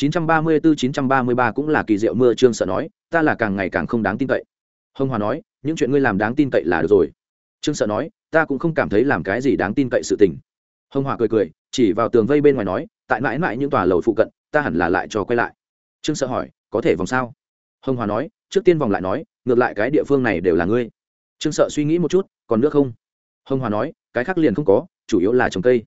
934-933 cũng là kỳ diệu mưa trương sợ nói, ta là càng ngày càng không đáng tin cậy. Hồng hòa nói, những chuyện ngươi làm đáng tin cậy là được rồi. Trương sợ nói, ta cũng không cảm thấy làm cái gì đáng tin cậy sự tình. Hồng hòa cười cười, chỉ vào tường vây bên ngoài nói, tại mãi mãi những tòa lầu phụ cận, ta hẳn là lại cho quay lại. Trương sợ hỏi, có thể vòng sao? Hồng hòa nói, trước tiên vòng lại nói, ngược lại cái địa phương này đều là ngươi. Trương sợ suy nghĩ một chút, còn nước không? Hồng hòa nói, cái khác liền không có, chủ yếu là trồng cây.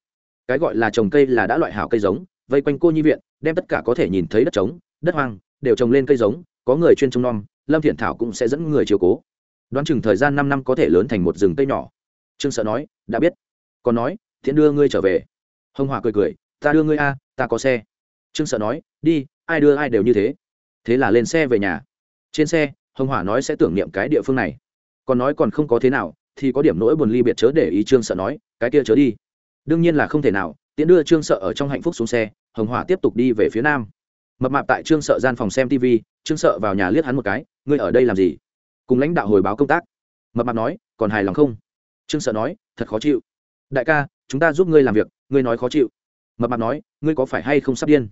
Cái gọi là trồng cây là đã loại hảo cây giống, vây quanh cô nhi viện đem tất cả có thể nhìn thấy đất trống, đất hoang đều trồng lên cây giống, có người chuyên trông nom, lâm thiện thảo cũng sẽ dẫn người chiều cố. Đoán chừng thời gian năm năm có thể lớn thành một rừng cây nhỏ. Trương sợ nói, đã biết. Còn nói, thiện đưa ngươi trở về. Hồng hòa cười cười, ta đưa ngươi a, ta có xe. Trương sợ nói, đi, ai đưa ai đều như thế. Thế là lên xe về nhà. Trên xe, hồng hỏa nói sẽ tưởng niệm cái địa phương này. Còn nói còn không có thế nào, thì có điểm nỗi buồn ly biệt chớ để ý trương sợ nói, cái kia chớ đi. Đương nhiên là không thể nào tiễn đưa trương sợ ở trong hạnh phúc xuống xe hồng hỏa tiếp tục đi về phía nam. Mập mạp tại trương sợ gian phòng xem tv trương sợ vào nhà liếc hắn một cái, ngươi ở đây làm gì? Cùng lãnh đạo hồi báo công tác. Mập mạp nói, còn hài lòng không? Trương sợ nói, thật khó chịu. Đại ca, chúng ta giúp ngươi làm việc, ngươi nói khó chịu. Mập mạp nói, ngươi có phải hay không sắp điên?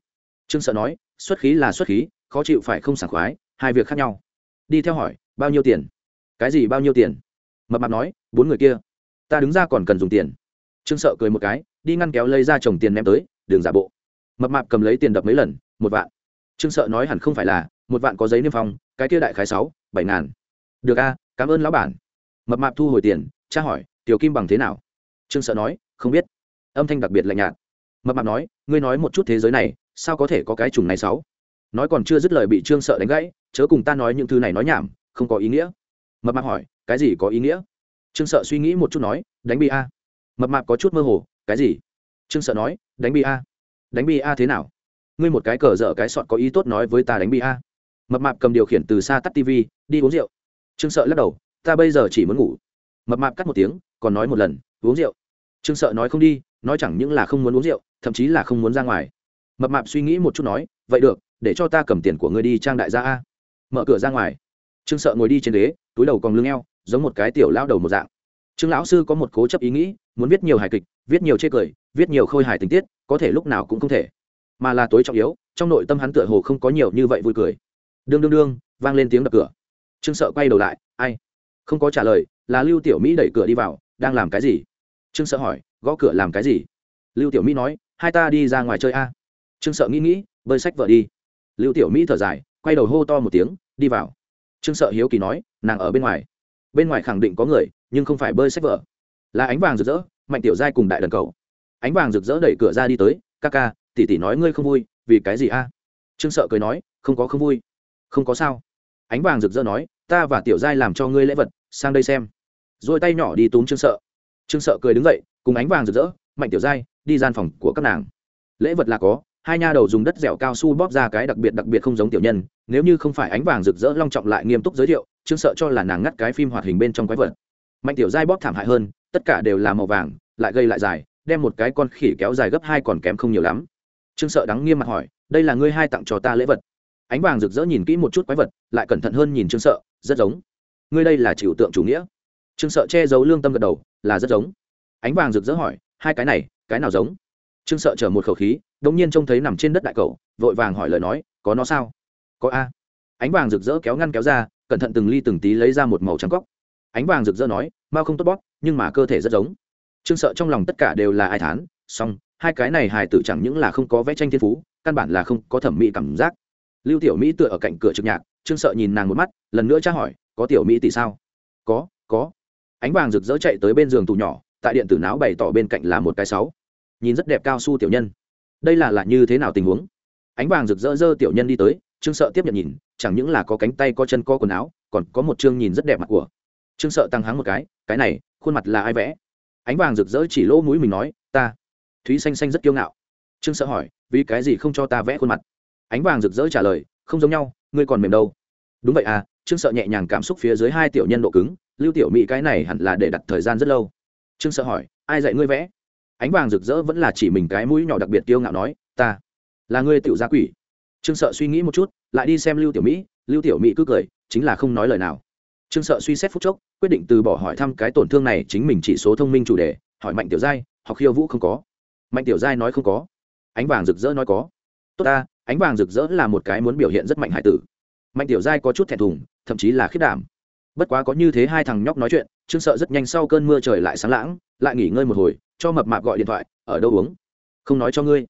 Trương sợ nói, xuất khí là xuất khí, khó chịu phải không sảng khoái, hai việc khác nhau. Đi theo hỏi, bao nhiêu tiền? Cái gì bao nhiêu tiền? Mập mạp nói, bốn người kia, ta đứng ra còn cần dùng tiền. Trương sợ cười một cái, đi ngăn kéo lấy ra chồng tiền ném tới đường giả bộ mập mạp cầm lấy tiền đập mấy lần, một vạn. Trương sợ nói hẳn không phải là, một vạn có giấy niêm phong, cái kia đại khái sáu, bảy ngàn. Được a, cảm ơn lão bản. Mập mạp thu hồi tiền, tra hỏi, tiểu kim bằng thế nào? Trương sợ nói, không biết. Âm thanh đặc biệt lạnh nhạt. Mập mạp nói, ngươi nói một chút thế giới này, sao có thể có cái chủng này sáu? Nói còn chưa dứt lời bị trương sợ đánh gãy, chớ cùng ta nói những thứ này nói nhảm, không có ý nghĩa. Mập mạp hỏi, cái gì có ý nghĩa? Trương sợ suy nghĩ một chút nói, đánh bi a. Mập mạp có chút mơ hồ, cái gì? Trương sợ nói, đánh bi a đánh bi a thế nào? Ngươi một cái cờ dở cái sọt có ý tốt nói với ta đánh bi a. Mập mạp cầm điều khiển từ xa tắt tv đi uống rượu. Trương sợ lắc đầu, ta bây giờ chỉ muốn ngủ. Mập mạp cắt một tiếng, còn nói một lần, uống rượu. Trương sợ nói không đi, nói chẳng những là không muốn uống rượu, thậm chí là không muốn ra ngoài. Mập mạp suy nghĩ một chút nói, vậy được, để cho ta cầm tiền của ngươi đi trang đại gia a. Mở cửa ra ngoài. Trương sợ ngồi đi trên ghế, túi đầu còn lưng eo, giống một cái tiểu lao đầu một dạng trương lão sư có một cố chấp ý nghĩ, muốn viết nhiều hài kịch, viết nhiều chê cười, viết nhiều khôi hài tình tiết, có thể lúc nào cũng không thể. Mà là tối trọng yếu, trong nội tâm hắn tựa hồ không có nhiều như vậy vui cười. Đương đương đương, vang lên tiếng đập cửa. Trương sợ quay đầu lại, ai? Không có trả lời, là lưu tiểu mỹ đẩy cửa đi vào, đang làm cái gì? Trương sợ hỏi, gõ cửa làm cái gì? Lưu tiểu mỹ nói, hai ta đi ra ngoài chơi a. Trương sợ nghĩ nghĩ, bơi sách vợ đi. Lưu tiểu mỹ thở dài, quay đầu hô to một tiếng, đi vào. Trương sợ hiếu kỳ nói, nàng ở bên ngoài. Bên ngoài khẳng định có người nhưng không phải bơi sách vở. Là ánh vàng rực rỡ, mạnh tiểu giai cùng đại đần cầu. Ánh vàng rực rỡ đẩy cửa ra đi tới, ca ca, tỷ tỷ nói ngươi không vui, vì cái gì a? Trương sợ cười nói, không có không vui. Không có sao. Ánh vàng rực rỡ nói, ta và tiểu giai làm cho ngươi lễ vật, sang đây xem. Rồi tay nhỏ đi túm trương sợ. Trương sợ cười đứng dậy, cùng ánh vàng rực rỡ, mạnh tiểu giai, đi gian phòng của các nàng. Lễ vật là có, hai nha đầu dùng đất dẻo cao su bóp ra cái đặc biệt đặc biệt không giống tiểu nhân, nếu như không phải ánh vàng rực rỡ long trọng lại nghiêm túc giới thiệu, trương sợ cho là nàng ngắt cái phim hoạt hình bên trong quái vật mạnh tiểu giai bóp thảm hại hơn, tất cả đều là màu vàng, lại gây lại dài, đem một cái con khỉ kéo dài gấp hai còn kém không nhiều lắm. Trương sợ đắng nghiêm mặt hỏi, đây là ngươi hai tặng cho ta lễ vật? Ánh vàng rực rỡ nhìn kỹ một chút quái vật, lại cẩn thận hơn nhìn trương sợ, rất giống. Ngươi đây là chịu tượng chủ nghĩa. Trương sợ che giấu lương tâm gật đầu, là rất giống. Ánh vàng rực rỡ hỏi, hai cái này, cái nào giống? Trương sợ chở một khẩu khí đ ỗ n g nhiên trông thấy nằm trên đất đại cầu, vội vàng hỏi lời nói, có nó sao? Có a. Ánh vàng rực rỡ kéo ngăn kéo ra, cẩn thận từng ly từng tí lấy ra một màu trắng cóc ánh vàng rực rỡ nói mao không tốt bóp, nhưng mà cơ thể rất giống. Trương sợ trong lòng tất cả đều là ai thán, song, hai cái này hài tử chẳng những là không có vẽ tranh thiên phú, căn bản là không có thẩm mỹ cảm giác. Lưu tiểu mỹ tựa ở cạnh cửa trực nhạc, trương sợ nhìn nàng một mắt, lần nữa tra hỏi, có tiểu mỹ tỷ sao? Có có. Ánh vàng rực rỡ chạy tới bên giường tủ nhỏ, tại điện tử não bày tỏ bên cạnh là một cái sáu. Nhìn rất đẹp cao su tiểu nhân. Đây là là như thế nào tình huống? Ánh vàng rực rỡ dơ tiểu nhân đi tới, trương sợ tiếp nhận nhìn, chẳng những là có cánh tay, có chân, có quần áo, còn có một chương nhìn rất đẹp mặt của. Trương sợ tăng hắng một cái cái này, khuôn mặt là ai vẽ? Ánh vàng rực rỡ chỉ lỗ mũi mình nói, ta. Thúy xanh xanh rất kiêu ngạo. Trương sợ hỏi, vì cái gì không cho ta vẽ khuôn mặt? Ánh vàng rực rỡ trả lời, không giống nhau, ngươi còn mềm đâu. Đúng vậy à. Trương sợ nhẹ nhàng cảm xúc phía dưới hai tiểu nhân độ cứng, lưu tiểu mỹ cái này hẳn là để đặt thời gian rất lâu. Trương sợ hỏi, ai dạy ngươi vẽ? Ánh vàng rực rỡ vẫn là chỉ mình cái mũi nhỏ đặc biệt kiêu ngạo nói, ta. Là ngươi tiểu gia quỷ. Trương sợ suy nghĩ một chút, lại đi xem lưu tiểu mỹ, lưu tiểu mỹ cứ cười, chính là không nói lời nào trương sợ suy xét phút chốc, quyết định từ bỏ hỏi thăm cái tổn thương này, chính mình chỉ số thông minh chủ đề, hỏi mạnh tiểu giai, học khiêu vũ không có? Mạnh tiểu giai nói, không có. Ánh vàng rực rỡ nói, có. Tốt ta, ánh vàng rực rỡ là một cái muốn biểu hiện rất mạnh hải tử. Mạnh tiểu giai có chút thẹn thùng, thậm chí là khiết đảm. Bất quá có như thế hai thằng nhóc nói chuyện, trương sợ rất nhanh sau cơn mưa trời lại sáng lãng, lại nghỉ ngơi một hồi, cho mập mạp gọi điện thoại, ở đâu uống? Không nói cho ngươi.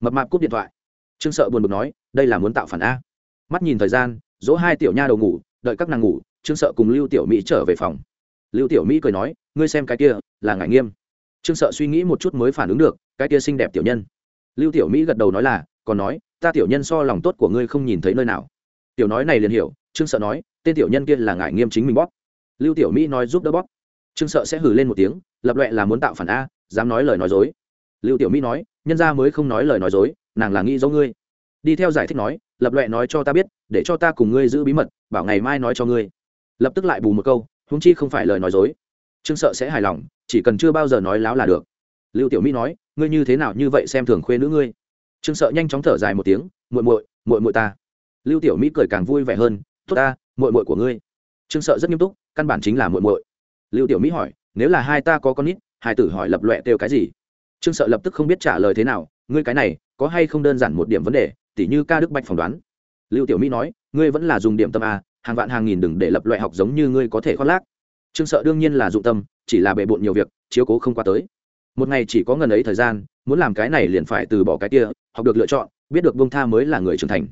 Mập mạp cúp điện thoại. Trương sợ buồn bực nói, đây là muốn tạo phản a. Mắt nhìn thời gian, dỗ hai tiểu nha đầu ngủ, đợi các nàng ngủ trương sợ cùng lưu tiểu mỹ trở về phòng. Lưu tiểu mỹ cười nói, ngươi xem cái kia, là ngại nghiêm. Trương sợ suy nghĩ một chút mới phản ứng được, cái kia xinh đẹp tiểu nhân. Lưu tiểu mỹ gật đầu nói là, còn nói, ta tiểu nhân so lòng tốt của ngươi không nhìn thấy nơi nào. Tiểu nói này liền hiểu, trương sợ nói, tên tiểu nhân kia là ngại nghiêm chính mình bóp. Lưu tiểu mỹ nói giúp đỡ bóp. Trương sợ sẽ hừ lên một tiếng, lập loẹ là muốn tạo phản a, dám nói lời nói dối. Lưu tiểu mỹ nói, nhân ra mới không nói lời nói dối, nàng là nghĩ dấu ngươi. Đi theo giải thích nói, lập loẹ nói cho ta biết, để cho ta cùng ngươi giữ bí mật, bảo ngày mai nói cho ngươi lập tức lại bù một câu húng chi không phải lời nói dối. Trương sợ sẽ hài lòng, chỉ cần chưa bao giờ nói láo là được. Lưu tiểu mỹ nói, ngươi như thế nào như vậy xem thường khuê nữ ngươi? Trương sợ nhanh chóng thở dài một tiếng, muội muội muội muội ta. Lưu tiểu mỹ cười càng vui vẻ hơn, tốt ta, muội muội của ngươi. Trương sợ rất nghiêm túc, căn bản chính là muội muội. Lưu tiểu mỹ hỏi, nếu là hai ta có con nít, hai tử hỏi lập loẹ kêu cái gì? Trương sợ lập tức không biết trả lời thế nào, ngươi cái này, có hay không đơn giản một điểm vấn đề, tỉ như ca đức bạch phỏng đoán? Lưu tiểu mỹ nói, ngươi vẫn là dùng điểm tâm a hàng vạn hàng nghìn đừng để lập loại học giống như ngươi có thể khoác lác. Trương sợ đương nhiên là dụng tâm, chỉ là bề bộn nhiều việc, chiếu cố không qua tới. Một ngày chỉ có ngần ấy thời gian, muốn làm cái này liền phải từ bỏ cái kia, học được lựa chọn, biết được bông tha mới là người trưởng thành.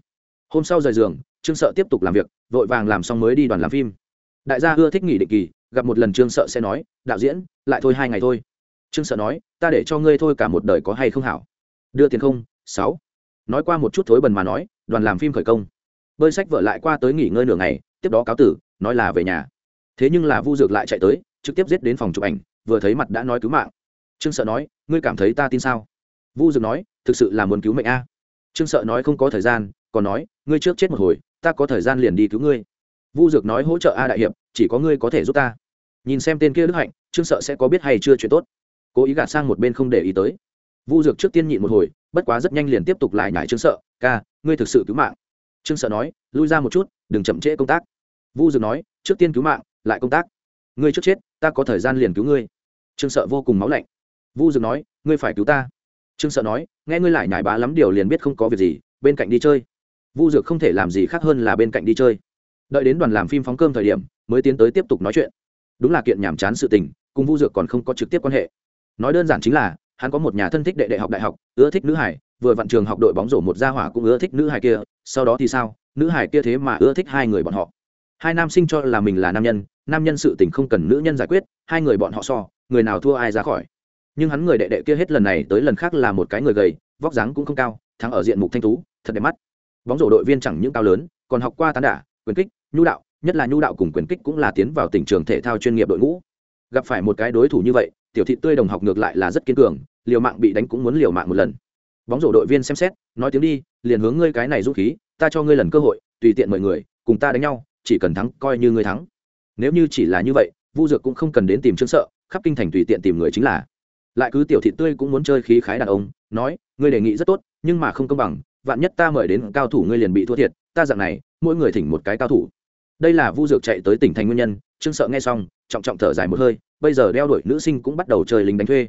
Hôm sau rời giường, trương sợ tiếp tục làm việc, vội vàng làm xong mới đi đoàn làm phim. Đại gia ưa thích nghỉ định kỳ, gặp một lần trương sợ sẽ nói, đạo diễn, lại thôi hai ngày thôi. Trương sợ nói, ta để cho ngươi thôi cả một đời có hay không hảo? Đưa tiền không, sáu. Nói qua một chút thối bần mà nói, đoàn làm phim khởi công bơi sách vợ lại qua tới nghỉ ngơi nửa ngày, tiếp đó cáo tử, nói là về nhà. Thế nhưng là vu dược lại chạy tới, trực tiếp giết đến phòng chụp ảnh, vừa thấy mặt đã nói cứu mạng. Trương sợ nói, ngươi cảm thấy ta tin sao? Vu dược nói, thực sự là muốn cứu mệnh a. Trương sợ nói, không có thời gian, còn nói, ngươi trước chết một hồi, ta có thời gian liền đi cứu ngươi. Vu dược nói, hỗ trợ a đại hiệp, chỉ có ngươi có thể giúp ta. Nhìn xem tên kia đức hạnh, trương sợ sẽ có biết hay chưa chuyện tốt. Cố ý gạt sang một bên không để ý tới. Vu dược trước tiên nhịn một hồi, bất quá rất nhanh liền tiếp tục lại nhải trương sợ, ca, ngươi thực sự cứu mạng trương sợ nói, lui ra một chút, đừng chậm trễ công tác. Vu dược nói, trước tiên cứu mạng, lại công tác. Ngươi trước chết, ta có thời gian liền cứu ngươi. Trương sợ vô cùng máu lạnh. Vu dược nói, ngươi phải cứu ta. Trương sợ nói, nghe ngươi lại nhải bá lắm điều liền biết không có việc gì, bên cạnh đi chơi. Vu dược không thể làm gì khác hơn là bên cạnh đi chơi. Đợi đến đoàn làm phim phóng cơm thời điểm, mới tiến tới tiếp tục nói chuyện. Đúng là kiện nhàm chán sự tình, cùng vu dược còn không có trực tiếp quan hệ. Nói đơn giản chính là, hắn có một nhà thân thích đệ đệ học đại học, ưa thích nữ hải vừa vặn trường học đội bóng rổ một gia hỏa cũng ưa thích nữ hải kia, sau đó thì sao? Nữ hải kia thế mà ưa thích hai người bọn họ. Hai nam sinh cho là mình là nam nhân nam nhân sự tình không cần nữ nhân giải quyết, hai người bọn họ so, người nào thua ai ra khỏi. Nhưng hắn người đệ đệ kia hết lần này tới lần khác là một cái người gầy, vóc dáng cũng không cao, thắng ở diện mục thanh tú, thật đẹp mắt. Bóng rổ đội viên chẳng những cao lớn, còn học qua tán đả, quyền kích, nhu đạo, nhất là nhu đạo cùng quyền kích cũng là tiến vào tỉnh trường thể thao chuyên nghiệp đội ngũ. Gặp phải một cái đối thủ như vậy, tiểu thị tươi đồng học ngược lại là rất kiên cường, liều mạng bị đánh cũng muốn liều mạng một lần bóng rổ đội viên xem xét, nói tiếng đi, liền hướng ngươi cái này dũng khí, ta cho ngươi lần cơ hội, tùy tiện mọi người, cùng ta đánh nhau, chỉ cần thắng, coi như ngươi thắng. Nếu như chỉ là như vậy, vu dược cũng không cần đến tìm trương sợ, khắp kinh thành tùy tiện tìm người chính là. Lại cứ tiểu thị tươi cũng muốn chơi khí khái đàn ông, nói, ngươi đề nghị rất tốt, nhưng mà không công bằng, vạn nhất ta mời đến cao thủ ngươi liền bị thua thiệt, ta dạng này, mỗi người thỉnh một cái cao thủ. Đây là vu dược chạy tới tỉnh thành nguyên nhân, trương sợ nghe xong, trọng trọng thở dài một hơi, bây giờ đeo đuổi nữ sinh cũng bắt đầu chơi lính đánh thuê.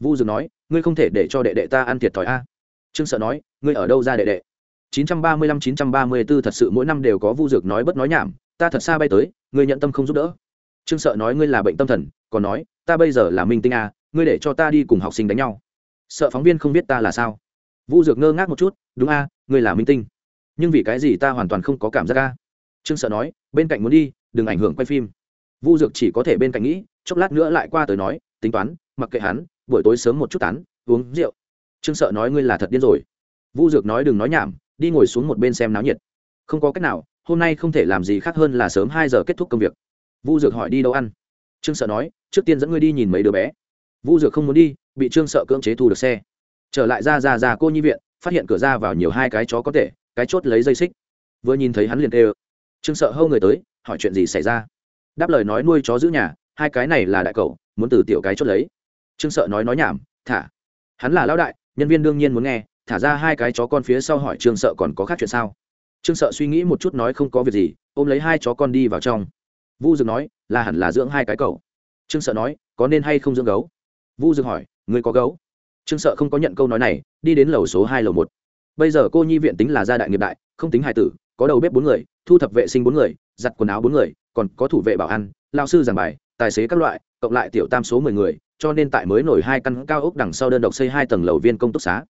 Vu dược nói, ngươi không thể để cho đệ đệ ta ăn thiệt thòi a trương sợ nói, ngươi ở đâu ra đệ đệ? 935-934 thật sự mỗi năm đều có vu dược nói bất nói nhảm, ta thật xa bay tới, ngươi nhận tâm không giúp đỡ. Trương sợ nói, ngươi là bệnh tâm thần, còn nói, ta bây giờ là minh tinh a ngươi để cho ta đi cùng học sinh đánh nhau. Sợ phóng viên không biết ta là sao. Vu dược ngơ ngác một chút, đúng a ngươi là minh tinh. Nhưng vì cái gì ta hoàn toàn không có cảm giác a trương sợ nói, bên cạnh muốn đi, đừng ảnh hưởng quay phim. Vu dược chỉ có thể bên cạnh nghĩ, chốc lát nữa lại qua tới nói, tính toán, mặc kệ hắn, buổi tối sớm một chút tán, uống rượu trương sợ nói ngươi là thật điên rồi. Vu dược nói đừng nói nhảm, đi ngồi xuống một bên xem náo nhiệt. Không có cách nào, hôm nay không thể làm gì khác hơn là sớm hai giờ kết thúc công việc. Vu dược hỏi đi đâu ăn? Trương sợ nói, trước tiên dẫn ngươi đi nhìn mấy đứa bé. Vu dược không muốn đi, bị trương sợ cưỡng chế thu được xe. Trở lại ra ra ra cô nhi viện, phát hiện cửa ra vào nhiều hai cái chó có thể, cái chốt lấy dây xích. Vừa nhìn thấy hắn liền tê trương sợ hâu người tới, hỏi chuyện gì xảy ra? Đáp lời nói nuôi chó giữ nhà, hai cái này là đại cậu, muốn từ tiểu cái chốt lấy. Trương sợ nói nói nhảm, thả, hắn là lão đại nhân viên đương nhiên muốn nghe, thả ra hai cái chó con phía sau hỏi trương sợ còn có khác chuyện sao? Trương sợ suy nghĩ một chút nói không có việc gì, ôm lấy hai chó con đi vào trong. Vu dực nói, là hẳn là dưỡng hai cái cậu. Trương sợ nói, có nên hay không dưỡng gấu? Vu dực hỏi người có gấu? Trương sợ không có nhận câu nói này, đi đến lầu số hai, lầu một. Bây giờ cô nhi viện tính là gia đại nghiệp đại, không tính hài tử, có đầu bếp bốn người, thu thập vệ sinh bốn người, giặt quần áo bốn người còn có thủ vệ bảo ăn lao sư giảng bài, tài xế các loại, cộng lại tiểu tam số mười người, cho nên tại mới nổi hai căn cao ốc đằng sau đơn độc xây hai tầng lầu viên công túc xá.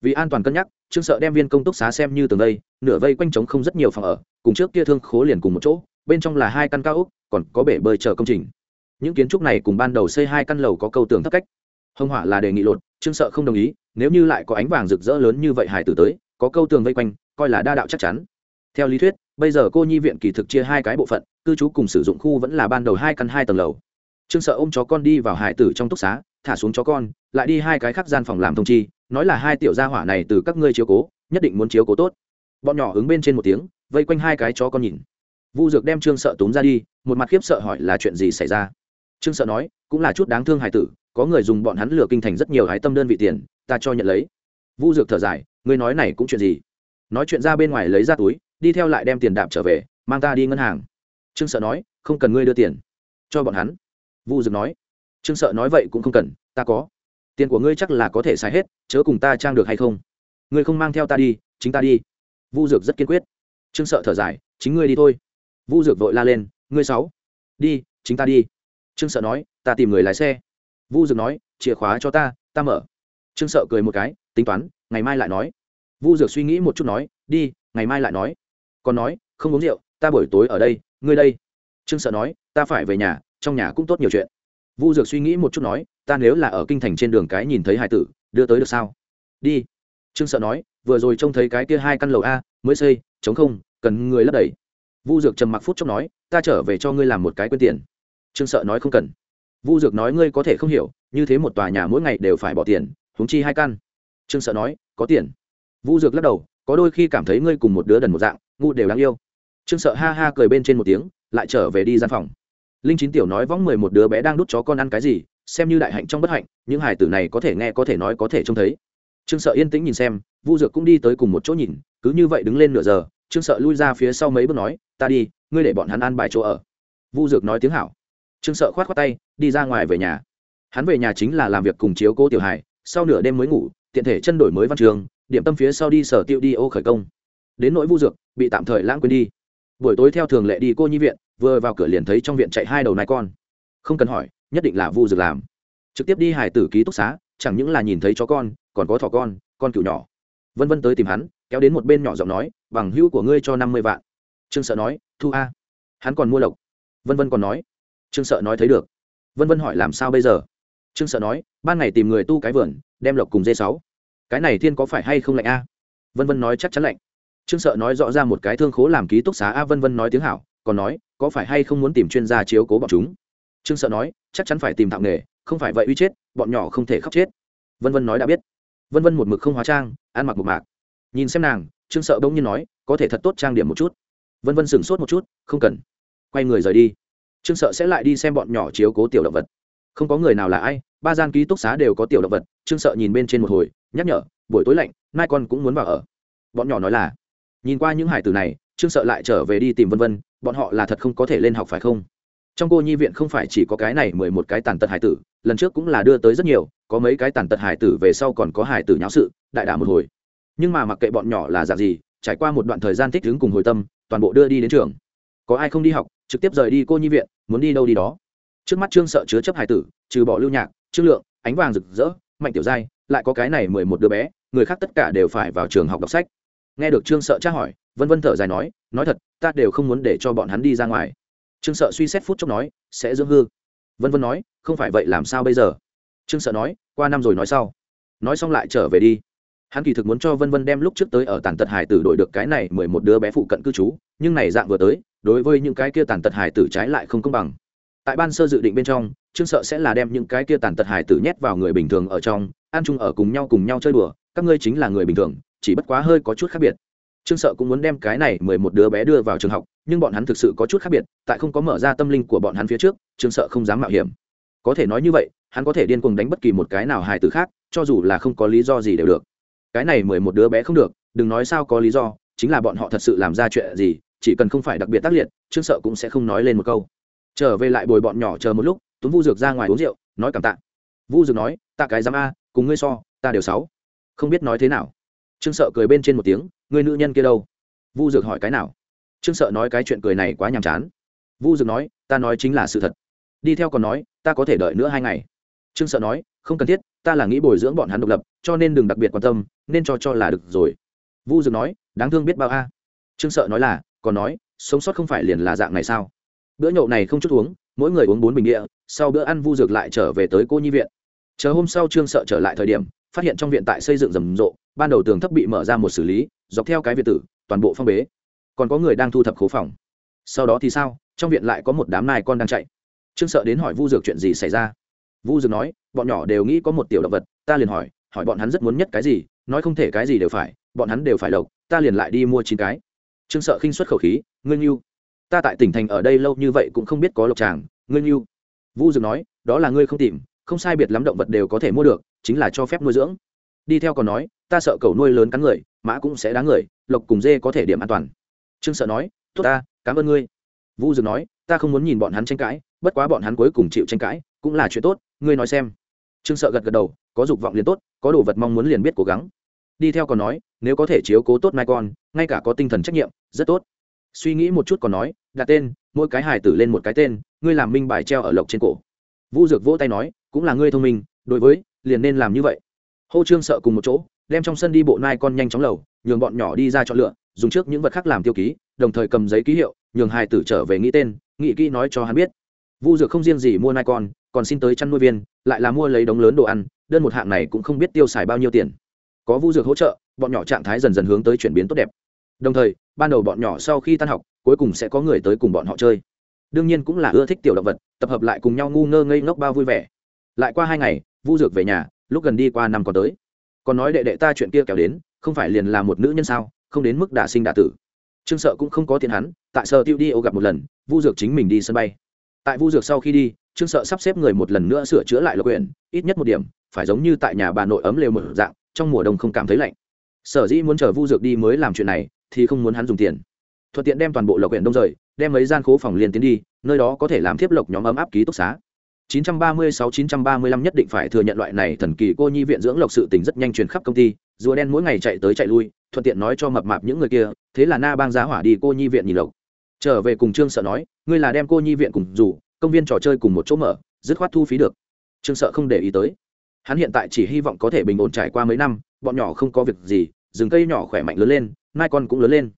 Vì an toàn cân nhắc, trương sợ đem viên công túc xá xem như tường đây, nửa vây quanh trống không rất nhiều phòng ở, cùng trước kia thương khố liền cùng một chỗ, bên trong là hai căn cao ốc, còn có bể bơi chờ công trình. Những kiến trúc này cùng ban đầu xây hai căn lầu có câu tường thấp cách. Hưng hỏa là đề nghị lột, trương sợ không đồng ý, nếu như lại có ánh vàng rực rỡ lớn như vậy hải tử tới, có câu tường vây quanh, coi là đa đạo chắc chắn. Theo lý thuyết, bây giờ cô nhi viện kỳ thực chia hai cái bộ phận cư trú cùng sử dụng khu vẫn là ban đầu hai căn hai tầng lầu. Trương sợ ôm chó con đi vào hải tử trong túc xá, thả xuống chó con, lại đi hai cái khác gian phòng làm thông chi, nói là hai tiểu gia hỏa này từ các ngươi chiếu cố, nhất định muốn chiếu cố tốt. Bọn nhỏ ứng bên trên một tiếng, vây quanh hai cái chó con nhìn. Vu dược đem trương sợ túm ra đi, một mặt khiếp sợ hỏi là chuyện gì xảy ra. Trương sợ nói, cũng là chút đáng thương hải tử, có người dùng bọn hắn lừa kinh thành rất nhiều hái tâm đơn vị tiền, ta cho nhận lấy. Vu dược thở dài, ngươi nói này cũng chuyện gì? Nói chuyện ra bên ngoài lấy ra túi, đi theo lại đem tiền đạp trở về, mang ta đi ngân hàng trương sợ nói, không cần ngươi đưa tiền. Cho bọn hắn. Vu dược nói, trương sợ nói vậy cũng không cần, ta có. Tiền của ngươi chắc là có thể xài hết, chớ cùng ta trang được hay không. Ngươi không mang theo ta đi, chính ta đi. Vu dược rất kiên quyết. Trương sợ thở dài, chính ngươi đi thôi. Vu dược vội la lên, ngươi sáu, đi, chính ta đi. Trương sợ nói, ta tìm người lái xe. Vu dược nói, chìa khóa cho ta ta mở. Trương sợ cười một cái, tính toán, ngày mai lại nói. Vu dược suy nghĩ một chút nói, đi, ngày mai lại nói. Còn nói, không uống rượu, ta buổi tối ở đây ngươi đây. Trương sợ nói, ta phải về nhà, trong nhà cũng tốt nhiều chuyện. Vu dược suy nghĩ một chút nói, ta nếu là ở kinh thành trên đường cái nhìn thấy hải tử, đưa tới được sao? Đi. Trương sợ nói, vừa rồi trông thấy cái kia hai căn lầu a, mới xây, chống không, cần người lấp đầy. Vu dược trầm mặc phút chốc nói, ta trở về cho ngươi làm một cái quyên tiền. Trương sợ nói không cần. Vu dược nói, ngươi có thể không hiểu, như thế một tòa nhà mỗi ngày đều phải bỏ tiền húng chi hai căn. Trương sợ nói, có tiền. Vu dược lắc đầu, có đôi khi cảm thấy ngươi cùng một đứa đần một dạng, ngu đều đáng yêu trương sợ ha ha cười bên trên một tiếng, lại trở về đi gian phòng. Linh chín tiểu nói võng mười một đứa bé đang đút chó con ăn cái gì, xem như đại hạnh trong bất hạnh, những hải tử này có thể nghe có thể nói có thể trông thấy. Trương sợ yên tĩnh nhìn xem, vu dược cũng đi tới cùng một chỗ nhìn, cứ như vậy đứng lên nửa giờ, trương sợ lui ra phía sau mấy bước nói, ta đi, ngươi để bọn hắn ăn bài chỗ ở. Vu dược nói tiếng hảo. Trương sợ khoát khoát tay, đi ra ngoài về nhà. Hắn về nhà chính là làm việc cùng chiếu cố tiểu hải sau nửa đêm mới ngủ, tiện thể chân đổi mới văn trường, điểm tâm phía sau đi sở tiêu đi ô khởi công. Đến nỗi vu dược, bị tạm thời lãng quên đi buổi tối theo thường lệ đi cô nhi viện, vừa vào cửa liền thấy trong viện chạy hai đầu nai con. Không cần hỏi, nhất định là vu dược làm. Trực tiếp đi hải tử ký túc xá, chẳng những là nhìn thấy chó con, còn có thỏ con con cựu nhỏ. Vân vân tới tìm hắn, kéo đến một bên nhỏ giọng nói, bằng hữu của ngươi cho năm mươi vạn. Trương sợ nói, thu a. Hắn còn mua lộc. Vân vân còn nói, trương sợ nói thấy được. Vân vân hỏi, làm sao bây giờ? Trương sợ nói, ban ngày tìm người tu cái vườn, đem lộc cùng dê sáu. Cái này thiên có phải hay không lạnh a? Vân vân nói, chắc chắn lạnh trương sợ nói rõ ra một cái thương khố làm ký túc xá a vân vân nói tiếng hảo, còn nói, có phải hay không muốn tìm chuyên gia chiếu cố bọn chúng? Trương sợ nói, chắc chắn phải tìm thạo nghề, không phải vậy uy chết, bọn nhỏ không thể khóc chết. Vân vân nói đã biết. Vân vân một mực không hóa trang, ăn mặc một mạc. Nhìn xem nàng, trương sợ bỗng nhiên nói, có thể thật tốt trang điểm một chút. Vân vân sửng sốt một chút, không cần. Quay người rời đi. Trương sợ sẽ lại đi xem bọn nhỏ chiếu cố tiểu động vật. Không có người nào là ai, ba gian ký túc xá đều có tiểu động vật, trương sợ nhìn bên trên một hồi, nhắc nhở, buổi tối lạnh, mai con cũng muốn vào ở. Bọn nhỏ nói là nhìn qua những hải tử này, trương sợ lại trở về đi tìm vân vân, bọn họ là thật không có thể lên học phải không? Trong cô nhi viện không phải chỉ có cái này mười một cái tàn tật hải tử, lần trước cũng là đưa tới rất nhiều, có mấy cái tàn tật hải tử về sau còn có hải tử nháo sự, đại đả một hồi. Nhưng mà mặc kệ bọn nhỏ là dạng gì, trải qua một đoạn thời gian thích ứng cùng hồi tâm, toàn bộ đưa đi đến trường. Có ai không đi học, trực tiếp rời đi cô nhi viện, muốn đi đâu đi đó. Trước mắt trương sợ chứa chấp hải tử, trừ bỏ lưu nhạc, trương lượng, ánh vàng rực rỡ, mạnh tiểu giai, lại có cái này mười một đứa bé, người khác tất cả đều phải vào trường học đọc sách nghe được trương sợ tra hỏi, vân vân thở dài nói nói thật, ta đều không muốn để cho bọn hắn đi ra ngoài. Trương sợ suy xét phút chốc nói, sẽ dưỡng hư. Vân vân nói, không phải vậy làm sao bây giờ? Trương sợ nói, qua năm rồi nói sau. Nói xong lại trở về đi. Hắn kỳ thực muốn cho vân vân đem lúc trước tới ở tàn tật hải tử đổi được cái này mười một đứa bé phụ cận cư trú, nhưng này dạng vừa tới, đối với những cái kia tàn tật hải tử trái lại không công bằng. Tại ban sơ dự định bên trong, trương sợ sẽ là đem những cái kia tàn tật hải tử nhét vào người bình thường ở trong, ăn chung ở cùng nhau cùng nhau chơi đùa, các ngươi chính là người bình thường chỉ bất quá hơi có chút khác biệt. Trương sợ cũng muốn đem cái này mười một đứa bé đưa vào trường học, nhưng bọn hắn thực sự có chút khác biệt, tại không có mở ra tâm linh của bọn hắn phía trước, trương sợ không dám mạo hiểm. Có thể nói như vậy, hắn có thể điên cuồng đánh bất kỳ một cái nào hài tử khác, cho dù là không có lý do gì đều được. Cái này mười một đứa bé không được, đừng nói sao có lý do, chính là bọn họ thật sự làm ra chuyện gì, chỉ cần không phải đặc biệt tác liệt, trương sợ cũng sẽ không nói lên một câu. Trở về lại bồi bọn nhỏ chờ một lúc, tuấn vu dược ra ngoài uống rượu, nói cảm tạ. Vu dược nói, tạ cái dám a, cùng ngươi so, ta đều sáu. Không biết nói thế nào trương sợ cười bên trên một tiếng người nữ nhân kia đâu? Vu dược hỏi cái nào? Trương sợ nói cái chuyện cười này quá nhàm chán. Vu dược nói, ta nói chính là sự thật. Đi theo còn nói, ta có thể đợi nữa hai ngày. Trương sợ nói, không cần thiết, ta là nghĩ bồi dưỡng bọn hắn độc lập, cho nên đừng đặc biệt quan tâm, nên cho cho là được rồi. Vu dược nói, đáng thương biết bao a. Trương sợ nói là, còn nói, sống sót không phải liền là dạng này sao? Bữa nhậu này không chút uống, mỗi người uống bốn bình địa, sau bữa ăn vu dược lại trở về tới cô nhi viện. Chờ hôm sau trương sợ trở lại thời điểm, phát hiện trong viện tại xây dựng rầm rộ ban đầu tường thấp bị mở ra một xử lý, dọc theo cái việt tử, toàn bộ phong bế. Còn có người đang thu thập khố phòng. Sau đó thì sao? Trong viện lại có một đám nai con đang chạy. Trương sợ đến hỏi vu dược chuyện gì xảy ra. Vu dược nói, bọn nhỏ đều nghĩ có một tiểu động vật, ta liền hỏi hỏi bọn hắn rất muốn nhất cái gì, nói không thể cái gì đều phải, bọn hắn đều phải lộc, ta liền lại đi mua chín cái. Trương sợ khinh xuất khẩu khí ngưng yêu ta tại tỉnh thành ở đây lâu như vậy cũng không biết có lộc tràng ngưng yêu vu dược nói, đó là ngươi không tìm, không sai biệt lắm động vật đều có thể mua được, chính là cho phép nuôi dưỡng đi theo còn nói, ta sợ cầu nuôi lớn cắn người, mã cũng sẽ đáng người, lộc cùng dê có thể điểm an toàn. Trương sợ nói, tốt ta, cảm ơn ngươi. Vu dược nói, ta không muốn nhìn bọn hắn tranh cãi, bất quá bọn hắn cuối cùng chịu tranh cãi, cũng là chuyện tốt, ngươi nói xem. Trương sợ gật gật đầu, có dục vọng liền tốt, có đồ vật mong muốn liền biết cố gắng. Đi theo còn nói, nếu có thể chiếu cố tốt mai con, ngay cả có tinh thần trách nhiệm, rất tốt. Suy nghĩ một chút còn nói, đặt tên, mỗi cái hài tử lên một cái tên, ngươi làm minh bài treo ở lộc trên cổ. Vu dược vỗ tay nói, cũng là ngươi thông minh, đối với, liền nên làm như vậy hô trương sợ cùng một chỗ, đem trong sân đi bộ nai con nhanh chóng lầu, nhường bọn nhỏ đi ra chọn lựa, dùng trước những vật khác làm tiêu ký, đồng thời cầm giấy ký hiệu, nhường hai tử trở về nghĩ tên, nghĩ kỹ nói cho hắn biết. Vu dược không riêng gì mua nai con, còn xin tới chăn nuôi viên, lại là mua lấy đống lớn đồ ăn, đơn một hạng này cũng không biết tiêu xài bao nhiêu tiền. Có vu dược hỗ trợ, bọn nhỏ trạng thái dần dần hướng tới chuyển biến tốt đẹp. Đồng thời, ban đầu bọn nhỏ sau khi tan học, cuối cùng sẽ có người tới cùng bọn họ chơi. Đương nhiên cũng là ưa thích tiểu động vật, tập hợp lại cùng nhau ngu ngơ ngây ngốc bao vui vẻ. Lại qua hai ngày, vu dược về nhà lúc gần đi qua năm còn tới. Còn nói đệ đệ ta chuyện kia kéo đến, không phải liền là một nữ nhân sao, không đến mức đả sinh đả tử. Trương sợ cũng không có tiền hắn, tại sở tiêu đi ô gặp một lần, vu dược chính mình đi sân bay. Tại vu dược sau khi đi, trương sợ sắp xếp người một lần nữa sửa chữa lại lộc quyền ít nhất một điểm, phải giống như tại nhà bà nội ấm lều mở dạng, trong mùa đông không cảm thấy lạnh. Sở dĩ muốn chờ vu dược đi mới làm chuyện này, thì không muốn hắn dùng tiền. Thuận tiện đem toàn bộ lộc quyền đông rời, đem mấy gian khố phòng liền tiến đi, nơi đó có thể làm thiếp lộc nhóm ấm áp ký túc xá. 936-935 nhất định phải thừa nhận loại này thần kỳ cô nhi viện dưỡng lộc sự tình rất nhanh truyền khắp công ty, rùa đen mỗi ngày chạy tới chạy lui, thuận tiện nói cho mập mạp những người kia, thế là na bang giá hỏa đi cô nhi viện nhìn lộc. Trở về cùng trương sợ nói, ngươi là đem cô nhi viện cùng dù công viên trò chơi cùng một chỗ mở, dứt khoát thu phí được. Trương sợ không để ý tới. Hắn hiện tại chỉ hy vọng có thể bình ổn trải qua mấy năm, bọn nhỏ không có việc gì, rừng cây nhỏ khỏe mạnh lớn lên, mai con cũng lớn lên.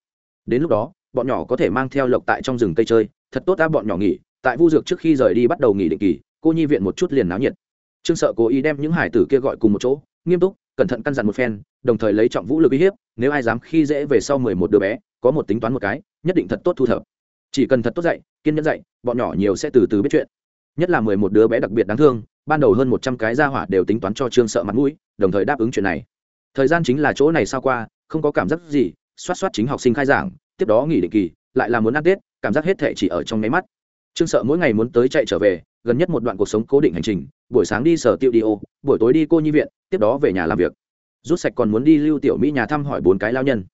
Đến lúc đó, bọn nhỏ có thể mang theo lộc tại trong rừng cây chơi, thật tốt ta bọn nhỏ nghỉ, tại vu dược trước khi rời đi bắt đầu nghỉ định kỳ cô nhi viện một chút liền náo nhiệt. Trương sợ cố ý đem những hải tử kia gọi cùng một chỗ, nghiêm túc, cẩn thận căn dặn một phen, đồng thời lấy trọng vũ lực uy hiếp, nếu ai dám khi dễ về sau mười một đứa bé, có một tính toán một cái, nhất định thật tốt thu thập. Chỉ cần thật tốt dạy, kiên nhẫn dạy, bọn nhỏ nhiều sẽ từ từ biết chuyện. Nhất là mười một đứa bé đặc biệt đáng thương, ban đầu hơn một trăm cái gia hỏa đều tính toán cho trương sợ mặt mũi, đồng thời đáp ứng chuyện này. Thời gian chính là chỗ này sao qua, không có cảm giác gì, xoát xoát chính học sinh khai giảng, tiếp đó nghỉ định kỳ, lại là muốn ăn tết, cảm giác hết thể chỉ ở trong nháy mắt. Trương sợ mỗi ngày muốn tới chạy trở về gần nhất một đoạn cuộc sống cố định hành trình, buổi sáng đi sở tiệu đi ô, buổi tối đi cô nhi viện, tiếp đó về nhà làm việc. Rút sạch còn muốn đi lưu tiểu mỹ nhà thăm hỏi bốn cái lao nhân.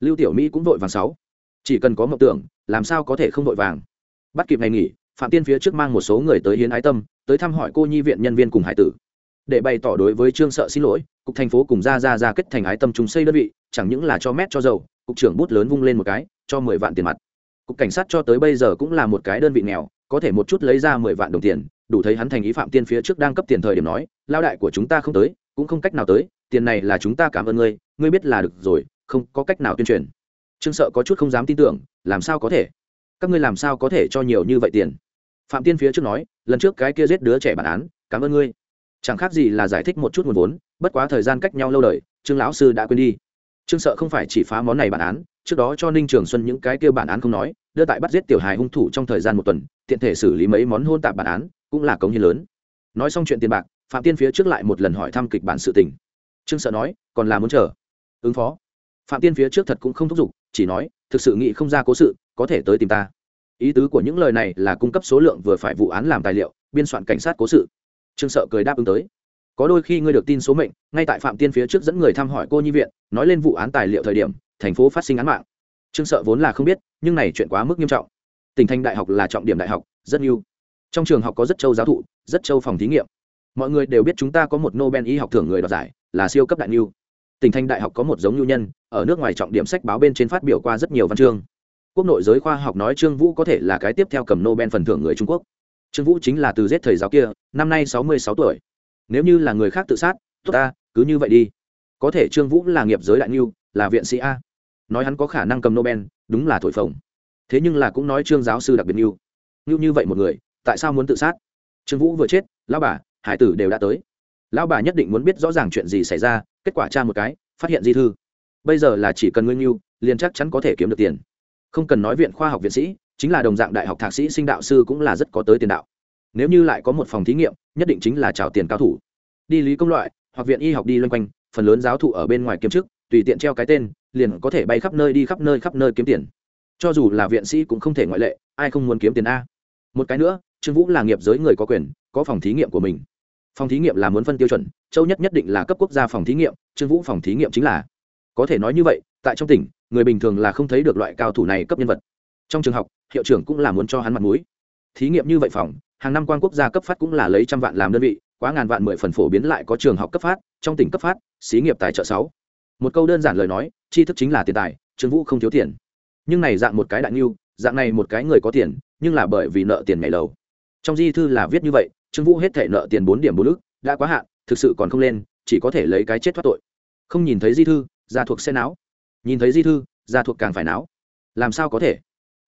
Lưu tiểu mỹ cũng vội vàng sáu. Chỉ cần có mộng tưởng, làm sao có thể không vội vàng? Bắt kịp ngày nghỉ, phạm tiên phía trước mang một số người tới hiến ái tâm, tới thăm hỏi cô nhi viện nhân viên cùng hải tử. Để bày tỏ đối với trương sợ xin lỗi, cục thành phố cùng ra ra ra kết thành ái tâm chúng xây đơn vị, chẳng những là cho mét cho dầu, cục trưởng bút lớn vung lên một cái, cho mười vạn tiền mặt. Cục cảnh sát cho tới bây giờ cũng là một cái đơn vị nghèo có thể một chút lấy ra mười vạn đồng tiền, đủ thấy hắn thành ý phạm tiên phía trước đang cấp tiền thời điểm nói lao đại của chúng ta không tới, cũng không cách nào tới, tiền này là chúng ta cảm ơn ngươi ngươi biết là được rồi, không có cách nào tuyên truyền. Trương sợ có chút không dám tin tưởng, làm sao có thể? Các ngươi làm sao có thể cho nhiều như vậy tiền? Phạm tiên phía trước nói, lần trước cái kia giết đứa trẻ bản án, cảm ơn ngươi. Chẳng khác gì là giải thích một chút nguồn vốn, bất quá thời gian cách nhau lâu đời, trương lão sư đã quên đi. Trương sợ không phải chỉ phá món này bản án, trước đó cho ninh trường xuân những cái kia bản án không nói đưa tại bắt giết tiểu hài hung thủ trong thời gian một tuần, tiện thể xử lý mấy món hôn tạp bản án, cũng là cống hiến lớn. Nói xong chuyện tiền bạc, phạm tiên phía trước lại một lần hỏi thăm kịch bản sự tình. Trương sợ nói, còn là muốn chờ. Ứng phó. Phạm tiên phía trước thật cũng không thúc giục, chỉ nói, thực sự nghĩ không ra cố sự, có thể tới tìm ta. Ý tứ của những lời này là cung cấp số lượng vừa phải vụ án làm tài liệu, biên soạn cảnh sát cố sự. Trương sợ cười đáp ứng tới. Có đôi khi ngươi được tin số mệnh, ngay tại phạm tiên phía trước dẫn người thăm hỏi cô nhi viện, nói lên vụ án tài liệu thời điểm, thành phố phát sinh án mạng. Trương sợ vốn là không biết nhưng này chuyện quá mức nghiêm trọng. Tỉnh thành đại học là trọng điểm đại học, rất nhiều. Trong trường học có rất châu giáo thụ, rất châu phòng thí nghiệm. Mọi người đều biết chúng ta có một nobel y học thưởng người đoạt giải, là siêu cấp đại niu tỉnh thành đại học có một giống nhu nhân, ở nước ngoài trọng điểm sách báo bên trên phát biểu qua rất nhiều văn chương. Quốc nội giới khoa học nói trương vũ có thể là cái tiếp theo cầm nobel phần thưởng người trung quốc. Trương vũ chính là từ giết thầy giáo kia, năm nay sáu mươi sáu tuổi. Nếu như là người khác tự sát, tốt ta, cứ như vậy đi. Có thể trương vũ là nghiệp giới đại niu là viện sĩ a nói hắn có khả năng cầm nobel, đúng là thổi phồng. Thế nhưng là cũng nói trương giáo sư đặc biệt niu niu như vậy một người, tại sao muốn tự sát? Trương vũ vừa chết, lão bà, hải tử đều đã tới. Lão bà nhất định muốn biết rõ ràng chuyện gì xảy ra, kết quả tra một cái, phát hiện di thư. Bây giờ là chỉ cần nguyên niu liền chắc chắn có thể kiếm được tiền. Không cần nói viện khoa học viện sĩ, chính là đồng dạng đại học thạc sĩ sinh đạo sư cũng là rất có tới tiền đạo. Nếu như lại có một phòng thí nghiệm, nhất định chính là trào tiền cao thủ. Đi lý công loại, hoặc viện y học đi loanh quanh, phần lớn giáo thụ ở bên ngoài kiếm chức, tùy tiện treo cái tên liền có thể bay khắp nơi đi khắp nơi khắp nơi kiếm tiền. Cho dù là viện sĩ cũng không thể ngoại lệ, ai không muốn kiếm tiền a? Một cái nữa, trương vũ là nghiệp giới người có quyền, có phòng thí nghiệm của mình. Phòng thí nghiệm là muốn phân tiêu chuẩn, châu nhất nhất định là cấp quốc gia phòng thí nghiệm, trương vũ phòng thí nghiệm chính là. Có thể nói như vậy, tại trong tỉnh, người bình thường là không thấy được loại cao thủ này cấp nhân vật. Trong trường học, hiệu trưởng cũng là muốn cho hắn mặt mũi. Thí nghiệm như vậy phòng, hàng năm quan quốc gia cấp phát cũng là lấy trăm vạn làm đơn vị, quá ngàn vạn mười phần phổ biến lại có trường học cấp phát, trong tỉnh cấp phát, xí nghiệp tài trợ sáu một câu đơn giản lời nói, tri thức chính là tiền tài, trương vũ không thiếu tiền. Nhưng này dạng một cái đại niu dạng này một cái người có tiền, nhưng là bởi vì nợ tiền ngày lầu. Trong di thư là viết như vậy, trương vũ hết thể nợ tiền bốn điểm bốn ước đã quá hạn, thực sự còn không lên, chỉ có thể lấy cái chết thoát tội. Không nhìn thấy di thư, gia thuộc xe não nhìn thấy di thư, gia thuộc càng phải não làm sao có thể?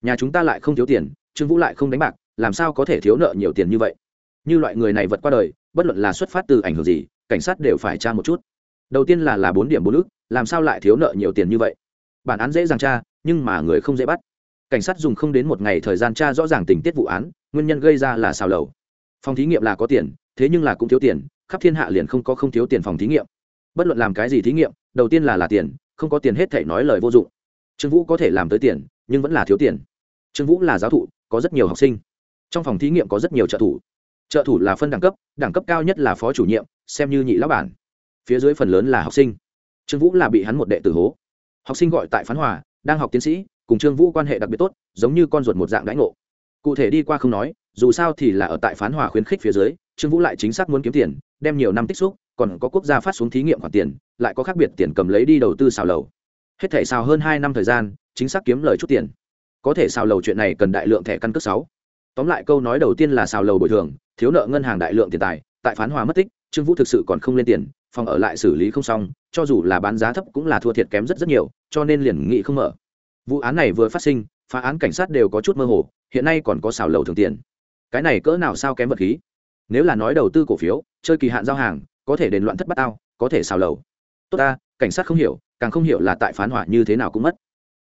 Nhà chúng ta lại không thiếu tiền, trương vũ lại không đánh bạc, làm sao có thể thiếu nợ nhiều tiền như vậy? Như loại người này vượt qua đời, bất luận là xuất phát từ ảnh hưởng gì, cảnh sát đều phải tra một chút. Đầu tiên là là bốn điểm bốn ước làm sao lại thiếu nợ nhiều tiền như vậy? Bản án dễ dàng tra, nhưng mà người không dễ bắt. Cảnh sát dùng không đến một ngày thời gian tra rõ ràng tình tiết vụ án, nguyên nhân gây ra là xào lầu. Phòng thí nghiệm là có tiền, thế nhưng là cũng thiếu tiền, khắp thiên hạ liền không có không thiếu tiền phòng thí nghiệm. Bất luận làm cái gì thí nghiệm, đầu tiên là là tiền, không có tiền hết thể nói lời vô dụng. Trương vũ có thể làm tới tiền, nhưng vẫn là thiếu tiền. Trương vũ là giáo thụ, có rất nhiều học sinh. Trong phòng thí nghiệm có rất nhiều trợ thủ. Trợ thủ là phân đẳng cấp đẳng cấp cao nhất là phó chủ nhiệm, xem như nhị lão bản. Phía dưới phần lớn là học sinh trương vũ là bị hắn một đệ tử hố. Học sinh gọi tại phán hòa, đang học tiến sĩ, cùng trương vũ quan hệ đặc biệt tốt, giống như con ruột một dạng đãi ngộ. Cụ thể đi qua không nói, dù sao thì là ở tại phán hòa khuyến khích phía dưới, trương vũ lại chính xác muốn kiếm tiền, đem nhiều năm tích xúc, còn có quốc gia phát xuống thí nghiệm khoản tiền, lại có khác biệt tiền cầm lấy đi đầu tư xào lầu. Hết thể xào hơn hai năm thời gian, chính xác kiếm lời chút tiền. Có thể xào lầu chuyện này cần đại lượng thẻ căn cước sáu. Tóm lại câu nói đầu tiên là xào lầu bồi thường, thiếu nợ ngân hàng đại lượng tiền tài, tại phán hòa mất tích, trương vũ thực sự còn không lên tiền phòng ở lại xử lý không xong, cho dù là bán giá thấp cũng là thua thiệt kém rất rất nhiều, cho nên liền nghị không mở. Vụ án này vừa phát sinh, phá án cảnh sát đều có chút mơ hồ, hiện nay còn có xào lầu thường tiền. Cái này cỡ nào sao kém vật khí? Nếu là nói đầu tư cổ phiếu, chơi kỳ hạn giao hàng, có thể đền loạn thất bát ao có thể xào lầu. Tốt ta, cảnh sát không hiểu, càng không hiểu là tại phán hỏa như thế nào cũng mất.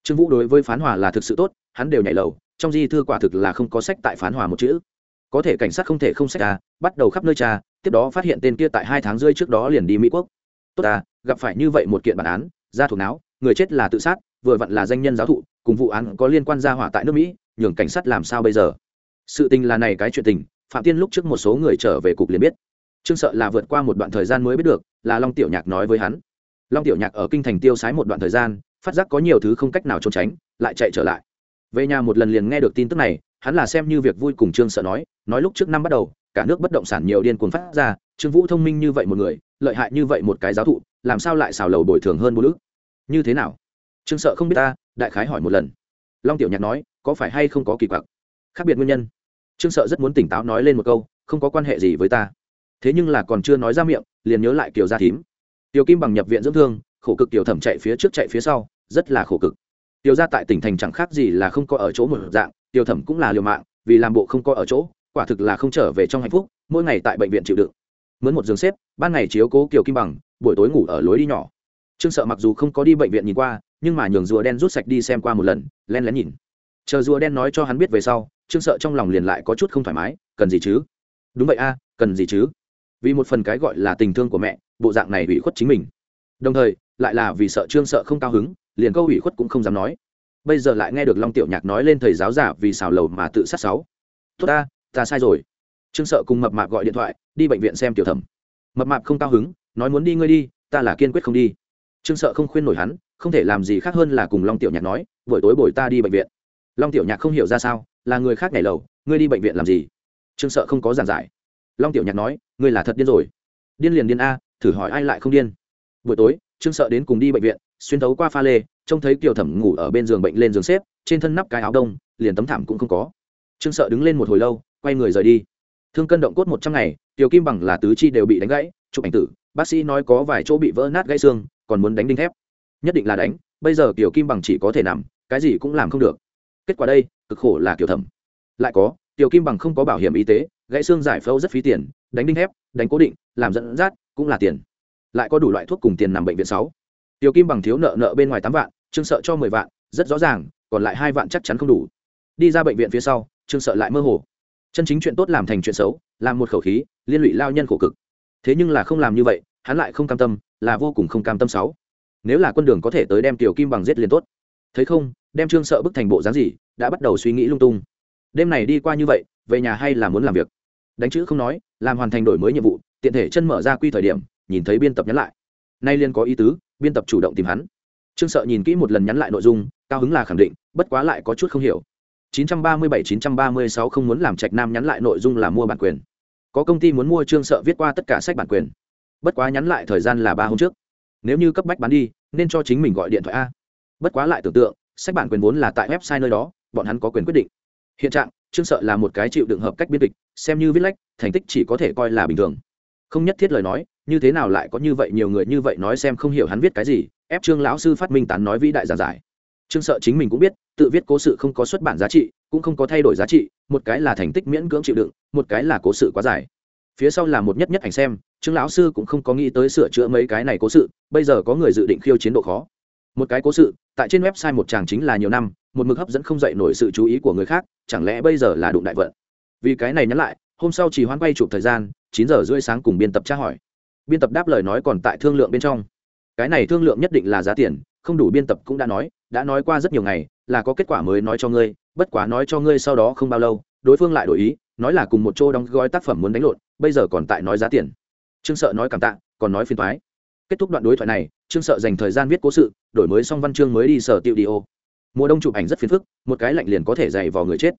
Trương vũ đối với phán hỏa là thực sự tốt, hắn đều nhảy lầu, trong di thư quả thực là không có sách tại phán hỏa một chữ có thể cảnh sát không thể không xét ra bắt đầu khắp nơi trà, tiếp đó phát hiện tên kia tại hai tháng rưỡi trước đó liền đi mỹ quốc. Tốt ta gặp phải như vậy một kiện bản án, ra thuộc não, người chết là tự sát, vừa vặn là danh nhân giáo thụ, cùng vụ án có liên quan ra hỏa tại nước mỹ, nhường cảnh sát làm sao bây giờ? Sự tình là này cái chuyện tình, phạm tiên lúc trước một số người trở về cục liền biết. Trương sợ là vượt qua một đoạn thời gian mới biết được, là long tiểu nhạc nói với hắn. Long tiểu nhạc ở kinh thành tiêu sái một đoạn thời gian, phát giác có nhiều thứ không cách nào trốn tránh, lại chạy trở lại. Về nhà một lần liền nghe được tin tức này hắn là xem như việc vui cùng trương sợ nói nói lúc trước năm bắt đầu, cả nước bất động sản nhiều điên cuồng phát ra, trương vũ thông minh như vậy một người, lợi hại như vậy một cái giáo thụ, làm sao lại xào lầu bồi thường hơn một ước như thế nào? Trương sợ không biết ta, đại khái hỏi một lần. Long tiểu nhạc nói, có phải hay không có kỳ quặc? Khác biệt nguyên nhân. Trương sợ rất muốn tỉnh táo nói lên một câu, không có quan hệ gì với ta. Thế nhưng là còn chưa nói ra miệng, liền nhớ lại kiều gia thím. Tiểu kim bằng nhập viện dưỡng thương, khổ cực tiểu thẩm chạy phía trước chạy phía sau, rất là khổ cực. Tiểu gia tại tỉnh thành chẳng khác gì là không có ở chỗ một dạng tiểu thẩm cũng là liều mạng, vì làm bộ không coi ở chỗ, quả thực là không trở về trong hạnh phúc, mỗi ngày tại bệnh viện chịu đựng. Mướn một giường xếp, ban ngày chiếu cố kiều kim bằng, buổi tối ngủ ở lối đi nhỏ. Trương sợ mặc dù không có đi bệnh viện nhìn qua, nhưng mà nhường rùa đen rút sạch đi xem qua một lần len lén nhìn. Chờ rùa đen nói cho hắn biết về sau, trương sợ trong lòng liền lại có chút không thoải mái, cần gì chứ? Đúng vậy a, cần gì chứ? Vì một phần cái gọi là tình thương của mẹ, bộ dạng này ủy khuất chính mình. Đồng thời, lại là vì sợ trương sợ không cao hứng, liền câu ủy khuất cũng không dám nói bây giờ lại nghe được long tiểu nhạc nói lên thầy giáo giả vì xào lầu mà tự sát sáu. Tốt ta ta sai rồi. Trương sợ cùng mập mạp gọi điện thoại, đi bệnh viện xem tiểu thẩm. Mập mạp không cao hứng, nói muốn đi ngươi đi, ta là kiên quyết không đi. Trương sợ không khuyên nổi hắn, không thể làm gì khác hơn là cùng long tiểu nhạc nói, buổi tối bồi ta đi bệnh viện. Long tiểu nhạc không hiểu ra sao, là người khác nhảy lầu, ngươi đi bệnh viện làm gì? Trương sợ không có giảng giải. Long tiểu nhạc nói, ngươi là thật điên rồi. Điên liền điên a, thử hỏi ai lại không điên? Buổi tối, trương sợ đến cùng đi bệnh viện xuyên thấu qua pha lê, trông thấy kiều thẩm ngủ ở bên giường bệnh lên giường xếp, trên thân nắp cái áo đông, liền tấm thảm cũng không có. Trương sợ đứng lên một hồi lâu, quay người rời đi. Thương cân động cốt một trăm ngày, tiểu kim bằng là tứ chi đều bị đánh gãy, chụp ảnh tử, bác sĩ nói có vài chỗ bị vỡ nát gãy xương, còn muốn đánh đinh thép. Nhất định là đánh, bây giờ tiểu kim bằng chỉ có thể nằm, cái gì cũng làm không được. Kết quả đây, cực khổ là kiểu thẩm. Lại có, tiểu kim bằng không có bảo hiểm y tế, gãy xương giải phẫu rất phí tiền, đánh đinh thép, đánh cố định, làm dẫn dắt, cũng là tiền. Lại có đủ loại thuốc cùng tiền nằm bệnh viện sáu tiểu kim bằng thiếu nợ nợ bên ngoài tám vạn, trương sợ cho mười vạn, rất rõ ràng, còn lại hai vạn chắc chắn không đủ. Đi ra bệnh viện phía sau, trương sợ lại mơ hồ. Chân chính chuyện tốt làm thành chuyện xấu, làm một khẩu khí, liên lụy lao nhân khổ cực. Thế nhưng là không làm như vậy, hắn lại không cam tâm, là vô cùng không cam tâm sáu. Nếu là quân đường có thể tới đem tiểu kim bằng giết liền tốt. Thấy không, đem trương sợ bức thành bộ dáng gì, đã bắt đầu suy nghĩ lung tung. Đêm này đi qua như vậy, về nhà hay là muốn làm việc? Đánh chữ không nói, làm hoàn thành đổi mới nhiệm vụ, tiện thể chân mở ra quy thời điểm, nhìn thấy biên tập nhắn lại. Nay liên có ý tứ biên tập chủ động tìm hắn. Trương sợ nhìn kỹ một lần nhắn lại nội dung, cao hứng là khẳng định, bất quá lại có chút không hiểu. 937-936 không muốn làm trạch nam nhắn lại nội dung là mua bản quyền. Có công ty muốn mua, trương sợ viết qua tất cả sách bản quyền. Bất quá nhắn lại thời gian là ba hôm trước. Nếu như cấp bách bán đi, nên cho chính mình gọi điện thoại a. Bất quá lại tưởng tượng, sách bản quyền vốn là tại website nơi đó, bọn hắn có quyền quyết định. Hiện trạng, trương sợ là một cái chịu đựng hợp cách biên kịch, xem như viết lách, thành tích chỉ có thể coi là bình thường. Không nhất thiết lời nói như thế nào lại có như vậy nhiều người như vậy nói xem không hiểu hắn viết cái gì, ép trương lão sư phát minh tán nói vĩ đại giản giải. Trương sợ chính mình cũng biết, tự viết cố sự không có xuất bản giá trị, cũng không có thay đổi giá trị, một cái là thành tích miễn cưỡng chịu đựng, một cái là cố sự quá dài. Phía sau là một nhất nhất ảnh xem, trương lão sư cũng không có nghĩ tới sửa chữa mấy cái này cố sự, bây giờ có người dự định khiêu chiến độ khó. Một cái cố sự, tại trên website một chàng chính là nhiều năm, một mực hấp dẫn không dậy nổi sự chú ý của người khác, chẳng lẽ bây giờ là đụng đại vận? Vì cái này nhắn lại, hôm sau chỉ hoán quay chụp thời gian, chín giờ rưỡi sáng cùng biên tập tra hỏi biên tập đáp lời nói còn tại thương lượng bên trong. Cái này thương lượng nhất định là giá tiền, không đủ biên tập cũng đã nói đã nói qua rất nhiều ngày, là có kết quả mới nói cho ngươi, bất quá nói cho ngươi sau đó không bao lâu, đối phương lại đổi ý, nói là cùng một chỗ đóng gói tác phẩm muốn đánh lộn, bây giờ còn tại nói giá tiền. Trương sợ nói cảm tạ, còn nói phiền thoái kết thúc đoạn đối thoại này, trương sợ dành thời gian viết cố sự, đổi mới xong văn chương mới đi sở tiệu đi ô. Mùa đông chụp ảnh rất phiền phức, một cái lạnh liền có thể dày vào người chết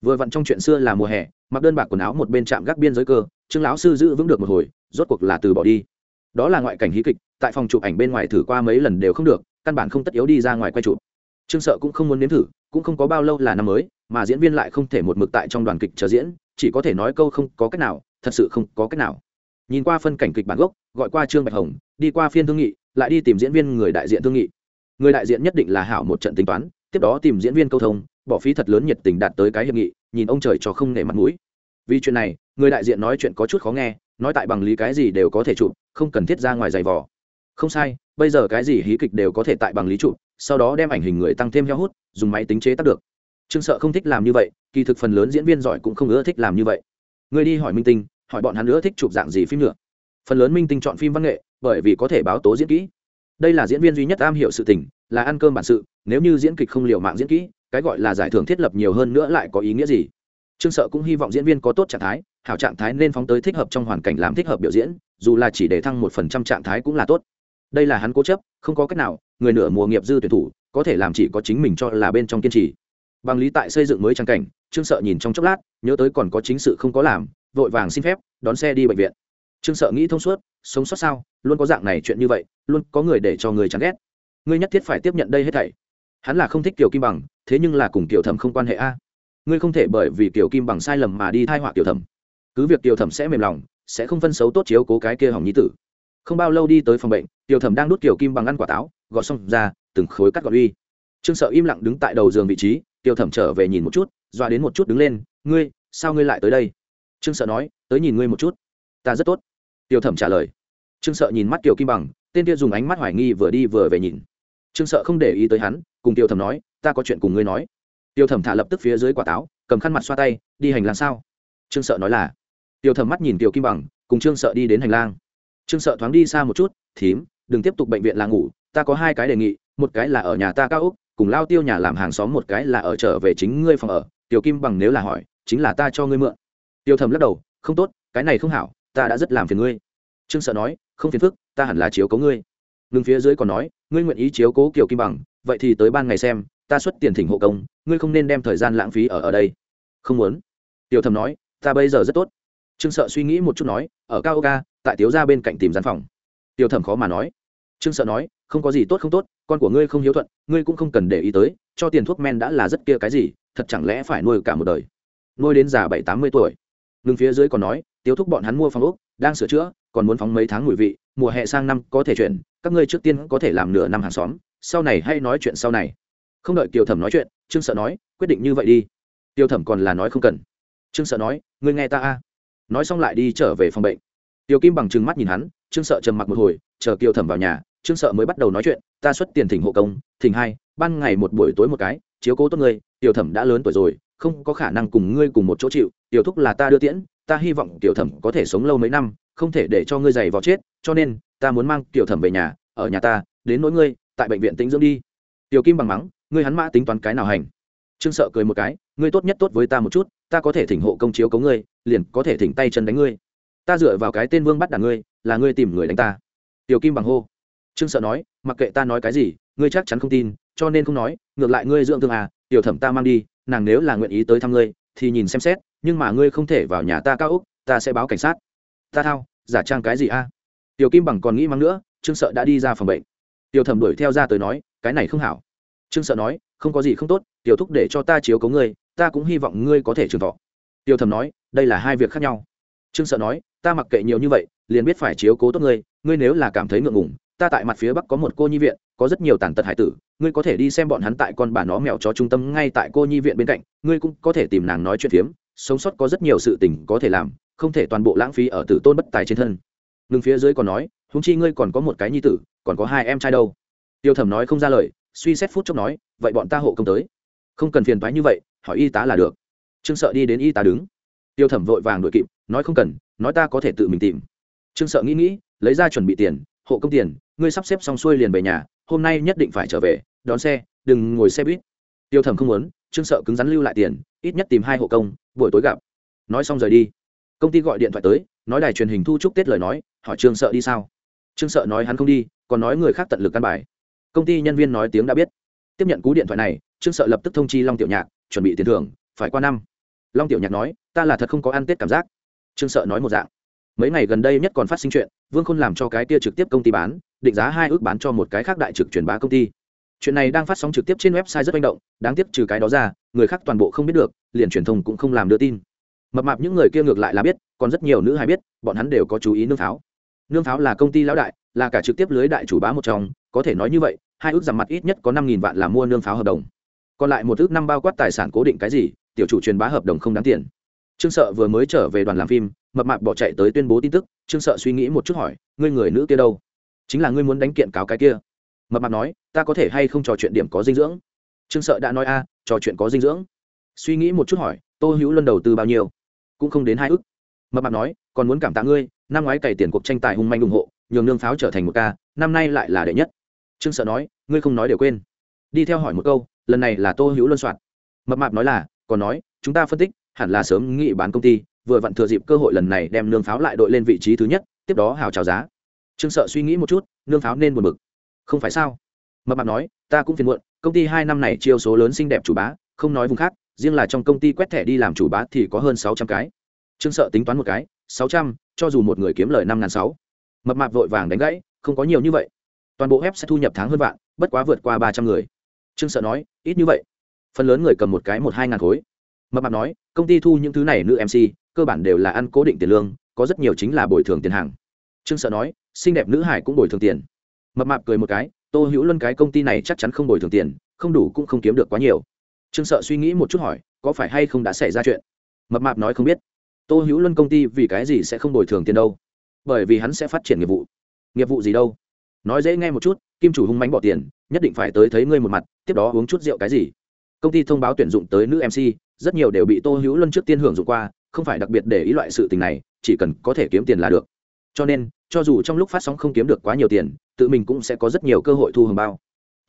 vừa vặn trong chuyện xưa là mùa hè, mặc đơn bạc quần áo một bên trạm gác biên giới cơ, trương lão sư giữ vững được một hồi, rốt cuộc là từ bỏ đi. Đó là ngoại cảnh hí kịch, tại phòng chụp ảnh bên ngoài thử qua mấy lần đều không được, căn bản không tất yếu đi ra ngoài quay chụp. Trương sợ cũng không muốn nếm thử, cũng không có bao lâu là năm mới, mà diễn viên lại không thể một mực tại trong đoàn kịch chờ diễn, chỉ có thể nói câu không có cách nào, thật sự không có cách nào. Nhìn qua phân cảnh kịch bản gốc, gọi qua trương bạch hồng, đi qua phiên thương nghị, lại đi tìm diễn viên người đại diện thương nghị. Người đại diện nhất định là hảo một trận tính toán, tiếp đó tìm diễn viên câu thông bỏ phí thật lớn nhiệt tình đạt tới cái hiệp nghị, nhìn ông trời cho không nể mặt mũi. Vì chuyện này, người đại diện nói chuyện có chút khó nghe, nói tại bằng lý cái gì đều có thể chụp, không cần thiết ra ngoài giày vò. Không sai, bây giờ cái gì hí kịch đều có thể tại bằng lý chụp, sau đó đem ảnh hình người tăng thêm heo hút, dùng máy tính chế tác được. Trương sợ không thích làm như vậy, kỳ thực phần lớn diễn viên giỏi cũng không ưa thích làm như vậy. Người đi hỏi minh tinh, hỏi bọn hắn ưa thích chụp dạng gì phim nữa. Phần lớn minh tinh chọn phim văn nghệ, bởi vì có thể báo tố diễn kỹ. Đây là diễn viên duy nhất am hiểu sự tình là ăn cơm bản sự, nếu như diễn kịch không liều mạng diễn kỹ, cái gọi là giải thưởng thiết lập nhiều hơn nữa lại có ý nghĩa gì? Trương sợ cũng hy vọng diễn viên có tốt trạng thái, hảo trạng thái nên phóng tới thích hợp trong hoàn cảnh làm thích hợp biểu diễn, dù là chỉ để thăng một phần trăm trạng thái cũng là tốt. Đây là hắn cố chấp, không có cách nào, người nửa mùa nghiệp dư tuyển thủ, có thể làm chỉ có chính mình cho là bên trong kiên trì. Bằng lý tại xây dựng mới trang cảnh, trương sợ nhìn trong chốc lát, nhớ tới còn có chính sự không có làm, vội vàng xin phép, đón xe đi bệnh viện. Trương sợ nghĩ thông suốt, sống sót sao, luôn có dạng này chuyện như vậy, luôn có người để cho người chán ghét ngươi nhất thiết phải tiếp nhận đây hết thảy. Hắn là không thích kiểu kim bằng, thế nhưng là cùng kiểu thẩm không quan hệ a. Ngươi không thể bởi vì kiểu kim bằng sai lầm mà đi thai họa kiểu thẩm. Cứ việc kiều thẩm sẽ mềm lòng, sẽ không phân xấu tốt chiếu cố cái kia hỏng nhi tử. Không bao lâu đi tới phòng bệnh tiểu thẩm đang đút kiều kim bằng ăn quả táo, gọt xong ra, từng khối cắt gọt uy. Trương sợ im lặng đứng tại đầu giường vị trí tiểu thẩm trở về nhìn một chút, dọa đến một chút đứng lên, ngươi, sao ngươi lại tới đây? Trương sợ nói, tới nhìn ngươi một chút. Ta rất tốt. Tiêu thẩm trả lời. Trương sợ nhìn mắt kiều kim bằng, tên kia dùng ánh mắt hoài nghi vừa đi vừa về nhìn trương sợ không để ý tới hắn, cùng tiêu thẩm nói, ta có chuyện cùng ngươi nói. Tiêu thẩm thả lập tức phía dưới quả táo, cầm khăn mặt xoa tay, đi hành lang sao? Trương sợ nói là. Tiêu thẩm mắt nhìn tiểu kim bằng, cùng trương sợ đi đến hành lang. Trương sợ thoáng đi xa một chút, thím, đừng tiếp tục bệnh viện là ngủ, ta có hai cái đề nghị, một cái là ở nhà ta cao úc cùng lao tiêu nhà làm hàng xóm, một cái là ở trở về chính ngươi phòng ở. Tiểu kim bằng nếu là hỏi, chính là ta cho ngươi mượn. Tiêu thẩm lắc đầu, không tốt, cái này không hảo, ta đã rất làm phiền ngươi. Trương sợ nói, không phiền phức, ta hẳn là chiếu cố ngươi ngừng phía dưới còn nói, ngươi nguyện ý chiếu cố kiều kim bằng, vậy thì tới ban ngày xem, ta xuất tiền thỉnh hộ công, ngươi không nên đem thời gian lãng phí ở ở đây. Không muốn. Tiểu thầm nói, ta bây giờ rất tốt. Trương sợ suy nghĩ một chút nói, ở cao ca tại tiếu ra bên cạnh tìm gian phòng. Tiểu thẩm khó mà nói. Trương sợ nói, không có gì tốt không tốt, con của ngươi không hiếu thuận, ngươi cũng không cần để ý tới, cho tiền thuốc men đã là rất kia cái gì, thật chẳng lẽ phải nuôi cả một đời? Nuôi đến già bảy tám mươi tuổi. Ngừng phía dưới còn nói tiêu thúc bọn hắn mua phòng úc đang sửa chữa, còn muốn phóng mấy tháng mùi vị mùa hè sang năm có thể chuyển, các ngươi trước tiên có thể làm nửa năm hàng xóm, sau này hay nói chuyện sau này. Không đợi kiều thẩm nói chuyện, trương sợ nói, quyết định như vậy đi. Tiêu thẩm còn là nói không cần. Trương sợ nói, ngươi nghe ta a. Nói xong lại đi trở về phòng bệnh. Tiêu kim bằng trừng mắt nhìn hắn, trương sợ trầm mặc một hồi, chờ kiều thẩm vào nhà, trương sợ mới bắt đầu nói chuyện, ta xuất tiền thỉnh hộ công, thỉnh hai, ban ngày một buổi tối một cái, chiếu cố tốt ngươi, tiểu thẩm đã lớn tuổi rồi, không có khả năng cùng ngươi cùng một chỗ chịu, tiểu thúc là ta đưa tiễn, ta hy vọng tiểu thẩm có thể sống lâu mấy năm không thể để cho ngươi giày vào chết, cho nên, ta muốn mang tiểu thẩm về nhà, ở nhà ta, đến nỗi ngươi, tại bệnh viện tĩnh dưỡng đi. Tiểu kim bằng mắng, ngươi hắn mã tính toán cái nào hành? Trương sợ cười một cái, ngươi tốt nhất tốt với ta một chút, ta có thể thỉnh hộ công chiếu cấu ngươi, liền có thể thỉnh tay chân đánh ngươi. Ta dựa vào cái tên vương bắt đàn ngươi, là ngươi tìm người đánh ta. Tiểu kim bằng hô. Trương sợ nói, mặc kệ ta nói cái gì, ngươi chắc chắn không tin, cho nên không nói, ngược lại ngươi dưỡng thương à tiểu thẩm ta mang đi, nàng nếu là nguyện ý tới thăm ngươi, thì nhìn xem xét, nhưng mà ngươi không thể vào nhà ta cao úc, ta sẽ báo cảnh sát ta thao, giả trang cái gì a? Tiểu kim bằng còn nghĩ mắng nữa, trương sợ đã đi ra phòng bệnh. Tiểu thẩm đuổi theo ra tới nói, cái này không hảo. Trương sợ nói, không có gì không tốt, tiểu thúc để cho ta chiếu cấu ngươi, ta cũng hy vọng ngươi có thể trường thọ. Tiểu thẩm nói, đây là hai việc khác nhau. Trương sợ nói, ta mặc kệ nhiều như vậy, liền biết phải chiếu cố tốt ngươi ngươi nếu là cảm thấy ngượng ngùng, ta tại mặt phía bắc có một cô nhi viện, có rất nhiều tàn tật hải tử, ngươi có thể đi xem bọn hắn tại con bà nó mèo chó trung tâm ngay tại cô nhi viện bên cạnh, ngươi cũng có thể tìm nàng nói chuyện phiếm, sống sót có rất nhiều sự tình có thể làm không thể toàn bộ lãng phí ở tử tôn bất tài trên thân. Ngừng phía dưới còn nói húng chi ngươi còn có một cái nhi tử, còn có hai em trai đâu? Tiêu thẩm nói không ra lời, suy xét phút chốc nói, vậy bọn ta hộ công tới. Không cần phiền thoái như vậy, hỏi y tá là được. Trương sợ đi đến y tá đứng. Tiêu thẩm vội vàng đuổi kịp, nói, không cần, nói ta có thể tự mình tìm. Trương sợ nghĩ nghĩ, lấy ra chuẩn bị tiền, hộ công tiền, ngươi sắp xếp xong xuôi liền về nhà, hôm nay nhất định phải trở về, đón xe, đừng ngồi xe buýt. Tiêu thẩm không muốn, trương sợ cứng rắn lưu lại tiền, ít nhất tìm hai hộ công, buổi tối gặp. Nói xong rời đi công ty gọi điện thoại tới, nói đài truyền hình thu chúc tết lời nói, hỏi trương sợ đi sao? Trương sợ nói hắn không đi, còn nói người khác tận lực căn bài. Công ty nhân viên nói tiếng đã biết. Tiếp nhận cú điện thoại này, trương sợ lập tức thông chi long tiểu nhạc, chuẩn bị tiền thưởng, phải qua năm. Long tiểu nhạc nói, ta là thật không có ăn tết cảm giác. Trương sợ nói một dạng. Mấy ngày gần đây nhất còn phát sinh chuyện, vương khôn làm cho cái kia trực tiếp công ty bán, định giá hai ước bán cho một cái khác đại trực truyền bá công ty. Chuyện này đang phát sóng trực tiếp trên website rất manh động, đáng tiếc trừ cái đó ra, người khác toàn bộ không biết được, liền truyền thông cũng không làm đưa tin mập mạp những người kia ngược lại là biết, còn rất nhiều nữ hay biết, bọn hắn đều có chú ý nương pháo. Nương pháo là công ty lão đại, là cả trực tiếp lưới đại chủ bá một trong, có thể nói như vậy, hai ước giảm mặt ít nhất có năm nghìn vạn là mua nương pháo hợp đồng. Còn lại một ước năm bao quát tài sản cố định cái gì, tiểu chủ truyền bá hợp đồng không đáng tiền. Trương sợ vừa mới trở về đoàn làm phim, mập mạp bỏ chạy tới tuyên bố tin tức, trương sợ suy nghĩ một chút hỏi, ngươi người nữ kia đâu? Chính là ngươi muốn đánh kiện cáo cái kia. Mập mạp nói, ta có thể hay không trò chuyện điểm có dinh dưỡng? Trương sợ đã nói, a, trò chuyện có dinh dưỡng. Suy nghĩ một chút hỏi, tô hữu luân đầu tư bao nhiêu? Cũng không đến hai ức. Mập mạp nói, còn muốn cảm tạ ngươi, năm ngoái cày tiền cuộc tranh tài hung manh ủng hộ, nhường nương pháo trở thành một ca, năm nay lại là đệ nhất. Trương sợ nói, ngươi không nói đều quên. Đi theo hỏi một câu, lần này là tô hữu luân soạn. Mập mạp nói là, còn nói, chúng ta phân tích, hẳn là sớm nghị bán công ty, vừa vặn thừa dịp cơ hội lần này đem nương pháo lại đội lên vị trí thứ nhất, tiếp đó hào chào giá. Trương sợ suy nghĩ một chút, nương pháo nên buồn bực. Không phải sao? Mập mạp nói, ta cũng phiền muộn, công ty hai năm này chiêu số lớn xinh đẹp chủ bá, không nói vùng khác riêng là trong công ty quét thẻ đi làm chủ bá thì có hơn sáu trăm cái. Trương sợ tính toán một cái, sáu trăm, cho dù một người kiếm lời năm ngàn sáu. Mập mạp vội vàng đánh gãy, không có nhiều như vậy. Toàn bộ web sẽ thu nhập tháng hơn vạn, bất quá vượt qua ba trăm người. Trương sợ nói, ít như vậy. Phần lớn người cầm một cái một hai ngàn khối. Mập mạp nói, công ty thu những thứ này nữ mc cơ bản đều là ăn cố định tiền lương, có rất nhiều chính là bồi thường tiền hàng. Trương sợ nói, xinh đẹp nữ hải cũng bồi thường tiền. Mập mạp cười một cái, tô hữu luân cái công ty này chắc chắn không bồi thường tiền, không đủ cũng không kiếm được quá nhiều trương sợ suy nghĩ một chút hỏi, có phải hay không đã xảy ra chuyện? Mập mạp nói không biết. Tô hữu luân công ty vì cái gì sẽ không bồi thường tiền đâu? Bởi vì hắn sẽ phát triển nghiệp vụ. Nghiệp vụ gì đâu? Nói dễ nghe một chút, kim chủ hung mánh bỏ tiền, nhất định phải tới thấy ngươi một mặt, tiếp đó uống chút rượu cái gì? Công ty thông báo tuyển dụng tới nữ mc rất nhiều đều bị tô hữu luân trước tiên hưởng dụng qua, không phải đặc biệt để ý loại sự tình này, chỉ cần có thể kiếm tiền là được. Cho nên, cho dù trong lúc phát sóng không kiếm được quá nhiều tiền, tự mình cũng sẽ có rất nhiều cơ hội thu hồng bao.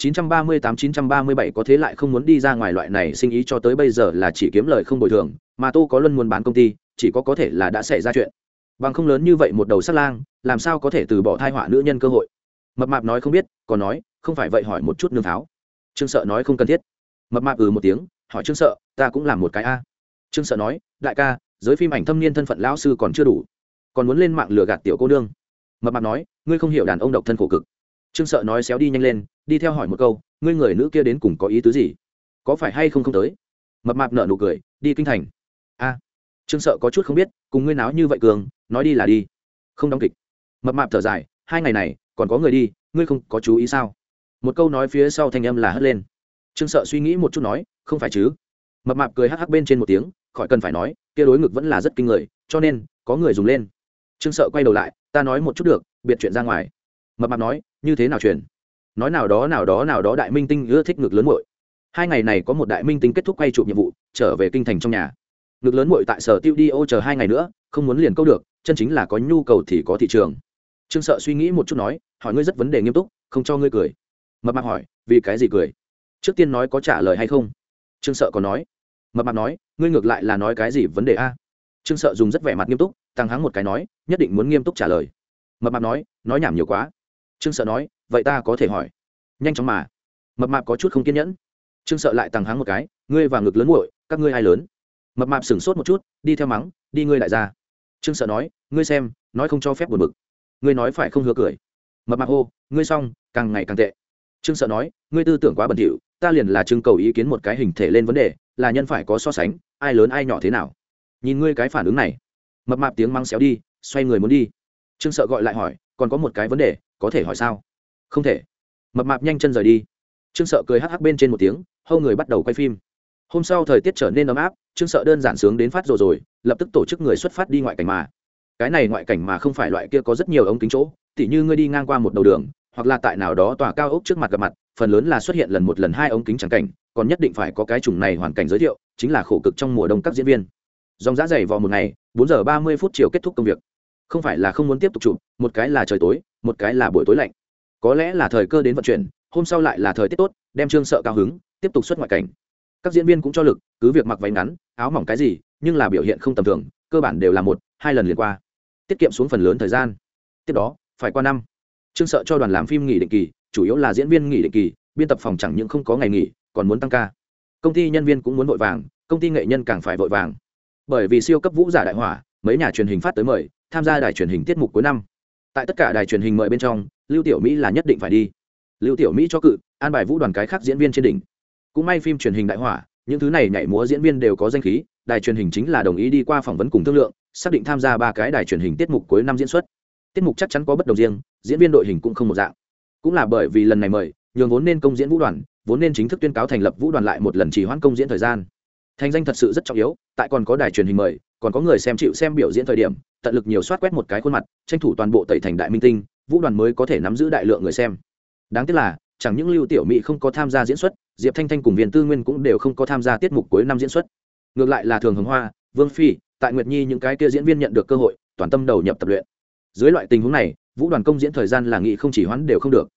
938-937 có thế lại không muốn đi ra ngoài loại này sinh ý cho tới bây giờ là chỉ kiếm lời không bồi thường, mà tô có luân muốn bán công ty, chỉ có có thể là đã xảy ra chuyện. Bằng không lớn như vậy một đầu sắt lang, làm sao có thể từ bỏ thai họa nữ nhân cơ hội? Mập mạp nói không biết, còn nói, không phải vậy hỏi một chút nương tháo. trương sợ nói không cần thiết. Mập mạp ừ một tiếng, hỏi trương sợ, ta cũng làm một cái a. Trương sợ nói, đại ca, giới phim ảnh thâm niên thân phận lão sư còn chưa đủ, còn muốn lên mạng lừa gạt tiểu cô nương. Mập mạp nói, ngươi không hiểu đàn ông độc thân khổ cực trương sợ nói xéo đi nhanh lên, đi theo hỏi một câu, ngươi người nữ kia đến cùng có ý tứ gì? Có phải hay không không tới? Mập mạp nợ nụ cười, đi kinh thành. A, trương sợ có chút không biết, cùng ngươi náo như vậy cường, nói đi là đi. Không đóng kịch. Mập mạp thở dài, hai ngày này, còn có người đi, ngươi không có chú ý sao? Một câu nói phía sau thanh âm là hất lên. Trương sợ suy nghĩ một chút nói, không phải chứ? Mập mạp cười hắc hắc bên trên một tiếng, khỏi cần phải nói, kia đối ngực vẫn là rất kinh người, cho nên, có người dùng lên. Trương sợ quay đầu lại, ta nói một chút được, biệt chuyện ra ngoài mập mạp nói, như thế nào truyền? Nói nào đó nào đó nào đó đại minh tinh ưa thích ngực lớn muội. Hai ngày này có một đại minh tinh kết thúc quay chụp nhiệm vụ, trở về kinh thành trong nhà. Ngực lớn muội tại sở tiêu đi ô chờ hai ngày nữa, không muốn liền câu được, chân chính là có nhu cầu thì có thị trường. Trương sợ suy nghĩ một chút nói, hỏi ngươi rất vấn đề nghiêm túc, không cho ngươi cười. Mập mạp hỏi, vì cái gì cười? Trước tiên nói có trả lời hay không? Trương sợ còn nói, mập mạp nói, ngươi ngược lại là nói cái gì vấn đề a? Trương sợ dùng rất vẻ mặt nghiêm túc, tăng hắng một cái nói, nhất định muốn nghiêm túc trả lời. Mập mạp nói nói nhảm nhiều quá trương sợ nói, vậy ta có thể hỏi. Nhanh chóng mà. Mập mạp có chút không kiên nhẫn. Trương sợ lại tàng hắng một cái, ngươi và ngực lớn muội, các ngươi ai lớn? Mập mạp sửng sốt một chút, đi theo mắng, đi ngươi lại ra. Trương sợ nói, ngươi xem, nói không cho phép buồn bực. Ngươi nói phải không hứa cười. Mập mạp hô, ngươi xong, càng ngày càng tệ. Trương sợ nói, ngươi tư tưởng quá bẩn thỉu, ta liền là trưng cầu ý kiến một cái hình thể lên vấn đề, là nhân phải có so sánh, ai lớn ai nhỏ thế nào. Nhìn ngươi cái phản ứng này. Mập mạp tiếng mắng xéo đi, xoay người muốn đi. Trương sợ gọi lại hỏi, còn có một cái vấn đề có thể hỏi sao? Không thể. Mập mạp nhanh chân rời đi. Trương sợ cười hắc hắc bên trên một tiếng hâu người bắt đầu quay phim. Hôm sau thời tiết trở nên ấm áp, trương sợ đơn giản sướng đến phát rồi rồi, lập tức tổ chức người xuất phát đi ngoại cảnh mà. Cái này ngoại cảnh mà không phải loại kia có rất nhiều ống kính chỗ, tỉ như ngươi đi ngang qua một đầu đường, hoặc là tại nào đó tòa cao ốc trước mặt gặp mặt, phần lớn là xuất hiện lần một lần hai ống kính trắng cảnh, còn nhất định phải có cái chủng này hoàn cảnh giới thiệu, chính là khổ cực trong mùa đông các diễn viên. Dòng giá dày vào một ngày, bốn giờ ba mươi phút chiều kết thúc công việc không phải là không muốn tiếp tục chụp, một cái là trời tối, một cái là buổi tối lạnh. Có lẽ là thời cơ đến vận chuyển, hôm sau lại là thời tiết tốt, đem trương sợ cao hứng, tiếp tục xuất ngoại cảnh. Các diễn viên cũng cho lực, cứ việc mặc váy ngắn, áo mỏng cái gì, nhưng là biểu hiện không tầm thường, cơ bản đều là một, hai lần liền qua. Tiết kiệm xuống phần lớn thời gian. Tiếp đó, phải qua năm. Trương sợ cho đoàn làm phim nghỉ định kỳ, chủ yếu là diễn viên nghỉ định kỳ, biên tập phòng chẳng những không có ngày nghỉ, còn muốn tăng ca. Công ty nhân viên cũng muốn vội vàng, công ty nghệ nhân càng phải vội vàng. Bởi vì siêu cấp vũ giả đại hỏa, mấy nhà truyền hình phát tới mời tham gia đài truyền hình tiết mục cuối năm. Tại tất cả đài truyền hình mời bên trong, lưu tiểu mỹ là nhất định phải đi. Lưu tiểu mỹ cho cự, an bài vũ đoàn cái khác diễn viên trên đỉnh. Cũng may phim truyền hình đại hỏa, những thứ này nhảy múa diễn viên đều có danh khí, đài truyền hình chính là đồng ý đi qua phỏng vấn cùng thương lượng, xác định tham gia ba cái đài truyền hình tiết mục cuối năm diễn xuất. Tiết mục chắc chắn có bất đồng riêng, diễn viên đội hình cũng không một dạng. Cũng là bởi vì lần này mời, nhường vốn nên công diễn vũ đoàn, vốn nên chính thức tuyên cáo thành lập vũ đoàn lại một lần chỉ hoãn công diễn thời gian. Thành danh thật sự rất trọng yếu, tại còn có đài truyền hình mời, còn có người xem chịu xem biểu diễn thời điểm tận lực nhiều soát quét một cái khuôn mặt, tranh thủ toàn bộ tẩy thành đại minh tinh, vũ đoàn mới có thể nắm giữ đại lượng người xem. Đáng tiếc là, chẳng những lưu tiểu mỹ không có tham gia diễn xuất, diệp thanh thanh cùng viên tư nguyên cũng đều không có tham gia tiết mục cuối năm diễn xuất. Ngược lại là thường hồng hoa, vương phi, tại nguyệt nhi những cái kia diễn viên nhận được cơ hội, toàn tâm đầu nhập tập luyện. Dưới loại tình huống này, vũ đoàn công diễn thời gian là nghị không chỉ hoãn đều không được.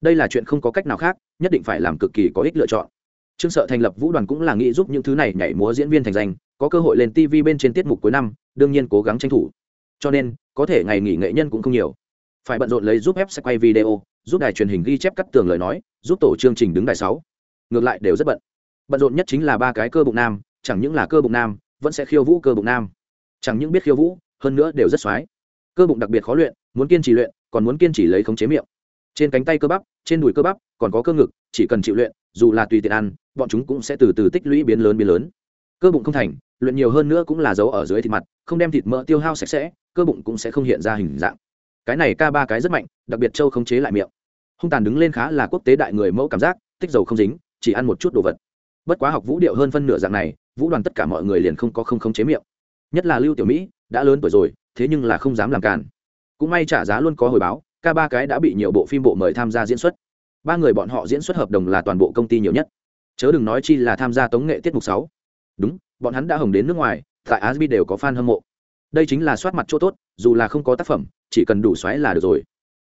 Đây là chuyện không có cách nào khác, nhất định phải làm cực kỳ có ích lựa chọn. Trương sợ thành lập vũ đoàn cũng là nghĩ giúp những thứ này nhảy múa diễn viên thành danh, có cơ hội lên tv bên trên tiết mục cuối năm, đương nhiên cố gắng tranh thủ cho nên, có thể ngày nghỉ nghệ nhân cũng không nhiều. Phải bận rộn lấy giúp ép sẽ quay video, giúp đài truyền hình ghi chép cắt tường lời nói, giúp tổ chương trình đứng đài sáu. Ngược lại đều rất bận. Bận rộn nhất chính là ba cái cơ bụng nam, chẳng những là cơ bụng nam, vẫn sẽ khiêu vũ cơ bụng nam. Chẳng những biết khiêu vũ, hơn nữa đều rất xoái. Cơ bụng đặc biệt khó luyện, muốn kiên trì luyện, còn muốn kiên trì lấy khống chế miệng. Trên cánh tay cơ bắp, trên đùi cơ bắp, còn có cơ ngực, chỉ cần chịu luyện, dù là tùy tiện ăn, bọn chúng cũng sẽ từ từ tích lũy biến lớn biến lớn. Cơ bụng không thành, luyện nhiều hơn nữa cũng là dấu ở dưới thịt mặt không đem thịt mỡ tiêu hao sạch sẽ, cơ bụng cũng sẽ không hiện ra hình dạng. Cái này ca ba cái rất mạnh, đặc biệt châu không chế lại miệng. Hung tàn đứng lên khá là quốc tế đại người mẫu cảm giác, tích dầu không dính, chỉ ăn một chút đồ vật. Bất quá học vũ điệu hơn phân nửa dạng này, vũ đoàn tất cả mọi người liền không có không khống chế miệng. Nhất là lưu tiểu mỹ, đã lớn tuổi rồi, thế nhưng là không dám làm cản cũng may trả giá luôn có hồi báo, ca ba cái đã bị nhiều bộ phim bộ mời tham gia diễn xuất. Ba người bọn họ diễn xuất hợp đồng là toàn bộ công ty nhiều nhất. Chớ đừng nói chi là tham gia tống nghệ tiết mục sáu. Đúng, bọn hắn đã hồng đến nước ngoài tại asbi đều có fan hâm mộ. Đây chính là soát mặt chỗ tốt, dù là không có tác phẩm, chỉ cần đủ xoáy là được rồi.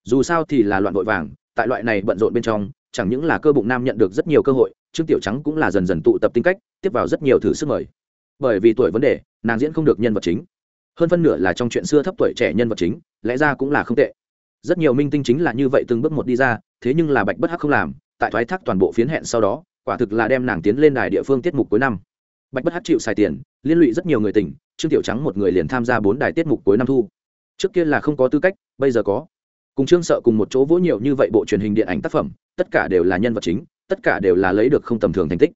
Dù sao thì là loạn vội vàng, tại loại này bận rộn bên trong, chẳng những là cơ bụng nam nhận được rất nhiều cơ hội, trương tiểu trắng cũng là dần dần tụ tập tính cách, tiếp vào rất nhiều thử sức mời. Bởi vì tuổi vấn đề, nàng diễn không được nhân vật chính. Hơn phân nửa là trong chuyện xưa thấp tuổi trẻ nhân vật chính, lẽ ra cũng là không tệ. Rất nhiều minh tinh chính là như vậy từng bước một đi ra, thế nhưng là bạch bất hắc không làm, tại thoái thác toàn bộ phiến hẹn sau đó, quả thực là đem nàng tiến lên đài địa phương tiết mục cuối năm bạch bất hắc chịu xài tiền, liên lụy rất nhiều người tỉnh trương tiểu trắng một người liền tham gia bốn đài tiết mục cuối năm thu. Trước kia là không có tư cách, bây giờ có. Cùng trương sợ cùng một chỗ vỗ nhiều như vậy bộ truyền hình điện ảnh tác phẩm, tất cả đều là nhân vật chính, tất cả đều là lấy được không tầm thường thành tích.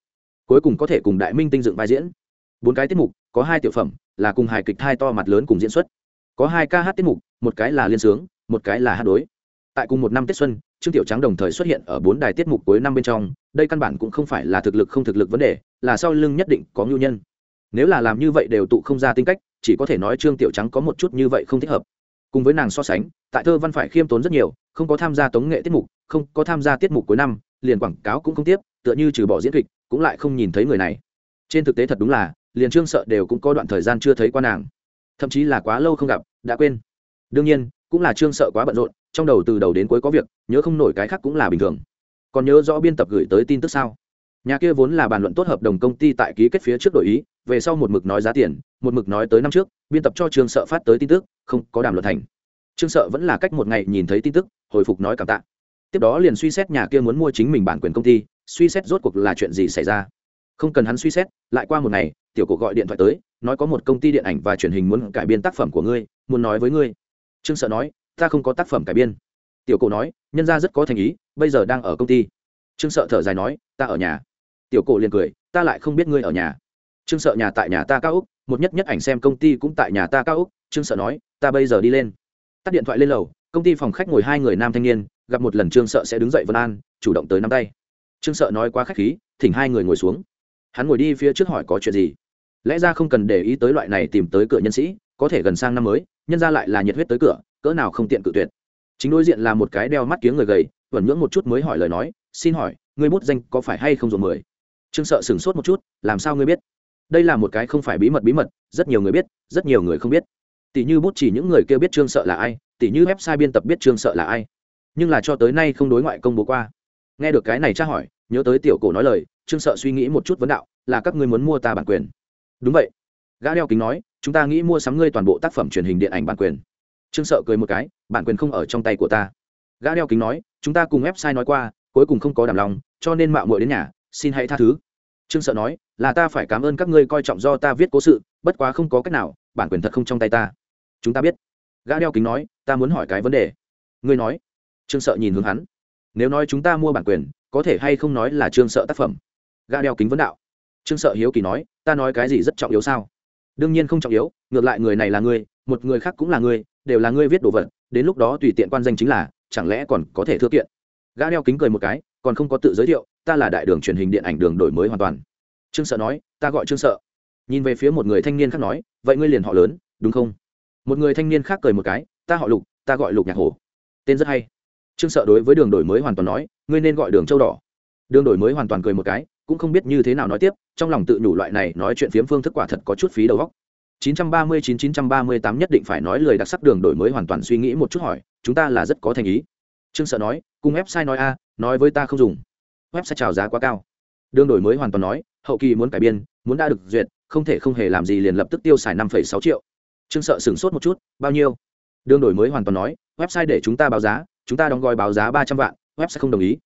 Cuối cùng có thể cùng đại minh tinh dựng vai diễn. Bốn cái tiết mục, có hai tiểu phẩm, là cùng hài kịch hai to mặt lớn cùng diễn xuất. Có hai ca hát tiết mục, một cái là liên sướng, một cái là hát đối. Tại cùng một năm tết xuân trương tiểu trắng đồng thời xuất hiện ở bốn đài tiết mục cuối năm bên trong, đây căn bản cũng không phải là thực lực không thực lực vấn đề, là sau lưng nhất định có ngưu nhân. Nếu là làm như vậy đều tụ không ra tính cách, chỉ có thể nói trương tiểu trắng có một chút như vậy không thích hợp. Cùng với nàng so sánh, tại thơ văn phải khiêm tốn rất nhiều, không có tham gia tống nghệ tiết mục, không có tham gia tiết mục cuối năm, liền quảng cáo cũng không tiếp, tựa như trừ bỏ diễn kịch, cũng lại không nhìn thấy người này. Trên thực tế thật đúng là, liền trương sợ đều cũng có đoạn thời gian chưa thấy qua nàng. Thậm chí là quá lâu không gặp, đã quên. Đương nhiên, cũng là trương sợ quá bận rộn trong đầu từ đầu đến cuối có việc, nhớ không nổi cái khác cũng là bình thường. Còn nhớ rõ biên tập gửi tới tin tức sao? Nhà kia vốn là bàn luận tốt hợp đồng công ty tại ký kết phía trước đổi ý, về sau một mực nói giá tiền, một mực nói tới năm trước, biên tập cho trương sợ phát tới tin tức, không có đàm luận thành. Trương sợ vẫn là cách một ngày nhìn thấy tin tức, hồi phục nói cảm tạ. Tiếp đó liền suy xét nhà kia muốn mua chính mình bản quyền công ty, suy xét rốt cuộc là chuyện gì xảy ra. Không cần hắn suy xét, lại qua một ngày, tiểu cổ gọi điện thoại tới, nói có một công ty điện ảnh và truyền hình muốn cải biên tác phẩm của ngươi, muốn nói với ngươi. Trương sợ nói ta không có tác phẩm cải biên. Tiểu cổ nói, nhân ra rất có thành ý, bây giờ đang ở công ty. Trương sợ thở dài nói, ta ở nhà. Tiểu cổ liền cười, ta lại không biết ngươi ở nhà. Trương sợ nhà tại nhà ta cao úc một nhất nhất ảnh xem công ty cũng tại nhà ta cao úc trương sợ nói, ta bây giờ đi lên. Tắt điện thoại lên lầu, công ty phòng khách ngồi hai người nam thanh niên, gặp một lần trương sợ sẽ đứng dậy vân an, chủ động tới nắm tay. Trương sợ nói quá khách khí, thỉnh hai người ngồi xuống. Hắn ngồi đi phía trước hỏi có chuyện gì. Lẽ ra không cần để ý tới loại này tìm tới cửa nhân sĩ có thể gần sang năm mới, nhân ra lại là nhiệt huyết tới cửa, cỡ nào không tiện cự tuyệt. Chính đối diện là một cái đeo mắt kiếng người gầy vẩn nhưỡng một chút mới hỏi lời nói, xin hỏi, ngươi bút danh có phải hay không dùng mười? Trương sợ sửng sốt một chút, làm sao ngươi biết? Đây là một cái không phải bí mật bí mật, rất nhiều người biết, rất nhiều người không biết. Tỷ như bút chỉ những người kêu biết trương sợ là ai, tỷ như website biên tập biết trương sợ là ai. Nhưng là cho tới nay không đối ngoại công bố qua. Nghe được cái này tra hỏi, nhớ tới tiểu cổ nói lời, trương sợ suy nghĩ một chút vấn đạo, là các ngươi muốn mua ta bản quyền? Đúng vậy gã đeo kính nói, chúng ta nghĩ mua sắm ngươi toàn bộ tác phẩm truyền hình điện ảnh bản quyền. Trương sợ cười một cái, bản quyền không ở trong tay của ta. Gã đeo kính nói, chúng ta cùng website nói qua, cuối cùng không có đảm lòng, cho nên mạo muội đến nhà, xin hãy tha thứ. Trương sợ nói, là ta phải cảm ơn các ngươi coi trọng do ta viết cố sự, bất quá không có cách nào, bản quyền thật không trong tay ta. Chúng ta biết. Gã đeo kính nói, ta muốn hỏi cái vấn đề. Ngươi nói. Trương sợ nhìn hướng hắn. Nếu nói chúng ta mua bản quyền, có thể hay không nói là trương sợ tác phẩm? Gã đeo kính vấn đạo. Trương sợ hiếu kỳ nói, ta nói cái gì rất trọng yếu sao? Đương nhiên không trọng yếu, ngược lại người này là ngươi, một người khác cũng là ngươi, đều là ngươi viết đồ vật, đến lúc đó tùy tiện quan danh chính là, chẳng lẽ còn có thể thưa kiện? Gã đeo kính cười một cái, còn không có tự giới thiệu, ta là đại đường truyền hình điện ảnh đường đổi mới hoàn toàn. Trương sợ nói, ta gọi trương sợ. Nhìn về phía một người thanh niên khác nói, vậy ngươi liền họ lớn, đúng không? Một người thanh niên khác cười một cái, ta họ lục, ta gọi lục nhạc hồ. Tên rất hay. Trương sợ đối với đường đổi mới hoàn toàn nói, ngươi nên gọi đường châu đỏ. Đường đổi mới hoàn toàn cười một cái cũng không biết như thế nào nói tiếp, trong lòng tự nhủ loại này nói chuyện phiếm phương thức quả thật có chút phí đầu óc. 939-938 nhất định phải nói lời đặc sắc đường đổi mới hoàn toàn suy nghĩ một chút hỏi, chúng ta là rất có thành ý. Trương sợ nói, cùng website nói a, nói với ta không dùng. Website chào giá quá cao. Đường đổi mới hoàn toàn nói, hậu kỳ muốn cải biên, muốn đã được duyệt, không thể không hề làm gì liền lập tức tiêu xài năm sáu triệu. Trương sợ sửng sốt một chút, bao nhiêu? Đường đổi mới hoàn toàn nói, website để chúng ta báo giá, chúng ta đóng gói báo giá ba trăm vạn, website không đồng ý.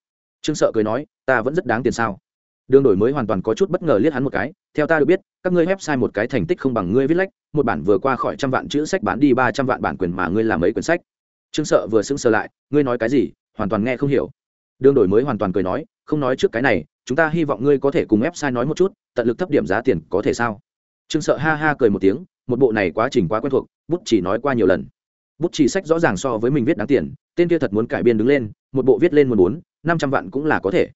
Trương sợ cười nói, ta vẫn rất đáng tiền sao? Đường đổi mới hoàn toàn có chút bất ngờ liếc hắn một cái, theo ta được biết, các ngươi website một cái thành tích không bằng ngươi viết lách, một bản vừa qua khỏi trăm vạn chữ sách bán đi ba trăm vạn bản quyền mà ngươi làm mấy quyển sách. Trương sợ vừa sững sờ lại, ngươi nói cái gì? Hoàn toàn nghe không hiểu. Đường đổi mới hoàn toàn cười nói, không nói trước cái này, chúng ta hy vọng ngươi có thể cùng website nói một chút, tận lực thấp điểm giá tiền có thể sao? Trương sợ ha ha cười một tiếng, một bộ này quá trình quá quen thuộc, bút chỉ nói qua nhiều lần. Bút chỉ sách rõ ràng so với mình viết đáng tiền, tên kia thật muốn cải biên đứng lên, một bộ viết lên một bốn, năm trăm vạn cũng là có thể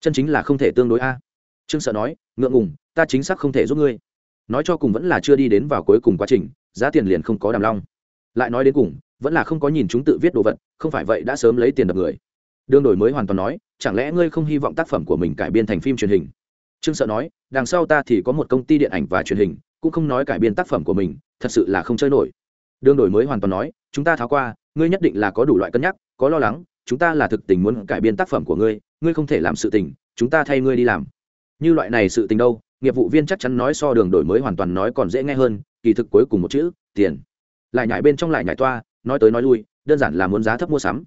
chân chính là không thể tương đối a. Trương sợ nói, ngượng ngùng, ta chính xác không thể giúp ngươi. Nói cho cùng vẫn là chưa đi đến vào cuối cùng quá trình, giá tiền liền không có đàm long. Lại nói đến cùng, vẫn là không có nhìn chúng tự viết đồ vật, không phải vậy đã sớm lấy tiền đập người. Đương đổi mới hoàn toàn nói, chẳng lẽ ngươi không hy vọng tác phẩm của mình cải biên thành phim truyền hình? Trương sợ nói, đằng sau ta thì có một công ty điện ảnh và truyền hình, cũng không nói cải biên tác phẩm của mình, thật sự là không chơi nổi. Đương đổi mới hoàn toàn nói, chúng ta tháo qua, ngươi nhất định là có đủ loại cân nhắc, có lo lắng, chúng ta là thực tình muốn cải biên tác phẩm của ngươi ngươi không thể làm sự tình, chúng ta thay ngươi đi làm. Như loại này sự tình đâu, nghiệp vụ viên chắc chắn nói so đường đổi mới hoàn toàn nói còn dễ nghe hơn, kỳ thực cuối cùng một chữ, tiền. Lại nhảy bên trong lại nhảy toa, nói tới nói lui, đơn giản là muốn giá thấp mua sắm.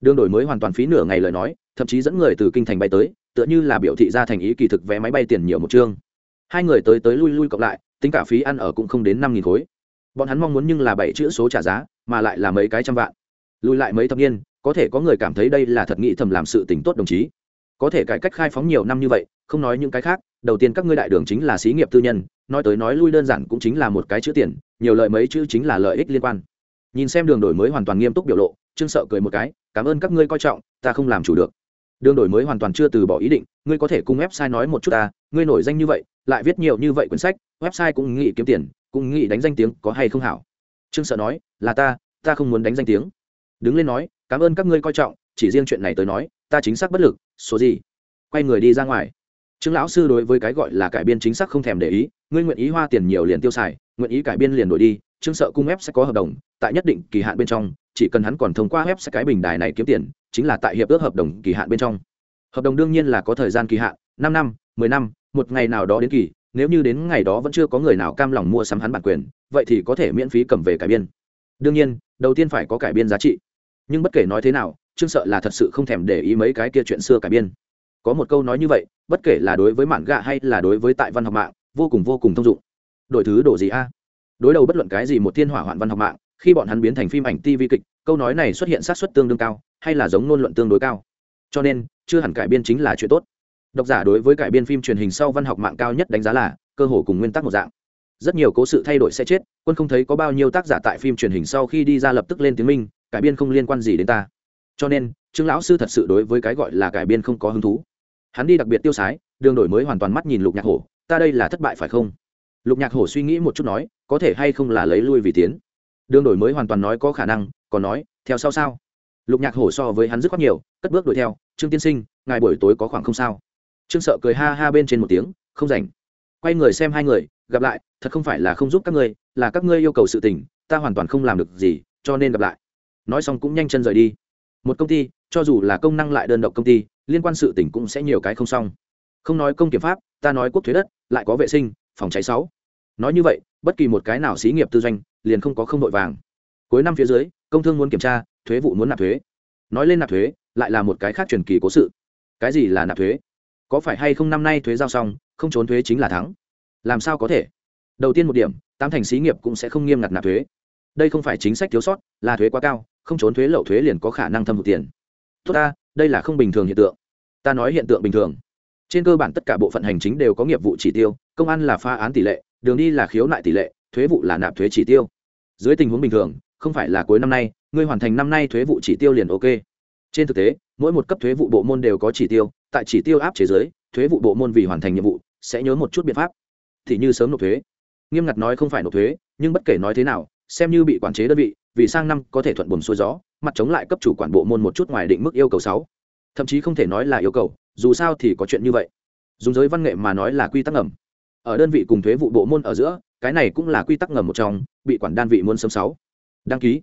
Đường đổi mới hoàn toàn phí nửa ngày lời nói, thậm chí dẫn người từ kinh thành bay tới, tựa như là biểu thị ra thành ý kỳ thực vé máy bay tiền nhiều một chương. Hai người tới tới lui lui cộng lại, tính cả phí ăn ở cũng không đến năm nghìn khối. Bọn hắn mong muốn nhưng là bảy chữ số trả giá, mà lại là mấy cái trăm vạn. Lùi lại mấy thập niên có thể có người cảm thấy đây là thật nghĩ thầm làm sự tình tốt đồng chí. Có thể cải cách khai phóng nhiều năm như vậy, không nói những cái khác, đầu tiên các ngươi đại đường chính là xí nghiệp tư nhân, nói tới nói lui đơn giản cũng chính là một cái chữ tiền, nhiều lợi mấy chữ chính là lợi ích liên quan. Nhìn xem đường đổi mới hoàn toàn nghiêm túc biểu lộ, trương sợ cười một cái, cảm ơn các ngươi coi trọng, ta không làm chủ được. Đường đổi mới hoàn toàn chưa từ bỏ ý định, ngươi có thể cùng website nói một chút ta, ngươi nổi danh như vậy, lại viết nhiều như vậy quyển sách, website cũng nghĩ kiếm tiền, cũng nghĩ đánh danh tiếng, có hay không hảo? Trương sợ nói, là ta ta không muốn đánh danh tiếng. Đứng lên nói cảm ơn các ngươi coi trọng, chỉ riêng chuyện này tới nói, ta chính xác bất lực, số gì? Quay người đi ra ngoài. Trương lão sư đối với cái gọi là cải biên chính xác không thèm để ý, ngươi nguyện ý hoa tiền nhiều liền tiêu xài, nguyện ý cải biên liền đổi đi, trương sợ cung web sẽ có hợp đồng, tại nhất định kỳ hạn bên trong, chỉ cần hắn còn thông qua web sẽ cái bình đài này kiếm tiền, chính là tại hiệp ước hợp đồng kỳ hạn bên trong. Hợp đồng đương nhiên là có thời gian kỳ hạn, năm năm, mười năm, một ngày nào đó đến kỳ, nếu như đến ngày đó vẫn chưa có người nào cam lòng mua sắm hắn bản quyền, vậy thì có thể miễn phí cầm về cải biên. Đương nhiên, đầu tiên phải có cải biên giá trị nhưng bất kể nói thế nào, trương sợ là thật sự không thèm để ý mấy cái kia chuyện xưa cải biên. Có một câu nói như vậy, bất kể là đối với mảng gạ hay là đối với tại văn học mạng, vô cùng vô cùng thông dụng. Đổi thứ đổ gì a? Đối đầu bất luận cái gì một thiên hỏa hoạn văn học mạng, khi bọn hắn biến thành phim ảnh tv kịch, câu nói này xuất hiện sát xuất tương đương cao, hay là giống ngôn luận tương đối cao. Cho nên, chưa hẳn cải biên chính là chuyện tốt. Độc giả đối với cải biên phim truyền hình sau văn học mạng cao nhất đánh giá là, cơ hồ cùng nguyên tắc một dạng. Rất nhiều cố sự thay đổi sẽ chết, quân không thấy có bao nhiêu tác giả tại phim truyền hình sau khi đi ra lập tức lên tiếng minh cải biên không liên quan gì đến ta. Cho nên, trương lão sư thật sự đối với cái gọi là cải biên không có hứng thú. Hắn đi đặc biệt tiêu sái, đường đổi mới hoàn toàn mắt nhìn lục nhạc hổ, ta đây là thất bại phải không? Lục nhạc hổ suy nghĩ một chút nói, có thể hay không là lấy lui vì tiến? Đường đổi mới hoàn toàn nói có khả năng, còn nói, theo sau sao? Lục nhạc hổ so với hắn dứt khoát nhiều, cất bước đuổi theo, trương tiên sinh, ngài buổi tối có khoảng không sao? Trương sợ cười ha ha bên trên một tiếng, không rảnh. Quay người xem hai người, gặp lại, thật không phải là không giúp các ngươi, là các ngươi yêu cầu sự tình, ta hoàn toàn không làm được gì, cho nên gặp lại nói xong cũng nhanh chân rời đi. Một công ty, cho dù là công năng lại đơn độc công ty, liên quan sự tỉnh cũng sẽ nhiều cái không xong. Không nói công kiểm pháp, ta nói quốc thuế đất, lại có vệ sinh, phòng cháy sáu. Nói như vậy, bất kỳ một cái nào xí nghiệp tư doanh, liền không có không đội vàng. Cuối năm phía dưới, công thương muốn kiểm tra, thuế vụ muốn nạp thuế. Nói lên nạp thuế, lại là một cái khác truyền kỳ cố sự. Cái gì là nạp thuế? Có phải hay không năm nay thuế giao xong, không trốn thuế chính là thắng? Làm sao có thể? Đầu tiên một điểm, tám thành xí nghiệp cũng sẽ không nghiêm ngặt nạp thuế. Đây không phải chính sách thiếu sót, là thuế quá cao không trốn thuế lậu thuế liền có khả năng thâm hụt tiền. Tốt ta, đây là không bình thường hiện tượng. Ta nói hiện tượng bình thường. Trên cơ bản tất cả bộ phận hành chính đều có nghiệp vụ chỉ tiêu, công an là pha án tỷ lệ, đường đi là khiếu nại tỷ lệ, thuế vụ là nạp thuế chỉ tiêu. Dưới tình huống bình thường, không phải là cuối năm nay, ngươi hoàn thành năm nay thuế vụ chỉ tiêu liền ok. Trên thực tế, mỗi một cấp thuế vụ bộ môn đều có chỉ tiêu, tại chỉ tiêu áp chế giới thuế vụ bộ môn vì hoàn thành nhiệm vụ, sẽ nhớ một chút biện pháp. Thì như sớm nộp thuế. Nghiêm ngặt nói không phải nộp thuế, nhưng bất kể nói thế nào, xem như bị quản chế đơn vị vì sang năm có thể thuận buồm xuôi gió, mặt chống lại cấp chủ quản bộ môn một chút ngoài định mức yêu cầu sáu. Thậm chí không thể nói là yêu cầu, dù sao thì có chuyện như vậy. Dùng giới văn nghệ mà nói là quy tắc ngầm. Ở đơn vị cùng thuế vụ bộ môn ở giữa, cái này cũng là quy tắc ngầm một trong, bị quản đơn vị muốn sớm sáu. Đăng ký.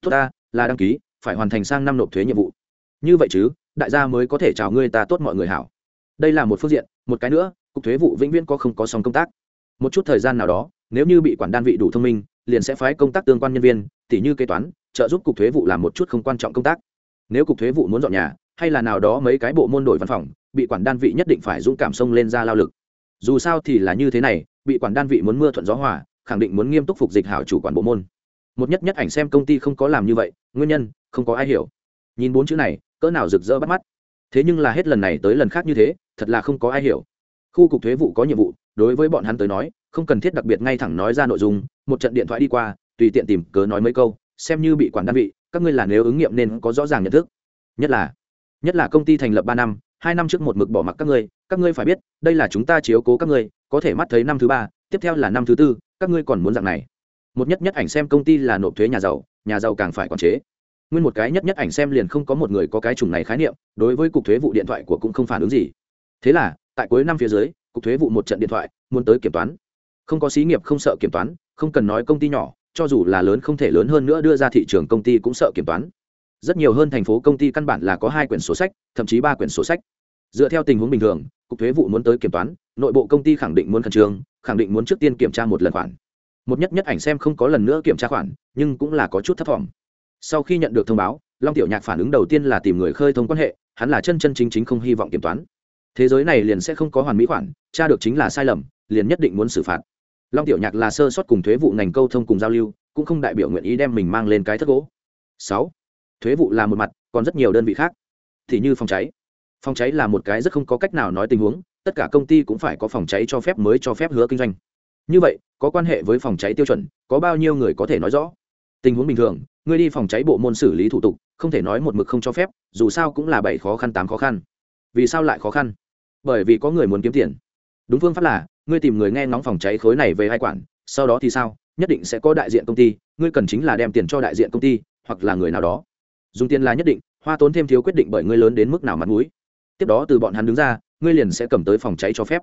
Tốt ta, là đăng ký, phải hoàn thành sang năm nộp thuế nhiệm vụ. Như vậy chứ, đại gia mới có thể chào ngươi ta tốt mọi người hảo. Đây là một phương diện, một cái nữa, cục thuế vụ vĩnh viễn có không có xong công tác. Một chút thời gian nào đó nếu như bị quản đơn vị đủ thông minh, liền sẽ phái công tác tương quan nhân viên, tỉ như kế toán, trợ giúp cục thuế vụ làm một chút không quan trọng công tác. Nếu cục thuế vụ muốn dọn nhà, hay là nào đó mấy cái bộ môn đổi văn phòng, bị quản đan vị nhất định phải dũng cảm xông lên ra lao lực. Dù sao thì là như thế này, bị quản đan vị muốn mưa thuận gió hòa, khẳng định muốn nghiêm túc phục dịch hảo chủ quản bộ môn. Một nhất nhất ảnh xem công ty không có làm như vậy, nguyên nhân, không có ai hiểu. Nhìn bốn chữ này, cỡ nào rực rỡ bắt mắt. Thế nhưng là hết lần này tới lần khác như thế, thật là không có ai hiểu. Khu cục thuế vụ có nhiệm vụ, đối với bọn hắn tới nói không cần thiết đặc biệt ngay thẳng nói ra nội dung, một trận điện thoại đi qua, tùy tiện tìm cớ nói mấy câu, xem như bị quản đơn vị, các ngươi là nếu ứng nghiệm nên có rõ ràng nhận thức. Nhất là nhất là công ty thành lập ba năm, hai năm trước một mực bỏ mặc các ngươi các ngươi phải biết, đây là chúng ta chiếu cố các ngươi, có thể mắt thấy năm thứ ba, tiếp theo là năm thứ tư, các ngươi còn muốn dạng này. Một nhất nhất ảnh xem công ty là nộp thuế nhà giàu nhà giàu càng phải quản chế. Nguyên một cái nhất nhất ảnh xem liền không có một người có cái chủng này khái niệm, đối với cục thuế vụ điện thoại của cũng không phản ứng gì. Thế là, tại cuối năm phía dưới, cục thuế vụ một trận điện thoại, muốn tới kiểm toán không có xí nghiệp không sợ kiểm toán, không cần nói công ty nhỏ, cho dù là lớn không thể lớn hơn nữa đưa ra thị trường công ty cũng sợ kiểm toán. Rất nhiều hơn thành phố công ty căn bản là có hai quyển sổ sách, thậm chí ba quyển sổ sách. Dựa theo tình huống bình thường, cục thuế vụ muốn tới kiểm toán, nội bộ công ty khẳng định muốn khẩn trương, khẳng định muốn trước tiên kiểm tra một lần khoản. Một nhất nhất ảnh xem không có lần nữa kiểm tra khoản, nhưng cũng là có chút thất vọng sau khi nhận được thông báo, long tiểu nhạc phản ứng đầu tiên là tìm người khơi thông quan hệ, hắn là chân chân chính chính không hy vọng kiểm toán. Thế giới này liền sẽ không có hoàn mỹ khoản, tra được chính là sai lầm, liền nhất định muốn xử phạt long tiểu nhạc là sơ sót cùng thuế vụ ngành câu thông cùng giao lưu, cũng không đại biểu nguyện ý đem mình mang lên cái thất gỗ. Sáu, thuế vụ là một mặt, còn rất nhiều đơn vị khác. Thì như phòng cháy. Phòng cháy là một cái rất không có cách nào nói tình huống, tất cả công ty cũng phải có phòng cháy cho phép mới cho phép hứa kinh doanh. Như vậy, có quan hệ với phòng cháy tiêu chuẩn, có bao nhiêu người có thể nói rõ? Tình huống bình thường, người đi phòng cháy bộ môn xử lý thủ tục, không thể nói một mực không cho phép, dù sao cũng là bảy khó khăn tám khó khăn. Vì sao lại khó khăn? Bởi vì có người muốn kiếm tiền. Đúng phương pháp là ngươi tìm người nghe ngóng phòng cháy khối này về hai quản, sau đó thì sao? Nhất định sẽ có đại diện công ty, ngươi cần chính là đem tiền cho đại diện công ty, hoặc là người nào đó. Dùng tiền là nhất định, hoa tốn thêm thiếu quyết định bởi ngươi lớn đến mức nào mặt mũi. Tiếp đó từ bọn hắn đứng ra, ngươi liền sẽ cầm tới phòng cháy cho phép.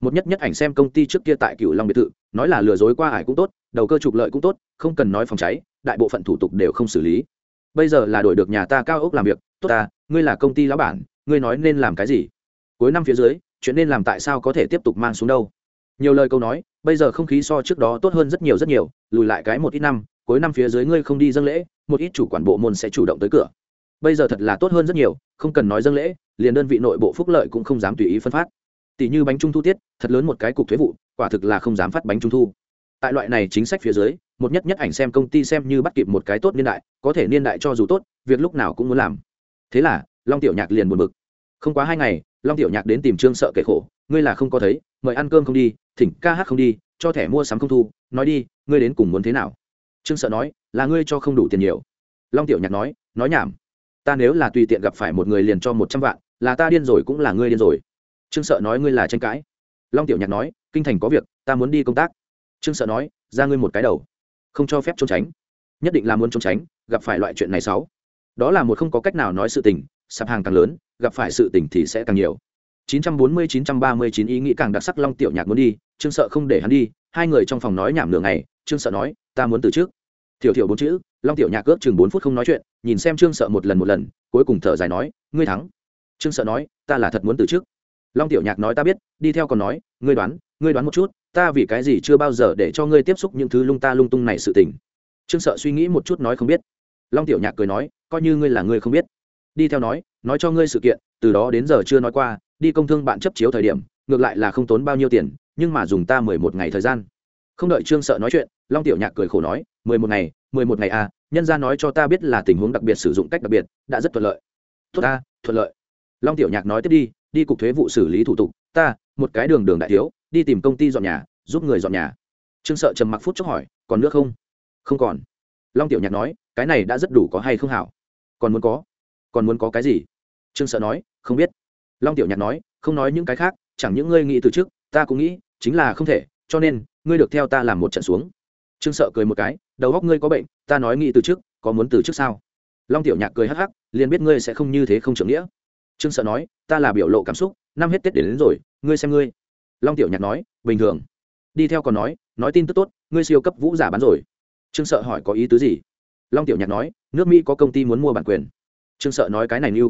Một nhất nhất ảnh xem công ty trước kia tại cựu long biệt thự, nói là lừa dối qua ải cũng tốt, đầu cơ trục lợi cũng tốt, không cần nói phòng cháy, đại bộ phận thủ tục đều không xử lý. Bây giờ là đổi được nhà ta cao ốc làm việc, tốt ta, ngươi là công ty lão bản, ngươi nói nên làm cái gì? Cuối năm phía dưới, chuyện nên làm tại sao có thể tiếp tục mang xuống đâu? Nhiều lời câu nói, bây giờ không khí so trước đó tốt hơn rất nhiều rất nhiều, lùi lại cái một ít năm, cuối năm phía dưới ngươi không đi dâng lễ, một ít chủ quản bộ môn sẽ chủ động tới cửa. Bây giờ thật là tốt hơn rất nhiều, không cần nói dâng lễ, liền đơn vị nội bộ phúc lợi cũng không dám tùy ý phân phát. Tỷ như bánh trung thu tiết, thật lớn một cái cục thuế vụ, quả thực là không dám phát bánh trung thu. Tại loại này chính sách phía dưới, một nhất nhất ảnh xem công ty xem như bắt kịp một cái tốt niên đại, có thể niên đại cho dù tốt, việc lúc nào cũng muốn làm. Thế là, long tiểu nhạc liền buồn bực. Không quá hai ngày, long tiểu nhạc đến tìm trương sợ kể khổ ngươi là không có thấy, mời ăn cơm không đi, thỉnh ca hát không đi, cho thẻ mua sắm không thu, nói đi, ngươi đến cùng muốn thế nào? Trương sợ nói, là ngươi cho không đủ tiền nhiều. Long tiểu nhạc nói nói nhảm. Ta nếu là tùy tiện gặp phải một người liền cho một trăm vạn, là ta điên rồi cũng là ngươi điên rồi. Trương sợ nói, ngươi là tranh cãi. Long tiểu nhạc nói, kinh thành có việc, ta muốn đi công tác. Trương sợ nói, ra ngươi một cái đầu. Không cho phép trốn tránh. Nhất định là muốn trốn tránh, gặp phải loại chuyện này sáu. Đó là một không có cách nào nói sự tình, sạp hàng càng lớn, gặp phải sự tình thì sẽ càng nhiều. 940-939 ý nghĩ càng đặc sắc long tiểu nhạc muốn đi, trương sợ không để hắn đi, hai người trong phòng nói nhảm nửa ngày, trương sợ nói, ta muốn từ trước. Thiểu thiểu bốn chữ, long tiểu nhạc ước chừng bốn phút không nói chuyện, nhìn xem trương sợ một lần một lần, cuối cùng thở dài nói, ngươi thắng. Trương sợ nói, ta là thật muốn từ trước. Long tiểu nhạc nói, ta biết, đi theo còn nói, ngươi đoán ngươi đoán một chút, ta vì cái gì chưa bao giờ để cho ngươi tiếp xúc những thứ lung ta lung tung này sự tình. Trương sợ suy nghĩ một chút nói không biết. Long tiểu nhạc cười nói, coi như ngươi là ngươi không biết. Đi theo nói nói cho ngươi sự kiện, từ đó đến giờ chưa nói qua đi công thương bạn chấp chiếu thời điểm, ngược lại là không tốn bao nhiêu tiền, nhưng mà dùng ta mười một ngày thời gian. Không đợi trương sợ nói chuyện, long tiểu nhạc cười khổ nói, mười một ngày, mười một ngày à nhân ra nói cho ta biết là tình huống đặc biệt, sử dụng cách đặc biệt, đã rất thuận lợi. Tốt ta, thuận lợi. Long tiểu nhạc nói tiếp đi đi cục thuế vụ xử lý thủ tục, ta, một cái đường đường đại thiếu, đi tìm công ty dọn nhà, giúp người dọn nhà. Trương sợ trầm mặc phút chốc hỏi, còn nước không? Không còn. Long tiểu nhạc nói, cái này đã rất đủ có hay không hảo? Còn muốn có. Còn muốn có cái gì? Trương sợ nói, không biết long tiểu nhạc nói không nói những cái khác chẳng những ngươi nghĩ từ trước ta cũng nghĩ chính là không thể cho nên ngươi được theo ta làm một trận xuống. Trương sợ cười một cái đầu góc ngươi có bệnh ta nói nghĩ từ trước có muốn từ trước sao? Long tiểu nhạc cười hắc hắc liền biết ngươi sẽ không như thế không trưởng nghĩa. Trương sợ nói ta là biểu lộ cảm xúc năm hết tết đến, đến rồi ngươi xem ngươi. Long tiểu nhạc nói bình thường. Đi theo còn nói nói tin tức tốt ngươi siêu cấp vũ giả bán rồi. Trương sợ hỏi có ý tứ gì? Long tiểu nhạc nói nước mỹ có công ty muốn mua bản quyền. Trương sợ nói cái này như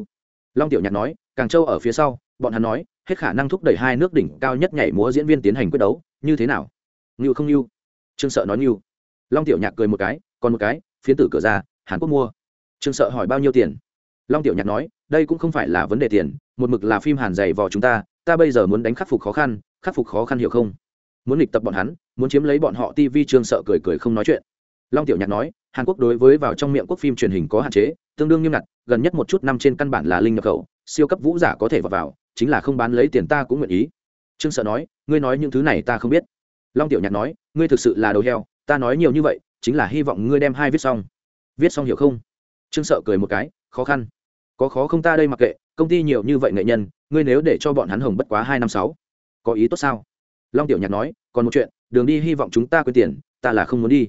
long tiểu nhạc nói càng châu ở phía sau, bọn hắn nói, hết khả năng thúc đẩy hai nước đỉnh cao nhất nhảy múa diễn viên tiến hành quyết đấu, như thế nào? Ngưu không ngưu? Trương sợ nói ngưu. Long tiểu nhạc cười một cái, còn một cái, phiến tử cửa ra, hàn quốc mua. Trương sợ hỏi bao nhiêu tiền? Long tiểu nhạc nói, đây cũng không phải là vấn đề tiền, một mực là phim hàn dày vò chúng ta ta bây giờ muốn đánh khắc phục khó khăn, khắc phục khó khăn hiểu không? Muốn nghịch tập bọn hắn, muốn chiếm lấy bọn họ tv, trương sợ cười cười không nói chuyện. Long tiểu nhạc nói, hàn quốc đối với vào trong miệng quốc phim truyền hình có hạn chế, tương đương nghiêm ngặt, gần nhất một chút năm trên căn bản là linh nhập khẩu siêu cấp vũ giả có thể vào, vào chính là không bán lấy tiền ta cũng nguyện ý. Trương sợ nói ngươi nói những thứ này ta không biết. Long tiểu nhạc nói ngươi thực sự là đầu heo ta nói nhiều như vậy chính là hy vọng ngươi đem hai viết xong. Viết xong hiểu không? Trương sợ cười một cái khó khăn. Có khó không ta đây mặc kệ công ty nhiều như vậy nghệ nhân ngươi nếu để cho bọn hắn hồng bất quá hai năm sáu có ý tốt sao? Long tiểu nhạc nói còn một chuyện đường đi hy vọng chúng ta quên tiền ta là không muốn đi.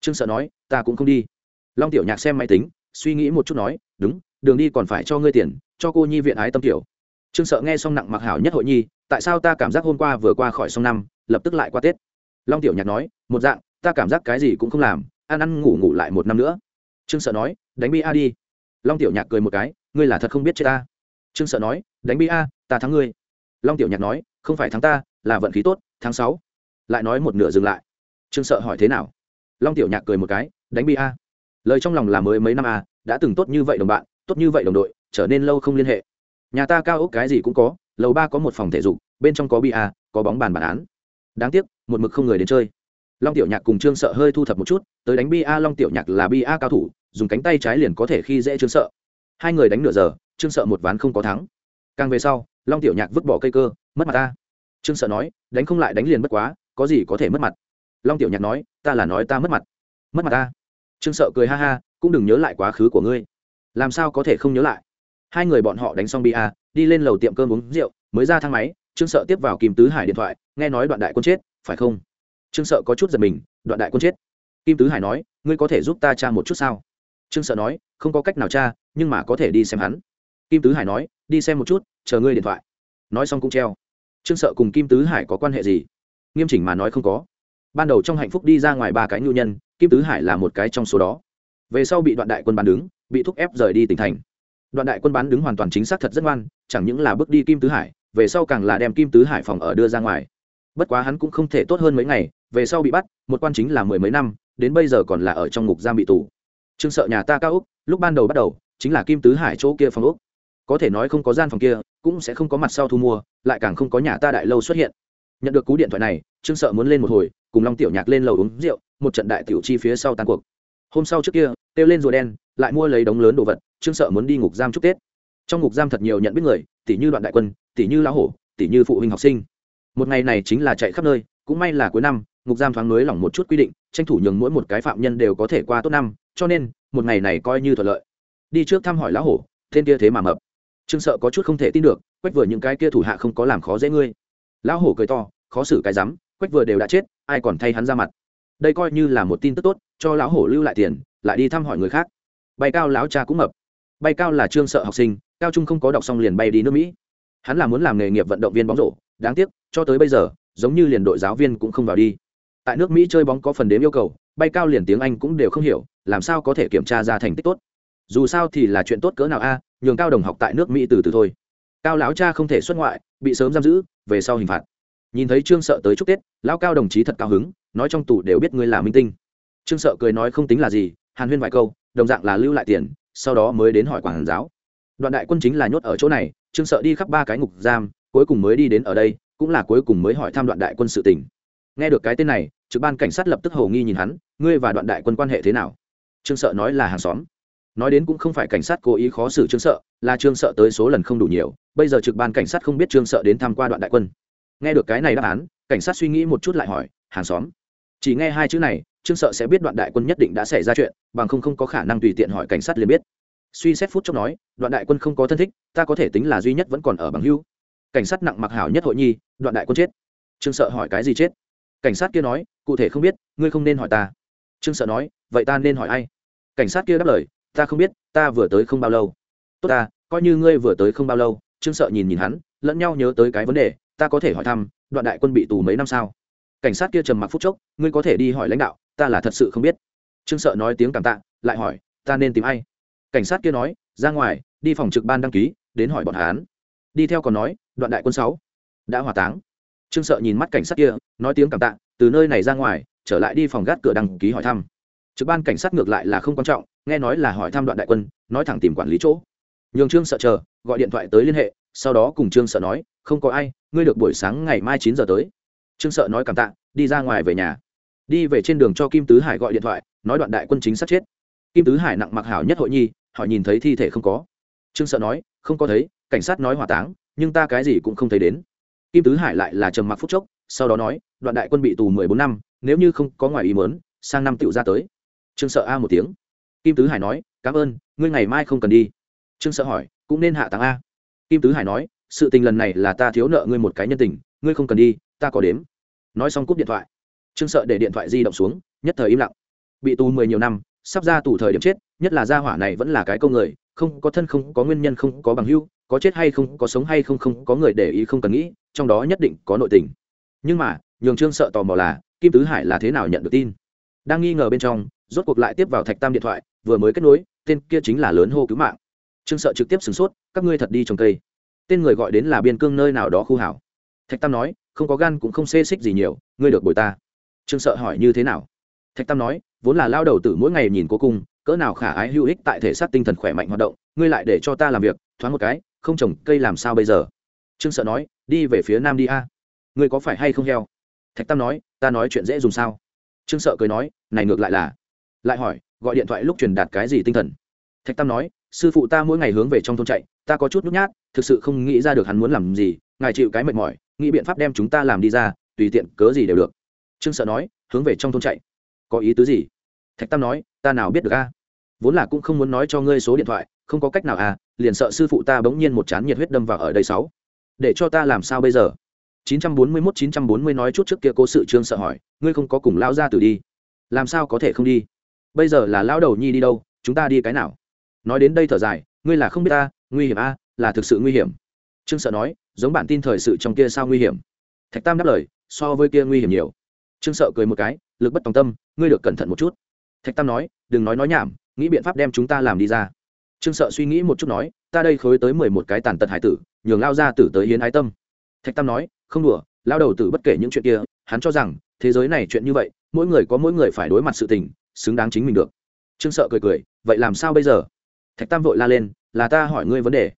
Trương sợ nói ta cũng không đi. Long tiểu nhạc xem máy tính suy nghĩ một chút nói đúng đường đi còn phải cho ngươi tiền cho cô nhi viện ái tâm tiểu. Trương sợ nghe xong nặng mặc hảo nhất hội nhi, tại sao ta cảm giác hôm qua vừa qua khỏi xong năm, lập tức lại qua tết? Long tiểu nhạc nói, một dạng, ta cảm giác cái gì cũng không làm, ăn ăn ngủ ngủ lại một năm nữa. Trương sợ nói, đánh bi a đi. Long tiểu nhạc cười một cái, ngươi là thật không biết chết ta. Trương sợ nói, đánh bi a, ta thắng ngươi. Long tiểu nhạc nói, không phải thắng ta, là vận khí tốt, tháng sáu. Lại nói một nửa dừng lại. Trương sợ hỏi thế nào? Long tiểu nhạc cười một cái, đánh bi a. Lời trong lòng là mới mấy năm a, đã từng tốt như vậy đồng bạn, tốt như vậy đồng đội trở nên lâu không liên hệ. Nhà ta cao ốc cái gì cũng có, lầu ba có một phòng thể dục, bên trong có bi a có bóng bàn bản án. Đáng tiếc, một mực không người đến chơi. Long tiểu nhạc cùng trương sợ hơi thu thập một chút, tới đánh bi a long tiểu nhạc là bi a cao thủ, dùng cánh tay trái liền có thể khi dễ trương sợ. Hai người đánh nửa giờ, trương sợ một ván không có thắng. Càng về sau, long tiểu nhạc vứt bỏ cây cơ, mất mặt ta. Trương sợ nói, đánh không lại đánh liền mất quá, có gì có thể mất mặt. Long tiểu nhạc nói, ta là nói ta mất mặt. Mất mặt ta. Trương sợ cười ha ha, cũng đừng nhớ lại quá khứ của ngươi. Làm sao có thể không nhớ lại? Hai người bọn họ đánh xong bia, đi lên lầu tiệm cơm uống rượu, mới ra thang máy, trương sợ tiếp vào kim tứ hải điện thoại, nghe nói đoạn đại quân chết, phải không? Trương sợ có chút giật mình, đoạn đại quân chết. Kim tứ hải nói, ngươi có thể giúp ta tra một chút sao? Trương sợ nói, không có cách nào tra, nhưng mà có thể đi xem hắn. Kim tứ hải nói, đi xem một chút, chờ ngươi điện thoại. Nói xong cũng treo. Trương sợ cùng kim tứ hải có quan hệ gì? Nghiêm chỉnh mà nói không có. Ban đầu trong hạnh phúc đi ra ngoài ba cái nhu nhân, kim tứ hải là một cái trong số đó. Về sau bị đoạn đại quân bán đứng, bị thúc ép rời đi tỉnh thành đoạn đại quân bán đứng hoàn toàn chính xác thật rất ngoan, chẳng những là bước đi kim tứ hải, về sau càng là đem kim tứ hải phòng ở đưa ra ngoài. Bất quá hắn cũng không thể tốt hơn mấy ngày, về sau bị bắt, một quan chính là mười mấy năm, đến bây giờ còn là ở trong ngục giam bị tù. Trương sợ nhà ta cao úc, lúc ban đầu bắt đầu, chính là kim tứ hải chỗ kia phòng úc. Có thể nói không có gian phòng kia, cũng sẽ không có mặt sau thu mua, lại càng không có nhà ta đại lâu xuất hiện. Nhận được cú điện thoại này, trương sợ muốn lên một hồi, cùng long tiểu nhạc lên lầu uống rượu, một trận đại tiểu chi phía sau tan cuộc. Hôm sau trước kia, kêu lên rùa đen, lại mua lấy đống lớn đồ vật trương sợ muốn đi ngục giam chúc tết. Trong ngục giam thật nhiều nhận biết người tỷ như đoạn đại quân tỷ như lão hổ tỷ như phụ huynh học sinh. Một ngày này chính là chạy khắp nơi, cũng may là cuối năm, ngục giam thoáng nới lỏng một chút quy định, tranh thủ nhường mỗi một cái phạm nhân đều có thể qua tốt năm, cho nên, một ngày này coi như thuận lợi. Đi trước thăm hỏi lão hổ, tên kia thế mà mập. Trương sợ có chút không thể tin được, quách vừa những cái kia thủ hạ không có làm khó dễ ngươi. Lão hổ cười to, khó xử cái rắm, quách vừa đều đã chết, ai còn thay hắn ra mặt. Đây coi như là một tin tức tốt, cho lão hổ lưu lại tiền, lại đi thăm hỏi người khác. Bay cao lão cha cũng mập bay cao là trương sợ học sinh, cao trung không có đọc xong liền bay đi nước mỹ. Hắn là muốn làm nghề nghiệp vận động viên bóng rổ, đáng tiếc, cho tới bây giờ, giống như liền đội giáo viên cũng không vào đi. Tại nước mỹ chơi bóng có phần đếm yêu cầu, bay cao liền tiếng anh cũng đều không hiểu, làm sao có thể kiểm tra ra thành tích tốt? Dù sao thì là chuyện tốt cỡ nào a, nhường cao đồng học tại nước mỹ từ từ thôi. Cao lão cha không thể xuất ngoại, bị sớm giam giữ, về sau hình phạt. Nhìn thấy trương sợ tới chúc tết, lão cao đồng chí thật cao hứng, nói trong tủ đều biết ngươi là minh tinh. Trương sợ cười nói không tính là gì, hàn huyên vài câu, đồng dạng là lưu lại tiền sau đó mới đến hỏi quản giáo. Đoạn đại quân chính là nhốt ở chỗ này, trương sợ đi khắp ba cái ngục giam, cuối cùng mới đi đến ở đây, cũng là cuối cùng mới hỏi thăm đoạn đại quân sự tình. Nghe được cái tên này, trực ban cảnh sát lập tức hầu nghi nhìn hắn, ngươi và đoạn đại quân quan hệ thế nào? Trương sợ nói là hàng xóm. Nói đến cũng không phải cảnh sát cố ý khó xử trương sợ, là trương sợ tới số lần không đủ nhiều, bây giờ trực ban cảnh sát không biết trương sợ đến tham q u a đoạn đại quân. Nghe được cái này đáp án, cảnh sát suy nghĩ một chút lại hỏi, hàng xóm? Chỉ nghe hai chữ này trương sợ sẽ biết đoạn đại quân nhất định đã xảy ra chuyện, bằng không không có khả năng tùy tiện hỏi cảnh sát liền biết. Suy xét phút chốc nói, đoạn đại quân không có thân thích, ta có thể tính là duy nhất vẫn còn ở bằng hưu cảnh sát nặng mặc hảo nhất hội nhi, đoạn đại quân chết. Trương sợ hỏi cái gì chết? Cảnh sát kia nói, cụ thể không biết, ngươi không nên hỏi ta. Trương sợ nói, vậy ta nên hỏi ai? Cảnh sát kia đáp lời, ta không biết, ta vừa tới không bao lâu. Tốt ta, coi như ngươi vừa tới không bao lâu, trương sợ nhìn nhìn hắn, lẫn nhau nhớ tới cái vấn đề, ta có thể hỏi thăm, đoạn đại quân bị tù mấy năm sao? Cảnh sát kia trầm mặc phút chốc, ngươi có thể đi hỏi lãnh đạo ta là thật sự không biết. Trương sợ nói tiếng cảm tạ, lại hỏi, ta nên tìm ai? Cảnh sát kia nói, ra ngoài, đi phòng trực ban đăng ký, đến hỏi bọn hán đi theo còn nói, đoạn đại quân sáu, đã hỏa táng. Trương sợ nhìn mắt cảnh sát kia, nói tiếng cảm tạ, từ nơi này ra ngoài, trở lại đi phòng gác cửa đăng ký hỏi thăm. Trực ban cảnh sát ngược lại là không quan trọng, nghe nói là hỏi thăm đoạn đại quân, nói thẳng tìm quản lý chỗ. Nhường trương sợ chờ, gọi điện thoại tới liên hệ, sau đó cùng trương sợ nói, không có ai, ngươi được buổi sáng ngày mai chín giờ tới. Trương sợ nói cảm tạ, đi ra ngoài về nhà đi về trên đường cho kim tứ hải gọi điện thoại, nói đoạn đại quân chính sát chết. Kim tứ hải nặng mặc hảo nhất hội nhi, họ nhìn thấy thi thể không có. Trương sợ nói, không có thấy, cảnh sát nói hỏa táng, nhưng ta cái gì cũng không thấy đến. Kim tứ hải lại là trầm mặc phút chốc, sau đó nói, đoạn đại quân bị tù mười bốn năm, nếu như không có ngoài ý mớn sang năm tựu ra tới. Trương sợ a một tiếng. Kim tứ hải nói, cảm ơn, ngươi ngày mai không cần đi. Trương sợ hỏi, cũng nên hạ táng a. Kim tứ hải nói, sự tình lần này là ta thiếu nợ ngươi một cái nhân tình, ngươi không cần đi, ta có đếm. Nói xong cúp điện thoại trương sợ để điện thoại di động xuống, nhất thời im lặng. Bị tù mười nhiều năm, sắp ra tù thời điểm chết, nhất là gia hỏa này vẫn là cái câu người, không có thân không có nguyên nhân, không có bằng hưu có chết hay không, có sống hay không không có người để ý, không cần nghĩ, trong đó nhất định có nội tình. Nhưng mà, nhường trương sợ tò mò là, kim tứ hải là thế nào nhận được tin? Đang nghi ngờ bên trong, rốt cuộc lại tiếp vào thạch tam điện thoại, vừa mới kết nối, tên kia chính là lớn hô cứu mạng. Trương sợ trực tiếp sửng sốt, các ngươi thật đi trồng cây. Tên người gọi đến là biên cương nơi nào đó khu hảo. Thạch tam nói, không có gan cũng không xê xích gì nhiều, ngươi được bồi ta trương sợ hỏi như thế nào? Thạch tam nói, vốn là lao đầu tử mỗi ngày nhìn cố cung, cỡ nào khả ái hữu ích tại thể xác tinh thần khỏe mạnh hoạt động, ngươi lại để cho ta làm việc, thoáng một cái, không trồng cây làm sao bây giờ? Trương sợ nói, đi về phía nam đi a. Ngươi có phải hay không heo? Thạch tam nói, ta nói chuyện dễ dùng sao? Trương sợ cười nói, này ngược lại là. Lại hỏi, gọi điện thoại lúc truyền đạt cái gì tinh thần? Thạch tam nói, sư phụ ta mỗi ngày hướng về trong thôn chạy, ta có chút nhút nhát, thực sự không nghĩ ra được hắn muốn làm gì, ngài chịu cái mệt mỏi, nghĩ biện pháp đem chúng ta làm đi ra, tùy tiện cớ gì đều được trương sợ nói, hướng về trong thôn chạy. Có ý tứ gì? Thạch tam nói, ta nào biết được a? Vốn là cũng không muốn nói cho ngươi số điện thoại, không có cách nào à liền sợ sư phụ ta bỗng nhiên một chán nhiệt huyết đâm vào ở đây sáu. Để cho ta làm sao bây giờ? 941 940 nói chút trước kia cố sự trương sợ hỏi, ngươi không có cùng lão gia tử đi. Làm sao có thể không đi? Bây giờ là lão đầu nhi đi đâu, chúng ta đi cái nào? Nói đến đây thở dài, ngươi là không biết ta, nguy hiểm a, là thực sự nguy hiểm. Trương sợ nói, giống bản tin thời sự trong kia sao nguy hiểm? Thạch tam đáp lời, so với kia nguy hiểm nhiều trương sợ cười một cái, lực bất tòng tâm, ngươi được cẩn thận một chút. Thạch tam nói, đừng nói nói nhảm, nghĩ biện pháp đem chúng ta làm đi ra. Trương sợ suy nghĩ một chút nói, ta đây khối tới mười một cái tàn tật hải tử, nhường lao ra tử tới hiến ái tâm. Thạch tam nói, không đùa, lao đầu tử bất kể những chuyện kia, hắn cho rằng, thế giới này chuyện như vậy, mỗi người có mỗi người phải đối mặt sự tình, xứng đáng chính mình được. Trương sợ cười cười, vậy làm sao bây giờ? Thạch tam vội la lên, là ta hỏi ngươi vấn đề.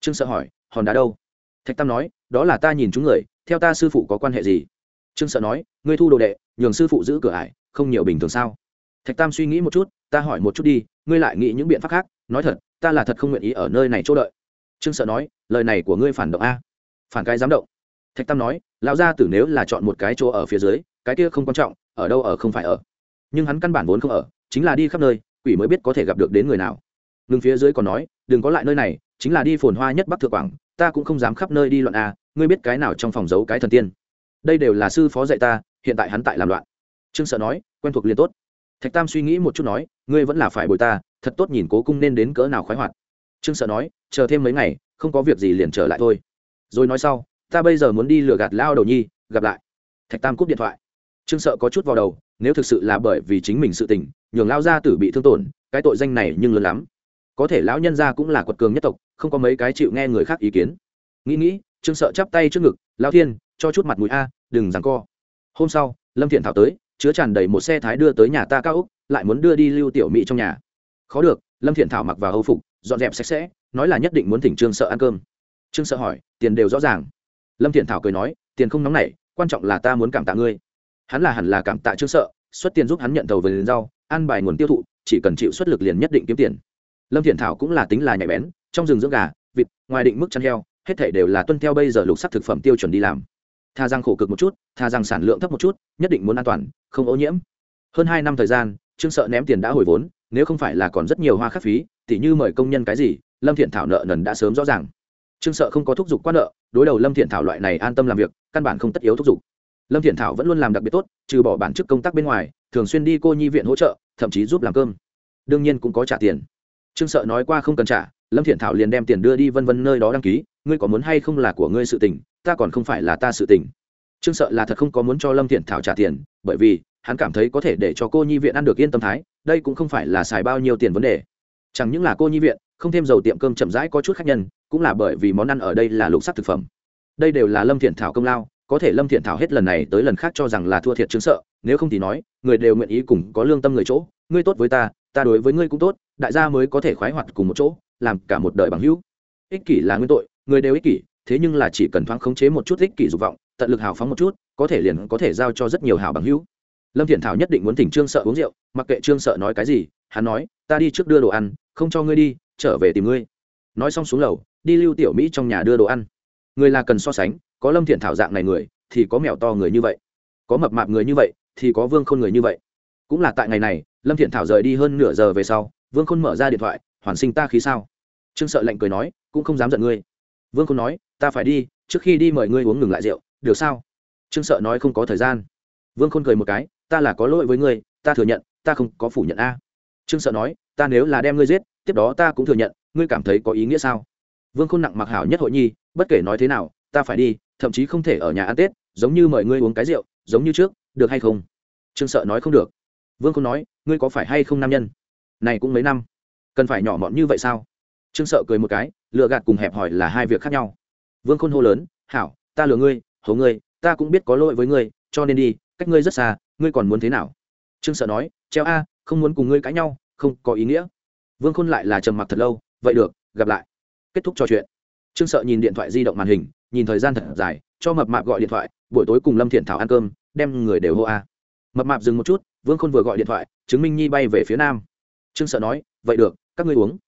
Trương sợ hỏi, hòn đá đâu? Thạch tam nói, đó là ta nhìn chúng người, theo ta sư phụ có quan hệ gì? Trương sợ nói, ngươi thu đồ đệ, nhường sư phụ giữ cửa ải, không nhiều bình thường sao? Thạch tam suy nghĩ một chút, ta hỏi một chút đi, ngươi lại nghĩ những biện pháp khác, nói thật, ta là thật không nguyện ý ở nơi này chỗ đợi. Trương sợ nói, lời này của ngươi phản động a. Phản cái dám động. Thạch tam nói, lão gia tử nếu là chọn một cái chỗ ở phía dưới, cái kia không quan trọng, ở đâu ở không phải ở. Nhưng hắn căn bản vốn không ở, chính là đi khắp nơi, quỷ mới biết có thể gặp được đến người nào. Ngưng phía dưới còn nói, đừng có lại nơi này, chính là đi phồn hoa nhất bắc thượng quảng, ta cũng không dám khắp nơi đi loạn a, ngươi biết cái nào trong phòng giấu cái thần tiên? Đây đều là sư phó dạy ta, hiện tại hắn tại làm loạn. Trương sợ nói, quen thuộc liền tốt. Thạch tam suy nghĩ một chút nói, ngươi vẫn là phải bồi ta, thật tốt nhìn cố cung nên đến cỡ nào khoái hoạt. Trương sợ nói, chờ thêm mấy ngày, không có việc gì liền trở lại thôi. Rồi nói sau, ta bây giờ muốn đi lừa gạt lao đầu nhi, gặp lại. Thạch tam cúp điện thoại. Trương sợ có chút vào đầu, nếu thực sự là bởi vì chính mình sự tình, nhường lao gia tử bị thương tổn, cái tội danh này nhưng lớn lắm. Có thể lão nhân gia cũng là quật cường nhất tộc, không có mấy cái chịu nghe người khác ý kiến. Nghĩ nghĩ, trương sợ chắp tay trước ngực, lao thiên cho chút mặt mũi a, đừng rằng co. Hôm sau, lâm thiện thảo tới, chứa tràn đầy một xe thái đưa tới nhà ta cao úc lại muốn đưa đi lưu tiểu mỹ trong nhà. Khó được, lâm thiện thảo mặc vào hầu phục, dọn dẹp sạch sẽ, nói là nhất định muốn thỉnh trương sợ ăn cơm. Trương sợ hỏi, tiền đều rõ ràng. Lâm thiện thảo cười nói, tiền không nóng nảy, quan trọng là ta muốn cảm tạ ngươi. Hắn là hẳn là cảm tạ trương sợ, xuất tiền giúp hắn nhận tàu về liền rau, ăn bài nguồn tiêu thụ, chỉ cần chịu xuất lực liền nhất định kiếm tiền. Lâm thiện thảo cũng là tính là nhạy bén, trong rừng dưỡng gà, vịt, ngoài định mức chăn heo, hết thể đều là tuân theo bây giờ lục sắc thực phẩm tiêu chuẩn đi làm tha rằng khổ cực một chút, tha rằng sản lượng thấp một chút, nhất định muốn an toàn, không ô nhiễm. Hơn hai năm thời gian, trương sợ ném tiền đã hồi vốn, nếu không phải là còn rất nhiều hoa khắc phí, tỉ như mời công nhân cái gì, lâm thiện thảo nợ nần đã sớm rõ ràng. Trương sợ không có thúc giục quát nợ, đối đầu lâm thiện thảo loại này an tâm làm việc, căn bản không tất yếu thúc giục. Lâm thiện thảo vẫn luôn làm đặc biệt tốt, trừ bỏ bản chức công tác bên ngoài, thường xuyên đi cô nhi viện hỗ trợ, thậm chí giúp làm cơm. Đương nhiên cũng có trả tiền. Trương sợ nói qua không cần trả, lâm thiện thảo liền đem tiền đưa đi vân vân nơi đó đăng ký, ngươi có muốn hay không là của ngươi sự tình ta còn không phải là ta sự tình. Trương sợ là thật không có muốn cho lâm thiện thảo trả tiền, bởi vì hắn cảm thấy có thể để cho cô nhi viện ăn được yên tâm thái, đây cũng không phải là xài bao nhiêu tiền vấn đề. Chẳng những là cô nhi viện, không thêm dầu tiệm cơm chậm rãi có chút khác nhân, cũng là bởi vì món ăn ở đây là lục sắc thực phẩm. Đây đều là lâm thiện thảo công lao, có thể lâm thiện thảo hết lần này tới lần khác cho rằng là thua thiệt chứng sợ, nếu không thì nói, người đều nguyện ý cùng có lương tâm người chỗ, ngươi tốt với ta ta đối với ngươi cũng tốt, đại gia mới có thể khoái hoạt cùng một chỗ, làm cả một đời bằng hữu. Ích kỷ là nguyên tội, người đều ích kỷ thế nhưng là chỉ cần thoáng khống chế một chút ích kỷ dục vọng, tận lực hào phóng một chút, có thể liền có thể giao cho rất nhiều hào bằng hữu. Lâm thiện thảo nhất định muốn thỉnh trương sợ uống rượu, mặc kệ trương sợ nói cái gì, hắn nói, ta đi trước đưa đồ ăn, không cho ngươi đi, trở về tìm ngươi. Nói xong xuống lầu, đi lưu tiểu mỹ trong nhà đưa đồ ăn. Người là cần so sánh, có lâm thiện thảo dạng này người, thì có mèo to người như vậy, có mập mạp người như vậy, thì có vương khôn người như vậy. Cũng là tại ngày này, lâm thiện thảo rời đi hơn nửa giờ về sau, vương khôn mở ra điện thoại, hoàn sinh ta khí sao? Trương sợ lạnh cười nói, cũng không dám giận ngươi. Vương khôn nói ta phải đi, trước khi đi mời ngươi uống ngừng lại rượu, được sao? Trương sợ nói không có thời gian. Vương khôn cười một cái, ta là có lỗi với ngươi, ta thừa nhận, ta không có phủ nhận a. Trương sợ nói, ta nếu là đem ngươi giết, tiếp đó ta cũng thừa nhận, ngươi cảm thấy có ý nghĩa sao? Vương khôn nặng mặc hảo nhất hội nhi, bất kể nói thế nào, ta phải đi, thậm chí không thể ở nhà ăn tết, giống như mời ngươi uống cái rượu, giống như trước, được hay không? Trương sợ nói không được. Vương khôn nói, ngươi có phải hay không nam nhân? Này cũng mấy năm, cần phải nhỏ mọn như vậy sao? Trương sợ cười một cái, lựa gạt cùng hẹp hỏi là hai việc khác nhau vương khôn hô lớn, hảo, ta lừa ngươi hầu ngươi, ta cũng biết có lỗi với ngươi, cho nên đi, cách ngươi rất xa, ngươi còn muốn thế nào? Trương sợ nói, treo a, không muốn cùng ngươi cãi nhau, không có ý nghĩa. Vương khôn lại là trầm mặc thật lâu, vậy được, gặp lại. Kết thúc trò chuyện. Trương sợ nhìn điện thoại di động màn hình, nhìn thời gian thật dài, cho mập mạp gọi điện thoại, buổi tối cùng lâm thiện thảo ăn cơm, đem người đều hô a. Mập mạp dừng một chút, vương khôn vừa gọi điện thoại, chứng minh nhi bay về phía nam. Trương sợ nói, vậy được, các ngươi uống.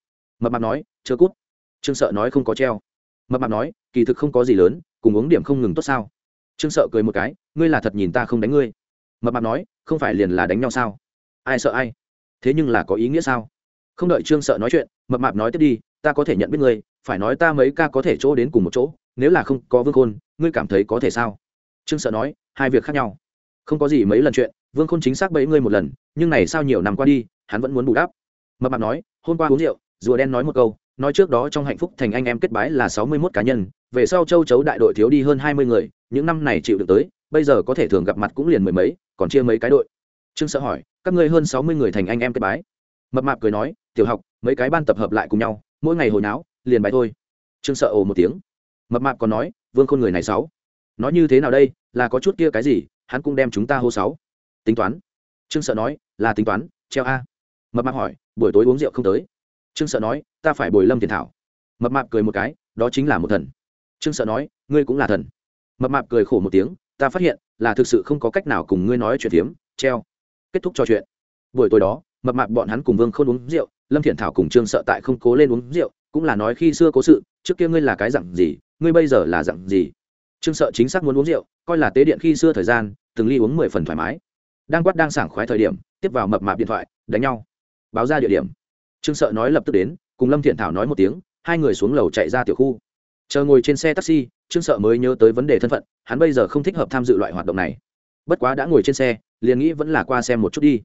Mập mạp nói, chờ cút. Trương sợ nói, không có treo mập mạp nói, kỳ thực không có gì lớn, cùng uống điểm không ngừng tốt sao? Trương sợ cười một cái, ngươi là thật nhìn ta không đánh ngươi. Mập mạp nói, không phải liền là đánh nhau sao? Ai sợ ai? Thế nhưng là có ý nghĩa sao? Không đợi trương sợ nói chuyện, mập mạp nói tiếp đi, ta có thể nhận biết ngươi, phải nói ta mấy ca có thể chỗ đến cùng một chỗ, nếu là không có vương khôn, ngươi cảm thấy có thể sao? Trương sợ nói, hai việc khác nhau. Không có gì mấy lần chuyện, vương khôn chính xác bẫy ngươi một lần, nhưng này sao nhiều năm qua đi, hắn vẫn muốn bù đắp. Mập mạp nói, hôm qua uống rượu, rùa đen nói một câu nói trước đó trong hạnh phúc thành anh em kết bái là sáu mươi mốt cá nhân, về sau châu chấu đại đội thiếu đi hơn hai mươi người, những năm này chịu được tới, bây giờ có thể thường gặp mặt cũng liền mười mấy, còn chia mấy cái đội. Trương sợ hỏi, các ngươi hơn sáu mươi người thành anh em kết bái? Mập mạp cười nói, tiểu học, mấy cái ban tập hợp lại cùng nhau, mỗi ngày hồi náo, liền bài thôi. Trương sợ ồ một tiếng. Mập mạp còn nói, vương khôn người này sáu. Nói như thế nào đây, là có chút kia cái gì, hắn cũng đem chúng ta hô sáu. Tính toán. Trương sợ nói, là tính toán, treo a. Mập mạp hỏi, buổi tối uống rượu không tới. Trương sợ nói ta phải bồi lâm thiền thảo. Mập mạp cười một cái, đó chính là một thần. Trương sợ nói, ngươi cũng là thần. Mập mạp cười khổ một tiếng, ta phát hiện, là thực sự không có cách nào cùng ngươi nói chuyện tiếm treo. Kết thúc trò chuyện. Buổi tối đó, mập mạp bọn hắn cùng vương không uống rượu, lâm thiện thảo cùng trương sợ tại không cố lên uống rượu, cũng là nói khi xưa cố sự, trước kia ngươi là cái dặn gì, ngươi bây giờ là dặn gì? Trương sợ chính xác muốn uống rượu, coi là tế điện khi xưa thời gian, từng ly uống mười phần thoải mái. Đang quát đang sảng khoái thời điểm, tiếp vào mập mạp điện thoại, đánh nhau. Báo ra địa điểm. Trương sợ nói lập tức đến cùng lâm thiện thảo nói một tiếng, hai người xuống lầu chạy ra tiểu khu. Chờ ngồi trên xe taxi, trương sợ mới nhớ tới vấn đề thân phận, hắn bây giờ không thích hợp tham dự loại hoạt động này. Bất quá đã ngồi trên xe, liền nghĩ vẫn là qua xem một chút đi.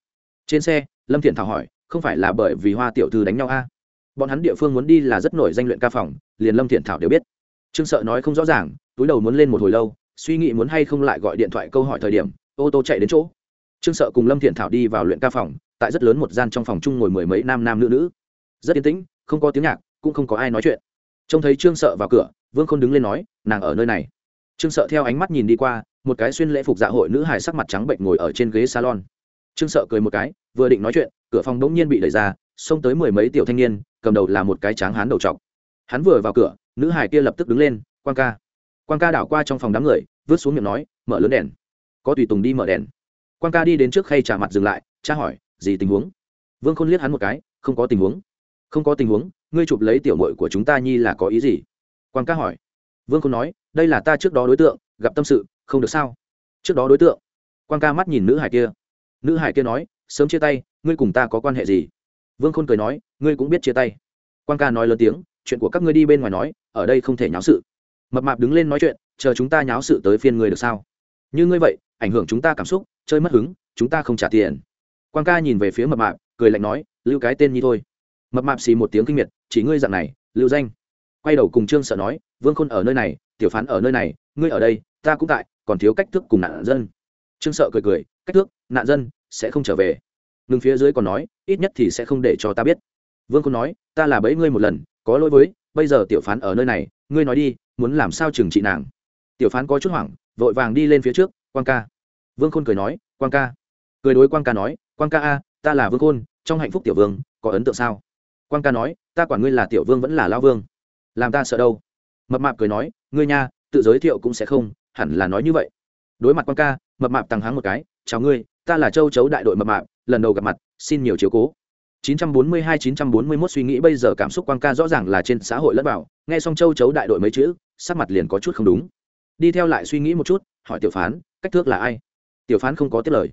Trên xe, lâm thiện thảo hỏi, không phải là bởi vì hoa tiểu thư đánh nhau a? À? bọn hắn địa phương muốn đi là rất nổi danh luyện ca phòng, liền lâm thiện thảo đều biết. Trương sợ nói không rõ ràng, túi đầu muốn lên một hồi lâu, suy nghĩ muốn hay không lại gọi điện thoại câu hỏi thời điểm, ô tô chạy đến chỗ. Trương sợ cùng lâm thiện thảo đi vào luyện ca phòng, tại rất lớn một gian trong phòng chung ngồi mười mấy nam nam nữ nữ. Rất yên tĩnh không có tiếng nhạc, cũng không có ai nói chuyện. Trông thấy trương sợ vào cửa, vương khôn đứng lên nói, nàng ở nơi này. Trương sợ theo ánh mắt nhìn đi qua, một cái xuyên lễ phục dạ hội nữ hài sắc mặt trắng bệnh ngồi ở trên ghế salon. Trương sợ cười một cái, vừa định nói chuyện, cửa phòng đống nhiên bị đẩy ra, xông tới mười mấy tiểu thanh niên, cầm đầu là một cái tráng hán đầu trọc. Hắn vừa vào cửa, nữ hài kia lập tức đứng lên quan ca. Quan ca đảo qua trong phòng đám người, vứt xuống miệng nói, mở lớn đèn. Có tùy tùng đi mở đèn. Quan ca đi đến trước khay trả mặt dừng lại, cha hỏi, gì tình huống? Vương khôn liếc hắn một cái, không có tình huống không có tình huống, ngươi chụp lấy tiểu mội của chúng ta nhi là có ý gì? Quan ca hỏi. Vương khôn nói, đây là ta trước đó đối tượng, gặp tâm sự, không được sao? Trước đó đối tượng. Quan ca mắt nhìn nữ hải kia. Nữ hải kia nói, sớm chia tay, ngươi cùng ta có quan hệ gì? Vương khôn cười nói, ngươi cũng biết chia tay. Quan ca nói lớn tiếng, chuyện của các ngươi đi bên ngoài nói, ở đây không thể nháo sự. Mập mạp đứng lên nói chuyện, chờ chúng ta nháo sự tới phiên ngươi được sao? Như ngươi vậy, ảnh hưởng chúng ta cảm xúc, chơi mất hứng, chúng ta không trả tiền. Quan ca nhìn về phía mập mạp, cười lạnh nói, lưu cái tên nhi thôi mập mạp xì một tiếng kinh miệt, chỉ ngươi dạng này, lưu danh. Quay đầu cùng trương sợ nói, vương khôn ở nơi này, tiểu phán ở nơi này, ngươi ở đây, ta cũng tại, còn thiếu cách thức cùng nạn dân. Trương sợ cười cười, cách thức, nạn dân sẽ không trở về. Ngừng phía dưới còn nói, ít nhất thì sẽ không để cho ta biết. Vương khôn nói, ta là bẫy ngươi một lần, có lỗi với, bây giờ tiểu phán ở nơi này, ngươi nói đi, muốn làm sao trừng trị nàng? Tiểu phán có chút hoảng, vội vàng đi lên phía trước, Quang ca. Vương khôn cười nói, Quang ca. Cười đối Quang ca nói, Quang ca a, ta là vương khôn, trong hạnh phúc tiểu vương, có ấn tượng sao? Quan ca nói ta quản ngươi là tiểu vương vẫn là lao vương. Làm ta sợ đâu? Mập mạp cười nói ngươi nha tự giới thiệu cũng sẽ không hẳn là nói như vậy. Đối mặt quan ca mập mạp tăng háng một cái chào ngươi ta là châu chấu đại đội mập mạp lần đầu gặp mặt xin nhiều chiếu cố. 942-941 suy nghĩ bây giờ cảm xúc quan ca rõ ràng là trên xã hội lẫn bảo, nghe xong châu chấu đại đội mấy chữ sắc mặt liền có chút không đúng. Đi theo lại suy nghĩ một chút hỏi tiểu phán cách thước là ai? Tiểu phán không có tiết lời.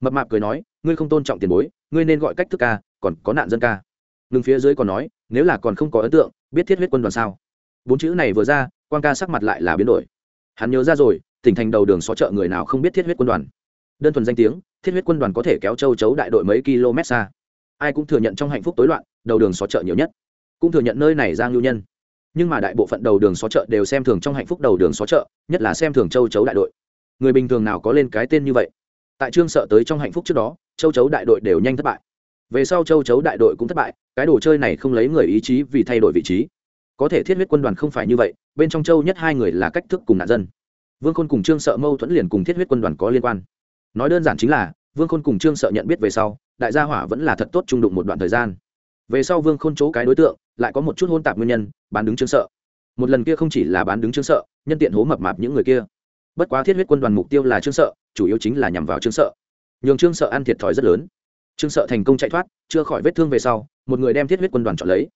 Mập mạp cười nói ngươi không tôn trọng tiền bối ngươi nên gọi cách thức ca còn có nạn dân ca ngừng phía dưới còn nói, nếu là còn không có ấn tượng, biết thiết huyết quân đoàn sao? Bốn chữ này vừa ra quan ca sắc mặt lại là biến đổi. Hắn nhớ ra rồi, tỉnh thành đầu đường xó chợ người nào không biết thiết huyết quân đoàn. Đơn thuần danh tiếng, thiết huyết quân đoàn có thể kéo châu chấu đại đội mấy km xa. Ai cũng thừa nhận trong hạnh phúc tối loạn, đầu đường xó chợ nhiều nhất. Cũng thừa nhận nơi này giang lưu nhân. Nhưng mà đại bộ phận đầu đường xó chợ đều xem thường trong hạnh phúc đầu đường xó chợ, nhất là xem thường châu chấu đại đội. Người bình thường nào có lên cái tên như vậy? Tại trương sợ tới trong hạnh phúc trước đó, châu chấu đại đội đều nhanh thất bại về sau châu chấu đại đội cũng thất bại, cái đồ chơi này không lấy người ý chí vì thay đổi vị trí. Có thể thiết huyết quân đoàn không phải như vậy, bên trong châu nhất hai người là cách thức cùng nạn dân. Vương khôn cùng trương sợ mâu thuẫn liền cùng thiết huyết quân đoàn có liên quan. Nói đơn giản chính là, vương khôn cùng trương sợ nhận biết về sau, đại gia hỏa vẫn là thật tốt trung đụng một đoạn thời gian. Về sau vương khôn chỗ cái đối tượng, lại có một chút hôn tạp nguyên nhân, bán đứng trương sợ. Một lần kia không chỉ là bán đứng trương sợ, nhân tiện hố mập mạp những người kia. Bất quá thiết huyết quân đoàn mục tiêu là trương sợ, chủ yếu chính là nhằm vào trương sợ. Nhường trương sợ ăn thiệt thòi rất lớn trương sợ thành công chạy thoát chưa khỏi vết thương về sau, một người đem thiết huyết quân đoàn chọn lấy.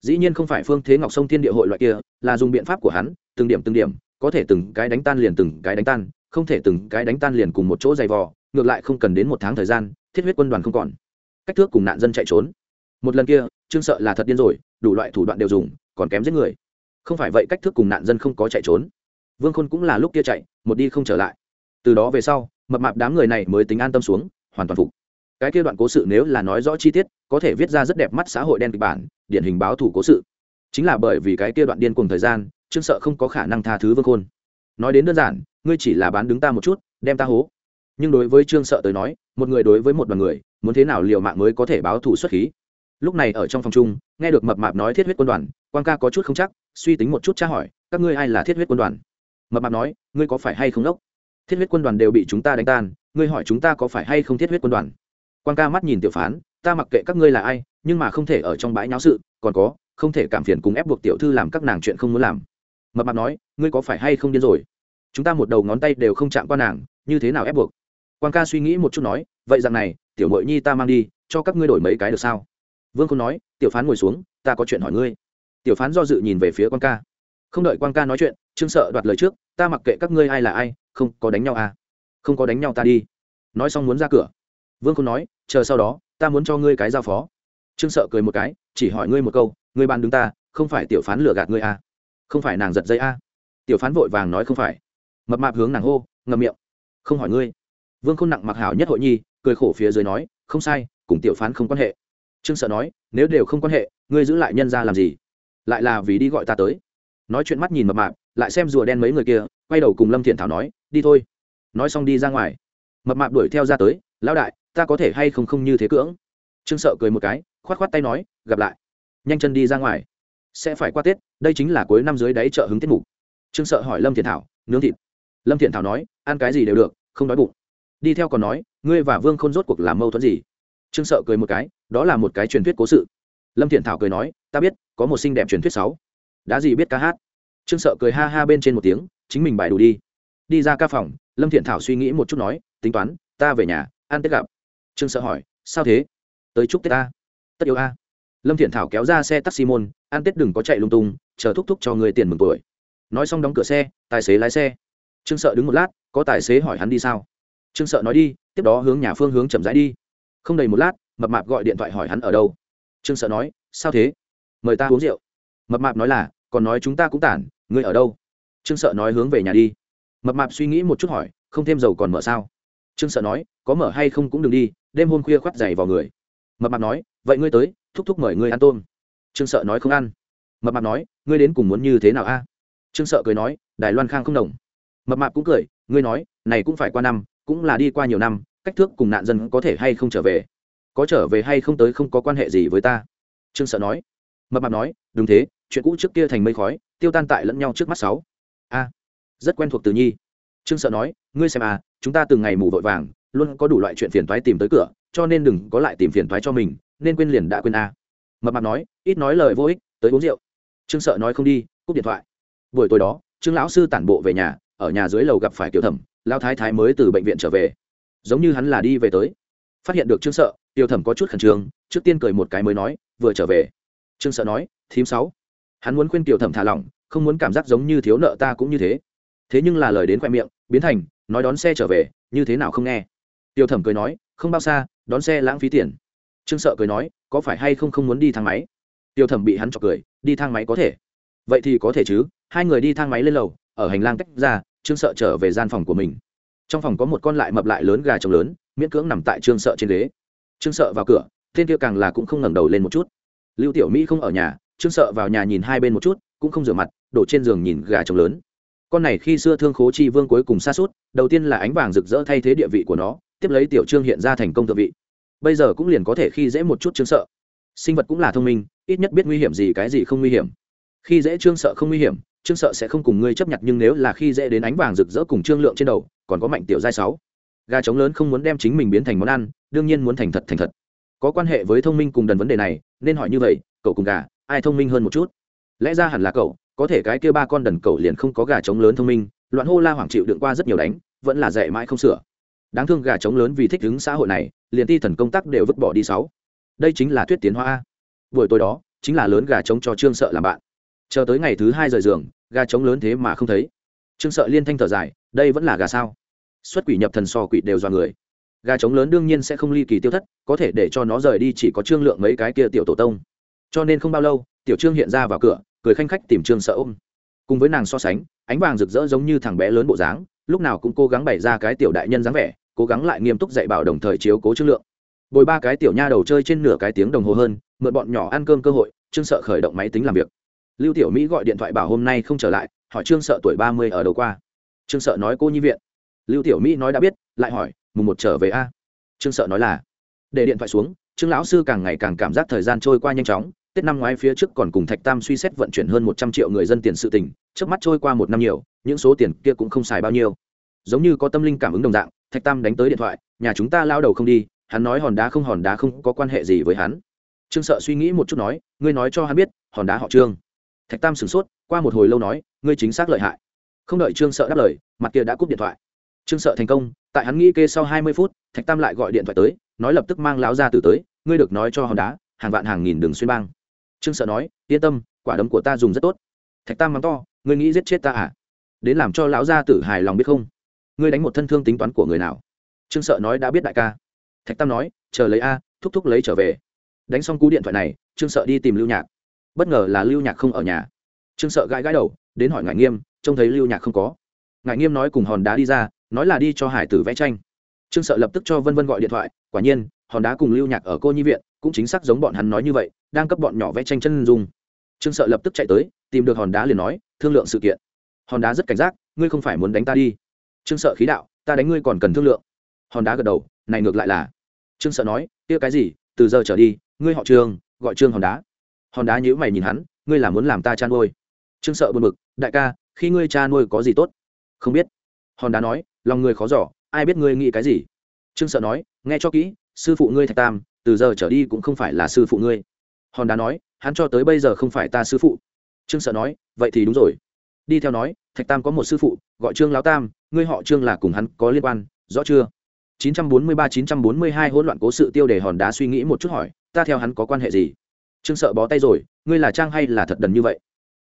Dĩ nhiên không phải phương thế ngọc sông thiên địa hội loại kia, là dùng biện pháp của hắn, từng điểm từng điểm, có thể từng cái đánh tan liền từng cái đánh tan, không thể từng cái đánh tan liền cùng một chỗ dày vò, ngược lại không cần đến một tháng thời gian, thiết huyết quân đoàn không còn. Cách thước cùng nạn dân chạy trốn. Một lần kia, trương sợ là thật điên rồi, đủ loại thủ đoạn đều dùng, còn kém giết người. Không phải vậy cách thước cùng nạn dân không có chạy trốn. Vương khôn cũng là lúc kia chạy, một đi không trở lại. Từ đó về sau, mập mạp đám người này mới tính an tâm xuống, hoàn toàn phục cái kia đoạn cố sự nếu là nói rõ chi tiết, có thể viết ra rất đẹp mắt xã hội đen kịch bản, điển hình báo thủ cố sự. Chính là bởi vì cái kia đoạn điên cùng thời gian, trương sợ không có khả năng tha thứ vương khôn. Nói đến đơn giản, ngươi chỉ là bán đứng ta một chút, đem ta hố. Nhưng đối với trương sợ tới nói, một người đối với một đoàn người, muốn thế nào liều mạng mới có thể báo thủ xuất khí? Lúc này ở trong phòng chung, nghe được mập mạp nói thiết huyết quân đoàn quan ca có chút không chắc, suy tính một chút tra hỏi, các ngươi ai là thiết huyết quân đoàn? Mập mạp nói, ngươi có phải hay không đốc? Thiết huyết quân đoàn đều bị chúng ta đánh tan, ngươi hỏi chúng ta có phải hay không thiết huyết quân đoàn? Quan ca mắt nhìn tiểu phán, ta mặc kệ các ngươi là ai, nhưng mà không thể ở trong bãi nháo sự, còn có, không thể cảm phiền cùng ép buộc tiểu thư làm các nàng chuyện không muốn làm. Mập mạp nói, ngươi có phải hay không điên rồi? Chúng ta một đầu ngón tay đều không chạm qua nàng, như thế nào ép buộc? Quan ca suy nghĩ một chút nói, vậy rằng này, tiểu mội nhi ta mang đi, cho các ngươi đổi mấy cái được sao? Vương khôn nói, tiểu phán ngồi xuống, ta có chuyện hỏi ngươi. Tiểu phán do dự nhìn về phía quan ca. Không đợi quan ca nói chuyện, trương sợ đoạt lời trước, ta mặc kệ các ngươi ai là ai, không có đánh nhau à? Không có đánh nhau ta đi. Nói xong muốn ra cửa. Vương khôn nói chờ sau đó, ta muốn cho ngươi cái giao phó. Trương sợ cười một cái, chỉ hỏi ngươi một câu, ngươi ban đứng ta, không phải tiểu phán lừa gạt ngươi à? Không phải nàng giật dây à? Tiểu phán vội vàng nói không phải. Mập mạp hướng nàng hô, ngậm miệng, không hỏi ngươi. Vương khôn nặng mặc hảo nhất hội nhi, cười khổ phía dưới nói, không sai, cùng tiểu phán không quan hệ. Trương sợ nói, nếu đều không quan hệ, ngươi giữ lại nhân ra làm gì? Lại là vì đi gọi ta tới. Nói chuyện mắt nhìn mập mạp, lại xem rùa đen mấy người kia, quay đầu cùng lâm thiện thảo nói, đi thôi. Nói xong đi ra ngoài mập mạp đuổi theo ra tới, lão đại, ta có thể hay không không như thế cưỡng? Trương sợ cười một cái, khoát khoát tay nói, gặp lại. Nhanh chân đi ra ngoài. Sẽ phải qua tết, đây chính là cuối năm dưới đáy chợ hứng tiết mục. Trương sợ hỏi lâm thiện thảo, nướng thịt? Lâm thiện thảo nói, ăn cái gì đều được, không đói bụng. Đi theo còn nói, ngươi và vương không rốt cuộc làm mâu thuẫn gì? Trương sợ cười một cái, đó là một cái truyền thuyết cố sự. Lâm thiện thảo cười nói, ta biết, có một xinh đẹp truyền thuyết sáu. Đã gì biết ca hát? Trương sợ cười ha ha bên trên một tiếng, chính mình bài đủ đi. Đi ra ca phòng lâm thiện thảo suy nghĩ một chút nói, tính toán, ta về nhà, ăn tết gặp. Trương sợ hỏi, sao thế? Tới chúc tết ta. Tất yêu a. Lâm thiện thảo kéo ra xe taxi môn, ăn tết đừng có chạy lung tung, chờ thúc thúc cho người tiền mừng tuổi. Nói xong đóng cửa xe, tài xế lái xe. Trương sợ đứng một lát, có tài xế hỏi hắn đi sao? Trương sợ nói đi, tiếp đó hướng nhà phương hướng chậm rãi đi. Không đầy một lát, mập mạp gọi điện thoại hỏi hắn ở đâu. Trương sợ nói, sao thế? Mời ta uống rượu. Mập mạp nói là, còn nói chúng ta cũng tản, ngươi ở đâu? Trương sợ nói hướng về nhà đi mập mạp suy nghĩ một chút hỏi, không thêm dầu còn mở sao? Trương sợ nói, có mở hay không cũng đừng đi, đêm hôm khuya khoắt dày vào người. Mập mạp nói, vậy ngươi tới, thúc thúc mời ngươi ăn tôm. Trương sợ nói, không ăn. Mập mạp nói, ngươi đến cùng muốn như thế nào a? Trương sợ cười nói, đài loan khang không đồng. Mập mạp cũng cười, ngươi nói, này cũng phải qua năm, cũng là đi qua nhiều năm, cách thước cùng nạn dân có thể hay không trở về? Có trở về hay không tới không có quan hệ gì với ta? Trương sợ nói. Mập mạp nói, đúng thế, chuyện cũ trước kia thành mây khói, tiêu tan tại lẫn nhau trước mắt sáu. A rất quen thuộc từ nhi. Trương sợ nói, ngươi xem à chúng ta từng ngày mù vội vàng, luôn có đủ loại chuyện phiền toái tìm tới cửa, cho nên đừng có lại tìm phiền toái cho mình, nên quên liền đã quên a mập mạp nói, ít nói lời vô ích, tới uống rượu. Trương sợ nói, không đi, cúp điện thoại. Buổi tối đó, trương lão sư tản bộ về nhà, ở nhà dưới lầu gặp phải tiểu thẩm lao thái thái mới từ bệnh viện trở về. Giống như hắn là đi về tới. Phát hiện được trương sợ, tiểu thẩm có chút khẩn trương, trước tiên cười một cái mới nói, vừa trở về. Trương sợ nói, thím sáu. Hắn muốn khuyên tiểu thẩm thả lỏng, không muốn cảm giác giống như thiếu nợ ta cũng như thế thế nhưng là lời đến khoe miệng, biến thành, nói đón xe trở về, như thế nào không nghe. Tiểu thẩm cười nói, không bao xa, đón xe lãng phí tiền. Trương sợ cười nói, có phải hay không không muốn đi thang máy? Tiểu thẩm bị hắn chọc cười, đi thang máy có thể. Vậy thì có thể chứ, hai người đi thang máy lên lầu, ở hành lang tách ra, trương sợ trở về gian phòng của mình. Trong phòng có một con lại mập lại lớn gà trống lớn, miễn cưỡng nằm tại trương sợ trên ghế. Trương sợ vào cửa, tên kia càng là cũng không ngẩng đầu lên một chút. Lưu tiểu mỹ không ở nhà, trương sợ vào nhà nhìn hai bên một chút, cũng không rửa mặt, đổ trên giường nhìn gà trống lớn con này khi xưa thương khố chi vương cuối cùng xa suốt, đầu tiên là ánh vàng rực rỡ thay thế địa vị của nó, tiếp lấy tiểu trương hiện ra thành công thượng vị. Bây giờ cũng liền có thể khi dễ một chút trương sợ. Sinh vật cũng là thông minh, ít nhất biết nguy hiểm gì cái gì không nguy hiểm. Khi dễ trương sợ không nguy hiểm, trương sợ sẽ không cùng ngươi chấp nhận, nhưng nếu là khi dễ đến ánh vàng rực rỡ cùng trương lượng trên đầu, còn có mạnh tiểu giai sáu. Gà trống lớn không muốn đem chính mình biến thành món ăn, đương nhiên muốn thành thật thành thật. Có quan hệ với thông minh cùng đần vấn đề này, nên hỏi như vậy, cậu cùng gà, ai thông minh hơn một chút? Lẽ ra hẳn là cậu có thể cái kia ba con đần cầu liền không có gà trống lớn thông minh, loạn hô la hoảng chịu đựng qua rất nhiều đánh, vẫn là dạy mãi không sửa. Đáng thương gà trống lớn vì thích ứng xã hội này, liền ti thần công tác đều vứt bỏ đi sáu. Đây chính là thuyết tiến hoa buổi tối đó, chính là lớn gà trống cho trương sợ làm bạn. Chờ tới ngày thứ hai rời giường, gà trống lớn thế mà không thấy. Trương sợ liên thanh thở dài, đây vẫn là gà sao? Xuất quỷ nhập thần so quỷ đều do người. Gà trống lớn đương nhiên sẽ không ly kỳ tiêu thất, có thể để cho nó rời đi chỉ có trương lượng mấy cái kia tiểu tổ tông. Cho nên không bao lâu, tiểu trương hiện ra vào cửa cười khanh khách tìm trương sợ ôm. Cùng với nàng so sánh, ánh vàng rực rỡ giống như thằng bé lớn bộ dáng, lúc nào cũng cố gắng bày ra cái tiểu đại nhân dáng vẻ, cố gắng lại nghiêm túc dạy bảo đồng thời chiếu cố trương lượng. Bồi ba cái tiểu nha đầu chơi trên nửa cái tiếng đồng hồ hơn, mượn bọn nhỏ ăn cơm cơ hội, trương sợ khởi động máy tính làm việc. Lưu tiểu mỹ gọi điện thoại bảo hôm nay không trở lại, hỏi trương sợ tuổi ba mươi ở đầu qua. Trương sợ nói, cô nhi viện. Lưu tiểu mỹ nói, đã biết. Lại hỏi, mùng một trở về a? Trương sợ nói là, để điện thoại xuống. Trương lão sư càng ngày càng cảm giác thời gian trôi qua nhanh chóng tết năm ngoái phía trước còn cùng thạch tam suy xét vận chuyển hơn một trăm triệu người dân tiền sự tình, trước mắt trôi qua một năm nhiều những số tiền kia cũng không xài bao nhiêu. Giống như có tâm linh cảm ứng đồng dạng thạch tam đánh tới điện thoại nhà chúng ta lao đầu không đi hắn nói hòn đá không hòn đá không có quan hệ gì với hắn. Trương sợ suy nghĩ một chút nói ngươi nói cho hắn biết hòn đá họ trương. Thạch tam sửng sốt qua một hồi lâu nói ngươi chính xác lợi hại. Không đợi trương sợ đáp lời mặt kia đã cúp điện thoại. Trương sợ thành công tại hắn nghĩ kê sau hai mươi phút thạch tam lại gọi điện thoại tới nói lập tức mang láo gia tử tới ngươi được nói cho hòn đá hàng vạn hàng nghìn đường xuyên bang trương sợ nói, yên tâm, quả đấm của ta dùng rất tốt. Thạch tam mắng to, ngươi nghĩ giết chết ta à? Đến làm cho lão gia tử hài lòng biết không? Ngươi đánh một thân thương tính toán của người nào? Trương sợ nói, đã biết đại ca. Thạch tam nói, chờ lấy a, thúc thúc lấy trở về. Đánh xong cú điện thoại này, trương sợ đi tìm lưu nhạc. Bất ngờ là lưu nhạc không ở nhà. Trương sợ gãi gãi đầu, đến hỏi ngại nghiêm, trông thấy lưu nhạc không có. Ngại nghiêm nói cùng hòn đá đi ra, nói là đi cho hải tử vẽ tranh. Trương sợ lập tức cho vân vân gọi điện thoại, quả nhiên, hòn đá cùng lưu nhạc ở cô nhi viện, cũng chính xác giống bọn hắn nói như vậy đang cấp bọn nhỏ vẽ tranh chân dung. Trương sợ lập tức chạy tới, tìm được hòn đá liền nói, thương lượng sự kiện. Hòn đá rất cảnh giác, ngươi không phải muốn đánh ta đi. Trương sợ khí đạo, ta đánh ngươi còn cần thương lượng. Hòn đá gật đầu, này ngược lại là. Trương sợ nói, kia cái gì, từ giờ trở đi, ngươi họ trương, gọi trương hòn đá. Hòn đá nhữ mày nhìn hắn, ngươi là muốn làm ta cha nuôi. Trương sợ buồn bực, đại ca, khi ngươi cha nuôi có gì tốt? Không biết. Hòn đá nói, lòng người khó giỏ ai biết ngươi nghĩ cái gì? Trương sợ nói, nghe cho kỹ, sư phụ ngươi thạch tam, từ giờ trở đi cũng không phải là sư phụ ngươi hòn đá nói, hắn cho tới bây giờ không phải ta sư phụ. Trương sợ nói, vậy thì đúng rồi. Đi theo nói, thạch tam có một sư phụ, gọi trương lão tam, ngươi họ trương là cùng hắn có liên quan, rõ chưa? 943-942 hỗn loạn cố sự tiêu đề hòn đá suy nghĩ một chút hỏi, ta theo hắn có quan hệ gì? Trương sợ bó tay rồi, ngươi là trang hay là thật đần như vậy?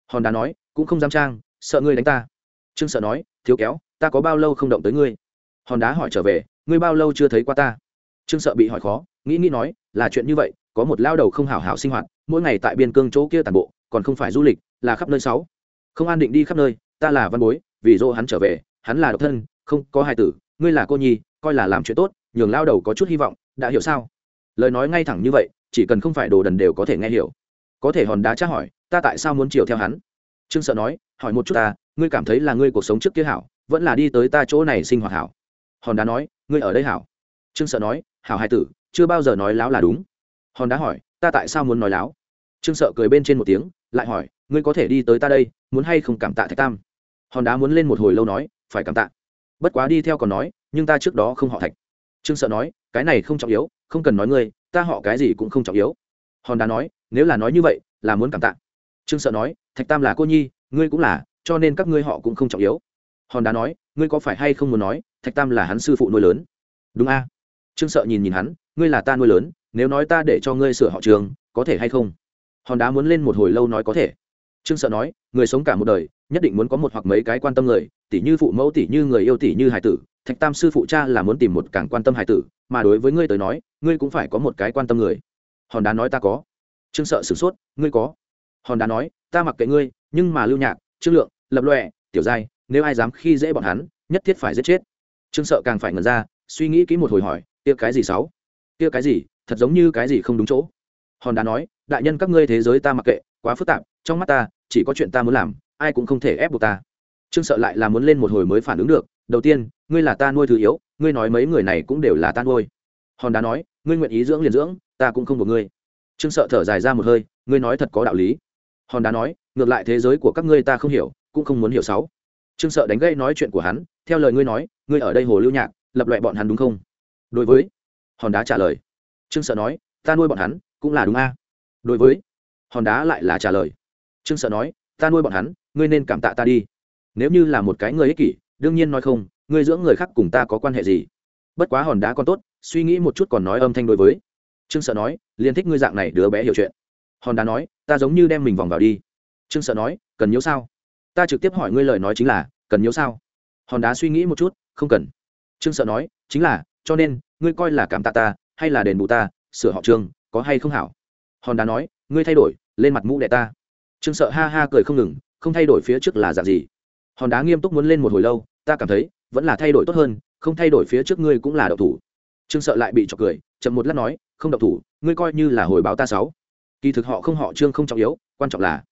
Hòn đá nói, cũng không dám trang, sợ ngươi đánh ta. Trương sợ nói, thiếu kéo, ta có bao lâu không động tới ngươi? Hòn đá hỏi trở về, ngươi bao lâu chưa thấy qua ta? Trương sợ bị hỏi khó, nghĩ nghĩ nói, là chuyện như vậy có một lao đầu không hảo hảo sinh hoạt, mỗi ngày tại biên cương chỗ kia tàn bộ, còn không phải du lịch, là khắp nơi sáu. Không an định đi khắp nơi, ta là văn bối, vì dỗ hắn trở về, hắn là độc thân, không có hài tử, ngươi là cô nhi, coi là làm chuyện tốt, nhường lao đầu có chút hy vọng, đã hiểu sao? Lời nói ngay thẳng như vậy, chỉ cần không phải đồ đần đều có thể nghe hiểu. Có thể hòn đá tra hỏi, ta tại sao muốn chiều theo hắn? Trương sợ nói, hỏi một chút ta, ngươi cảm thấy là ngươi cuộc sống trước kia hảo, vẫn là đi tới ta chỗ này sinh hoạt hảo? Hòn đá nói, ngươi ở đây hảo. Trương sợ nói, hảo hai tử, chưa bao giờ nói láo là đúng hòn đá hỏi, ta tại sao muốn nói láo? Trương sợ cười bên trên một tiếng, lại hỏi, ngươi có thể đi tới ta đây, muốn hay không cảm tạ thạch tam? Hòn đá muốn lên một hồi lâu nói, phải cảm tạ. Bất quá đi theo còn nói, nhưng ta trước đó không họ thạch. Trương sợ nói, cái này không trọng yếu, không cần nói ngươi, ta họ cái gì cũng không trọng yếu. Hòn đá nói, nếu là nói như vậy, là muốn cảm tạ. Trương sợ nói, thạch tam là cô nhi, ngươi cũng là, cho nên các ngươi họ cũng không trọng yếu. Hòn đá nói, ngươi có phải hay không muốn nói, thạch tam là hắn sư phụ nuôi lớn? Đúng a. Trương sợ nhìn nhìn hắn, ngươi là ta nuôi lớn nếu nói ta để cho ngươi sửa họ trường, có thể hay không? Hòn đá muốn lên một hồi lâu nói có thể. Trương sợ nói, người sống cả một đời, nhất định muốn có một hoặc mấy cái quan tâm người tỷ như phụ mẫu tỷ như người yêu tỷ như hải tử. Thạch tam sư phụ cha là muốn tìm một càng quan tâm hải tử, mà đối với ngươi tới nói, ngươi cũng phải có một cái quan tâm người. Hòn đá nói ta có. Trương sợ sửng sốt, ngươi có. Hòn đá nói, ta mặc kệ ngươi, nhưng mà lưu nhạc, trương lượng, lập lọe tiểu giai, nếu ai dám khi dễ bọn hắn, nhất thiết phải giết chết. Trương sợ càng phải ngần ra, suy nghĩ kỹ một hồi hỏi, kia cái gì sáu? Kia cái gì? Thật giống như cái gì không đúng chỗ. Hòn đá nói, đại nhân, các ngươi thế giới ta mặc kệ, quá phức tạp, trong mắt ta, chỉ có chuyện ta muốn làm, ai cũng không thể ép buộc ta. Trương sợ lại là muốn lên một hồi mới phản ứng được, đầu tiên, ngươi là ta nuôi thứ yếu, ngươi nói mấy người này cũng đều là ta nuôi. Hòn đá nói, ngươi nguyện ý dưỡng liền dưỡng, ta cũng không buộc ngươi. Trương sợ thở dài ra một hơi, ngươi nói thật có đạo lý. Hòn đá nói, ngược lại thế giới của các ngươi ta không hiểu, cũng không muốn hiểu sáu. Trương sợ đánh gây nói chuyện của hắn, theo lời ngươi nói, ngươi ở đây hồ lưu nhạc, lập loại bọn hắn đúng không? Đối với, hòn đá trả lời trương sợ nói, ta nuôi bọn hắn cũng là đúng a. Đối với, hòn đá lại là trả lời. Trương sợ nói, ta nuôi bọn hắn, ngươi nên cảm tạ ta đi. Nếu như là một cái người ích kỷ, đương nhiên nói không, ngươi dưỡng người khác cùng ta có quan hệ gì? Bất quá hòn đá còn tốt, suy nghĩ một chút còn nói âm thanh đối với. Trương sợ nói liền thích ngươi dạng này đứa bé hiểu chuyện. Hòn đá nói, ta giống như đem mình vòng vào đi. Trương sợ nói, cần nhớ sao? Ta trực tiếp hỏi ngươi lời nói chính là, cần nhớ sao? Hòn đá suy nghĩ một chút, không cần. Trương sợ nói, chính là, cho nên, ngươi coi là cảm tạ ta hay là đền bù ta, sửa họ trương, có hay không hảo? Hòn đá nói, ngươi thay đổi, lên mặt mũ đệ ta. Trương sợ ha ha cười không ngừng, không thay đổi phía trước là dạng gì? Hòn đá nghiêm túc muốn lên một hồi lâu, ta cảm thấy, vẫn là thay đổi tốt hơn, không thay đổi phía trước ngươi cũng là độc thủ. Trương sợ lại bị trọc cười, chậm một lát nói, không độc thủ, ngươi coi như là hồi báo ta sáu. Kỳ thực họ không họ trương không trọng yếu, quan trọng là,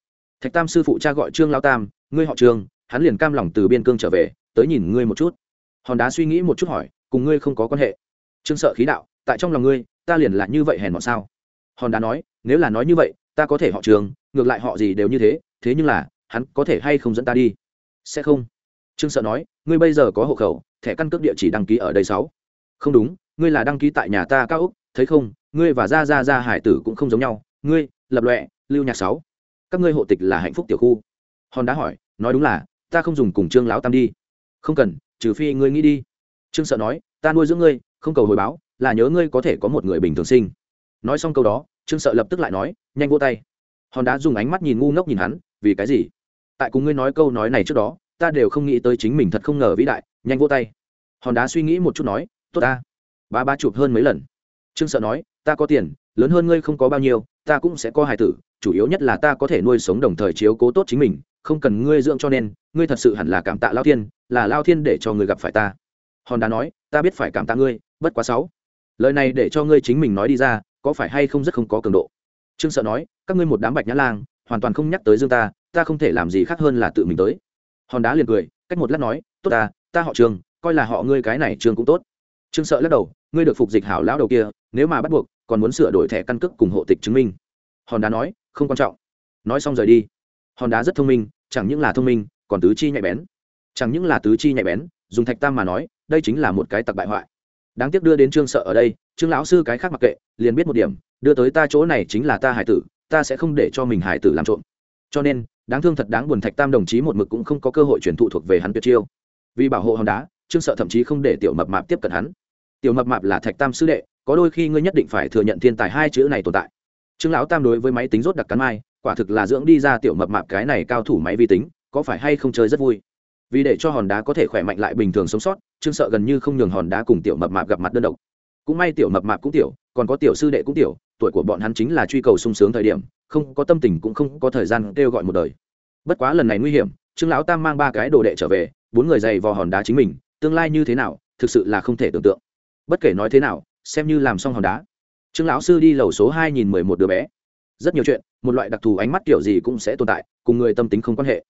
thạch tam sư phụ cha gọi trương lao tam, ngươi họ trương, hắn liền cam lòng từ biên cương trở về, tới nhìn ngươi một chút. Hòn đá suy nghĩ một chút hỏi, cùng ngươi không có quan hệ. Trương sợ khí đạo tại trong lòng ngươi, ta liền là như vậy hèn mọn sao? Hòn đá nói, nếu là nói như vậy, ta có thể họ trường, ngược lại họ gì đều như thế thế nhưng là, hắn có thể hay không dẫn ta đi? Sẽ không. Trương sợ nói, ngươi bây giờ có hộ khẩu, thẻ căn cước địa chỉ đăng ký ở đây sáu. Không đúng, ngươi là đăng ký tại nhà ta cao úc thấy không, ngươi và gia gia gia hải tử cũng không giống nhau, ngươi, lập lệ, lưu nhạc sáu. Các ngươi hộ tịch là hạnh phúc tiểu khu. Hòn đá hỏi, nói đúng là, ta không dùng cùng trương lão tam đi. Không cần, trừ phi ngươi nghĩ đi. Trương sợ nói, ta nuôi dưỡng ngươi, không cầu hồi báo là nhớ ngươi có thể có một người bình thường sinh. Nói xong câu đó, trương sợ lập tức lại nói, nhanh vô tay. Hòn đá dùng ánh mắt nhìn ngu ngốc nhìn hắn, vì cái gì? Tại cùng ngươi nói câu nói này trước đó, ta đều không nghĩ tới chính mình thật không ngờ vĩ đại, nhanh vô tay. Hòn đá suy nghĩ một chút nói, tốt ta. Ba ba chụp hơn mấy lần. Trương sợ nói, ta có tiền, lớn hơn ngươi không có bao nhiêu, ta cũng sẽ có hài tử, chủ yếu nhất là ta có thể nuôi sống đồng thời chiếu cố tốt chính mình, không cần ngươi dưỡng cho nên, ngươi thật sự hẳn là cảm tạ lao thiên, là lao thiên để cho ngươi gặp phải ta. Hòn đá nói, ta biết phải cảm tạ ngươi, bất quá sáu lời này để cho ngươi chính mình nói đi ra, có phải hay không rất không có cường độ? Trương sợ nói, các ngươi một đám bạch nhã lang, hoàn toàn không nhắc tới dương ta ta không thể làm gì khác hơn là tự mình tới. Hòn đá liền cười, cách một lát nói, tốt ta ta họ trường, coi là họ ngươi cái này trường cũng tốt. Trương sợ lắc đầu, ngươi được phục dịch hảo lão đầu kia, nếu mà bắt buộc, còn muốn sửa đổi thẻ căn cước cùng hộ tịch chứng minh. Hòn đá nói, không quan trọng. Nói xong rời đi. Hòn đá rất thông minh, chẳng những là thông minh, còn tứ chi nhạy bén. Chẳng những là tứ chi nhạy bén, dùng thạch tam mà nói, đây chính là một cái tặc bại hoại đáng tiếc đưa đến trương sợ ở đây, trương lão sư cái khác mặc kệ, liền biết một điểm, đưa tới ta chỗ này chính là ta hải tử, ta sẽ không để cho mình hải tử làm trộm. Cho nên, đáng thương thật đáng buồn thạch tam đồng chí một mực cũng không có cơ hội truyền thụ thuộc về hắn tuyệt chiêu. Vì bảo hộ hòn đá, trương sợ thậm chí không để tiểu mập mạp tiếp cận hắn. Tiểu mập mạp là thạch tam sư đệ, có đôi khi ngươi nhất định phải thừa nhận thiên tài hai chữ này tồn tại. Trương lão tam đối với máy tính rốt đặc cắn mai, quả thực là dưỡng đi ra tiểu mập mạp cái này cao thủ máy vi tính, có phải hay không chơi rất vui? Vì để cho hòn đá có thể khỏe mạnh lại bình thường sống sót, trương sợ gần như không nhường hòn đá cùng tiểu mập mạp gặp mặt đơn độc. Cũng may tiểu mập mạp cũng tiểu, còn có tiểu sư đệ cũng tiểu, tuổi của bọn hắn chính là truy cầu sung sướng thời điểm, không có tâm tình cũng không có thời gian kêu gọi một đời. Bất quá lần này nguy hiểm, trương lão tam mang ba cái đồ đệ trở về, bốn người dày vò hòn đá chính mình, tương lai như thế nào, thực sự là không thể tưởng tượng. Bất kể nói thế nào, xem như làm xong hòn đá. Trương lão sư đi lầu số hai nghìn mười một đứa bé. Rất nhiều chuyện, một loại đặc thù ánh mắt kiểu gì cũng sẽ tồn tại, cùng người tâm tính không quan hệ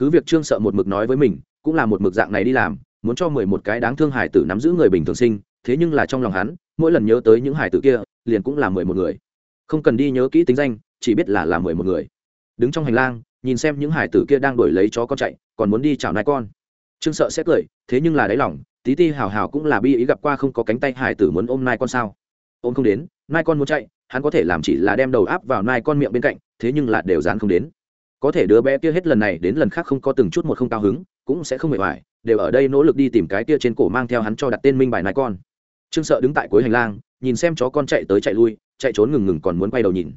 cứ việc trương sợ một mực nói với mình, cũng là một mực dạng này đi làm, muốn cho mười một cái đáng thương hải tử nắm giữ người bình thường sinh, thế nhưng là trong lòng hắn, mỗi lần nhớ tới những hải tử kia, liền cũng là mười một người. Không cần đi nhớ kỹ tính danh, chỉ biết là là mười một người. Đứng trong hành lang, nhìn xem những hải tử kia đang đổi lấy chó con chạy, còn muốn đi chào nai con. Trương sợ sẽ cười, thế nhưng là đáy lòng, tí ti hào hào cũng là bi ý gặp qua không có cánh tay hải tử muốn ôm nai con sao. Ôm không đến, nai con muốn chạy, hắn có thể làm chỉ là đem đầu áp vào nai con miệng bên cạnh, thế nhưng là đều dán không đến có thể đứa bé kia hết lần này đến lần khác không có từng chút một không cao hứng, cũng sẽ không mệt mỏi, đều ở đây nỗ lực đi tìm cái kia trên cổ mang theo hắn cho đặt tên minh bài nai con. Trương sợ đứng tại cuối hành lang, nhìn xem chó con chạy tới chạy lui, chạy trốn ngừng ngừng còn muốn quay đầu nhìn.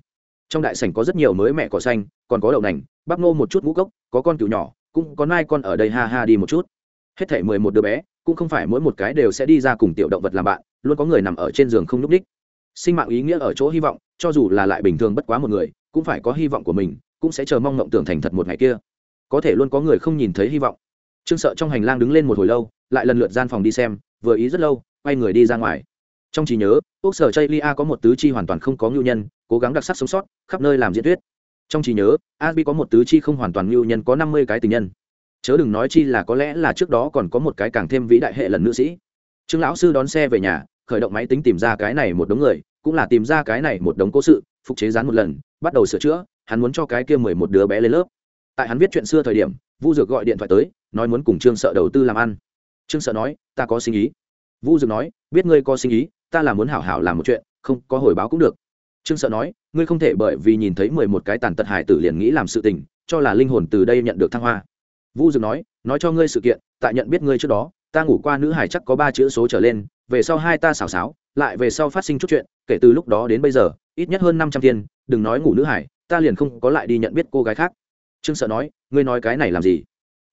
Trong đại sảnh có rất nhiều mới mẹ cỏ xanh, còn có đậu nành, bắp nô một chút ngũ cốc, có con cừu nhỏ, cũng có nai con ở đây ha ha đi một chút. Hết thể mười một đứa bé, cũng không phải mỗi một cái đều sẽ đi ra cùng tiểu động vật làm bạn, luôn có người nằm ở trên giường không nhúc đích sinh mạng ý nghĩa ở chỗ hy vọng, cho dù là lại bình thường bất quá một người, cũng phải có hy vọng của mình cũng sẽ chờ mong ngộng tưởng thành thật một ngày kia. Có thể luôn có người không nhìn thấy hy vọng. Trương sợ trong hành lang đứng lên một hồi lâu, lại lần lượt gian phòng đi xem, vừa ý rất lâu, quay người đi ra ngoài. Trong trí nhớ quốc sở chây lia có một tứ chi hoàn toàn không có ngưu nhân, cố gắng đặc sắc sống sót, khắp nơi làm diễn thuyết. Trong trí nhớ asbi có một tứ chi không hoàn toàn ngưu nhân có năm mươi cái tình nhân. Chớ đừng nói chi là có lẽ là trước đó còn có một cái càng thêm vĩ đại hệ lần nữ sĩ. Trương lão sư đón xe về nhà, khởi động máy tính tìm ra cái này một đống người, cũng là tìm ra cái này một đống cố sự, phục chế rán một lần, bắt đầu sửa chữa hắn muốn cho cái kia mười một đứa bé lên lớp. Tại hắn viết chuyện xưa thời điểm, vu dược gọi điện thoại tới, nói muốn cùng trương sợ đầu tư làm ăn. Trương sợ nói, ta có sinh ý. Vu dược nói, biết ngươi có sinh ý, ta là muốn hảo hảo làm một chuyện, không có hồi báo cũng được. Trương sợ nói, ngươi không thể bởi vì nhìn thấy mười một cái tàn tật hải tử liền nghĩ làm sự tình, cho là linh hồn từ đây nhận được thăng hoa. Vu dược nói nói cho ngươi sự kiện, tại nhận biết ngươi trước đó, ta ngủ qua nữ hải chắc có ba chữ số trở lên, về sau hai ta xào xáo, lại về sau phát sinh chút chuyện, kể từ lúc đó đến bây giờ, ít nhất hơn năm trăm tiền, đừng nói ngủ nữ hải ta liền không có lại đi nhận biết cô gái khác. Trương sợ nói, ngươi nói cái này làm gì?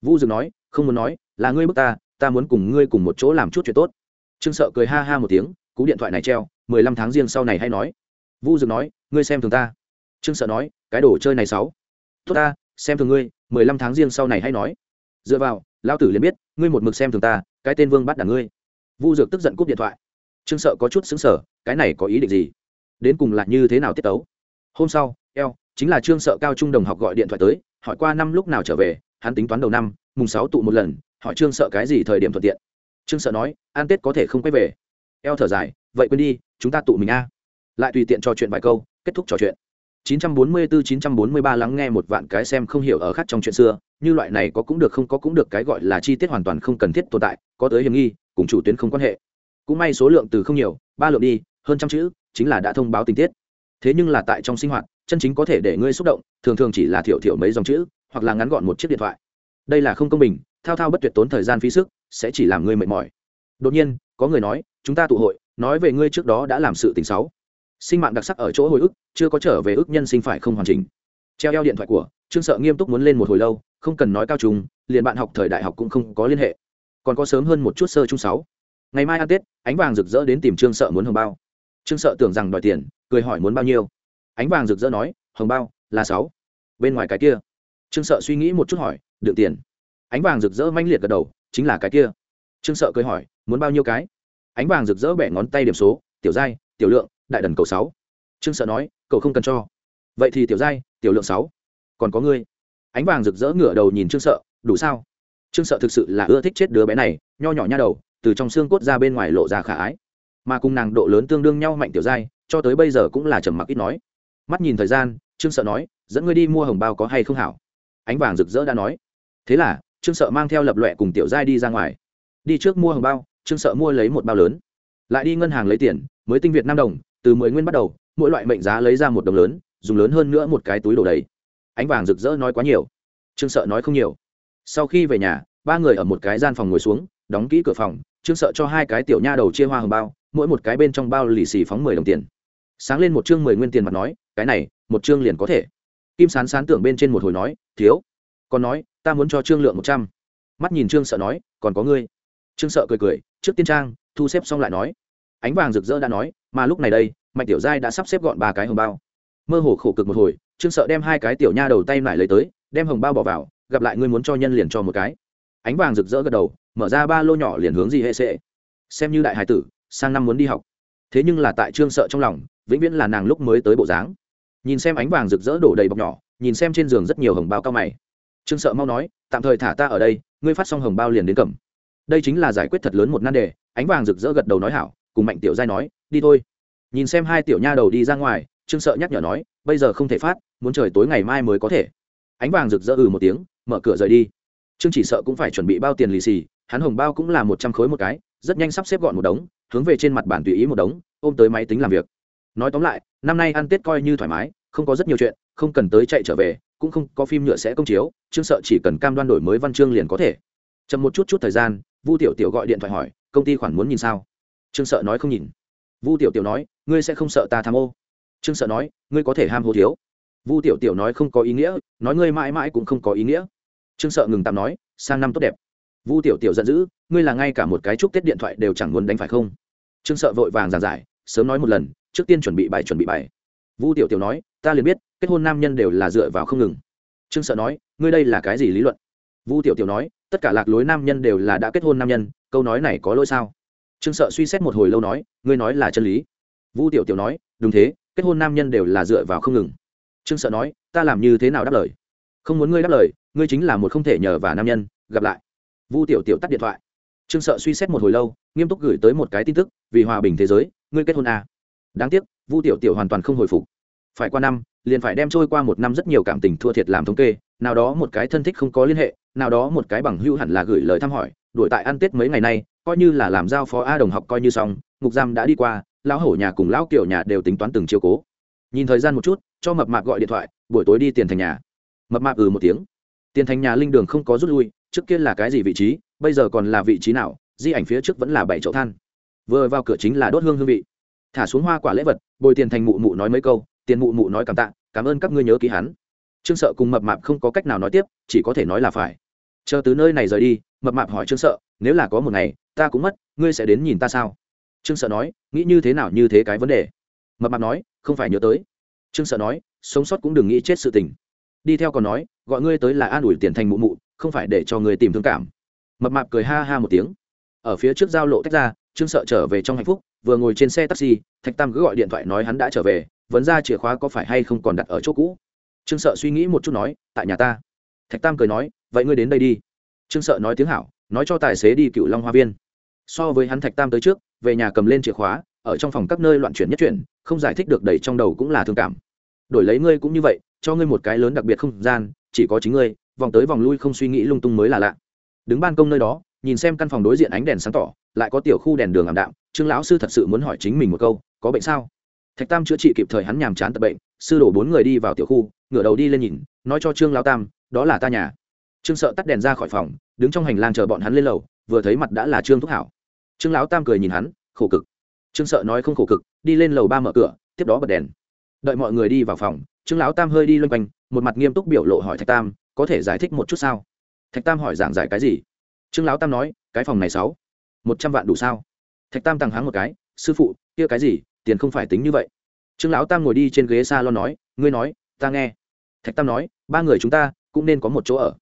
Vũ dừng nói, không muốn nói, là ngươi bức ta ta muốn cùng ngươi cùng một chỗ làm chút chuyện tốt. Trương sợ cười ha ha một tiếng, cú điện thoại này treo, mười lăm tháng riêng sau này hay nói. Vũ dừng nói, ngươi xem thường ta. Trương sợ nói, cái đồ chơi này sáu. Tốt ta, xem thường ngươi, mười lăm tháng riêng sau này hay nói. Dựa vào lao tử liền biết, ngươi một mực xem thường ta, cái tên vương bắt đảng ngươi. Vu dược tức giận cúp điện thoại. Trương sợ có chút xứng sở cái này có ý định gì? Đến cùng là như thế nào tiết tấu? Hôm sau, eo chính là trương sợ cao trung đồng học gọi điện thoại tới hỏi qua năm lúc nào trở về hắn tính toán đầu năm mùng sáu tụ một lần hỏi trương sợ cái gì thời điểm thuận tiện trương sợ nói an tết có thể không quay về eo thở dài vậy quên đi chúng ta tụ mình a lại tùy tiện trò chuyện vài câu kết thúc trò chuyện 944-943 lắng nghe một vạn cái xem không hiểu ở khác trong chuyện xưa, như loại này có cũng được không có cũng được cái gọi là chi tiết hoàn toàn không cần thiết tồn tại, có tới hiểm nghi, cùng chủ tuyến không quan hệ. Cũng may số lượng từ không nhiều, ba lượng đi, hơn trăm chữ, chính là đã thông báo tình tiết. Thế nhưng là tại trong sinh hoạt, chân chính có thể để ngươi xúc động, thường thường chỉ là thiểu thiểu mấy dòng chữ, hoặc là ngắn gọn một chiếc điện thoại. Đây là không công bình, thao thao bất tuyệt tốn thời gian phí sức, sẽ chỉ làm ngươi mệt mỏi. Đột nhiên, có người nói, chúng ta tụ hội, nói về ngươi trước đó đã làm sự tình xấu. Sinh mạng đặc sắc ở chỗ hồi ức chưa có trở về ức nhân sinh phải không hoàn chỉnh. Treo eo điện thoại của trương sợ nghiêm túc muốn lên một hồi lâu không cần nói cao trùng liền bạn học thời đại học cũng không có liên hệ. Còn có sớm hơn một chút sơ trung sáu. Ngày mai ăn tết ánh vàng rực rỡ đến tìm trương sợ muốn hồng bao. Trương sợ tưởng rằng đòi tiền cười hỏi muốn bao nhiêu ánh vàng rực rỡ nói, hồng bao, là sáu. Bên ngoài cái kia. Trương sợ suy nghĩ một chút hỏi, đựng tiền? Ánh vàng rực rỡ manh liệt gật đầu, chính là cái kia. Trương sợ cười hỏi, muốn bao nhiêu cái? Ánh vàng rực rỡ bẻ ngón tay điểm số, tiểu giai, tiểu lượng, đại đần cầu sáu. Trương sợ nói cậu không cần cho. Vậy thì tiểu giai, tiểu lượng sáu. Còn có ngươi. Ánh vàng rực rỡ ngửa đầu nhìn trương sợ, đủ sao? Trương sợ thực sự là ưa thích chết đứa bé này, nho nhỏ nha đầu, từ trong xương cốt ra bên ngoài lộ ra khả ái. Mà cùng nàng độ lớn tương đương nhau mạnh tiểu giai, cho tới bây giờ cũng là trầm mặc ít nói mắt nhìn thời gian, trương sợ nói, dẫn ngươi đi mua hồng bao có hay không hảo? Ánh vàng rực rỡ đã nói. Thế là, trương sợ mang theo lập lọe cùng tiểu giai đi ra ngoài. Đi trước mua hồng bao, trương sợ mua lấy một bao lớn. Lại đi ngân hàng lấy tiền, mới tinh việt nam đồng, từ mười nguyên bắt đầu, mỗi loại mệnh giá lấy ra một đồng lớn, dùng lớn hơn nữa một cái túi đồ đầy. Ánh vàng rực rỡ nói quá nhiều. Trương sợ nói không nhiều. Sau khi về nhà, ba người ở một cái gian phòng ngồi xuống, đóng kỹ cửa phòng, trương sợ cho hai cái tiểu nha đầu chia hoa hồng bao, mỗi một cái bên trong bao lì xì phóng mười đồng tiền sáng lên một chương mười nguyên tiền mặt nói, cái này, một chương liền có thể. Kim sán sán tưởng bên trên một hồi nói, thiếu, còn nói, ta muốn cho trương lượng một trăm. Mắt nhìn trương sợ nói, còn có ngươi. Trương sợ cười cười, trước tiên trang, thu xếp xong lại nói. Ánh vàng rực rỡ đã nói, mà lúc này đây mạnh tiểu giai đã sắp xếp gọn ba cái hồng bao. Mơ hồ khổ cực một hồi, trương sợ đem hai cái tiểu nha đầu tay lại lấy tới, đem hồng bao bỏ vào, gặp lại ngươi muốn cho nhân liền cho một cái. Ánh vàng rực rỡ gật đầu, mở ra ba lô nhỏ liền hướng gì hệ sệ. Xem như đại hải tử, sang năm muốn đi học thế nhưng là tại trương sợ trong lòng, vĩnh viễn là nàng lúc mới tới bộ dáng. Nhìn xem ánh vàng rực rỡ đổ đầy bọc nhỏ, nhìn xem trên giường rất nhiều hồng bao cao mày. Trương sợ mau nói, tạm thời thả ta ở đây, ngươi phát xong hồng bao liền đến cầm. Đây chính là giải quyết thật lớn một nan đề, ánh vàng rực rỡ gật đầu nói hảo, cùng mạnh tiểu giai nói, đi thôi. Nhìn xem hai tiểu nha đầu đi ra ngoài, trương sợ nhắc nhở nói, bây giờ không thể phát, muốn trời tối ngày mai mới có thể. Ánh vàng rực rỡ ừ một tiếng, mở cửa rời đi. Trương chỉ sợ cũng phải chuẩn bị bao tiền lì xì, hắn hồng bao cũng là một trăm khối một cái rất nhanh sắp xếp gọn một đống, hướng về trên mặt bàn tùy ý một đống, ôm tới máy tính làm việc. Nói tóm lại, năm nay ăn tết coi như thoải mái, không có rất nhiều chuyện, không cần tới chạy trở về, cũng không có phim nhựa sẽ công chiếu trương sợ chỉ cần cam đoan đổi mới văn chương liền có thể. Chậm một chút chút thời gian, vu tiểu tiểu gọi điện thoại hỏi, công ty khoản muốn nhìn sao? Trương sợ nói không nhìn. Vu tiểu tiểu nói, ngươi sẽ không sợ ta tham ô. Trương sợ nói, ngươi có thể ham hô thiếu. Vu tiểu tiểu nói không có ý nghĩa, nói ngươi mãi mãi cũng không có ý nghĩa. Trương sợ ngừng tạm nói, sang năm tốt đẹp. Vu tiểu tiểu giận dữ ngươi là ngay cả một cái chúc tết điện thoại đều chẳng muốn đánh phải không? Trương sợ vội vàng giàn giải, sớm nói một lần, trước tiên chuẩn bị bài, chuẩn bị bài. Vu tiểu tiểu nói, ta liền biết, kết hôn nam nhân đều là dựa vào không ngừng. Trương sợ nói, ngươi đây là cái gì lý luận? Vu tiểu tiểu nói, tất cả lạc lối nam nhân đều là đã kết hôn nam nhân, câu nói này có lỗi sao? Trương sợ suy xét một hồi lâu nói, ngươi nói là chân lý. Vu tiểu tiểu nói, đúng thế, kết hôn nam nhân đều là dựa vào không ngừng. Trương sợ nói, ta làm như thế nào đáp lời? Không muốn ngươi đáp lời, ngươi chính là một không thể nhờ và nam nhân, gặp lại. Vu tiểu tiểu tắt điện thoại trương sợ suy xét một hồi lâu, nghiêm túc gửi tới một cái tin tức, vì hòa bình thế giới, ngươi kết hôn à. đáng tiếc, vu tiểu tiểu hoàn toàn không hồi phục. Phải qua năm, liền phải đem trôi qua một năm rất nhiều cảm tình thua thiệt làm thống kê, nào đó một cái thân thích không có liên hệ, nào đó một cái bằng hưu hẳn là gửi lời thăm hỏi, đuổi tại ăn tết mấy ngày nay, coi như là làm giao phó a đồng học coi như xong, ngục giam đã đi qua, lão hổ nhà cùng lão kiểu nhà đều tính toán từng chiều cố. Nhìn thời gian một chút, cho mập mạp gọi điện thoại, buổi tối đi tiền thành nhà. Mập mạp ừ một tiếng. Tiền thành nhà linh đường không có rút lui, trước kia là cái gì vị trí bây giờ còn là vị trí nào, di ảnh phía trước vẫn là bảy chậu than. Vừa vào cửa chính là đốt hương hương vị. Thả xuống hoa quả lễ vật, bồi tiền thành mụ mụ nói mấy câu, tiền mụ mụ nói cảm tạ, cảm ơn các ngươi nhớ ký hắn. Trương sợ cùng mập mạp không có cách nào nói tiếp, chỉ có thể nói là phải. Chờ từ nơi này rời đi, mập mạp hỏi trương sợ, nếu là có một ngày, ta cũng mất, ngươi sẽ đến nhìn ta sao? Trương sợ nói, nghĩ như thế nào, như thế cái vấn đề. Mập mạp nói, không phải nhớ tới. Trương sợ nói, sống sót cũng đừng nghĩ chết sự tình. Đi theo còn nói, gọi ngươi tới là an ủi tiền thành mụ mụ, không phải để cho người tìm thương cảm mập mạp cười ha ha một tiếng. Ở phía trước giao lộ tách ra, trương sợ trở về trong hạnh phúc, vừa ngồi trên xe taxi, thạch tam cứ gọi điện thoại nói hắn đã trở về, vấn ra chìa khóa có phải hay không còn đặt ở chỗ cũ. Trương sợ suy nghĩ một chút nói, tại nhà ta. Thạch tam cười nói, vậy ngươi đến đây đi. Trương sợ nói tiếng hảo, nói cho tài xế đi cựu long hoa viên. So với hắn thạch tam tới trước, về nhà cầm lên chìa khóa, ở trong phòng các nơi loạn chuyển nhất chuyển, không giải thích được đầy trong đầu cũng là thương cảm. Đổi lấy ngươi cũng như vậy, cho ngươi một cái lớn đặc biệt không gian, chỉ có chính ngươi, vòng tới vòng lui không suy nghĩ lung tung mới là lạ đứng ban công nơi đó, nhìn xem căn phòng đối diện ánh đèn sáng tỏ, lại có tiểu khu đèn đường ảm đạm, trương lão sư thật sự muốn hỏi chính mình một câu, có bệnh sao? Thạch tam chữa trị kịp thời hắn nhàm chán tập bệnh, sư đổ bốn người đi vào tiểu khu, ngửa đầu đi lên nhìn, nói cho trương lão tam, đó là ta nhà. Trương sợ tắt đèn ra khỏi phòng, đứng trong hành lang chờ bọn hắn lên lầu, vừa thấy mặt đã là trương thúc hảo. Trương lão tam cười nhìn hắn, khổ cực. Trương sợ nói không khổ cực, đi lên lầu ba mở cửa, tiếp đó bật đèn. Đợi mọi người đi vào phòng, trương lão tam hơi đi loanh quanh, một mặt nghiêm túc biểu lộ hỏi thạch tam, có thể giải thích một chút sao? Thạch tam hỏi giảng giải cái gì? Trương lão tam nói, cái phòng này sáu, một trăm vạn đủ sao? Thạch tam tăng háng một cái, sư phụ, kia cái gì, tiền không phải tính như vậy. Trương lão tam ngồi đi trên ghế s a lon nói, ngươi nói, ta nghe. Thạch tam nói, ba người chúng ta cũng nên có một chỗ ở.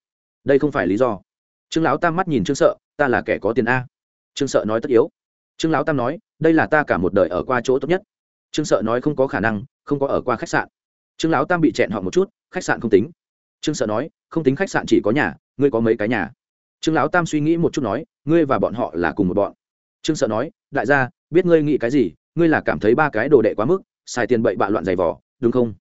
Đây không phải lý do. Trương lão tam mắt nhìn trương sợ, ta là kẻ có tiền a. Trương sợ nói tất yếu. Trương lão tam nói, đây là ta cả một đời ở qua chỗ tốt nhất. Trương sợ nói không có khả năng, không có ở qua khách sạn. Trương lão tam bị chẹn họ một chút, khách sạn không tính. Trương sợ nói, không tính khách sạn chỉ có nhà ngươi có mấy cái nhà? Trương lão tam suy nghĩ một chút nói, ngươi và bọn họ là cùng một bọn. Trương sợ nói, đại gia, biết ngươi nghĩ cái gì, ngươi là cảm thấy ba cái đồ đệ quá mức, xài tiền bậy bạ loạn giày vỏ đúng không?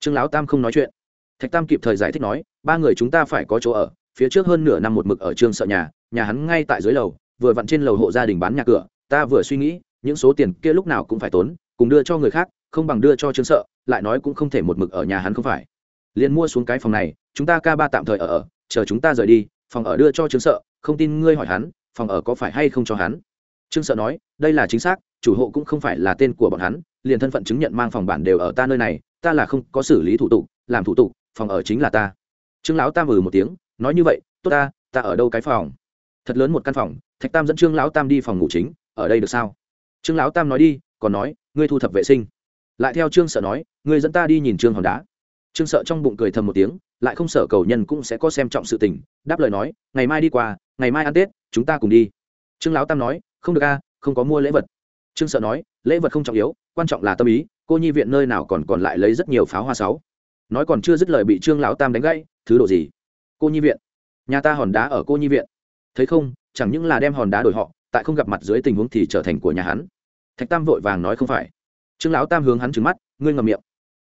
Trương lão tam không nói chuyện. Thạch tam kịp thời giải thích nói, ba người chúng ta phải có chỗ ở, phía trước hơn nửa năm một mực ở trương sợ nhà nhà hắn ngay tại dưới lầu, vừa vặn trên lầu hộ gia đình bán nhà cửa, ta vừa suy nghĩ, những số tiền kia lúc nào cũng phải tốn, cùng đưa cho người khác, không bằng đưa cho trương sợ, lại nói cũng không thể một mực ở nhà hắn không phải. Liền mua xuống cái phòng này, chúng ta ca ba tạm thời ở ở chờ chúng ta rời đi, phòng ở đưa cho trương sợ, không tin ngươi hỏi hắn, phòng ở có phải hay không cho hắn? Trương sợ nói, đây là chính xác, chủ hộ cũng không phải là tên của bọn hắn, liền thân phận chứng nhận mang phòng bản đều ở ta nơi này, ta là không có xử lý thủ tục, làm thủ tục, phòng ở chính là ta. Trương lão tam ừ một tiếng, nói như vậy, tốt ta ta ở đâu cái phòng? Thật lớn một căn phòng, thạch tam dẫn trương lão tam đi phòng ngủ chính, ở đây được sao? Trương lão tam nói đi, còn nói, ngươi thu thập vệ sinh. Lại theo trương sợ nói, ngươi dẫn ta đi nhìn trương hòn đá. Trương sợ trong bụng cười thầm một tiếng lại không sợ cầu nhân cũng sẽ có xem trọng sự tình, đáp lời nói, ngày mai đi qua, ngày mai ăn tết, chúng ta cùng đi. Trương lão tam nói, không được a, không có mua lễ vật. Trương sợ nói, lễ vật không trọng yếu, quan trọng là tâm ý, cô nhi viện nơi nào còn còn lại lấy rất nhiều pháo hoa sáu. Nói còn chưa dứt lời bị trương lão tam đánh gãy, thứ độ gì? Cô nhi viện. Nhà ta hòn đá ở cô nhi viện. Thấy không, chẳng những là đem hòn đá đổi họ, tại không gặp mặt dưới tình huống thì trở thành của nhà hắn. Thạch tam vội vàng nói, không phải. Trương lão tam hướng hắn trừng mắt, ngươi ngầm miệng.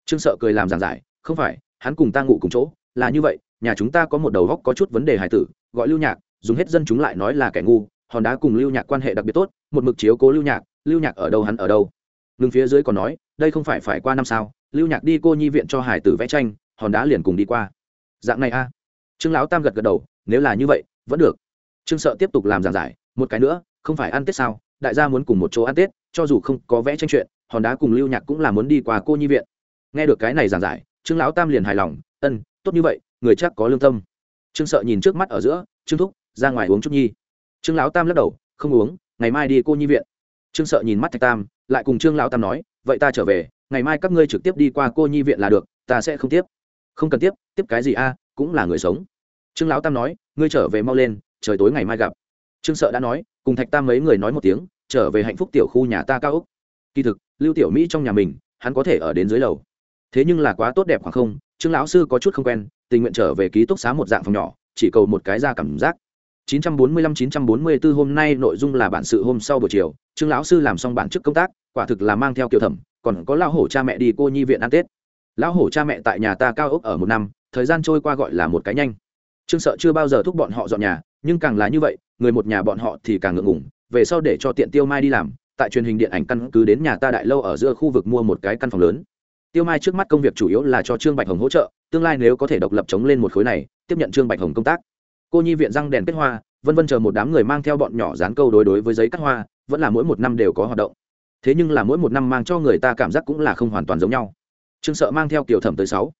Trương sợ cười làm giảng giải, không phải, hắn cùng ta ngủ cùng chỗ là như vậy, nhà chúng ta có một đầu góc có chút vấn đề hài tử, gọi lưu nhạc, dùng hết dân chúng lại nói là kẻ ngu, hòn đá cùng lưu nhạc quan hệ đặc biệt tốt, một mực chiếu cố lưu nhạc lưu nhạc ở đâu hắn ở đâu. Ngừng phía dưới còn nói, đây không phải phải qua năm sao, lưu nhạc đi cô nhi viện cho hải tử vẽ tranh, hòn đá liền cùng đi qua. Dạng này a. Trương lão tam gật gật đầu, nếu là như vậy, vẫn được. Trương sợ tiếp tục làm giảng giải, một cái nữa, không phải ăn tết sao, đại gia muốn cùng một chỗ ăn tết, cho dù không có vẽ tranh chuyện, hòn đá cùng lưu nhạc cũng là muốn đi qua cô nhi viện. Nghe được cái này giảng giải, trương lão tam liền hài lòng, ân tốt như vậy, người chắc có lương tâm. Trương sợ nhìn trước mắt ở giữa, trương thúc, ra ngoài uống chút nhi. Trương lão tam lắc đầu, không uống, ngày mai đi cô nhi viện. Trương sợ nhìn mắt thạch tam, lại cùng trương lão tam nói, vậy ta trở về, ngày mai các ngươi trực tiếp đi qua cô nhi viện là được, ta sẽ không tiếp. Không cần tiếp tiếp cái gì a, cũng là người sống. Trương lão tam nói, ngươi trở về mau lên, trời tối ngày mai gặp. Trương sợ đã nói, cùng thạch tam mấy người nói một tiếng, trở về hạnh phúc tiểu khu nhà ta cao úc kỳ thực, lưu tiểu mỹ trong nhà mình, hắn có thể ở đến dưới lầu. Thế nhưng là quá tốt đẹp khoảng không trương lão sư có chút không quen, tình nguyện trở về ký túc xá một dạng phòng nhỏ, chỉ cầu một cái ra cảm giác. 945-944 hôm nay nội dung là bản sự hôm sau buổi chiều, trương lão sư làm xong bản chức công tác, quả thực là mang theo kiểu thẩm, còn có lão hổ cha mẹ đi cô nhi viện ăn tết. Lão hổ cha mẹ tại nhà ta cao ốc ở một năm, thời gian trôi qua gọi là một cái nhanh. Trương sợ chưa bao giờ thúc bọn họ dọn nhà, nhưng càng là như vậy, người một nhà bọn họ thì càng ngượng ngùng, về sau để cho tiện tiêu mai đi làm, tại truyền hình điện ảnh căn cứ đến nhà ta đại lâu ở giữa khu vực mua một cái căn phòng lớn tiêu mai trước mắt công việc chủ yếu là cho trương bạch hồng hỗ trợ, tương lai nếu có thể độc lập chống lên một khối này, tiếp nhận trương bạch hồng công tác. Cô nhi viện răng đèn kết hoa, vân vân chờ một đám người mang theo bọn nhỏ dán câu đối đối với giấy cắt hoa, vẫn là mỗi một năm đều có hoạt động. Thế nhưng là mỗi một năm mang cho người ta cảm giác cũng là không hoàn toàn giống nhau. Trương sợ mang theo kiểu thẩm tới sáu.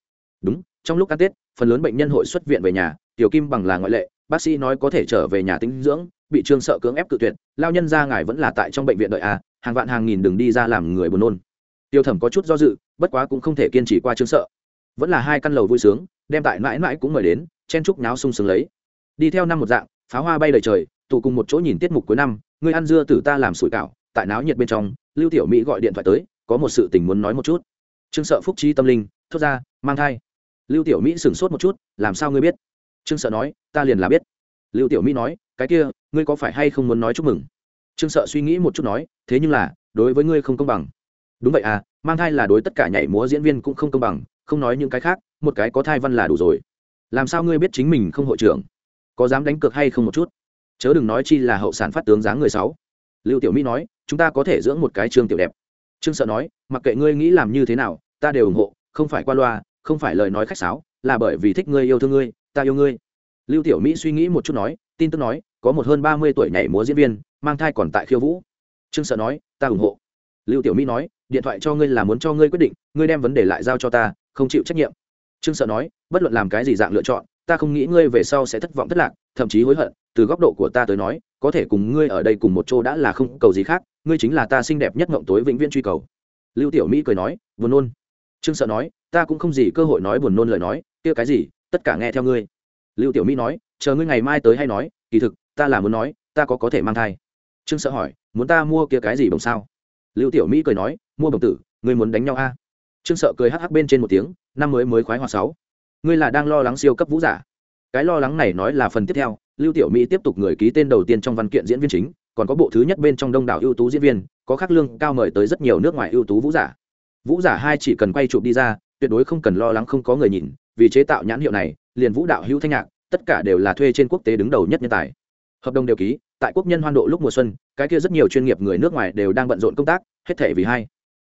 Đúng, trong lúc ăn tết, phần lớn bệnh nhân hội xuất viện về nhà, tiểu kim bằng là ngoại lệ, bác sĩ nói có thể trở về nhà tính dưỡng, bị trương sợ cưỡng ép cự tuyệt, lao nhân ra ngài vẫn là tại trong bệnh viện đợi à hàng vạn hàng nghìn đừng đi ra làm người buồn nôn tiêu thẩm có chút do dự, bất quá cũng không thể kiên trì qua trương sợ. Vẫn là hai căn lầu vui sướng, đem tại mãi mãi cũng mời đến, chen trúc náo sung sướng lấy. Đi theo năm một dạng, pháo hoa bay đầy trời, tụ cùng một chỗ nhìn tiết mục cuối năm, người ăn dưa tử ta làm sủi cảo, tại náo nhiệt bên trong, lưu tiểu mỹ gọi điện thoại tới, có một sự tình muốn nói một chút. Trương sợ phúc trí tâm linh, thốt ra, mang thai. Lưu tiểu mỹ sửng sốt một chút, làm sao ngươi biết? Trương sợ nói, ta liền là biết. Lưu tiểu mỹ nói, cái kia, ngươi có phải hay không muốn nói chúc mừng? Trương sợ suy nghĩ một chút nói, thế nhưng là, đối với ngươi không công bằng đúng vậy à mang thai là đối tất cả nhảy múa diễn viên cũng không công bằng, không nói những cái khác, một cái có thai văn là đủ rồi. Làm sao ngươi biết chính mình không hội trưởng? Có dám đánh cược hay không một chút? Chớ đừng nói chi là hậu sản phát tướng dáng người sáu lưu tiểu mỹ nói, chúng ta có thể dưỡng một cái trương tiểu đẹp. Trương sợ nói, mặc kệ ngươi nghĩ làm như thế nào, ta đều ủng hộ, không phải qua loa, không phải lời nói khách sáo, là bởi vì thích ngươi yêu thương ngươi, ta yêu ngươi. Lưu tiểu mỹ suy nghĩ một chút nói, tin tức nói, có một hơn ba mươi tuổi nhảy múa diễn viên, mang thai còn tại khiêu vũ. Trương sợ nói, ta ủng hộ lưu tiểu mỹ nói, điện thoại cho ngươi là muốn cho ngươi quyết định, ngươi đem vấn đề lại giao cho ta, không chịu trách nhiệm. Trương sợ nói, bất luận làm cái gì dạng lựa chọn, ta không nghĩ ngươi về sau sẽ thất vọng thất lạc, thậm chí hối hận, từ góc độ của ta tới nói, có thể cùng ngươi ở đây cùng một chỗ đã là không cầu gì khác, ngươi chính là ta xinh đẹp nhất ngộng tối vĩnh viễn truy cầu. Lưu tiểu mỹ cười nói, buồn nôn. Trương sợ nói, ta cũng không gì cơ hội nói buồn nôn lời nói, kia cái gì, tất cả nghe theo ngươi. Lưu tiểu mỹ nói, chờ ngươi ngày mai tới hay nói, kỳ thực, ta là muốn nói, ta có có thể mang thai. Trương sợ hỏi, muốn ta mua kia cái gì bồng sao? Lưu tiểu mỹ cười nói, mua bồng tử, ngươi muốn đánh nhau a? Trương sợ cười hắc hắc bên trên một tiếng, năm mới mới khoái hoa sáu. Ngươi là đang lo lắng siêu cấp vũ giả. Cái lo lắng này nói là phần tiếp theo, lưu tiểu mỹ tiếp tục người ký tên đầu tiên trong văn kiện diễn viên chính, còn có bộ thứ nhất bên trong đông đảo ưu tú diễn viên, có khắc lương cao mời tới rất nhiều nước ngoài ưu tú vũ giả. Vũ giả hai chỉ cần quay chụp đi ra, tuyệt đối không cần lo lắng không có người nhìn, vì chế tạo nhãn hiệu này, liền vũ đạo hữu thanh nhạc, tất cả đều là thuê trên quốc tế đứng đầu nhất nhân tài hợp đồng đều ký, tại quốc nhân hoan độ lúc mùa xuân, cái kia rất nhiều chuyên nghiệp người nước ngoài đều đang bận rộn công tác, hết thể vì hai.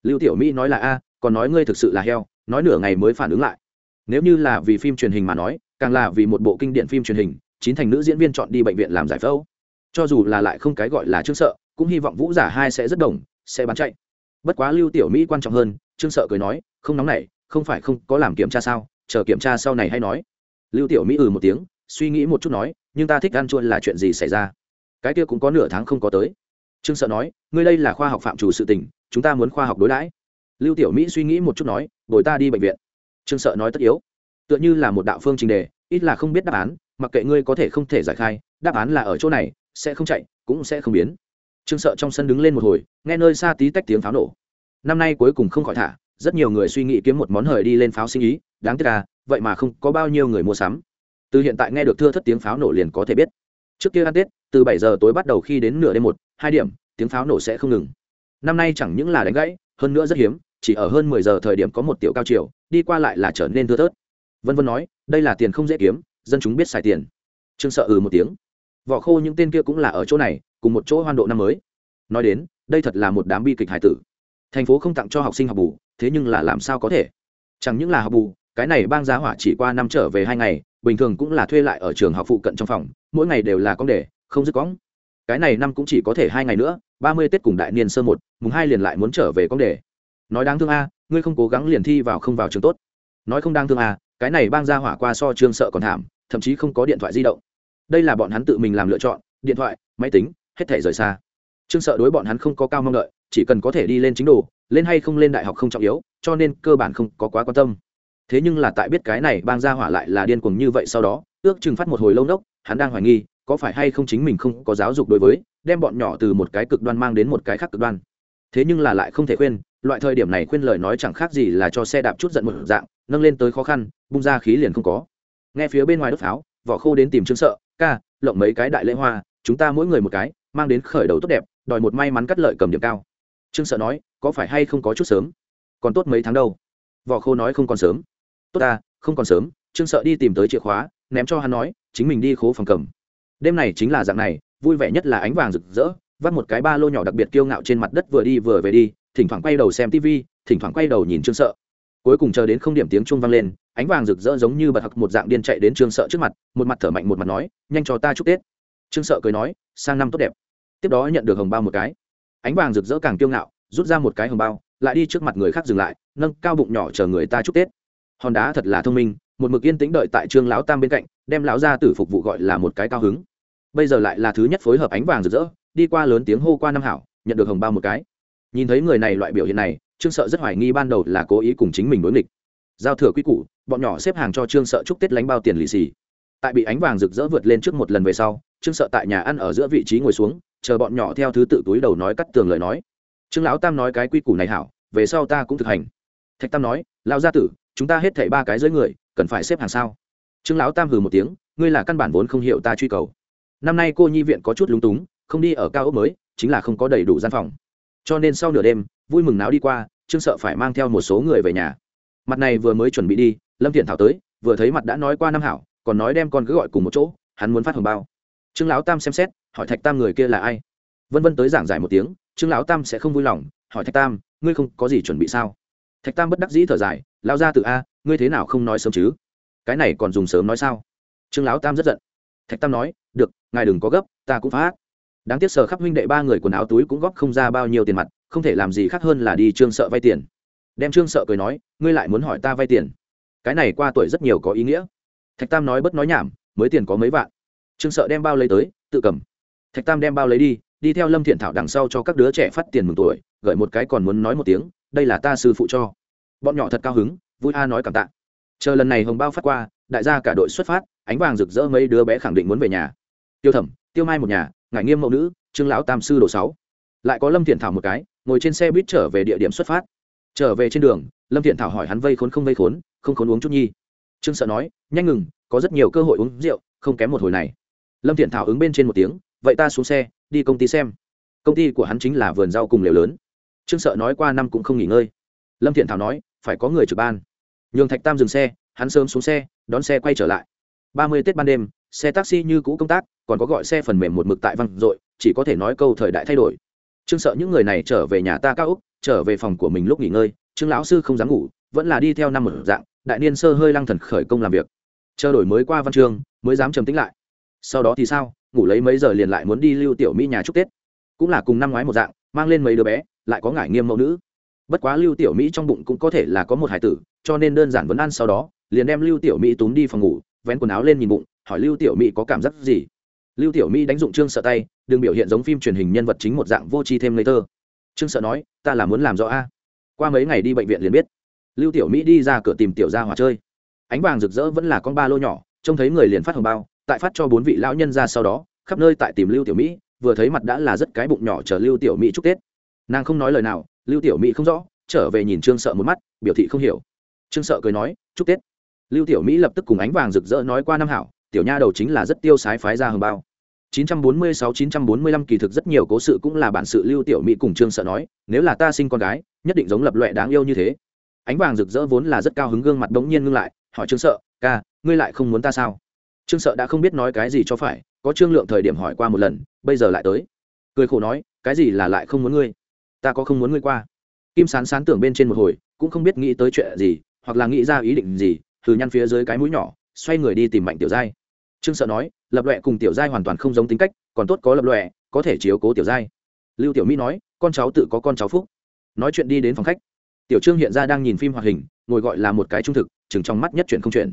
Lưu tiểu mỹ nói là a, còn nói ngươi thực sự là heo, nói nửa ngày mới phản ứng lại. Nếu như là vì phim truyền hình mà nói, càng là vì một bộ kinh điển phim truyền hình, chín thành nữ diễn viên chọn đi bệnh viện làm giải phẫu. Cho dù là lại không cái gọi là trương sợ, cũng hy vọng vũ giả hai sẽ rất đồng, sẽ bán chạy. Bất quá lưu tiểu mỹ quan trọng hơn trương sợ cười nói, không nóng này không phải không có làm kiểm tra sao, chờ kiểm tra sau này hay nói. Lưu tiểu mỹ ừ một tiếng, suy nghĩ một chút nói nhưng ta thích ăn chuôn là chuyện gì xảy ra? Cái kia cũng có nửa tháng không có tới. Trương sợ nói, ngươi đây là khoa học phạm chủ sự tình, chúng ta muốn khoa học đối đãi. Lưu tiểu mỹ suy nghĩ một chút nói, bồi ta đi bệnh viện. Trương sợ nói tất yếu. Tựa như là một đạo phương trình đề, ít là không biết đáp án, mặc kệ ngươi có thể không thể giải khai, đáp án là ở chỗ này, sẽ không chạy, cũng sẽ không biến. Trương sợ trong sân đứng lên một hồi, nghe nơi xa tí tách tiếng pháo nổ. Năm nay cuối cùng không khỏi thả, rất nhiều người suy nghĩ kiếm một món hời đi lên pháo sinh ý, đáng tiếc à vậy mà không có bao nhiêu người mua sắm từ hiện tại nghe được thưa thất tiếng pháo nổ liền có thể biết. Trước kia ăn tết, từ bảy giờ tối bắt đầu khi đến nửa đêm một, hai điểm, tiếng pháo nổ sẽ không ngừng. Năm nay chẳng những là đánh gãy, hơn nữa rất hiếm, chỉ ở hơn mười giờ thời điểm có một tiểu cao chiều đi qua lại là trở nên thưa thớt. Vân vân nói, đây là tiền không dễ kiếm, dân chúng biết xài tiền. Trương sợ ừ một tiếng. Vỏ khô những tên kia cũng là ở chỗ này, cùng một chỗ hoan độ năm mới. Nói đến, đây thật là một đám bi kịch hải tử. Thành phố không tặng cho học sinh học bù, thế nhưng là làm sao có thể? Chẳng những là học bù cái này bang giá hỏa chỉ qua năm trở về hai ngày, bình thường cũng là thuê lại ở trường học phụ cận trong phòng, mỗi ngày đều là con đề không dứt cóng cái này năm cũng chỉ có thể hai ngày nữa, ba mươi tết cùng đại niên sơ một, mùng hai liền lại muốn trở về con đề nói đáng thương a, ngươi không cố gắng liền thi vào không vào trường tốt. Nói không đáng thương a, cái này bang ra hỏa qua so trương sợ còn thảm, thậm chí không có điện thoại di động. Đây là bọn hắn tự mình làm lựa chọn, điện thoại, máy tính, hết thể rời xa. Trương sợ đối bọn hắn không có cao mong đợi, chỉ cần có thể đi lên chính đồ, lên hay không lên đại học không trọng yếu, cho nên cơ bản không có quá quan tâm thế nhưng là tại biết cái này bang ra hỏa lại là điên cuồng như vậy sau đó, ước chừng phát một hồi lâu nốc, hắn đang hoài nghi, có phải hay không chính mình không có giáo dục đối với, đem bọn nhỏ từ một cái cực đoan mang đến một cái khác cực đoan. Thế nhưng là lại không thể khuyên, loại thời điểm này khuyên lời nói chẳng khác gì là cho xe đạp chút giận một dạng, nâng lên tới khó khăn, bung ra khí liền không có. Nghe phía bên ngoài đốt pháo, vỏ khô đến tìm trương sợ, ca, lộng mấy cái đại lễ hoa, chúng ta mỗi người một cái, mang đến khởi đầu tốt đẹp, đòi một may mắn cắt lợi cầm điểm cao. Trương sợ nói, có phải hay không có chút sớm? Còn tốt mấy tháng đâu. Vỏ khô nói, không còn sớm tốt ta, không còn sớm, trương sợ đi tìm tới chìa khóa, ném cho hắn nói, chính mình đi khố phòng cầm. Đêm này chính là dạng này, vui vẻ nhất là ánh vàng rực rỡ vắt một cái ba lô nhỏ đặc biệt kiêu ngạo trên mặt đất vừa đi vừa về đi, thỉnh thoảng quay đầu xem tv thỉnh thoảng quay đầu nhìn trương sợ. Cuối cùng chờ đến không điểm tiếng chuông vang lên, ánh vàng rực rỡ giống như bật hặc một dạng điên chạy đến trương sợ trước mặt, một mặt thở mạnh một mặt nói, nhanh cho ta chúc tết. Trương sợ cười nói, sang năm tốt đẹp. Tiếp đó nhận được hồng bao một cái. Ánh vàng rực rỡ càng kiêu ngạo, rút ra một cái hồng bao, lại đi trước mặt người khác dừng lại, nâng cao bụng nhỏ chờ người ta chúc tết hòn đá thật là thông minh, một mực yên tĩnh đợi tại trương lão tam bên cạnh, đem lão gia tử phục vụ gọi là một cái cao hứng. Bây giờ lại là thứ nhất phối hợp ánh vàng rực rỡ, đi qua lớn tiếng hô qua năm hảo, nhận được hồng bao một cái. Nhìn thấy người này loại biểu hiện này, trương sợ rất hoài nghi ban đầu là cố ý cùng chính mình đối nghịch. Giao thừa quy củ, bọn nhỏ xếp hàng cho trương sợ chúc tết lánh bao tiền lì xì. Tại bị ánh vàng rực rỡ vượt lên trước một lần về sau, trương sợ tại nhà ăn ở giữa vị trí ngồi xuống, chờ bọn nhỏ theo thứ tự túi đầu nói cắt tường lời nói. Trương lão tam nói cái quy củ này hảo, về sau ta cũng thực hành. Thạch tam nói, lão gia tử chúng ta hết thảy ba cái dưới người, cần phải xếp hàng sao? Trương lão tam hừ một tiếng, ngươi là căn bản vốn không hiểu ta truy cầu. Năm nay cô nhi viện có chút lúng túng, không đi ở cao ốc mới, chính là không có đầy đủ gian phòng. Cho nên sau nửa đêm, vui mừng náo đi qua, trương sợ phải mang theo một số người về nhà. Mặt này vừa mới chuẩn bị đi, lâm thiện thảo tới, vừa thấy mặt đã nói qua năm hảo, còn nói đem con cứ gọi cùng một chỗ, hắn muốn phát hồng bao. Trương lão tam xem xét, hỏi thạch tam người kia là ai? Vân vân tới giảng giải một tiếng, trương lão tam sẽ không vui lòng, hỏi thạch tam, ngươi không có gì chuẩn bị sao? Thạch tam bất đắc dĩ thở dài lao ra từ a, ngươi thế nào không nói sớm chứ? Cái này còn dùng sớm nói sao? Trương lão tam rất giận. Thạch tam nói, được, ngài đừng có gấp, ta cũng phá đáng tiếc sở khắp huynh đệ ba người quần áo túi cũng góp không ra bao nhiêu tiền mặt, không thể làm gì khác hơn là đi trương sợ vay tiền. Đem trương sợ cười nói, ngươi lại muốn hỏi ta vay tiền? Cái này qua tuổi rất nhiều có ý nghĩa. Thạch tam nói bất nói nhảm, mới tiền có mấy vạn? Trương sợ đem bao lấy tới, tự cầm. Thạch tam đem bao lấy đi đi theo lâm thiện thảo đằng sau cho các đứa trẻ phát tiền mừng tuổi, gửi một cái còn muốn nói một tiếng đây là ta sư phụ cho. Bọn nhỏ thật cao hứng, vui a nói cảm tạ. Chờ lần này hồng bao phát qua, đại gia cả đội xuất phát, ánh vàng rực rỡ mấy đứa bé khẳng định muốn về nhà. Tiêu thẩm, tiêu mai một nhà, ngải nghiêm mẫu nữ, trương lão tam sư đồ sáu. Lại có lâm thiện thảo một cái, ngồi trên xe buýt trở về địa điểm xuất phát. Trở về trên đường, lâm thiện thảo hỏi hắn vây khốn không vây khốn, không khốn uống chút nhi. Trương sợ nói, nhanh ngừng, có rất nhiều cơ hội uống rượu, không kém một hồi này. Lâm thiện thảo ứng bên trên một tiếng, vậy ta xuống xe, đi công ty xem. Công ty của hắn chính là vườn rau cùng lều lớn trương sợ nói qua năm cũng không nghỉ ngơi. Lâm thiện thảo nói, phải có người trực ban. Nhường thạch tam dừng xe, hắn sớm xuống xe, đón xe quay trở lại. Ba mươi tết ban đêm, xe taxi như cũ công tác, còn có gọi xe phần mềm một mực tại văn dội, chỉ có thể nói câu thời đại thay đổi. Trương sợ những người này trở về nhà ta cao úc trở về phòng của mình lúc nghỉ ngơi, trương lão sư không dám ngủ, vẫn là đi theo năm một dạng, đại niên sơ hơi lăng thần khởi công làm việc. Chờ đổi mới qua văn chương mới dám trầm tính lại. Sau đó thì sao, ngủ lấy mấy giờ liền lại muốn đi lưu tiểu mỹ nhà chúc tết. Cũng là cùng năm ngoái một dạng, mang lên mấy đứa bé lại có ngải nghiêm mẫu nữ. Bất quá lưu tiểu mỹ trong bụng cũng có thể là có một hải tử, cho nên đơn giản vấn ăn sau đó, liền đem lưu tiểu mỹ túm đi phòng ngủ, vén quần áo lên nhìn bụng, hỏi lưu tiểu mỹ có cảm giác gì? Lưu tiểu mỹ đánh dụng trương sợ tay, đừng biểu hiện giống phim truyền hình nhân vật chính một dạng vô tri thêm ngây thơ. Trương sợ nói, ta là muốn làm rõ a. Qua mấy ngày đi bệnh viện liền biết. Lưu tiểu mỹ đi ra cửa tìm tiểu gia hòa chơi. Ánh vàng rực rỡ vẫn là con ba lô nhỏ, trông thấy người liền phát hồng bao, tại phát cho bốn vị lão nhân ra sau đó, khắp nơi tại tìm lưu tiểu mỹ, vừa thấy mặt đã là rất cái bụng nhỏ chờ lưu tiểu mỹ chúc tết nàng không nói lời nào, lưu tiểu mỹ không rõ, trở về nhìn trương sợ một mắt, biểu thị không hiểu. Trương sợ cười nói, chúc tết. Lưu tiểu mỹ lập tức cùng ánh vàng rực rỡ nói qua năm hảo, tiểu nha đầu chính là rất tiêu sái phái ra hồng bao. 946-945 kỳ thực rất nhiều cố sự cũng là bản sự lưu tiểu mỹ cùng trương sợ nói, nếu là ta sinh con gái, nhất định giống lập loại đáng yêu như thế. Ánh vàng rực rỡ vốn là rất cao hứng gương mặt đống nhiên ngưng lại, hỏi trương sợ, ca, ngươi lại không muốn ta sao? Trương sợ đã không biết nói cái gì cho phải, có trương lượng thời điểm hỏi qua một lần, bây giờ lại tới. Cười khổ nói, cái gì là lại không muốn ngươi? Ta có không muốn ngươi qua. Kim sán sán tưởng bên trên một hồi, cũng không biết nghĩ tới chuyện gì, hoặc là nghĩ ra ý định gì thử nhăn phía dưới cái mũi nhỏ, xoay người đi tìm mạnh tiểu giai. Trương sợ nói, lập lệ cùng tiểu giai hoàn toàn không giống tính cách, còn tốt có lập lệ, có thể chiếu cố tiểu giai. Lưu tiểu mỹ nói, con cháu tự có con cháu phúc. Nói chuyện đi đến phòng khách. Tiểu trương hiện ra đang nhìn phim hoạt hình, ngồi gọi là một cái trung thực, chừng trong mắt nhất chuyện không chuyện.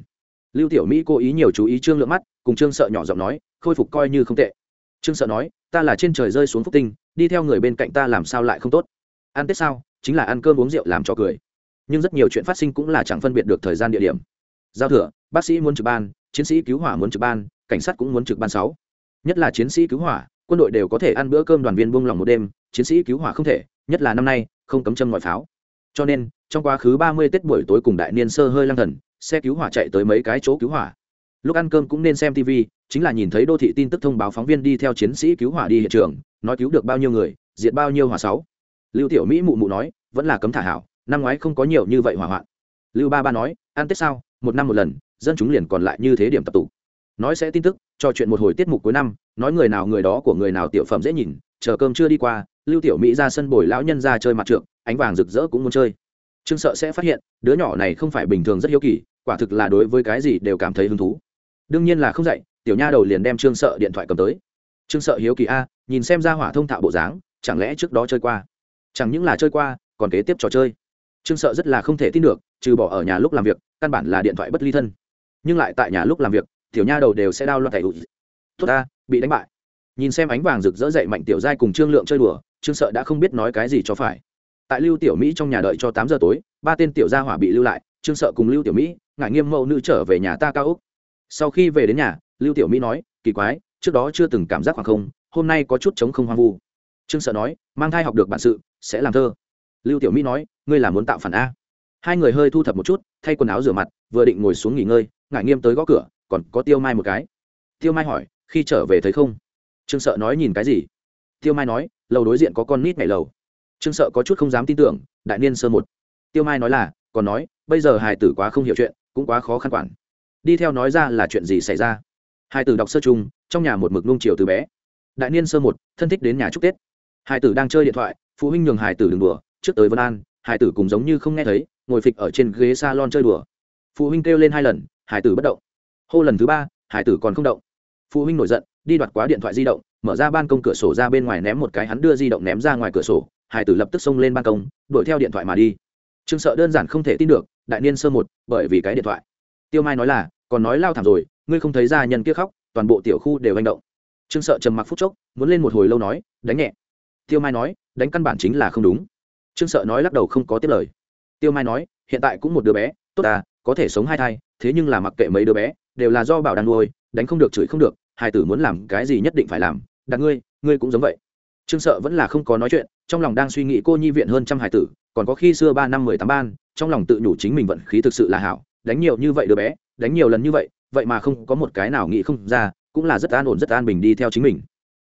Lưu tiểu mỹ cố ý nhiều chú ý trương lượng mắt, cùng trương sợ nhỏ giọng nói, khôi phục coi như không tệ. Trương sợ nói, ta là trên trời rơi xuống phúc tinh đi theo người bên cạnh ta làm sao lại không tốt? Ăn tết sao? Chính là ăn cơm uống rượu làm cho cười. Nhưng rất nhiều chuyện phát sinh cũng là chẳng phân biệt được thời gian địa điểm. Giao thừa, bác sĩ muốn trực ban, chiến sĩ cứu hỏa muốn trực ban, cảnh sát cũng muốn trực ban sáu. Nhất là chiến sĩ cứu hỏa, quân đội đều có thể ăn bữa cơm đoàn viên buông lỏng một đêm, chiến sĩ cứu hỏa không thể, nhất là năm nay, không cấm châm ngoại pháo. Cho nên, trong quá khứ ba mươi tết buổi tối cùng đại niên sơ hơi lang thần, xe cứu hỏa chạy tới mấy cái chỗ cứu hỏa lúc ăn cơm cũng nên xem tv chính là nhìn thấy đô thị tin tức thông báo phóng viên đi theo chiến sĩ cứu hỏa đi hiện trường, nói cứu được bao nhiêu người, diệt bao nhiêu hỏa sáu. Lưu tiểu mỹ mụ mụ nói, vẫn là cấm thả hảo, năm ngoái không có nhiều như vậy hỏa hoạn. Lưu ba ba nói, ăn tết sao, một năm một lần, dân chúng liền còn lại như thế điểm tập tụ. Nói sẽ tin tức trò chuyện một hồi tiết mục cuối năm, nói người nào người đó của người nào tiểu phẩm dễ nhìn, chờ cơm chưa đi qua, lưu tiểu mỹ ra sân bồi lão nhân ra chơi mặt trượng, ánh vàng rực rỡ cũng muốn chơi. Trương sợ sẽ phát hiện, đứa nhỏ này không phải bình thường rất hiếu kỳ, quả thực là đối với cái gì đều cảm thấy hứng thú đương nhiên là không dạy, tiểu nha đầu liền đem trương sợ điện thoại cầm tới. Trương sợ hiếu kỳ, a, nhìn xem ra hỏa thông thạo bộ dáng, chẳng lẽ trước đó chơi qua? Chẳng những là chơi qua, còn kế tiếp trò chơi. Trương sợ rất là không thể tin được, trừ bỏ ở nhà lúc làm việc, căn bản là điện thoại bất ly thân. Nhưng lại tại nhà lúc làm việc, tiểu nha đầu đều sẽ đau loạn thẻ ụt tốt ta, bị đánh bại. Nhìn xem ánh vàng rực rỡ dậy mạnh tiểu giai cùng trương lượng chơi đùa, trương sợ đã không biết nói cái gì cho phải. Tại lưu tiểu mỹ trong nhà đợi cho tám giờ tối, ba tên tiểu gia hỏa bị lưu lại, trương sợ cùng lưu tiểu mỹ, ngại nghiêm mẫu nữ trở về nhà ta cao úc sau khi về đến nhà, lưu tiểu mỹ nói, kỳ quái, trước đó chưa từng cảm giác khoảng không, hôm nay có chút chống không hoang vu. Trương sợ nói, mang thai học được bản sự, sẽ làm thơ. Lưu tiểu mỹ nói, ngươi là muốn tạo phản a. Hai người hơi thu thập một chút, thay quần áo rửa mặt, vừa định ngồi xuống nghỉ ngơi ngại nghiêm tới gõ cửa, còn có tiêu mai một cái. Tiêu mai hỏi, khi trở về thấy không? Trương sợ nói, nhìn cái gì? Tiêu mai nói, lầu đối diện có con nít ngày lầu. Trương sợ có chút không dám tin tưởng, đại niên sơ một. Tiêu mai nói là, còn nói, bây giờ hài tử quá không hiểu chuyện, cũng quá khó khăn quản đi theo nói ra là chuyện gì xảy ra? Hai tử đọc sơ chung, trong nhà một mực nung chiều từ bé. Đại niên sơ một, thân thích đến nhà chúc tết. Hai tử đang chơi điện thoại, phụ huynh nhường hải tử đừng đùa, trước tới vân an, hải tử cùng giống như không nghe thấy, ngồi phịch ở trên ghế s a lon chơi đùa. Phụ huynh kêu lên hai lần, hải tử bất động. Hô lần thứ ba, hải tử còn không động. Phụ huynh nổi giận, đi đoạt quá điện thoại di động, mở ra ban công cửa sổ ra bên ngoài ném một cái hắn đưa di động ném ra ngoài cửa sổ, hải tử lập tức xông lên ban công, đuổi theo điện thoại mà đi. Trương sợ đơn giản không thể tin được, đại niên sơ một, bởi vì cái điện thoại tiêu mai nói là, còn nói lao thảm rồi, ngươi không thấy ra nhân kia khóc, toàn bộ tiểu khu đều hành động. Trương sợ trầm mặc phút chốc, muốn lên một hồi lâu nói, đánh nhẹ. Tiêu mai nói, đánh căn bản chính là không đúng. Trương sợ nói lắc đầu không có tiết lời. Tiêu mai nói, hiện tại cũng một đứa bé, tốt à có thể sống hai thai, thế nhưng là mặc kệ mấy đứa bé, đều là do bảo đàn nuôi, đánh không được, chửi không được, hai tử muốn làm cái gì nhất định phải làm. Đặt ngươi ngươi cũng giống vậy. Trương sợ vẫn là không có nói chuyện, trong lòng đang suy nghĩ cô nhi viện hơn trăm hải tử, còn có khi xưa ba năm mười tám ban, trong lòng tự nhủ chính mình vận khí thực sự là hảo đánh nhiều như vậy đứa bé, đánh nhiều lần như vậy vậy mà không có một cái nào nghĩ không ra, cũng là rất an ổn, rất an bình đi theo chính mình.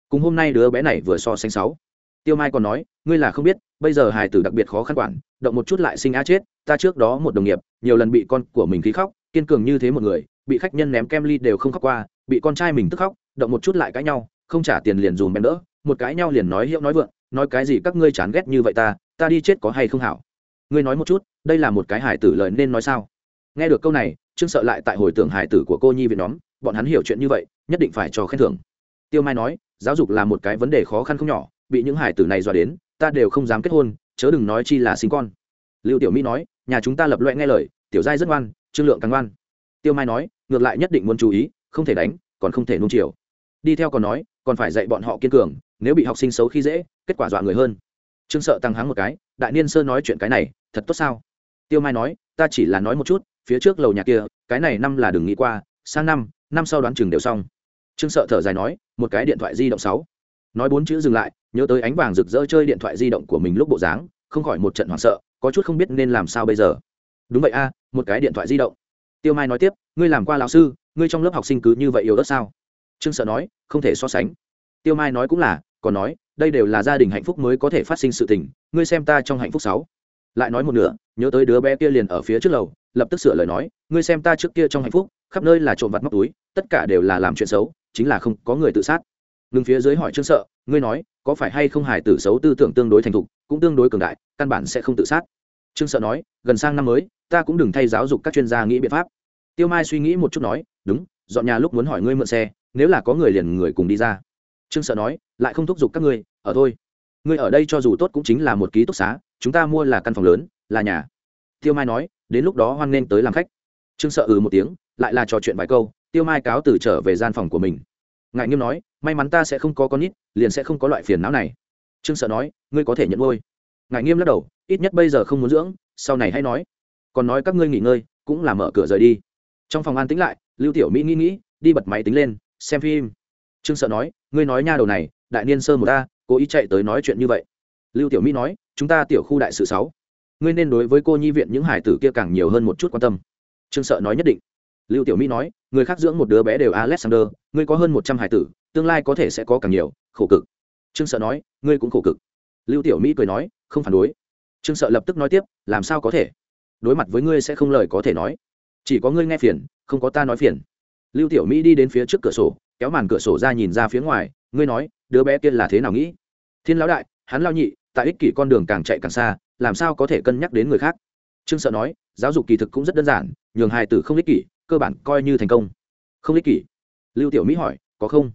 Cùng hôm nay đứa bé này vừa so sánh sáu. Tiêu mai còn nói, ngươi là không biết, bây giờ hài tử đặc biệt khó khăn quản, động một chút lại sinh á chết, ta trước đó một đồng nghiệp, nhiều lần bị con của mình khí khóc, kiên cường như thế một người, bị khách nhân ném kem ly đều không khóc qua, bị con trai mình tức khóc, động một chút lại cãi nhau, không trả tiền liền dùm bèn đỡ, một cãi nhau liền nói hiệu nói vượng, nói cái gì các ngươi chán ghét như vậy ta ta đi chết có hay không hảo? Ngươi nói một chút, đây là một cái hải tử lời nên nói sao? Nghe được câu này, trương sợ lại tại hồi tưởng hải tử của cô nhi viện nhóm, bọn hắn hiểu chuyện như vậy, nhất định phải cho khen thưởng. Tiêu mai nói, giáo dục là một cái vấn đề khó khăn không nhỏ, bị những hải tử này dọa đến, ta đều không dám kết hôn, chớ đừng nói chi là sinh con. Lưu tiểu mỹ nói, nhà chúng ta lập loẹ nghe lời, tiểu giai rất ngoan, trương lượng càng ngoan. Tiêu mai nói, ngược lại nhất định muốn chú ý, không thể đánh, còn không thể nung chiều. Đi theo còn nói, còn phải dạy bọn họ kiên cường, nếu bị học sinh xấu khi dễ, kết quả dọa người hơn. Trương sợ tăng háng một cái, đại niên sơ nói chuyện cái này, thật tốt sao? Tiêu mai nói, ta chỉ là nói một chút, phía trước lầu nhà kia, cái này năm là đừng nghĩ qua, sang năm năm sau đoán chừng đều xong. Trương sợ thở dài nói, một cái điện thoại di động sáu. Nói bốn chữ dừng lại, nhớ tới ánh vàng rực rỡ chơi điện thoại di động của mình lúc bộ dáng, không khỏi một trận hoảng sợ, có chút không biết nên làm sao bây giờ. Đúng vậy a, một cái điện thoại di động. Tiêu mai nói tiếp, ngươi làm qua lão sư, ngươi trong lớp học sinh cứ như vậy yếu đất sao? Trương sợ nói, không thể so sánh. Tiêu mai nói cũng là, còn nói, đây đều là gia đình hạnh phúc mới có thể phát sinh sự tình, ngươi xem ta trong hạnh phúc sáu lại nói một nửa, nhớ tới đứa bé kia liền ở phía trước lầu, lập tức sửa lời nói, ngươi xem ta trước kia trong hạnh phúc, khắp nơi là trộm vặt móc túi, tất cả đều là làm chuyện xấu, chính là không có người tự sát. Ngừng phía dưới hỏi trương sợ, ngươi nói, có phải hay không hải tử xấu tư tưởng tương đối thành thục, cũng tương đối cường đại, căn bản sẽ không tự sát? Trương sợ nói, gần sang năm mới, ta cũng đừng thay giáo dục các chuyên gia nghĩ biện pháp. Tiêu mai suy nghĩ một chút nói, đúng, dọn nhà lúc muốn hỏi ngươi mượn xe, nếu là có người liền người cùng đi ra. Trương sợ nói, lại không thúc giục các ngươi, ở thôi. Ngươi ở đây cho dù tốt cũng chính là một ký túc xá chúng ta mua là căn phòng lớn, là nhà. Tiêu mai nói, đến lúc đó hoan nên tới làm khách. Trương sợ ừ một tiếng, lại là trò chuyện vài câu, tiêu mai cáo từ trở về gian phòng của mình. Ngại nghiêm nói, may mắn ta sẽ không có con nít, liền sẽ không có loại phiền não này. Trương sợ nói, ngươi có thể nhận ngôi ngại nghiêm lắc đầu, ít nhất bây giờ không muốn dưỡng, sau này hãy nói. Còn nói các ngươi nghỉ ngơi, cũng là mở cửa rời đi. Trong phòng an tính lại, lưu tiểu mỹ nghĩ nghĩ, đi bật máy tính lên, xem phim. Trương sợ nói, ngươi nói nha đầu này, đại niên sơ một ta cố ý chạy tới nói chuyện như vậy lưu tiểu mỹ nói, chúng ta tiểu khu đại sự sáu. Ngươi nên đối với cô nhi viện những hải tử kia càng nhiều hơn một chút quan tâm. Trương sợ nói nhất định. Lưu tiểu mỹ nói, người khác dưỡng một đứa bé đều alexander, ngươi có hơn một trăm hải tử, tương lai có thể sẽ có càng nhiều, khổ cực. Trương sợ nói, ngươi cũng khổ cực. Lưu tiểu mỹ cười nói, không phản đối. Trương sợ lập tức nói tiếp, làm sao có thể? Đối mặt với ngươi sẽ không lời có thể nói. Chỉ có ngươi nghe phiền, không có ta nói phiền. Lưu tiểu mỹ đi đến phía trước cửa sổ, kéo màn cửa sổ ra nhìn ra phía ngoài, ngươi nói, đứa bé kia là thế nào nghĩ? Thiên lão đại, hắn lao nhị tại ích kỷ con đường càng chạy càng xa, làm sao có thể cân nhắc đến người khác? Trương sợ nói, giáo dục kỳ thực cũng rất đơn giản, nhường hài tử không ích kỷ, cơ bản coi như thành công. Không ích kỷ? Lưu tiểu mỹ hỏi, có không?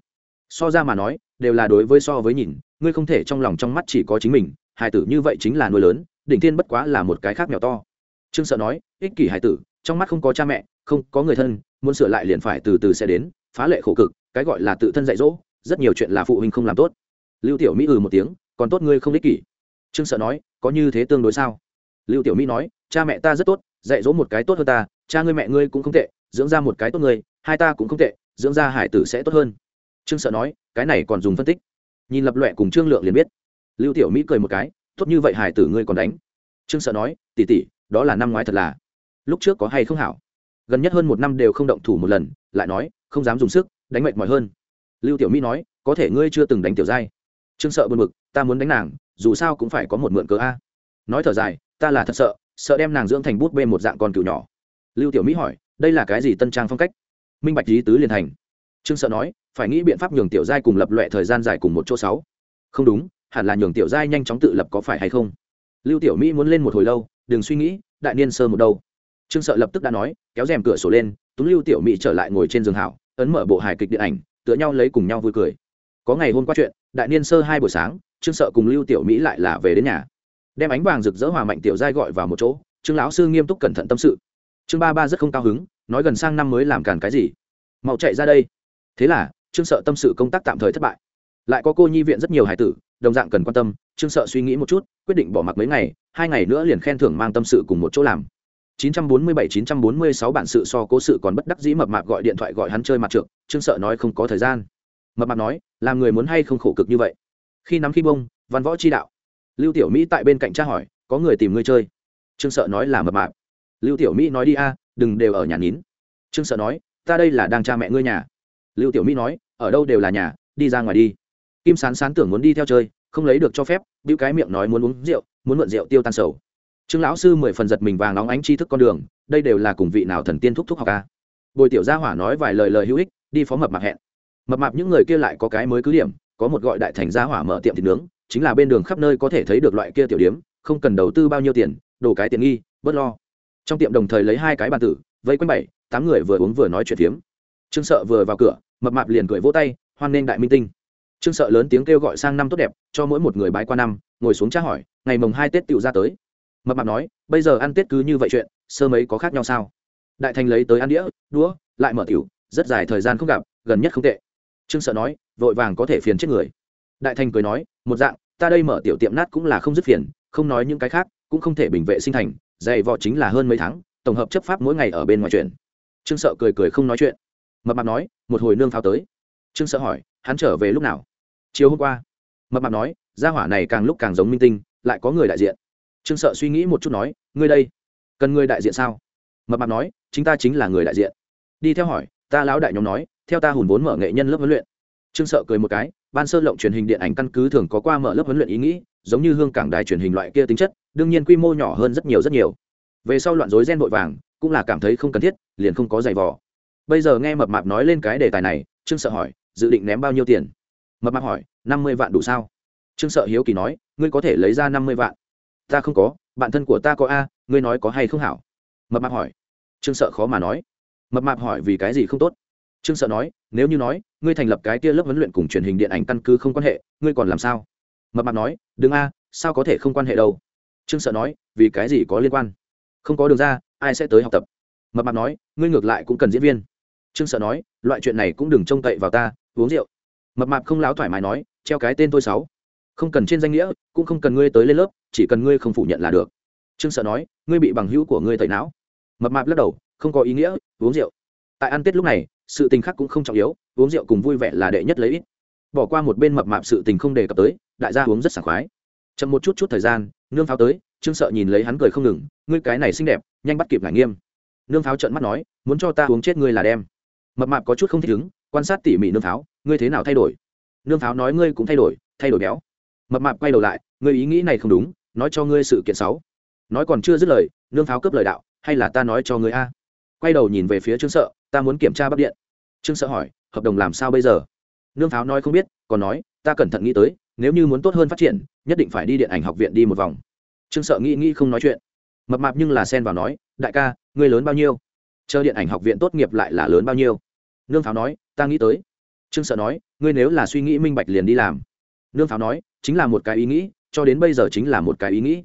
So ra mà nói, đều là đối với so với nhìn, ngươi không thể trong lòng trong mắt chỉ có chính mình hải tử như vậy chính là nuôi lớn, đỉnh thiên bất quá là một cái khác nhỏ to. Trương sợ nói, ích kỷ hải tử, trong mắt không có cha mẹ, không có người thân, muốn sửa lại liền phải từ từ sẽ đến, phá lệ khổ cực, cái gọi là tự thân dạy dỗ, rất nhiều chuyện là phụ huynh không làm tốt. Lưu tiểu mỹ ừ một tiếng, còn tốt ngươi không ích kỷ trương sợ nói, có như thế tương đối sao? Lưu tiểu mỹ nói, cha mẹ ta rất tốt, dạy dỗ một cái tốt hơn ta, cha ngươi mẹ ngươi cũng không tệ, dưỡng ra một cái tốt người, hai ta cũng không tệ, dưỡng ra hải tử sẽ tốt hơn. Trương sợ nói, cái này còn dùng phân tích. Nhìn lập loẹ cùng trương lượng liền biết. Lưu tiểu mỹ cười một cái, tốt như vậy hải tử ngươi còn đánh. Trương sợ nói tỉ tỉ đó là năm ngoái thật là, lúc trước có hay không hảo? Gần nhất hơn một năm đều không động thủ một lần, lại nói, không dám dùng sức, đánh mệt mỏi hơn. Lưu tiểu mỹ nói, có thể ngươi chưa từng đánh tiểu giai. Trương sợ buồn bực, ta muốn đánh nàng dù sao cũng phải có một mượn cớ a. Nói thở dài, ta là thật sợ sợ đem nàng dưỡng thành bút bê một dạng con cừu nhỏ. Lưu tiểu mỹ hỏi, đây là cái gì tân trang phong cách? Minh bạch lý tứ liền thành. Trương sợ nói, phải nghĩ biện pháp nhường tiểu giai cùng lập loẹ thời gian dài cùng một chỗ sáu. Không đúng, hẳn là nhường tiểu giai nhanh chóng tự lập có phải hay không? Lưu tiểu mỹ muốn lên một hồi lâu, đừng suy nghĩ, đại niên sơ một đâu. Trương sợ lập tức đã nói, kéo rèm cửa sổ lên tú lưu tiểu mỹ trở lại ngồi trên giường hảo, ấn mở bộ hài kịch điện ảnh, tựa nhau lấy cùng nhau vui cười. Có ngày hôm qua chuyện, đại niên sơ hai buổi sáng trương sợ cùng lưu tiểu mỹ lại là về đến nhà. Đem ánh vàng rực rỡ hòa mạnh tiểu giai gọi vào một chỗ, trương lão sư nghiêm túc cẩn thận tâm sự. Trương ba ba rất không cao hứng, nói gần sang năm mới làm càn cái gì? Mau chạy ra đây. Thế là, trương sợ tâm sự công tác tạm thời thất bại. Lại có cô nhi viện rất nhiều hải tử, đồng dạng cần quan tâm, trương sợ suy nghĩ một chút, quyết định bỏ mặc mấy ngày, hai ngày nữa liền khen thưởng mang tâm sự cùng một chỗ làm. 947-946 bản sự so cố sự còn bất đắc dĩ mập mạp gọi điện thoại gọi hắn chơi mặt trượt trương sợ nói không có thời gian. Mập mạp nói, làm người muốn hay không khổ cực như vậy? Khi nắm khi bông, văn võ chi đạo. Lưu tiểu mỹ tại bên cạnh tra hỏi, có người tìm ngươi chơi? Trương sợ nói là mập mạp. Lưu tiểu mỹ nói, đi a, đừng đều ở nhà nín. Trương sợ nói, ta đây là đang cha mẹ ngươi nhà. Lưu tiểu mỹ nói, ở đâu đều là nhà, đi ra ngoài đi. Kim sán sán tưởng muốn đi theo chơi, không lấy được cho phép, bĩu cái miệng nói muốn uống rượu, muốn mượn rượu tiêu tan sầu. Trương lão sư mười phần giật mình vàng nóng ánh tri thức con đường, đây đều là cùng vị nào thần tiên thúc thúc học ca bồi tiểu gia hỏa nói vài lời lời hữu ích, đi phó mập mạp hẹn. Mập mạp những người kia lại có cái mới cứ điểm có một gọi đại thành gia hỏa mở tiệm thịt nướng, chính là bên đường khắp nơi có thể thấy được loại kia tiểu điếm, không cần đầu tư bao nhiêu tiền, đồ cái tiền nghi, bớt lo. Trong tiệm đồng thời lấy hai cái bàn tử, vây quanh bảy, tám người vừa uống vừa nói chuyện phiếm. Trương sợ vừa vào cửa, mập mạp liền cười vỗ tay, hoan nghênh đại minh tinh. Trương sợ lớn tiếng kêu gọi sang năm tốt đẹp, cho mỗi một người bái qua năm, ngồi xuống tra hỏi, ngày mồng hai tết tựu ra tới. Mập mạp nói, bây giờ ăn tết cứ như vậy chuyện, sơ mấy có khác nhau sao? Đại thành lấy tới ăn đĩa, đũa, lại mở tiểu, rất dài thời gian không gặp, gần nhất không tệ trương sợ nói, vội vàng có thể phiền chết người. Đại thành cười nói, một dạng, ta đây mở tiểu tiệm nát cũng là không dứt phiền, không nói những cái khác, cũng không thể bình vệ sinh thành, dày vò chính là hơn mấy tháng, tổng hợp chấp pháp mỗi ngày ở bên ngoài chuyện. Trương sợ cười cười không nói chuyện. Mập mạp nói, một hồi nương pháo tới. Trương sợ hỏi, hắn trở về lúc nào? Chiều hôm qua. Mập mạp nói, gia hỏa này càng lúc càng giống minh tinh, lại có người đại diện. Trương sợ suy nghĩ một chút nói, ngươi đây, cần người đại diện sao? Mập mạp nói, chính ta chính là người đại diện. Đi theo hỏi, ta lão đại nhóm nói theo ta hùn vốn mở nghệ nhân lớp huấn luyện. Trương sợ cười một cái, ban sơ lộng truyền hình điện ảnh căn cứ thường có qua mở lớp huấn luyện ý nghĩ, giống như hương cảng đài truyền hình loại kia tính chất, đương nhiên quy mô nhỏ hơn rất nhiều rất nhiều. Về sau loạn rối gen vội vàng, cũng là cảm thấy không cần thiết, liền không có giày vò. Bây giờ nghe mập mạp nói lên cái đề tài này, trương sợ hỏi, dự định ném bao nhiêu tiền? Mập mạp hỏi, năm mươi vạn đủ sao? Trương sợ hiếu kỳ nói, ngươi có thể lấy ra năm mươi vạn. Ta không có, bạn thân của ta có a, ngươi nói có hay không hảo? Mập mạp hỏi. Trương sợ khó mà nói. Mập mạp hỏi vì cái gì không tốt? Trương sợ nói, nếu như nói, ngươi thành lập cái kia lớp huấn luyện cùng truyền hình điện ảnh căn cứ không quan hệ, ngươi còn làm sao? Mập mạp nói, đừng a, sao có thể không quan hệ đâu. Trương sợ nói, vì cái gì có liên quan? Không có đường ra, ai sẽ tới học tập? Mập mạp nói, ngươi ngược lại cũng cần diễn viên. Trương sợ nói, loại chuyện này cũng đừng trông cậy vào ta, uống rượu. Mập mạp không láo thoải mái nói, treo cái tên tôi sáu không cần trên danh nghĩa, cũng không cần ngươi tới lên lớp, chỉ cần ngươi không phủ nhận là được. Trương sợ nói, ngươi bị bằng hữu của ngươi tẩy não. Mập mạp lắc đầu, không có ý nghĩa, uống rượu tại ăn tết lúc này, sự tình khác cũng không trọng yếu, uống rượu cùng vui vẻ là đệ nhất lấy ít. Bỏ qua một bên mập mạp sự tình không đề cập tới, đại gia uống rất sảng khoái. Chậm một chút chút thời gian, nương pháo tới, trương sợ nhìn lấy hắn cười không ngừng, ngươi cái này xinh đẹp, nhanh bắt kịp ngải nghiêm. Nương pháo trợn mắt nói, muốn cho ta uống chết ngươi là đem. Mập mạp có chút không thích ứng quan sát tỉ mỉ nương pháo, ngươi thế nào thay đổi? Nương pháo nói, ngươi cũng thay đổi thay đổi béo. Mập mạp quay đầu lại, ngươi ý nghĩ này không đúng, nói cho ngươi sự kiện sáu nói còn chưa dứt lời, nương pháo cướp lời đạo, hay là ta nói cho ngươi a? Quay đầu nhìn về phía trương sợ ta muốn kiểm tra bắc điện. Trương sợ hỏi, hợp đồng làm sao bây giờ? Nương pháo nói không biết, còn nói, ta cẩn thận nghĩ tới, nếu như muốn tốt hơn phát triển, nhất định phải đi điện ảnh học viện đi một vòng. Trương sợ nghĩ nghĩ không nói chuyện. Mập mạp nhưng là xen vào nói, đại ca, ngươi lớn bao nhiêu? Chờ điện ảnh học viện tốt nghiệp lại là lớn bao nhiêu? Nương pháo nói, ta nghĩ tới. Trương sợ nói, ngươi nếu là suy nghĩ minh bạch liền đi làm. Nương pháo nói, chính là một cái ý nghĩ, cho đến bây giờ chính là một cái ý nghĩ.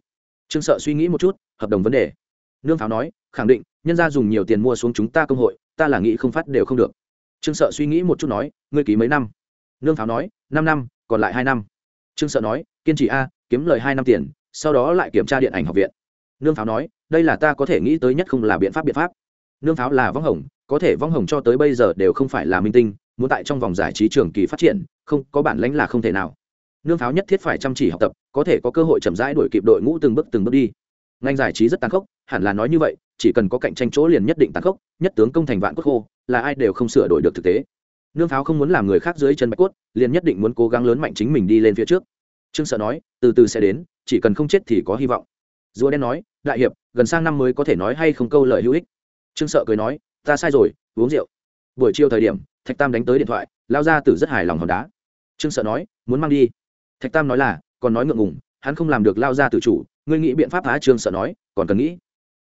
Trương sợ suy nghĩ một chút, hợp đồng vấn đề. Nương pháo nói, khẳng định, nhân ra dùng nhiều tiền mua xuống chúng ta công hội ta là nghĩ không phát đều không được. Trương sợ suy nghĩ một chút nói, ngươi ký mấy năm? Nương pháo nói, năm năm, còn lại hai năm. Trương sợ nói, kiên trì a, kiếm lời hai năm tiền, sau đó lại kiểm tra điện ảnh học viện. Nương pháo nói, đây là ta có thể nghĩ tới nhất không là biện pháp biện pháp. Nương pháo là vong hồng, có thể vong hồng cho tới bây giờ đều không phải là minh tinh, muốn tại trong vòng giải trí trường kỳ phát triển, không, có bản lãnh là không thể nào. Nương pháo nhất thiết phải chăm chỉ học tập, có thể có cơ hội chậm rãi đuổi kịp đội ngũ từng bước từng bước đi. Ngành giải trí rất tàn khốc, hẳn là nói như vậy chỉ cần có cạnh tranh chỗ liền nhất định tàn khốc, nhất tướng công thành vạn cốt khô, là ai đều không sửa đổi được thực tế. Nương pháo không muốn làm người khác dưới chân bạch cốt, liền nhất định muốn cố gắng lớn mạnh chính mình đi lên phía trước. Trương sợ nói, từ từ sẽ đến, chỉ cần không chết thì có hy vọng. Rùa đen nói, đại hiệp, gần sang năm mới có thể nói hay không câu lời hữu ích. Trương sợ cười nói, ta sai rồi, uống rượu. Buổi chiều thời điểm, thạch tam đánh tới điện thoại, lao ra từ rất hài lòng hòn đá. Trương sợ nói, muốn mang đi. Thạch tam nói là, còn nói ngượng ngùng, hắn không làm được lao ra từ chủ, ngươi nghĩ biện pháp phá trương sợ nói, còn cần nghĩ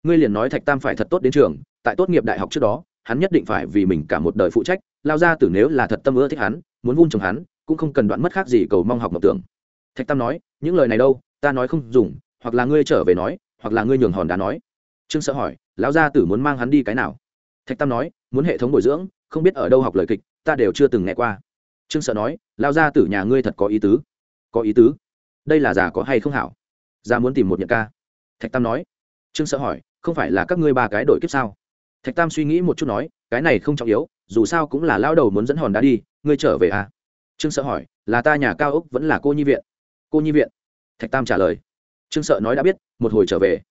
ngươi liền nói thạch tam phải thật tốt đến trường, tại tốt nghiệp đại học trước đó, hắn nhất định phải vì mình cả một đời phụ trách, lao ra từ nếu là thật tâm ưa thích hắn, muốn vun trồng hắn, cũng không cần đoạn mất khác gì cầu mong học mộng tưởng. Thạch tam nói, những lời này đâu, ta nói không dùng, hoặc là ngươi trở về nói, hoặc là ngươi nhường hòn đá nói. Trương sợ hỏi, lão gia tử muốn mang hắn đi cái nào? Thạch tam nói, muốn hệ thống bồi dưỡng, không biết ở đâu học lời kịch, ta đều chưa từng nghe qua. Trương sợ nói lao gia tử nhà ngươi thật có ý tứ. Có ý tứ? Đây là già có hay không hảo? Già muốn tìm một nhận ca. Thạch tam nói. Trương sợ hỏi không phải là các ngươi ba cái đổi kiếp sao? Thạch tam suy nghĩ một chút nói, cái này không trọng yếu, dù sao cũng là lao đầu muốn dẫn hòn đá đi, ngươi trở về à? Trương sợ hỏi, là ta nhà cao úc vẫn là cô nhi viện? Cô nhi viện? Thạch tam trả lời. Trương sợ nói đã biết, một hồi trở về.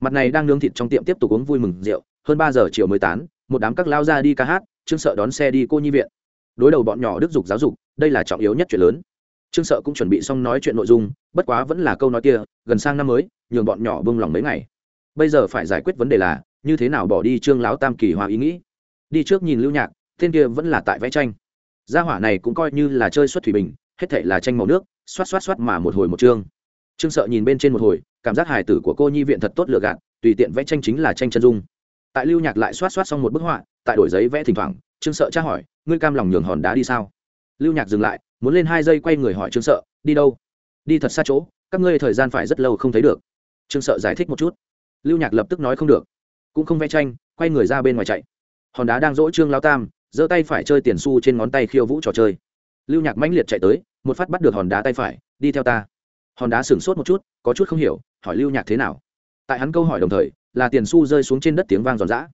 Mặt này đang nướng thịt trong tiệm tiếp tục uống vui mừng rượu, hơn ba giờ chiều mới tán, một đám các lao ra đi ca hát, trương sợ đón xe đi cô nhi viện. Đối đầu bọn nhỏ đức dục giáo dục, đây là trọng yếu nhất chuyện lớn. Trương sợ cũng chuẩn bị xong nói chuyện nội dung, bất quá vẫn là câu nói kia, gần sang năm mới, nhường bọn nhỏ bông lòng mấy ngày bây giờ phải giải quyết vấn đề là, như thế nào bỏ đi trương lão tam kỳ hòa ý nghĩ? Đi trước nhìn lưu nhạc, tên kia vẫn là tại vẽ tranh. Gia hỏa này cũng coi như là chơi xuất thủy bình, hết thệ là tranh màu nước, xoát xoát xoát mà một hồi một chương. Trương sợ nhìn bên trên một hồi, cảm giác hài tử của cô nhi viện thật tốt lựa gạt, tùy tiện vẽ tranh chính là tranh chân dung. Tại lưu nhạc lại xoát xoát xong một bức họa, tại đổi giấy vẽ thỉnh thoảng, trương sợ tra hỏi, ngươi cam lòng nhường hòn đá đi sao? Lưu nhạc dừng lại, muốn lên hai giây quay người hỏi trương sợ, đi đâu? Đi thật xa chỗ, các ngươi thời gian phải rất lâu không thấy được. Trương sợ giải thích một chút lưu nhạc lập tức nói không được. Cũng không vẽ tranh, quay người ra bên ngoài chạy. Hòn đá đang dỗ trương lao tam, giơ tay phải chơi tiền su trên ngón tay khiêu vũ trò chơi. Lưu nhạc mãnh liệt chạy tới, một phát bắt được hòn đá tay phải, đi theo ta. Hòn đá sửng sốt một chút, có chút không hiểu, hỏi lưu nhạc thế nào. Tại hắn câu hỏi đồng thời, là tiền su rơi xuống trên đất tiếng vang giòn giã.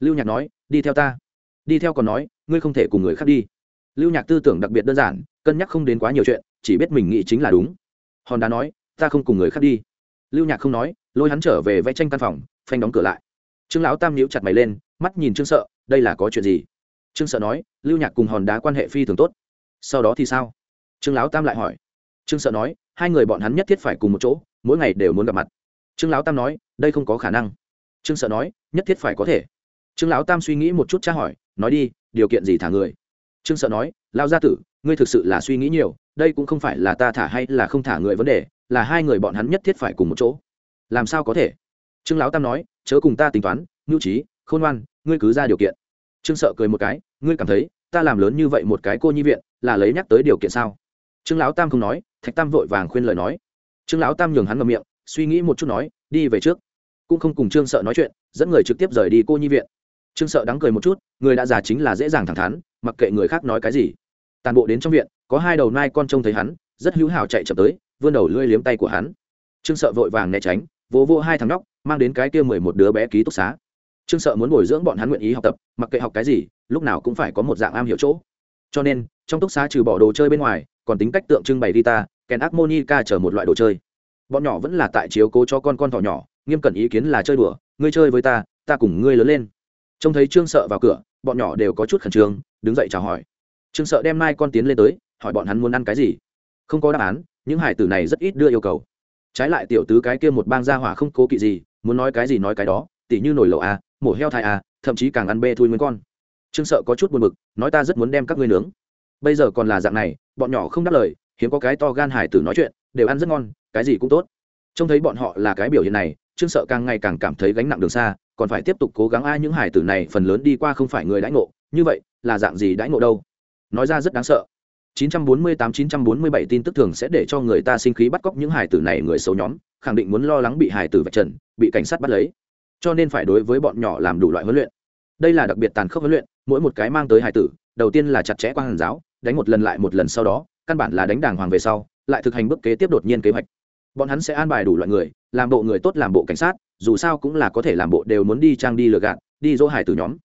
Lưu nhạc nói, đi theo ta. Đi theo còn nói, ngươi không thể cùng người khác đi. Lưu nhạc tư tưởng đặc biệt đơn giản, cân nhắc không đến quá nhiều chuyện, chỉ biết mình nghĩ chính là đúng. Hòn đá nói, ta không cùng người khác đi lưu nhạc không nói, lôi hắn trở về vẽ tranh căn phòng, phanh đóng cửa lại. Trương lão tam nhíu chặt mày lên, mắt nhìn trương sợ, đây là có chuyện gì? Trương sợ nói, lưu nhạc cùng hòn đá quan hệ phi thường tốt. Sau đó thì sao? Trương lão tam lại hỏi. Trương sợ nói, hai người bọn hắn nhất thiết phải cùng một chỗ, mỗi ngày đều muốn gặp mặt. Trương lão tam nói, đây không có khả năng. Trương sợ nói, nhất thiết phải có thể. Trương lão tam suy nghĩ một chút tra hỏi, nói đi, điều kiện gì thả người? Trương sợ nói lao gia tử, ngươi thực sự là suy nghĩ nhiều, đây cũng không phải là ta thả hay là không thả người vấn đề là hai người bọn hắn nhất thiết phải cùng một chỗ. Làm sao có thể? Trương lão tam nói, chớ cùng ta tính toán ngưu trí khôn ngoan, ngươi cứ ra điều kiện. Trương sợ cười một cái, ngươi cảm thấy, ta làm lớn như vậy một cái cô nhi viện, là lấy nhắc tới điều kiện sao? Trương lão tam không nói, thạch tam vội vàng khuyên lời nói. Trương lão tam nhường hắn ngậm miệng, suy nghĩ một chút nói, đi về trước. Cũng không cùng trương sợ nói chuyện, dẫn người trực tiếp rời đi cô nhi viện. Trương sợ đắng cười một chút, người đã già chính là dễ dàng thẳng thắn, mặc kệ người khác nói cái gì. Tàn bộ đến trong viện, có hai đầu nai con trông thấy hắn, rất hữu hảo chạy chậm tới vươn đầu lưỡi liếm tay của hắn. Trương sợ vội vàng né tránh, vỗ vỗ hai thằng nhóc, mang đến cái kia mười một đứa bé ký túc xá. Trương sợ muốn bồi dưỡng bọn hắn nguyện ý học tập, mặc kệ học cái gì, lúc nào cũng phải có một dạng am hiểu chỗ. Cho nên, trong túc xá trừ bỏ đồ chơi bên ngoài, còn tính cách tượng trưng bày guitar kèn harmonica chở một loại đồ chơi. Bọn nhỏ vẫn là tại chiếu cố cho con con thỏ nhỏ, nghiêm cẩn ý kiến là chơi đùa, ngươi chơi với ta ta cùng ngươi lớn lên. Trông thấy trương sợ vào cửa, bọn nhỏ đều có chút khẩn trương, đứng dậy chào hỏi. Trương sợ đem mai con tiến lên tới, hỏi bọn hắn muốn ăn cái gì. Không có đáp án những hải tử này rất ít đưa yêu cầu. Trái lại tiểu tứ cái kia một bang gia hỏa không cố kỵ gì, muốn nói cái gì nói cái đó, tỉ như nổi lẩu a mổ heo thai a thậm chí càng ăn bê thui nguyên con. Trương sợ có chút buồn bực, nói ta rất muốn đem các ngươi nướng. Bây giờ còn là dạng này, bọn nhỏ không đáp lời, hiếm có cái to gan hải tử nói chuyện, đều ăn rất ngon, cái gì cũng tốt. Trông thấy bọn họ là cái biểu hiện này, trương sợ càng ngày càng cảm thấy gánh nặng đường xa, còn phải tiếp tục cố gắng ai những hải tử này phần lớn đi qua không phải người đãi ngộ, như vậy, là dạng gì đãi ngộ đâu? Nói ra rất đáng sợ. 948-947 tin tức thường sẽ để cho người ta sinh khí bắt cóc những hài tử này người xấu nhóm, khẳng định muốn lo lắng bị hài tử vạch trần, bị cảnh sát bắt lấy. Cho nên phải đối với bọn nhỏ làm đủ loại huấn luyện. Đây là đặc biệt tàn khốc huấn luyện, mỗi một cái mang tới hài tử, đầu tiên là chặt chẽ quan hàn giáo, đánh một lần lại một lần sau đó, căn bản là đánh đàng hoàng về sau, lại thực hành bước kế tiếp đột nhiên kế hoạch. Bọn hắn sẽ an bài đủ loại người, làm bộ người tốt làm bộ cảnh sát, dù sao cũng là có thể làm bộ đều muốn đi trang đi lừa gạt, đi dỗ hài tử nhóm.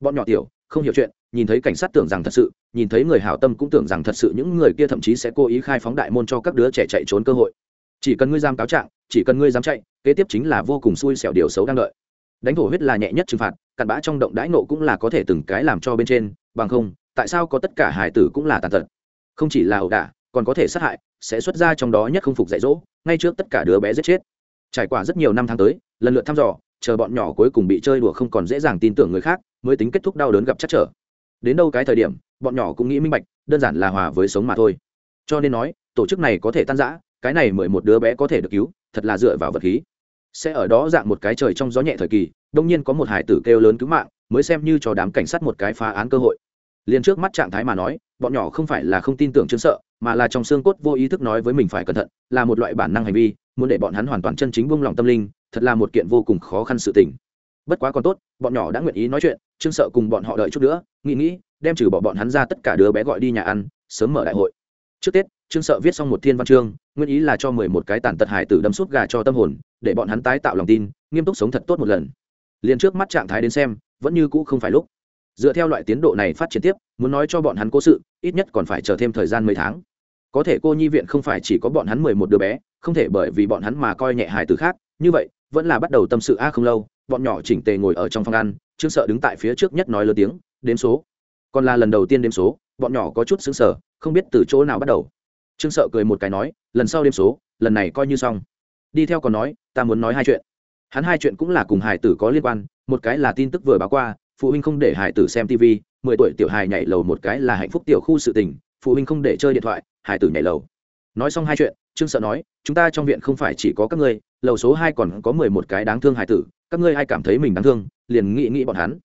Bọn nhỏ tiểu, không hiểu chuyện nhìn thấy cảnh sát tưởng rằng thật sự, nhìn thấy người hảo tâm cũng tưởng rằng thật sự, những người kia thậm chí sẽ cố ý khai phóng đại môn cho các đứa trẻ chạy trốn cơ hội. Chỉ cần ngươi giam cáo trạng, chỉ cần ngươi dám chạy, kế tiếp chính là vô cùng xui xẻo điều xấu đang đợi. Đánh thổ huyết là nhẹ nhất trừng phạt, cặn bã trong động đãi nộ cũng là có thể từng cái làm cho bên trên, bằng không, tại sao có tất cả hải tử cũng là tàn tật? Không chỉ là ẩu đả, còn có thể sát hại, sẽ xuất ra trong đó nhất không phục dạy dỗ, ngay trước tất cả đứa bé giết chết. Trải qua rất nhiều năm tháng tới, lần lượt thăm dò, chờ bọn nhỏ cuối cùng bị chơi đùa không còn dễ dàng tin tưởng người khác, mới tính kết thúc đau đớn gặp chắc trở đến đâu cái thời điểm, bọn nhỏ cũng nghĩ minh bạch, đơn giản là hòa với sống mà thôi. Cho nên nói, tổ chức này có thể tan rã, cái này mười một đứa bé có thể được cứu, thật là dựa vào vật khí. Sẽ ở đó dạng một cái trời trong gió nhẹ thời kỳ, đông nhiên có một hải tử kêu lớn cứu mạng, mới xem như cho đám cảnh sát một cái phá án cơ hội. Liền trước mắt trạng thái mà nói, bọn nhỏ không phải là không tin tưởng chứng sợ, mà là trong xương cốt vô ý thức nói với mình phải cẩn thận, là một loại bản năng hành vi, muốn để bọn hắn hoàn toàn chân chính buông lòng tâm linh, thật là một kiện vô cùng khó khăn sự tình bất quá còn tốt, bọn nhỏ đã nguyện ý nói chuyện, trương sợ cùng bọn họ đợi chút nữa, nghĩ nghĩ, đem trừ bỏ bọn hắn ra tất cả đứa bé gọi đi nhà ăn, sớm mở đại hội. Trước tết, trương sợ viết xong một thiên văn chương, nguyên ý là cho mười một cái tàn tật hải tử đâm sút gà cho tâm hồn, để bọn hắn tái tạo lòng tin, nghiêm túc sống thật tốt một lần. Liền trước mắt trạng thái đến xem, vẫn như cũ không phải lúc. Dựa theo loại tiến độ này phát triển tiếp, muốn nói cho bọn hắn cố sự, ít nhất còn phải chờ thêm thời gian mấy tháng. Có thể cô nhi viện không phải chỉ có bọn hắn mười một đứa bé, không thể bởi vì bọn hắn mà coi nhẹ hài từ khác, như vậy, vẫn là bắt đầu tâm sự a không lâu bọn nhỏ chỉnh tề ngồi ở trong phòng ăn, trương sợ đứng tại phía trước nhất nói lớn tiếng, đếm số. Còn là lần đầu tiên đếm số, bọn nhỏ có chút xứng sở không biết từ chỗ nào bắt đầu. Trương sợ cười một cái nói, lần sau đếm số, lần này coi như xong. Đi theo còn nói, ta muốn nói hai chuyện. Hắn hai chuyện cũng là cùng hải tử có liên quan, một cái là tin tức vừa báo qua, phụ huynh không để hải tử xem tv mười tuổi tiểu hài nhảy lầu, một cái là hạnh phúc tiểu khu sự tình, phụ huynh không để chơi điện thoại, hải tử nhảy lầu. Nói xong hai chuyện, trương sợ nói, chúng ta trong viện không phải chỉ có các ngươi, lầu số hai còn có mười một cái đáng thương hải tử các ngươi ai cảm thấy mình đáng thương, liền nghĩ nghĩ bọn hắn.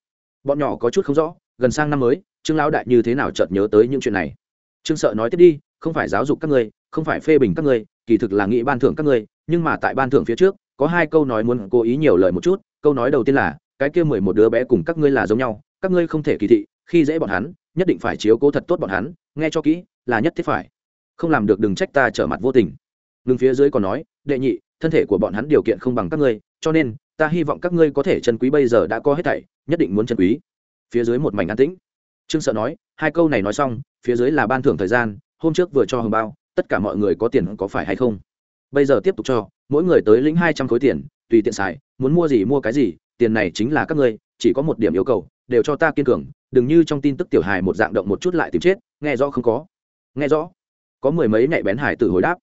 Bọn nhỏ có chút không rõ, gần sang năm mới, trương lão đại như thế nào chợt nhớ tới những chuyện này. Trương sợ nói tiếp đi, không phải giáo dục các ngươi, không phải phê bình các ngươi, kỳ thực là nghĩ ban thưởng các ngươi, nhưng mà tại ban thưởng phía trước, có hai câu nói muốn cố ý nhiều lời một chút, câu nói đầu tiên là, cái kia mười một đứa bé cùng các ngươi là giống nhau, các ngươi không thể kỳ thị, khi dễ bọn hắn, nhất định phải chiếu cố thật tốt bọn hắn, nghe cho kỹ, là nhất thiết phải. Không làm được đừng trách ta trở mặt vô tình. Ngừng phía dưới còn nói, đệ nhị, thân thể của bọn hắn điều kiện không bằng các ngươi, cho nên ta hy vọng các ngươi có thể chân quý bây giờ đã có hết thảy, nhất định muốn chân quý. Phía dưới một mảnh an tĩnh. Trương sợ nói, hai câu này nói xong, phía dưới là ban thưởng thời gian, hôm trước vừa cho hồng bao, tất cả mọi người có tiền có phải hay không? Bây giờ tiếp tục cho, mỗi người tới lĩnh hai trăm khối tiền, tùy tiện xài, muốn mua gì mua cái gì, tiền này chính là các ngươi, chỉ có một điểm yêu cầu, đều cho ta kiên cường, đừng như trong tin tức tiểu hài một dạng động một chút lại tìm chết, nghe rõ không có? Nghe rõ. Có mười mấy nhạy bén hải tử hồi đáp.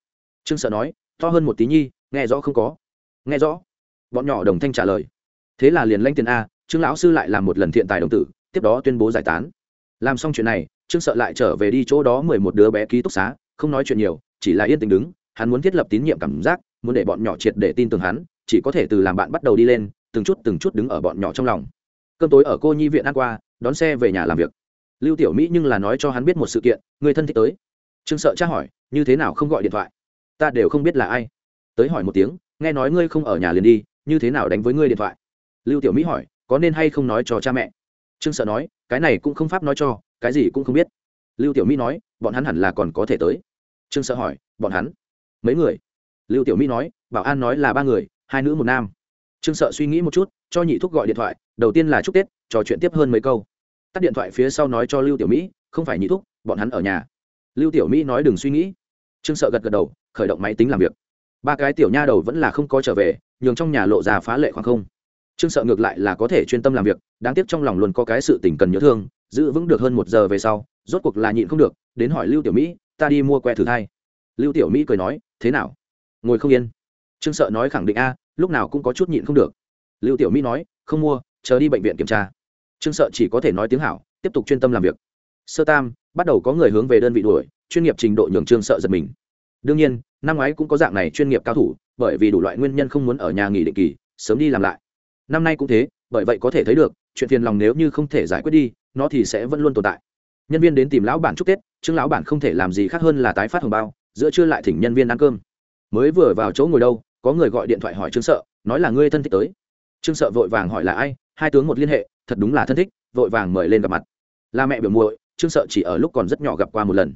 Trương sợ nói, to hơn một tí nhi, nghe rõ không có? Nghe rõ bọn nhỏ đồng thanh trả lời. Thế là liền lanh tiền a, trương lão sư lại làm một lần thiện tài đồng tử, tiếp đó tuyên bố giải tán. Làm xong chuyện này, trương sợ lại trở về đi chỗ đó mười một đứa bé ký túc xá, không nói chuyện nhiều, chỉ là yên tĩnh đứng, hắn muốn thiết lập tín nhiệm cảm giác, muốn để bọn nhỏ triệt để tin tưởng hắn, chỉ có thể từ làm bạn bắt đầu đi lên, từng chút từng chút đứng ở bọn nhỏ trong lòng. Cơm tối ở cô nhi viện ăn qua, đón xe về nhà làm việc. Lưu tiểu mỹ nhưng là nói cho hắn biết một sự kiện, người thân thích tới. Trương sợ tra hỏi, như thế nào không gọi điện thoại? Ta đều không biết là ai. Tới hỏi một tiếng, nghe nói ngươi không ở nhà liền đi như thế nào đánh với ngươi điện thoại? Lưu tiểu mỹ hỏi, có nên hay không nói cho cha mẹ? Trương sợ nói, cái này cũng không pháp nói cho, cái gì cũng không biết. Lưu tiểu mỹ nói, bọn hắn hẳn là còn có thể tới. Trương sợ hỏi, bọn hắn? Mấy người. Lưu tiểu mỹ nói, bảo an nói là ba người, hai nữ một nam. Trương sợ suy nghĩ một chút, cho nhị thúc gọi điện thoại, đầu tiên là chúc tết, trò chuyện tiếp hơn mấy câu. Tắt điện thoại phía sau nói cho lưu tiểu mỹ, không phải nhị thúc, bọn hắn ở nhà. Lưu tiểu mỹ nói đừng suy nghĩ. Trương sợ gật gật đầu, khởi động máy tính làm việc ba cái tiểu nha đầu vẫn là không có trở về, nhường trong nhà lộ ra phá lệ khoảng không. Trương sợ ngược lại là có thể chuyên tâm làm việc, đáng tiếc trong lòng luôn có cái sự tình cần nhớ thương, giữ vững được hơn một giờ về sau, rốt cuộc là nhịn không được, đến hỏi lưu tiểu mỹ, ta đi mua que thử thai. Lưu tiểu mỹ cười nói, thế nào? Ngồi không yên. Trương sợ nói khẳng định, a, lúc nào cũng có chút nhịn không được. Lưu tiểu mỹ nói, không mua, chờ đi bệnh viện kiểm tra. Trương sợ chỉ có thể nói tiếng hảo, tiếp tục chuyên tâm làm việc. Sơ tam, bắt đầu có người hướng về đơn vị đuổi, chuyên nghiệp trình độ nhường trương sợ giật mình. Đương nhiên năm ngoái cũng có dạng này chuyên nghiệp cao thủ, bởi vì đủ loại nguyên nhân không muốn ở nhà nghỉ định kỳ, sớm đi làm lại. Năm nay cũng thế, bởi vậy có thể thấy được, chuyện phiền lòng nếu như không thể giải quyết đi, nó thì sẽ vẫn luôn tồn tại. Nhân viên đến tìm lão bản chúc tết trương lão bản không thể làm gì khác hơn là tái phát hồng bao, giữa trưa lại thỉnh nhân viên ăn cơm. Mới vừa vào chỗ ngồi đâu, có người gọi điện thoại hỏi trương sợ, nói là ngươi thân thích tới. Trương sợ vội vàng hỏi là ai, hai tướng một liên hệ, thật đúng là thân thích, vội vàng mời lên gặp mặt. Là mẹ biểu muội, trương sợ chỉ ở lúc còn rất nhỏ gặp qua một lần.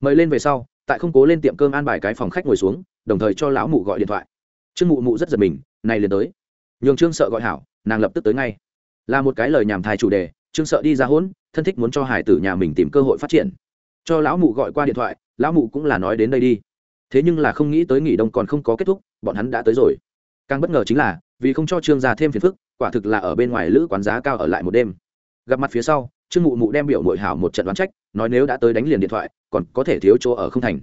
Mời lên về sau tại không cố lên tiệm cơm an bài cái phòng khách ngồi xuống, đồng thời cho lão mụ gọi điện thoại. Trương mụ mụ rất giật mình, này liền tới. Nhường trương sợ gọi hảo, nàng lập tức tới ngay. Là một cái lời nhảm thai chủ đề, trương sợ đi ra hỗn, thân thích muốn cho hải tử nhà mình tìm cơ hội phát triển. Cho lão mụ gọi qua điện thoại, lão mụ cũng là nói đến đây đi. Thế nhưng là không nghĩ tới nghỉ đông còn không có kết thúc, bọn hắn đã tới rồi. Càng bất ngờ chính là, vì không cho trương gia thêm phiền phức, quả thực là ở bên ngoài lữ quán giá cao ở lại một đêm. Gặp mặt phía sau, trương mụ mụ đem biểu mội hảo một trận đoán trách, nói nếu đã tới đánh liền điện thoại còn có thể thiếu chỗ ở không thành.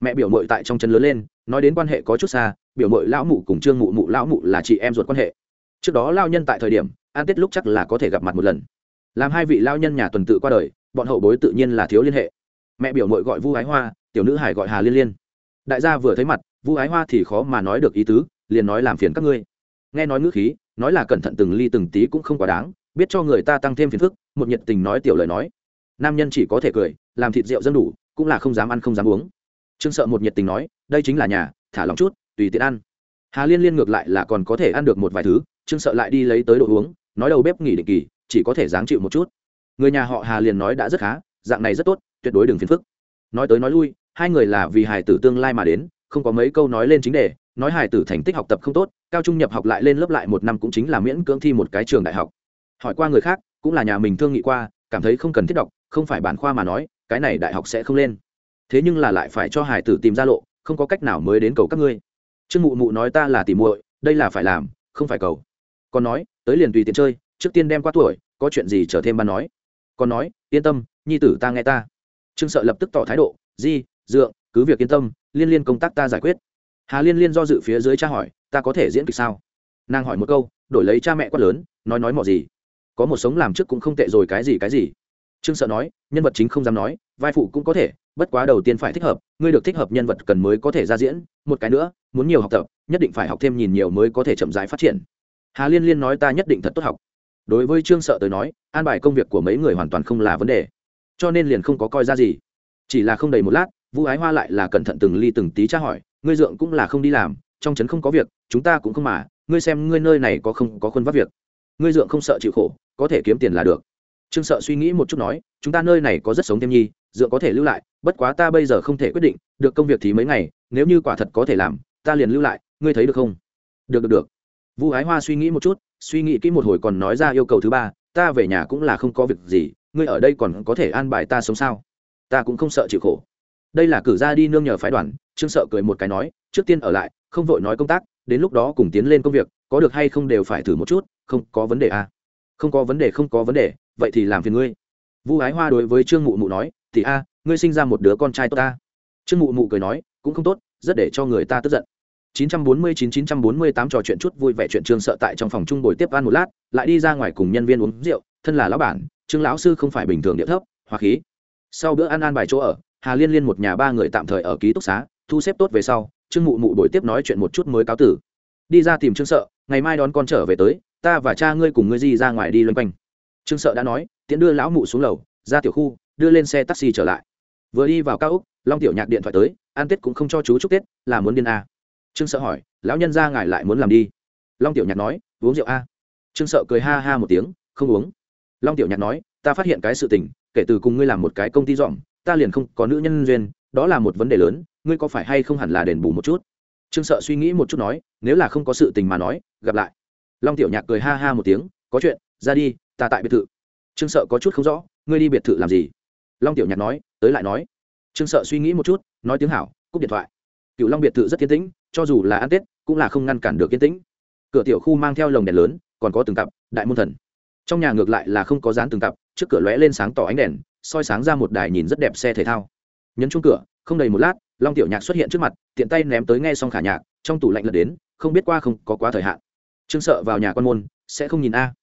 Mẹ biểu mội tại trong chân lớn lên, nói đến quan hệ có chút xa, biểu mội lão mụ cùng trương mụ mụ lão mụ là chị em ruột quan hệ. Trước đó lao nhân tại thời điểm an tết lúc chắc là có thể gặp mặt một lần. Làm hai vị lao nhân nhà tuần tự qua đời, bọn hậu bối tự nhiên là thiếu liên hệ. Mẹ biểu mội gọi vu ái hoa, tiểu nữ hải gọi hà liên liên. Đại gia vừa thấy mặt, vu ái hoa thì khó mà nói được ý tứ, liền nói làm phiền các ngươi. Nghe nói ngữ khí, nói là cẩn thận từng ly từng tí cũng không quá đáng, biết cho người ta tăng thêm phiền phức, một nhiệt tình nói tiểu lời nói. Nam nhân chỉ có thể cười, làm thịt rượu dân đủ cũng là không dám ăn không dám uống. Trương sợ một nhiệt tình nói, đây chính là nhà, thả lòng chút, tùy tiện ăn. Hà liên liên ngược lại là còn có thể ăn được một vài thứ, trương sợ lại đi lấy tới đồ uống, nói đầu bếp nghỉ định kỳ, chỉ có thể dáng chịu một chút. Người nhà họ hà liền nói đã rất khá, dạng này rất tốt, tuyệt đối đừng phiền phức. Nói tới nói lui, hai người là vì hài tử tương lai mà đến, không có mấy câu nói lên chính đề, nói hài tử thành tích học tập không tốt, cao trung nhập học lại lên lớp lại một năm cũng chính là miễn cưỡng thi một cái trường đại học. Hỏi qua người khác, cũng là nhà mình thương nghị qua, cảm thấy không cần thiết đọc, không phải bản khoa mà nói cái này đại học sẽ không lên. Thế nhưng là lại phải cho hải tử tìm ra lộ, không có cách nào mới đến cầu các ngươi. Trương mụ mụ nói ta là tìm muội, đây là phải làm, không phải cầu. Còn nói, tới liền tùy tiện chơi, trước tiên đem qua tuổi, có chuyện gì chờ thêm ban nói. Còn nói, yên tâm, nhi tử ta nghe ta. Trương sợ lập tức tỏ thái độ, di, dượng, cứ việc yên tâm, liên liên công tác ta giải quyết. Hà liên liên do dự phía dưới cha hỏi, ta có thể diễn kịch sao? Nàng hỏi một câu, đổi lấy cha mẹ quát lớn, nói nói mọi gì? Có một sống làm trước cũng không tệ rồi, cái gì cái gì? Trương sợ nói, nhân vật chính không dám nói, vai phụ cũng có thể, bất quá đầu tiên phải thích hợp, ngươi được thích hợp nhân vật cần mới có thể ra diễn, một cái nữa, muốn nhiều học tập, nhất định phải học thêm nhìn nhiều mới có thể chậm rãi phát triển. Hà liên liên nói ta nhất định thật tốt học. Đối với trương sợ tới nói, an bài công việc của mấy người hoàn toàn không là vấn đề. Cho nên liền không có coi ra gì. Chỉ là không đầy một lát vũ ái hoa lại là cẩn thận từng ly từng tí tra hỏi, ngươi dượng cũng là không đi làm, trong trấn không có việc, chúng ta cũng không mà, ngươi xem ngươi nơi này có không có khuôn vắt việc. Ngươi dượng không sợ chịu khổ, có thể kiếm tiền là được trương sợ suy nghĩ một chút nói, chúng ta nơi này có rất sống thêm nhi, dựa có thể lưu lại, bất quá ta bây giờ không thể quyết định, được công việc thì mấy ngày, nếu như quả thật có thể làm, ta liền lưu lại, ngươi thấy được không? Được được được. Vu ái hoa suy nghĩ một chút, suy nghĩ kỹ một hồi còn nói ra yêu cầu thứ ba, ta về nhà cũng là không có việc gì, ngươi ở đây còn có thể an bài ta sống sao? Ta cũng không sợ chịu khổ. Đây là cử ra đi nương nhờ phái đoàn, trương sợ cười một cái nói, trước tiên ở lại, không vội nói công tác, đến lúc đó cùng tiến lên công việc, có được hay không đều phải thử một chút, không có vấn đề à. không có vấn đề, không có vấn đề vậy thì làm phiền ngươi. Vu ái hoa đối với trương mụ mụ nói, thì a, ngươi sinh ra một đứa con trai tốt ta. Trương mụ mụ cười nói, cũng không tốt, rất để cho người ta tức giận. 949-948 trò chuyện chút vui vẻ chuyện trương sợ tại trong phòng trung bồi tiếp ăn một lát, lại đi ra ngoài cùng nhân viên uống rượu, thân là lão bản, trương lão sư không phải bình thường địa thấp hoặc khí. Sau bữa ăn ăn bài chỗ ở, hà liên liên một nhà ba người tạm thời ở ký túc xá, thu xếp tốt về sau, trương mụ mụ buổi tiếp nói chuyện một chút mới cáo tử. Đi ra tìm trương sợ, ngày mai đón con trở về tới, ta và cha ngươi cùng ngươi di ra ngoài đi loanh quanh trương sợ đã nói, tiễn đưa lão mụ xuống lầu, ra tiểu khu, đưa lên xe taxi trở lại. Vừa đi vào cao úc long tiểu nhạc điện thoại tới an tết cũng không cho chú chúc tết, là muốn điên a. À. trương sợ hỏi, lão nhân ra ngài lại muốn làm đi? Long tiểu nhạc nói, uống rượu a. À. trương sợ cười ha ha một tiếng, không uống. Long tiểu nhạc nói, ta phát hiện cái sự tình, kể từ cùng ngươi làm một cái công ty dọn ta liền không có nữ nhân duyên, đó là một vấn đề lớn, ngươi có phải hay không hẳn là đền bù một chút? Trương sợ suy nghĩ một chút nói, nếu là không có sự tình mà nói, gặp lại. Long tiểu nhạc cười ha ha một tiếng, có chuyện, ra đi ta tại biệt thự. Trương sợ có chút không rõ, ngươi đi biệt thự làm gì? Long tiểu nhạc nói, tới lại nói. Trương sợ suy nghĩ một chút, nói tiếng hảo, cúp điện thoại. Cựu long biệt thự rất yên tĩnh, cho dù là ăn tết, cũng là không ngăn cản được yên tĩnh. Cửa tiểu khu mang theo lồng đèn lớn, còn có từng cặp, đại môn thần. Trong nhà ngược lại là không có dán từng cặp, trước cửa lóe lên sáng tỏ ánh đèn, soi sáng ra một đài nhìn rất đẹp xe thể thao. Nhấn chung cửa, không đầy một lát, long tiểu nhạc xuất hiện trước mặt, tiện tay ném tới nghe xong khả nhạc, trong tủ lạnh lật đến, không biết qua không có quá thời hạn. Trương sợ vào nhà quan môn, sẽ không nhìn a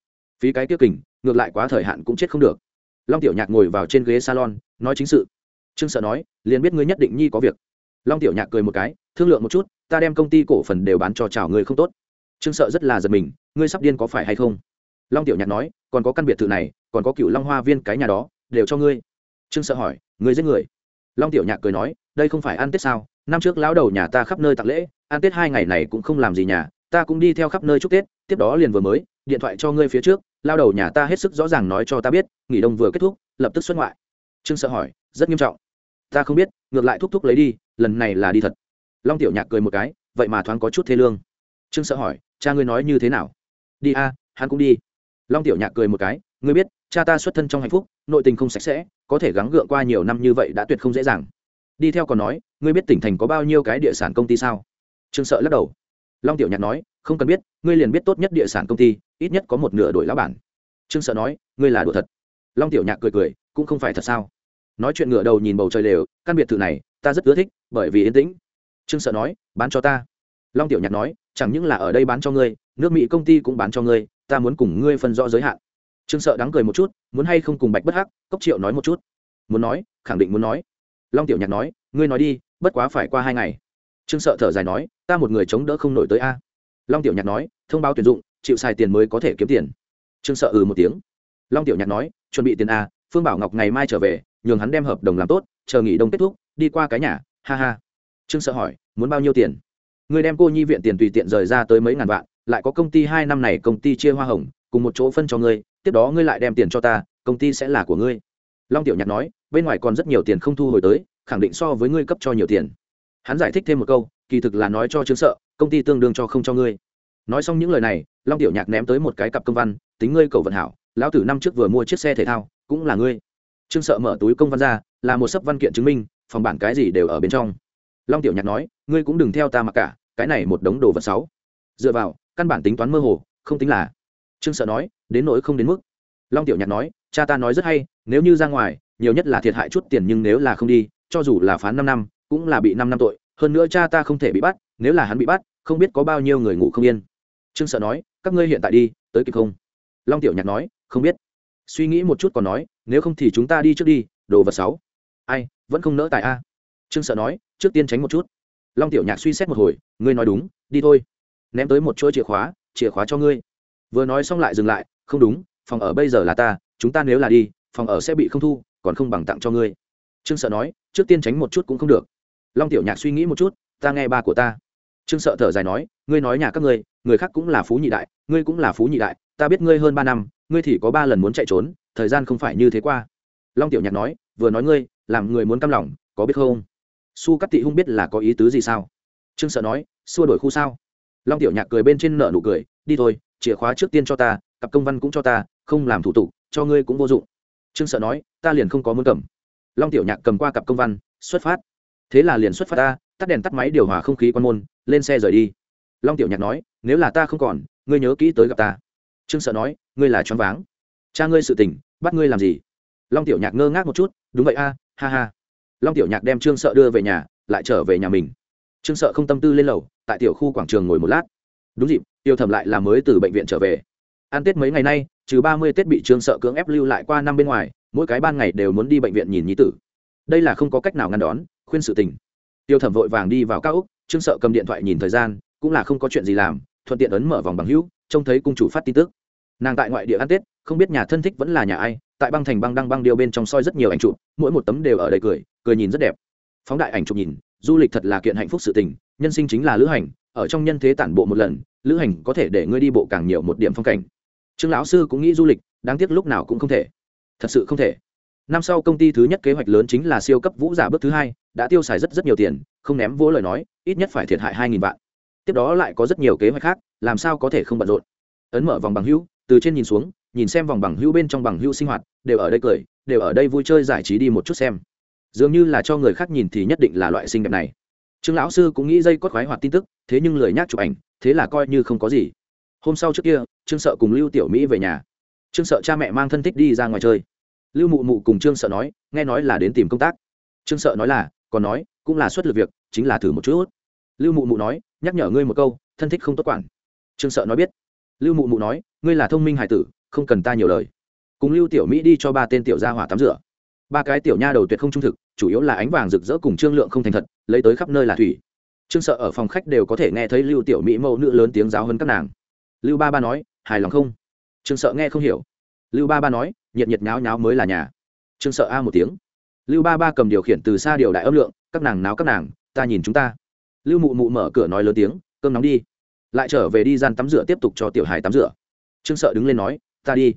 phí cái tiêu kình, ngược lại quá thời hạn cũng chết không được. Long tiểu nhạc ngồi vào trên ghế salon, nói chính sự. Trương sợ nói, liền biết ngươi nhất định nhi có việc. Long tiểu nhạc cười một cái, thương lượng một chút, ta đem công ty cổ phần đều bán cho chào người không tốt. Trương sợ rất là giật mình, ngươi sắp điên có phải hay không? Long tiểu nhạc nói, còn có căn biệt thự này, còn có cựu long hoa viên cái nhà đó, đều cho ngươi. Trương sợ hỏi, ngươi giết người? Long tiểu nhạc cười nói, đây không phải ăn tết sao? Năm trước lão đầu nhà ta khắp nơi tặng lễ, ăn tết hai ngày này cũng không làm gì nhà, ta cũng đi theo khắp nơi chúc tết, tiếp đó liền vừa mới, điện thoại cho ngươi phía trước lao đầu nhà ta hết sức rõ ràng nói cho ta biết, nghỉ đông vừa kết thúc, lập tức xuất ngoại. Trương sợ hỏi, rất nghiêm trọng. Ta không biết, ngược lại thúc thúc lấy đi, lần này là đi thật. Long tiểu nhạc cười một cái, vậy mà thoáng có chút thế lương. Trương sợ hỏi, cha ngươi nói như thế nào? Đi a, hắn cũng đi. Long tiểu nhạc cười một cái, ngươi biết, cha ta xuất thân trong hạnh phúc, nội tình không sạch sẽ, có thể gắng gượng qua nhiều năm như vậy đã tuyệt không dễ dàng. Đi theo còn nói, ngươi biết tỉnh thành có bao nhiêu cái địa sản công ty sao? Trương sợ lắc đầu. Long tiểu nhạc nói không cần biết, ngươi liền biết tốt nhất địa sản công ty, ít nhất có một nửa đổi lão bản. Trương sợ nói, ngươi là đùa thật. Long tiểu nhạc cười cười, cũng không phải thật sao? Nói chuyện ngựa đầu nhìn bầu trời lều, căn biệt thự này, ta rất ưa thích, bởi vì yên tĩnh. Trương sợ nói, bán cho ta. Long tiểu nhạc nói, chẳng những là ở đây bán cho ngươi, nước mỹ công ty cũng bán cho ngươi, ta muốn cùng ngươi phân rõ giới hạn. Trương sợ đắng cười một chút, muốn hay không cùng bạch bất hắc, cốc triệu nói một chút? Muốn nói, khẳng định muốn nói. Long tiểu nhạc nói, ngươi nói đi, bất quá phải qua hai ngày. Trương sợ thở dài nói, ta một người chống đỡ không nổi tới a long tiểu nhạc nói, thông báo tuyển dụng, chịu xài tiền mới có thể kiếm tiền. Trương sợ ừ một tiếng. Long tiểu nhạc nói, chuẩn bị tiền a, phương bảo ngọc ngày mai trở về, nhường hắn đem hợp đồng làm tốt, chờ nghỉ đông kết thúc, đi qua cái nhà, ha ha. Trương sợ hỏi, muốn bao nhiêu tiền? Người đem cô nhi viện tiền tùy tiện rời ra tới mấy ngàn vạn, lại có công ty hai năm này công ty chia hoa hồng, cùng một chỗ phân cho ngươi, tiếp đó ngươi lại đem tiền cho ta, công ty sẽ là của ngươi. Long tiểu nhạc nói, bên ngoài còn rất nhiều tiền không thu hồi tới, khẳng định so với ngươi cấp cho nhiều tiền. Hắn giải thích thêm một câu kỳ thực là nói cho chứng sợ, công ty tương đương cho không cho ngươi. Nói xong những lời này, long tiểu nhạc ném tới một cái cặp công văn, tính ngươi cầu vận hảo, lão tử năm trước vừa mua chiếc xe thể thao, cũng là ngươi. Trương sợ mở túi công văn ra, là một sấp văn kiện chứng minh, phòng bản cái gì đều ở bên trong. Long tiểu nhạc nói, ngươi cũng đừng theo ta mặc cả, cái này một đống đồ vật sáu dựa vào, căn bản tính toán mơ hồ, không tính là. Trương sợ nói, đến nỗi không đến mức. Long tiểu nhạc nói, cha ta nói rất hay, nếu như ra ngoài, nhiều nhất là thiệt hại chút tiền nhưng nếu là không đi, cho dù là phán năm năm, cũng là bị năm năm tội hơn nữa cha ta không thể bị bắt, nếu là hắn bị bắt, không biết có bao nhiêu người ngủ không yên. Trương sợ nói, các ngươi hiện tại đi, tới kịp không? Long tiểu nhạc nói, không biết. Suy nghĩ một chút còn nói, nếu không thì chúng ta đi trước đi, đồ vật sáu. Ai, vẫn không nỡ tại a. Trương sợ nói, trước tiên tránh một chút. Long tiểu nhạc suy xét một hồi, ngươi nói đúng, đi thôi. Ném tới một chuỗi chìa khóa chìa khóa cho ngươi. Vừa nói xong lại dừng lại, không đúng, phòng ở bây giờ là ta, chúng ta nếu là đi, phòng ở sẽ bị không thu, còn không bằng tặng cho ngươi. Trương sợ nói, trước tiên tránh một chút cũng không được long tiểu nhạc suy nghĩ một chút, ta nghe ba của ta. Trương sợ thở dài nói, ngươi nói nhà các ngươi, người khác cũng là phú nhị đại, ngươi cũng là phú nhị đại, ta biết ngươi hơn ba năm, ngươi thì có ba lần muốn chạy trốn, thời gian không phải như thế qua. Long tiểu nhạc nói, vừa nói ngươi, làm người muốn căm lòng, có biết không? Su cắt tị hung biết là có ý tứ gì sao? Trương sợ nói, xua đổi khu sao? Long tiểu nhạc cười bên trên nợ nụ cười, đi thôi, chìa khóa trước tiên cho ta, cặp công văn cũng cho ta, không làm thủ tục, cho ngươi cũng vô dụng. Trương sợ nói, ta liền không có muốn cầm. Long tiểu nhạc cầm qua cặp công văn, xuất phát thế là liền xuất phát ta, tắt đèn tắt máy điều hòa không khí quan môn, lên xe rời đi. Long tiểu nhạc nói, nếu là ta không còn, ngươi nhớ kỹ tới gặp ta. Trương sợ nói, ngươi là choáng váng. Cha ngươi sự tình, bắt ngươi làm gì? Long tiểu nhạc ngơ ngác một chút, đúng vậy a, ha ha. Long tiểu nhạc đem trương sợ đưa về nhà, lại trở về nhà mình. Trương sợ không tâm tư lên lầu, tại tiểu khu quảng trường ngồi một lát. Đúng dịp tiêu thẩm lại là mới từ bệnh viện trở về. Ăn tết mấy ngày nay, trừ ba mươi tết bị trương sợ cưỡng ép lưu lại qua năm bên ngoài, mỗi cái ban ngày đều muốn đi bệnh viện nhìn nhí tử. Đây là không có cách nào ngăn đón khuyên sự tình. Tiêu thẩm vội vàng đi vào cao úc trương sợ cầm điện thoại nhìn thời gian, cũng là không có chuyện gì làm, thuận tiện ấn mở vòng bằng hữu, trông thấy cung chủ phát tin tức. Nàng tại ngoại địa ăn tết, không biết nhà thân thích vẫn là nhà ai, tại băng thành băng đăng băng điêu bên trong soi rất nhiều ảnh chụp, mỗi một tấm đều ở đây cười cười nhìn rất đẹp. Phóng đại ảnh chụp nhìn, du lịch thật là kiện hạnh phúc sự tình, nhân sinh chính là lữ hành, ở trong nhân thế tản bộ một lần, lữ hành có thể để ngươi đi bộ càng nhiều một điểm phong cảnh. Trương lão sư cũng nghĩ du lịch, đáng tiếc lúc nào cũng không thể. Thật sự không thể năm sau công ty thứ nhất kế hoạch lớn chính là siêu cấp vũ giả bước thứ hai, đã tiêu xài rất rất nhiều tiền, không ném vỗ lời nói, ít nhất phải thiệt hại hai nghìn vạn. Tiếp đó lại có rất nhiều kế hoạch khác, làm sao có thể không bận rộn. Ấn mở vòng bằng hữu, từ trên nhìn xuống, nhìn xem vòng bằng hữu bên trong bằng hữu sinh hoạt, đều ở đây cười, đều ở đây vui chơi giải trí đi một chút xem. Dường như là cho người khác nhìn thì nhất định là loại sinh đẹp này. Trương lão sư cũng nghĩ dây cốt khoái hoạt tin tức, thế nhưng lời nhắc chụp ảnh, thế là coi như không có gì. Hôm sau trước kia, trương sợ cùng lưu tiểu mỹ về nhà. Trương sợ cha mẹ mang thân thích đi ra ngoài chơi lưu mụ mụ cùng trương sợ nói, nghe nói là đến tìm công tác. Trương sợ nói là, còn nói, cũng là xuất lực việc, chính là thử một chút. Lưu mụ mụ nói, nhắc nhở ngươi một câu, thân thích không tốt quản. Trương sợ nói biết. Lưu mụ mụ nói, ngươi là thông minh hải tử, không cần ta nhiều lời. Cùng lưu tiểu mỹ đi cho ba tên tiểu gia hỏa tắm rửa. Ba cái tiểu nha đầu tuyệt không trung thực, chủ yếu là ánh vàng rực rỡ cùng trương lượng không thành thật, lấy tới khắp nơi là thủy. Trương sợ ở phòng khách đều có thể nghe thấy lưu tiểu mỹ mẫu nữ lớn tiếng giáo hơn các nàng. Lưu ba ba nói, hài lòng không? Trương sợ nghe không hiểu lưu ba ba nói, nhiệt nhiệt nháo nháo mới là nhà. Trương sợ a một tiếng. Lưu ba ba cầm điều khiển từ xa điều đại âm lượng, các nàng náo các nàng, ta nhìn chúng ta. Lưu mụ mụ mở cửa nói lớn tiếng, cơm nóng đi. Lại trở về đi gian tắm rửa tiếp tục cho tiểu hài tắm rửa. Trương sợ đứng lên nói, ta đi.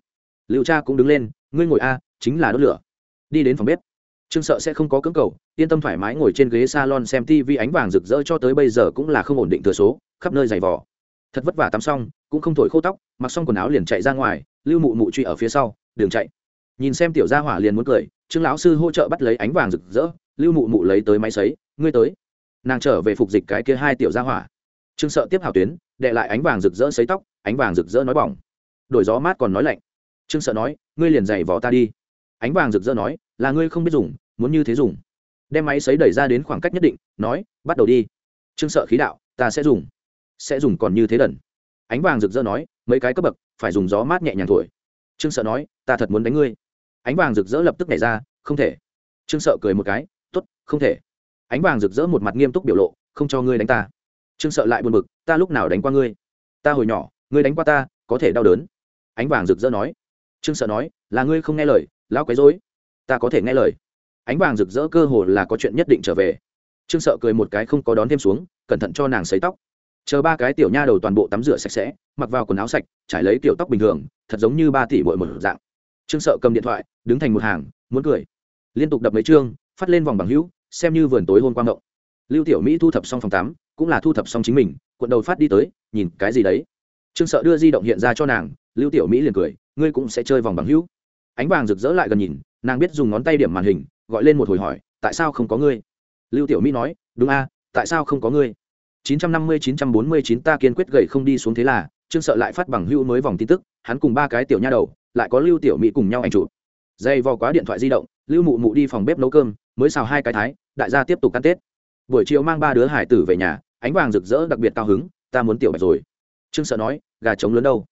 Lưu cha cũng đứng lên, ngươi ngồi a, chính là đốt lửa. Đi đến phòng bếp. Trương sợ sẽ không có cưỡng cầu, yên tâm thoải mái ngồi trên ghế salon xem tv ánh vàng rực rỡ cho tới bây giờ cũng là không ổn định thừa số, khắp nơi giày vỏ thật vất vả tắm xong, cũng không thổi khô tóc, mặc xong quần áo liền chạy ra ngoài lưu mụ mụ truy ở phía sau, đường chạy. Nhìn xem tiểu gia hỏa liền muốn cười, trương lão sư hỗ trợ bắt lấy ánh vàng rực rỡ, lưu mụ mụ lấy tới máy sấy, ngươi tới. Nàng trở về phục dịch cái kia hai tiểu gia hỏa. Trương sợ tiếp hào tuyến, đệ lại ánh vàng rực rỡ sấy tóc, ánh vàng rực rỡ nói bỏng. Đổi gió mát còn nói lạnh. Trương sợ nói, ngươi liền giày vỏ ta đi. Ánh vàng rực rỡ nói, là ngươi không biết dùng, muốn như thế dùng. Đem máy sấy đẩy ra đến khoảng cách nhất định, nói, bắt đầu đi. Trương sợ khí đạo, ta sẽ dùng. Sẽ dùng còn như thế đần ánh vàng rực rỡ nói mấy cái cấp bậc, phải dùng gió mát nhẹ nhàng thổi. Trương sợ nói, ta thật muốn đánh ngươi. Ánh vàng rực rỡ lập tức nảy ra, không thể. Trương sợ cười một cái t ố t không thể. Ánh vàng rực rỡ một mặt nghiêm túc biểu lộ, không cho ngươi đánh ta. Trương sợ lại buồn bực, ta lúc nào đánh qua ngươi? Ta hồi nhỏ, ngươi đánh qua ta, có thể đau đớn. Ánh vàng rực rỡ nói. Trương sợ nói, là ngươi không nghe lời, lão quấy dối ta có thể nghe lời. Ánh vàng rực rỡ cơ hồ là có chuyện nhất định trở về. Trương sợ cười một cái không có đón thêm xuống, cẩn thận cho nàng xấy tóc chờ ba cái tiểu nha đầu toàn bộ tắm rửa sạch sẽ, mặc vào quần áo sạch, trải lấy kiểu tóc bình thường, thật giống như ba tỷ bội một dạng. Trương sợ cầm điện thoại, đứng thành một hàng, muốn cười. Liên tục đập mấy chương, phát lên vòng bằng hữu, xem như vườn tối hôn quang động lưu tiểu mỹ thu thập xong phòng tắm, cũng là thu thập xong chính mình, cuộn đầu phát đi tới, nhìn cái gì đấy. Trương sợ đưa di động hiện ra cho nàng, lưu tiểu mỹ liền cười, ngươi cũng sẽ chơi vòng bằng hữu. Ánh vàng rực rỡ lại gần nhìn, nàng biết dùng ngón tay điểm màn hình, gọi lên một hồi hỏi, tại sao không có ngươi? Lưu tiểu mỹ nói, đúng a, tại sao không có ngươi? 950-949 ta kiên quyết gậy không đi xuống thế là, trương sợ lại phát bằng hữu mới vòng tin tức, hắn cùng ba cái tiểu nha đầu, lại có lưu tiểu mỹ cùng nhau ảnh chụp. Dây vò quá điện thoại di động, lưu mụ mụ đi phòng bếp nấu cơm, mới xào hai cái thái, đại gia tiếp tục ăn tết. Buổi chiều mang ba đứa hải tử về nhà, ánh vàng rực rỡ đặc biệt cao hứng, ta muốn tiểu bạch rồi. Trương sợ nói, gà trống lớn đâu?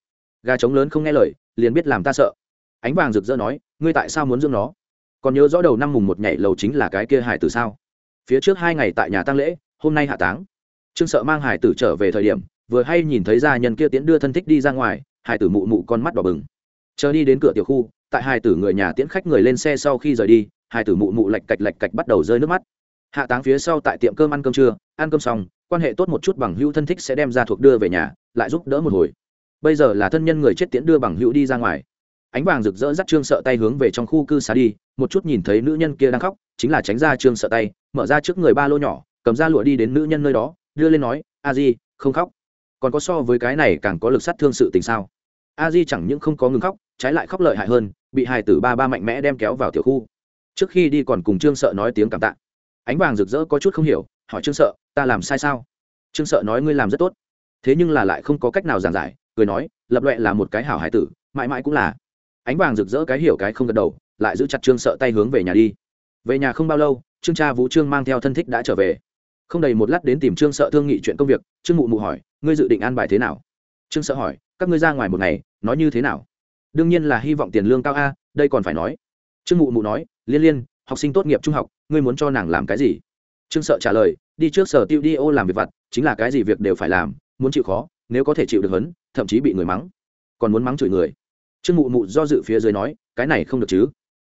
Gà trống lớn không nghe lời, liền biết làm ta sợ. Ánh vàng rực rỡ nói, ngươi tại sao muốn dưỡng nó? Còn nhớ rõ đầu năm mùng một nhảy lầu chính là cái kia hải tử sao? Phía trước hai ngày tại nhà tăng lễ, hôm nay hạ táng trương sợ mang hải tử trở về thời điểm, vừa hay nhìn thấy gia nhân kia tiến đưa thân thích đi ra ngoài, hải tử mụ mụ con mắt đỏ bừng. Chờ đi đến cửa tiểu khu, tại hải tử người nhà tiễn khách người lên xe sau khi rời đi, hải tử mụ mụ lạch cạch lạch cạch bắt đầu rơi nước mắt. Hạ táng phía sau tại tiệm cơm ăn cơm trưa, ăn cơm xong, quan hệ tốt một chút bằng hữu thân thích sẽ đem ra thuộc đưa về nhà, lại giúp đỡ một hồi. Bây giờ là thân nhân người chết tiễn đưa bằng hữu đi ra ngoài. Ánh vàng rực rỡ dắt trương sợ tay hướng về trong khu cư xá đi, một chút nhìn thấy nữ nhân kia đang khóc, chính là tránh ra trương sợ tay, mở ra trước người ba lô nhỏ, cầm ra lụa đi đến nữ nhân nơi đó đưa lên nói, a di, không khóc. Còn có so với cái này càng có lực sát thương sự tình sao? A di chẳng những không có ngừng khóc, trái lại khóc lợi hại hơn, bị hài tử ba ba mạnh mẽ đem kéo vào tiểu khu. Trước khi đi còn cùng trương sợ nói tiếng cảm tạ. Ánh vàng rực rỡ có chút không hiểu, hỏi trương sợ, ta làm sai sao? Trương sợ nói, ngươi làm rất tốt. Thế nhưng là lại không có cách nào giảng giải, cười nói, lập loẹ là một cái hảo hải tử, mãi mãi cũng là. Ánh vàng rực rỡ cái hiểu cái không gật đầu, lại giữ chặt trương sợ tay hướng về nhà đi. Về nhà không bao lâu, trương cha vũ trương mang theo thân thích đã trở về không đầy một lát đến tìm trương sợ thương nghị chuyện công việc, trương mụ mụ hỏi, ngươi dự định an bài thế nào? Trương sợ hỏi, các ngươi ra ngoài một ngày, nói như thế nào? Đương nhiên là hy vọng tiền lương cao a, đây còn phải nói. Trương mụ mụ nói, liên liên, học sinh tốt nghiệp trung học, ngươi muốn cho nàng làm cái gì? Trương sợ trả lời, đi trước sở tiêu đi ô làm việc vặt, chính là cái gì việc đều phải làm, muốn chịu khó, nếu có thể chịu được hấn, thậm chí bị người mắng. Còn muốn mắng chửi người? Trương mụ mụ do dự phía dưới nói, cái này không được chứ.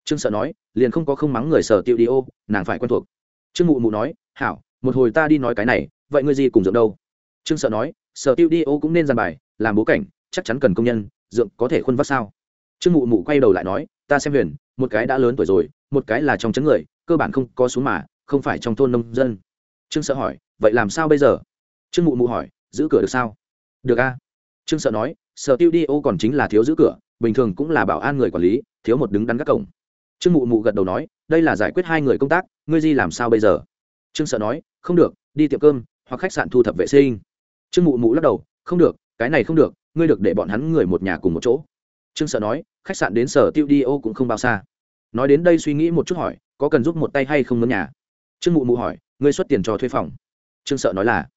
Trương sợ nói, liền không có không mắng người sở tiêu đi ô, nàng phải quen thuộc. Trương mụ mụ nói, hảo một hồi ta đi nói cái này, vậy ngươi gì cùng dưỡng đâu? Trương sợ nói, sở tiêu đi, ô cũng nên giàn bài, làm bố cảnh, chắc chắn cần công nhân, dượng có thể khuân vác sao? Trương mụ mụ quay đầu lại nói, ta xem huyền, một cái đã lớn tuổi rồi, một cái là trong chấn người, cơ bản không có xuống mà, không phải trong thôn nông dân. Trương sợ hỏi, vậy làm sao bây giờ? Trương mụ mụ hỏi, giữ cửa được sao? Được a. Trương sợ nói, sở tiêu đi, ô còn chính là thiếu giữ cửa, bình thường cũng là bảo an người quản lý, thiếu một đứng đắn các cổng. Trương mụ mụ gật đầu nói, đây là giải quyết hai người công tác, ngươi di làm sao bây giờ? Trương sợ nói, không được, đi tiệm cơm hoặc khách sạn thu thập vệ sinh. Trương mụ mụ lắc đầu, không được, cái này không được, ngươi được để bọn hắn người một nhà cùng một chỗ. Trương sợ nói, khách sạn đến sở tiêu đi ô cũng không bao xa. Nói đến đây suy nghĩ một chút hỏi, có cần giúp một tay hay không mướn nhà? Trương mụ mụ hỏi, ngươi xuất tiền cho thuê phòng? Trương sợ nói là,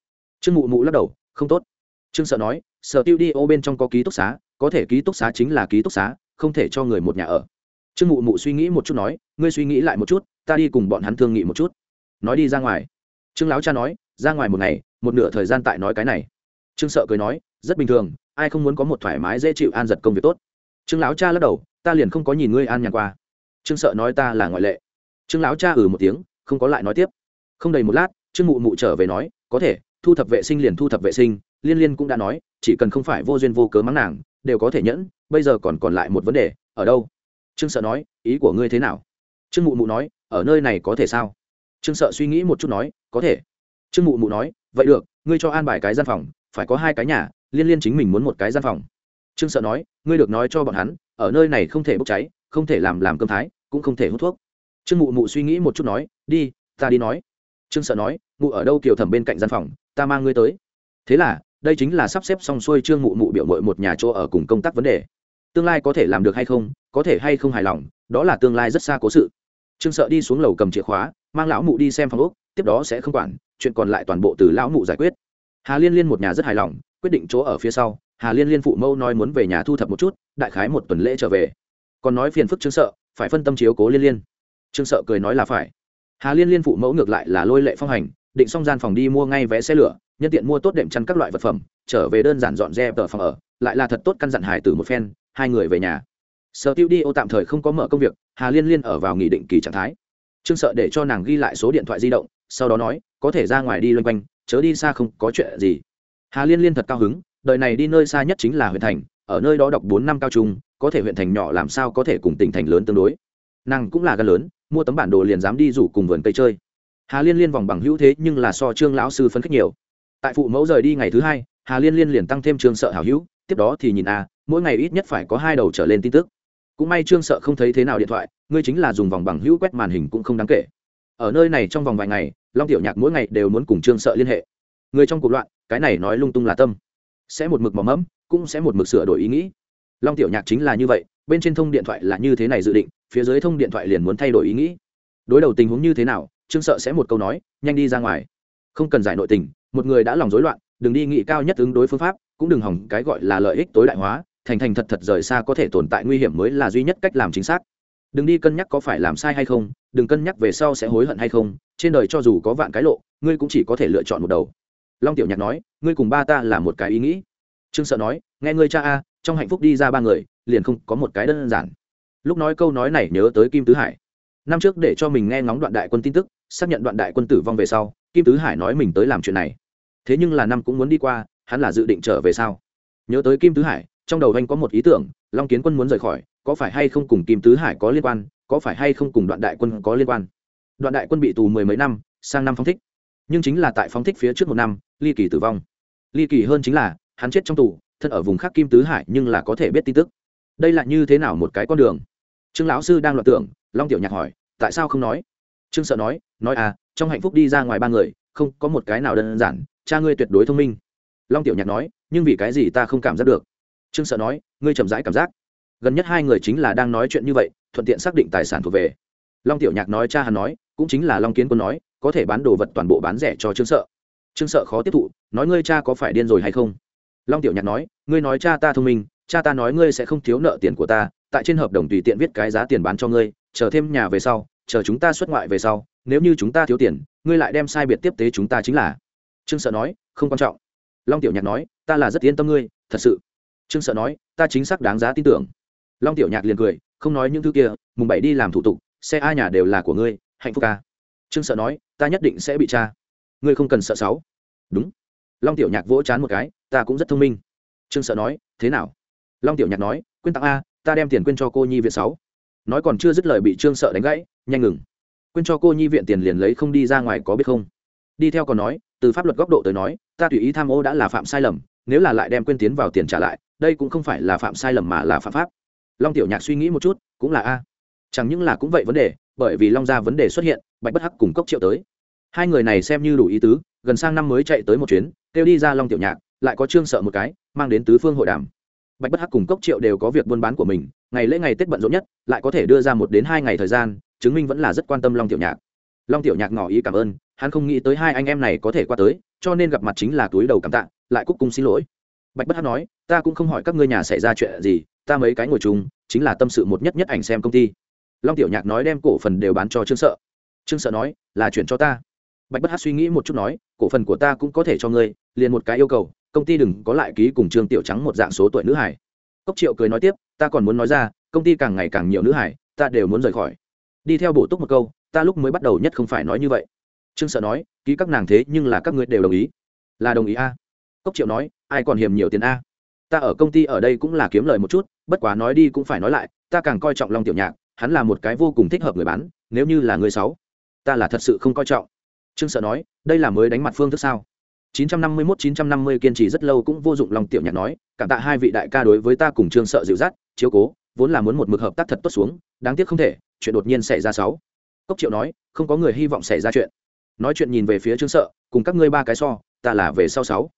trương mụ mụ lắc đầu, không tốt. Trương sợ nói, sở tiêu đi ô bên trong có ký túc xá, có thể ký túc xá chính là ký túc xá, không thể cho người một nhà ở. Trương mụ mụ suy nghĩ một chút nói, ngươi suy nghĩ lại một chút, ta đi cùng bọn hắn thương nghị một chút nói đi ra ngoài. Trương lão cha nói, ra ngoài một ngày, một nửa thời gian tại nói cái này. Trương sợ cười nói, rất bình thường, ai không muốn có một thoải mái dễ chịu an giật công việc tốt. Trương lão cha lắc đầu, ta liền không có nhìn ngươi an nhàn qua. Trương sợ nói ta là ngoại lệ. Trương lão cha ừ một tiếng, không có lại nói tiếp. Không đầy một lát, trương mụ mụ trở về nói, có thể, thu thập vệ sinh liền thu thập vệ sinh, liên liên cũng đã nói, chỉ cần không phải vô duyên vô cớ mắng nàng, đều có thể nhẫn, bây giờ còn còn lại một vấn đề, ở đâu? Trương sợ nói, ý của ngươi thế nào? Trương mụ mụ nói, ở nơi này có thể sao? Trương sợ suy nghĩ một chút nói, có thể. Trương mụ mụ nói, vậy được, ngươi cho an bài cái gian phòng, phải có hai cái nhà, liên liên chính mình muốn một cái gian phòng. Trương sợ nói, ngươi được nói cho bọn hắn, ở nơi này không thể bốc cháy, không thể làm làm cơm thái, cũng không thể hút thuốc. Trương mụ mụ suy nghĩ một chút nói, đi, ta đi nói. Trương sợ nói ngụ ở đâu kiều thẩm bên cạnh gian phòng, ta mang ngươi tới. Thế là, đây chính là sắp xếp xong xuôi trương mụ mụ biểu mội một nhà chỗ ở cùng công tác vấn đề. Tương lai có thể làm được hay không, có thể hay không hài lòng, đó là tương lai rất xa cố sự. Trương sợ đi xuống lầu cầm chìa khóa mang lão mụ đi xem phòng ốc, tiếp đó sẽ không quản, chuyện còn lại toàn bộ từ lão mụ giải quyết. Hà liên liên một nhà rất hài lòng, quyết định chỗ ở phía sau, hà liên liên phụ mẫu nói muốn về nhà thu thập một chút, đại khái một tuần lễ trở về. Còn nói phiền phức trương sợ, phải phân tâm chiếu cố liên liên. Trương sợ cười nói là phải. Hà liên liên phụ mẫu ngược lại là lôi lệ phong hành, định xong gian phòng đi mua ngay vé xe lửa, nhân tiện mua tốt đệm chăn các loại vật phẩm, trở về đơn giản dọn dẹp tờ phòng ở, lại là thật tốt căn dặn hải Tử một phen, hai người về nhà. Sở tiêu đi ô tạm thời không có mở công việc, hà liên liên ở vào nghỉ định kỳ trạng thái trương sợ để cho nàng ghi lại số điện thoại di động, sau đó nói, có thể ra ngoài đi loanh quanh, chớ đi xa không có chuyện gì. Hà liên liên thật cao hứng, đời này đi nơi xa nhất chính là huyện thành, ở nơi đó đọc bốn năm cao trung, có thể huyện thành nhỏ làm sao có thể cùng tỉnh thành lớn tương đối. Nàng cũng là gan lớn, mua tấm bản đồ liền dám đi rủ cùng vườn cây chơi. Hà liên liên vòng bằng hữu thế nhưng là so trương lão sư phấn khích nhiều. Tại phụ mẫu rời đi ngày thứ hai, hà liên liên liền tăng thêm trương sợ hảo hữu, tiếp đó thì nhìn a mỗi ngày ít nhất phải có hai đầu trở lên tin tức cũng may trương sợ không thấy thế nào điện thoại, ngươi chính là dùng vòng bằng hữu quét màn hình cũng không đáng kể. Ở nơi này trong vòng vài ngày, long tiểu nhạc mỗi ngày đều muốn cùng trương sợ liên hệ. Người trong cuộc loạn, cái này nói lung tung là tâm. Sẽ một mực mỏm mẫm, cũng sẽ một mực sửa đổi ý nghĩ. Long tiểu nhạc chính là như vậy, bên trên thông điện thoại là như thế này dự định, phía dưới thông điện thoại liền muốn thay đổi ý nghĩ. Đối đầu tình huống như thế nào, trương sợ sẽ một câu nói, nhanh đi ra ngoài. Không cần giải nội tình, một người đã lòng rối loạn, đừng đi nghị cao nhất ứng đối phương pháp, cũng đừng hỏng cái gọi là lợi ích tối đại hóa thành thành thật thật rời xa có thể tồn tại nguy hiểm mới là duy nhất cách làm chính xác. Đừng đi cân nhắc có phải làm sai hay không, đừng cân nhắc về sau sẽ hối hận hay không, trên đời cho dù có vạn cái lộ, ngươi cũng chỉ có thể lựa chọn một đầu. Long tiểu nhạc nói, ngươi cùng ba ta là một cái ý nghĩ. Trương sợ nói, nghe ngươi cha a, trong hạnh phúc đi ra ba người, liền không có một cái đơn giản. Lúc nói câu nói này nhớ tới kim tứ hải. Năm trước để cho mình nghe ngóng đoạn đại quân tin tức, xác nhận đoạn đại quân tử vong về sau, kim tứ hải nói mình tới làm chuyện này. Thế nhưng là năm cũng muốn đi qua, hắn là dự định trở về sau nhớ tới kim tứ hải trong đầu anh có một ý tưởng, long kiến quân muốn rời khỏi, có phải hay không cùng kim tứ hải có liên quan, có phải hay không cùng đoạn đại quân có liên quan? Đoạn đại quân bị tù mười mấy năm, sang năm phóng thích. Nhưng chính là tại phóng thích phía trước một năm, ly kỳ tử vong. Ly kỳ hơn chính là, hắn chết trong tù, thân ở vùng khác kim tứ hải nhưng là có thể biết tin tức. Đây là như thế nào một cái con đường? Trương lão sư đang loạn tưởng, long tiểu nhạc hỏi, tại sao không nói? Trương sợ nói nói à trong hạnh phúc đi ra ngoài ba người, không có một cái nào đơn giản, cha ngươi tuyệt đối thông minh. Long tiểu nhạc nói, nhưng vì cái gì ta không cảm giác được? Trương sợ nói, ngươi chậm rãi cảm giác. Gần nhất hai người chính là đang nói chuyện như vậy, thuận tiện xác định tài sản thuộc về. Long tiểu nhạc nói cha hắn nói, cũng chính là long kiến quân nói, có thể bán đồ vật toàn bộ bán rẻ cho trương sợ. Trương sợ khó tiếp thụ, nói, ngươi cha có phải điên rồi hay không? Long tiểu nhạc nói, ngươi nói cha ta thông minh, cha ta nói ngươi sẽ không thiếu nợ tiền của ta, tại trên hợp đồng tùy tiện viết cái giá tiền bán cho ngươi, chờ thêm nhà về sau, chờ chúng ta xuất ngoại về sau, nếu như chúng ta thiếu tiền, ngươi lại đem sai biệt tiếp tế chúng ta chính là. Trương sợ nói, không quan trọng. Long tiểu nhạc nói, ta là rất yên tâm ngươi, thật sự trương sợ nói, ta chính xác đáng giá tin tưởng. Long tiểu nhạc liền cười, không nói những thứ kia, mùng bảy đi làm thủ tục, xe a nhà đều là của ngươi, hạnh phúc ca. Trương sợ nói, ta nhất định sẽ bị cha ngươi không cần sợ sáu đúng. Long tiểu nhạc vỗ chán một cái, ta cũng rất thông minh. Trương sợ nói, thế nào? Long tiểu nhạc nói, quyên tặng a, ta đem tiền quyên cho cô nhi viện sáu. Nói còn chưa dứt lời bị trương sợ đánh gãy, nhanh ngừng. Quyên cho cô nhi viện tiền liền lấy không đi ra ngoài có biết không? Đi theo còn nói, từ pháp luật góc độ tới nói, ta tùy ý tham ô đã là phạm sai lầm, nếu là lại đem quyên tiến vào tiền trả lại đây cũng không phải là phạm sai lầm mà là phạm pháp. Long tiểu nhạc suy nghĩ một chút, cũng là a. Chẳng những là cũng vậy vấn đề, bởi vì long ra vấn đề xuất hiện, bạch bất hắc cùng cốc triệu tới. Hai người này xem như đủ ý tứ, gần sang năm mới chạy tới một chuyến, kêu đi ra long tiểu nhạc, lại có trương sợ một cái, mang đến tứ phương hội đàm. Bạch bất hắc cùng cốc triệu đều có việc buôn bán của mình, ngày lễ ngày tết bận rộn nhất, lại có thể đưa ra một đến hai ngày thời gian, chứng minh vẫn là rất quan tâm long tiểu nhạc. Long tiểu nhạc ngỏ ý cảm ơn, hắn không nghĩ tới hai anh em này có thể qua tới, cho nên gặp mặt chính là túi đầu cảm tạ, lại cúc cung xin lỗi bạch bất hắc nói, ta cũng không hỏi các ngươi nhà xảy ra chuyện gì, ta mấy cái ngồi chung, chính là tâm sự một nhất nhất ảnh xem công ty. Long tiểu nhạc nói đem cổ phần đều bán cho trương sợ. Trương sợ nói, là chuyển cho ta. Bạch bất hát suy nghĩ một chút nói, cổ phần của ta cũng có thể cho ngươi, liền một cái yêu cầu, công ty đừng có lại ký cùng trương tiểu trắng một dạng số tuổi nữ hải cốc triệu cười nói tiếp, ta còn muốn nói ra, công ty càng ngày càng nhiều nữ hải ta đều muốn rời khỏi. Đi theo bổ túc một câu, ta lúc mới bắt đầu nhất không phải nói như vậy. Trương sợ nói, ký các nàng thế nhưng là các ngươi đều đồng ý. Là đồng ý a cốc triệu nói, ai còn hiểm nhiều tiền a? Ta ở công ty ở đây cũng là kiếm lời một chút, bất quá nói đi cũng phải nói lại, ta càng coi trọng long tiểu nhạc, hắn là một cái vô cùng thích hợp người bán, nếu như là người sáu ta là thật sự không coi trọng. Trương sợ nói, đây là mới đánh mặt phương thức sao? 951-950 kiên trì rất lâu cũng vô dụng lòng tiểu nhạc nói, cảm tạ hai vị đại ca đối với ta cùng trương sợ dịu dắt, chiếu cố, vốn là muốn một mực hợp tác thật tốt xuống, đáng tiếc không thể, chuyện đột nhiên xảy ra sáu. Cốc triệu nói, không có người hy vọng xảy ra chuyện. Nói chuyện nhìn về phía trương sợ, cùng các ngươi ba cái so, ta là về sau sáu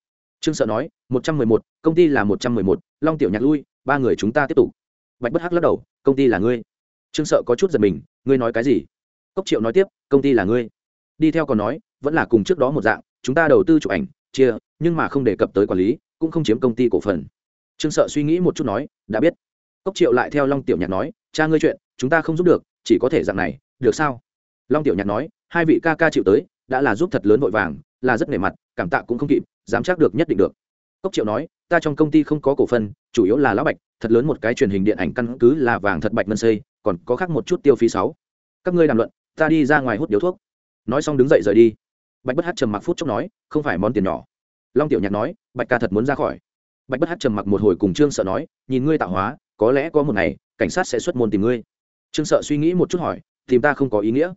trương sợ nói, một trăm mười một, công ty là một trăm mười một, long tiểu nhạc lui, ba người chúng ta tiếp tục. Bạch bất hắc lắc đầu, công ty là ngươi. Trương sợ có chút giật mình, ngươi nói cái gì? Cốc triệu nói tiếp, công ty là ngươi. Đi theo còn nói, vẫn là cùng trước đó một dạng, chúng ta đầu tư chụp ảnh, chia, nhưng mà không đề cập tới quản lý, cũng không chiếm công ty cổ phần. Trương sợ suy nghĩ một chút nói, đã biết. Cốc triệu lại theo long tiểu nhạc nói, cha ngươi chuyện, chúng ta không giúp được, chỉ có thể dạng này, được sao? Long tiểu nhạc nói, hai vị ca ca chịu tới đã là giúp thật lớn vội vàng, là rất nề mặt, cảm tạ cũng không kịp, dám chắc được nhất định được. Cốc triệu nói, ta trong công ty không có cổ phần, chủ yếu là lão bạch, thật lớn một cái truyền hình điện ảnh căn cứ là vàng thật bạch ngân xây, còn có khác một chút tiêu phí sáu. Các ngươi đàm luận, ta đi ra ngoài hút điếu thuốc. Nói xong đứng dậy rời đi. Bạch bất hát trầm mặc phút chốc nói, không phải món tiền nhỏ. Long tiểu nhạc nói, bạch ca thật muốn ra khỏi. Bạch bất hát trầm mặc một hồi cùng trương sợ nói, nhìn ngươi tạo hóa, có lẽ có một ngày, cảnh sát sẽ xuất môn tìm ngươi. Trương sợ suy nghĩ một chút hỏi, tìm ta không có ý nghĩa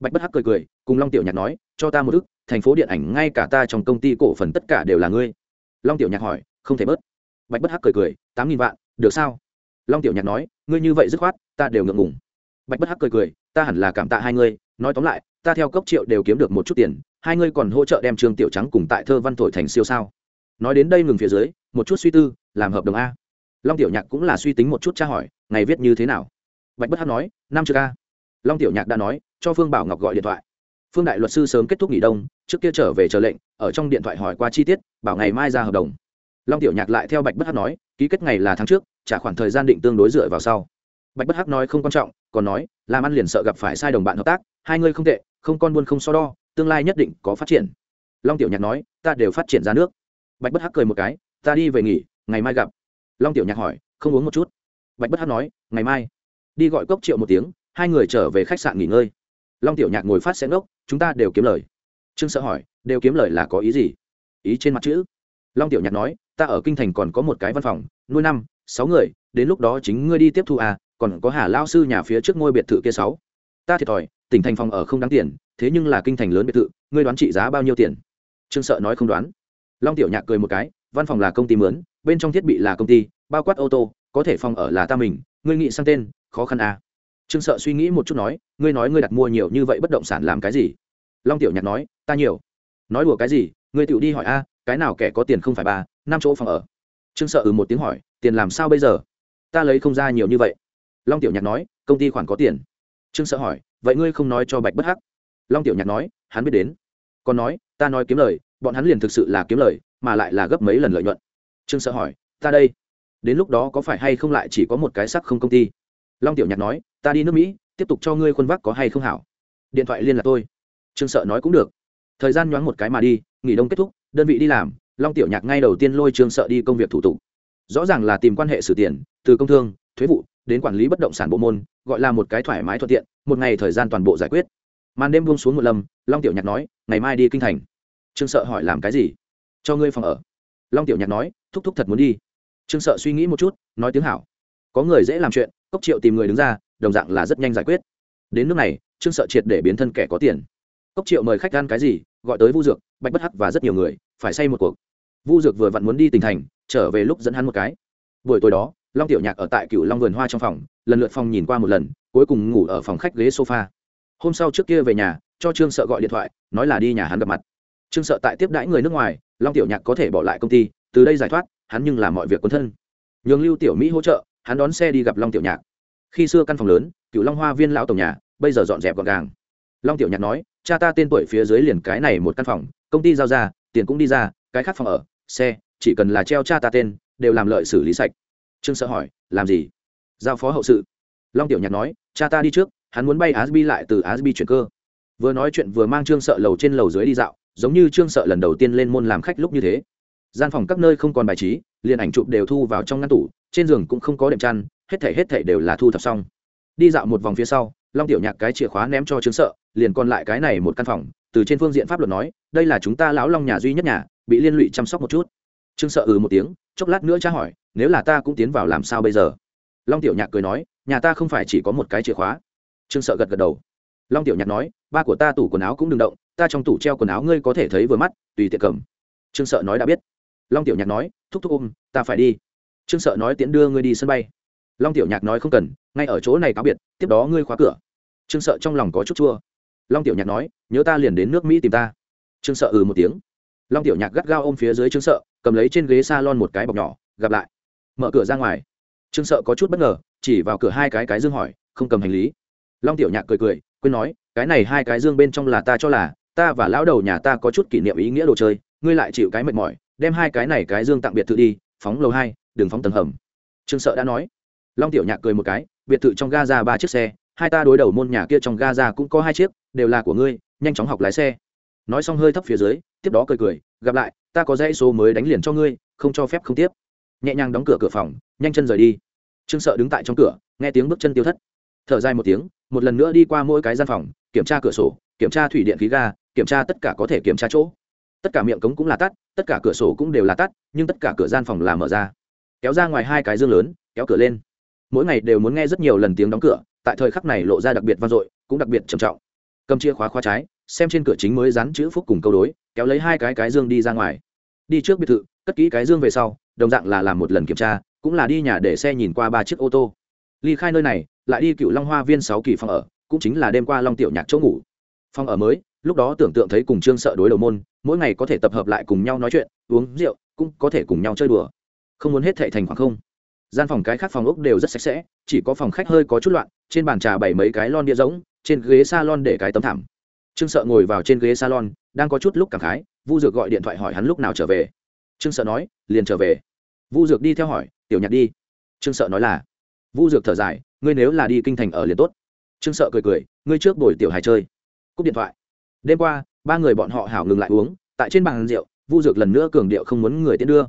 bạch bất hắc cười cười, cùng long tiểu nhạc nói, cho ta một ức thành phố điện ảnh ngay cả ta trong công ty cổ phần tất cả đều là ngươi. Long tiểu nhạc hỏi, không thể bớt. Bạch bất hắc cười cười, tám nghìn vạn, được sao? Long tiểu nhạc nói, ngươi như vậy dứt khoát, ta đều ngượng ngùng. Bạch bất hắc cười cười, ta hẳn là cảm tạ hai ngươi, nói tóm lại, ta theo cốc triệu đều kiếm được một chút tiền, hai ngươi còn hỗ trợ đem Trường tiểu trắng cùng tại thơ văn thổi thành siêu sao? Nói đến đây ngừng phía dưới, một chút suy tư, làm hợp đồng a. Long tiểu nhạc cũng là suy tính một chút tra hỏi, ngày viết như thế nào? Bạch bất hắc nói, năm chữ ca long tiểu nhạc đã nói, cho phương bảo ngọc gọi điện thoại. Phương đại luật sư sớm kết thúc nghỉ đông, trước kia trở về chờ lệnh, ở trong điện thoại hỏi qua chi tiết, bảo ngày mai ra hợp đồng. Long tiểu nhạc lại theo bạch bất hắc nói, ký kết ngày là tháng trước, trả khoản thời gian định tương đối dựa vào sau. Bạch bất hắc nói không quan trọng, còn nói, làm ăn liền sợ gặp phải sai đồng bạn hợp tác, hai người không tệ, không con buôn không so đo, tương lai nhất định có phát triển. Long tiểu nhạc nói, ta đều phát triển ra nước. Bạch bất hắc cười một cái, ta đi về nghỉ, ngày mai gặp. Long tiểu nhạc hỏi, không uống một chút. Bạch bất hắc nói, ngày mai. Đi gọi cốc triệu một tiếng hai người trở về khách sạn nghỉ ngơi. Long tiểu nhạc ngồi phát sẽ ngốc, chúng ta đều kiếm lời. Trương sợ hỏi, đều kiếm lời là có ý gì? Ý trên mặt chữ. Long tiểu nhạc nói, ta ở kinh thành còn có một cái văn phòng, nuôi năm, sáu người, đến lúc đó chính ngươi đi tiếp thu à còn có hà lao sư nhà phía trước ngôi biệt thự kia sáu. Ta thiệt thòi, tỉnh thành phòng ở không đáng tiền, thế nhưng là kinh thành lớn biệt thự, ngươi đoán trị giá bao nhiêu tiền? Trương sợ nói không đoán. Long tiểu nhạc cười một cái, văn phòng là công ty mướn, bên trong thiết bị là công ty, bao quát ô tô, có thể phòng ở là ta mình, ngươi nghĩ sang tên, khó khăn à trương sợ suy nghĩ một chút nói, ngươi nói ngươi đặt mua nhiều như vậy bất động sản làm cái gì? Long tiểu nhạc nói, ta nhiều. Nói đùa cái gì? Ngươi tự đi hỏi a, cái nào kẻ có tiền không phải ba năm chỗ phòng ở. Trương sợ ừ một tiếng hỏi, tiền làm sao bây giờ? Ta lấy không ra nhiều như vậy. Long tiểu nhạc nói, công ty khoản có tiền. Trương sợ hỏi, vậy ngươi không nói cho bạch bất hắc? Long tiểu nhạc nói, hắn biết đến. Còn nói, ta nói kiếm lời, bọn hắn liền thực sự là kiếm lời, mà lại là gấp mấy lần lợi nhuận. Trương sợ hỏi, ta đây, đến lúc đó có phải hay không lại chỉ có một cái sắc không công ty? Long tiểu nhạc nói, ta đi nước mỹ, tiếp tục cho ngươi khuôn vác có hay không hảo. Điện thoại liên lạc tôi. Trương sợ nói cũng được. Thời gian nhoáng một cái mà đi, nghỉ đông kết thúc, đơn vị đi làm, long tiểu nhạc ngay đầu tiên lôi trương sợ đi công việc thủ tục. Rõ ràng là tìm quan hệ xử tiền, từ công thương, thuế vụ, đến quản lý bất động sản bộ môn, gọi là một cái thoải mái thuận tiện, một ngày thời gian toàn bộ giải quyết. Màn đêm buông xuống một lâm long tiểu nhạc nói, ngày mai đi kinh thành. Trương sợ hỏi, làm cái gì? Cho ngươi phòng ở. Long tiểu nhạc nói, thúc thúc thật muốn đi. Trương sợ suy nghĩ một chút, nói tiếng hảo. Có người dễ làm chuyện cốc triệu tìm người đứng ra, đồng dạng là rất nhanh giải quyết. Đến nước này, trương sợ triệt để biến thân kẻ có tiền. Cốc triệu mời khách ăn cái gì, gọi tới vu dược, bạch bất hắc và rất nhiều người, phải say một cuộc. Vu dược vừa vặn muốn đi tỉnh thành, trở về lúc dẫn hắn một cái. Buổi tối đó, long tiểu nhạc ở tại cựu long vườn hoa trong phòng, lần lượt phòng nhìn qua một lần, cuối cùng ngủ ở phòng khách ghế sofa. Hôm sau trước kia về nhà, cho trương sợ gọi điện thoại, nói là đi nhà hắn gặp mặt. Trương sợ tại tiếp đãi người nước ngoài, long tiểu nhạc có thể bỏ lại công ty, từ đây giải thoát, hắn nhưng làm mọi việc quân thân. Nhường lưu tiểu mỹ hỗ trợ hắn đón xe đi gặp long tiểu nhạc. Khi xưa căn phòng lớn cựu long hoa viên lão tổng nhà, bây giờ dọn dẹp gọn gàng. Long tiểu nhạc nói, cha ta tên tuổi phía dưới liền cái này một căn phòng, công ty giao ra, tiền cũng đi ra, cái khác phòng ở, xe, chỉ cần là treo cha ta tên, đều làm lợi xử lý sạch. Trương sợ hỏi, làm gì? Giao phó hậu sự. Long tiểu nhạc nói, cha ta đi trước, hắn muốn bay asbi lại từ asbi chuyển cơ. Vừa nói chuyện vừa mang trương sợ lầu trên lầu dưới đi dạo, giống như trương sợ lần đầu tiên lên môn làm khách lúc như thế. Gian phòng các nơi không còn bài trí, liền ảnh chụp đều thu vào trong ngăn tủ trên giường cũng không có đệm chăn, hết thể hết thể đều là thu thập xong. Đi dạo một vòng phía sau, long tiểu nhạc cái chìa khóa ném cho trương sợ, liền còn lại cái này một căn phòng, từ trên phương diện pháp luật nói, đây là chúng ta lão long nhà duy nhất nhà, bị liên lụy chăm sóc một chút. Trương sợ ừ một tiếng, chốc lát nữa tra hỏi, nếu là ta cũng tiến vào làm sao bây giờ? Long tiểu nhạc cười nói, nhà ta không phải chỉ có một cái chìa khóa. Trương sợ gật gật đầu. Long tiểu nhạc nói, ba của ta tủ quần áo cũng đừng động, ta trong tủ treo quần áo ngươi có thể thấy vừa mắt, tùy tiện cầm. Trương sợ nói đã biết. Long tiểu nhạc nói, thúc thúc ôm, ta phải đi trương sợ nói tiễn đưa ngươi đi sân bay. Long tiểu nhạc nói không cần, ngay ở chỗ này cáo biệt, tiếp đó ngươi khóa cửa. Trương sợ trong lòng có chút chua. Long tiểu nhạc nói, nhớ ta liền đến nước mỹ tìm ta. Trương sợ ừ một tiếng. Long tiểu nhạc gắt gao ôm phía dưới trương sợ, cầm lấy trên ghế s a lon một cái bọc nhỏ, gặp lại. Mở cửa ra ngoài. Trương sợ có chút bất ngờ, chỉ vào cửa hai cái cái dương hỏi, không cầm hành lý. Long tiểu nhạc cười cười, quên nói, cái này hai cái dương bên trong là ta cho là, ta và lão đầu nhà ta có chút kỷ niệm ý nghĩa đồ chơi, ngươi lại chịu cái mệt mỏi, đem hai cái này cái dương tặng biệt thự đi, phóng lầu hai đừng phóng tầng hầm. Trương sợ đã nói. Long tiểu nhạc cười một cái, biệt thự trong ga ra ba chiếc xe, hai ta đối đầu môn nhà kia trong ga ra cũng có hai chiếc, đều là của ngươi, nhanh chóng học lái xe. Nói xong hơi thấp phía dưới, tiếp đó cười cười, gặp lại, ta có dãy số mới đánh liền cho ngươi, không cho phép không tiếp. Nhẹ nhàng đóng cửa cửa phòng, nhanh chân rời đi. Trương sợ đứng tại trong cửa, nghe tiếng bước chân tiêu thất. Thở dài một tiếng, một lần nữa đi qua mỗi cái gian phòng, kiểm tra cửa sổ, kiểm tra thủy điện khí ga, kiểm tra tất cả có thể kiểm tra chỗ. Tất cả miệng cống cũng là tắt, tất cả cửa sổ cũng đều là tắt, nhưng tất cả cửa gian phòng là mở ra kéo ra ngoài hai cái dương lớn, kéo cửa lên. Mỗi ngày đều muốn nghe rất nhiều lần tiếng đóng cửa, tại thời khắc này lộ ra đặc biệt vang dội, cũng đặc biệt trầm trọng. Cầm chìa khóa khóa trái, xem trên cửa chính mới dán chữ phúc cùng câu đối, kéo lấy hai cái cái dương đi ra ngoài. Đi trước biệt thự, cất kỹ cái dương về sau, đồng dạng là làm một lần kiểm tra, cũng là đi nhà để xe nhìn qua ba chiếc ô tô. Ly khai nơi này, lại đi cựu long hoa viên sáu kỳ phòng ở, cũng chính là đêm qua long tiểu nhạc chỗ ngủ. Phòng ở mới, lúc đó tưởng tượng thấy cùng trương sợ đối đầu môn, mỗi ngày có thể tập hợp lại cùng nhau nói chuyện, uống rượu, cũng có thể cùng nhau chơi đùa không muốn hết thệ thành khoảng không. Gian phòng cái khác phòng ốc đều rất sạch sẽ, chỉ có phòng khách hơi có chút loạn, trên bàn trà bày mấy cái lon đĩa rỗng, trên ghế salon để cái tấm thảm. Trương sợ ngồi vào trên ghế salon, đang có chút lúc cảm khái, vu dược gọi điện thoại hỏi hắn lúc nào trở về. Trương sợ nói, liền trở về. Vu dược đi theo hỏi, tiểu nhạc đi. Trương sợ nói là, vu dược thở dài, ngươi nếu là đi kinh thành ở liền tốt. Trương sợ cười cười, ngươi trước đổi tiểu hài chơi. Cúp điện thoại. Đêm qua, ba người bọn họ hảo ngừng lại uống, tại trên bàn rượu, vu dược lần nữa cường điệu không muốn người tiễn đưa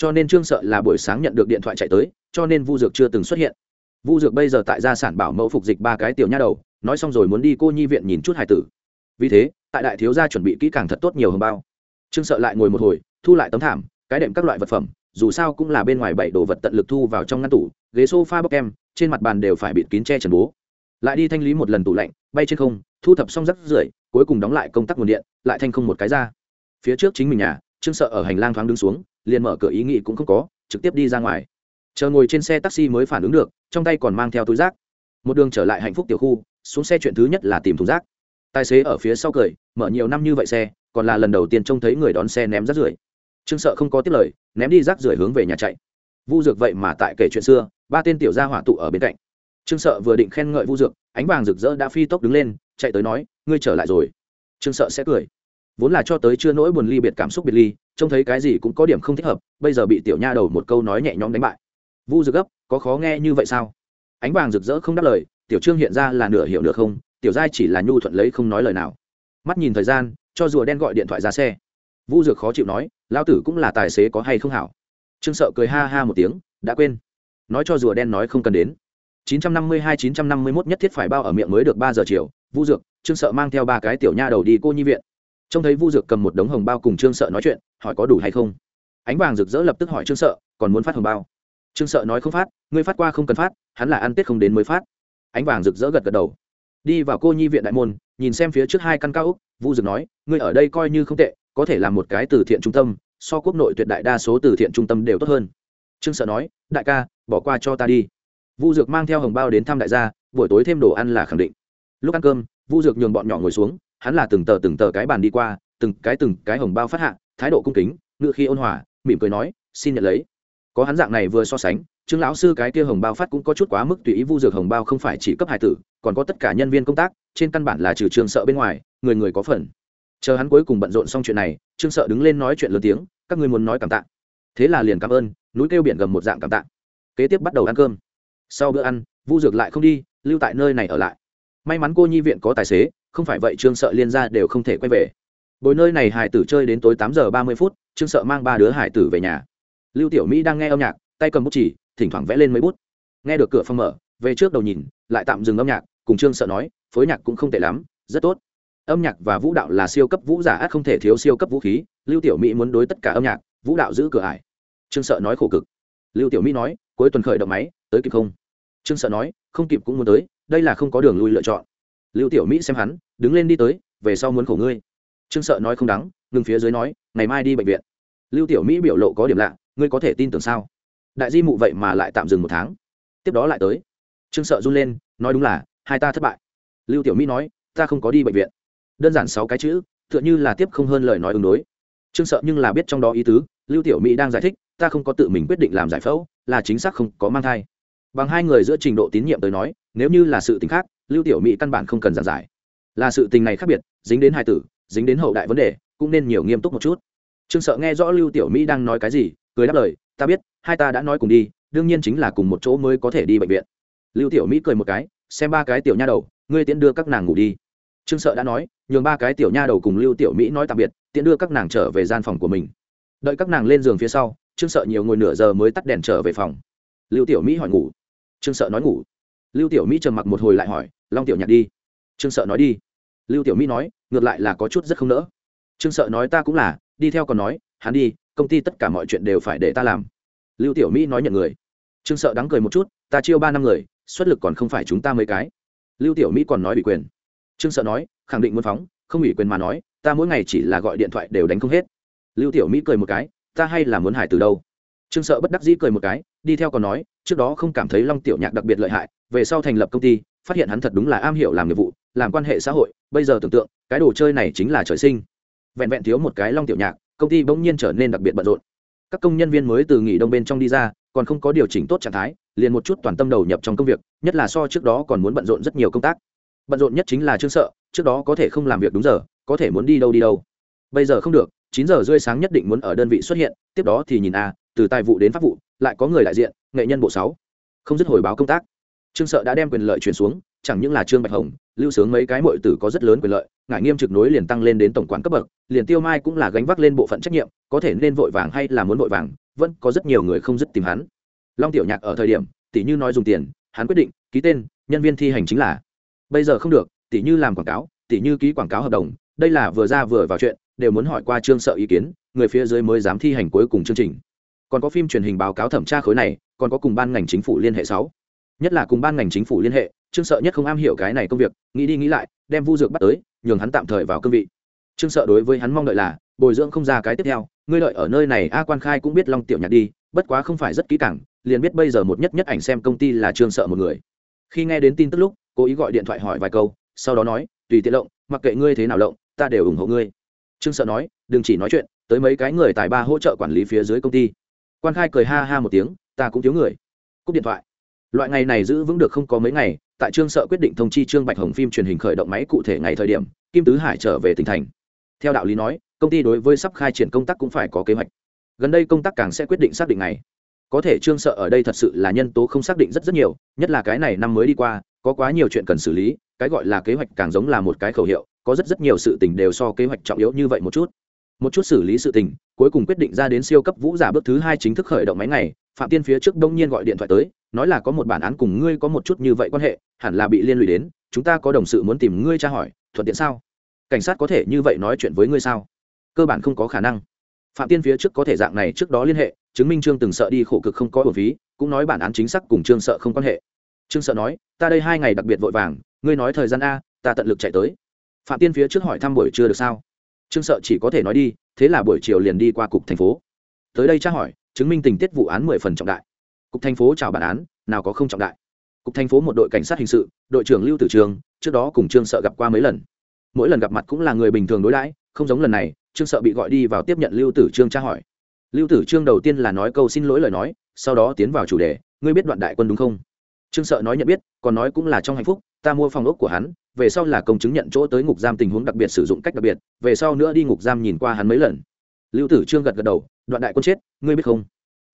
cho nên trương sợ là buổi sáng nhận được điện thoại chạy tới, cho nên vu dược chưa từng xuất hiện. Vu dược bây giờ tại gia sản bảo mẫu phục dịch ba cái tiểu nha đầu, nói xong rồi muốn đi cô nhi viện nhìn chút hải tử. Vì thế, tại đại thiếu gia chuẩn bị kỹ càng thật tốt nhiều hơn bao. Trương sợ lại ngồi một hồi, thu lại tấm thảm, cái đệm các loại vật phẩm, dù sao cũng là bên ngoài bảy đồ vật tận lực thu vào trong ngăn tủ, ghế s o f a bóc em trên mặt bàn đều phải bịt kín che trần bố. Lại đi thanh lý một lần tủ lạnh, bay trên không, thu thập xong rắc rưởi, cuối cùng đóng lại công tắc nguồn điện, lại thanh không một cái ra. Phía trước chính mình nhà, trương sợ ở hành lang thoáng đứng xuống liền mở cửa ý nghĩ cũng không có, trực tiếp đi ra ngoài. Chờ ngồi trên xe taxi mới phản ứng được, trong tay còn mang theo túi rác. Một đường trở lại hạnh phúc tiểu khu, xuống xe chuyện thứ nhất là tìm thùng rác. Tài xế ở phía sau cười, mở nhiều năm như vậy xe, còn là lần đầu tiên trông thấy người đón xe ném rác rưởi. Trương sợ không có tiếc lời, ném đi rác rưởi hướng về nhà chạy. Vu dược vậy mà tại kể chuyện xưa, ba tên tiểu gia hỏa tụ ở bên cạnh. Trương sợ vừa định khen ngợi vu dược, ánh vàng rực rỡ đã phi tốc đứng lên, chạy tới nói, ngươi trở lại rồi. Trương sợ sẽ cười vốn là cho tới chưa nỗi buồn ly biệt cảm xúc biệt ly, trông thấy cái gì cũng có điểm không thích hợp, bây giờ bị tiểu nha đầu một câu nói nhẹ nhõm đánh bại. Vu dược gấp, có khó nghe như vậy sao? Ánh vàng rực rỡ không đáp lời, tiểu trương hiện ra là nửa hiểu nửa không, tiểu giai chỉ là nhu thuận lấy không nói lời nào. Mắt nhìn thời gian, cho rùa đen gọi điện thoại ra xe. Vu dược khó chịu nói lao tử cũng là tài xế có hay không hảo? Trương sợ cười ha ha một tiếng, đã quên. Nói cho rùa đen nói không cần đến. 952-951 nhất thiết phải bao ở miệng mới được ba giờ chiều. Vu dược trương sợ mang theo ba cái tiểu nha đầu đi cô nhi viện trông thấy vu dược cầm một đống hồng bao cùng trương sợ nói chuyện, hỏi có đủ hay không? Ánh vàng rực rỡ lập tức hỏi trương sợ, còn muốn phát hồng bao? Trương sợ nói không phát, ngươi phát qua không cần phát, hắn là ăn tết không đến mới phát. Ánh vàng rực rỡ gật gật đầu. Đi vào cô nhi viện đại môn, nhìn xem phía trước hai căn cao úc vu dược nói, ngươi ở đây coi như không tệ, có thể làm một cái từ thiện trung tâm, so quốc nội tuyệt đại đa số từ thiện trung tâm đều tốt hơn. Trương sợ nói, đại ca, bỏ qua cho ta đi. Vu dược mang theo hồng bao đến thăm đại gia, buổi tối thêm đồ ăn là khẳng định. Lúc ăn cơm, vu dược nhường bọn nhỏ ngồi xuống hắn là từng tờ từng tờ cái bàn đi qua, từng cái từng cái hồng bao phát hạ, thái độ cung kính ngự khi ôn hòa, mỉm cười nói, xin nhận lấy. Có hắn dạng này vừa so sánh, trương lão sư cái kia hồng bao phát cũng có chút quá mức tùy ý vu dược hồng bao không phải chỉ cấp hải tử, còn có tất cả nhân viên công tác, trên căn bản là trừ trường sợ bên ngoài, người người có phần. Chờ hắn cuối cùng bận rộn xong chuyện này, trương sợ đứng lên nói chuyện lớn tiếng, các ngươi muốn nói cảm tạ. Thế là liền cảm ơn, núi kêu biển gầm một dạng cảm tạ. Kế tiếp bắt đầu ăn cơm. Sau bữa ăn, vu dược lại không đi, lưu tại nơi này ở lại. May mắn cô nhi viện có tài xế không phải vậy trương sợ liên ra đều không thể quay về. Bồi nơi này hải tử chơi đến tối tám giờ ba mươi phút, trương sợ mang ba đứa hải tử về nhà. Lưu tiểu mỹ đang nghe âm nhạc, tay cầm bút chỉ, thỉnh thoảng vẽ lên mấy bút. Nghe được cửa phòng mở, về trước đầu nhìn, lại tạm dừng âm nhạc, cùng trương sợ nói, phối nhạc cũng không tệ lắm, rất tốt. Âm nhạc và vũ đạo là siêu cấp vũ giả át không thể thiếu siêu cấp vũ khí, lưu tiểu mỹ muốn đối tất cả âm nhạc, vũ đạo giữ cửa ải. Trương sợ nói khổ cực. Lưu tiểu mỹ nói, cuối tuần khởi động máy, tới kịp không? Trương sợ nói, không kịp cũng muốn tới, đây là không có đường lui lựa chọn lưu tiểu mỹ xem hắn, đứng lên đi tới, về sau muốn khổ ngươi. Trương sợ nói không đắng, ngừng phía dưới nói, ngày mai đi bệnh viện. Lưu tiểu mỹ biểu lộ có điểm lạ, ngươi có thể tin tưởng sao? Đại di mụ vậy mà lại tạm dừng một tháng. Tiếp đó lại tới. Trương sợ run lên, nói đúng là, hai ta thất bại. Lưu tiểu mỹ nói, ta không có đi bệnh viện. Đơn giản sáu cái chữ, tựa như là tiếp không hơn lời nói ứng đối. Trương sợ nhưng là biết trong đó ý tứ, lưu tiểu mỹ đang giải thích, ta không có tự mình quyết định làm giải phẫu, là chính xác không có mang thai. Bằng hai người giữa trình độ tín nhiệm tới nói, nếu như là sự tình khác lưu tiểu mỹ căn bản không cần giảng giải. Là sự tình này khác biệt, dính đến hai tử, dính đến hậu đại vấn đề, cũng nên nhiều nghiêm túc một chút. Trương sợ nghe rõ lưu tiểu mỹ đang nói cái gì, cười đáp lời, ta biết, hai ta đã nói cùng đi, đương nhiên chính là cùng một chỗ mới có thể đi bệnh viện. Lưu tiểu mỹ cười một cái, xem ba cái tiểu nha đầu, ngươi tiễn đưa các nàng ngủ đi. Trương sợ đã nói, nhường ba cái tiểu nha đầu cùng lưu tiểu mỹ nói tạm biệt, tiễn đưa các nàng trở về gian phòng của mình. Đợi các nàng lên giường phía sau, trương sợ nhiều ngồi nửa giờ mới tắt đèn trở về phòng. Lưu tiểu mỹ hỏi ngủ. Trương sợ nói ngủ. Lưu tiểu mỹ trầm mặc một hồi lại hỏi long tiểu nhạc đi. Trương sợ nói đi. Lưu tiểu mỹ nói, ngược lại là có chút rất không nỡ. Trương sợ nói ta cũng là, đi theo còn nói, hắn đi, công ty tất cả mọi chuyện đều phải để ta làm. Lưu tiểu mỹ nói nhận người. Trương sợ đắng cười một chút, ta chiêu ba năm người, xuất lực còn không phải chúng ta mấy cái. Lưu tiểu mỹ còn nói ủy quyền. Trương sợ nói, khẳng định muốn phóng, không ủy quyền mà nói, ta mỗi ngày chỉ là gọi điện thoại đều đánh không hết. Lưu tiểu mỹ cười một cái, ta hay là muốn hải từ đâu? Trương sợ bất đắc dĩ cười một cái, đi theo còn nói, trước đó không cảm thấy long tiểu nhạc đặc biệt lợi hại, về sau thành lập công ty phát hiện hắn thật đúng là am hiểu làm nghiệp vụ, làm quan hệ xã hội, bây giờ tưởng tượng, cái đồ chơi này chính là trời sinh. Vẹn vẹn thiếu một cái long tiểu nhạc, công ty bỗng nhiên trở nên đặc biệt bận rộn. Các công nhân viên mới từ nghỉ đông bên trong đi ra, còn không có điều chỉnh tốt trạng thái, liền một chút toàn tâm đầu nhập trong công việc, nhất là so trước đó còn muốn bận rộn rất nhiều công tác. Bận rộn nhất chính là trương sợ, trước đó có thể không làm việc đúng giờ, có thể muốn đi đâu đi đâu. Bây giờ không được, chín giờ rưỡi sáng nhất định muốn ở đơn vị xuất hiện, tiếp đó thì nhìn a từ tài vụ đến pháp vụ, lại có người đại diện, nghệ nhân bộ sáu. Không dứt hồi báo công tác trương sợ đã đem quyền lợi chuyển xuống, chẳng những là trương bạch hồng, lưu sướng mấy cái mọi tử có rất lớn quyền lợi, ngại nghiêm trực nối liền tăng lên đến tổng quản cấp bậc, liền tiêu mai cũng là gánh vác lên bộ phận trách nhiệm, có thể nên vội vàng hay là muốn vội vàng, vẫn có rất nhiều người không dứt tìm hắn. Long tiểu nhạc ở thời điểm tỷ như nói dùng tiền, hắn quyết định, ký tên, nhân viên thi hành chính là. Bây giờ không được tỷ như làm quảng cáo tỷ như ký quảng cáo hợp đồng, đây là vừa ra vừa vào chuyện, đều muốn hỏi qua trương sợ ý kiến, người phía dưới mới dám thi hành cuối cùng chương trình. Còn có phim truyền hình báo cáo thẩm tra khối này, còn có cùng ban ngành chính phủ liên hệ sáu nhất là cùng ban ngành chính phủ liên hệ, trương sợ nhất không am hiểu cái này công việc, nghĩ đi nghĩ lại, đem vu dược bắt tới, nhường hắn tạm thời vào cương vị. Trương sợ đối với hắn mong đợi là, bồi dưỡng không ra cái tiếp theo, ngươi lợi ở nơi này, a quan khai cũng biết long tiểu nhạc đi, bất quá không phải rất kỹ càng, liền biết bây giờ một nhất nhất ảnh xem công ty là trương sợ một người. Khi nghe đến tin tức lúc, cố ý gọi điện thoại hỏi vài câu, sau đó nói, tùy tiện lộng, mặc kệ ngươi thế nào lộng, ta đều ủng hộ ngươi. Trương sợ nói, đừng chỉ nói chuyện, tới mấy cái người tài ba hỗ trợ quản lý phía dưới công ty. Quan khai cười ha ha một tiếng, ta cũng thiếu người. Cúp điện thoại loại ngày này giữ vững được không có mấy ngày, tại trương sợ quyết định thông chi trương bạch hồng phim truyền hình khởi động máy cụ thể ngày thời điểm, kim tứ hải trở về tỉnh thành. Theo đạo lý nói, công ty đối với sắp khai triển công tác cũng phải có kế hoạch. Gần đây công tác càng sẽ quyết định xác định ngày. Có thể trương sợ ở đây thật sự là nhân tố không xác định rất rất nhiều, nhất là cái này năm mới đi qua, có quá nhiều chuyện cần xử lý, cái gọi là kế hoạch càng giống là một cái khẩu hiệu, có rất rất nhiều sự tình đều so kế hoạch trọng yếu như vậy một chút. Một chút xử lý sự tình cuối cùng quyết định ra đến siêu cấp vũ giả bước thứ hai chính thức khởi động máy ngày, phạm tiên phía trước đông nhiên gọi điện thoại tới, nói là có một bản án cùng ngươi có một chút như vậy quan hệ, hẳn là bị liên lụy đến, chúng ta có đồng sự muốn tìm ngươi tra hỏi, thuận tiện sao? Cảnh sát có thể như vậy nói chuyện với ngươi sao? Cơ bản không có khả năng. Phạm tiên phía trước có thể dạng này trước đó liên hệ, chứng minh trương từng sợ đi khổ cực không có bổ phí, cũng nói bản án chính xác cùng trương sợ không quan hệ. Trương sợ nói, ta đây hai ngày đặc biệt vội vàng, ngươi nói thời gian a, ta tận lực chạy tới. Phạm tiên phía trước hỏi thăm buổi trưa được sao? Trương sợ chỉ có thể nói đi thế là buổi chiều liền đi qua cục thành phố. Tới đây tra hỏi, chứng minh tình tiết vụ án mười phần trọng đại. Cục thành phố chào bản án, nào có không trọng đại. Cục thành phố một đội cảnh sát hình sự, đội trưởng lưu tử trường, trước đó cùng trương sợ gặp qua mấy lần. Mỗi lần gặp mặt cũng là người bình thường đối đãi, không giống lần này, trương sợ bị gọi đi vào tiếp nhận lưu tử trương tra hỏi. Lưu tử trương đầu tiên là nói câu xin lỗi lời nói, sau đó tiến vào chủ đề, ngươi biết đoạn đại quân đúng không? Trương sợ nói nhận biết, còn nói cũng là trong hạnh phúc, ta mua phòng ốc của hắn về sau là công chứng nhận chỗ tới ngục giam tình huống đặc biệt sử dụng cách đặc biệt, về sau nữa đi ngục giam nhìn qua hắn mấy lần. Lưu tử trương gật gật đầu, đoạn đại quân chết, ngươi biết không?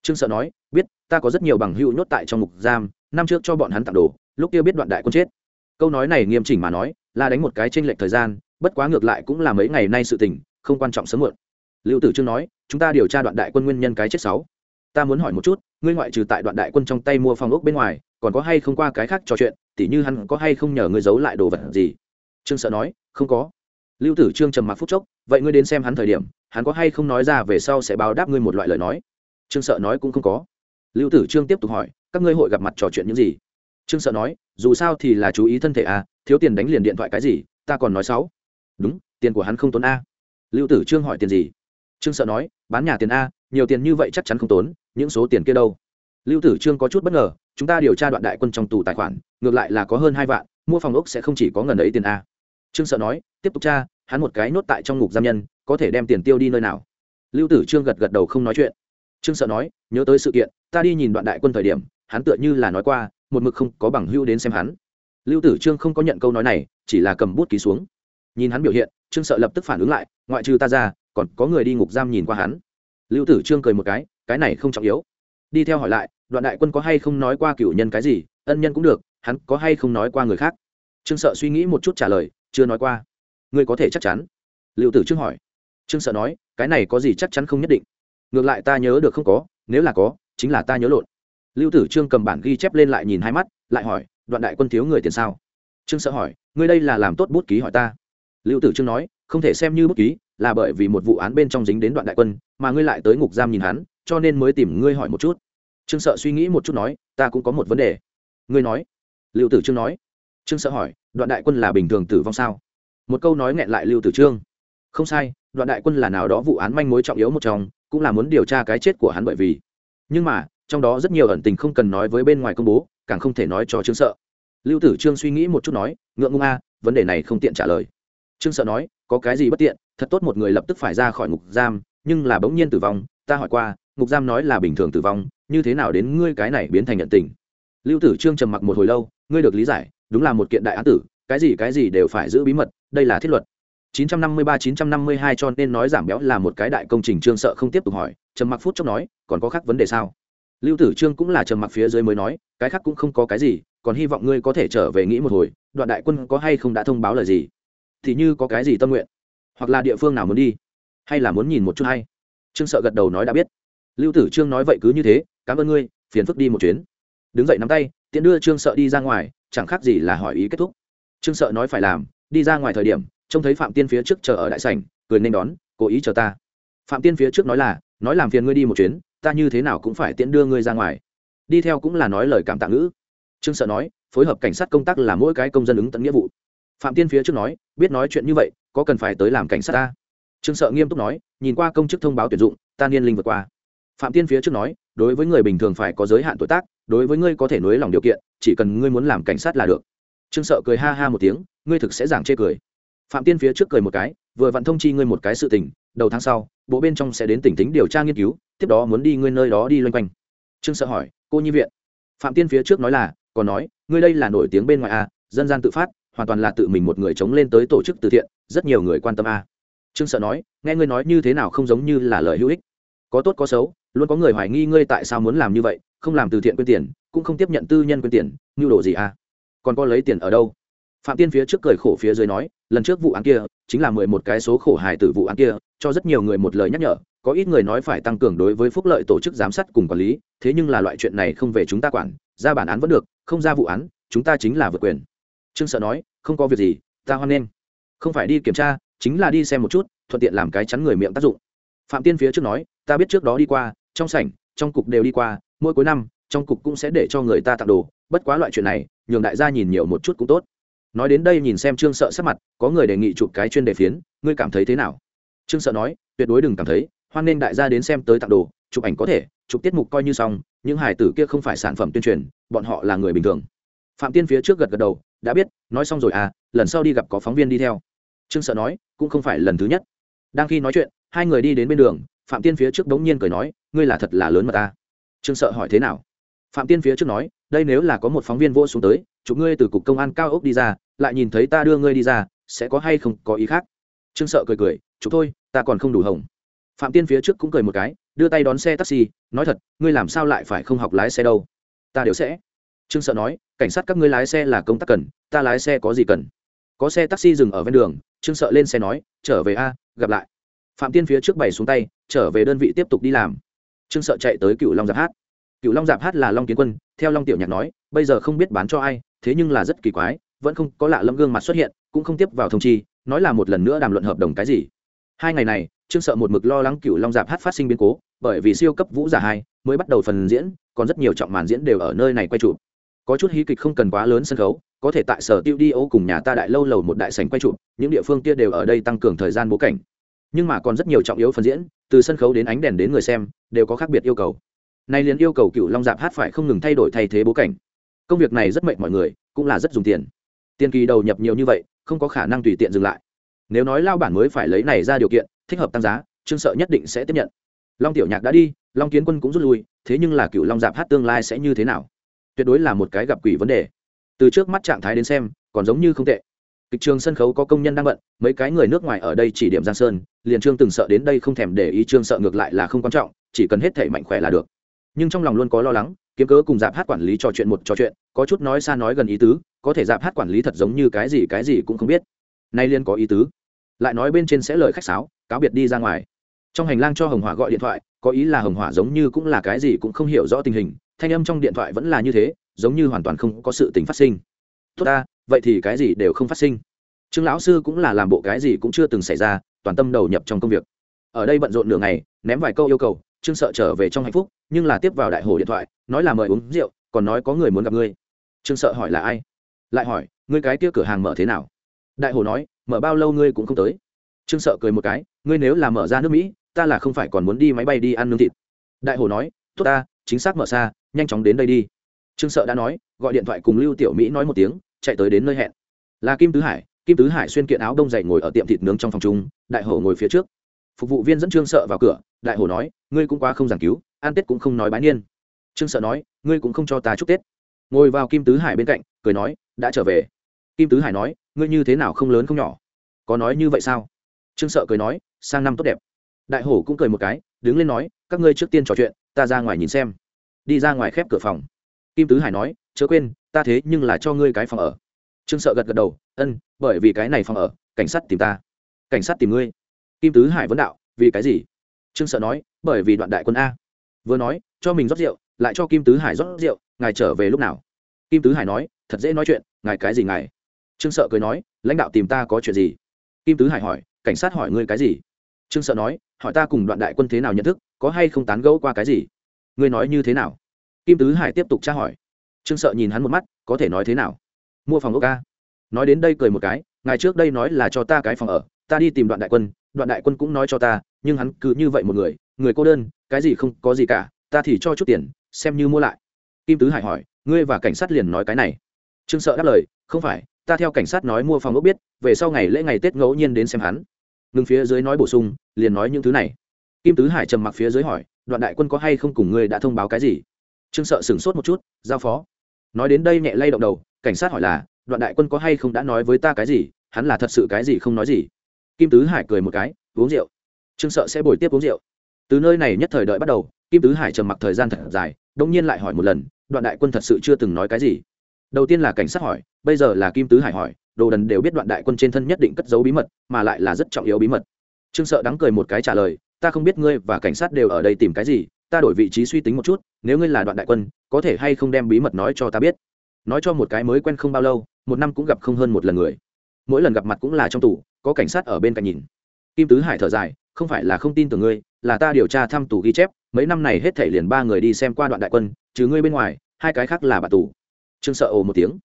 Trương sợ nói, biết, ta có rất nhiều bằng hữu nhốt tại trong ngục giam, năm trước cho bọn hắn tặng đồ, lúc kia biết đoạn đại quân chết. Câu nói này nghiêm chỉnh mà nói, là đánh một cái tranh lệch thời gian, bất quá ngược lại cũng là mấy ngày nay sự tình, không quan trọng sớm muộn. Lưu tử trương nói, chúng ta điều tra đoạn đại quân nguyên nhân cái chết sáu. Ta muốn hỏi một chút, ngươi ngoại trừ tại đoạn đại quân trong tay mua phòng ốc bên ngoài còn có hay không qua cái khác trò chuyện, tỉ như hắn có hay không nhờ ngươi giấu lại đồ vật gì? Trương sợ nói, không có. Lưu tử trương trầm mặc phút chốc, vậy ngươi đến xem hắn thời điểm, hắn có hay không nói ra về sau sẽ báo đáp ngươi một loại lời nói? Trương sợ nói cũng không có. Lưu tử trương tiếp tục hỏi, các ngươi hội gặp mặt trò chuyện những gì? Trương sợ nói, dù sao thì là chú ý thân thể à thiếu tiền đánh liền điện thoại cái gì, ta còn nói sáu đúng, tiền của hắn không tốn a. Lưu tử trương hỏi tiền gì? Trương sợ nói, bán nhà tiền a, nhiều tiền như vậy chắc chắn không tốn, những số tiền kia đâu? Lưu tử trương có chút bất ngờ, chúng ta điều tra đoạn đại quân trong tù tài khoản, ngược lại là có hơn hai vạn, mua phòng ốc sẽ không chỉ có ngần ấy tiền a. Trương sợ nói, tiếp tục tra, hắn một cái nốt tại trong ngục giam nhân, có thể đem tiền tiêu đi nơi nào? Lưu tử trương gật gật đầu không nói chuyện. Trương sợ nói, nhớ tới sự kiện, ta đi nhìn đoạn đại quân thời điểm, hắn tựa như là nói qua, một mực không có bằng hưu đến xem hắn. Lưu tử trương không có nhận câu nói này, chỉ là cầm bút ký xuống. Nhìn hắn biểu hiện, trương sợ lập tức phản ứng lại, ngoại trừ ta ra, còn có người đi ngục giam nhìn qua hắn. Lưu tử trương cười một cái cái này không trọng yếu đi theo hỏi lại, đoạn đại quân có hay không nói qua cửu nhân cái gì? Ân nhân cũng được, hắn có hay không nói qua người khác? Trương sợ suy nghĩ một chút trả lời, chưa nói qua. Ngươi có thể chắc chắn? Liệu tử trương hỏi. Trương sợ nói, cái này có gì chắc chắn không nhất định. Ngược lại ta nhớ được không có, nếu là có, chính là ta nhớ lộn. Lưu tử trương cầm bản ghi chép lên lại nhìn hai mắt, lại hỏi, đoạn đại quân thiếu người tiền sao? Trương sợ hỏi, ngươi đây là làm tốt bút ký hỏi ta. Lưu tử trương nói, không thể xem như bút ký, là bởi vì một vụ án bên trong dính đến đoạn đại quân, mà ngươi lại tới ngục giam nhìn hắn cho nên mới tìm ngươi hỏi một chút. Trương sợ suy nghĩ một chút nói, ta cũng có một vấn đề. Ngươi nói. Lưu tử trương nói. Trương sợ hỏi, đoạn đại quân là bình thường tử vong sao? Một câu nói nghẹn lại lưu tử trương. Không sai, đoạn đại quân là nào đó vụ án manh mối trọng yếu một trong, cũng là muốn điều tra cái chết của hắn bởi vì. Nhưng mà, trong đó rất nhiều ẩn tình không cần nói với bên ngoài công bố, càng không thể nói cho trương sợ. Lưu tử trương suy nghĩ một chút nói, ngượng ngung a, vấn đề này không tiện trả lời. Trương sợ nói, có cái gì bất tiện, thật tốt một người lập tức phải ra khỏi ngục giam, nhưng là bỗng nhiên tử vong, ta hỏi qua ngục giam nói là bình thường tử vong, như thế nào đến ngươi cái này biến thành nhận tình? Lưu tử trương trầm mặc một hồi lâu, ngươi được lý giải, đúng là một kiện đại án tử, cái gì cái gì đều phải giữ bí mật, đây là thiết luật. 953-952 cho nên nói giảm béo là một cái đại công trình, trương sợ không tiếp tục hỏi, trầm mặc phút chốc nói, còn có khác vấn đề sao? Lưu tử trương cũng là trầm mặc phía dưới mới nói, cái khác cũng không có cái gì, còn hy vọng ngươi có thể trở về nghĩ một hồi, đoạn đại quân có hay không đã thông báo lời gì? Thì như có cái gì tâm nguyện? Hoặc là địa phương nào muốn đi? Hay là muốn nhìn một chút hay? Trương sợ gật đầu nói đã biết lưu tử trương nói vậy cứ như thế, cảm ơn ngươi, phiền phức đi một chuyến. Đứng dậy nắm tay tiện đưa trương sợ đi ra ngoài, chẳng khác gì là hỏi ý kết thúc. Trương sợ nói phải làm, đi ra ngoài thời điểm, trông thấy phạm tiên phía trước chờ ở đại sảnh, cười nên đón, cố ý chờ ta. Phạm tiên phía trước nói là, nói làm phiền ngươi đi một chuyến, ta như thế nào cũng phải tiễn đưa ngươi ra ngoài. Đi theo cũng là nói lời cảm tạ ngữ. Trương sợ nói, phối hợp cảnh sát công tác là mỗi cái công dân ứng tận nghĩa vụ. Phạm tiên phía trước nói, biết nói chuyện như vậy, có cần phải tới làm cảnh sát ta? Trương sợ nghiêm túc nói, nhìn qua công chức thông báo tuyển dụng, ta niên linh vượt qua phạm tiên phía trước nói đối với người bình thường phải có giới hạn tuổi tác đối với ngươi có thể nối lòng điều kiện chỉ cần ngươi muốn làm cảnh sát là được. Trương sợ cười ha ha một tiếng ngươi thực sẽ giảng chê cười. Phạm tiên phía trước cười một cái vừa vặn thông chi ngươi một cái sự tình đầu tháng sau bộ bên trong sẽ đến tỉnh tính điều tra nghiên cứu tiếp đó muốn đi ngươi nơi đó đi loanh quanh. Trương sợ hỏi cô nhi viện? Phạm tiên phía trước nói là còn nói ngươi đây là nổi tiếng bên ngoài a à, dân gian tự phát hoàn toàn là tự mình một người chống lên tới tổ chức từ thiện rất nhiều người quan tâm a. À. trương sợ nói nghe ngươi nói như thế nào không giống như là lời hữu ích. Có tốt có xấu luôn có người hoài nghi ngươi tại sao muốn làm như vậy, không làm từ thiện quyên tiền, cũng không tiếp nhận tư nhân quyên tiền nhu đồ gì à? Còn có lấy tiền ở đâu? Phạm tiên phía trước cười khổ phía dưới nói, lần trước vụ án kia, chính là mười một cái số khổ hài tử vụ án kia, cho rất nhiều người một lời nhắc nhở, có ít người nói phải tăng cường đối với phúc lợi tổ chức giám sát cùng quản lý, thế nhưng là loại chuyện này không về chúng ta quản, ra bản án vẫn được, không ra vụ án, chúng ta chính là vượt quyền. Trương sợ nói, không có việc gì, ta hoan nghênh. Không phải đi kiểm tra, chính là đi xem một chút, thuận tiện làm cái chắn người miệng tác dụng. Phạm tiên phía trước nói, ta biết trước đó đi qua trong sảnh, trong cục đều đi qua, mỗi cuối năm, trong cục cũng sẽ để cho người ta tặng đồ, bất quá loại chuyện này, nhường đại gia nhìn nhiều một chút cũng tốt. Nói đến đây nhìn xem trương sợ sắc mặt, có người đề nghị chụp cái chuyên đề phiến, ngươi cảm thấy thế nào? Trương sợ nói, tuyệt đối đừng cảm thấy, hoan nên đại gia đến xem tới tặng đồ, chụp ảnh có thể, chụp tiết mục coi như xong, những hải tử kia không phải sản phẩm tuyên truyền, bọn họ là người bình thường. Phạm tiên phía trước gật gật đầu, đã biết, nói xong rồi à lần sau đi gặp có phóng viên đi theo. Trương sợ nói, cũng không phải lần thứ nhất. Đang khi nói chuyện, hai người đi đến bên đường phạm tiên phía trước đống nhiên cười nói, ngươi là thật là lớn mà ta. Trương sợ hỏi thế nào? Phạm tiên phía trước nói, đây nếu là có một phóng viên vô xuống tới, chụp ngươi từ cục công an cao ốc đi ra, lại nhìn thấy ta đưa ngươi đi ra, sẽ có hay không có ý khác? Trương sợ cười cười, chụp thôi, ta còn không đủ hồng. Phạm tiên phía trước cũng cười một cái, đưa tay đón xe taxi, nói thật, ngươi làm sao lại phải không học lái xe đâu? Ta đều sẽ. Trương sợ nói, cảnh sát các ngươi lái xe là công tác cần, ta lái xe có gì cần? Có xe taxi dừng ở ven đường, trương sợ lên xe nói, trở về a, gặp lại phạm tiên phía trước bày xuống tay, trở về đơn vị tiếp tục đi làm. Trương sợ chạy tới cựu long giáp hát. Cựu long giáp hát là long kiến quân, theo long tiểu nhạc nói, bây giờ không biết bán cho ai, thế nhưng là rất kỳ quái, vẫn không có lạ lâm gương mặt xuất hiện, cũng không tiếp vào thông chi, nói là một lần nữa đàm luận hợp đồng cái gì. Hai ngày này, trương sợ một mực lo lắng cựu long giạp hát phát sinh biến cố, bởi vì siêu cấp vũ giả hai mới bắt đầu phần diễn, còn rất nhiều trọng màn diễn đều ở nơi này quay chụp. Có chút hí kịch không cần quá lớn sân khấu, có thể tại sở tiêu đi ô cùng nhà ta đại lâu lầu một đại sành quay chụp, những địa phương kia đều ở đây tăng cường thời gian bố cảnh nhưng mà còn rất nhiều trọng yếu phần diễn, từ sân khấu đến ánh đèn đến người xem, đều có khác biệt yêu cầu. Nay liền yêu cầu cựu long dạp hát phải không ngừng thay đổi thay thế bố cảnh. Công việc này rất mệt mọi người, cũng là rất dùng tiền. Tiền kỳ đầu nhập nhiều như vậy, không có khả năng tùy tiện dừng lại. Nếu nói lao bản mới phải lấy này ra điều kiện, thích hợp tăng giá, trương sợ nhất định sẽ tiếp nhận. Long tiểu nhạc đã đi, long kiến quân cũng rút lui, thế nhưng là cựu long dạp hát tương lai sẽ như thế nào? Tuyệt đối là một cái gặp quỷ vấn đề. Từ trước mắt trạng thái đến xem, còn giống như không tệ. Kịch trường sân khấu có công nhân đang bận, mấy cái người nước ngoài ở đây chỉ điểm giang sơn liền trương từng sợ đến đây không thèm để ý, trương sợ ngược lại là không quan trọng, chỉ cần hết thể mạnh khỏe là được. Nhưng trong lòng luôn có lo lắng, kiếm cớ cùng dạp hát quản lý trò chuyện một trò chuyện, có chút nói xa nói gần ý tứ, có thể dạp hát quản lý thật giống như cái gì cái gì cũng không biết. Nay liên có ý tứ. Lại nói bên trên sẽ lời khách sáo, cáo biệt đi ra ngoài. Trong hành lang cho hồng hỏa gọi điện thoại, có ý là hồng hỏa giống như cũng là cái gì cũng không hiểu rõ tình hình, thanh âm trong điện thoại vẫn là như thế, giống như hoàn toàn không có sự tình phát sinh. Tốt ta, vậy thì cái gì đều không phát sinh. Trương lão sư cũng là làm bộ cái gì cũng chưa từng xảy ra toàn tâm đầu nhập trong công việc. Ở đây bận rộn nửa ngày, ném vài câu yêu cầu, trương sợ trở về trong hạnh phúc, nhưng là tiếp vào đại hồ điện thoại, nói là mời uống rượu, còn nói có người muốn gặp ngươi. Trương sợ hỏi là ai? Lại hỏi, ngươi cái kia cửa hàng mở thế nào? Đại hồ nói, mở bao lâu ngươi cũng không tới. Trương sợ cười một cái, ngươi nếu là mở ra nước mỹ, ta là không phải còn muốn đi máy bay đi ăn nướng thịt. Đại hồ nói, tốt ta, chính xác mở xa, nhanh chóng đến đây đi. Trương sợ đã nói, gọi điện thoại cùng lưu tiểu mỹ nói một tiếng, chạy tới đến nơi hẹn. Là kim tứ hải kim tứ hải xuyên kiện áo đông dày ngồi ở tiệm thịt nướng trong phòng chung, đại hổ ngồi phía trước. Phục vụ viên dẫn trương sợ vào cửa, đại hổ nói, ngươi cũng quá không giảng cứu An tết cũng không nói bái niên. Trương sợ nói, ngươi cũng không cho ta chúc tết. Ngồi vào kim tứ hải bên cạnh, cười nói, đã trở về. Kim tứ hải nói, ngươi như thế nào không lớn không nhỏ? Có nói như vậy sao? Trương sợ cười nói, sang năm tốt đẹp. Đại hổ cũng cười một cái, đứng lên nói, các ngươi trước tiên trò chuyện, ta ra ngoài nhìn xem. Đi ra ngoài khép cửa phòng. Kim tứ hải nói, chớ quên, ta thế nhưng là cho ngươi cái phòng ở trương sợ gật gật đầu, ân, bởi vì cái này phòng ở, cảnh sát tìm ta. Cảnh sát tìm ngươi? Kim tứ hải vấn đạo, vì cái gì? Trương sợ nói, bởi vì đoạn đại quân a. Vừa nói, cho mình rót rượu, lại cho kim tứ hải rót rượu, ngài trở về lúc nào? Kim tứ hải nói, thật dễ nói chuyện, ngài cái gì ngài? Trương sợ cười nói, lãnh đạo tìm ta có chuyện gì? Kim tứ hải hỏi, cảnh sát hỏi ngươi cái gì? Trương sợ nói, hỏi ta cùng đoạn đại quân thế nào nhận thức, có hay không tán gẫu qua cái gì? Ngươi nói như thế nào? Kim tứ hải tiếp tục tra hỏi. Trương sợ nhìn hắn một mắt, có thể nói thế nào? Mua phòng ốc ca. Nói đến đây cười một cái ngày trước đây nói là cho ta cái phòng ở, ta đi tìm đoạn đại quân, đoạn đại quân cũng nói cho ta, nhưng hắn cứ như vậy một người người cô đơn, cái gì không có gì cả, ta thì cho chút tiền, xem như mua lại. Kim tứ hải hỏi, ngươi và cảnh sát liền nói cái này. Trương sợ đáp lời, không phải, ta theo cảnh sát nói mua phòng ốc biết, về sau ngày lễ ngày tết ngẫu nhiên đến xem hắn. Ngừng phía dưới nói bổ sung, liền nói những thứ này. Kim tứ hải trầm mặc phía dưới hỏi, đoạn đại quân có hay không cùng ngươi đã thông báo cái gì? Trương sợ sửng sốt một chút, giao phó. Nói đến đây nhẹ lay động đầu cảnh sát hỏi là, đoạn đại quân có hay không đã nói với ta cái gì? Hắn là thật sự cái gì không nói gì? Kim tứ hải cười một cái, uống rượu. Trương sợ sẽ bồi tiếp uống rượu. Từ nơi này nhất thời đợi bắt đầu, kim tứ hải trầm mặc thời gian thật dài đông nhiên lại hỏi một lần, đoạn đại quân thật sự chưa từng nói cái gì? Đầu tiên là cảnh sát hỏi, bây giờ là kim tứ hải hỏi, đồ đần đều biết đoạn đại quân trên thân nhất định cất giấu bí mật, mà lại là rất trọng yếu bí mật. Trương sợ đắng cười một cái trả lời, ta không biết ngươi và cảnh sát đều ở đây tìm cái gì, ta đổi vị trí suy tính một chút, nếu ngươi là đoạn đại quân, có thể hay không đem bí mật nói cho ta biết? Nói cho một cái mới quen không bao lâu, một năm cũng gặp không hơn một lần người. Mỗi lần gặp mặt cũng là trong tủ có cảnh sát ở bên cạnh nhìn. Kim tứ hải thở dài, không phải là không tin tưởng ngươi, là ta điều tra thăm tù ghi chép, mấy năm này hết thể liền ba người đi xem qua đoạn đại quân, trừ ngươi bên ngoài, hai cái khác là bà tù. Trương sợ ồ một tiếng.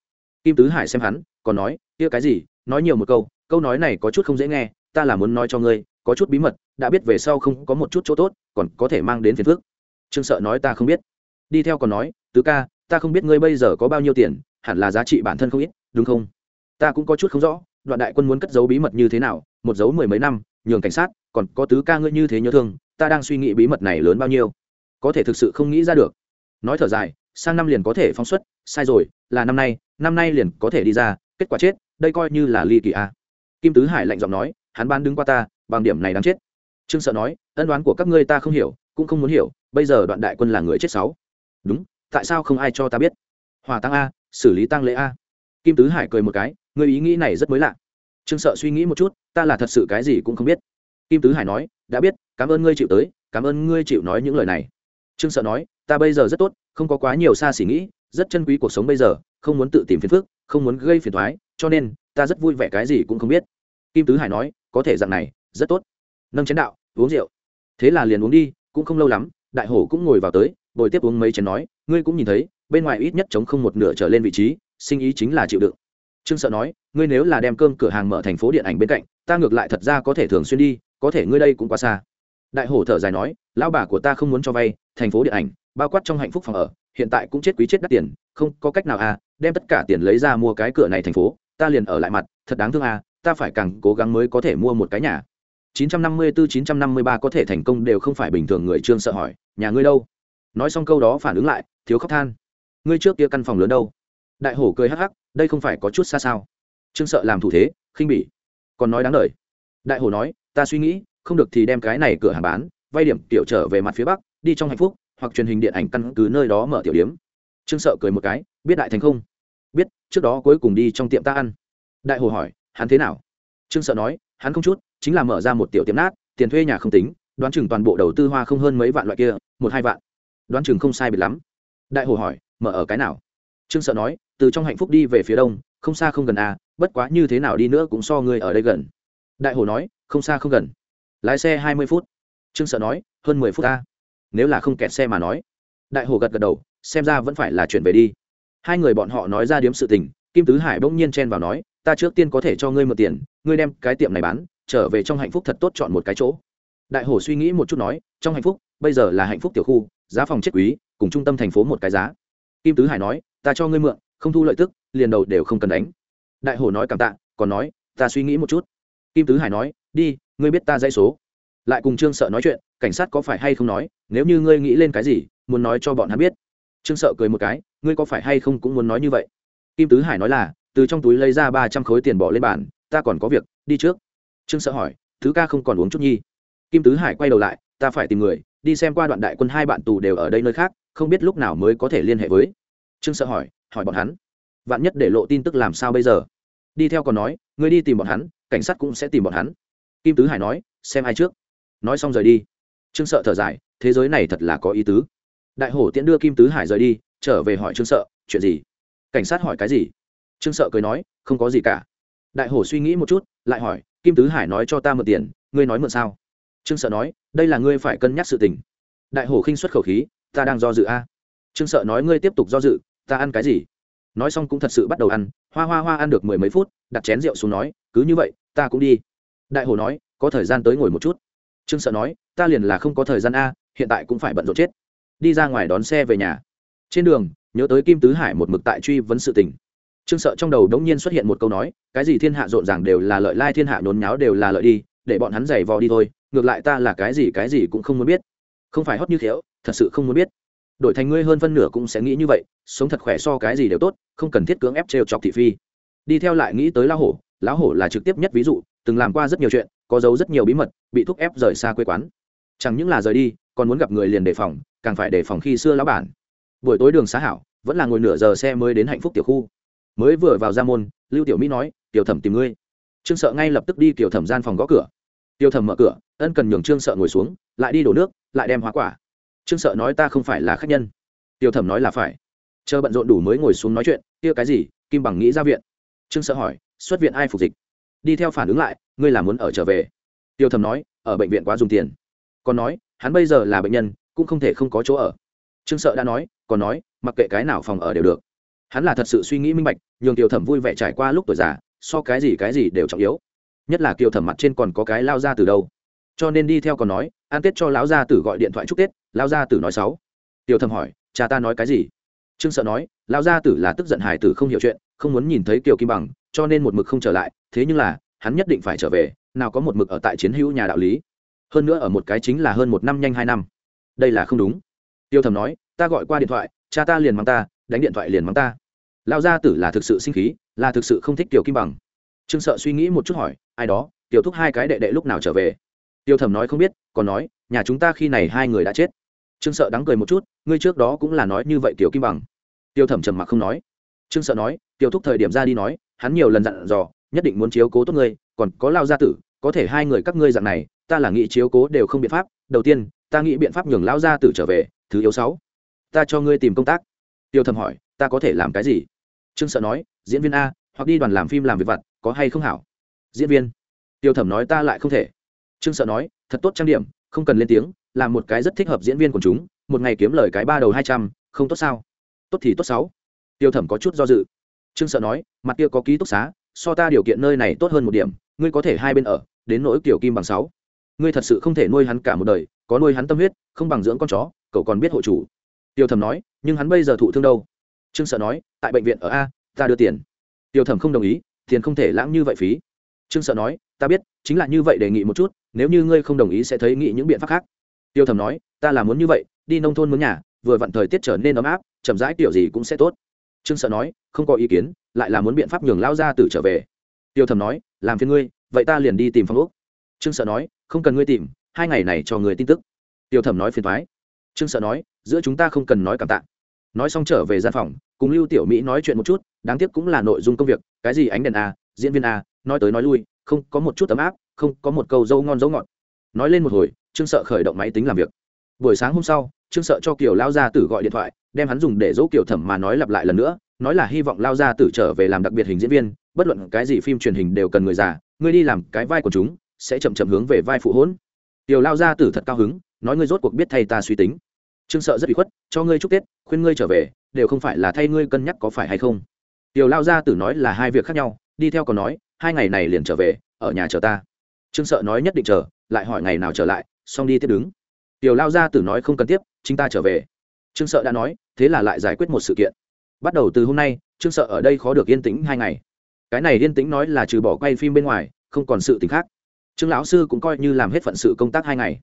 Kim tứ hải xem hắn, còn nói, kia cái gì? Nói nhiều một câu câu nói này có chút không dễ nghe, ta là muốn nói cho ngươi, có chút bí mật, đã biết về sau không có một chút chỗ tốt, còn có thể mang đến phiền phức. Trương sợ nói, ta không biết. Đi theo còn nói, tứ ca ta không biết ngươi bây giờ có bao nhiêu tiền, hẳn là giá trị bản thân không ít, đúng không? Ta cũng có chút không rõ, đoạn đại quân muốn cất giấu bí mật như thế nào, một dấu mười mấy năm, nhường cảnh sát, còn có tứ ca ngươi như thế nhớ thương, ta đang suy nghĩ bí mật này lớn bao nhiêu. Có thể thực sự không nghĩ ra được. Nói thở dài, sang năm liền có thể phóng xuất, sai rồi, là năm nay năm nay liền có thể đi ra, kết quả chết, đây coi như là ly kỳ a. Kim tứ hải lạnh giọng nói, hắn ban đứng qua ta, bằng điểm này đáng chết. Trương sợ nói, ân đoán của các ngươi ta không hiểu, cũng không muốn hiểu, bây giờ đoạn đại quân là người chết sáu. Đúng tại sao không ai cho ta biết? Hòa tăng a, xử lý tăng lễ a. Kim tứ hải cười một cái, người ý nghĩ này rất mới lạ. Trương sợ suy nghĩ một chút, ta là thật sự cái gì cũng không biết. Kim tứ hải nói, đã biết, cảm ơn ngươi chịu tới, cảm ơn ngươi chịu nói những lời này. Trương sợ nói, ta bây giờ rất tốt, không có quá nhiều xa xỉ nghĩ, rất chân quý cuộc sống bây giờ, không muốn tự tìm phiền phức, không muốn gây phiền thoái cho nên, ta rất vui vẻ cái gì cũng không biết. Kim tứ hải nói, có thể dạng này, rất tốt. Nâng chén đạo, uống rượu. Thế là liền uống đi, cũng không lâu lắm, đại hổ cũng ngồi vào tới ngồi tiếp uống mấy chén nói ngươi cũng nhìn thấy, bên ngoài ít nhất chống không một nửa trở lên vị trí, sinh ý chính là chịu đựng. Trương sợ nói, ngươi nếu là đem cơm cửa hàng mở thành phố điện ảnh bên cạnh, ta ngược lại thật ra có thể thường xuyên đi, có thể ngươi đây cũng quá xa. Đại hổ thở dài nói, lão bà của ta không muốn cho vay, thành phố điện ảnh, bao quát trong hạnh phúc phòng ở, hiện tại cũng chết quý chết đắt tiền, không có cách nào à đem tất cả tiền lấy ra mua cái cửa này thành phố, ta liền ở lại mặt, thật đáng thương à ta phải càng cố gắng mới có thể mua một cái nhà. 954-953 có thể thành công đều không phải bình thường, người trương sợ hỏi, nhà ngươi đâu? Nói xong câu đó phản ứng lại thiếu khóc than. Ngươi trước kia căn phòng lớn đâu? Đại hổ cười hắc hắc, đây không phải có chút xa sao? Trương sợ làm thủ thế, khinh bỉ. Còn nói đáng lời đại hổ nói, ta suy nghĩ, không được thì đem cái này cửa hàng bán, vay điểm tiểu trở về mặt phía bắc, đi trong hạnh phúc, hoặc truyền hình điện ảnh căn cứ nơi đó mở tiểu điếm trương sợ cười một cái, biết đại thành không? Biết, trước đó cuối cùng đi trong tiệm ta ăn. Đại hồ hỏi, hắn thế nào? Trương sợ nói, hắn không chút, chính là mở ra một tiểu tiệm nát, tiền thuê nhà không tính, đoán chừng toàn bộ đầu tư hoa không hơn mấy vạn loại kia, một hai vạn. Đoán chừng không sai biệt lắm đại hồ hỏi, mở ở cái nào? Trương sợ nói, từ trong hạnh phúc đi về phía đông, không xa không gần à bất quá như thế nào đi nữa cũng so ngươi ở đây gần. Đại hồ nói, không xa không gần. Lái xe hai mươi phút. Trương sợ nói, hơn mười phút ta. Nếu là không kẹt xe mà nói. Đại hồ gật gật đầu, xem ra vẫn phải là chuyển về đi. Hai người bọn họ nói ra điếm sự tình, kim tứ hải bỗng nhiên chen vào nói, ta trước tiên có thể cho ngươi một tiền, ngươi đem cái tiệm này bán, trở về trong hạnh phúc thật tốt chọn một cái chỗ. Đại hồ suy nghĩ một chút nói, trong hạnh phúc, bây giờ là hạnh phúc tiểu khu, giá phòng chết quý cùng trung tâm thành phố một cái giá. Kim tứ hải nói, ta cho ngươi mượn, không thu lợi tức, liền đầu đều không cần đánh. Đại hồ nói cảm tạ, còn nói, ta suy nghĩ một chút. Kim tứ hải nói, đi, ngươi biết ta dãy số. Lại cùng trương sợ nói chuyện, cảnh sát có phải hay không nói, nếu như ngươi nghĩ lên cái gì, muốn nói cho bọn hắn biết. Trương sợ cười một cái, ngươi có phải hay không cũng muốn nói như vậy? Kim tứ hải nói là, từ trong túi lấy ra ba trăm khối tiền bỏ lên bàn, ta còn có việc, đi trước. Trương sợ hỏi, thứ ca không còn uống chút nhi? Kim tứ hải quay đầu lại, ta phải tìm người, đi xem qua đoạn đại quân hai bạn tù đều ở đây nơi khác không biết lúc nào mới có thể liên hệ với. Trương sợ hỏi hỏi bọn hắn. Vạn nhất để lộ tin tức làm sao bây giờ? Đi theo còn nói, ngươi đi tìm bọn hắn, cảnh sát cũng sẽ tìm bọn hắn. Kim tứ hải nói, xem ai trước. Nói xong rời đi. Trương sợ thở dài, thế giới này thật là có ý tứ. Đại hổ tiễn đưa kim tứ hải rời đi, trở về hỏi trương sợ, chuyện gì? Cảnh sát hỏi, cái gì? Trương sợ cười nói, không có gì cả. Đại hổ suy nghĩ một chút, lại hỏi, kim tứ hải nói cho ta mượn tiền, ngươi nói mượn sao? Trương sợ nói, đây là ngươi phải cân nhắc sự tình. Đại hổ khinh xuất khẩu khí ta đang do dự a. Trương sợ nói ngươi tiếp tục do dự, ta ăn cái gì? Nói xong cũng thật sự bắt đầu ăn, hoa hoa hoa ăn được mười mấy phút, đặt chén rượu xuống nói, cứ như vậy, ta cũng đi. Đại hồ nói, có thời gian tới ngồi một chút. Trương sợ nói, ta liền là không có thời gian a, hiện tại cũng phải bận rộn chết. Đi ra ngoài đón xe về nhà. Trên đường, nhớ tới kim tứ hải một mực tại truy vấn sự tình. Trương sợ trong đầu đống nhiên xuất hiện một câu nói, cái gì thiên hạ rộn ràng đều là lợi, lai thiên hạ nhốn nháo đều là lợi đi, để bọn hắn giày vò đi thôi, ngược lại ta là cái gì cái gì cũng không muốn biết. Không phải hót như thiếu thật sự không muốn biết. Đổi thành ngươi hơn phân nửa cũng sẽ nghĩ như vậy, sống thật khỏe so cái gì đều tốt, không cần thiết cưỡng ép trêu chọc thị phi. Đi theo lại nghĩ tới lão hổ lão hổ là trực tiếp nhất ví dụ, từng làm qua rất nhiều chuyện, có dấu rất nhiều bí mật, bị thúc ép rời xa quê quán. Chẳng những là rời đi, còn muốn gặp người liền đề phòng, càng phải đề phòng khi xưa lão bản. Buổi tối đường xá hảo, vẫn là ngồi nửa giờ xe mới đến hạnh phúc tiểu khu. Mới vừa vào ra môn, lưu tiểu mỹ nói, tiểu thẩm tìm ngươi. Trương sợ ngay lập tức đi tiểu thẩm gian phòng gõ cửa. Tiểu thẩm mở cửa, ân cần nhường trương sợ ngồi xuống, lại đi đổ nước, lại đem hóa quả trương sợ nói ta không phải là khách nhân. Tiểu thẩm nói là phải. Chờ bận rộn đủ mới ngồi xuống nói chuyện, kia cái gì, kim bằng nghĩ ra viện. Trương sợ hỏi, xuất viện ai phục dịch? Đi theo phản ứng lại, ngươi là muốn ở trở về. Tiêu Thẩm nói, ở bệnh viện quá dùng tiền. Còn nói, hắn bây giờ là bệnh nhân, cũng không thể không có chỗ ở. Trương sợ đã nói, còn nói, mặc kệ cái nào phòng ở đều được. Hắn là thật sự suy nghĩ minh bạch, nhường tiêu thẩm vui vẻ trải qua lúc tuổi già, so cái gì cái gì đều trọng yếu. Nhất là kiều thẩm mặt trên còn có cái lao ra từ đâu cho nên đi theo còn nói an tết cho lão gia tử gọi điện thoại chúc tết, lão gia tử nói sáu tiểu thầm hỏi, cha ta nói cái gì? Trương sợ nói, lão gia tử là tức giận hải tử không hiểu chuyện, không muốn nhìn thấy kiều kim bằng, cho nên một mực không trở lại, thế nhưng là, hắn nhất định phải trở về, nào có một mực ở tại chiến hữu nhà đạo lý. Hơn nữa ở một cái chính là hơn một năm nhanh hai năm. Đây là không đúng. Tiêu thầm nói, ta gọi qua điện thoại, cha ta liền mắng ta, đánh điện thoại liền mắng ta. Lão gia tử là thực sự sinh khí, là thực sự không thích tiểu kim bằng. Trương sợ suy nghĩ một chút hỏi, ai đó, tiểu thúc hai cái đệ đệ lúc nào trở về? Tiêu Thẩm nói không biết, còn nói, nhà chúng ta khi này hai người đã chết. Trương sợ đắng cười một chút, ngươi trước đó cũng là nói như vậy tiểu kim bằng. Tiêu thẩm trầm mặc không nói. Trương sợ nói, tiêu thúc thời điểm ra đi nói, hắn nhiều lần dặn dò, nhất định muốn chiếu cố tốt ngươi, còn có lao gia tử, có thể hai người các ngươi dạng này, ta là nghĩ chiếu cố đều không biện pháp. Đầu tiên, ta nghĩ biện pháp nhường lao gia tử trở về, thứ yếu sáu, ta cho ngươi tìm công tác. Tiêu Thẩm hỏi, ta có thể làm cái gì? Trương sợ nói, diễn viên a, hoặc đi đoàn làm phim làm việc vặt, có hay không hảo? Diễn viên. Tiêu thẩm nói, ta lại không thể trương sợ nói, thật tốt trang điểm, không cần lên tiếng, là một cái rất thích hợp diễn viên của chúng, một ngày kiếm lời cái ba đầu hai trăm, không tốt sao? Tốt thì tốt sáu. Tiêu thẩm có chút do dự. Trương sợ nói, mặt kia có ký túc xá, so ta điều kiện nơi này tốt hơn một điểm, ngươi có thể hai bên ở, đến nỗi kiểu kim bằng sáu. Ngươi thật sự không thể nuôi hắn cả một đời, có nuôi hắn tâm huyết, không bằng dưỡng con chó, cậu còn biết hộ chủ. Tiêu thẩm nói, nhưng hắn bây giờ thụ thương đâu? Trương sợ nói, tại bệnh viện ở a, ta đưa tiền. Tiêu thẩm không đồng ý, tiền không thể lãng như vậy phí trương sợ nói, ta biết, chính là như vậy đề nghị một chút, nếu như ngươi không đồng ý sẽ thấy nghị những biện pháp khác. Tiêu thẩm nói, ta là muốn như vậy, đi nông thôn mướn nhà, vừa vặn thời tiết trở nên ấm áp, chậm rãi kiểu gì cũng sẽ tốt. Trương sợ nói, không có ý kiến, lại là muốn biện pháp nhường lao ra từ trở về. Tiêu thẩm nói, làm phiền ngươi, vậy ta liền đi tìm phong úc trương sợ nói, không cần ngươi tìm, hai ngày này cho người tin tức. Tiêu thẩm nói phiền thoái trương sợ nói, giữa chúng ta không cần nói cảm tạ. Nói xong trở về gian phòng, cùng lưu tiểu mỹ nói chuyện một chút, đáng tiếc cũng là nội dung công việc, cái gì ánh đèn a, diễn viên a nói tới nói lui, không có một chút tấm áp, không có một câu dâu ngon dấu ngọt. Nói lên một hồi, trương sợ khởi động máy tính làm việc. Buổi sáng hôm sau, trương sợ cho kiều lao gia tử gọi điện thoại, đem hắn dùng để dỗ kiều thẩm mà nói lặp lại lần nữa, nói là hy vọng lao gia tử trở về làm đặc biệt hình diễn viên, bất luận cái gì phim truyền hình đều cần người già ngươi đi làm cái vai của chúng, sẽ chậm chậm hướng về vai phụ hỗn kiều lao gia tử thật cao hứng, nói ngươi rốt cuộc biết thay ta suy tính. Trương sợ rất bị khuất, cho ngươi chúc tết, khuyên ngươi trở về, đều không phải là thay ngươi cân nhắc có phải hay không. Kiều lao gia tử nói là hai việc khác nhau, đi theo còn nói hai ngày này liền trở về, ở nhà chờ ta. Trương sợ nói nhất định chờ, lại hỏi ngày nào trở lại, xong đi tiếp đứng. Tiểu lao gia tử nói không cần tiếp, chính ta trở về. Trương sợ đã nói, thế là lại giải quyết một sự kiện. Bắt đầu từ hôm nay, trương sợ ở đây khó được yên tĩnh hai ngày. Cái này yên tĩnh nói là trừ bỏ quay phim bên ngoài, không còn sự t ì n h khác. Trương lão sư cũng coi như làm hết phận sự công tác hai ngày.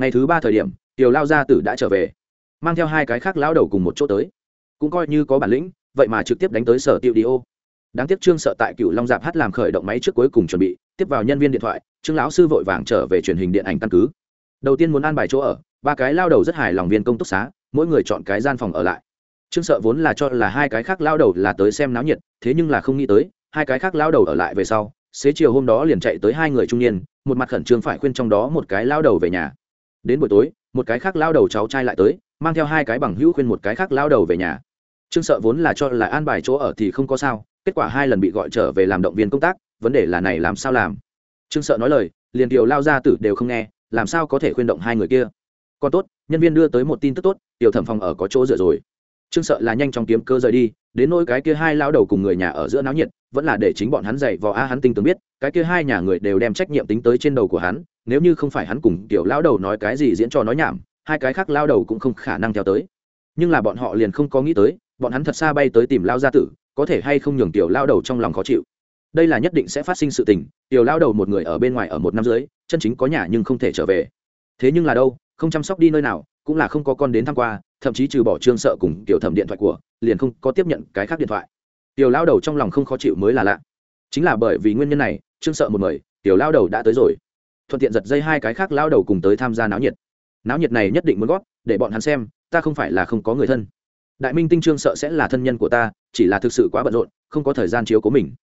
Ngày thứ ba thời điểm, tiểu lao gia tử đã trở về, mang theo hai cái khác lao đầu cùng một chỗ tới. Cũng coi như có bản lĩnh, vậy mà trực tiếp đánh tới sở tiệu đi ô đáng tiếc trương sợ tại cựu long giạp hát làm khởi động máy trước cuối cùng chuẩn bị, tiếp vào nhân viên điện thoại, trương lão sư vội vàng trở về truyền hình điện ảnh căn cứ. Đầu tiên muốn an bài chỗ ở, ba cái lao đầu rất hài lòng viên công túc xá, mỗi người chọn cái gian phòng ở lại. Trương sợ vốn là cho là hai cái khác lao đầu là tới xem náo nhiệt, thế nhưng là không nghĩ tới, hai cái khác lao đầu ở lại về sau, xế chiều hôm đó liền chạy tới hai người trung niên, một mặt khẩn trương phải khuyên trong đó một cái lao đầu về nhà. Đến buổi tối, một cái khác lao đầu cháu trai lại tới, mang theo hai cái bằng hữu khuyên một cái khác lao đầu về nhà. Trương sợ vốn là cho là an bài chỗ ở thì không có sao kết quả hai lần bị gọi trở về làm động viên công tác, vấn đề là này làm sao làm? Trương sợ nói lời, liền tiểu lao ra tử đều không nghe, làm sao có thể khuyên động hai người kia? Còn tốt, nhân viên đưa tới một tin tức tốt, tiểu thẩm phòng ở có chỗ dựa rồi. Trương sợ là nhanh chóng kiếm cơ rời đi, đến nỗi cái kia hai lao đầu cùng người nhà ở giữa náo nhiệt, vẫn là để chính bọn hắn dạy vò a hắn tinh tường biết, cái kia hai nhà người đều đem trách nhiệm tính tới trên đầu của hắn, nếu như không phải hắn cùng tiểu lao đầu nói cái gì diễn trò nói nhảm, hai cái khác lao đầu cũng không khả năng theo tới. Nhưng là bọn họ liền không có nghĩ tới, bọn hắn thật xa bay tới tìm lao gia tử có thể hay không nhường tiểu lao đầu trong lòng khó chịu. Đây là nhất định sẽ phát sinh sự tình tiểu lao đầu một người ở bên ngoài ở một năm dưới chân chính có nhà nhưng không thể trở về. Thế nhưng là đâu không chăm sóc đi nơi nào cũng là không có con đến tham qua thậm chí trừ bỏ trương sợ cùng tiểu thẩm điện thoại của liền không có tiếp nhận cái khác điện thoại. Tiểu lao đầu trong lòng không khó chịu mới là lạ. Chính là bởi vì nguyên nhân này trương sợ một người, tiểu lao đầu đã tới rồi. Thuận tiện giật dây hai cái khác lao đầu cùng tới tham gia náo nhiệt. Náo nhiệt này nhất định muốn góp, để bọn hắn xem ta không phải là không có người thân đại minh tinh trương sợ sẽ là thân nhân của ta, chỉ là thực sự quá bận rộn, không có thời gian chiếu của mình.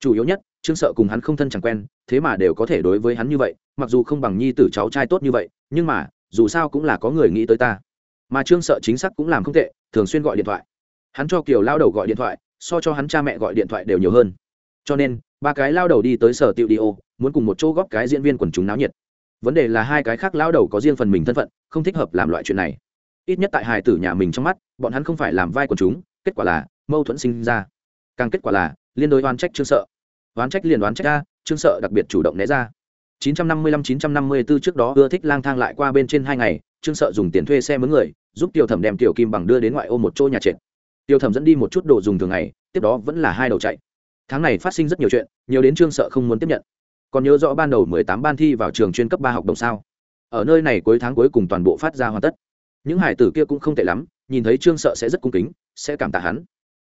Chủ yếu nhất, trương sợ cùng hắn không thân chẳng quen, thế mà đều có thể đối với hắn như vậy, mặc dù không bằng nhi tử cháu trai tốt như vậy, nhưng mà, dù sao cũng là có người nghĩ tới ta. Mà trương sợ chính xác cũng làm không tệ, thường xuyên gọi điện thoại. Hắn cho kiều lao đầu gọi điện thoại, so cho hắn cha mẹ gọi điện thoại đều nhiều hơn. Cho nên, ba cái lao đầu đi tới sở tiệu đi ô, muốn cùng một chỗ góp cái diễn viên quần chúng náo nhiệt. Vấn đề là hai cái khác lao đầu có riêng phần mình thân phận, không thích hợp làm loại chuyện này ít nhất tại hài tử nhà mình trong mắt, bọn hắn không phải làm vai của chúng, kết quả là mâu thuẫn sinh ra. Càng kết quả là, liên đối oán trách trương sợ. Oán trách liền oán trách ra trương sợ đặc biệt chủ động né ra. 955-954 trước đó ưa thích lang thang lại qua bên trên hai ngày, trương sợ dùng tiền thuê xe mướn người, giúp tiểu thẩm đem tiểu kim bằng đưa đến ngoại ô một chỗ nhà trệt. Tiểu thẩm dẫn đi một chút đồ dùng thường ngày, tiếp đó vẫn là hai đầu chạy. Tháng này phát sinh rất nhiều chuyện, nhiều đến trương sợ không muốn tiếp nhận. Còn nhớ rõ ban đầu 18 ban thi vào trường chuyên cấp ba học đồng sao? Ở nơi này cuối tháng cuối cùng toàn bộ phát ra hoàn tất những hải tử kia cũng không tệ lắm, nhìn thấy trương sợ sẽ rất cung kính, sẽ cảm tạ hắn.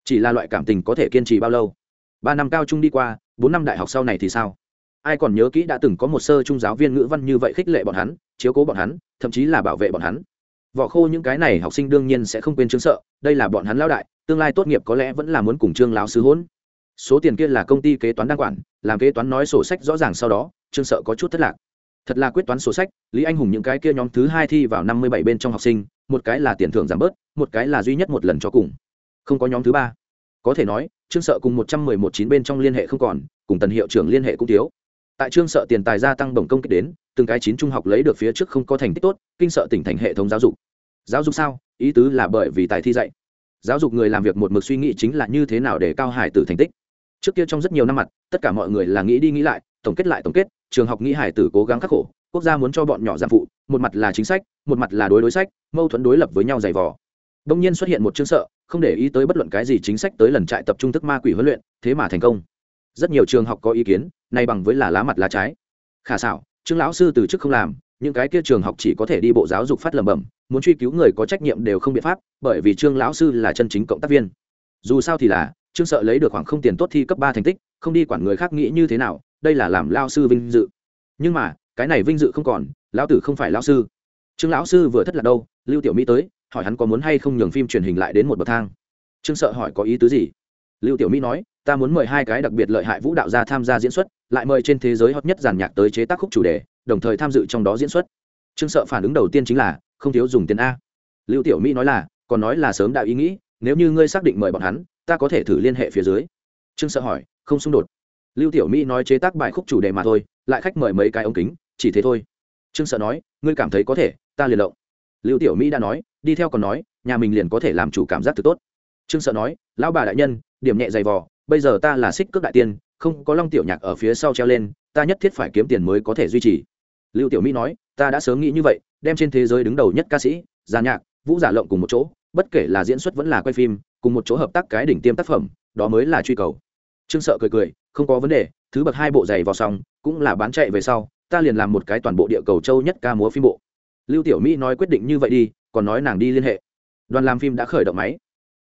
Chỉ là loại cảm tình có thể kiên trì bao lâu? Ba năm cao trung đi qua, bốn năm đại học sau này thì sao? Ai còn nhớ kỹ đã từng có một sơ trung giáo viên ngữ văn như vậy khích lệ bọn hắn, chiếu cố bọn hắn, thậm chí là bảo vệ bọn hắn? Vỏ khô những cái này học sinh đương nhiên sẽ không quên trương sợ, đây là bọn hắn lao đại, tương lai tốt nghiệp có lẽ vẫn là muốn cùng trương lão sư hỗn số tiền kia là công ty kế toán đang quản, làm kế toán nói sổ sách rõ ràng sau đó, trương sợ có chút thất lạc thật là quyết toán sổ sách, lý anh hùng những cái kia nhóm thứ hai thi vào năm mươi bảy bên trong học sinh, một cái là tiền thưởng giảm bớt, một cái là duy nhất một lần cho cùng. Không có nhóm thứ ba. Có thể nói, trương sợ cùng một trăm mười một chín bên trong liên hệ không còn, cùng tần hiệu trưởng liên hệ cũng thiếu. Tại trương sợ tiền tài gia tăng đồng công kích đến, từng cái chín trung học lấy được phía trước không có thành tích tốt, kinh sợ tỉnh thành hệ thống giáo dục. Giáo dục sao? Ý tứ là bởi vì tài thi dạy. Giáo dục người làm việc một mực suy nghĩ chính là như thế nào để cao hải tử thành tích. Trước kia trong rất nhiều năm mặt, tất cả mọi người là nghĩ đi nghĩ lại, tổng kết lại tổng kết trường học nghĩ hải tử cố gắng khắc khổ, quốc gia muốn cho bọn nhỏ giảm phụ, một mặt là chính sách, một mặt là đối đối sách, mâu thuẫn đối lập với nhau dày vò. Đông nhiên xuất hiện một chương sợ, không để ý tới bất luận cái gì chính sách tới lần trại tập trung thức ma quỷ huấn luyện, thế mà thành công. Rất nhiều trường học có ý kiến nay bằng với là lá mặt lá trái. Khả xảo, trương lão sư từ chức không làm, những cái kia trường học chỉ có thể đi bộ giáo dục phát lầm bẩm, muốn truy cứu người có trách nhiệm đều không biện pháp, bởi vì trương lão sư là chân chính cộng tác viên. Dù sao thì là, trương sợ lấy được khoảng không tiền tốt thi cấp ba thành tích, không đi quản người khác nghĩ như thế nào đây là làm lao sư vinh dự. Nhưng mà, cái này vinh dự không còn, lão tử không phải lão sư. Trương lão sư vừa thất lạc đâu, lưu tiểu mỹ tới, hỏi hắn có muốn hay không nhường phim truyền hình lại đến một bậc thang. Trương sợ hỏi có ý tứ gì? Lưu tiểu mỹ nói, ta muốn mời hai cái đặc biệt lợi hại vũ đạo gia tham gia diễn xuất, lại mời trên thế giới hot nhất giàn nhạc tới chế tác khúc chủ đề, đồng thời tham dự trong đó diễn xuất. Trương sợ phản ứng đầu tiên chính là, không thiếu dùng tiền a. Lưu tiểu mỹ nói là, còn nói là sớm đã ý nghĩ, nếu như ngươi xác định mời bọn hắn, ta có thể thử liên hệ phía dưới. Trương sợ hỏi, không xung đột lưu tiểu mỹ nói chế tác bài khúc chủ đề mà thôi, lại khách mời mấy cái ống kính, chỉ thế thôi. Trương sợ nói, ngươi cảm thấy có thể, ta liền lộng. lưu tiểu mỹ đã nói, đi theo còn nói, nhà mình liền có thể làm chủ cảm giác thực tốt. Trương sợ nói, lão bà đại nhân, điểm nhẹ dày vò, bây giờ ta là xích cước đại tiên, không có long tiểu nhạc ở phía sau treo lên, ta nhất thiết phải kiếm tiền mới có thể duy trì. Lưu tiểu mỹ nói, ta đã sớm nghĩ như vậy, đem trên thế giới đứng đầu nhất ca sĩ, giàn nhạc, vũ giả lộng cùng một chỗ, bất kể là diễn xuất vẫn là quay phim, cùng một chỗ hợp tác cái đỉnh tiêm tác phẩm, đó mới là truy cầu. Trương sợ cười cười không có vấn đề, thứ bậc hai bộ giày vào xong, cũng là bán chạy về sau, ta liền làm một cái toàn bộ địa cầu châu nhất ca múa phim bộ. Lưu tiểu mỹ nói quyết định như vậy đi, còn nói nàng đi liên hệ. Đoàn làm phim đã khởi động máy.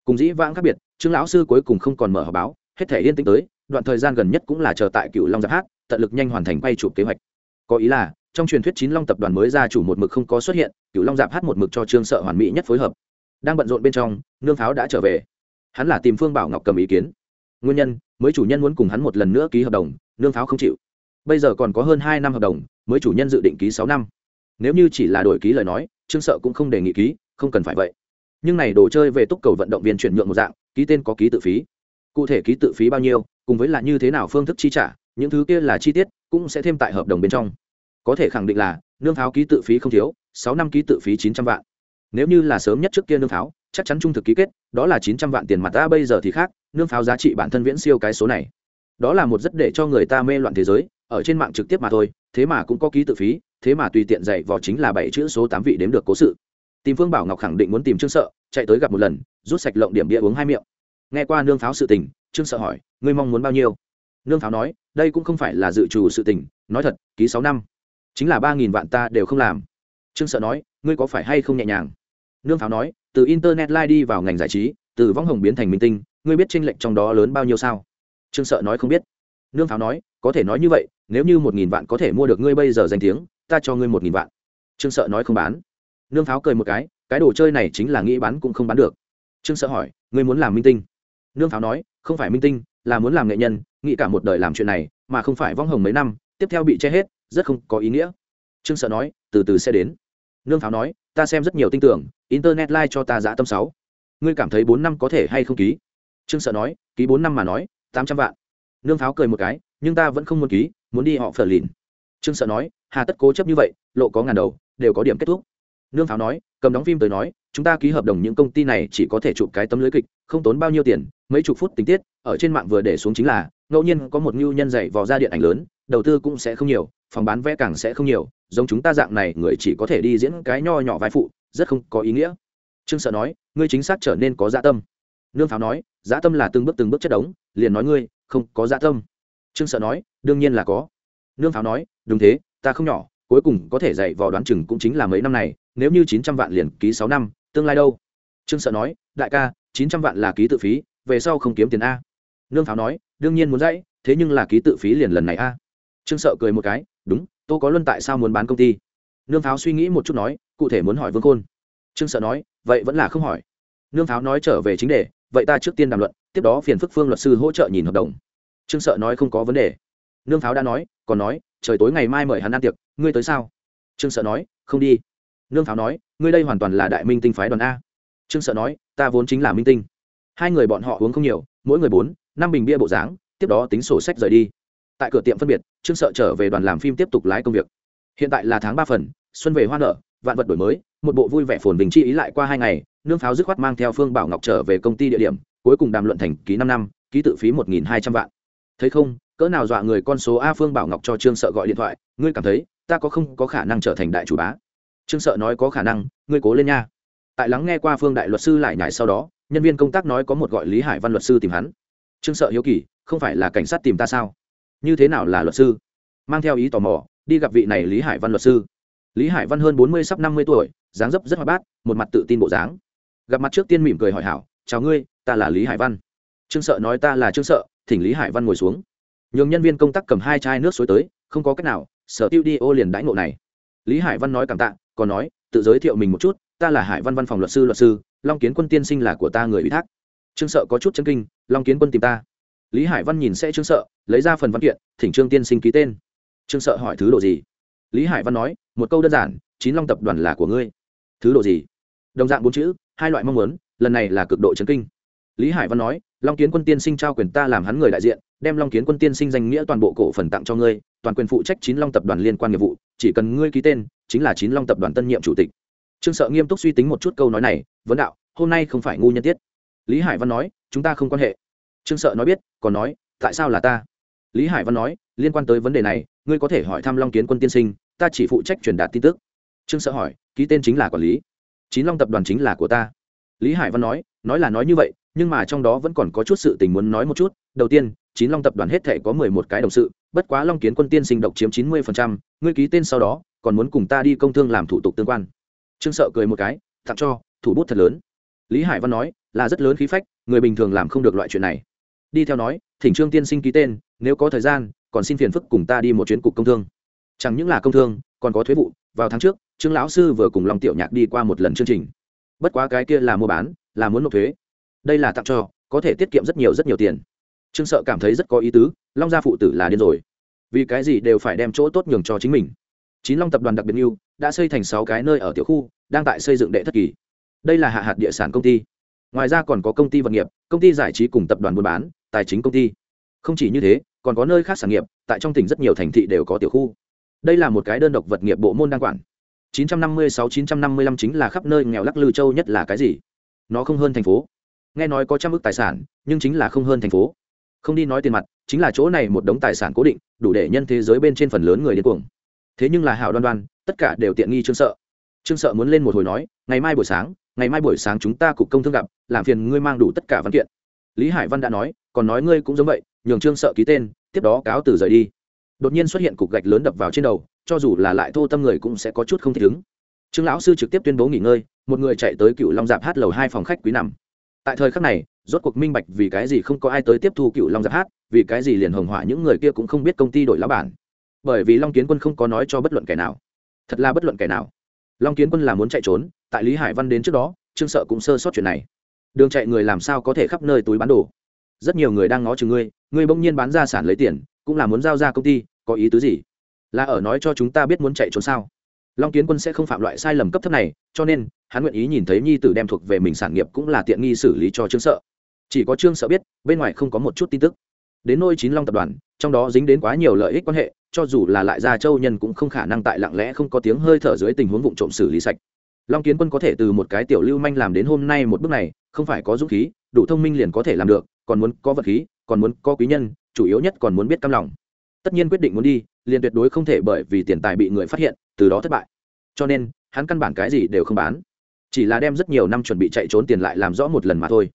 Cùng dĩ vãng khác biệt, trương lão sư cuối cùng không còn mở họp báo, hết thể yên tĩnh tới, đoạn thời gian gần nhất cũng là chờ tại cựu long giáp hát, tận lực nhanh hoàn thành quay chụp kế hoạch. Có ý là, trong truyền thuyết chín long tập đoàn mới ra chủ một mực không có xuất hiện cựu long giáp hát một mực cho trương sợ hoàn mỹ nhất phối hợp. Đang bận rộn bên trong, nương pháo đã trở về. Hắn là tìm phương bảo ngọc cầm ý kiến nguyên nhân, mới chủ nhân muốn cùng hắn một lần nữa ký hợp đồng, nương pháo không chịu. Bây giờ còn có hơn hai năm hợp đồng, mới chủ nhân dự định ký sáu năm. Nếu như chỉ là đổi ký lời nói, trương sợ cũng không đề nghị ký, không cần phải vậy. Nhưng này đồ chơi về túc cầu vận động viên chuyển nhượng một dạng, ký tên có ký tự phí. Cụ thể ký tự phí bao nhiêu, cùng với là như thế nào phương thức chi trả, những thứ kia là chi tiết, cũng sẽ thêm tại hợp đồng bên trong. Có thể khẳng định là, nương pháo ký tự phí không thiếu, sáu năm ký tự phí chín trăm vạn. Nếu như là sớm nhất trước kia nương pháo, chắc chắn trung thực ký kết, đó là chín trăm vạn tiền mặt ta bây giờ thì khác nương pháo giá trị bản thân viễn siêu cái số này. Đó là một rất để cho người ta mê loạn thế giới, ở trên mạng trực tiếp mà thôi, thế mà cũng có ký tự phí, thế mà tùy tiện dạy vò chính là bảy chữ số tám vị đếm được cố sự. Tìm phương bảo ngọc khẳng định muốn tìm trương sợ, chạy tới gặp một lần, rút sạch lộng điểm bia uống hai miệng. Nghe qua nương pháo sự tình, trương sợ hỏi, ngươi mong muốn bao nhiêu? Nương pháo nói, đây cũng không phải là dự trù sự tình, nói thật, ký sáu năm, chính là ba nghìn vạn ta đều không làm. Trương sợ nói, ngươi có phải hay không nhẹ nhàng? Nương pháo nói, từ internet live đi vào ngành giải trí, từ võng hồng biến thành minh tinh ngươi biết tranh lệch trong đó lớn bao nhiêu sao? Trương sợ nói không biết. Nương pháo nói, có thể nói như vậy, nếu như một nghìn vạn có thể mua được ngươi bây giờ danh tiếng, ta cho ngươi một nghìn vạn. Trương sợ nói không bán. Nương pháo cười một cái cái đồ chơi này chính là nghĩ bán cũng không bán được. Trương sợ hỏi, ngươi muốn làm minh tinh? Nương pháo nói, không phải minh tinh, là muốn làm nghệ nhân, nghĩ cả một đời làm chuyện này, mà không phải vong hồng mấy năm, tiếp theo bị che hết, rất không có ý nghĩa. Trương sợ nói, từ từ sẽ đến. Nương pháo nói, ta xem rất nhiều tin tưởng, internet like cho ta giã tâm sáu. Ngươi cảm thấy bốn năm có thể hay không ký? Trương sợ nói, ký bốn năm mà nói, tám trăm vạn. Nương pháo cười một cái, nhưng ta vẫn không muốn ký, muốn đi họ phở lìn. Trương sợ nói, hà tất cố chấp như vậy, lộ có ngàn đầu, đều có điểm kết thúc. Nương pháo nói, cầm đóng phim tới nói, chúng ta ký hợp đồng những công ty này chỉ có thể chụp cái tấm lưới kịch, không tốn bao nhiêu tiền, mấy chục phút tình tiết, ở trên mạng vừa để xuống chính là, ngẫu nhiên có một ngưu nhân dạy vò ra điện ảnh lớn, đầu tư cũng sẽ không nhiều, phòng bán vé càng sẽ không nhiều, giống chúng ta dạng này, người chỉ có thể đi diễn cái nho nhỏ vai phụ, rất không có ý nghĩa. Trương sợ nói, ngươi chính xác trở nên có dạ tâm. Nương pháo nói dã tâm là từng bước từng bước chất đống, liền nói ngươi, không có dã tâm. Trương sợ nói, đương nhiên là có. Nương pháo nói, đúng thế, ta không nhỏ, cuối cùng có thể dạy vò đoán chừng cũng chính là mấy năm này, nếu như chín trăm vạn liền ký sáu năm, tương lai đâu? Trương sợ nói, đại ca, chín trăm vạn là ký tự phí, về sau không kiếm tiền a. Nương pháo nói, đương nhiên muốn dãy thế nhưng là ký tự phí liền lần này a. Trương sợ cười một cái, đúng tôi có luân tại sao muốn bán công ty? Nương pháo suy nghĩ một chút nói, cụ thể muốn hỏi vương khôn. Trương sợ nói, vậy vẫn là không hỏi. Nương pháo nói trở về chính đề vậy ta trước tiên đàm luận, tiếp đó phiền phức phương luật sư hỗ trợ nhìn hợp đồng. Trương sợ nói không có vấn đề. Nương pháo đã nói, còn nói, trời tối ngày mai mời hắn ăn tiệc, ngươi tới sao? Trương sợ nói, không đi. Nương pháo nói, ngươi đây hoàn toàn là đại minh tinh phái đoàn a. Trương sợ nói, ta vốn chính là minh tinh. Hai người bọn họ uống không nhiều, mỗi người bốn, năm bình bia bộ dáng, tiếp đó tính sổ sách rời đi. Tại cửa tiệm phân biệt, trương sợ trở về đoàn làm phim tiếp tục lái công việc. Hiện tại là tháng ba phần, xuân về hoa nở, vạn vật đổi mới, một bộ vui vẻ phồn bình chi ý lại qua hai ngày nương pháo dứt khoát mang theo phương bảo ngọc trở về công ty địa điểm, cuối cùng đàm luận thành ký năm năm, ký tự phí một nghìn hai trăm vạn. Thấy không, cỡ nào dọa người con số a phương bảo ngọc cho trương sợ gọi điện thoại, ngươi cảm thấy, ta có không có khả năng trở thành đại chủ bá? Trương sợ nói có khả năng, ngươi cố lên nha. Tại lắng nghe qua phương đại luật sư lại nhải sau đó, nhân viên công tác nói có một gọi lý hải văn luật sư tìm hắn. Trương sợ hiếu kỳ, không phải là cảnh sát tìm ta sao? Như thế nào là luật sư? Mang theo ý tò mò, đi gặp vị này lý hải văn luật sư. Lý hải văn hơn bốn mươi sắp năm mươi tuổi, dáng dấp rất hoạt bát, một mặt tự tin bộ dáng gặp mặt trước tiên mỉm cười hỏi hảo, chào ngươi, ta là lý hải văn. Trương sợ nói ta là trương sợ, thỉnh lý hải văn ngồi xuống. Nhường nhân viên công tác cầm hai chai nước suối tới, không có cách nào, sở tiêu đi ô liền đãi ngộ này. Lý hải văn nói cảm tạ, còn nói, tự giới thiệu mình một chút, ta là hải văn văn phòng luật sư luật sư, long kiến quân tiên sinh là của ta người ủy thác. Trương sợ có chút chân kinh, long kiến quân tìm ta. Lý hải văn nhìn sẽ trương sợ, lấy ra phần văn kiện, thỉnh trương tiên sinh ký tên. Trương sợ hỏi, thứ độ gì? Lý hải văn nói, một câu đơn giản, chín long tập đoàn là của ngươi. Thứ độ gì? Đồng dạng bốn chữ hai loại mong muốn, lần này là cực độ chấn kinh. Lý hải văn nói, long kiến quân tiên sinh trao quyền ta làm hắn người đại diện, đem long kiến quân tiên sinh danh nghĩa toàn bộ cổ phần tặng cho ngươi, toàn quyền phụ trách chín long tập đoàn liên quan nghiệp vụ, chỉ cần ngươi ký tên, chính là chín long tập đoàn tân nhiệm chủ tịch. Trương sợ nghiêm túc suy tính một chút câu nói này, vấn đạo, hôm nay không phải ngu nhân tiết. Lý hải văn nói, chúng ta không quan hệ. Trương sợ nói biết, còn nói, tại sao là ta? Lý hải văn nói, liên quan tới vấn đề này, ngươi có thể hỏi thăm long kiến quân tiên sinh, ta chỉ phụ trách truyền đạt tin tức. Trương sợ hỏi, ký tên chính là quản lý chín long tập đoàn chính là của ta. Lý hải văn nói nói là nói như vậy, nhưng mà trong đó vẫn còn có chút sự tình muốn nói một chút. Đầu tiên, chín long tập đoàn hết thể có mười một cái đồng sự, bất quá long kiến quân tiên sinh độc chiếm chín mươi phần trăm, ngươi ký tên sau đó, còn muốn cùng ta đi công thương làm thủ tục tương quan. Trương sợ cười một cái, tặng cho, thủ bút thật lớn. Lý hải văn nói, là rất lớn khí phách, người bình thường làm không được loại chuyện này. Đi theo nói, thỉnh trương tiên sinh ký tên, nếu có thời gian, còn xin phiền phức cùng ta đi một chuyến cục công thương. Chẳng những là công thương, còn có thuế vụ, vào tháng trước trương lão sư vừa cùng long tiểu nhạc đi qua một lần chương trình. Bất quá cái kia là mua bán, là muốn nộp thuế. Đây là tặng cho, có thể tiết kiệm rất nhiều rất nhiều tiền. Trương sợ cảm thấy rất có ý tứ, long gia phụ tử là điên rồi. Vì cái gì đều phải đem chỗ tốt nhường cho chính mình. Chín long tập đoàn đặc biệt yêu đã xây thành sáu cái nơi ở tiểu khu, đang tại xây dựng đệ thất kỳ. Đây là hạ hạt địa sản công ty. Ngoài ra còn có công ty vật nghiệp, công ty giải trí cùng tập đoàn buôn bán, tài chính công ty. Không chỉ như thế, còn có nơi khác sản nghiệp, tại trong tỉnh rất nhiều thành thị đều có tiểu khu. Đây là một cái đơn độc vật nghiệp bộ môn đang quản. 956-955 chính là khắp nơi nghèo lắc lư châu nhất là cái gì? Nó không hơn thành phố. Nghe nói có trăm ức tài sản, nhưng chính là không hơn thành phố. Không đi nói tiền mặt, chính là chỗ này một đống tài sản cố định, đủ để nhân thế giới bên trên phần lớn người điên cuồng. Thế nhưng là hảo đoan đoan, tất cả đều tiện nghi trương sợ. Trương sợ muốn lên một hồi nói, ngày mai buổi sáng, ngày mai buổi sáng chúng ta cục công thương gặp, làm phiền ngươi mang đủ tất cả văn kiện. Lý hải văn đã nói, còn nói ngươi cũng giống vậy, nhường trương sợ ký tên, tiếp đó cáo từ rời đi đột nhiên xuất hiện cục gạch lớn đập vào trên đầu, cho dù là lại thô tâm người cũng sẽ có chút không thích ứng. Trương lão sư trực tiếp tuyên bố nghỉ ngơi, một người chạy tới cựu long giạp hát lầu hai phòng khách quý nằm. Tại thời khắc này, rốt cuộc minh bạch vì cái gì không có ai tới tiếp thu cựu long giáp hát, vì cái gì liền hồng hỏa những người kia cũng không biết công ty đổi lá bản. Bởi vì long kiến quân không có nói cho bất luận kẻ nào. Thật là bất luận kẻ nào. Long kiến quân là muốn chạy trốn, tại lý hải văn đến trước đó, trương sợ cũng sơ sót chuyện này. Đường chạy người làm sao có thể khắp nơi túi bán đồ? Rất nhiều người đang ngó chừng ngươi ngươi bỗng nhiên bán ra sản lấy tiền cũng là muốn giao ra công ty, có ý tứ gì? Là ở nói cho chúng ta biết muốn chạy trốn sao? Long kiến quân sẽ không phạm loại sai lầm cấp thấp này, cho nên, hắn nguyện ý nhìn thấy nhi tử đem thuộc về mình sản nghiệp cũng là tiện nghi xử lý cho trương sợ. Chỉ có trương sợ biết, bên ngoài không có một chút tin tức. Đến nôi chín long tập đoàn, trong đó dính đến quá nhiều lợi ích quan hệ, cho dù là lại gia châu nhân cũng không khả năng tại lặng lẽ không có tiếng hơi thở dưới tình huống vụ trộm xử lý sạch. Long kiến quân có thể từ một cái tiểu lưu manh làm đến hôm nay một bước này, không phải có dũng khí, đủ thông minh liền có thể làm được, còn muốn có vật khí, còn muốn có quý nhân chủ yếu nhất còn muốn biết cam lòng. Tất nhiên quyết định muốn đi, liền tuyệt đối không thể bởi vì tiền tài bị người phát hiện, từ đó thất bại. Cho nên, hắn căn bản cái gì đều không bán. Chỉ là đem rất nhiều năm chuẩn bị chạy trốn tiền lại làm rõ một lần mà thôi.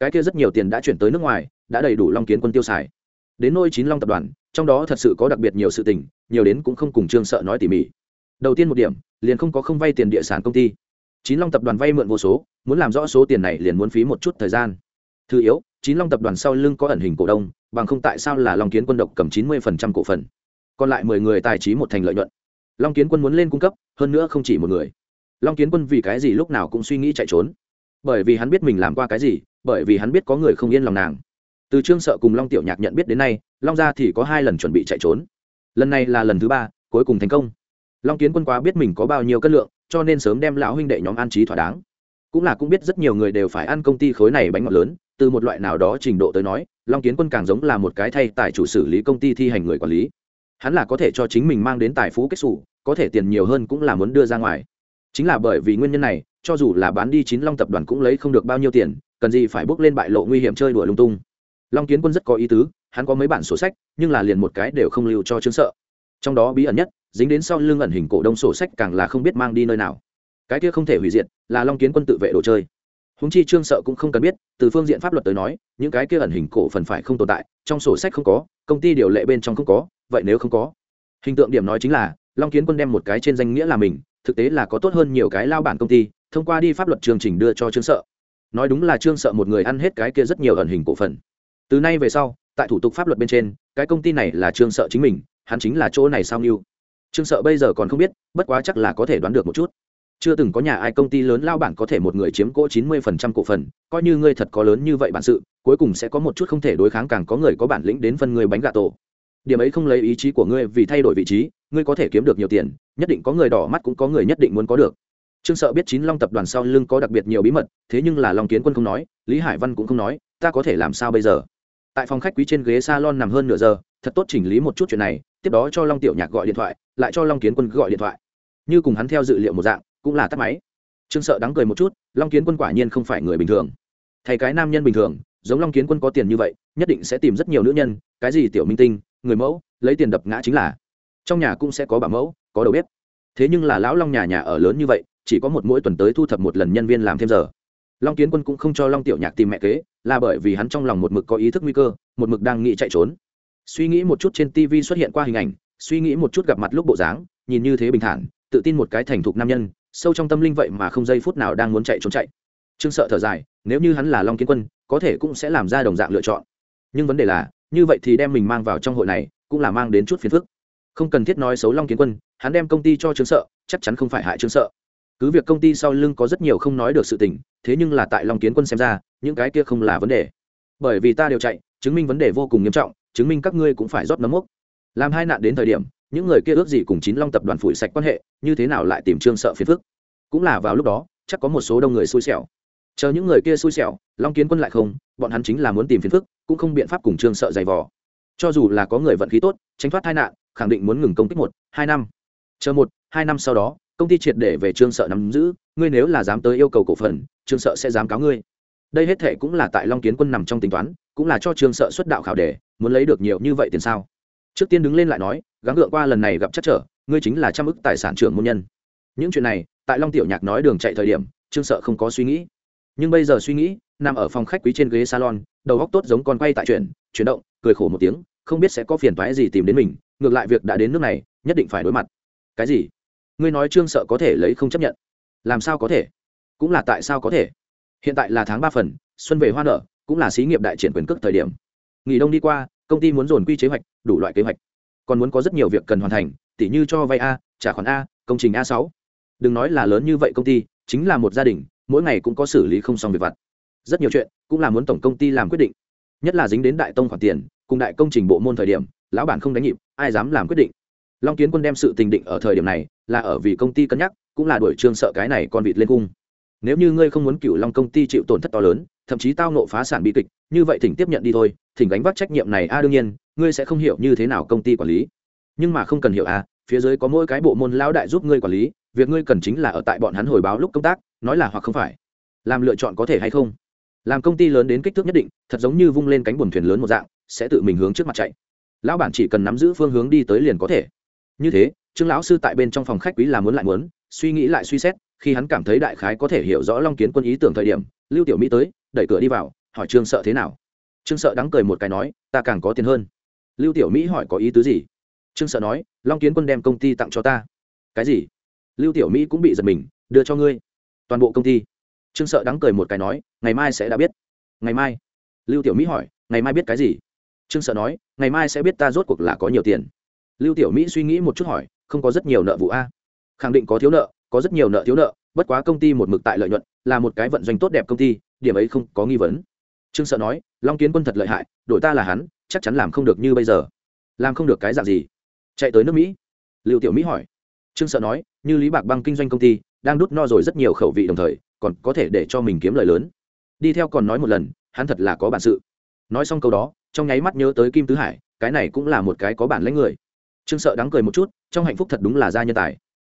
Cái kia rất nhiều tiền đã chuyển tới nước ngoài, đã đầy đủ long kiến quân tiêu xài. Đến nôi chín long tập đoàn, trong đó thật sự có đặc biệt nhiều sự tình, nhiều đến cũng không cùng trương sợ nói tỉ mỉ. Đầu tiên một điểm, liền không có không vay tiền địa sản công ty. Chín long tập đoàn vay mượn vô số, muốn làm rõ số tiền này liền muốn phí một chút thời gian. Thứ yếu chín long tập đoàn sau lưng có ẩn hình cổ đông, bằng không tại sao là long kiến quân độc cầm chín mươi cổ phần? Còn lại mười người tài trí một thành lợi nhuận. Long kiến quân muốn lên cung cấp, hơn nữa không chỉ một người. Long kiến quân vì cái gì lúc nào cũng suy nghĩ chạy trốn? Bởi vì hắn biết mình làm qua cái gì, bởi vì hắn biết có người không yên lòng nàng. Từ trương sợ cùng long tiểu nhạc nhận biết đến nay, long gia thì có hai lần chuẩn bị chạy trốn. Lần này là lần thứ ba, cuối cùng thành công. Long kiến quân quá biết mình có bao nhiêu cân lượng, cho nên sớm đem lão huynh đệ nhóm an trí thỏa đáng. Cũng là cũng biết rất nhiều người đều phải ăn công ty khối này bánh ngọt lớn từ một loại nào đó trình độ tới nói, long kiến quân càng giống là một cái thay tài chủ xử lý công ty thi hành người quản lý. Hắn là có thể cho chính mình mang đến tài phú kết xù, có thể tiền nhiều hơn cũng là muốn đưa ra ngoài. Chính là bởi vì nguyên nhân này, cho dù là bán đi chín long tập đoàn cũng lấy không được bao nhiêu tiền, cần gì phải bước lên bại lộ nguy hiểm chơi đùa lung tung. Long kiến quân rất có ý tứ, hắn có mấy bản sổ sách, nhưng là liền một cái đều không lưu cho chứng sợ. Trong đó bí ẩn nhất, dính đến sau lưng ẩn hình cổ đông sổ sách càng là không biết mang đi nơi nào. Cái kia không thể hủy diệt, là long kiến quân tự vệ đồ chơi húng chi trương sợ cũng không cần biết, từ phương diện pháp luật tới nói, những cái kia ẩn hình cổ phần phải không tồn tại, trong sổ sách không có, công ty điều lệ bên trong không có, vậy nếu không có? Hình tượng điểm nói chính là, long kiến quân đem một cái trên danh nghĩa là mình, thực tế là có tốt hơn nhiều cái lao bản công ty, thông qua đi pháp luật chương trình đưa cho trương sợ. Nói đúng là trương sợ một người ăn hết cái kia rất nhiều ẩn hình cổ phần. Từ nay về sau, tại thủ tục pháp luật bên trên, cái công ty này là trương sợ chính mình, hắn chính là chỗ này sao mưu trương sợ bây giờ còn không biết, bất quá chắc là có thể đoán được một chút chưa từng có nhà ai công ty lớn lao bản có thể một người chiếm cỗ chín mươi phần trăm cổ phần, coi như ngươi thật có lớn như vậy bản sự, cuối cùng sẽ có một chút không thể đối kháng càng có người có bản lĩnh đến phân người bánh gà tổ. Điểm ấy không lấy ý chí của ngươi vì thay đổi vị trí, ngươi có thể kiếm được nhiều tiền, nhất định có người đỏ mắt cũng có người nhất định muốn có được. Trương sợ biết chín long tập đoàn sau lưng có đặc biệt nhiều bí mật, thế nhưng là long kiến quân không nói, lý hải văn cũng không nói, ta có thể làm sao bây giờ? Tại phòng khách quý trên ghế salon nằm hơn nửa giờ, thật tốt chỉnh lý một chút chuyện này, tiếp đó cho long tiểu nhạc gọi điện thoại, lại cho long kiến quân gọi điện thoại. Như cùng hắn theo dự liệu một dạng cũng là tắt máy. Trương sợ đắng cười một chút, long kiến quân quả nhiên không phải người bình thường. Thay cái nam nhân bình thường, giống long kiến quân có tiền như vậy, nhất định sẽ tìm rất nhiều nữ nhân, cái gì tiểu minh tinh, người mẫu, lấy tiền đập ngã chính là. Trong nhà cũng sẽ có bà mẫu, có đầu bếp. Thế nhưng là lão long nhà nhà ở lớn như vậy, chỉ có một mỗi tuần tới thu thập một lần nhân viên làm thêm giờ. Long kiến quân cũng không cho long tiểu nhạc tìm mẹ kế, là bởi vì hắn trong lòng một mực có ý thức nguy cơ, một mực đang nghĩ chạy trốn. Suy nghĩ một chút trên tv xuất hiện qua hình ảnh, suy nghĩ một chút gặp mặt lúc bộ dáng, nhìn như thế bình thản, tự tin một cái thành thục nam nhân sâu trong tâm linh vậy mà không giây phút nào đang muốn chạy trốn chạy. Trương sợ thở dài, nếu như hắn là long kiến quân, có thể cũng sẽ làm ra đồng dạng lựa chọn. Nhưng vấn đề là, như vậy thì đem mình mang vào trong hội này, cũng là mang đến chút phiền phức. Không cần thiết nói xấu long kiến quân, hắn đem công ty cho trương sợ, chắc chắn không phải hại trương sợ. Cứ việc công ty sau lưng có rất nhiều không nói được sự tình, thế nhưng là tại long kiến quân xem ra, những cái kia không là vấn đề. Bởi vì ta đều chạy, chứng minh vấn đề vô cùng nghiêm trọng, chứng minh các ngươi cũng phải rót nấm mốc làm hai nạn đến thời điểm, những người kia ước gì cùng chín long tập đoàn phủi sạch quan hệ, như thế nào lại tìm trương sợ phiền phức? Cũng là vào lúc đó, chắc có một số đông người xui xẻo. Chờ những người kia xui xẻo, long kiến quân lại không, bọn hắn chính là muốn tìm phiền phức, cũng không biện pháp cùng trương sợ dày vò. Cho dù là có người vận khí tốt, tránh thoát tai nạn, khẳng định muốn ngừng công kích một, hai năm. Chờ một, hai năm sau đó, công ty triệt để về trương sợ nắm giữ, ngươi nếu là dám tới yêu cầu cổ phần, trương sợ sẽ dám cáo ngươi. Đây hết thệ cũng là tại long kiến quân nằm trong tính toán, cũng là cho trương sợ xuất đạo khảo đề, muốn lấy được nhiều như vậy tiền sao? Trước tiên đứng lên lại nói, gắng gượng qua lần này gặp chắc trở, ngươi chính là trăm ức tài sản trưởng môn nhân. Những chuyện này, tại long tiểu nhạc nói đường chạy thời điểm, trương sợ không có suy nghĩ. Nhưng bây giờ suy nghĩ, nằm ở phòng khách quý trên ghế salon, đầu góc tốt giống con quay tại chuyện, chuyển động, cười khổ một tiếng, không biết sẽ có phiền toái gì tìm đến mình, ngược lại việc đã đến nước này, nhất định phải đối mặt. Cái gì? Ngươi nói trương sợ có thể lấy không chấp nhận. Làm sao có thể? Cũng là tại sao có thể? Hiện tại là tháng ba phần, xuân về hoa nở, cũng là xí nghiệp đại triển quyền cước thời điểm. Nghỉ đông đi qua công ty muốn dồn quy chế hoạch, đủ loại kế hoạch. Còn muốn có rất nhiều việc cần hoàn thành, tỉ như cho vay a, trả khoản a, công trình a sáu. Đừng nói là lớn như vậy công ty, chính là một gia đình, mỗi ngày cũng có xử lý không xong việc vặt. Rất nhiều chuyện cũng là muốn tổng công ty làm quyết định. Nhất là dính đến đại tông khoản tiền, cùng đại công trình bộ môn thời điểm, lão bản không đánh nhịp, ai dám làm quyết định. Long kiến quân đem sự tình định ở thời điểm này, là ở vì công ty cân nhắc, cũng là đuổi trương sợ cái này con vịt lên cung. Nếu như ngươi không muốn cựu long công ty chịu tổn thất to lớn thậm chí tao nộ phá sản bi kịch, như vậy thỉnh tiếp nhận đi thôi, thỉnh gánh vác trách nhiệm này, a, đương nhiên, ngươi sẽ không hiểu như thế nào công ty quản lý. Nhưng mà không cần hiểu, a, phía dưới có mỗi cái bộ môn lão đại giúp ngươi quản lý, việc ngươi cần chính là ở tại bọn hắn hồi báo lúc công tác, nói là hoặc không phải. Làm lựa chọn có thể hay không? Làm công ty lớn đến kích thước nhất định, thật giống như vung lên cánh buồm thuyền lớn một dạng, sẽ tự mình hướng trước mặt chạy. Lão bản chỉ cần nắm giữ phương hướng đi tới liền có thể. Như thế, trương lão sư tại bên trong phòng khách quý là muốn lại muốn, suy nghĩ lại suy xét, khi hắn cảm thấy đại khái có thể hiểu rõ long kiến quân ý tưởng thời điểm, lưu tiểu mỹ tới đẩy cửa đi vào, hỏi trương sợ thế nào? Trương sợ đắng cười một cái nói, ta càng có tiền hơn. Lưu tiểu mỹ hỏi, có ý tứ gì? Trương sợ nói, long kiến quân đem công ty tặng cho ta. Cái gì? Lưu tiểu mỹ cũng bị giật mình, đưa cho ngươi. Toàn bộ công ty. Trương sợ đắng cười một cái nói, ngày mai sẽ đã biết. Ngày mai? Lưu tiểu mỹ hỏi, ngày mai biết cái gì? Trương sợ nói, ngày mai sẽ biết ta rốt cuộc là có nhiều tiền. Lưu tiểu mỹ suy nghĩ một chút hỏi, không có rất nhiều nợ vụ a? Khẳng định có thiếu nợ, có rất nhiều nợ thiếu nợ, bất quá công ty một mực tại lợi nhuận, là một cái vận doanh tốt đẹp công ty điểm ấy không có nghi vấn. Trương sợ nói, long kiến quân thật lợi hại đội ta là hắn, chắc chắn làm không được như bây giờ. Làm không được cái dạng gì? Chạy tới nước mỹ. Lưu tiểu mỹ hỏi. Trương sợ nói, như lý bạc băng kinh doanh công ty, đang đút no rồi rất nhiều khẩu vị đồng thời, còn có thể để cho mình kiếm lời lớn. Đi theo còn nói một lần, hắn thật là có bản sự. Nói xong câu đó, trong nháy mắt nhớ tới kim tứ hải, cái này cũng là một cái có bản lĩnh người. Trương sợ đáng cười một chút, trong hạnh phúc thật đúng là gia nhân tài.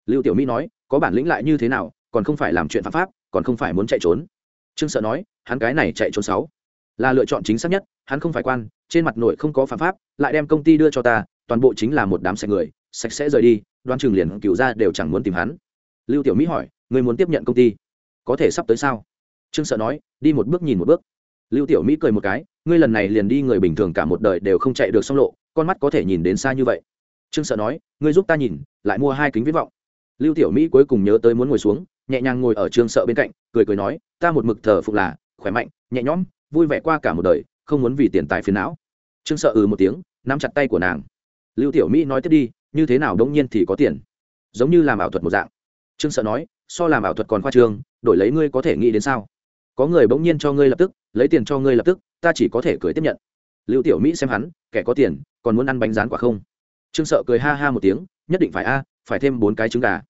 Lưu tiểu mỹ nói, có bản lĩnh lại như thế nào, còn không phải làm chuyện phạm pháp, còn không phải muốn chạy trốn trương sợ nói, hắn cái này chạy trốn sáu. Là lựa chọn chính xác nhất, hắn không phải quan, trên mặt nội không có phạm pháp, lại đem công ty đưa cho ta, toàn bộ chính là một đám sạch người, sạch sẽ rời đi, đoan trường liền cựu ra đều chẳng muốn tìm hắn. Lưu tiểu mỹ hỏi, người muốn tiếp nhận công ty, có thể sắp tới sao? Trương sợ nói, đi một bước nhìn một bước. Lưu tiểu mỹ cười một cái, ngươi lần này liền đi người bình thường cả một đời đều không chạy được xong lộ, con mắt có thể nhìn đến xa như vậy. Trương sợ nói, ngươi giúp ta nhìn, lại mua hai kính viễn vọng. Lưu tiểu mỹ cuối cùng nhớ tới muốn ngồi xuống nhẹ nhàng ngồi ở trương sợ bên cạnh, cười cười nói, ta một mực thờ phục là, khỏe mạnh, nhẹ nhõm, vui vẻ qua cả một đời, không muốn vì tiền tài phiền não. Trương sợ ừ một tiếng, nắm chặt tay của nàng. Lưu tiểu mỹ nói tiếp đi, như thế nào đông nhiên thì có tiền? Giống như làm ảo thuật một dạng. Trương sợ nói, so làm ảo thuật còn khoa trương, đổi lấy ngươi có thể nghĩ đến sao? Có người bỗng nhiên cho ngươi lập tức, lấy tiền cho ngươi lập tức, ta chỉ có thể cười tiếp nhận. Lưu tiểu mỹ xem hắn, kẻ có tiền, còn muốn ăn bánh rán quả không? Trương sợ cười ha ha một tiếng, nhất định phải a, phải thêm bốn cái trứng gà.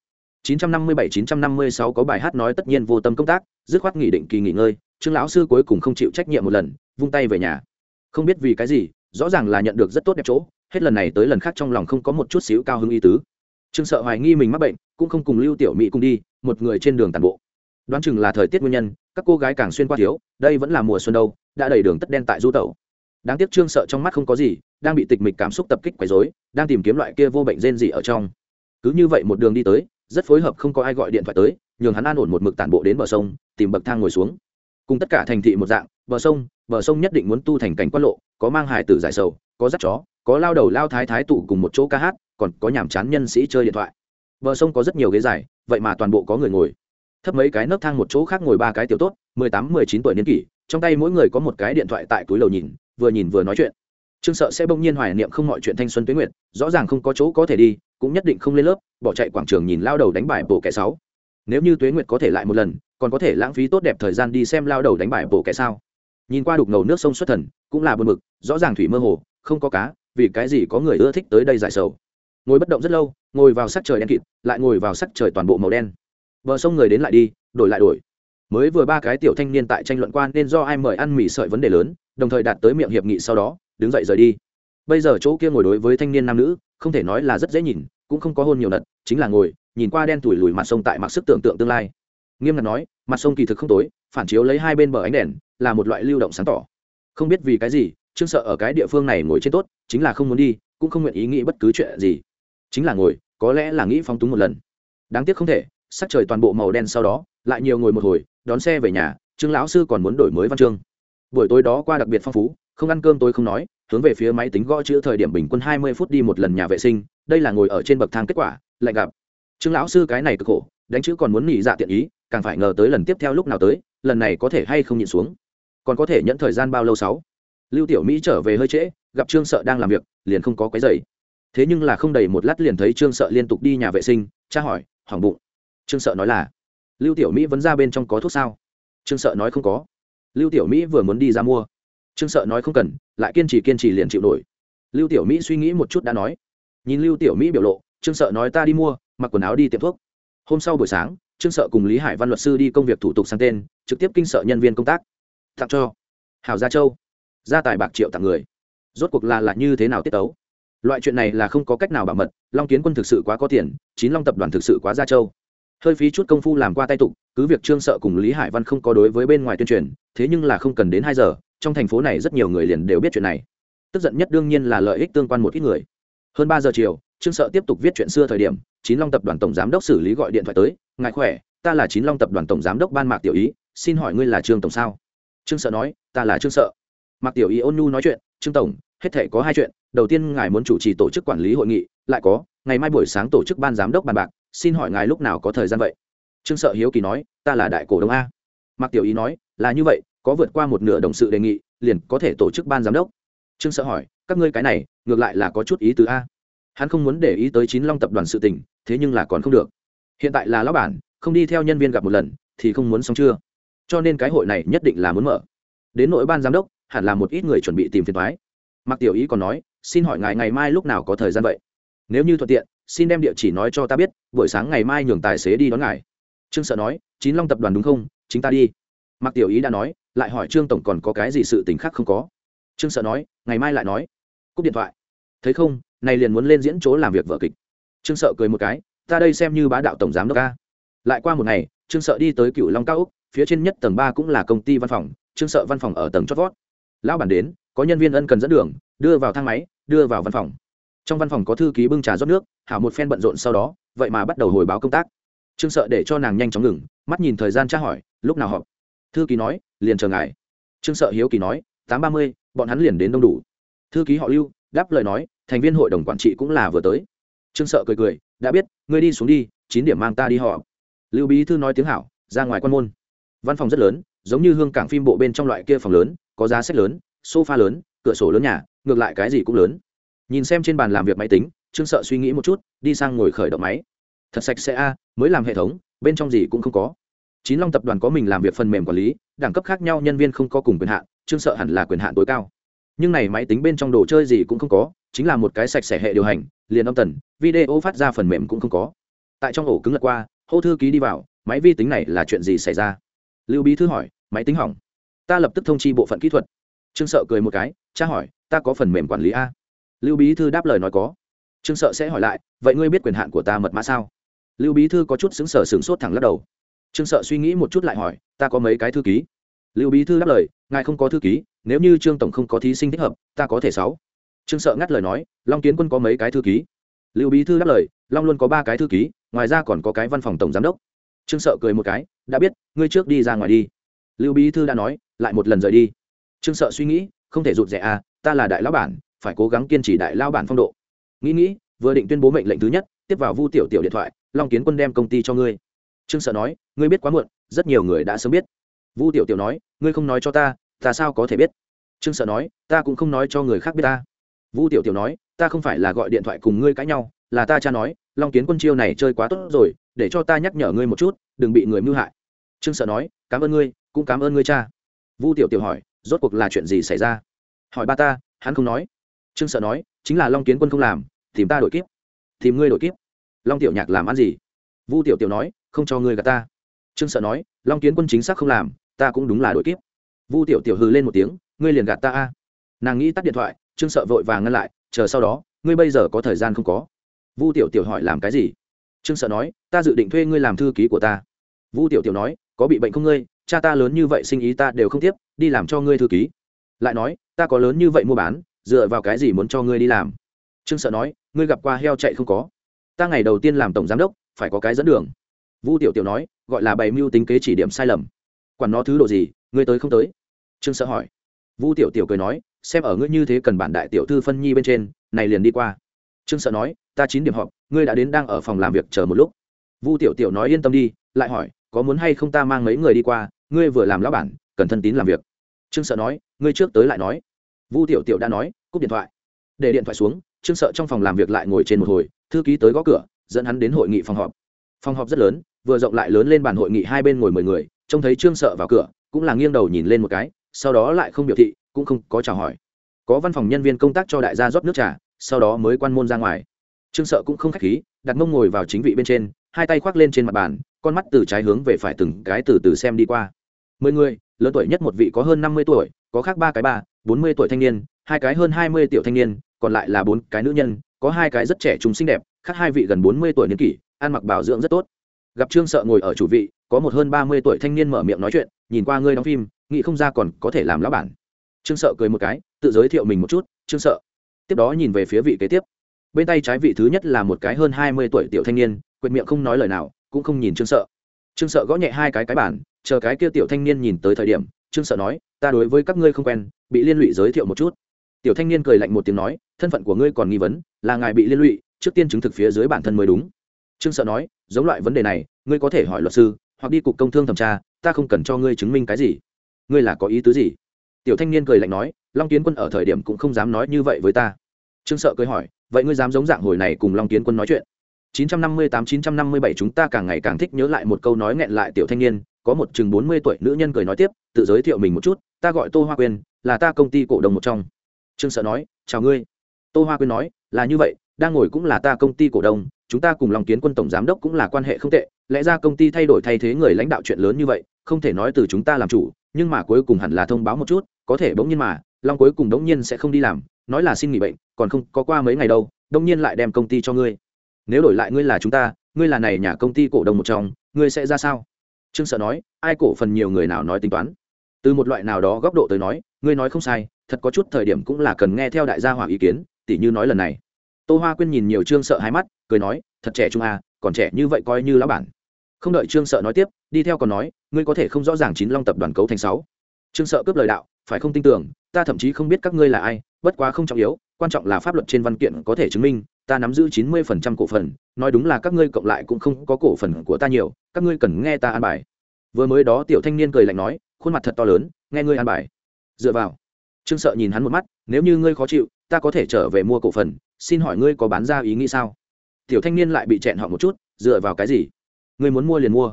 957-956 có bài hát nói tất nhiên vô tâm công tác, dứt khoát nghỉ định kỳ nghỉ ngơi, trương lão sư cuối cùng không chịu trách nhiệm một lần, vung tay về nhà. Không biết vì cái gì, rõ ràng là nhận được rất tốt đẹp chỗ, hết lần này tới lần khác trong lòng không có một chút xíu cao hứng y tứ. Trương sợ hoài nghi mình mắc bệnh, cũng không cùng lưu tiểu mỹ cùng đi, một người trên đường tàn bộ. Đoán chừng là thời tiết nguyên nhân, các cô gái càng xuyên qua thiếu, đây vẫn là mùa xuân đâu, đã đầy đường tất đen tại du tẩu. Đáng tiếc trương sợ trong mắt không có gì, đang bị tịch mịch cảm xúc tập kích quấy rối, đang tìm kiếm loại kia vô bệnh rên gì ở trong. Cứ như vậy một đường đi tới rất phối hợp không có ai gọi điện thoại tới, nhường hắn an ổn một mực tản bộ đến bờ sông, tìm bậc thang ngồi xuống. Cùng tất cả thành thị một dạng, bờ sông bờ sông nhất định muốn tu thành cảnh quan lộ, có mang hài tử giải sầu, có dắt chó, có lao đầu lao thái thái tụ cùng một chỗ ca hát, còn có nhàm chán nhân sĩ chơi điện thoại. Bờ sông có rất nhiều ghế dài, vậy mà toàn bộ có người ngồi. Thấp mấy cái nấc thang một chỗ khác ngồi ba cái tiểu tốt, mười tám, mười chín tuổi niên kỷ, trong tay mỗi người có một cái điện thoại tại túi lầu nhìn, vừa nhìn vừa nói chuyện. Trương sợ sẽ bỗng nhiên hoài niệm không mọi chuyện thanh xuân tuyến nguyệt, rõ ràng không có chỗ có thể đi cũng nhất định không lên lớp, bỏ chạy quảng trường nhìn lao đầu đánh bài bộ kẻ sáu. Nếu như tuế nguyệt có thể lại một lần, còn có thể lãng phí tốt đẹp thời gian đi xem lao đầu đánh bài bộ kẻ sao? Nhìn qua đục ngầu nước sông xuất thần, cũng là buồn mực rõ ràng thủy mơ hồ, không có cá, vì cái gì có người ưa thích tới đây giải sầu? Ngồi bất động rất lâu, ngồi vào sắc trời đen kịt, lại ngồi vào sắc trời toàn bộ màu đen. Bờ sông người đến lại đi, đổi lại đổi. Mới vừa ba cái tiểu thanh niên tại tranh luận quan nên do ai mời ăn mì sợi vấn đề lớn, đồng thời đạt tới miệng hiệp nghị sau đó, đứng dậy rời đi. Bây giờ chỗ kia ngồi đối với thanh niên nam nữ, không thể nói là rất dễ nhìn cũng không có hôn nhiều nật, chính là ngồi, nhìn qua đen tủi lùi mặt sông tại mặc sức tưởng tượng tương lai. Nghiêm ngặt nói, mặt sông kỳ thực không tối, phản chiếu lấy hai bên bờ ánh đèn, là một loại lưu động sáng tỏ. Không biết vì cái gì, trương sợ ở cái địa phương này ngồi trên tốt, chính là không muốn đi, cũng không nguyện ý nghĩ bất cứ chuyện gì. Chính là ngồi, có lẽ là nghĩ phong túng một lần. Đáng tiếc không thể, sắc trời toàn bộ màu đen sau đó, lại nhiều ngồi một hồi, đón xe về nhà, trương lão sư còn muốn đổi mới văn chương. Buổi tối đó qua đặc biệt phong phú, không ăn cơm tôi không nói, hướng về phía máy tính gõ chữ thời điểm bình quân hai mươi phút đi một lần nhà vệ sinh đây là ngồi ở trên bậc thang kết quả, lại gặp. Trương lão sư cái này cực khổ, đánh chữ còn muốn nghỉ dạ tiện ý, càng phải ngờ tới lần tiếp theo lúc nào tới, lần này có thể hay không nhịn xuống. Còn có thể nhận thời gian bao lâu sáu? Lưu tiểu mỹ trở về hơi trễ, gặp trương sợ đang làm việc, liền không có quấy giày thế nhưng là không đầy một lát liền thấy trương sợ liên tục đi nhà vệ sinh cha hỏi hoảng bụng. Trương sợ nói là, lưu tiểu mỹ vẫn ra bên trong có thuốc sao? Trương sợ nói, không có. Lưu tiểu mỹ vừa muốn đi ra mua. Trương sợ nói, không cần, lại kiên trì kiên trì liền chịu nổi. Lưu tiểu mỹ suy nghĩ một chút đã nói nhìn lưu tiểu mỹ biểu lộ, trương sợ nói ta đi mua, mặc quần áo đi tiệm thuốc. Hôm sau buổi sáng, trương sợ cùng lý hải văn luật sư đi công việc thủ tục sang tên, trực tiếp kinh sợ nhân viên công tác. Tặng cho. Hảo gia châu. Gia tài bạc triệu tặng người. Rốt cuộc là là như thế nào tiết tấu? Loại chuyện này là không có cách nào bảo mật, long kiến quân thực sự quá có tiền, chín long tập đoàn thực sự quá gia châu. Hơi phí chút công phu làm qua tay tục, cứ việc trương sợ cùng lý hải văn không có đối với bên ngoài tuyên truyền, thế nhưng là không cần đến hai giờ, trong thành phố này rất nhiều người liền đều biết chuyện này. Tức giận nhất đương nhiên là lợi ích tương quan một ít người hơn ba giờ chiều, trương sợ tiếp tục viết chuyện xưa thời điểm, chín long tập đoàn tổng giám đốc xử lý gọi điện thoại tới, ngài khỏe? Ta là chín long tập đoàn tổng giám đốc ban mạc tiểu ý, xin hỏi ngươi là trương tổng sao? Trương sợ nói, ta là trương sợ. Mạc tiểu ý ôn nhu nói chuyện, trương tổng, hết thể có hai chuyện. Đầu tiên ngài muốn chủ trì tổ chức quản lý hội nghị, lại có, ngày mai buổi sáng tổ chức ban giám đốc bàn bạc, xin hỏi ngài lúc nào có thời gian vậy? Trương sợ hiếu kỳ nói, ta là đại cổ đông a. Mạc tiểu ý nói, là như vậy, có vượt qua một nửa đồng sự đề nghị, liền có thể tổ chức ban giám đốc. Trương sợ hỏi các ngươi cái này, ngược lại là có chút ý tứ a. Hắn không muốn để ý tới chín long tập đoàn sự tình, thế nhưng là còn không được. Hiện tại là lão bản, không đi theo nhân viên gặp một lần, thì không muốn xong chưa? Cho nên cái hội này nhất định là muốn mở. Đến nội ban giám đốc, hẳn là một ít người chuẩn bị tìm phiền thoái mặc tiểu ý còn nói, xin hỏi ngài ngày mai lúc nào có thời gian vậy? Nếu như thuận tiện, xin đem địa chỉ nói cho ta biết, buổi sáng ngày mai nhường tài xế đi đón ngài. Trương sợ nói, chín long tập đoàn đúng không? Chính ta đi. Mặc tiểu ý đã nói, lại hỏi trương tổng còn có cái gì sự tình khác không có. Trương sợ nói, ngày mai lại nói cúp điện thoại. Thấy không, này liền muốn lên diễn chỗ làm việc vở kịch. Trương sợ cười một cái, ta đây xem như bá đạo tổng giám đốc ca lại qua một ngày, trương sợ đi tới cựu long cao úc, phía trên nhất tầng ba cũng là công ty văn phòng, trương sợ văn phòng ở tầng chót vót. Lão bản đến, có nhân viên ân cần dẫn đường, đưa vào thang máy, đưa vào văn phòng. Trong văn phòng có thư ký bưng trà rót nước, hảo một phen bận rộn sau đó, vậy mà bắt đầu hồi báo công tác. Trương sợ để cho nàng nhanh chóng ngừng, mắt nhìn thời gian tra hỏi, lúc nào họp? Thư ký nói, liền chờ ngài. Trương sợ hiếu kỳ nói, tám ba mươi, bọn hắn liền đến đông đủ thư ký họ lưu, đáp lời nói, thành viên hội đồng quản trị cũng là vừa tới. Trương sợ cười cười, đã biết, ngươi đi xuống đi, chín điểm mang ta đi họ. Lưu bí thư nói tiếng hảo, ra ngoài quan môn. Văn phòng rất lớn, giống như hương cảng phim bộ bên trong loại kia phòng lớn, có giá sách lớn, sofa lớn, cửa sổ lớn nhà, ngược lại cái gì cũng lớn. Nhìn xem trên bàn làm việc máy tính, trương sợ suy nghĩ một chút, đi sang ngồi khởi động máy. Thật sạch sẽ a, mới làm hệ thống, bên trong gì cũng không có. Chín long tập đoàn có mình làm việc phần mềm quản lý, đẳng cấp khác nhau, nhân viên không có cùng quyền hạn, trương sợ hẳn là quyền hạn tối cao nhưng này máy tính bên trong đồ chơi gì cũng không có, chính là một cái sạch sẽ hệ điều hành, liền âm tần, video phát ra phần mềm cũng không có. Tại trong ổ cứng lật qua, hô thư ký đi vào, máy vi tính này là chuyện gì xảy ra? Lưu bí thư hỏi, máy tính hỏng. Ta lập tức thông chi bộ phận kỹ thuật. Trương sợ cười một cái, cha hỏi, ta có phần mềm quản lý a? Lưu bí thư đáp lời nói có. Trương sợ sẽ hỏi lại, vậy ngươi biết quyền hạn của ta mật mã sao? Lưu bí thư có chút xứng sở sửng sốt thẳng lắc đầu. Trương sợ suy nghĩ một chút lại hỏi, ta có mấy cái thư ký? Lưu bí thư đáp lời, ngài không có thư ký nếu như trương tổng không có thí sinh thích hợp, ta có thể sáu. Trương sợ ngắt lời nói, long kiến quân có mấy cái thư ký? Lưu bí thư đáp lời, long luôn có ba cái thư ký, ngoài ra còn có cái văn phòng tổng giám đốc. Trương sợ cười một cái, đã biết, ngươi trước đi ra ngoài đi. Lưu bí thư đã nói, lại một lần rời đi. Trương sợ suy nghĩ, không thể rụt rẻ à ta là đại lão bản, phải cố gắng kiên trì đại lao bản phong độ. Nghĩ nghĩ, vừa định tuyên bố mệnh lệnh thứ nhất, tiếp vào vu tiểu tiểu điện thoại, long kiến quân đem công ty cho ngươi. Trương sợ nói, ngươi biết quá muộn, rất nhiều người đã sớm biết. Vu tiểu tiểu nói, ngươi không nói cho ta ta sao có thể biết? Trương sợ nói, ta cũng không nói cho người khác biết ta. Vu tiểu tiểu nói, ta không phải là gọi điện thoại cùng ngươi cãi nhau, là ta cha nói, long kiến quân chiêu này chơi quá tốt rồi, để cho ta nhắc nhở ngươi một chút, đừng bị người mưu hại. Trương sợ nói, cảm ơn ngươi, cũng cảm ơn ngươi cha. Vu tiểu tiểu hỏi, rốt cuộc là chuyện gì xảy ra? Hỏi ba ta, hắn không nói. Trương sợ nói, chính là long kiến quân không làm, tìm ta đổi kiếp. Tìm ngươi đổi kiếp. Long tiểu nhạc làm ăn gì? Vu tiểu tiểu nói, không cho ngươi gạt ta. Trương sợ nói, long kiến quân chính xác không làm, ta cũng đúng là đổi kiếp vu tiểu tiểu hừ lên một tiếng, ngươi liền gạt ta a. Nàng nghĩ tắt điện thoại, trương sợ vội vàng ngăn lại, chờ sau đó, ngươi bây giờ có thời gian không có. Vu tiểu tiểu hỏi, làm cái gì? Trương sợ nói, ta dự định thuê ngươi làm thư ký của ta. Vu tiểu tiểu nói, có bị bệnh không ngươi? Cha ta lớn như vậy sinh ý ta đều không tiếp, đi làm cho ngươi thư ký. Lại nói, ta có lớn như vậy mua bán, dựa vào cái gì muốn cho ngươi đi làm? Trương sợ nói, ngươi gặp qua heo chạy không có? Ta ngày đầu tiên làm tổng giám đốc, phải có cái dẫn đường. Vu tiểu tiểu nói, gọi là bày mưu tính kế chỉ điểm sai lầm. Quản nó thứ độ gì ngươi tới không tới? Trương sợ hỏi. Vu tiểu tiểu cười nói, xem ở ngươi như thế cần bản đại tiểu thư phân nhi bên trên, này liền đi qua. Trương sợ nói, ta chín điểm họp, ngươi đã đến đang ở phòng làm việc chờ một lúc. Vu tiểu tiểu nói yên tâm đi, lại hỏi, có muốn hay không ta mang mấy người đi qua, ngươi vừa làm lão bản, cần thân tín làm việc. Trương sợ nói, ngươi trước tới lại nói. Vu tiểu tiểu đã nói, cúp điện thoại. Để điện thoại xuống, trương sợ trong phòng làm việc lại ngồi trên một hồi, thư ký tới gõ cửa, dẫn hắn đến hội nghị phòng họp. Phòng họp rất lớn, vừa rộng lại lớn lên bàn hội nghị hai bên ngồi mười người, trông thấy trương sợ vào cửa cũng là nghiêng đầu nhìn lên một cái, sau đó lại không biểu thị, cũng không có chào hỏi. Có văn phòng nhân viên công tác cho đại gia rót nước trà, sau đó mới quan môn ra ngoài. Trương sợ cũng không khách khí, đặt mông ngồi vào chính vị bên trên, hai tay khoác lên trên mặt bàn, con mắt từ trái hướng về phải từng cái từ từ xem đi qua. Mười người, lớn tuổi nhất một vị có hơn năm mươi tuổi, có khác ba cái ba, bốn mươi tuổi thanh niên, hai cái hơn hai mươi tiểu thanh niên, còn lại là bốn cái nữ nhân, có hai cái rất trẻ chúng xinh đẹp, khác hai vị gần bốn mươi tuổi niên kỷ, ăn mặc bảo dưỡng rất tốt. Gặp trương sợ ngồi ở chủ vị có một hơn ba mươi tuổi thanh niên mở miệng nói chuyện, nhìn qua ngươi đóng phim, nghĩ không ra còn có thể làm lão bản. Trương sợ cười một cái, tự giới thiệu mình một chút, trương sợ. Tiếp đó nhìn về phía vị kế tiếp. Bên tay trái vị thứ nhất là một cái hơn hai mươi tuổi tiểu thanh niên, quyệt miệng không nói lời nào, cũng không nhìn trương sợ. Trương sợ gõ nhẹ hai cái cái bản chờ cái kia tiểu thanh niên nhìn tới thời điểm, trương sợ nói, ta đối với các ngươi không quen, bị liên lụy giới thiệu một chút. Tiểu thanh niên cười lạnh một tiếng nói, thân phận của ngươi còn nghi vấn, là ngài bị liên lụy, trước tiên chứng thực phía dưới bản thân mới đúng. Trương sợ nói, giống loại vấn đề này, ngươi có thể hỏi luật sư hoặc đi cục công thương thẩm tra, ta không cần cho ngươi chứng minh cái gì. Ngươi là có ý tứ gì? Tiểu thanh niên cười lạnh nói, long kiến quân ở thời điểm cũng không dám nói như vậy với ta. Trương sợ cười hỏi, vậy ngươi dám giống dạng hồi này cùng long kiến quân nói chuyện? 958-957 chúng ta càng ngày càng thích nhớ lại một câu nói nghẹn lại tiểu thanh niên, có một chừng 40 tuổi nữ nhân cười nói tiếp, tự giới thiệu mình một chút, ta gọi tô hoa quyên, là ta công ty cổ đông một trong. Trương sợ nói, chào ngươi. Tô hoa quyên nói, là như vậy, đang ngồi cũng là ta công ty cổ đông chúng ta cùng lòng kiến quân tổng giám đốc cũng là quan hệ không tệ, lẽ ra công ty thay đổi thay thế người lãnh đạo chuyện lớn như vậy, không thể nói từ chúng ta làm chủ, nhưng mà cuối cùng hẳn là thông báo một chút, có thể bỗng nhiên mà, long cuối cùng đống nhiên sẽ không đi làm, nói là xin nghỉ bệnh, còn không, có qua mấy ngày đâu, đống nhiên lại đem công ty cho ngươi. Nếu đổi lại ngươi là chúng ta, ngươi là này nhà công ty cổ đông một trong, ngươi sẽ ra sao? Trương sợ nói, ai cổ phần nhiều người nào nói tính toán. Từ một loại nào đó góc độ tới nói, ngươi nói không sai, thật có chút thời điểm cũng là cần nghe theo đại gia hỏa ý kiến, tỉ như nói lần này tô hoa quyên nhìn nhiều trương sợ hai mắt cười nói thật trẻ trung à, còn trẻ như vậy coi như lão bản. Không đợi trương sợ nói tiếp đi theo còn nói ngươi có thể không rõ ràng chín long tập đoàn cấu thành sáu. Trương sợ cướp lời đạo phải không tin tưởng ta thậm chí không biết các ngươi là ai bất quá không trọng yếu quan trọng là pháp luật trên văn kiện có thể chứng minh ta nắm giữ chín mươi phần trăm cổ phần nói đúng là các ngươi cộng lại cũng không có cổ phần của ta nhiều các ngươi cần nghe ta an bài. Vừa mới đó tiểu thanh niên cười lạnh nói khuôn mặt thật to lớn nghe ngươi an bài. Dựa vào. Trương sợ nhìn hắn một mắt nếu như ngươi khó chịu ta có thể trở về mua cổ phần, xin hỏi ngươi có bán ra ý nghĩ sao? Tiểu thanh niên lại bị chẹn họ một chút, dựa vào cái gì? Ngươi muốn mua liền mua.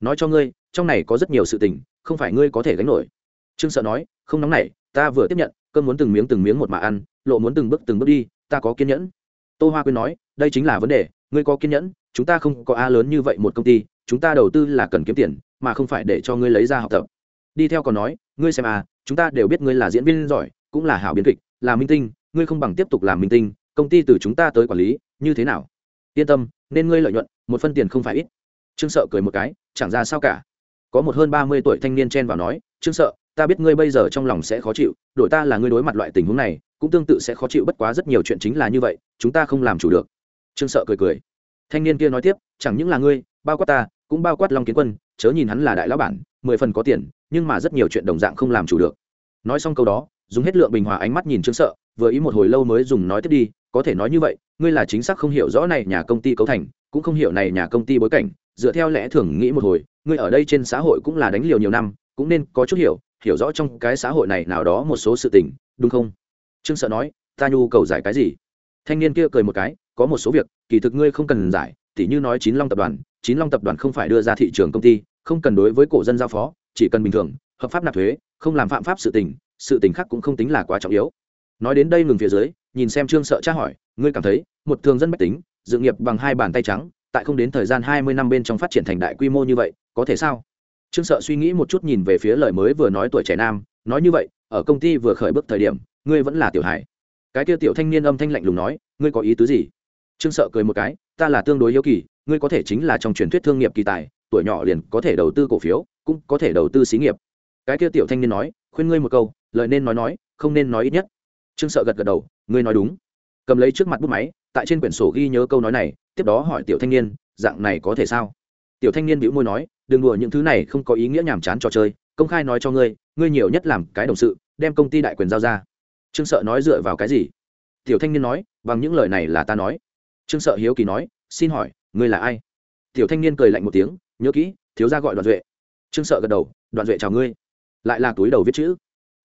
Nói cho ngươi, trong này có rất nhiều sự tình, không phải ngươi có thể gánh nổi. Trương sợ nói, không nóng nảy ta vừa tiếp nhận, cơm muốn từng miếng từng miếng một mà ăn, lộ muốn từng bước từng bước đi, ta có kiên nhẫn. Tô hoa quyên nói, đây chính là vấn đề, ngươi có kiên nhẫn, chúng ta không có a lớn như vậy một công ty, chúng ta đầu tư là cần kiếm tiền, mà không phải để cho ngươi lấy ra học tập. Đi theo còn nói, ngươi xem à chúng ta đều biết ngươi là diễn viên giỏi, cũng là hảo biến kịch, là minh tinh ngươi không bằng tiếp tục làm minh tinh, công ty từ chúng ta tới quản lý, như thế nào? Yên tâm, nên ngươi lợi nhuận, một phân tiền không phải ít. Trương sợ cười một cái, chẳng ra sao cả. Có một hơn ba mươi tuổi thanh niên chen vào nói, trương sợ, ta biết ngươi bây giờ trong lòng sẽ khó chịu, đổi ta là ngươi đối mặt loại tình huống này, cũng tương tự sẽ khó chịu bất quá rất nhiều chuyện chính là như vậy, chúng ta không làm chủ được. Trương sợ cười cười, thanh niên kia nói tiếp, chẳng những là ngươi, bao quát ta, cũng bao quát long kiến quân, chớ nhìn hắn là đại lão bản, mười phần có tiền, nhưng mà rất nhiều chuyện đồng dạng không làm chủ được. Nói xong câu đó, dùng hết lượng bình hòa ánh mắt nhìn trương sợ vừa ý một hồi lâu mới dùng nói tiếp đi, có thể nói như vậy, ngươi là chính xác không hiểu rõ này nhà công ty cấu thành, cũng không hiểu này nhà công ty bối cảnh, dựa theo lẽ thường nghĩ một hồi, ngươi ở đây trên xã hội cũng là đánh liều nhiều năm, cũng nên có chút hiểu hiểu rõ trong cái xã hội này nào đó một số sự tình, đúng không? Trương sợ nói, ta nhu cầu giải cái gì? Thanh niên kia cười một cái, có một số việc, kỳ thực ngươi không cần giải, tỉ như nói chín long tập đoàn, chín long tập đoàn không phải đưa ra thị trường công ty, không cần đối với cổ dân giao phó, chỉ cần bình thường, hợp pháp nạp thuế, không làm phạm pháp sự tình sự tình khác cũng không tính là quá trọng yếu nói đến đây ngừng phía dưới, nhìn xem trương sợ tra hỏi, ngươi cảm thấy một thường dân mách tính, dự nghiệp bằng hai bàn tay trắng, tại không đến thời gian hai mươi năm bên trong phát triển thành đại quy mô như vậy, có thể sao? Trương sợ suy nghĩ một chút nhìn về phía lời mới vừa nói tuổi trẻ nam, nói như vậy, ở công ty vừa khởi bước thời điểm, ngươi vẫn là tiểu hải cái kia tiểu thanh niên âm thanh lạnh lùng nói, ngươi có ý tứ gì? Trương sợ cười một cái, ta là tương đối yếu kỳ, ngươi có thể chính là trong truyền thuyết thương nghiệp kỳ tài, tuổi nhỏ liền có thể đầu tư cổ phiếu, cũng có thể đầu tư xí nghiệp. Cái kia tiểu thanh niên nói, khuyên ngươi một câu, lời nên nói nói, không nên nói ít nhất trương sợ gật gật đầu, ngươi nói đúng. Cầm lấy trước mặt bút máy, tại trên quyển sổ ghi nhớ câu nói này, tiếp đó hỏi tiểu thanh niên, dạng này có thể sao? Tiểu thanh niên bĩu môi nói, đừng đùa, những thứ này không có ý nghĩa nhàm chán trò chơi, công khai nói cho ngươi ngươi nhiều nhất làm cái đồng sự, đem công ty đại quyền giao ra. Trương sợ nói dựa vào cái gì? Tiểu thanh niên nói, bằng những lời này là ta nói. Trương sợ hiếu kỳ nói, xin hỏi, ngươi là ai? Tiểu thanh niên cười lạnh một tiếng, nhớ kỹ, thiếu ra gọi đoạn duệ. Trương sợ gật đầu, đoạn duệ chào ngươi. Lại là túi đầu viết chữ.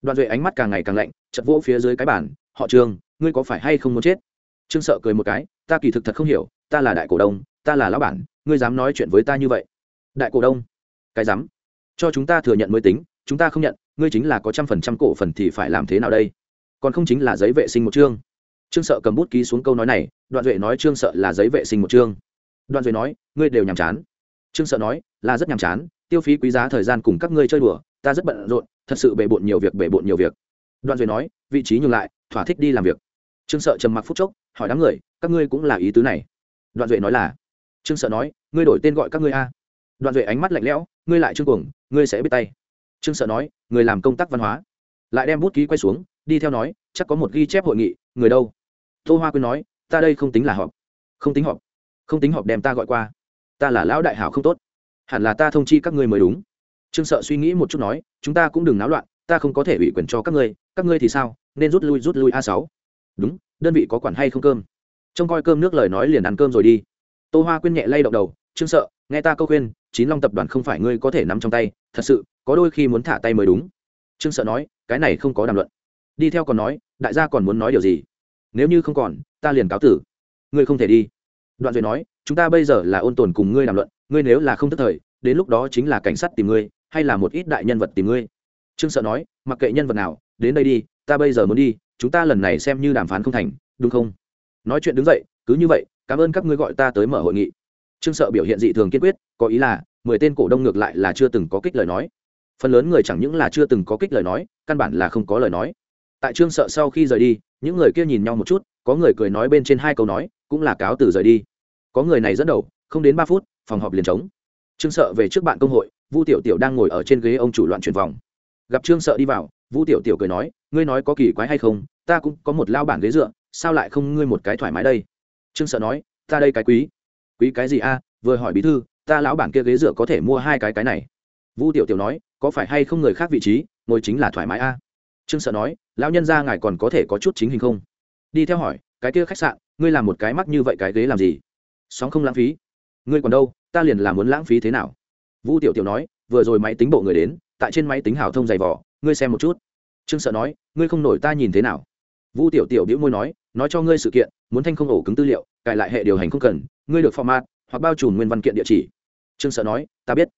Đoạn duệ ánh mắt càng ngày càng lạnh chật vỗ phía dưới cái bản họ trường ngươi có phải hay không muốn chết? Trương sợ cười một cái, ta kỳ thực thật không hiểu, ta là đại cổ đông, ta là lão bản, ngươi dám nói chuyện với ta như vậy? Đại cổ đông? Cái dám? Cho chúng ta thừa nhận mới tính, chúng ta không nhận, ngươi chính là có trăm phần trăm cổ phần thì phải làm thế nào đây? Còn không chính là giấy vệ sinh một chương? Trương sợ cầm bút ký xuống câu nói này, đoạn duệ nói trương sợ là giấy vệ sinh một chương. Đoạn duệ nói, ngươi đều nhàm chán. Trương sợ nói, là rất nhàm chán, tiêu phí quý giá thời gian cùng các ngươi chơi đùa, ta rất bận rộn, thật sự bề bộn nhiều việc, bề bộn nhiều việc đoạn duyệt nói, vị trí nhường lại, thỏa thích đi làm việc. Trương sợ trầm mặc phút chốc, hỏi đám người, các ngươi cũng là ý tứ này. Đoạn duệ nói là, trương sợ nói, ngươi đổi tên gọi các ngươi a. Đoạn duệ ánh mắt lạnh lẽo, ngươi lại trương cuồng, ngươi sẽ biết tay. Trương sợ nói, người làm công tác văn hóa. Lại đem bút ký quay xuống, đi theo nói, chắc có một ghi chép hội nghị, người đâu? Tô hoa quyên nói, ta đây không tính là họp. Không tính họp. Không tính họp đem ta gọi qua. Ta là lão đại hảo không tốt. Hẳn là ta thông chi các ngươi mới đúng. Trương sợ suy nghĩ một chút nói, chúng ta cũng đừng náo loạn ta không có thể ủy quyền cho các ngươi các ngươi thì sao, nên rút lui rút lui a sáu. Đúng, đơn vị có quản hay không cơm? Trông coi cơm nước lời nói liền ăn cơm rồi đi. Tô hoa quyên nhẹ lay động đầu, trương sợ, nghe ta câu khuyên, chín long tập đoàn không phải ngươi có thể nắm trong tay, thật sự, có đôi khi muốn thả tay mới đúng. Trương sợ nói, cái này không có đàm luận. Đi theo còn nói, đại gia còn muốn nói điều gì? Nếu như không còn, ta liền cáo tử. Ngươi không thể đi. Đoạn duệ nói, chúng ta bây giờ là ôn tồn cùng ngươi đàm luận, ngươi nếu là không tức thời, đến lúc đó chính là cảnh sát tìm ngươi, hay là một ít đại nhân vật tìm ngươi trương sợ nói, mặc kệ nhân vật nào, đến đây đi, ta bây giờ muốn đi, chúng ta lần này xem như đàm phán không thành, đúng không? Nói chuyện đứng dậy, cứ như vậy, cảm ơn các ngươi gọi ta tới mở hội nghị. Trương sợ biểu hiện dị thường kiên quyết, có ý là, mười tên cổ đông ngược lại là chưa từng có kích lời nói. Phần lớn người chẳng những là chưa từng có kích lời nói, căn bản là không có lời nói. Tại trương sợ sau khi rời đi, những người kia nhìn nhau một chút, có người cười nói bên trên hai câu nói, cũng là cáo từ rời đi. Có người này dẫn đầu, không đến ba phút, phòng họp liền trống. Trương sợ về trước bạn công hội, vu tiểu tiểu đang ngồi ở trên ghế ông chủ loạn chuyển vòng gặp trương sợ đi vào, vũ tiểu tiểu cười nói, ngươi nói có kỳ quái hay không? Ta cũng có một lao bản ghế dựa, sao lại không ngươi một cái thoải mái đây? Trương sợ nói, ta đây cái quý. Quý cái gì a? Vừa hỏi bí thư, ta lão bản kia ghế dựa có thể mua hai cái cái này. Vũ tiểu tiểu nói, có phải hay không người khác vị trí, ngồi chính là thoải mái a? Trương sợ nói, lão nhân ra ngài còn có thể có chút chính hình không? Đi theo hỏi, cái kia khách sạn, ngươi làm một cái mắc như vậy cái ghế làm gì? Sóng không lãng phí. Ngươi còn đâu, ta liền làm muốn lãng phí thế nào? Vũ tiểu tiểu nói, vừa rồi máy tính bộ người đến tại trên máy tính hảo thông dày vỏ ngươi xem một chút. Trương sợ nói, ngươi không nổi ta nhìn thế nào. Vu tiểu tiểu đĩu môi nói nói cho ngươi sự kiện, muốn thanh không ổ cứng tư liệu cài lại hệ điều hành không cần, ngươi được format, hoặc bao trùm nguyên văn kiện địa chỉ. Trương sợ nói, ta biết.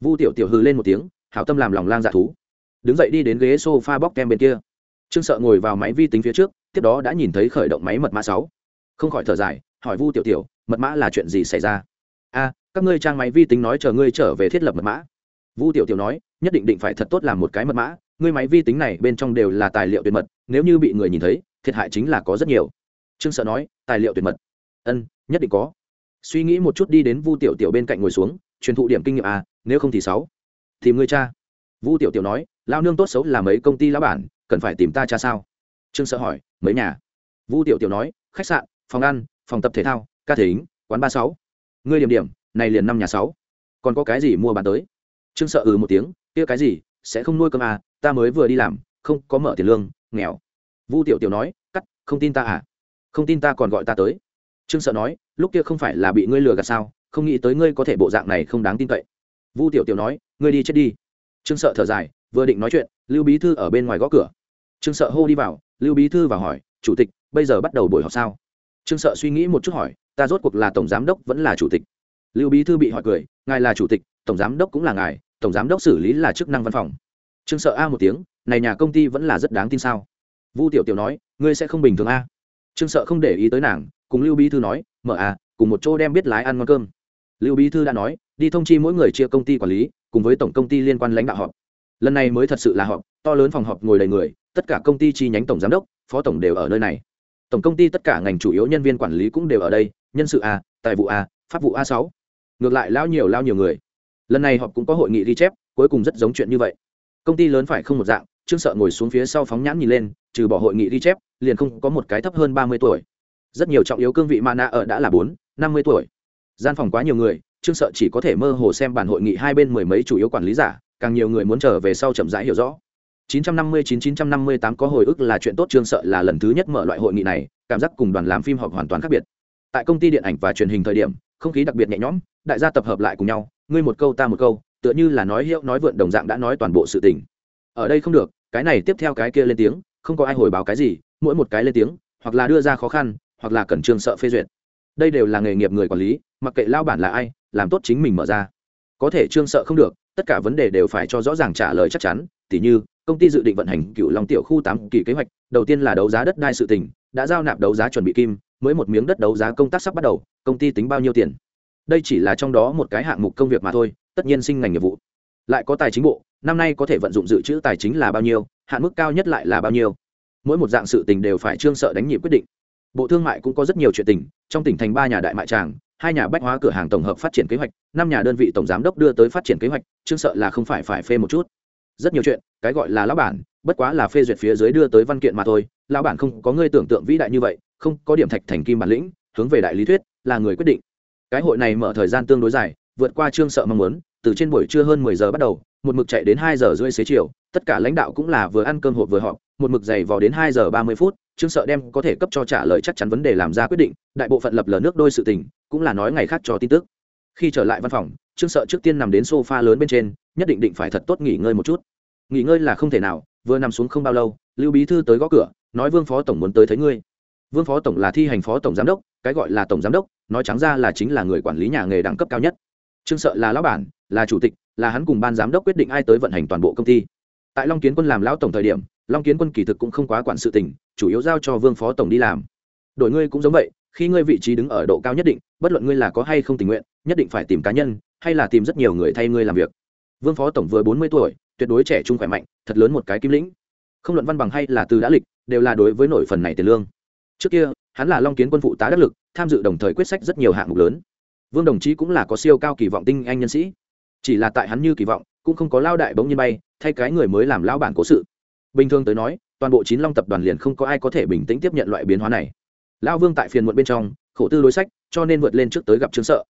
Vu tiểu tiểu hừ lên một tiếng, hảo tâm làm lòng lang dạ thú. Đứng dậy đi đến ghế sofa bóc kem bên kia. Trương sợ ngồi vào máy vi tính phía trước, tiếp đó đã nhìn thấy khởi động máy mật mã sáu. Không khỏi thở dài, hỏi vu tiểu tiểu, mật mã là chuyện gì xảy ra? A, các ngươi trang máy vi tính nói chờ ngươi trở về thiết lập mật mã. Vu tiểu tiểu nói nhất định định phải thật tốt làm một cái mật mã, ngươi máy vi tính này bên trong đều là tài liệu tuyệt mật, nếu như bị người nhìn thấy, thiệt hại chính là có rất nhiều. Trương sợ nói, tài liệu tuyệt mật. Ân, nhất định có. Suy nghĩ một chút đi đến vu tiểu tiểu bên cạnh ngồi xuống, truyền thụ điểm kinh nghiệm à nếu không thì sáu. Tìm ngươi cha. Vu tiểu tiểu nói lao nương tốt xấu là mấy công ty lão bản, cần phải tìm ta cha sao? Trương sợ hỏi, mấy nhà? Vu tiểu tiểu nói, khách sạn, phòng ăn, phòng tập thể thao, ca thính quán ba sáu. Ngươi điểm điểm, này liền năm nhà sáu. Còn có cái gì mua bán tới? Trương sợ ừ một tiếng, kia cái gì? Sẽ không nuôi cơm à? Ta mới vừa đi làm, không có mở tiền lương, nghèo. Vu tiểu tiểu nói, cắt, không tin ta à? Không tin ta còn gọi ta tới. Trương sợ nói, lúc kia không phải là bị ngươi lừa gạt sao? Không nghĩ tới ngươi có thể bộ dạng này không đáng tin cậy. Vu tiểu tiểu nói, ngươi đi chết đi. Trương sợ thở dài, vừa định nói chuyện, lưu bí thư ở bên ngoài gõ cửa. Trương sợ hô đi vào, lưu bí thư vào hỏi, chủ tịch, bây giờ bắt đầu buổi họp sao? Trương sợ suy nghĩ một chút hỏi, ta rốt cuộc là tổng giám đốc vẫn là chủ tịch? Lưu bí thư bị hỏi cười ngài là chủ tịch, tổng giám đốc cũng là ngài, tổng giám đốc xử lý là chức năng văn phòng. Trương sợ a một tiếng, này nhà công ty vẫn là rất đáng tin sao? Vu tiểu tiểu nói, ngươi sẽ không bình thường a. Trương sợ không để ý tới nàng, cùng lưu bí thư nói, mở a cùng một chỗ đem biết lái ăn ngon cơm. Lưu bí thư đã nói, đi thông chi mỗi người chia công ty quản lý, cùng với tổng công ty liên quan lãnh đạo họp. Lần này mới thật sự là họp, to lớn phòng họp ngồi đầy người, tất cả công ty chi nhánh tổng giám đốc, phó tổng đều ở nơi này. Tổng công ty tất cả ngành chủ yếu nhân viên quản lý cũng đều ở đây, nhân sự a, tài vụ a, pháp vụ a sáu ngược lại lao nhiều lao nhiều người. Lần này họp cũng có hội nghị ghi chép, cuối cùng rất giống chuyện như vậy. Công ty lớn phải không một dạng, trương sợ ngồi xuống phía sau phóng nhãn nhìn lên, trừ bỏ hội nghị ghi chép, liền không có một cái thấp hơn ba mươi tuổi. Rất nhiều trọng yếu cương vị mana ở đã là bốn, năm mươi tuổi. Gian phòng quá nhiều người, trương sợ chỉ có thể mơ hồ xem bản hội nghị hai bên mười mấy chủ yếu quản lý giả, càng nhiều người muốn trở về sau chậm rãi hiểu rõ. 959-958 có hồi ức là chuyện tốt, trương sợ là lần thứ nhất mở loại hội nghị này, cảm giác cùng đoàn làm phim họp hoàn toàn khác biệt tại công ty điện ảnh và truyền hình thời điểm, không khí đặc biệt nhẹ nhõm, đại gia tập hợp lại cùng nhau, ngươi một câu ta một câu, tựa như là nói hiệu nói vượn đồng dạng đã nói toàn bộ sự tình. Ở đây không được, cái này tiếp theo cái kia lên tiếng, không có ai hồi báo cái gì, mỗi một cái lên tiếng, hoặc là đưa ra khó khăn, hoặc là cẩn trương sợ phê duyệt. Đây đều là nghề nghiệp người quản lý, mặc kệ lao bản là ai, làm tốt chính mình mở ra. Có thể trương sợ không được, tất cả vấn đề đều phải cho rõ ràng trả lời chắc chắn, tỉ như, công ty dự định vận hành cựu long tiểu khu tám kỳ kế hoạch, đầu tiên là đấu giá đất đai sự tỉnh đã giao nạp đấu giá chuẩn bị kim mới một miếng đất đấu giá công tác sắp bắt đầu, công ty tính bao nhiêu tiền? Đây chỉ là trong đó một cái hạng mục công việc mà thôi, tất nhiên sinh ngành nghiệp vụ. Lại có tài chính bộ, năm nay có thể vận dụng dự trữ tài chính là bao nhiêu, hạn mức cao nhất lại là bao nhiêu? Mỗi một dạng sự tình đều phải trương sợ đánh nhịp quyết định. Bộ thương mại cũng có rất nhiều chuyện tình, trong tỉnh thành ba nhà đại mại tràng, hai nhà bách hóa cửa hàng tổng hợp phát triển kế hoạch, năm nhà đơn vị tổng giám đốc đưa tới phát triển kế hoạch, trương sợ là không phải phải phê một chút. Rất nhiều chuyện, cái gọi là lão bản, bất quá là phê duyệt phía dưới đưa tới văn kiện mà thôi, lão bản không có người tưởng tượng vĩ đại như vậy không có điểm thạch thành kim bản lĩnh, hướng về đại lý thuyết, là người quyết định. Cái hội này mở thời gian tương đối dài, vượt qua trương sợ mong muốn, từ trên buổi trưa hơn mười giờ bắt đầu, một mực chạy đến hai giờ rưỡi xế chiều, tất cả lãnh đạo cũng là vừa ăn cơm hộp vừa họp, một mực dày vào đến hai giờ ba mươi phút, trương sợ đem có thể cấp cho trả lời chắc chắn vấn đề làm ra quyết định, đại bộ phận lập lờ nước đôi sự tình, cũng là nói ngày khác cho tin tức. Khi trở lại văn phòng, trương sợ trước tiên nằm đến sofa lớn bên trên, nhất định định phải thật tốt nghỉ ngơi một chút. Nghỉ ngơi là không thể nào, vừa nằm xuống không bao lâu, lưu bí thư tới gõ cửa, nói vương phó tổng muốn tới thấy ngươi vương phó tổng là thi hành phó tổng giám đốc, cái gọi là tổng giám đốc, nói trắng ra là chính là người quản lý nhà nghề đẳng cấp cao nhất. Trương sợ là lão bản, là chủ tịch, là hắn cùng ban giám đốc quyết định ai tới vận hành toàn bộ công ty. Tại long kiến quân làm lão tổng thời điểm, long kiến quân kỳ thực cũng không quá quản sự tình, chủ yếu giao cho vương phó tổng đi làm. Đổi ngươi cũng giống vậy, khi ngươi vị trí đứng ở độ cao nhất định, bất luận ngươi là có hay không tình nguyện, nhất định phải tìm cá nhân, hay là tìm rất nhiều người thay ngươi làm việc. Vương phó tổng vừa bốn mươi tuổi, tuyệt đối trẻ trung khỏe mạnh, thật lớn một cái kim lĩnh. Không luận văn bằng hay là từ đã lịch, đều là đối với nổi phần này tiền lương trước kia, hắn là long kiến quân phụ tá đắc lực, tham dự đồng thời quyết sách rất nhiều hạng mục lớn. Vương đồng chí cũng là có siêu cao kỳ vọng tinh anh nhân sĩ. Chỉ là tại hắn như kỳ vọng, cũng không có lao đại bỗng nhiên bay, thay cái người mới làm lao bản cố sự. Bình thường tới nói, toàn bộ chín long tập đoàn liền không có ai có thể bình tĩnh tiếp nhận loại biến hóa này. Lao vương tại phiền muộn bên trong, khổ tư đối sách, cho nên vượt lên trước tới gặp chứng sợ.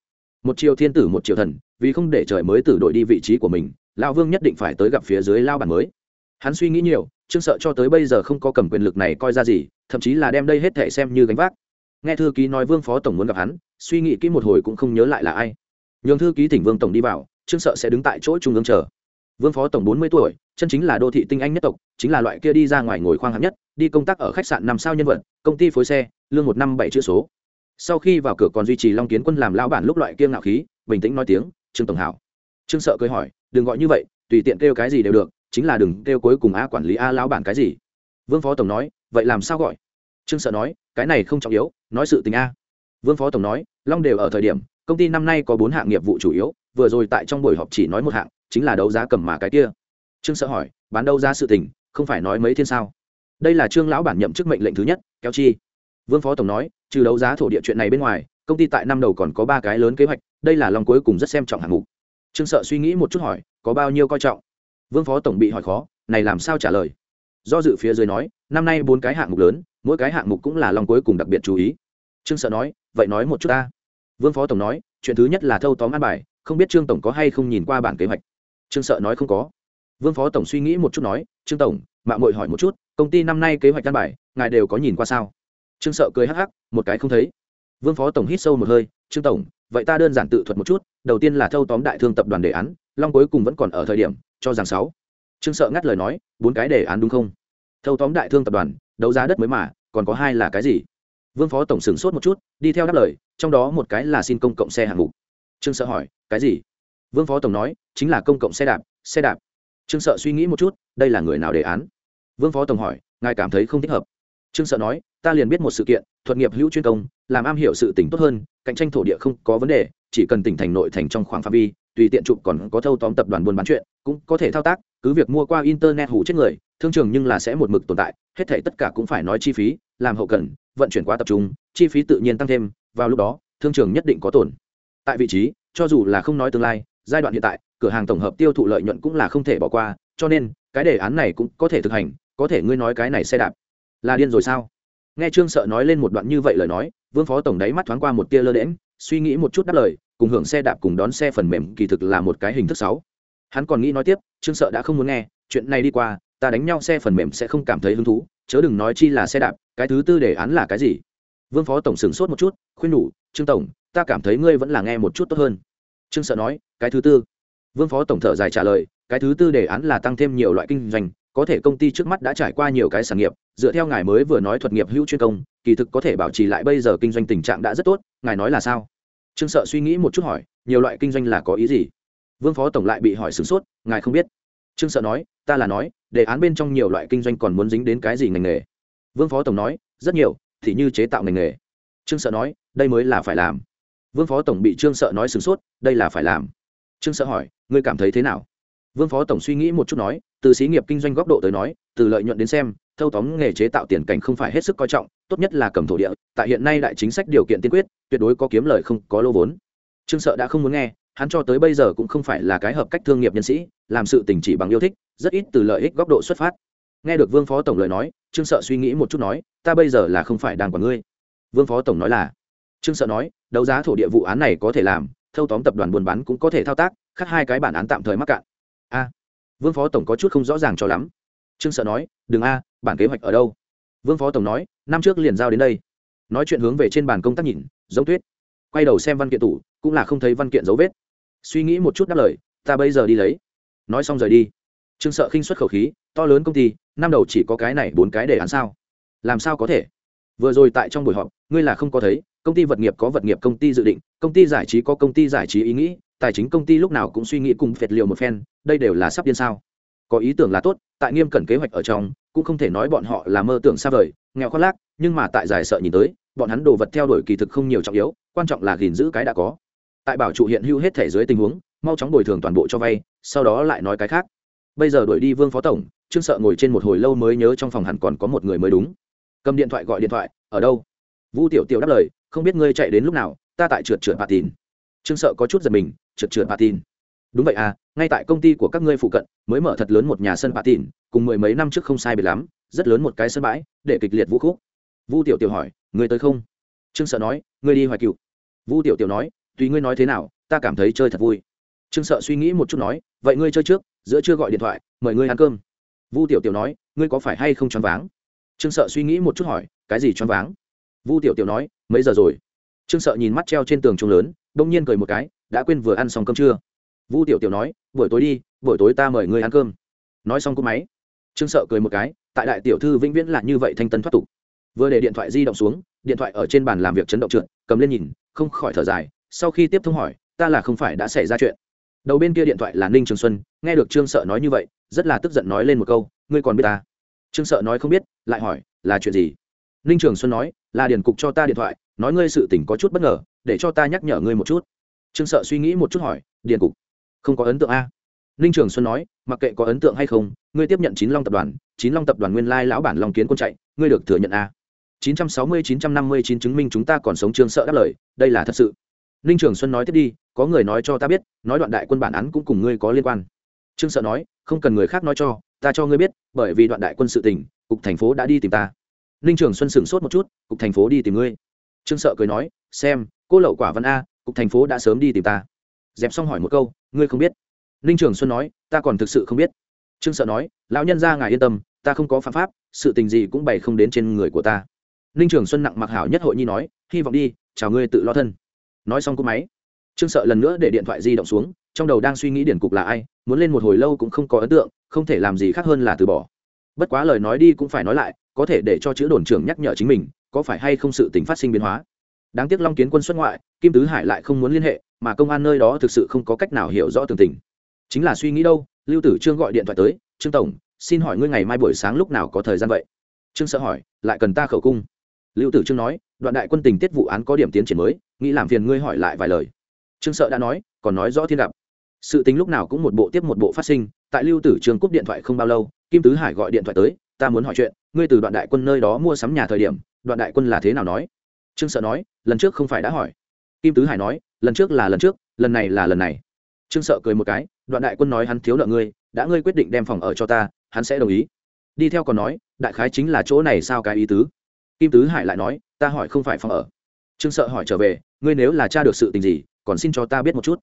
Một triều thiên tử, một triều thần, vì không để trời mới tử đội đi vị trí của mình lao vương nhất định phải tới gặp phía dưới lao bản mới hắn suy nghĩ nhiều, trương sợ cho tới bây giờ không có cầm quyền lực này coi ra gì, thậm chí là đem đây hết thể xem như gánh vác. Nghe thư ký nói vương phó tổng muốn gặp hắn, suy nghĩ kỹ một hồi cũng không nhớ lại là ai. Nhường thư ký tỉnh vương tổng đi vào, trương sợ sẽ đứng tại chỗ trung ương chờ. Vương phó tổng bốn mươi tuổi, chân chính là đô thị tinh anh nhất tộc, chính là loại kia đi ra ngoài ngồi khoang hạng nhất, đi công tác ở khách sạn năm sao nhân vật, công ty phối xe, lương một năm bảy chữ số. Sau khi vào cửa còn duy trì long kiến quân làm lao bản lúc loại kia ngạo khí, bình tĩnh nói tiếng, trương tổng hảo. Trương sợ cười hỏi, đừng gọi như vậy, tùy tiện kêu cái gì đều được chính là đừng kêu cuối cùng a quản lý a lão bản cái gì. Vương phó tổng nói, vậy làm sao gọi? Trương sợ nói, cái này không trọng yếu, nói sự tình a. Vương phó tổng nói, long đều ở thời điểm, công ty năm nay có bốn hạng nghiệp vụ chủ yếu, vừa rồi tại trong buổi họp chỉ nói một hạng, chính là đấu giá cầm mà cái kia. Trương sợ hỏi, bán đấu giá sự tình, không phải nói mấy thiên sao? Đây là trương lão bản nhậm chức mệnh lệnh thứ nhất, kéo chi. Vương phó tổng nói, trừ đấu giá thổ địa chuyện này bên ngoài, công ty tại năm đầu còn có ba cái lớn kế hoạch, đây là lòng cuối cùng rất xem trọng hạng mục. Trương sợ suy nghĩ một chút hỏi, có bao nhiêu coi trọng? Vương phó tổng bị hỏi khó, này làm sao trả lời? Do dự phía dưới nói, năm nay bốn cái hạng mục lớn, mỗi cái hạng mục cũng là lòng cuối cùng đặc biệt chú ý. Trương sợ nói, vậy nói một chút ta. Vương phó tổng nói, chuyện thứ nhất là thâu tóm an bài, không biết trương tổng có hay không nhìn qua bản kế hoạch. Trương sợ nói không có. Vương phó tổng suy nghĩ một chút nói, trương tổng mạng mội hỏi một chút, công ty năm nay kế hoạch an bài, ngài đều có nhìn qua sao? Trương sợ cười hắc hắc, một cái không thấy. Vương phó tổng hít sâu một hơi, trương tổng, vậy ta đơn giản tự thuật một chút, đầu tiên là thâu tóm đại thương tập đoàn đề án, long cuối cùng vẫn còn ở thời điểm cho rằng sáu. Trương sợ ngắt lời nói, bốn cái đề án đúng không? Thâu tóm đại thương tập đoàn, đấu giá đất mới mà, còn có hai là cái gì? Vương phó tổng sửng sốt một chút, đi theo đáp lời, trong đó một cái là xin công cộng xe hạng mục. Trương sợ hỏi, cái gì? Vương phó tổng nói, chính là công cộng xe đạp xe đạp. Trương sợ suy nghĩ một chút, đây là người nào đề án? Vương phó tổng hỏi, ngài cảm thấy không thích hợp. Trương sợ nói, ta liền biết một sự kiện, thuật nghiệp hữu chuyên công, làm am hiểu sự tỉnh tốt hơn, cạnh tranh thổ địa không có vấn đề, chỉ cần tỉnh thành nội thành trong khoảng phạm vi tùy tiện chụp còn có thâu tóm tập đoàn buôn bán chuyện, cũng có thể thao tác, cứ việc mua qua internet hủ chết người, thương trường nhưng là sẽ một mực tồn tại, hết thể tất cả cũng phải nói chi phí, làm hậu cần, vận chuyển quá tập trung, chi phí tự nhiên tăng thêm, vào lúc đó, thương trường nhất định có tổn. Tại vị trí, cho dù là không nói tương lai, giai đoạn hiện tại, cửa hàng tổng hợp tiêu thụ lợi nhuận cũng là không thể bỏ qua, cho nên, cái đề án này cũng có thể thực hành, có thể ngươi nói cái này xe đạp là điên rồi sao? Nghe trương sợ nói lên một đoạn như vậy lời nói, vương phó tổng đáy mắt thoáng qua một tia lơ đễm suy nghĩ một chút đáp lời cùng hưởng xe đạp cùng đón xe phần mềm kỳ thực là một cái hình thức sáu. Hắn còn nghĩ nói tiếp, trương sợ đã không muốn nghe, chuyện này đi qua, ta đánh nhau xe phần mềm sẽ không cảm thấy hứng thú, chớ đừng nói chi là xe đạp, cái thứ tư đề án là cái gì? Vương phó tổng sửng sốt một chút, khuyên nhủ, trương tổng, ta cảm thấy ngươi vẫn là nghe một chút tốt hơn. Trương sợ nói, cái thứ tư? Vương phó tổng thở dài trả lời, cái thứ tư đề án là tăng thêm nhiều loại kinh doanh, có thể công ty trước mắt đã trải qua nhiều cái sản nghiệp, dựa theo ngài mới vừa nói thuật nghiệp hữu chuyên công, kỳ thực có thể bảo trì lại bây giờ kinh doanh tình trạng đã rất tốt, ngài nói là sao? Trương sợ suy nghĩ một chút hỏi, nhiều loại kinh doanh là có ý gì? Vương phó tổng lại bị hỏi sửng sốt, ngài không biết. Trương sợ nói, ta là nói, đề án bên trong nhiều loại kinh doanh còn muốn dính đến cái gì ngành nghề? Vương phó tổng nói, rất nhiều, thì như chế tạo ngành nghề. Trương sợ nói, đây mới là phải làm. Vương phó tổng bị trương sợ nói sửng sốt, đây là phải làm. Trương sợ hỏi, ngươi cảm thấy thế nào? Vương phó tổng suy nghĩ một chút nói, từ xí nghiệp kinh doanh góc độ tới nói, từ lợi nhuận đến xem, thâu tóm nghề chế tạo tiền cảnh không phải hết sức coi trọng tốt nhất là cầm thổ địa, tại hiện nay đại chính sách điều kiện tiên quyết, tuyệt đối có kiếm lời không có lô vốn. Trương sợ đã không muốn nghe, hắn cho tới bây giờ cũng không phải là cái hợp cách thương nghiệp nhân sĩ, làm sự tình chỉ bằng yêu thích, rất ít từ lợi ích góc độ xuất phát. Nghe được vương phó tổng lời nói, trương sợ suy nghĩ một chút nói, ta bây giờ là không phải đang quản ngươi. Vương phó tổng nói là, trương sợ nói, đấu giá thổ địa vụ án này có thể làm, thâu tóm tập đoàn buôn bán cũng có thể thao tác, khắc hai cái bản án tạm thời mắc cạn. A. Vương phó tổng có chút không rõ ràng cho lắm. Trương sợ nói, đừng a, bản kế hoạch ở đâu? Vương phó tổng nói năm trước liền giao đến đây. Nói chuyện hướng về trên bàn công tác nhìn, giống tuyết. Quay đầu xem văn kiện tủ, cũng là không thấy văn kiện dấu vết. Suy nghĩ một chút đáp lời, ta bây giờ đi lấy. Nói xong rời đi. Trương sợ khinh xuất khẩu khí, to lớn công ty, năm đầu chỉ có cái này bốn cái để án sao? Làm sao có thể? Vừa rồi tại trong buổi họp, ngươi là không có thấy, công ty vật nghiệp có vật nghiệp công ty dự định, công ty giải trí có công ty giải trí ý nghĩ, tài chính công ty lúc nào cũng suy nghĩ cùng phệt liệu một phen, đây đều là sắp điên sao? Có ý tưởng là tốt, tại nghiêm cẩn kế hoạch ở trong, cũng không thể nói bọn họ là mơ tưởng xa vời nghèo khoác lác, nhưng mà tại giải sợ nhìn tới, bọn hắn đồ vật theo đuổi kỳ thực không nhiều trọng yếu, quan trọng là gìn giữ cái đã có. Tại bảo trụ hiện hữu hết thể dưới tình huống, mau chóng bồi thường toàn bộ cho vay, sau đó lại nói cái khác. Bây giờ đuổi đi vương phó tổng, trương sợ ngồi trên một hồi lâu mới nhớ trong phòng hẳn còn có một người mới đúng. Cầm điện thoại gọi điện thoại, ở đâu? Vu tiểu tiểu đáp lời, không biết ngươi chạy đến lúc nào, ta tại trượt trượt bà tin trương sợ có chút giật mình, trượt trượt bà tin đúng vậy à ngay tại công ty của các ngươi phụ cận, mới mở thật lớn một nhà sân bà tin cùng mười mấy năm trước không sai biệt lắm rất lớn một cái sân bãi, để kịch liệt vũ khúc. Vu tiểu tiểu hỏi người tới không? Trương sợ nói người đi hoài cựu vu tiểu tiểu nói, tùy ngươi nói thế nào, ta cảm thấy chơi thật vui. Trương sợ suy nghĩ một chút nói, vậy ngươi chơi trước, giữa chưa gọi điện thoại, mời ngươi ăn cơm. Vu tiểu tiểu nói, ngươi có phải hay không choáng váng? Trương sợ suy nghĩ một chút hỏi, cái gì choáng váng? Vu tiểu tiểu nói, mấy giờ rồi? Trương sợ nhìn mắt treo trên tường trung lớn đông nhiên cười một cái, đã quên vừa ăn xong cơm trưa vu tiểu tiểu nói, buổi tối đi, buổi tối ta mời ngươi ăn cơm. Nói xong cú máy, trương sợ cười một cái tại đại tiểu thư vĩnh viễn là như vậy thanh tân thoát tục. Vừa để điện thoại di động xuống, điện thoại ở trên bàn làm việc chấn động trượt, cầm lên nhìn, không khỏi thở dài, sau khi tiếp thông hỏi, ta là không phải đã xảy ra chuyện? Đầu bên kia điện thoại là ninh trường xuân, nghe được trương sợ nói như vậy, rất là tức giận nói lên một câu, ngươi còn biết ta? Trương sợ nói không biết, lại hỏi, là chuyện gì? Ninh trường xuân nói, là điền cục cho ta điện thoại, nói ngươi sự tình có chút bất ngờ, để cho ta nhắc nhở ngươi một chút. Trương sợ suy nghĩ một chút hỏi, điền cục, không có ấn tượng a? Ninh trường xuân nói, mặc kệ có ấn tượng hay không, ngươi tiếp nhận chín long tập đoàn, chín long tập đoàn nguyên lai lão bản long kiến quân chạy, ngươi được thừa nhận a. 960-959 chứng minh chúng ta còn sống trương sợ đáp lời, đây là thật sự. Ninh trường xuân nói tiếp đi, có người nói cho ta biết, nói đoạn đại quân bản án cũng cùng ngươi có liên quan. Trương sợ nói, không cần người khác nói cho, ta cho ngươi biết, bởi vì đoạn đại quân sự tình, cục thành phố đã đi tìm ta. Ninh trường xuân sửng sốt một chút, cục thành phố đi tìm ngươi? Trương sợ cười nói, xem, cô lậu quả văn a, cục thành phố đã sớm đi tìm ta. Dẹp xong hỏi một câu, ngươi không biết? Ninh trường xuân nói, ta còn thực sự không biết. Trương sợ nói, lão nhân ra ngài yên tâm, ta không có phạm pháp, sự tình gì cũng bày không đến trên người của ta. Ninh trường xuân nặng mặc hảo nhất hội nhi nói, hy vọng đi, chào ngươi tự lo thân. Nói xong cú máy, trương sợ lần nữa để điện thoại di động xuống, trong đầu đang suy nghĩ điển cục là ai, muốn lên một hồi lâu cũng không có ấn tượng, không thể làm gì khác hơn là từ bỏ. Bất quá lời nói đi cũng phải nói lại, có thể để cho chữ đồn trưởng nhắc nhở chính mình, có phải hay không sự tính phát sinh biến hóa. Đáng tiếc long kiến quân xuất ngoại, kim tứ hải lại không muốn liên hệ, mà công an nơi đó thực sự không có cách nào hiểu rõ tường tình chính là suy nghĩ đâu, lưu tử trương gọi điện thoại tới, trương tổng, xin hỏi ngươi ngày mai buổi sáng lúc nào có thời gian vậy? Trương sợ hỏi, lại cần ta khẩu cung. Lưu tử trương nói, đoạn đại quân tình tiết vụ án có điểm tiến triển mới, nghĩ làm phiền ngươi hỏi lại vài lời. Trương sợ đã nói, còn nói rõ thiên gặp. Sự tính lúc nào cũng một bộ tiếp một bộ phát sinh, tại lưu tử trương cúp điện thoại không bao lâu, kim tứ hải gọi điện thoại tới, ta muốn hỏi chuyện, ngươi từ đoạn đại quân nơi đó mua sắm nhà thời điểm, đoạn đại quân là thế nào nói? Trương sợ nói, lần trước không phải đã hỏi. Kim tứ hải nói, lần trước là lần trước, lần này là lần này. Trương sợ cười một cái đoạn đại quân nói hắn thiếu nợ ngươi đã ngươi quyết định đem phòng ở cho ta hắn sẽ đồng ý. Đi theo còn nói đại khái chính là chỗ này sao cái ý tứ? Kim tứ hải lại nói ta hỏi không phải phòng ở. Trương sợ hỏi trở về ngươi nếu là cha được sự tình gì còn xin cho ta biết một chút.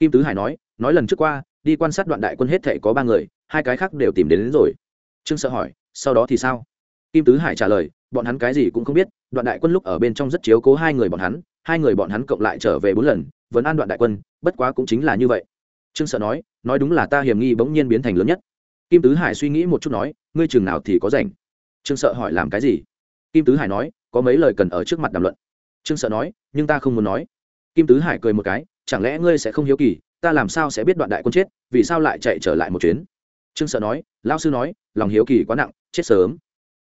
Kim tứ hải nói nói lần trước qua đi quan sát đoạn đại quân hết thệ có ba người hai cái khác đều tìm đến, đến rồi. Trương sợ hỏi sau đó thì sao? Kim tứ hải trả lời bọn hắn cái gì cũng không biết đoạn đại quân lúc ở bên trong rất chiếu cố hai người bọn hắn hai người bọn hắn cộng lại trở về bốn lần Vấn an đoạn đại quân bất quá cũng chính là như vậy trương sợ nói nói đúng là ta hiểm nghi bỗng nhiên biến thành lớn nhất. Kim tứ hải suy nghĩ một chút nói, ngươi chừng nào thì có rảnh? Trương sợ hỏi, làm cái gì? Kim tứ hải nói, có mấy lời cần ở trước mặt đàm luận. Trương sợ nói, nhưng ta không muốn nói. Kim tứ hải cười một cái, chẳng lẽ ngươi sẽ không hiếu kỳ, ta làm sao sẽ biết đoạn đại quân chết, vì sao lại chạy trở lại một chuyến? Trương sợ nói lao sư nói, lòng hiếu kỳ quá nặng, chết sớm.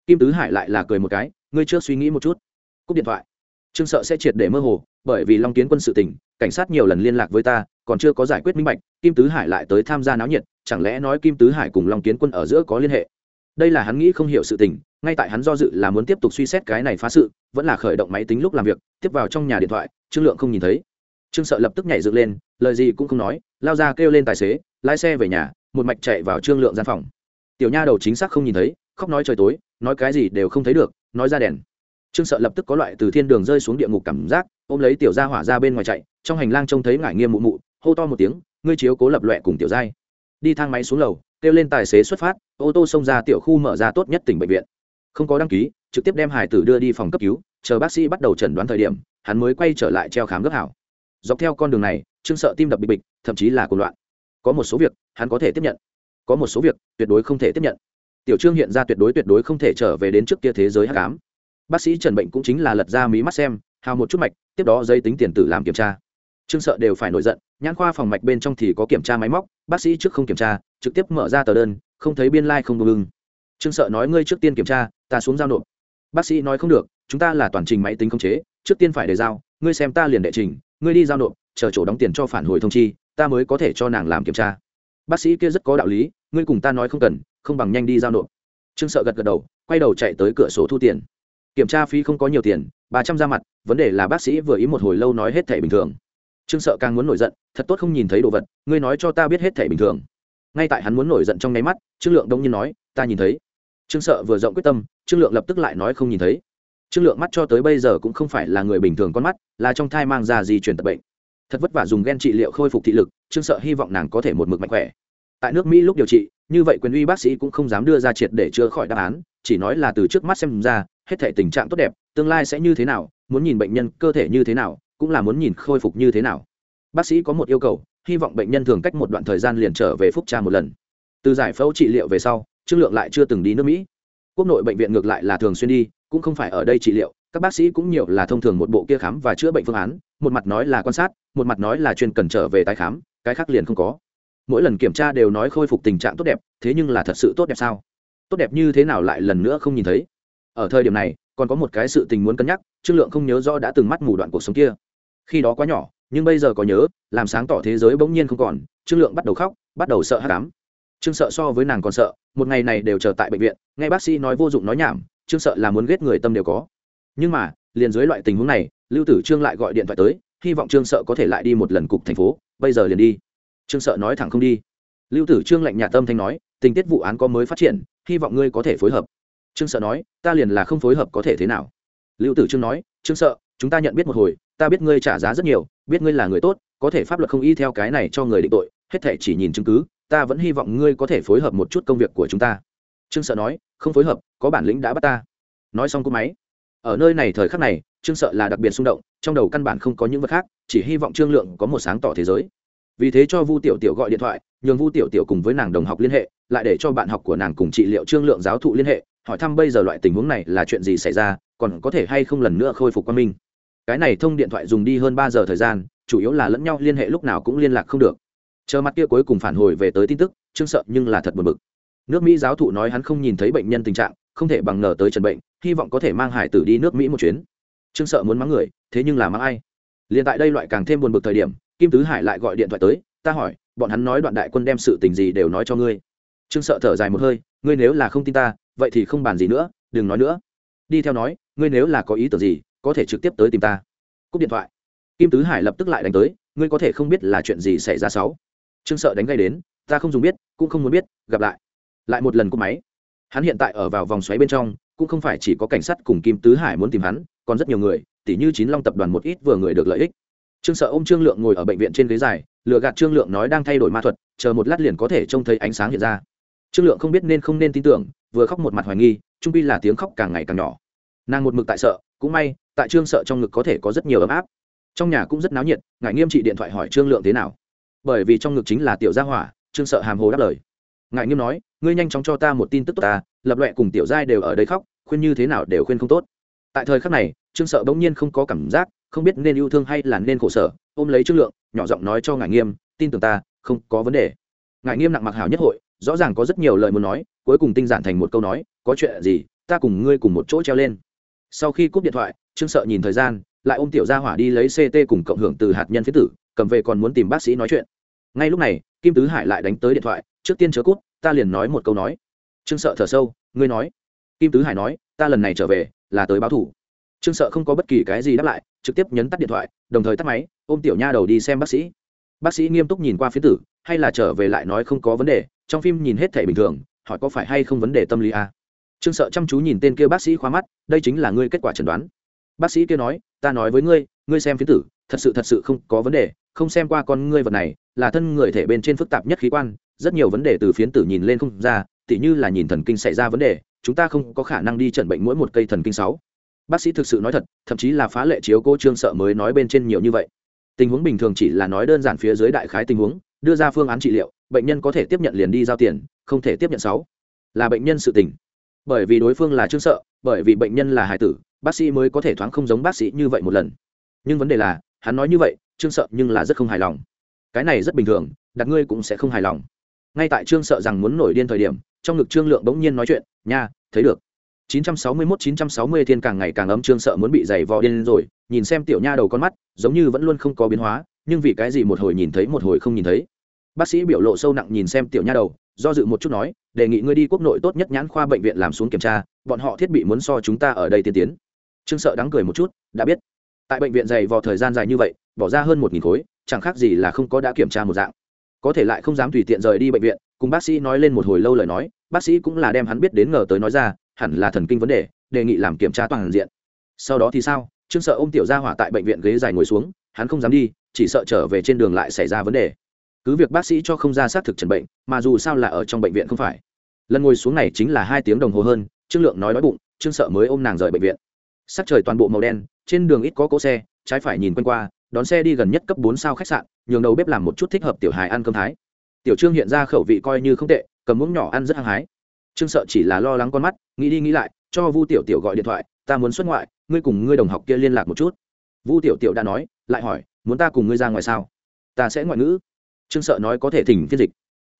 Kim tứ hải lại là cười một cái, ngươi chưa suy nghĩ một chút. Cúp điện thoại trương sợ sẽ triệt để mơ hồ, bởi vì long kiến quân sự tỉnh cảnh sát nhiều lần liên lạc với ta, còn chưa có giải quyết minh bạch, kim tứ hải lại tới tham gia náo nhiệt, chẳng lẽ nói kim tứ hải cùng long kiến quân ở giữa có liên hệ? Đây là hắn nghĩ không hiểu sự tình, ngay tại hắn do dự là muốn tiếp tục suy xét cái này phá sự, vẫn là khởi động máy tính lúc làm việc, tiếp vào trong nhà điện thoại, trương lượng không nhìn thấy. Trương sợ lập tức nhảy dựng lên, lời gì cũng không nói, lao ra kêu lên tài xế, lái xe về nhà, một mạch chạy vào trương lượng gian phòng. Tiểu nha đầu chính xác không nhìn thấy, khóc nói trời tối, nói cái gì đều không thấy được, nói ra đèn trương sợ lập tức có loại từ thiên đường rơi xuống địa ngục cảm giác, ôm lấy tiểu gia hỏa ra bên ngoài chạy, trong hành lang trông thấy ngải nghiêm mụ mụ, hô to một tiếng, ngươi chiếu cố lập loẹ cùng tiểu giai. Đi thang máy xuống lầu, kêu lên tài xế xuất phát, ô tô xông ra tiểu khu mở ra tốt nhất tỉnh bệnh viện. Không có đăng ký, trực tiếp đem hải tử đưa đi phòng cấp cứu, chờ bác sĩ bắt đầu chẩn đoán thời điểm, hắn mới quay trở lại treo khám gấp hảo. Dọc theo con đường này, trương sợ tim đập bịch bịch, thậm chí là cuộc loạn. Có một số việc, hắn có thể tiếp nhận. Có một số việc, tuyệt đối không thể tiếp nhận. Tiểu trương hiện ra tuyệt đối tuyệt đối không thể trở về đến trước kia thế giới hát cám bác sĩ trần bệnh cũng chính là lật ra mí mắt xem, hào một chút mạch, tiếp đó dây tính tiền tử làm kiểm tra. Trương sợ đều phải nổi giận, nhãn khoa phòng mạch bên trong thì có kiểm tra máy móc, bác sĩ trước không kiểm tra, trực tiếp mở ra tờ đơn, không thấy biên lai、like、không đúng lưng trương sợ nói, ngươi trước tiên kiểm tra, ta xuống giao nộp. Bác sĩ nói, không được, chúng ta là toàn trình máy tính không chế, trước tiên phải đề giao, ngươi xem ta liền đệ trình, ngươi đi giao nộp, chờ chỗ đóng tiền cho phản hồi thông chi, ta mới có thể cho nàng làm kiểm tra. Bác sĩ kia rất có đạo lý, ngươi cùng ta nói không cần, không bằng nhanh đi giao nộp. Trương sợ gật gật đầu, quay đầu chạy tới cửa sổ thu tiền kiểm tra phí không có nhiều tiền, ba trăm ra mặt, vấn đề là bác sĩ vừa ý một hồi lâu nói hết thẻ bình thường. Trương sợ càng muốn nổi giận, thật tốt không nhìn thấy đồ vật, ngươi nói cho ta biết hết thẻ bình thường. Ngay tại hắn muốn nổi giận trong nháy mắt, trương lượng đông nhiên nói, ta nhìn thấy. Trương sợ vừa rộng quyết tâm, trương lượng lập tức lại nói không nhìn thấy. Trương lượng mắt cho tới bây giờ cũng không phải là người bình thường con mắt, là trong thai mang ra di truyền tật bệnh. Thật vất vả dùng g e n trị liệu khôi phục thị lực, trương sợ hy vọng nàng có thể một mực mạnh khỏe. Tại nước mỹ lúc điều trị, như vậy quyền uy bác sĩ cũng không dám đưa ra triệt để chữa khỏi đáp án, chỉ nói là từ trước mắt xem ra hết thể tình trạng tốt đẹp, tương lai sẽ như thế nào, muốn nhìn bệnh nhân cơ thể như thế nào, cũng là muốn nhìn khôi phục như thế nào. Bác sĩ có một yêu cầu, hy vọng bệnh nhân thường cách một đoạn thời gian liền trở về phúc tra một lần. Từ giải phẫu trị liệu về sau trương lượng lại chưa từng đi nước mỹ. Quốc nội bệnh viện ngược lại là thường xuyên đi, cũng không phải ở đây trị liệu, các bác sĩ cũng nhiều là thông thường một bộ kia khám và chữa bệnh phương án, một mặt nói là quan sát, một mặt nói là chuyên cần trở về tái khám, cái khác liền không có. Mỗi lần kiểm tra đều nói khôi phục tình trạng tốt đẹp, thế nhưng là thật sự tốt đẹp sao? Tốt đẹp như thế nào lại lần nữa không nhìn thấy? Ở thời điểm này, còn có một cái sự tình muốn cân nhắc, trương lượng không nhớ rõ đã từng mắt mù đoạn cuộc sống kia. Khi đó quá nhỏ, nhưng bây giờ có nhớ, làm sáng tỏ thế giới bỗng nhiên không còn, trương lượng bắt đầu khóc, bắt đầu sợ hát đám trương sợ so với nàng còn sợ, một ngày này đều chờ tại bệnh viện, nghe bác sĩ nói vô dụng nói nhảm, trương sợ là muốn ghét người tâm đều có. Nhưng mà, liền dưới loại tình huống này, lưu tử trương lại gọi điện thoại tới, hy vọng trương sợ có thể lại đi một lần cục thành phố, bây giờ liền đi. Trương sợ nói thẳng không đi. Lưu tử trương lạnh nhà tâm thanh nói, tình tiết vụ án có mới phát triển, hy vọng ngươi có thể phối hợp trương sợ nói, ta liền là không phối hợp có thể thế nào? Lưu tử trương nói, trương sợ, chúng ta nhận biết một hồi, ta biết ngươi trả giá rất nhiều, biết ngươi là người tốt, có thể pháp luật không y theo cái này cho người định tội, hết thể chỉ nhìn chứng cứ, ta vẫn hy vọng ngươi có thể phối hợp một chút công việc của chúng ta. Trương sợ nói, không phối hợp, có bản lĩnh đã bắt ta. Nói xong cú máy. Ở nơi này thời khắc này, trương sợ là đặc biệt xung động, trong đầu căn bản không có những vật khác, chỉ hy vọng trương lượng có một sáng tỏ thế giới vì thế cho vu tiểu tiểu gọi điện thoại, nhường vu tiểu tiểu cùng với nàng đồng học liên hệ, lại để cho bạn học của nàng cùng trị liệu trương lượng giáo thụ liên hệ, hỏi thăm bây giờ loại tình huống này là chuyện gì xảy ra, còn có thể hay không lần nữa khôi phục quan minh. Cái này thông điện thoại dùng đi hơn ba giờ thời gian, chủ yếu là lẫn nhau liên hệ lúc nào cũng liên lạc không được. Chờ mặt kia cuối cùng phản hồi về tới tin tức, trương sợ nhưng là thật buồn bực. Nước mỹ giáo thụ nói hắn không nhìn thấy bệnh nhân tình trạng, không thể bằng ngờ tới trần bệnh, hy vọng có thể mang hải tử đi nước mỹ một chuyến. Trương sợ muốn mắng người, thế nhưng là mắng ai? Liền tại đây loại càng thêm buồn bực thời điểm kim tứ hải lại gọi điện thoại tới, ta hỏi, bọn hắn nói đoạn đại quân đem sự tình gì đều nói cho ngươi? Trương sợ thở dài một hơi, ngươi nếu là không tin ta, vậy thì không bàn gì nữa, đừng nói nữa. Đi theo nói, ngươi nếu là có ý tưởng gì, có thể trực tiếp tới tìm ta. Cúp điện thoại. Kim tứ hải lập tức lại đánh tới, ngươi có thể không biết là chuyện gì xảy ra sáu? Trương sợ đánh gây đến, ta không dùng biết, cũng không muốn biết, gặp lại. Lại một lần cúp máy. Hắn hiện tại ở vào vòng xoáy bên trong, cũng không phải chỉ có cảnh sát cùng kim tứ hải muốn tìm hắn, còn rất nhiều người, tỉ như chín long tập đoàn một ít vừa người được lợi ích trương sợ ôm trương lượng ngồi ở bệnh viện trên ghế dài, lừa gạt trương lượng nói đang thay đổi ma thuật, chờ một lát liền có thể trông thấy ánh sáng hiện ra. Trương lượng không biết nên không nên tin tưởng, vừa khóc một mặt hoài nghi, trung pi là tiếng khóc càng ngày càng nhỏ. Nàng một mực tại sợ, cũng may, tại trương sợ trong ngực có thể có rất nhiều ấm áp. Trong nhà cũng rất náo nhiệt, ngài nghiêm trị điện thoại hỏi trương lượng thế nào. Bởi vì trong ngực chính là tiểu gia hỏa, trương sợ hàm hồ đáp lời. Ngài nghiêm nói, ngươi nhanh chóng cho ta một tin tức tốt ta, lập loẹ cùng tiểu giai đều ở đây khóc, khuyên như thế nào đều khuyên không tốt. Tại thời khắc này, trương sợ bỗng nhiên không có cảm giác không biết nên yêu thương hay là nên khổ sở, ôm lấy trương lượng, nhỏ giọng nói cho ngài nghiêm, tin tưởng ta, không có vấn đề. Ngài nghiêm nặng mặc hảo nhất hội, rõ ràng có rất nhiều lời muốn nói, cuối cùng tinh giản thành một câu nói, có chuyện gì, ta cùng ngươi cùng một chỗ treo lên. Sau khi cúp điện thoại, trương sợ nhìn thời gian, lại ôm tiểu gia hỏa đi lấy ct cùng cộng hưởng từ hạt nhân phía tử, cầm về còn muốn tìm bác sĩ nói chuyện. Ngay lúc này, kim tứ hải lại đánh tới điện thoại, trước tiên chớ cút, ta liền nói một câu nói. Trương sợ thở sâu, ngươi nói. Kim tứ hải nói, ta lần này trở về, là tới báo thủ. Trương sợ không có bất kỳ cái gì đáp lại trực tiếp nhấn tắt điện thoại, đồng thời tắt máy, ôm tiểu nha đầu đi xem bác sĩ. Bác sĩ nghiêm túc nhìn qua phía tử, hay là trở về lại nói không có vấn đề, trong phim nhìn hết thể bình thường, hỏi có phải hay không vấn đề tâm lý à? trương sợ chăm chú nhìn tên kia bác sĩ khóa mắt, đây chính là ngươi kết quả chẩn đoán. Bác sĩ kia nói, ta nói với ngươi ngươi xem phía tử, thật sự thật sự không có vấn đề, không xem qua con ngươi vật này, là thân người thể bên trên phức tạp nhất khí quan, rất nhiều vấn đề từ phiến tử nhìn lên không ra, tỉ như là nhìn thần kinh xảy ra vấn đề, chúng ta không có khả năng đi chẩn bệnh mỗi một cây thần kinh sáu bác sĩ thực sự nói thật, thậm chí là phá lệ chiếu cô trương sợ mới nói bên trên nhiều như vậy. Tình huống bình thường chỉ là nói đơn giản phía dưới đại khái tình huống, đưa ra phương án trị liệu, bệnh nhân có thể tiếp nhận liền đi giao tiền, không thể tiếp nhận sáu. Là bệnh nhân sự tình. Bởi vì đối phương là trương sợ, bởi vì bệnh nhân là hải tử, bác sĩ mới có thể thoáng không giống bác sĩ như vậy một lần. Nhưng vấn đề là, hắn nói như vậy, trương sợ nhưng là rất không hài lòng. Cái này rất bình thường, đặt ngươi cũng sẽ không hài lòng. Ngay tại trương sợ rằng muốn nổi điên thời điểm, trong ngực trương lượng bỗng nhiên nói chuyện, nha, thấy được. 961 960 thiên càng ngày càng ấm trương sợ muốn bị giày vò điên rồi, nhìn xem tiểu nha đầu con mắt, giống như vẫn luôn không có biến hóa, nhưng vì cái gì một hồi nhìn thấy một hồi không nhìn thấy. Bác sĩ biểu lộ sâu nặng nhìn xem tiểu nha đầu, do dự một chút nói, đề nghị ngươi đi quốc nội tốt nhất nhãn khoa bệnh viện làm xuống kiểm tra, bọn họ thiết bị muốn so chúng ta ở đây tiên tiến. Trương sợ đáng cười một chút, đã biết. Tại bệnh viện giày vò thời gian dài như vậy, bỏ ra hơn một nghìn khối, chẳng khác gì là không có đã kiểm tra một dạng. Có thể lại không dám tùy tiện rời đi bệnh viện, cùng bác sĩ nói lên một hồi lâu lời nói, bác sĩ cũng là đem hắn biết đến ngờ tới nói ra hẳn là thần kinh vấn đề đề nghị làm kiểm tra toàn diện. Sau đó thì sao? Trương sợ ôm tiểu gia hỏa tại bệnh viện ghế dài ngồi xuống, hắn không dám đi, chỉ sợ trở về trên đường lại xảy ra vấn đề. Cứ việc bác sĩ cho không ra xác thực trần bệnh, mà dù sao là ở trong bệnh viện không phải. Lần ngồi xuống này chính là hai tiếng đồng hồ hơn, trương lượng nói đói bụng, trương sợ mới ôm nàng rời bệnh viện. Sắc trời toàn bộ màu đen, trên đường ít có cỗ xe, trái phải nhìn quanh qua, đón xe đi gần nhất cấp bốn sao khách sạn, nhường đầu bếp làm một chút thích hợp tiểu hài ăn cơm thái. Tiểu trương hiện ra khẩu vị coi như không tệ, cầm muỗng nhỏ ăn rất hăng hái trương sợ chỉ là lo lắng con mắt, nghĩ đi nghĩ lại, cho vu tiểu tiểu gọi điện thoại, ta muốn xuất ngoại, ngươi cùng ngươi đồng học kia liên lạc một chút. Vu tiểu tiểu đã nói, lại hỏi, muốn ta cùng ngươi ra ngoài sao? Ta sẽ ngoại ngữ. Trương sợ nói có thể thỉnh phiên dịch.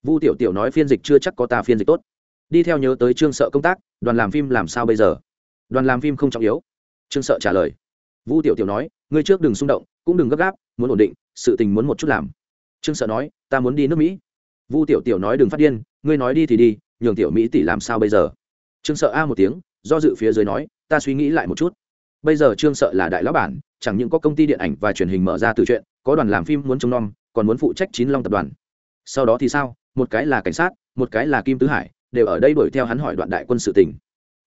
Vu tiểu tiểu nói phiên dịch chưa chắc có ta phiên dịch tốt. Đi theo nhớ tới trương sợ công tác, đoàn làm phim làm sao bây giờ? Đoàn làm phim không trọng yếu. Trương sợ trả lời. Vu tiểu tiểu nói, ngươi trước đừng xung động, cũng đừng gấp gáp, muốn ổn định, sự tình muốn một chút làm. Trương sợ nói, ta muốn đi nước mỹ. Vu tiểu tiểu nói, đừng phát điên, ngươi nói đi thì đi nhường tiểu mỹ tỷ làm sao bây giờ? Trương sợ a một tiếng, do dự phía dưới nói, ta suy nghĩ lại một chút. Bây giờ trương sợ là đại lão bản, chẳng những có công ty điện ảnh và truyền hình mở ra từ chuyện, có đoàn làm phim muốn trông nom, còn muốn phụ trách chín long tập đoàn. Sau đó thì sao? Một cái là cảnh sát, một cái là kim tứ hải, đều ở đây đuổi theo hắn hỏi đoạn đại quân sự tình.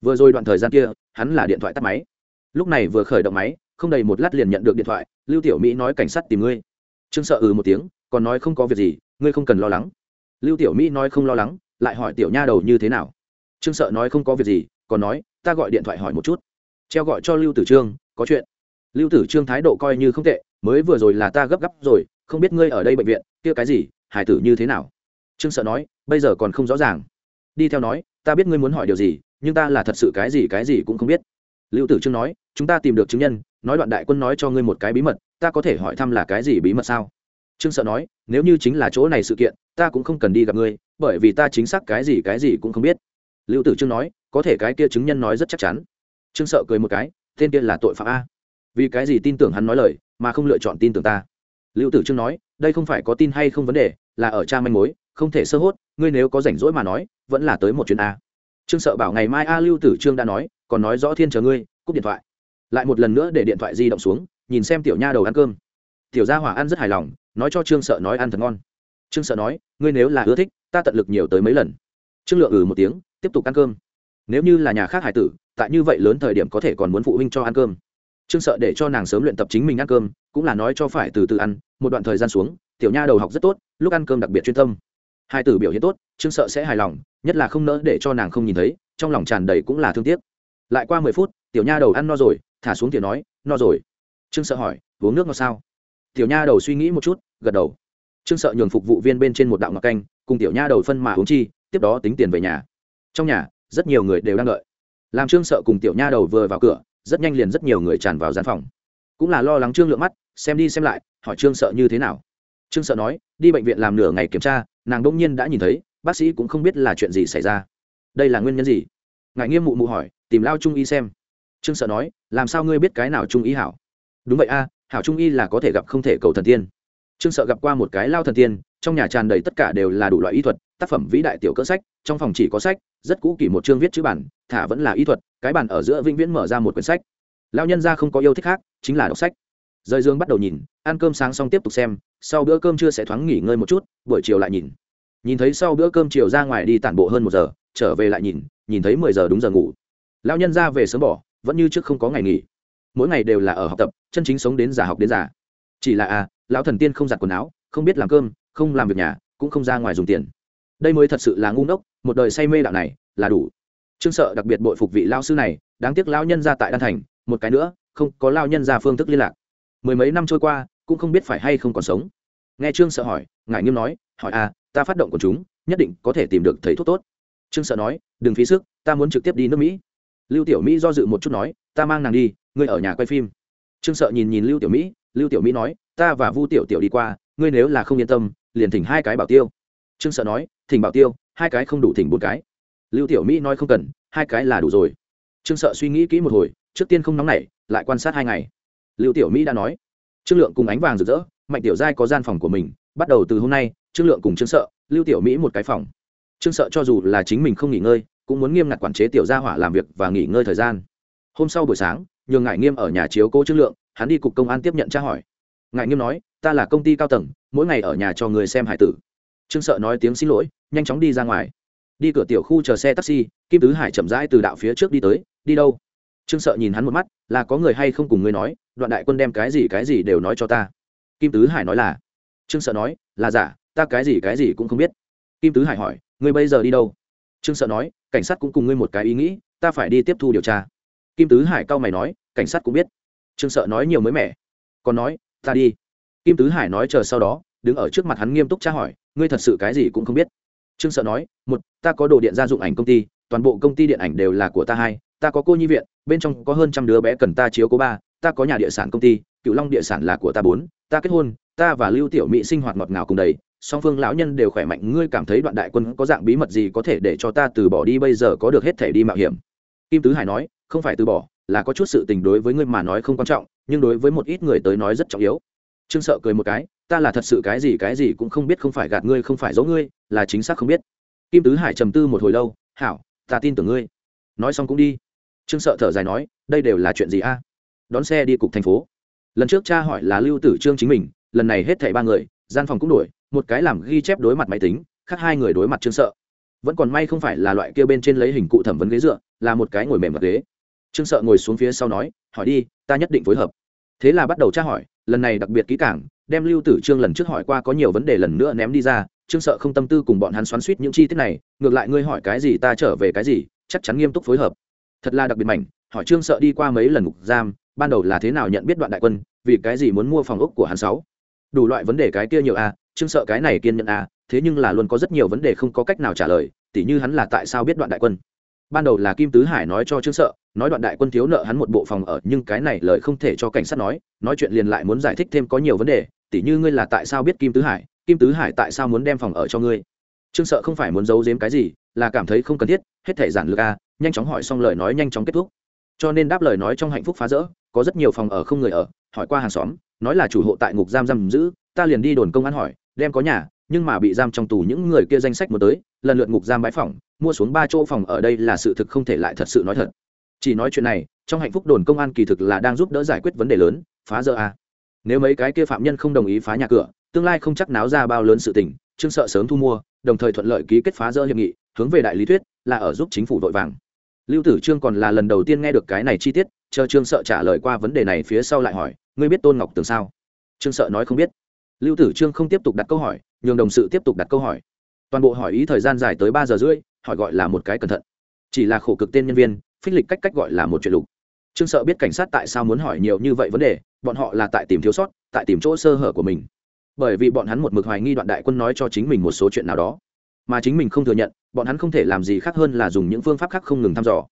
Vừa rồi đoạn thời gian kia, hắn là điện thoại tắt máy. Lúc này vừa khởi động máy, không đầy một lát liền nhận được điện thoại, lưu tiểu mỹ nói cảnh sát tìm ngươi. Trương sợ ừ một tiếng, còn nói không có việc gì, ngươi không cần lo lắng. Lưu tiểu mỹ nói không lo lắng lại hỏi tiểu nha đầu như thế nào? Trương sợ nói không có việc gì, còn nói, ta gọi điện thoại hỏi một chút. Treo gọi cho lưu tử trương, có chuyện. Lưu tử trương thái độ coi như không tệ, mới vừa rồi là ta gấp gáp rồi, không biết ngươi ở đây bệnh viện, kia cái gì, hải tử như thế nào? Trương sợ nói, bây giờ còn không rõ ràng. Đi theo nói, ta biết ngươi muốn hỏi điều gì, nhưng ta là thật sự cái gì cái gì cũng không biết. Lưu tử trương nói, chúng ta tìm được chứng nhân, nói đoạn đại quân nói cho ngươi một cái bí mật, ta có thể hỏi thăm là cái gì bí mật sao? Trương sợ nói, nếu như chính là chỗ này sự kiện ta cũng không cần đi gặp ngươi, bởi vì ta chính xác cái gì cái gì cũng không biết. Lưu tử trương nói, có thể cái kia chứng nhân nói rất chắc chắn. Trương sợ cười một cái, tên kia là tội phạm a. Vì cái gì tin tưởng hắn nói lời, mà không lựa chọn tin tưởng ta? Lưu tử trương nói, đây không phải có tin hay không vấn đề, là ở cha manh mối, không thể sơ hốt, ngươi nếu có rảnh rỗi mà nói, vẫn là tới một chuyến a. Trương sợ bảo ngày mai a lưu tử trương đã nói, còn nói rõ thiên chờ ngươi, cúp điện thoại. Lại một lần nữa để điện thoại di động xuống, nhìn xem tiểu nha đầu ăn cơm. Tiểu gia hỏa ăn rất hài lòng, nói cho trương sợ nói ăn thật ngon trương sợ nói, ngươi nếu là ưa thích, ta tận lực nhiều tới mấy lần. Trương lượng ừ một tiếng, tiếp tục ăn cơm. Nếu như là nhà khác hải tử, tại như vậy lớn thời điểm có thể còn muốn phụ huynh cho ăn cơm. Trương sợ để cho nàng sớm luyện tập chính mình ăn cơm, cũng là nói cho phải từ từ ăn, một đoạn thời gian xuống, tiểu nha đầu học rất tốt, lúc ăn cơm đặc biệt chuyên tâm. Hai tử biểu hiện tốt, trương sợ sẽ hài lòng, nhất là không nỡ để cho nàng không nhìn thấy, trong lòng tràn đầy cũng là thương tiếc. Lại qua mười phút, tiểu nha đầu ăn no rồi, thả xuống tiểu nói, no rồi. Trương sợ hỏi, uống nước ngọt sao? Tiểu nha đầu suy nghĩ một chút, gật đầu trương sợ nhường phục vụ viên bên trên một đạo ngọc canh, cùng tiểu nha đầu phân mà uống chi, tiếp đó tính tiền về nhà. Trong nhà, rất nhiều người đều đang đợi. Làm trương sợ cùng tiểu nha đầu vừa vào cửa, rất nhanh liền rất nhiều người tràn vào gian phòng. Cũng là lo lắng trương lượng mắt, xem đi xem lại, hỏi trương sợ như thế nào. Trương sợ nói, đi bệnh viện làm nửa ngày kiểm tra, nàng đông nhiên đã nhìn thấy, bác sĩ cũng không biết là chuyện gì xảy ra. Đây là nguyên nhân gì? Ngài nghiêm mụ mụ hỏi, tìm lao trung y xem. Trương sợ nói, làm sao ngươi biết cái nào trung y hảo? Đúng vậy a, hảo trung y là có thể gặp không thể cầu thần tiên trương sợ gặp qua một cái lao thần tiên, trong nhà tràn đầy tất cả đều là đủ loại y thuật, tác phẩm vĩ đại tiểu cỡ sách, trong phòng chỉ có sách, rất cũ kỷ một chương viết chữ bản, thả vẫn là y thuật, cái bản ở giữa vĩnh viễn mở ra một quyển sách. Lao nhân ra không có yêu thích khác, chính là đọc sách. Rời dương bắt đầu nhìn, ăn cơm sáng xong tiếp tục xem, sau bữa cơm trưa sẽ thoáng nghỉ ngơi một chút, buổi chiều lại nhìn. Nhìn thấy sau bữa cơm chiều ra ngoài đi tản bộ hơn một giờ, trở về lại nhìn nhìn thấy mười giờ đúng giờ ngủ. Lao nhân ra về sớm bỏ, vẫn như trước không có ngày nghỉ. Mỗi ngày đều là ở học tập, chân chính sống đến giả học đến giả chỉ là à lão thần tiên không giặt quần áo, không biết làm cơm, không làm việc nhà, cũng không ra ngoài dùng tiền. Đây mới thật sự là ngu ngốc, một đời say mê đạo này, là đủ. Trương sợ đặc biệt bội phục vị lao sư này, đáng tiếc lao nhân ra tại đan thành, một cái nữa, không có lao nhân ra phương thức liên lạc. Mười mấy năm trôi qua, cũng không biết phải hay không còn sống. Nghe trương sợ hỏi, ngài nghiêm nói, hỏi à ta phát động của chúng, nhất định có thể tìm được thầy thuốc tốt. Trương sợ nói, đừng phí sức, ta muốn trực tiếp đi nước mỹ. Lưu tiểu mỹ do dự một chút nói, ta mang nàng đi, ngươi ở nhà quay phim. Trương sợ nhìn nhìn lưu tiểu mỹ lưu tiểu mỹ nói, ta và vu tiểu tiểu đi qua, ngươi nếu là không yên tâm, liền thỉnh hai cái bảo tiêu. Trương sợ nói, thỉnh bảo tiêu, hai cái không đủ thỉnh một cái. Lưu tiểu mỹ nói không cần, hai cái là đủ rồi. Trương sợ suy nghĩ kỹ một hồi, trước tiên không nóng nảy, lại quan sát hai ngày. Lưu tiểu mỹ đã nói, trương lượng cùng ánh vàng rực rỡ, mạnh tiểu giai có gian phòng của mình, bắt đầu từ hôm nay, trương lượng cùng trương sợ, lưu tiểu mỹ một cái phòng. Trương sợ cho dù là chính mình không nghỉ ngơi, cũng muốn nghiêm ngặt quản chế tiểu gia hỏa làm việc và nghỉ ngơi thời gian. Hôm sau buổi sáng, nhường ngại nghiêm ở nhà chiếu cố trương lượng hắn đi cục công an tiếp nhận tra hỏi. Ngại nghiêm nói, ta là công ty cao tầng, mỗi ngày ở nhà cho người xem hải tử. Trương sợ nói tiếng xin lỗi, nhanh chóng đi ra ngoài. Đi cửa tiểu khu chờ xe taxi, kim tứ hải chậm rãi từ đạo phía trước đi tới, đi đâu? Trương sợ nhìn hắn một mắt, là có người hay không cùng ngươi nói, đoạn đại quân đem cái gì cái gì đều nói cho ta. Kim tứ hải nói là, trương sợ nói, là giả, ta cái gì cái gì cũng không biết. Kim tứ hải hỏi, ngươi bây giờ đi đâu? Trương sợ nói, cảnh sát cũng cùng ngươi một cái ý nghĩ, ta phải đi tiếp thu điều tra. Kim tứ hải cau mày nói, cảnh sát cũng biết trương sợ nói nhiều mới mẻ. Còn nói, ta đi. Kim tứ hải nói chờ sau đó, đứng ở trước mặt hắn nghiêm túc tra hỏi, ngươi thật sự cái gì cũng không biết? Trương sợ nói, một, ta có đồ điện gia dụng ảnh công ty, toàn bộ công ty điện ảnh đều là của ta hai, ta có cô nhi viện, bên trong có hơn trăm đứa bé cần ta chiếu cố ba, ta có nhà địa sản công ty cựu long địa sản là của ta bốn, ta kết hôn, ta và lưu tiểu mỹ sinh hoạt ngọt ngào cùng đầy, song phương lão nhân đều khỏe mạnh, ngươi cảm thấy đoạn đại quân có dạng bí mật gì có thể để cho ta từ bỏ đi, bây giờ có được hết thể đi mạo hiểm. Kim tứ hải nói, không phải từ bỏ là có chút sự tình đối với ngươi mà nói không quan trọng, nhưng đối với một ít người tới nói rất trọng yếu. Trương sợ cười một cái, ta là thật sự cái gì cái gì cũng không biết, không phải gạt ngươi, không phải giấu ngươi, là chính xác không biết. Kim tứ hải trầm tư một hồi lâu, hảo, ta tin tưởng ngươi. Nói xong cũng đi. Trương sợ thở dài nói, đây đều là chuyện gì a? Đón xe đi cục thành phố. Lần trước cha hỏi là lưu tử trương chính mình, lần này hết thảy ba người, gian phòng cũng đổi, một cái làm ghi chép đối mặt máy tính, khác hai người đối mặt trương sợ. Vẫn còn may không phải là loại kia bên trên lấy hình cụ thẩm vấn ghế dựa, là một cái ngồi mềm mặt ghế trương sợ ngồi xuống phía sau nói hỏi đi ta nhất định phối hợp. Thế là bắt đầu tra hỏi lần này đặc biệt kỹ càng đem lưu tử trương lần trước hỏi qua có nhiều vấn đề lần nữa ném đi ra trương sợ không tâm tư cùng bọn hắn xoắn suýt những chi tiết này ngược lại ngươi hỏi cái gì ta trở về cái gì chắc chắn nghiêm túc phối hợp. Thật là đặc biệt mảnh hỏi trương sợ đi qua mấy lần ngục giam ban đầu là thế nào nhận biết đoạn đại quân vì cái gì muốn mua phòng ốc của hắn sáu. Đủ loại vấn đề cái kia nhiều a à, trương sợ cái này kiên nhận a à, thế nhưng là luôn có rất nhiều vấn đề không có cách nào trả lời tỉ như hắn là tại sao biết đoạn đại quân ban đầu là kim tứ hải nói cho trương sợ, nói đoạn đại quân thiếu nợ hắn một bộ phòng ở, nhưng cái này lời không thể cho cảnh sát nói nói chuyện liền lại muốn giải thích thêm có nhiều vấn đề, tỉ như ngươi là tại sao biết kim tứ hải, kim tứ hải tại sao muốn đem phòng ở cho ngươi? Trương sợ không phải muốn giấu giếm cái gì, là cảm thấy không cần thiết, hết thể giản lược a, nhanh chóng hỏi xong lời nói nhanh chóng kết thúc. Cho nên đáp lời nói trong hạnh phúc phá rỡ, có rất nhiều phòng ở không người ở, hỏi qua hàng xóm, nói là chủ hộ tại ngục giam giam giữ, ta liền đi đồn công an hỏi, đem có nhà, nhưng mà bị giam trong tù những người kia danh sách một tới, lần lượt ngục giam bãi phòng mua xuống ba chỗ phòng ở đây là sự thực không thể lại thật sự nói thật. Chỉ nói chuyện này, trong hạnh phúc đồn công an kỳ thực là đang giúp đỡ giải quyết vấn đề lớn, phá dỡ a. Nếu mấy cái kia phạm nhân không đồng ý phá nhà cửa, tương lai không chắc náo ra bao lớn sự tình, trương sợ sớm thu mua, đồng thời thuận lợi ký kết phá dỡ hiệp nghị, hướng về đại lý thuyết, là ở giúp chính phủ vội vàng. Lưu tử trương còn là lần đầu tiên nghe được cái này chi tiết, chờ trương sợ trả lời qua vấn đề này phía sau lại hỏi, ngươi biết tôn ngọc tường sao? Trương sợ nói không biết. Lưu tử trương không tiếp tục đặt câu hỏi, nhường đồng sự tiếp tục đặt câu hỏi. Toàn bộ hỏi ý thời gian dài tới ba giờ rưỡi hỏi gọi là một cái cẩn thận. Chỉ là khổ cực tên nhân viên, phích lịch cách cách gọi là một chuyện lục. Trương sợ biết cảnh sát tại sao muốn hỏi nhiều như vậy vấn đề, bọn họ là tại tìm thiếu sót, tại tìm chỗ sơ hở của mình. Bởi vì bọn hắn một mực hoài nghi đoạn đại quân nói cho chính mình một số chuyện nào đó. Mà chính mình không thừa nhận, bọn hắn không thể làm gì khác hơn là dùng những phương pháp khác không ngừng thăm dò.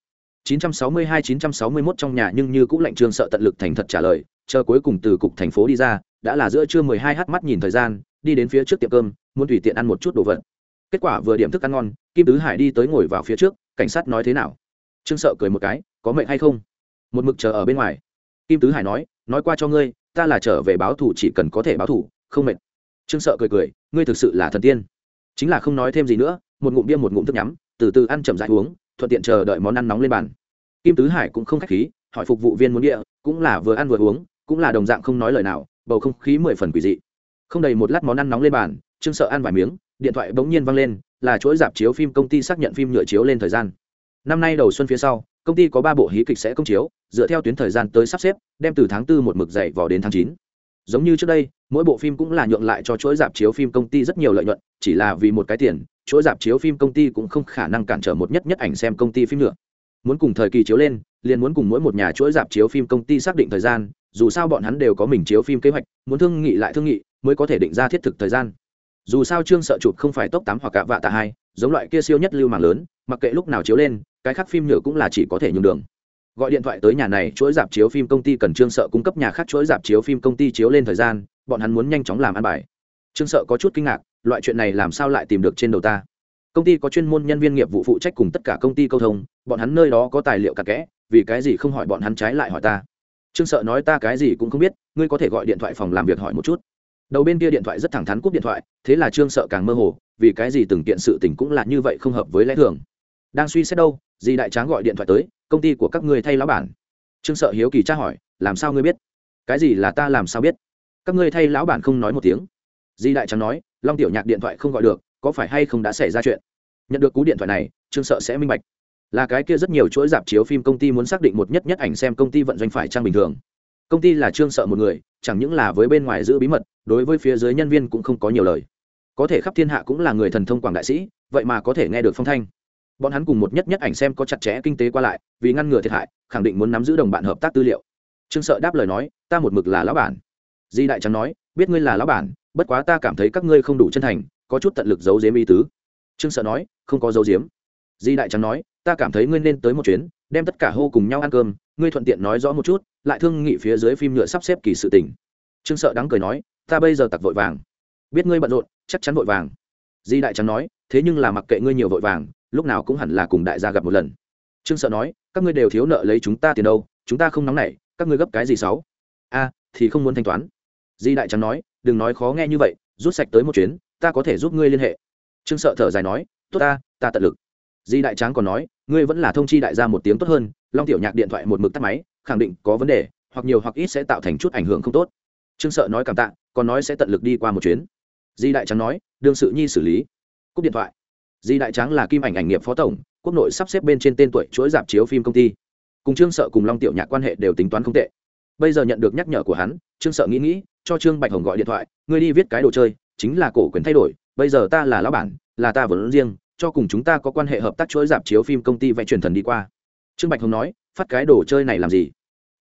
962-961 trong nhà nhưng như cũng lệnh trương sợ tận lực thành thật trả lời, chờ cuối cùng từ cục thành phố đi ra, đã là giữa trưa 12 h mắt nhìn thời gian, đi đến phía trước tiệm cơm, muốn tùy tiện ăn một chút đồ vật. Kết quả vừa điểm thức ăn ngon kim tứ hải đi tới ngồi vào phía trước, cảnh sát nói thế nào? Trương sợ cười một cái, có mệnh hay không? Một mực chờ ở bên ngoài. Kim tứ hải nói nói qua cho ngươi, ta là trở về báo thủ chỉ cần có thể báo thủ, không mệt. Trương sợ cười cười, ngươi thực sự là thần tiên. Chính là không nói thêm gì nữa, một ngụm bia một ngụm thức nhắm, từ từ ăn chậm dãi uống, thuận tiện chờ đợi món ăn nóng lên bàn. Kim tứ hải cũng không khách khí, hỏi phục vụ viên muốn địa cũng là vừa ăn vừa uống, cũng là đồng dạng không nói lời nào, bầu không khí mười phần quỷ dị. Không đầy một lát món ăn nóng lên bàn, trương sợ ăn vài miếng, điện thoại bỗng nhiên văng lên là chuỗi dạp chiếu phim công ty xác nhận phim nhựa chiếu lên thời gian. Năm nay đầu xuân phía sau, công ty có ba bộ hí kịch sẽ công chiếu, dựa theo tuyến thời gian tới sắp xếp, đem từ tháng 4 một mực dậy vào đến tháng 9. giống như trước đây, mỗi bộ phim cũng là nhượng lại cho chuỗi dạp chiếu phim công ty rất nhiều lợi nhuận, chỉ là vì một cái tiền, chuỗi dạp chiếu phim công ty cũng không khả năng cản trở một nhất nhất ảnh xem công ty phim nữa muốn cùng thời kỳ chiếu lên, liền muốn cùng mỗi một nhà chuỗi dạp chiếu phim công ty xác định thời gian, dù sao bọn hắn đều có mình chiếu phim kế hoạch, muốn thương nghị lại thương nghị, mới có thể định ra thiết thực thời gian dù sao trương sợ chụp không phải tốc tám hoặc cả vạ tạ hai, giống loại kia siêu nhất lưu mạng lớn, mặc kệ lúc nào chiếu lên, cái khác phim nhựa cũng là chỉ có thể nhường đường. Gọi điện thoại tới nhà này, chuỗi dạp chiếu phim công ty cần trương sợ cung cấp nhà khác chuỗi dạp chiếu phim công ty chiếu lên thời gian, bọn hắn muốn nhanh chóng làm ăn bài. Trương sợ có chút kinh ngạc, loại chuyện này làm sao lại tìm được trên đầu ta? Công ty có chuyên môn nhân viên nghiệp vụ phụ trách cùng tất cả công ty câu thông, bọn hắn nơi đó có tài liệu cặn kẽ, vì cái gì không hỏi bọn hắn trái lại hỏi ta? Trương sợ nói ta cái gì cũng không biết, ngươi có thể gọi điện thoại phòng làm việc hỏi một chút đầu bên kia điện thoại rất thẳng thắn cúp điện thoại, thế là trương sợ càng mơ hồ, vì cái gì từng kiện sự tình cũng là như vậy không hợp với lẽ thường. Đang suy xét đâu di đại tráng gọi điện thoại tới, công ty của các ngươi thay lão bản. Trương sợ hiếu kỳ tra hỏi, làm sao ngươi biết? Cái gì là ta làm sao biết? Các ngươi thay lão bản không nói một tiếng. Di đại tráng nói, long tiểu nhạc điện thoại không gọi được, có phải hay không đã xảy ra chuyện? Nhận được cú điện thoại này, trương sợ sẽ minh bạch. Là cái kia rất nhiều chuỗi dạp chiếu phim công ty muốn xác định một nhất nhất ảnh xem công ty vận doanh phải trang bình thường công ty là trương sợ một người, chẳng những là với bên ngoài giữ bí mật, đối với phía dưới nhân viên cũng không có nhiều lời. Có thể khắp thiên hạ cũng là người thần thông quảng đại sĩ, vậy mà có thể nghe được phong thanh. Bọn hắn cùng một nhất nhất ảnh xem có chặt chẽ kinh tế qua lại, vì ngăn ngừa thiệt hại, khẳng định muốn nắm giữ đồng bạn hợp tác tư liệu. Trương sợ đáp lời nói, ta một mực là lão bản. Di đại trắng nói, biết ngươi là lão bản, bất quá ta cảm thấy các ngươi không đủ chân thành, có chút tận lực giấu giếm ý tứ. Trương sợ nói, không có giấu giếm. Di đại trắng nói, ta cảm thấy ngươi nên tới một chuyến, đem tất cả hô cùng nhau ăn cơm, ngươi thuận tiện nói rõ một chút lại thương nghị phía dưới phim nhựa sắp xếp kỳ sự tình. Trương sợ đắng cười nói, ta bây giờ tặc vội vàng. Biết ngươi bận rộn, chắc chắn vội vàng. Di đại trắng nói, thế nhưng là mặc kệ ngươi nhiều vội vàng, lúc nào cũng hẳn là cùng đại gia gặp một lần. Trương sợ nói, các ngươi đều thiếu nợ lấy chúng ta tiền đâu, chúng ta không nóng nảy, các ngươi gấp cái gì sáu? A, thì không muốn thanh toán. Di đại trắng nói, đừng nói khó nghe như vậy, rút sạch tới một chuyến, ta có thể giúp ngươi liên hệ. Trương sợ thở dài nói, tốt ta ta tận lực. Di đại tráng còn nói, ngươi vẫn là thông chi đại gia một tiếng tốt hơn, long tiểu nhạc điện thoại một mực tắt máy khẳng định có vấn đề, hoặc nhiều hoặc ít sẽ tạo thành chút ảnh hưởng không tốt. Trương sợ nói cảm tạ, còn nói sẽ tận lực đi qua một chuyến. Di đại trắng nói, đương sự nhi xử lý. Cúp điện thoại. Di đại trắng là kim ảnh ảnh nghiệp phó tổng, quốc nội sắp xếp bên trên tên tuổi chuỗi dạp chiếu phim công ty. Cùng trương sợ cùng long tiểu nhạc quan hệ đều tính toán không tệ. Bây giờ nhận được nhắc nhở của hắn, trương sợ nghĩ nghĩ, cho trương bạch hồng gọi điện thoại, ngươi đi viết cái đồ chơi, chính là cổ quyền thay đổi, bây giờ ta là lão bản, là ta vốn riêng, cho cùng chúng ta có quan hệ hợp tác chuỗi dạp chiếu phim công ty vẽ truyền thần đi qua. Trương bạch hồng nói, phát cái đồ chơi này làm gì?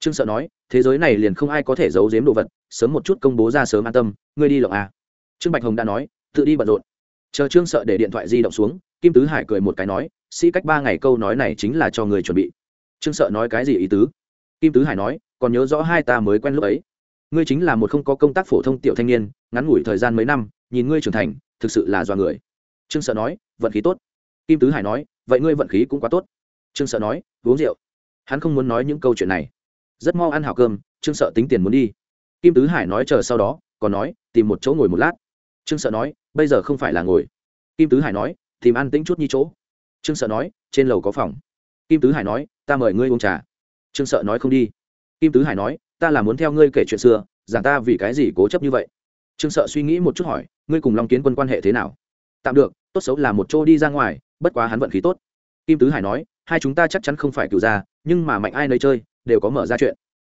Trương sợ nói, thế giới này liền không ai có thể giấu giếm đồ vật, sớm một chút công bố ra sớm an tâm, ngươi đi lộng à. trương bạch hồng đã nói, tự đi bận rộn. Chờ trương sợ để điện thoại di động xuống, kim tứ hải cười một cái nói, sĩ cách ba ngày câu nói này chính là cho người chuẩn bị. Trương sợ nói cái gì ý tứ? Kim tứ hải nói, còn nhớ rõ hai ta mới quen lúc ấy. Ngươi chính là một không có công tác phổ thông tiểu thanh niên, ngắn ngủi thời gian mấy năm, nhìn ngươi trưởng thành, thực sự là do người. Trương sợ nói, vận khí tốt. Kim tứ hải nói, vậy ngươi vận khí cũng quá tốt. Trương sợ nói, uống rượu. Hắn không muốn nói những câu chuyện này rất mau ăn hảo cơm, trương sợ tính tiền muốn đi. Kim tứ hải nói chờ sau đó, còn nói, tìm một chỗ ngồi một lát. Trương sợ nói, bây giờ không phải là ngồi. Kim tứ hải nói, tìm ăn tĩnh chút như chỗ. Trương sợ nói, trên lầu có phòng. Kim tứ hải nói, ta mời ngươi uống trà. Trương sợ nói không đi. Kim tứ hải nói, ta là muốn theo ngươi kể chuyện xưa, rằng ta vì cái gì cố chấp như vậy? Trương sợ suy nghĩ một chút hỏi, ngươi cùng long kiến quân quan hệ thế nào? Tạm được, tốt xấu là một chỗ đi ra ngoài, bất quá hắn vận khí tốt. Kim tứ hải nói, hai chúng ta chắc chắn không phải cựu gia, nhưng mà mạnh ai nơi chơi đều có mở ra chuyện.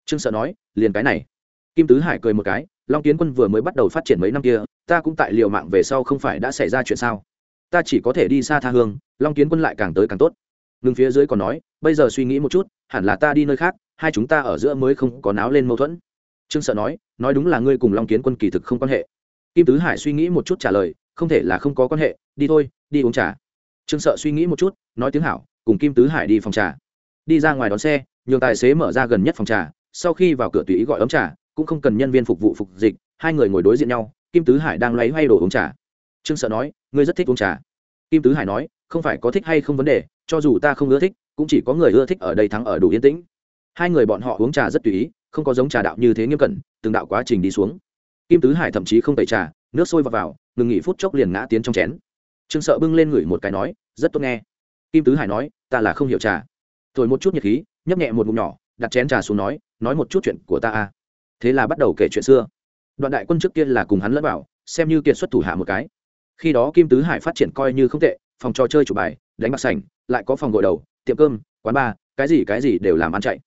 Trương sợ nói, liền cái này. Kim tứ hải cười một cái, long kiến quân vừa mới bắt đầu phát triển mấy năm kia, ta cũng tại liều mạng về sau không phải đã xảy ra chuyện sao? Ta chỉ có thể đi xa tha hương, long kiến quân lại càng tới càng tốt. Ngừng phía dưới còn nói, bây giờ suy nghĩ một chút, hẳn là ta đi nơi khác, hai chúng ta ở giữa mới không có náo lên mâu thuẫn. Trương sợ nói nói đúng là ngươi cùng long kiến quân kỳ thực không quan hệ. Kim tứ hải suy nghĩ một chút trả lời, không thể là không có quan hệ, đi thôi, đi uống trà. Trương sợ suy nghĩ một chút, nói tiếng hảo, cùng kim tứ hải đi phòng trà. Đi ra ngoài đón xe nhường tài xế mở ra gần nhất phòng trà sau khi vào cửa tùy ý gọi ấm trà cũng không cần nhân viên phục vụ phục dịch hai người ngồi đối diện nhau kim tứ hải đang lấy hoay đồ uống trà. Trương sợ nói ngươi rất thích uống trà. Kim tứ hải nói không phải có thích hay không vấn đề cho dù ta không ưa thích cũng chỉ có người ưa thích ở đây thắng ở đủ yên tĩnh. Hai người bọn họ uống trà rất tùy ý không có giống trà đạo như thế nghiêm cẩn từng đạo quá trình đi xuống. Kim tứ hải thậm chí không tẩy trà nước sôi vào, vào ngừng nghỉ phút chốc liền ngã tiến trong chén. Trương sợ bưng lên ngửi một cái nói rất tốt nghe. Kim tứ hải nói ta là không hiểu trà. Thổi một chút nhiệt khí nhấp nhẹ một ngụm nhỏ, đặt chén trà xuống nói nói một chút chuyện của ta a thế là bắt đầu kể chuyện xưa. Đoạn đại quân trước kia là cùng hắn lẫn vào, xem như kiệt xuất thủ hạ một cái. Khi đó kim tứ hải phát triển coi như không tệ, phòng trò chơi chủ bài, đánh bạc sảnh, lại có phòng gội đầu, tiệm cơm, quán bar, cái gì cái gì đều làm ăn chạy.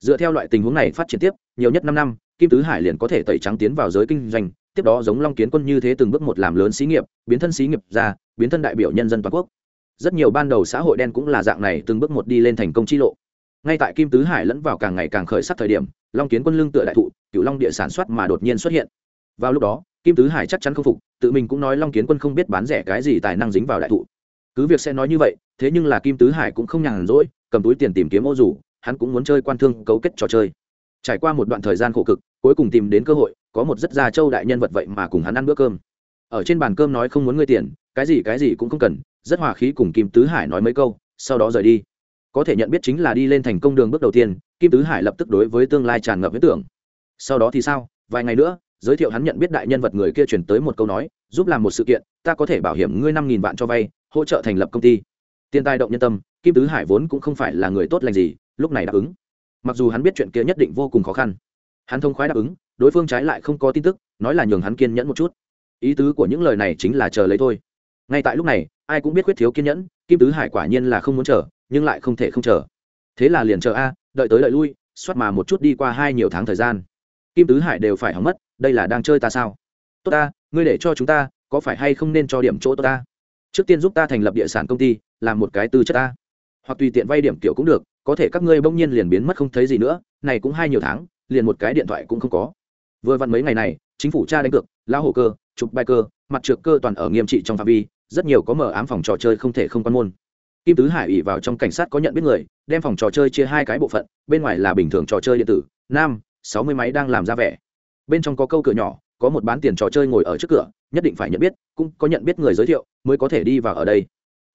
Dựa theo loại tình huống này phát triển tiếp, nhiều nhất năm năm, kim tứ hải liền có thể tẩy trắng tiến vào giới kinh doanh, tiếp đó giống long kiến quân như thế từng bước một làm lớn xí nghiệp, biến thân xí nghiệp ra, biến thân đại biểu nhân dân toàn quốc. Rất nhiều ban đầu xã hội đen cũng là dạng này, từng bước một đi lên thành công chi lộ ngay tại kim tứ hải lẫn vào càng ngày càng khởi sắc thời điểm, long kiến quân lưng tựa đại thụ cựu long địa sản xuất mà đột nhiên xuất hiện. Vào lúc đó, kim tứ hải chắc chắn không phục, tự mình cũng nói long kiến quân không biết bán rẻ cái gì tài năng dính vào đại thụ. Cứ việc sẽ nói như vậy, thế nhưng là kim tứ hải cũng không nhàn rỗi, cầm túi tiền tìm kiếm ô dù, hắn cũng muốn chơi quan thương, cấu kết trò chơi. Trải qua một đoạn thời gian khổ cực, cuối cùng tìm đến cơ hội, có một rất gia châu đại nhân vật vậy mà cùng hắn ăn bữa cơm. Ở trên bàn cơm nói không muốn ngươi tiền, cái gì cái gì cũng không cần, rất hòa khí cùng kim tứ hải nói mấy câu, sau đó rời đi có thể nhận biết chính là đi lên thành công đường bước đầu tiên, kim tứ hải lập tức đối với tương lai tràn ngập ý tưởng. Sau đó thì sao? Vài ngày nữa, giới thiệu hắn nhận biết đại nhân vật người kia chuyển tới một câu nói, giúp làm một sự kiện, ta có thể bảo hiểm ngươi năm nghìn vạn cho vay, hỗ trợ thành lập công ty. Tiền tài động nhân tâm, kim tứ hải vốn cũng không phải là người tốt lành gì, lúc này đáp ứng. Mặc dù hắn biết chuyện kia nhất định vô cùng khó khăn, hắn thông khoái đáp ứng, đối phương trái lại không có tin tức, nói là nhường hắn kiên nhẫn một chút. Ý tứ của những lời này chính là chờ lấy thôi. Ngay tại lúc này, ai cũng biết khuyết thiếu kiên nhẫn, kim tứ hải quả nhiên là không muốn chờ nhưng lại không thể không chờ. Thế là liền chờ a, đợi tới đợi lui, xoát mà một chút đi qua hai nhiều tháng thời gian. Kim tứ hải đều phải hỏng mất, đây là đang chơi ta sao? Tốt ta ngươi để cho chúng ta, có phải hay không nên cho điểm chỗ tốt ta trước tiên giúp ta thành lập địa sản công ty, làm một cái tư chất ta hoặc tùy tiện vay điểm kiểu cũng được, có thể các ngươi bỗng nhiên liền biến mất không thấy gì nữa, này cũng hai nhiều tháng, liền một cái điện thoại cũng không có. Vừa vặn mấy ngày này, chính phủ cha đánh cược lao hổ cơ, chụp bài cơ, mặt trượt cơ toàn ở nghiêm trị trong phạm vi, rất nhiều có mở ám phòng trò chơi không thể không quan môn kim tứ hải ủy vào trong cảnh sát có nhận biết người, đem phòng trò chơi chia hai cái bộ phận, bên ngoài là bình thường trò chơi điện tử, nam, sáu mươi máy đang làm ra vẻ. Bên trong có câu cửa nhỏ, có một bán tiền trò chơi ngồi ở trước cửa, nhất định phải nhận biết, cũng có nhận biết người giới thiệu, mới có thể đi vào ở đây.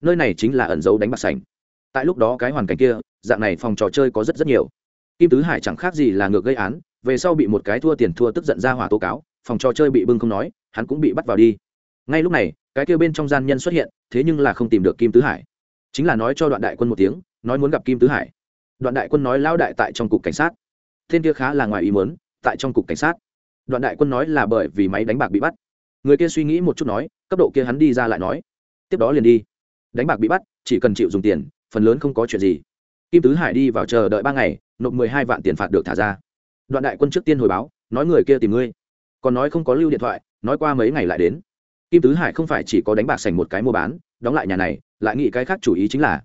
Nơi này chính là ẩn dấu đánh bạc sành tại lúc đó cái hoàn cảnh kia, dạng này phòng trò chơi có rất rất nhiều. Kim tứ hải chẳng khác gì là ngược gây án, về sau bị một cái thua tiền thua tức giận ra hỏa tố cáo, phòng trò chơi bị bưng không nói, hắn cũng bị bắt vào đi. Ngay lúc này, cái kia bên trong gian nhân xuất hiện, thế nhưng là không tìm được kim tứ hải chính là nói cho đoạn đại quân một tiếng, nói muốn gặp kim tứ hải. Đoạn đại quân nói lao đại tại trong cục cảnh sát. Thiên kia khá là ngoài ý muốn, tại trong cục cảnh sát. Đoạn đại quân nói là bởi vì máy đánh bạc bị bắt. Người kia suy nghĩ một chút nói, cấp độ kia hắn đi ra lại nói. Tiếp đó liền đi. Đánh bạc bị bắt, chỉ cần chịu dùng tiền, phần lớn không có chuyện gì. Kim tứ hải đi vào chờ đợi ba ngày, nộp mười hai vạn tiền phạt được thả ra. Đoạn đại quân trước tiên hồi báo, nói người kia tìm ngươi. Còn nói không có lưu điện thoại, nói qua mấy ngày lại đến. Kim tứ hải không phải chỉ có đánh bạc sành một cái mua bán đóng lại nhà này, lại nghĩ cái khác chủ ý chính là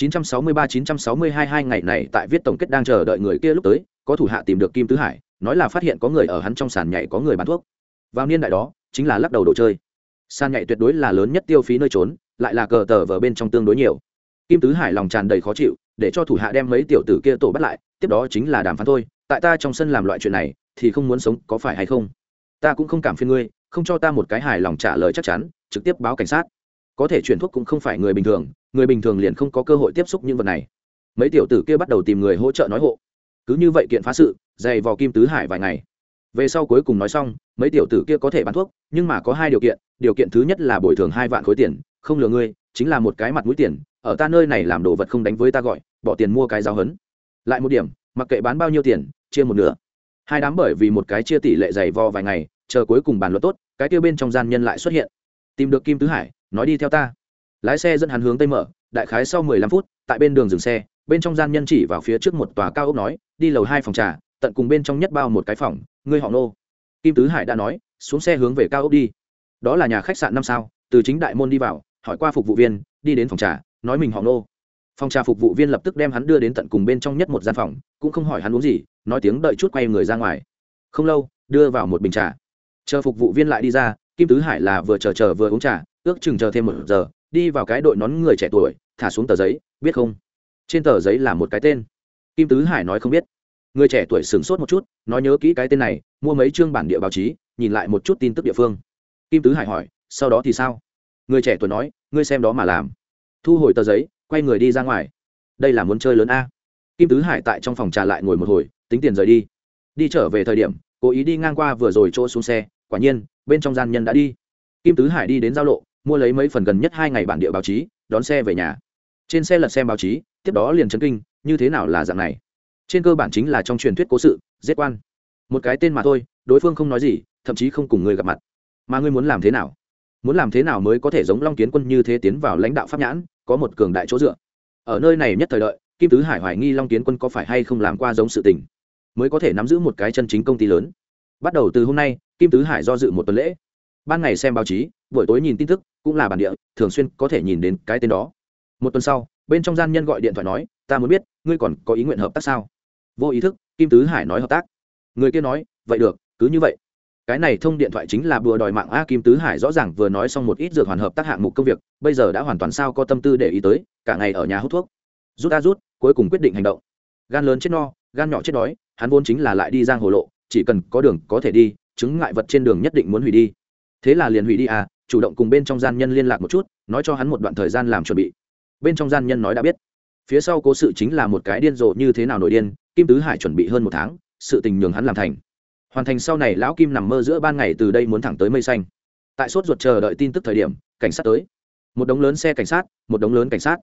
963-962 hai ngày này tại viết tổng kết đang chờ đợi người kia lúc tới, có thủ hạ tìm được kim tứ hải, nói là phát hiện có người ở hắn trong sàn nhảy có người bán thuốc. Vào niên đại đó, chính là lắc đầu đồ chơi. Sàn nhảy tuyệt đối là lớn nhất tiêu phí nơi trốn, lại là cờ tờ vờ bên trong tương đối nhiều. Kim tứ hải lòng tràn đầy khó chịu, để cho thủ hạ đem mấy tiểu tử kia tổ bắt lại, tiếp đó chính là đàm phán thôi, tại ta trong sân làm loại chuyện này, thì không muốn sống, có phải hay không? Ta cũng không cảm phiền ngươi, không cho ta một cái hài lòng trả lời chắc chắn, trực tiếp báo cảnh sát có thể chuyển thuốc cũng không phải người bình thường, người bình thường liền không có cơ hội tiếp xúc những vật này. Mấy tiểu tử kia bắt đầu tìm người hỗ trợ nói hộ. Cứ như vậy kiện phá sự, dày vò kim tứ hải vài ngày. Về sau cuối cùng nói xong, mấy tiểu tử kia có thể bán thuốc, nhưng mà có hai điều kiện điều kiện thứ nhất là bồi thường hai vạn khối tiền, không lừa ngươi, chính là một cái mặt mũi tiền, ở ta nơi này làm đồ vật không đánh với ta gọi, bỏ tiền mua cái giáo hấn lại một điểm, mặc kệ bán bao nhiêu tiền, chia một nửa. Hai đám bởi vì một cái chia tỷ lệ dày vò vài ngày, chờ cuối cùng bàn luận tốt, cái kia bên trong gian nhân lại xuất hiện. Tìm được kim tứ hải nói đi theo ta. Lái xe dẫn hắn hướng tây mở, đại khái sau mười lăm phút, tại bên đường dừng xe, bên trong gian nhân chỉ vào phía trước một tòa cao ốc nói, đi lầu hai phòng trà, tận cùng bên trong nhất bao một cái phòng, ngươi họ nô kim tứ hải đã nói, xuống xe hướng về cao ốc đi. Đó là nhà khách sạn năm sao, từ chính đại môn đi vào, hỏi qua phục vụ viên, đi đến phòng trà, nói mình họ nô phòng trà phục vụ viên lập tức đem hắn đưa đến tận cùng bên trong nhất một gian phòng, cũng không hỏi hắn uống gì, nói tiếng đợi chút quay người ra ngoài. Không lâu, đưa vào một bình trà. Chờ phục vụ viên lại đi ra, kim tứ hải là vừa chờ chờ vừa uống trà ước chừng chờ thêm một giờ, đi vào cái đội nón người trẻ tuổi, thả xuống tờ giấy, biết không? Trên tờ giấy là một cái tên. Kim tứ hải nói không biết. Người trẻ tuổi sửng sốt một chút, nói nhớ kỹ cái tên này, mua mấy chương bản địa báo chí, nhìn lại một chút tin tức địa phương. Kim tứ hải hỏi, sau đó thì sao? Người trẻ tuổi nói, ngươi xem đó mà làm. Thu hồi tờ giấy, quay người đi ra ngoài. Đây là muốn chơi lớn a. Kim tứ hải tại trong phòng trà lại ngồi một hồi, tính tiền rời đi. Đi trở về thời điểm, cố ý đi ngang qua vừa rồi chỗ xuống xe, quả nhiên, bên trong gian nhân đã đi. Kim tứ hải đi đến giao lộ mua lấy mấy phần gần nhất hai ngày bản địa báo chí, đón xe về nhà. Trên xe lật xem báo chí, tiếp đó liền chấn kinh, như thế nào là dạng này? Trên cơ bản chính là trong truyền thuyết cố sự, giết quan. Một cái tên mà thôi, đối phương không nói gì, thậm chí không cùng người gặp mặt. Mà ngươi muốn làm thế nào? Muốn làm thế nào mới có thể giống long kiến quân như thế tiến vào lãnh đạo pháp nhãn, có một cường đại chỗ dựa? Ở nơi này nhất thời đợi, kim tứ hải hoài nghi long kiến quân có phải hay không làm qua giống sự tình, mới có thể nắm giữ một cái chân chính công ty lớn. Bắt đầu từ hôm nay, kim tứ hải do dự một tuần lễ ban ngày xem báo chí, buổi tối nhìn tin tức, cũng là bản địa, thường xuyên có thể nhìn đến cái tên đó. Một tuần sau, bên trong gian nhân gọi điện thoại nói, ta muốn biết, ngươi còn có ý nguyện hợp tác sao? Vô ý thức, kim tứ hải nói hợp tác. Người kia nói, vậy được, cứ như vậy. Cái này thông điện thoại chính là bùa đòi mạng a kim tứ hải rõ ràng vừa nói xong một ít dược hoàn hợp tác hạng mục công việc, bây giờ đã hoàn toàn sao có tâm tư để ý tới, cả ngày ở nhà hút thuốc. Rút a rút, cuối cùng quyết định hành động. Gan lớn chết no, gan nhỏ chết đói, hắn vốn chính là lại đi giang hồ lộ, chỉ cần có đường có thể đi, chứng ngại vật trên đường nhất định muốn hủy đi thế là liền hủy đi à chủ động cùng bên trong gian nhân liên lạc một chút, nói cho hắn một đoạn thời gian làm chuẩn bị. Bên trong gian nhân nói đã biết. Phía sau cố sự chính là một cái điên rồ như thế nào nổi điên, kim tứ hải chuẩn bị hơn một tháng, sự tình nhường hắn làm thành. Hoàn thành sau này lão kim nằm mơ giữa ban ngày từ đây muốn thẳng tới mây xanh. Tại sốt ruột chờ đợi tin tức thời điểm, cảnh sát tới. Một đống lớn xe cảnh sát, một đống lớn cảnh sát.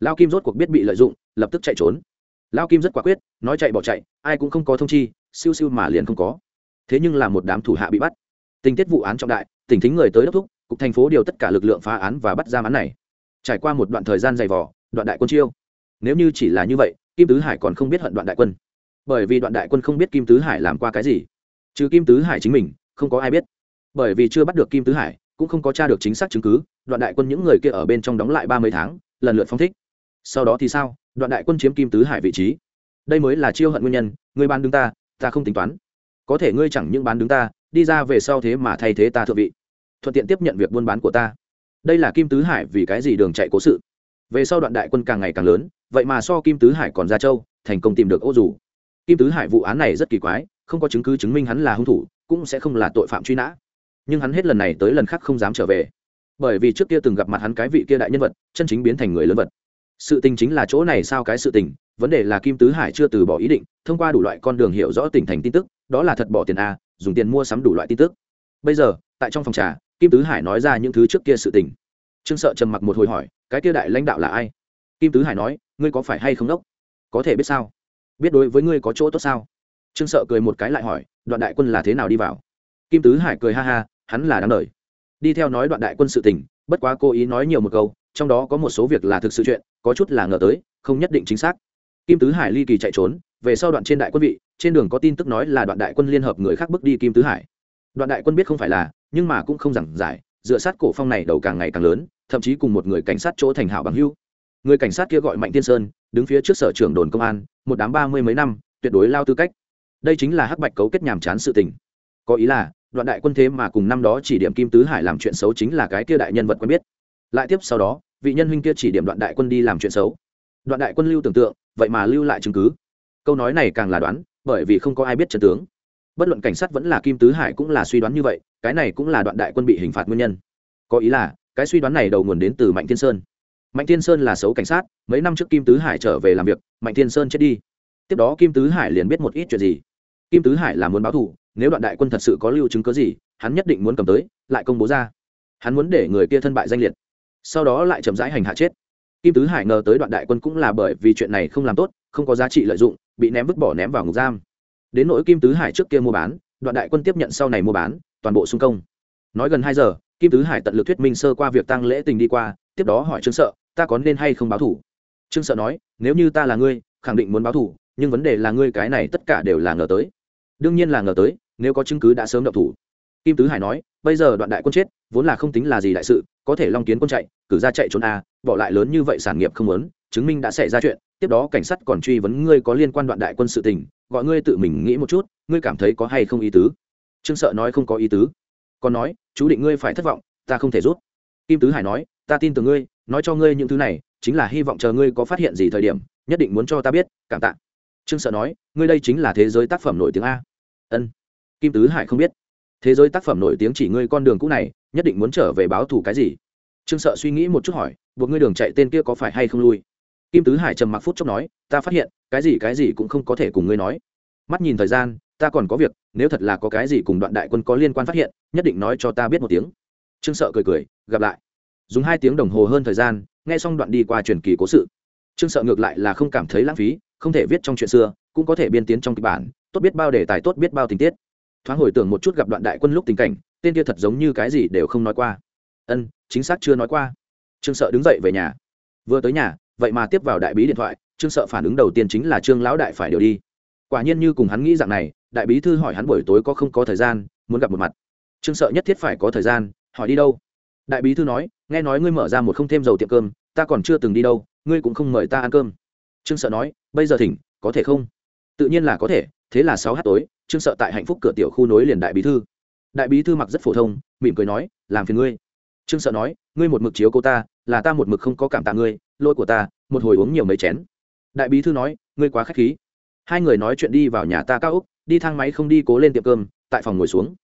Lão kim rốt cuộc biết bị lợi dụng, lập tức chạy trốn. Lão kim rất quả quyết, nói chạy bỏ chạy, ai cũng không có thông chi, siêu siêu mà liền không có. Thế nhưng là một đám thủ hạ bị bắt tình tiết vụ án trọng đại tỉnh thính người tới đốc thúc, cục thành phố điều tất cả lực lượng phá án và bắt giam án này. Trải qua một đoạn thời gian dày vỏ đoạn đại quân chiêu. Nếu như chỉ là như vậy, kim tứ hải còn không biết hận đoạn đại quân. Bởi vì đoạn đại quân không biết kim tứ hải làm qua cái gì. Trừ kim tứ hải chính mình, không có ai biết. Bởi vì chưa bắt được kim tứ hải, cũng không có tra được chính xác chứng cứ, đoạn đại quân những người kia ở bên trong đóng lại ba mươi tháng, lần lượt phong thích. Sau đó thì sao? Đoạn đại quân chiếm kim tứ hải vị trí. Đây mới là chiêu hận nguyên nhân, người ban đứng ta ta không tính toán có thể ngươi chẳng những bán đứng ta, đi ra về sau thế mà thay thế ta thượng vị. Thuận tiện tiếp nhận việc buôn bán của ta. Đây là kim tứ hải vì cái gì đường chạy cố sự? Về sau đoạn đại quân càng ngày càng lớn, vậy mà so kim tứ hải còn ra châu, thành công tìm được ô dù. Kim tứ hải vụ án này rất kỳ quái, không có chứng cứ chứng minh hắn là hung thủ, cũng sẽ không là tội phạm truy nã. Nhưng hắn hết lần này tới lần khác không dám trở về. Bởi vì trước kia từng gặp mặt hắn cái vị kia đại nhân vật, chân chính biến thành người lớn vật. Sự tình chính là chỗ này sao cái sự tình, vấn đề là kim tứ hải chưa từ bỏ ý định, thông qua đủ loại con đường hiểu rõ tình thành tin tức đó là thật bỏ tiền a, dùng tiền mua sắm đủ loại tin tức. Bây giờ, tại trong phòng trà, kim tứ hải nói ra những thứ trước kia sự tình. Trương sợ trầm mặc một hồi hỏi, cái kia đại lãnh đạo là ai? Kim tứ hải nói, ngươi có phải hay không đốc? Có thể biết sao? Biết đối với ngươi có chỗ tốt sao? Trương sợ cười một cái lại hỏi, đoạn đại quân là thế nào đi vào? Kim tứ hải cười ha ha, hắn là đáng đợi đi theo nói đoạn đại quân sự tình, bất quá cố ý nói nhiều một câu, trong đó có một số việc là thực sự chuyện, có chút là ngờ tới, không nhất định chính xác. Kim tứ hải ly kỳ chạy trốn về sau đoạn trên đại quân vị, trên đường có tin tức nói là đoạn đại quân liên hợp người khác bước đi kim tứ hải. Đoạn đại quân biết không phải là, nhưng mà cũng không giảng giải, dựa sát cổ phong này đầu càng ngày càng lớn, thậm chí cùng một người cảnh sát chỗ thành hảo bằng hưu người cảnh sát kia gọi mạnh tiên sơn, đứng phía trước sở trưởng đồn công an, một đám ba mươi mấy năm, tuyệt đối lao tư cách. Đây chính là hắc bạch cấu kết nhàm chán sự tình. Có ý là, đoạn đại quân thế mà cùng năm đó chỉ điểm kim tứ hải làm chuyện xấu chính là cái kia đại nhân vật quen biết. Lại tiếp sau đó, vị nhân huynh kia chỉ điểm đoạn đại quân đi làm chuyện xấu. Đoạn đại quân lưu tưởng tượng, vậy mà lưu lại chứng cứ câu nói này càng là đoán, bởi vì không có ai biết trận tướng. Bất luận cảnh sát vẫn là kim tứ hải cũng là suy đoán như vậy, cái này cũng là đoạn đại quân bị hình phạt nguyên nhân. Có ý là, cái suy đoán này đầu nguồn đến từ mạnh thiên sơn. Mạnh thiên sơn là xấu cảnh sát, mấy năm trước kim tứ hải trở về làm việc, mạnh thiên sơn chết đi. Tiếp đó kim tứ hải liền biết một ít chuyện gì. Kim tứ hải là muốn báo thù, nếu đoạn đại quân thật sự có lưu chứng cớ gì, hắn nhất định muốn cầm tới, lại công bố ra. Hắn muốn để người kia thân bại danh liệt. Sau đó lại chậm rãi hành hạ chết. Kim tứ hải ngờ tới đoạn đại quân cũng là bởi vì chuyện này không làm tốt không có giá trị lợi dụng, bị ném vứt bỏ ném vào ngục giam. Đến nỗi kim tứ hải trước kia mua bán, đoạn đại quân tiếp nhận sau này mua bán, toàn bộ xung công. Nói gần hai giờ, kim tứ hải tận lực thuyết minh sơ qua việc tăng lễ tình đi qua, tiếp đó hỏi trương sợ, ta có nên hay không báo thủ? Trương sợ nói, nếu như ta là ngươi, khẳng định muốn báo thủ, nhưng vấn đề là ngươi cái này tất cả đều là ngờ tới. Đương nhiên là ngờ tới, nếu có chứng cứ đã sớm đậu thủ. Kim tứ hải nói, bây giờ đoạn đại quân chết, vốn là không tính là gì đại sự, có thể long kiến quân chạy, cử ra chạy trốn a, bỏ lại lớn như vậy sản nghiệp không lớn chứng minh đã xảy ra chuyện, tiếp đó cảnh sát còn truy vấn ngươi có liên quan đoạn đại quân sự tình, gọi ngươi tự mình nghĩ một chút, ngươi cảm thấy có hay không ý tứ? Trương sợ nói không có ý tứ. Còn nói, chú định ngươi phải thất vọng, ta không thể rút. Kim tứ hải nói, ta tin tưởng ngươi, nói cho ngươi những thứ này, chính là hy vọng chờ ngươi có phát hiện gì thời điểm, nhất định muốn cho ta biết, cảm tạ. Trương sợ nói, ngươi đây chính là thế giới tác phẩm nổi tiếng a. Ân. Kim tứ hải không biết. Thế giới tác phẩm nổi tiếng chỉ ngươi con đường cũ này, nhất định muốn trở về báo thù cái gì? Trương sợ suy nghĩ một chút hỏi, buộc ngươi đường chạy tên kia có phải hay không lui? Kim tứ hải trầm mặc phút chốc nói, ta phát hiện, cái gì cái gì cũng không có thể cùng ngươi nói. Mắt nhìn thời gian, ta còn có việc, nếu thật là có cái gì cùng đoạn đại quân có liên quan phát hiện, nhất định nói cho ta biết một tiếng. Trương sợ cười cười, gặp lại. Dùng hai tiếng đồng hồ hơn thời gian, nghe xong đoạn đi qua truyền kỳ cố sự. Trương sợ ngược lại là không cảm thấy lãng phí, không thể viết trong chuyện xưa, cũng có thể biên tiến trong kịch bản, tốt biết bao đề tài, tốt biết bao tình tiết. Thoáng hồi tưởng một chút gặp đoạn đại quân lúc tình cảnh, tên kia thật giống như cái gì đều không nói qua. Ân, chính xác chưa nói qua. Trương sợ đứng dậy về nhà. Vừa tới nhà vậy mà tiếp vào đại bí điện thoại, trương sợ phản ứng đầu tiên chính là trương lão đại phải điều đi. Quả nhiên như cùng hắn nghĩ dạng này, đại bí thư hỏi hắn buổi tối có không có thời gian, muốn gặp một mặt. Trương sợ nhất thiết phải có thời gian, hỏi đi đâu. Đại bí thư nói, nghe nói ngươi mở ra một không thêm dầu tiệm cơm, ta còn chưa từng đi đâu, ngươi cũng không mời ta ăn cơm. Trương sợ nói, bây giờ thỉnh, có thể không? Tự nhiên là có thể, thế là sáu h tối, trương sợ tại hạnh phúc cửa tiểu khu nối liền đại bí thư. Đại bí thư mặc rất phổ thông, mỉm cười nói, làm phiền ngươi. Trương sợ nói, ngươi một mực chiếu cô ta, là ta một mực không có cảm tạ ngươi lôi của ta, một hồi uống nhiều mấy chén. Đại bí thư nói, ngươi quá k h á c h khí. Hai người nói chuyện đi vào nhà ta cao úc đi thang máy không đi cố lên tiệm cơm, tại phòng ngồi xuống.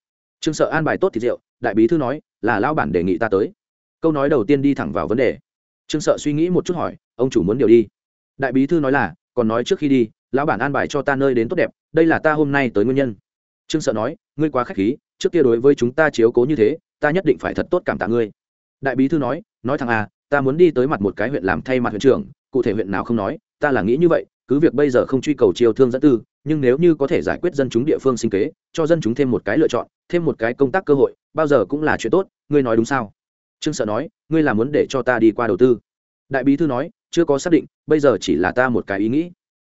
Trương sợ an bài tốt thịt rượu, đại bí thư nói, là lao bản đề nghị ta tới. Câu nói đầu tiên đi thẳng vào vấn đề. Trương sợ suy nghĩ một chút hỏi, ông chủ muốn điều đi? Đại bí thư nói là, còn nói trước khi đi, lão bản an bài cho ta nơi đến tốt đẹp, đây là ta hôm nay tới nguyên nhân. Trương sợ nói, ngươi quá k h á c h khí, trước kia đối với chúng ta chiếu cố như thế, ta nhất định phải thật tốt cảm tạ ngươi. Đại bí thư nói nói thằng à ta muốn đi tới mặt một cái huyện làm thay mặt huyện trưởng, cụ thể huyện nào không nói, ta là nghĩ như vậy, cứ việc bây giờ không truy cầu chiêu thương dẫn tư, nhưng nếu như có thể giải quyết dân chúng địa phương sinh kế, cho dân chúng thêm một cái lựa chọn, thêm một cái công tác cơ hội, bao giờ cũng là chuyện tốt, ngươi nói đúng sao? Trương sợ nói, ngươi là muốn để cho ta đi qua đầu tư. Đại bí thư nói, chưa có xác định, bây giờ chỉ là ta một cái ý nghĩ.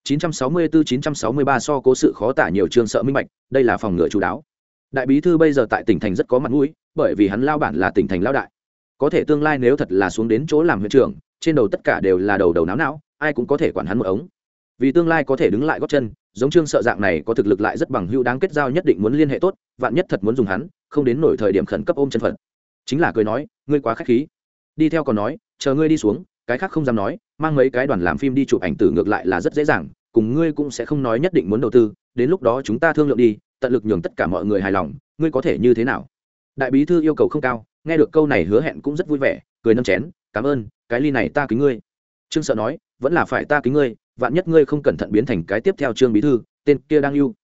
964-963 so cố sự khó tả nhiều trương sợ minh bạch, đây là phòng ngừa chú đáo. Đại bí thư bây giờ tại tỉnh thành rất có mặt mũi, bởi vì hắn lao bản là tỉnh thành lao đại có thể tương lai nếu thật là xuống đến chỗ làm huyện trưởng, trên đầu tất cả đều là đầu đầu não não, ai cũng có thể quản hắn một ống. Vì tương lai có thể đứng lại gót chân, giống trương sợ dạng này có thực lực lại rất bằng hữu đáng kết giao nhất định muốn liên hệ tốt, vạn nhất thật muốn dùng hắn, không đến nổi thời điểm khẩn cấp ôm chân phận. Chính là cười nói, ngươi quá k h á c h khí. Đi theo còn nói, chờ ngươi đi xuống, cái khác không dám nói, mang mấy cái đoàn làm phim đi chụp ảnh tử ngược lại là rất dễ dàng, cùng ngươi cũng sẽ không nói nhất định muốn đầu tư, đến lúc đó chúng ta thương lượng đi, tận lực nhường tất cả mọi người hài lòng, ngươi có thể như thế nào? Đại bí thư yêu cầu không cao nghe được câu này hứa hẹn cũng rất vui vẻ, cười nâm chén, cảm ơn, cái ly này ta kính ngươi. Trương sợ nói, vẫn là phải ta kính ngươi, vạn nhất ngươi không cẩn thận biến thành cái tiếp theo trương bí thư, tên kia đang yêu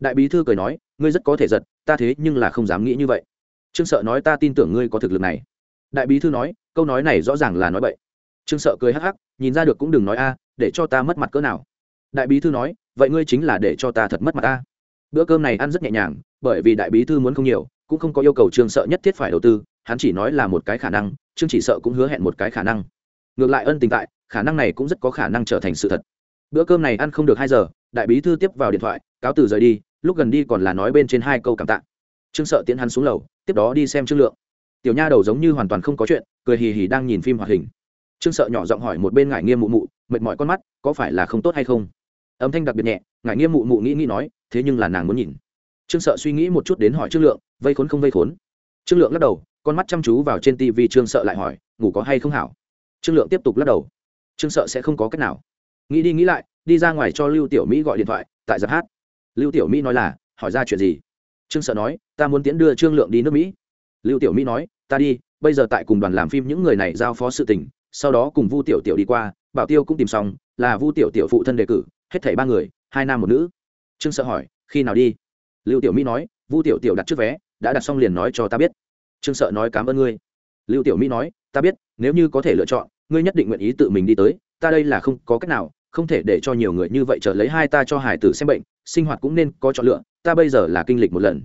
đại bí thư cười nói, ngươi rất có thể giật, ta thế nhưng là không dám nghĩ như vậy. Trương sợ nói, ta tin tưởng ngươi có thực lực này. Đại bí thư nói, câu nói này rõ ràng là nói bậy. Trương sợ cười hắc hắc, nhìn ra được cũng đừng nói a, để cho ta mất mặt cỡ nào. Đại bí thư nói, vậy ngươi chính là để cho ta thật mất mặt ta bữa cơm này ăn rất nhẹ nhàng, bởi vì đại bí thư muốn không nhiều, cũng không có yêu cầu trương sợ nhất thiết phải đầu tư hắn chỉ nói là một cái khả năng, trương chỉ sợ cũng hứa hẹn một cái khả năng. Ngược lại ân tình tại, khả năng này cũng rất có khả năng trở thành sự thật. Bữa cơm này ăn không được hai giờ, đại bí thư tiếp vào điện thoại, cáo từ rời đi, lúc gần đi còn là nói bên trên hai câu cảm tạ. Trương sợ tiến hắn xuống lầu, tiếp đó đi xem trương lượng. Tiểu nha đầu giống như hoàn toàn không có chuyện, cười hì hì đang nhìn phim hoạt hình. Trương sợ nhỏ giọng hỏi một bên ngải nghiêm mụ mụ, mệt mỏi con mắt, có phải là không tốt hay không? Âm thanh đặc biệt nhẹ, ngải nghiêm mụ mụ nghĩ nghĩ nói, thế nhưng là nàng muốn nhìn. Trương sợ suy nghĩ một chút đến hỏi trương lượng, vây khốn không vây khốn. Trương lượng lắc đầu con mắt chăm chú vào trên tv trương sợ lại hỏi, ngủ có hay không hảo? Trương lượng tiếp tục lắc đầu, trương sợ sẽ không có cách nào. Nghĩ đi nghĩ lại, đi ra ngoài cho lưu tiểu mỹ gọi điện thoại, tại giáp hát. Lưu tiểu mỹ nói là, hỏi ra chuyện gì? Trương sợ nói, ta muốn tiến đưa trương lượng đi nước mỹ. Lưu tiểu mỹ nói, ta đi, bây giờ tại cùng đoàn làm phim những người này giao phó sự tình, sau đó cùng vu tiểu tiểu đi qua, bảo tiêu cũng tìm xong, là vu tiểu tiểu phụ thân đề cử, hết thảy ba người, hai nam một nữ. Trương sợ hỏi, khi nào đi? Lưu tiểu mỹ nói, vu tiểu tiểu đặt trước vé, đã đặt xong liền nói cho ta biết trương sợ nói cảm ơn ngươi. Lưu tiểu mỹ nói, ta biết, nếu như có thể lựa chọn, ngươi nhất định nguyện ý tự mình đi tới, ta đây là không có cách nào, không thể để cho nhiều người như vậy trở lấy hai ta cho hải tử xem bệnh, sinh hoạt cũng nên có chọn lựa, ta bây giờ là kinh lịch một lần.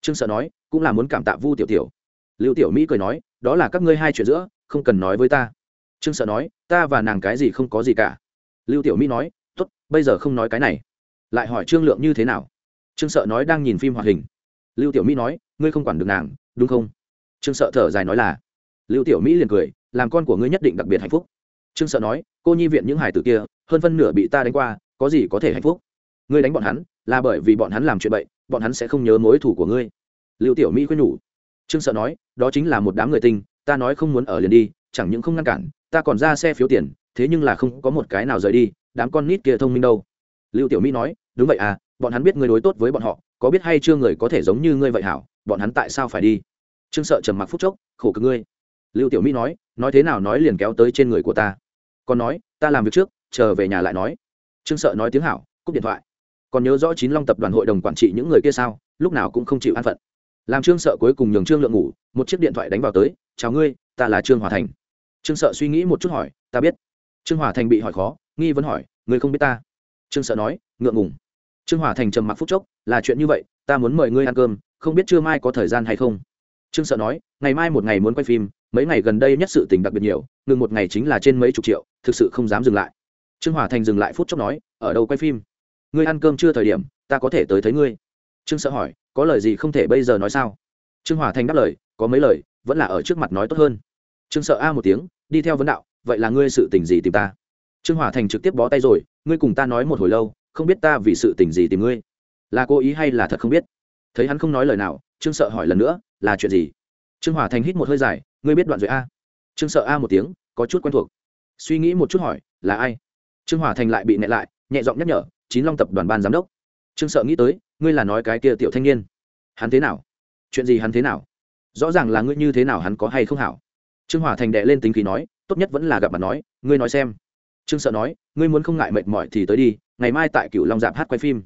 Trương sợ nói, cũng là muốn cảm tạ vu tiểu tiểu. Lưu tiểu mỹ cười nói, đó là các ngươi hai chuyện giữa, không cần nói với ta. Trương sợ nói, ta và nàng cái gì không có gì cả. Lưu tiểu mỹ nói t ố t bây giờ không nói cái này. Lại hỏi trương lượng như thế nào? Trương sợ nói đang nhìn phim hoạt hình. Lưu tiểu mỹ nói, ngươi không quản được nàng, đúng không? Trương sợ thở dài nói là, lưu tiểu mỹ liền cười, làm con của ngươi nhất định đặc biệt hạnh phúc. Trương sợ nói, cô nhi viện những hải tử kia, hơn phân nửa bị ta đánh qua, có gì có thể hạnh phúc? Ngươi đánh bọn hắn, là bởi vì bọn hắn làm chuyện bậy, bọn hắn sẽ không nhớ mối thủ của ngươi. Lưu tiểu mỹ khuyên nhủ. Trương sợ nói, đó chính là một đám người tinh ta nói không muốn ở liền đi, chẳng những không ngăn cản, ta còn ra xe phiếu tiền, thế nhưng là không có một cái nào rời đi, đám con nít kia thông minh đâu. Lưu tiểu mỹ nói, đúng vậy à bọn hắn biết ngươi đối tốt với bọn họ, có biết hay chưa người có thể giống như ngươi vậy hảo, bọn hắn tại sao phải đi? Trương sợ trầm mặc phút chốc, khổ cực ngươi. Lưu tiểu mỹ nói nói thế nào nói liền kéo tới trên người của ta. Còn nói, ta làm việc trước, chờ về nhà lại nói. Trương sợ nói tiếng hảo, cúp điện thoại. Còn nhớ rõ chín long tập đoàn hội đồng quản trị những người kia sao, lúc nào cũng không chịu an phận. Làm trương sợ cuối cùng nhường trương lượng ngủ, một chiếc điện thoại đánh vào tới, chào ngươi, ta là trương hòa thành. Trương sợ suy nghĩ một chút hỏi, ta biết. Trương hòa thành bị hỏi khó, nghi vấn hỏi, ngươi không biết ta? Trương sợ nói, ngượng ngùng. Trương hòa thành trầm mặc phút chốc, là chuyện như vậy, ta muốn mời ngươi ăn cơm, không biết trưa mai có thời gian hay không? Trương sợ nói, ngày mai một ngày muốn quay phim, mấy ngày gần đây nhất sự tình đặc biệt nhiều, ngừng một ngày chính là trên mấy chục triệu, thực sự không dám dừng lại. Trương hòa thành dừng lại phút chốc nói, ở đâu quay phim? Ngươi ăn cơm chưa thời điểm, ta có thể tới thấy ngươi. Trương sợ hỏi, có lời gì không thể bây giờ nói sao? Trương hòa thành đáp lời, có mấy lời, vẫn là ở trước mặt nói tốt hơn. Trương sợ a một tiếng, đi theo vấn đạo, vậy là ngươi sự tình gì tìm ta? Trương hòa thành trực tiếp bó tay rồi, ngươi cùng ta nói một hồi lâu, không biết ta vì sự tình gì tìm ngươi? Là cố ý hay là thật không biết? Thấy hắn không nói lời nào, trương sợ hỏi lần nữa là chuyện gì? Trương hòa thành hít một hơi dài, ngươi biết đoạn rồi a. Trương sợ a một tiếng, có chút quen thuộc. Suy nghĩ một chút hỏi, là ai? Trương hòa thành lại bị nẹ lại, nhẹ giọng nhắc nhở, chín long tập đoàn ban giám đốc. Trương sợ nghĩ tới, ngươi là nói cái kia tiểu thanh niên. Hắn thế nào? Chuyện gì hắn thế nào? Rõ ràng là ngươi như thế nào hắn có hay không hảo? Trương hòa thành đệ lên tính khí nói, tốt nhất vẫn là gặp mặt nói, ngươi nói xem. Trương sợ nói, ngươi muốn không ngại mệt mỏi thì tới đi, ngày mai tại cựu long dạp hát quay phim.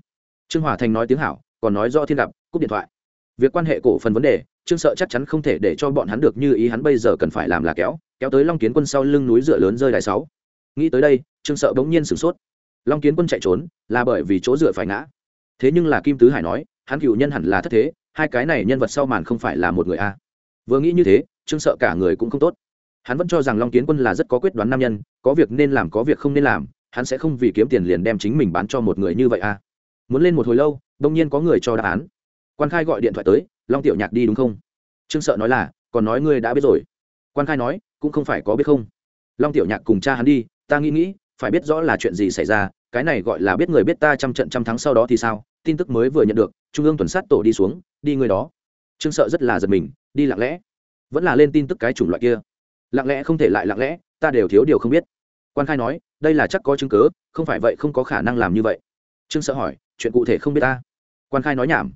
Trương hòa thành nói tiếng hảo, còn nói do thiên gặp, cúp điện thoại việc quan hệ cổ phần vấn đề, trương sợ chắc chắn không thể để cho bọn hắn được như ý, hắn bây giờ cần phải làm là kéo kéo tới long kiến quân sau lưng núi dựa lớn rơi đài sáu. Nghĩ tới đây, trương sợ bỗng nhiên sửng sốt. Long kiến quân chạy trốn, là bởi vì chỗ dựa phải ngã. Thế nhưng là kim tứ hải nói, hắn cựu nhân hẳn là thất thế, hai cái này nhân vật sau màn không phải là một người a. Vừa nghĩ như thế, trương sợ cả người cũng không tốt. Hắn vẫn cho rằng long kiến quân là rất có quyết đoán nam nhân, có việc nên làm, có việc không nên làm, hắn sẽ không vì kiếm tiền liền đem chính mình bán cho một người như vậy a. Muốn lên một hồi lâu đông nhiên có người cho đáp án quan khai gọi điện thoại tới, long tiểu nhạc đi đúng không? Trương sợ nói là, còn nói ngươi đã biết rồi. Quan khai nói, cũng không phải có biết không. Long tiểu nhạc cùng cha hắn đi, ta nghĩ nghĩ, phải biết rõ là chuyện gì xảy ra, cái này gọi là biết người biết ta trăm trận trăm thắng sau đó thì sao, tin tức mới vừa nhận được, trung ương tuần sát tổ đi xuống, đi người đó. Trương sợ rất là giật mình, đi lặng lẽ. Vẫn là lên tin tức cái chủng loại kia. Lặng lẽ không thể lại lặng lẽ, ta đều thiếu điều không biết. Quan khai nói, đây là chắc có chứng cớ không phải vậy không có khả năng làm như vậy. Trương sợ hỏi, chuyện cụ thể không biết ta? Quan khai nói nhảm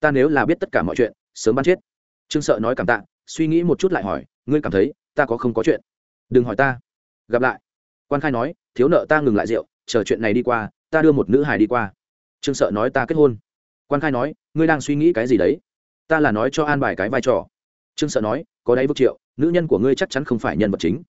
ta nếu là biết tất cả mọi chuyện, sớm bắn chết. Trương sợ nói cảm tạ, suy nghĩ một chút lại hỏi, ngươi cảm thấy, ta có không có chuyện? Đừng hỏi ta. Gặp lại. Quan khai nói, thiếu nợ ta ngừng lại rượu, chờ chuyện này đi qua, ta đưa một nữ hài đi qua. Trương sợ nói ta kết hôn. Quan khai nói, ngươi đang suy nghĩ cái gì đấy? Ta là nói cho an bài cái vai trò. Trương sợ nói, có đấy vực triệu, nữ nhân của ngươi chắc chắn không phải nhân vật chính.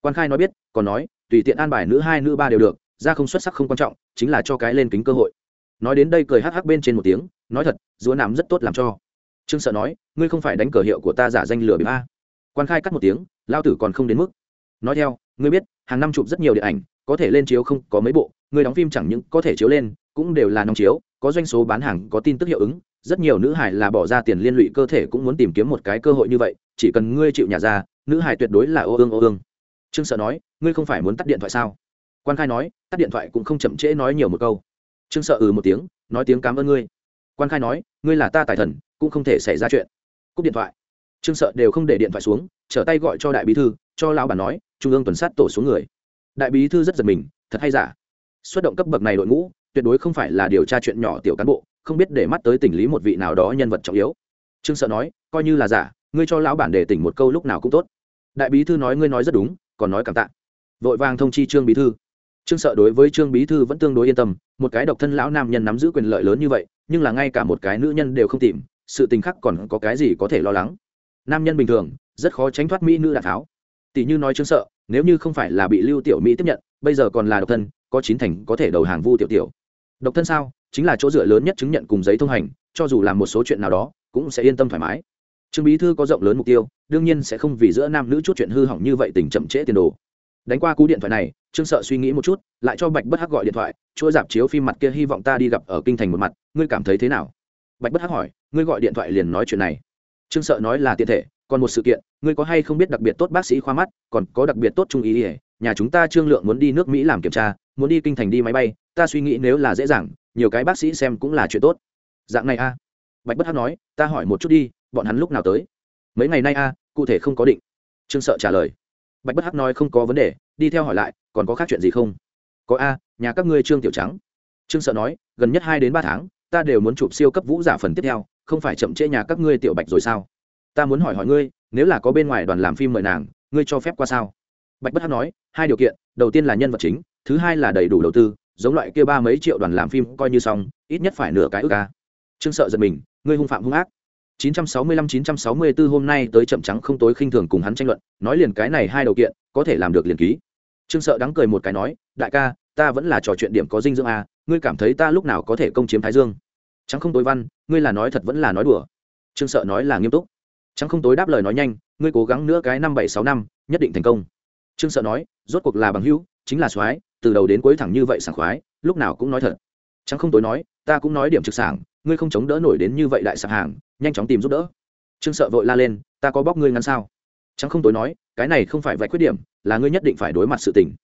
Quan khai nói biết, còn nói, tùy tiện an bài nữ hai, nữ ba đều được, ra không xuất sắc không quan trọng, chính là cho cái lên kính cơ hội nói đến đây cười hắc hắc bên trên một tiếng, nói thật, dúa nằm rất tốt làm cho. Trương sợ nói, ngươi không phải đánh cờ hiệu của ta giả danh lừa bịp a. Quan khai cắt một tiếng, lao tử còn không đến mức. Nói theo, ngươi biết, hàng năm chụp rất nhiều điện ảnh, có thể lên chiếu không có mấy bộ, người đóng phim chẳng những có thể chiếu lên, cũng đều là nóng chiếu, có doanh số bán hàng, có tin tức hiệu ứng, rất nhiều nữ hải là bỏ ra tiền liên lụy cơ thể cũng muốn tìm kiếm một cái cơ hội như vậy, chỉ cần ngươi chịu nhà ra, nữ hải tuyệt đối là ô ương ô ương. Trương sợ nói, ngươi không phải muốn tắt điện thoại sao? Quan khai nói, tắt điện thoại cũng không chậm trễ nói nhiều một câu trương sợ ừ một tiếng, nói tiếng cảm ơn ngươi. Quan khai nói, ngươi là ta tài thần, cũng không thể xảy ra chuyện. Cúp điện thoại. Trương sợ đều không để điện thoại xuống, trở tay gọi cho đại bí thư, cho lão bản nói, trung ương tuần sát tổ xuống người. Đại bí thư rất giật mình, thật hay giả? Xuất động cấp bậc này đội ngũ, tuyệt đối không phải là điều tra chuyện nhỏ tiểu cán bộ, không biết để mắt tới tỉnh lý một vị nào đó nhân vật trọng yếu. Trương sợ nói, coi như là giả, ngươi cho lão bản để tỉnh một câu lúc nào cũng tốt. Đại bí thư nói, ngươi nói rất đúng, còn nói cảm tạ. Vội vàng thông chi trương bí thư trương sợ đối với trương bí thư vẫn tương đối yên tâm, một cái độc thân lão nam nhân nắm giữ quyền lợi lớn như vậy, nhưng là ngay cả một cái nữ nhân đều không tìm, sự tình khắc còn có cái gì có thể lo lắng. Nam nhân bình thường, rất khó tránh thoát mỹ nữ đạn tháo. Tỷ như nói trương sợ, nếu như không phải là bị lưu tiểu mỹ tiếp nhận, bây giờ còn là độc thân, có chín thành có thể đầu hàng vu tiểu tiểu. Độc thân sao? Chính là chỗ dựa lớn nhất chứng nhận cùng giấy thông hành, cho dù làm một số chuyện nào đó, cũng sẽ yên tâm thoải mái. Trương bí thư có rộng lớn mục tiêu, đương nhiên sẽ không vì giữa nam nữ chút chuyện hư hỏng như vậy tình chậm trễ tiền đồ đánh qua cú điện thoại này, trương sợ suy nghĩ một chút, lại cho bạch bất hắc gọi điện thoại, chuỗi dạp chiếu phim mặt kia hy vọng ta đi gặp ở kinh thành một mặt, ngươi cảm thấy thế nào? Bạch bất hắc hỏi, ngươi gọi điện thoại liền nói chuyện này. Trương sợ nói là tiện thể, còn một sự kiện, ngươi có hay không biết đặc biệt tốt bác sĩ khoa mắt, còn có đặc biệt tốt trung ý ỉa nhà chúng ta trương lượng muốn đi nước mỹ làm kiểm tra, muốn đi kinh thành đi máy bay, ta suy nghĩ nếu là dễ dàng, nhiều cái bác sĩ xem cũng là chuyện tốt. Dạng này a. Bạch bất hắc nói, ta hỏi một chút đi, bọn hắn lúc nào tới? Mấy ngày nay a, cụ thể không có định. Trương sợ trả lời bạch bất hắc nói không có vấn đề, đi theo hỏi lại, còn có khác chuyện gì không? Có a, nhà các ngươi trương tiểu trắng. Trương sợ nói, gần nhất hai đến ba tháng, ta đều muốn chụp siêu cấp vũ giả phần tiếp theo, không phải chậm trễ nhà các ngươi tiểu bạch rồi sao? Ta muốn hỏi hỏi ngươi, nếu là có bên ngoài đoàn làm phim mời nàng, ngươi cho phép qua sao? Bạch bất hắc nói, hai điều kiện, đầu tiên là nhân vật chính, thứ hai là đầy đủ đầu tư, giống loại kia ba mấy triệu đoàn làm phim coi như xong, ít nhất phải nửa cái ước ca trương sợ giật mình, ngươi hung phạm hung ác. 965-964 hôm nay tới chậm trắng không tối khinh thường cùng hắn tranh luận nói liền cái này hai đầu kiện có thể làm được liền ký. Trương sợ đắng cười một cái nói đại ca ta vẫn là trò chuyện điểm có dinh dưỡng à, ngươi cảm thấy ta lúc nào có thể công chiếm thái dương? Trắng không tối văn ngươi là nói thật vẫn là nói đùa. Trương sợ nói là nghiêm túc. Trắng không tối đáp lời nói nhanh ngươi cố gắng nữa cái năm bảy sáu năm nhất định thành công. Trương sợ nói rốt cuộc là bằng hữu chính là soái từ đầu đến cuối thẳng như vậy sảng khoái lúc nào cũng nói thật. Trắng không tối nói ta cũng nói điểm trực sảng ngươi không chống đỡ nổi đến như vậy đại sạp hàng, nhanh chóng tìm giúp đỡ. Trương sợ vội la lên, ta có bóc ngươi ngăn sao? Trắng không tối nói, cái này không phải vạch khuyết điểm, là ngươi nhất định phải đối mặt sự tình.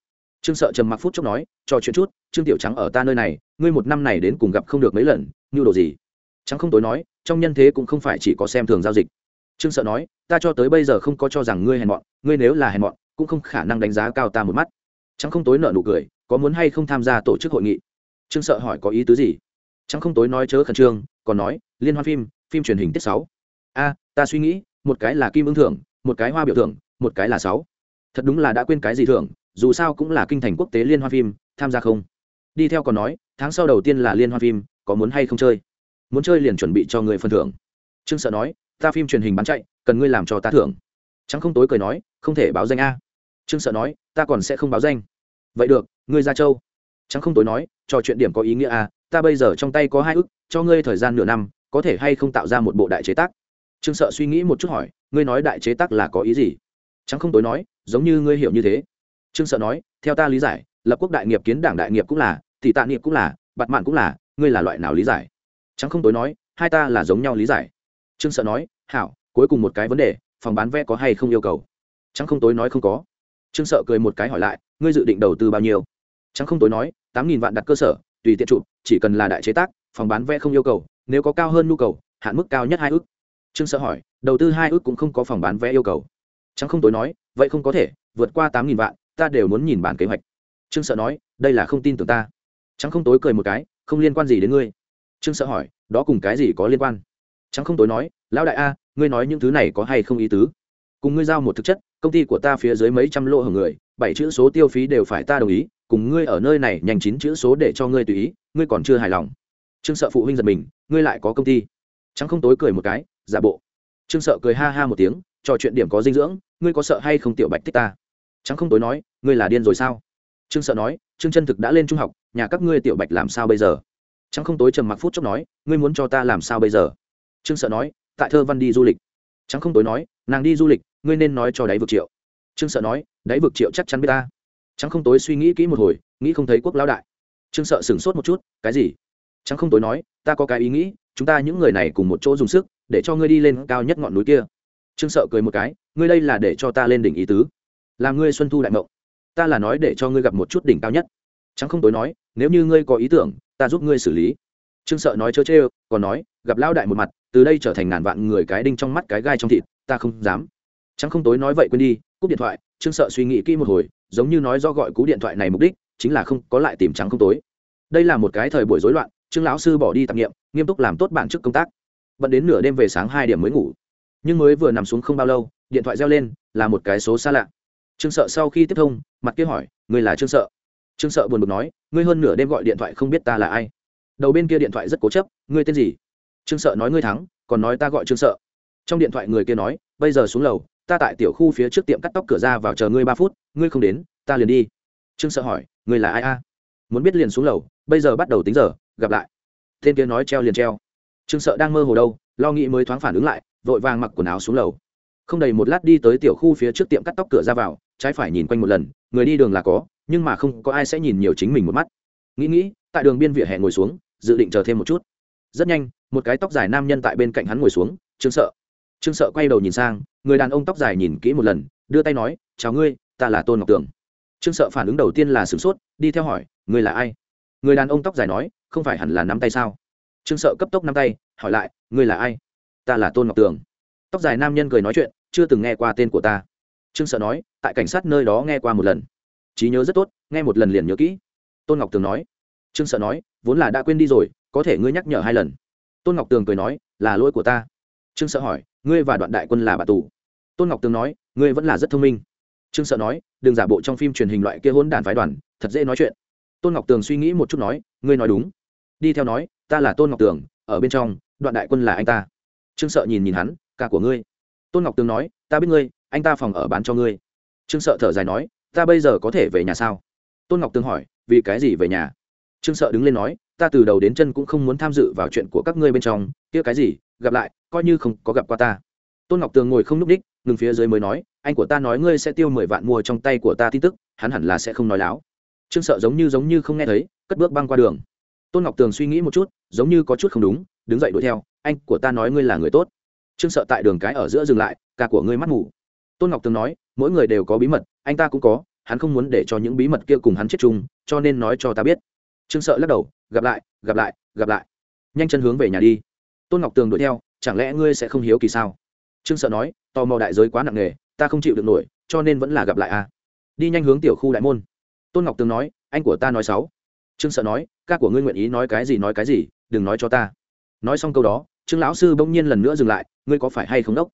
Trương sợ trầm mặc phút chốc nói cho chuyện chút, trương tiểu trắng ở ta nơi này, ngươi một năm này đến cùng gặp không được mấy lần, như đồ gì? Trắng không tối nói, trong nhân thế cũng không phải chỉ có xem thường giao dịch. Trương sợ nói, ta cho tới bây giờ không có cho rằng ngươi hèn mọn, ngươi nếu là hèn mọn, cũng không khả năng đánh giá cao ta một mắt. Trắng không tối nợ nụ cười, có muốn hay không tham gia tổ chức hội nghị? Trương sợ hỏi có ý tứ gì? Trắng không tối nói chớ khẩn trương, còn nói, liên hoan phim phim truyền hình tiết sáu. A, ta suy nghĩ, một cái là kim ứng thưởng, một cái hoa biểu thưởng, một cái là sáu. Thật đúng là đã quên cái gì thưởng, dù sao cũng là kinh thành quốc tế liên hoan phim, tham gia không? Đi theo còn nói, tháng sau đầu tiên là liên hoan phim, có muốn hay không chơi? Muốn chơi liền chuẩn bị cho người phần thưởng. Trương sợ nói, ta phim truyền hình bán chạy, cần ngươi làm cho ta thưởng. Trắng không tối cười nói, không thể báo danh a. Trương sợ nói, ta còn sẽ không báo danh. Vậy được, ngươi ra châu. Trắng không tối nói, trò chuyện điểm có ý nghĩa a ta bây giờ trong tay có hai ức, cho ngươi thời gian nửa năm, có thể hay không tạo ra một bộ đại chế tác? Trương sợ suy nghĩ một chút hỏi, ngươi nói đại chế tác là có ý gì? Trắng không tối nói, giống như ngươi hiểu như thế. Trương sợ nói, theo ta lý giải, lập quốc đại nghiệp kiến đảng đại nghiệp cũng là thì tạ nghiệp cũng là bặt mạn cũng là, ngươi là loại nào lý giải? Trắng không tối nói, hai ta là giống nhau lý giải. Trương sợ nói, hảo, cuối cùng một cái vấn đề, phòng bán vé có hay không yêu cầu? Trắng không tối nói không có. Trương sợ cười một cái hỏi lại, ngươi dự định đầu tư bao nhiêu? Trắng không tối nói, tám nghìn vạn đặt cơ sở tùy tiện chụp, chỉ cần là đại chế tác, phòng bán vé không yêu cầu, nếu có cao hơn nhu cầu, hạn mức cao nhất hai ước. Trương sợ hỏi, đầu tư hai ước cũng không có phòng bán vé yêu cầu. Trắng không tối nói, vậy không có thể, vượt qua tám nghìn vạn, ta đều muốn nhìn bản kế hoạch. Trương sợ nói, đây là không tin tưởng ta. Trắng không tối cười một cái, không liên quan gì đến ngươi. Trương sợ hỏi, đó cùng cái gì có liên quan? Trắng không tối nói, lão đại a, ngươi nói những thứ này có hay không ý tứ? Cùng ngươi giao một thực chất, công ty của ta phía dưới mấy trăm lô hở người, bảy chữ số tiêu phí đều phải ta đồng ý cùng ngươi ở nơi này nhanh chín chữ số để cho ngươi tùy ý, ngươi còn chưa hài lòng. Trương sợ phụ huynh giật mình, ngươi lại có công ty. Trắng không tối cười một cái, giả bộ. Trương sợ cười ha ha một tiếng, trò chuyện điểm có dinh dưỡng, ngươi có sợ hay không tiểu bạch thích ta? Trắng không tối nói, ngươi là điên rồi sao? Trương sợ nói, trương chân thực đã lên trung học, nhà các ngươi tiểu bạch làm sao bây giờ? Trắng không tối trầm mặc phút chốc nói, ngươi muốn cho ta làm sao bây giờ? Trương sợ nói, tại thơ văn đi du lịch. Trắng không tối nói, nàng đi du lịch, ngươi nên nói cho đáy vực triệu. Trương sợ nói, đáy vực triệu chắc chắn biết ta trắng không tối suy nghĩ kỹ một hồi, nghĩ không thấy quốc lão đại. Trương sợ sửng sốt một chút, cái gì? Trắng không tối nói, ta có cái ý nghĩ, chúng ta những người này cùng một chỗ dùng sức, để cho ngươi đi lên cao nhất ngọn núi kia. Trương sợ cười một cái, ngươi đây là để cho ta lên đỉnh ý tứ. Làm ngươi xuân thu đại mộng. Ta là nói để cho ngươi gặp một chút đỉnh cao nhất. Trắng không tối nói, nếu như ngươi có ý tưởng, ta giúp ngươi xử lý. Trương sợ nói chớ chê, còn nói, gặp lão đại một mặt, từ đây trở thành ngàn vạn người cái đinh trong mắt cái gai trong thịt, ta không dám. Trắng không tối nói vậy quên đi, cúp điện thoại, trương sợ suy nghĩ kỹ một hồi giống như nói do gọi cú điện thoại này mục đích, chính là không, có lại tìm trắng không tối. Đây là một cái thời buổi rối loạn, trương lão sư bỏ đi tạp nghiệm, nghiêm túc làm tốt bản chức công tác. Bận đến nửa đêm về sáng hai điểm mới ngủ. Nhưng mới vừa nằm xuống không bao lâu, điện thoại reo lên, là một cái số xa lạ. Trương sợ sau khi tiếp thông, mặt kia hỏi người là trương sợ? Trương sợ buồn bực nói, ngươi hơn nửa đêm gọi điện thoại không biết ta là ai. Đầu bên kia điện thoại rất cố chấp, ngươi tên gì? Trương sợ nói, ngươi thắng, còn nói ta gọi trương sợ. Trong điện thoại người kia nói, bây giờ xuống lầu ta tại tiểu khu phía trước tiệm cắt tóc cửa ra vào chờ ngươi ba phút, ngươi không đến, ta liền đi. Trương sợ hỏi, ngươi là ai a? Muốn biết liền xuống lầu, bây giờ bắt đầu tính giờ, gặp lại. Tên kia nói treo liền treo. Trương sợ đang mơ hồ đâu, lo nghĩ mới thoáng phản ứng lại, vội vàng mặc quần áo xuống lầu. Không đầy một lát đi tới tiểu khu phía trước tiệm cắt tóc cửa ra vào, trái phải nhìn quanh một lần, người đi đường là có, nhưng mà không có ai sẽ nhìn nhiều chính mình một mắt. Nghĩ nghĩ, tại đường biên vỉa hè ngồi xuống, dự định chờ thêm một chút. Rất nhanh, một cái tóc dài nam nhân tại bên cạnh hắn ngồi xuống, trương sợ trương sợ quay đầu nhìn sang, người đàn ông tóc dài nhìn kỹ một lần, đưa tay nói, chào ngươi, ta là tôn ngọc tường trương sợ phản ứng đầu tiên là sửng sốt, đi theo hỏi, ngươi là ai? Người đàn ông tóc dài nói, không phải hẳn là nắm tay sao? Trương sợ cấp tốc nắm tay, hỏi lại, ngươi là ai? Ta là tôn ngọc tường tóc dài nam nhân cười nói chuyện, chưa từng nghe qua tên của ta. Trương sợ nói, tại cảnh sát nơi đó nghe qua một lần. Trí nhớ rất tốt, nghe một lần liền nhớ kỹ. Tôn ngọc tường nói. Trương sợ nói, vốn là đã quên đi rồi, có thể ngươi nhắc nhở hai lần. Tôn ngọc tường cười nói, là lỗi của ta. Trương sợ hỏi ngươi và đoạn đại quân là bà tù. Tôn ngọc tường nói, ngươi vẫn là rất thông minh. Trương sợ nói, đừng giả bộ trong phim truyền hình loại kia hôn đàn phái đoàn, thật dễ nói chuyện. Tôn ngọc tường suy nghĩ một chút nói, ngươi nói đúng. Đi theo nói, ta là tôn ngọc tường, ở bên trong, đoạn đại quân là anh ta. Trương sợ nhìn nhìn hắn ca của ngươi. Tôn ngọc tường nói, ta biết ngươi, anh ta phòng ở bán cho ngươi. Trương sợ thở dài nói, ta bây giờ có thể về nhà sao? Tôn ngọc tường hỏi, vì cái gì về nhà? Trương sợ đứng lên nói, ta từ đầu đến chân cũng không muốn tham dự vào chuyện của các ngươi bên trong, kia cái gì? Gặp lại, coi như không có gặp qua ta. Tôn ngọc tường ngồi không n ú c đ í c h ngừng phía dưới mới nói, anh của ta nói ngươi sẽ tiêu mười vạn mua trong tay của ta tin tức, hắn hẳn là sẽ không nói láo. Trương sợ giống như giống như không nghe thấy, cất bước băng qua đường. Tôn ngọc tường suy nghĩ một chút, giống như có chút không đúng, đứng dậy đuổi theo, anh của ta nói ngươi là người tốt. Trương sợ tại đường cái ở giữa dừng lại ca của ngươi mắt ngủ tôn ngọc tường nói, mỗi người đều có bí mật, anh ta cũng có, hắn không muốn để cho những bí mật kia cùng hắn chết chung, cho nên nói cho ta biết. Trương sợ lắc đầu, gặp lại gặp lại gặp lại. Nhanh chân hướng về nhà đi tôn ngọc tường đuổi theo, chẳng lẽ ngươi sẽ không hiếu kỳ sao? Trương sợ nói, tò mò đại giới quá nặng nề, ta không chịu được nổi, cho nên vẫn là gặp lại a. À. đi nhanh hướng tiểu khu đại môn. Tôn ngọc tường nói, anh của ta nói sáu trương sợ nói, ca của ngươi nguyện ý nói cái gì nói cái gì, đừng nói cho ta. Nói xong câu đó, trương lão sư bỗng nhiên lần nữa dừng lại, ngươi có phải hay không đốc?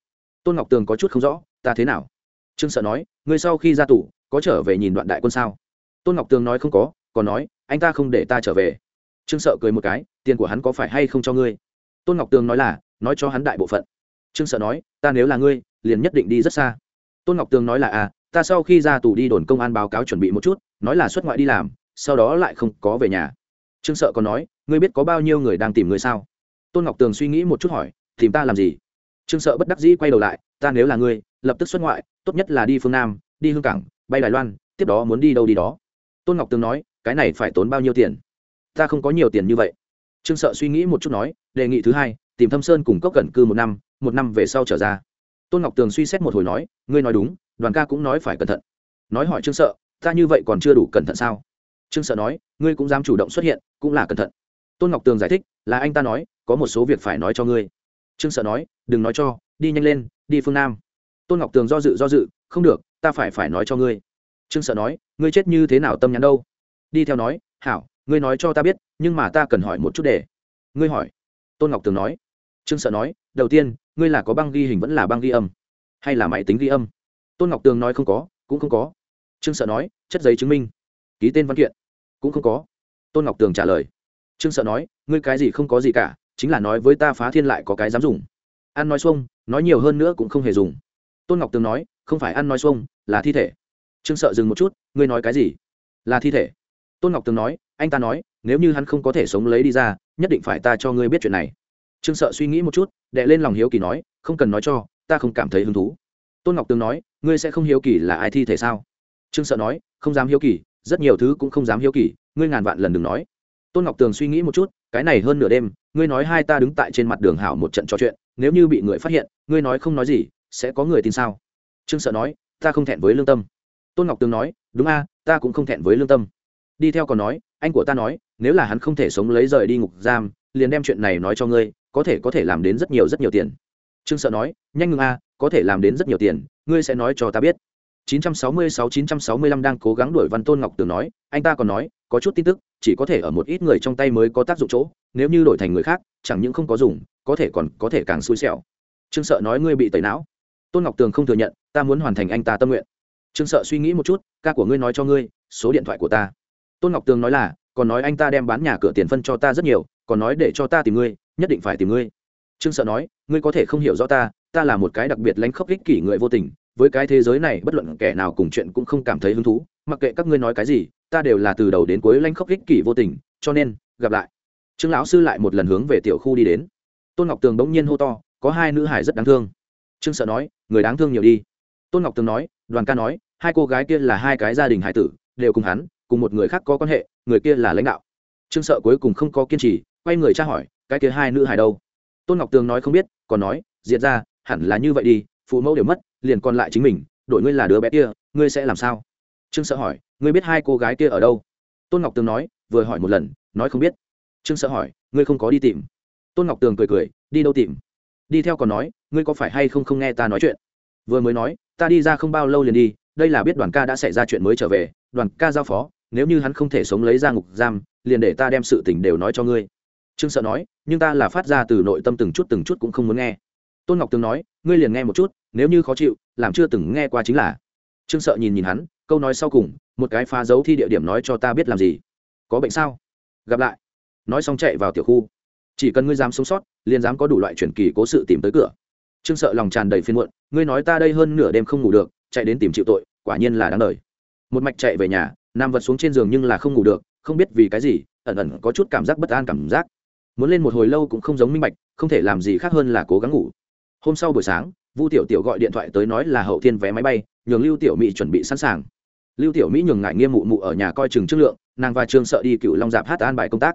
Tôn ngọc tường có chút không rõ, ta thế nào? Trương sợ nói, ngươi sau khi ra tù, có trở về nhìn đoạn đại quân sao? Tôn ngọc tường nói không có, còn nói, anh ta không để ta trở về. Trương sợ cười một cái, tiền của hắn có phải hay không cho ngươi? Tôn ngọc tường nói là, nói cho hắn đại bộ phận. Trương sợ nói, ta nếu là ngươi, liền nhất định đi rất xa. Tôn ngọc tường nói là à ta sau khi ra tù đi đồn công an báo cáo chuẩn bị một chút, nói là xuất ngoại đi làm, sau đó lại không có về nhà. Trương sợ còn nói, ngươi biết có bao nhiêu người đang tìm ngươi sao? Tôn ngọc tường suy nghĩ một chút hỏi, tìm ta làm gì? Trương sợ bất đắc dĩ quay đầu lại, ta nếu là ngươi, lập tức xuất ngoại, tốt nhất là đi phương nam, đi hương cảng, bay đài loan, tiếp đó muốn đi đâu đi đó. Tôn ngọc tường nói, cái này phải tốn bao nhiêu tiền? Ta không có nhiều tiền như vậy trương sợ suy nghĩ một chút nói, đề nghị thứ hai, tìm thâm sơn cùng cốc cẩn cư một năm một năm về sau trở ra. Tôn ngọc tường suy xét một hồi nói, ngươi nói đúng, đoàn ca cũng nói phải cẩn thận. Nói hỏi trương sợ, ta như vậy còn chưa đủ cẩn thận sao? Trương sợ nói, ngươi cũng dám chủ động xuất hiện, cũng là cẩn thận. Tôn ngọc tường giải thích, là anh ta nói, có một số việc phải nói cho ngươi. Trương sợ nói, đừng nói cho, đi nhanh lên, đi phương nam. Tôn ngọc tường do dự do dự, không được, ta phải phải nói cho ngươi. Trương sợ nói, ngươi chết như thế nào tâm nhắn đâu? Đi theo nói, hảo ngươi nói cho ta biết, nhưng mà ta cần hỏi một chút để ngươi hỏi. Tôn ngọc tường nói. Trương sợ nói, đầu tiên, ngươi là có băng ghi hình vẫn là băng ghi âm? Hay là máy tính ghi âm? Tôn ngọc tường nói không có, cũng không có. Trương sợ nói, chất giấy chứng minh. Ký tên văn kiện. Cũng không có. Tôn ngọc tường trả lời. Trương sợ nói, ngươi cái gì không có gì cả, chính là nói với ta phá thiên lại có cái dám dùng. Ăn nói xuông, nói nhiều hơn nữa cũng không hề dùng. Tôn ngọc tường nói, không phải ăn nói xuông, là thi thể. Trương sợ dừng một chút, ngươi nói cái gì? Là thi thể. Tôn ngọc tường nói anh ta nói, nếu như hắn không có thể sống lấy đi ra, nhất định phải ta cho ngươi biết chuyện này. Trương sợ suy nghĩ một chút đệ lên lòng hiếu kỳ nói, không cần nói cho, ta không cảm thấy hứng thú. Tôn ngọc tường nói, ngươi sẽ không hiếu kỳ là ai thi thể sao? Trương sợ nói, không dám hiếu kỳ, rất nhiều thứ cũng không dám hiếu kỳ, ngươi ngàn vạn lần đừng nói. Tôn ngọc tường suy nghĩ một chút, cái này hơn nửa đêm, ngươi nói hai ta đứng tại trên mặt đường hảo một trận trò chuyện, nếu như bị người phát hiện, ngươi nói không nói gì, sẽ có người tin sao? Trương sợ nói, ta không thẹn với lương tâm. Tôn ngọc tường nói, đúng a, ta cũng không thẹn với lương tâm. Đi theo còn nói anh của ta nói, nếu là hắn không thể sống lấy rời đi ngục giam, liền đem chuyện này nói cho ngươi, có thể có thể làm đến rất nhiều rất nhiều tiền. Trương sợ nói, nhanh ngừng a, có thể làm đến rất nhiều tiền, ngươi sẽ nói cho ta biết. 966-965 đang cố gắng đuổi văn tôn ngọc tường nói, anh ta còn nói, có chút tin tức, chỉ có thể ở một ít người trong tay mới có tác dụng chỗ, nếu như đổi thành người khác, chẳng những không có dùng, có thể còn có thể càng xui xẻo. Trương sợ nói, ngươi bị tẩy não. Tôn ngọc tường không thừa nhận, ta muốn hoàn thành anh ta tâm nguyện. Trương sợ suy nghĩ một chút, ca của ngươi nói cho ngươi, số điện thoại của ta tôn ngọc tường nói là, còn nói anh ta đem bán nhà cửa tiền phân cho ta rất nhiều, còn nói để cho ta tìm ngươi, nhất định phải tìm ngươi. Trương sợ nói, ngươi có thể không hiểu rõ ta ta là một cái đặc biệt lánh khóc ích kỷ người vô tình, với cái thế giới này, bất luận kẻ nào cùng chuyện cũng không cảm thấy hứng thú, mặc kệ các ngươi nói cái gì, ta đều là từ đầu đến cuối lanh khóc ích kỷ vô tình, cho nên, gặp lại. Trương lão sư lại một lần hướng về tiểu khu đi đến. Tôn ngọc tường bỗng nhiên hô to, có hai nữ hải rất đáng thương. Trương sợ nói, người đáng thương nhiều đi. Tôn ngọc tường nói, đoàn ca nói, hai cô gái kia là hai cái gia đình hải tử, đều cùng hắn cùng một người khác có quan hệ, người kia là lãnh đạo. Trương sợ cuối cùng không có kiên trì, quay người tra hỏi, cái kia hai nữ hài đâu? Tôn ngọc tường nói không biết, còn nói, diệt ra, hẳn là như vậy đi, phụ mẫu đều mất, liền còn lại chính mình đội ngươi là đứa bé kia, ngươi sẽ làm sao? Trương sợ hỏi, ngươi biết hai cô gái kia ở đâu? Tôn ngọc tường nói, vừa hỏi một lần, nói không biết. Trương sợ hỏi, ngươi không có đi tìm. Tôn ngọc tường cười cười, đi đâu tìm? Đi theo còn nói, ngươi có phải hay không không nghe ta nói chuyện? Vừa mới nói, ta đi ra không bao lâu liền đi, đây là biết đoàn ca đã xảy ra chuyện mới trở về, đoàn ca giao phó nếu như hắn không thể sống lấy ra ngục giam, liền để ta đem sự tình đều nói cho ngươi. Trương sợ nói, nhưng ta là phát ra từ nội tâm từng chút từng chút cũng không muốn nghe. Tôn ngọc tường nói, ngươi liền nghe một chút, nếu như khó chịu, làm chưa từng nghe qua chính là. Trương sợ nhìn nhìn hắn, câu nói sau cùng, một cái phá dấu thi địa điểm nói cho ta biết làm gì? Có bệnh sao? Gặp lại. Nói xong chạy vào tiểu khu. Chỉ cần ngươi dám sống sót, liền dám có đủ loại truyền kỳ cố sự tìm tới cửa. Trương sợ lòng tràn đầy phiên muộn, ngươi nói ta đây hơn nửa đêm không ngủ được, chạy đến tìm chịu tội, quả nhiên là đáng đời. Một mạch chạy về nhà Nam vật xuống trên giường nhưng là không ngủ được, không biết vì cái gì, ẩn ẩn có chút cảm giác bất an cảm giác. Muốn lên một hồi lâu cũng không giống minh bạch, không thể làm gì khác hơn là cố gắng ngủ. Hôm sau buổi sáng, vu tiểu tiểu gọi điện thoại tới nói là hậu thiên vé máy bay, nhường lưu tiểu mỹ chuẩn bị sẵn sàng. Lưu tiểu mỹ nhường ngại nghiêm mụ mụ ở nhà coi chừng chất lượng, nàng và trương sợ đi cựu long dạp hát an bài công tác.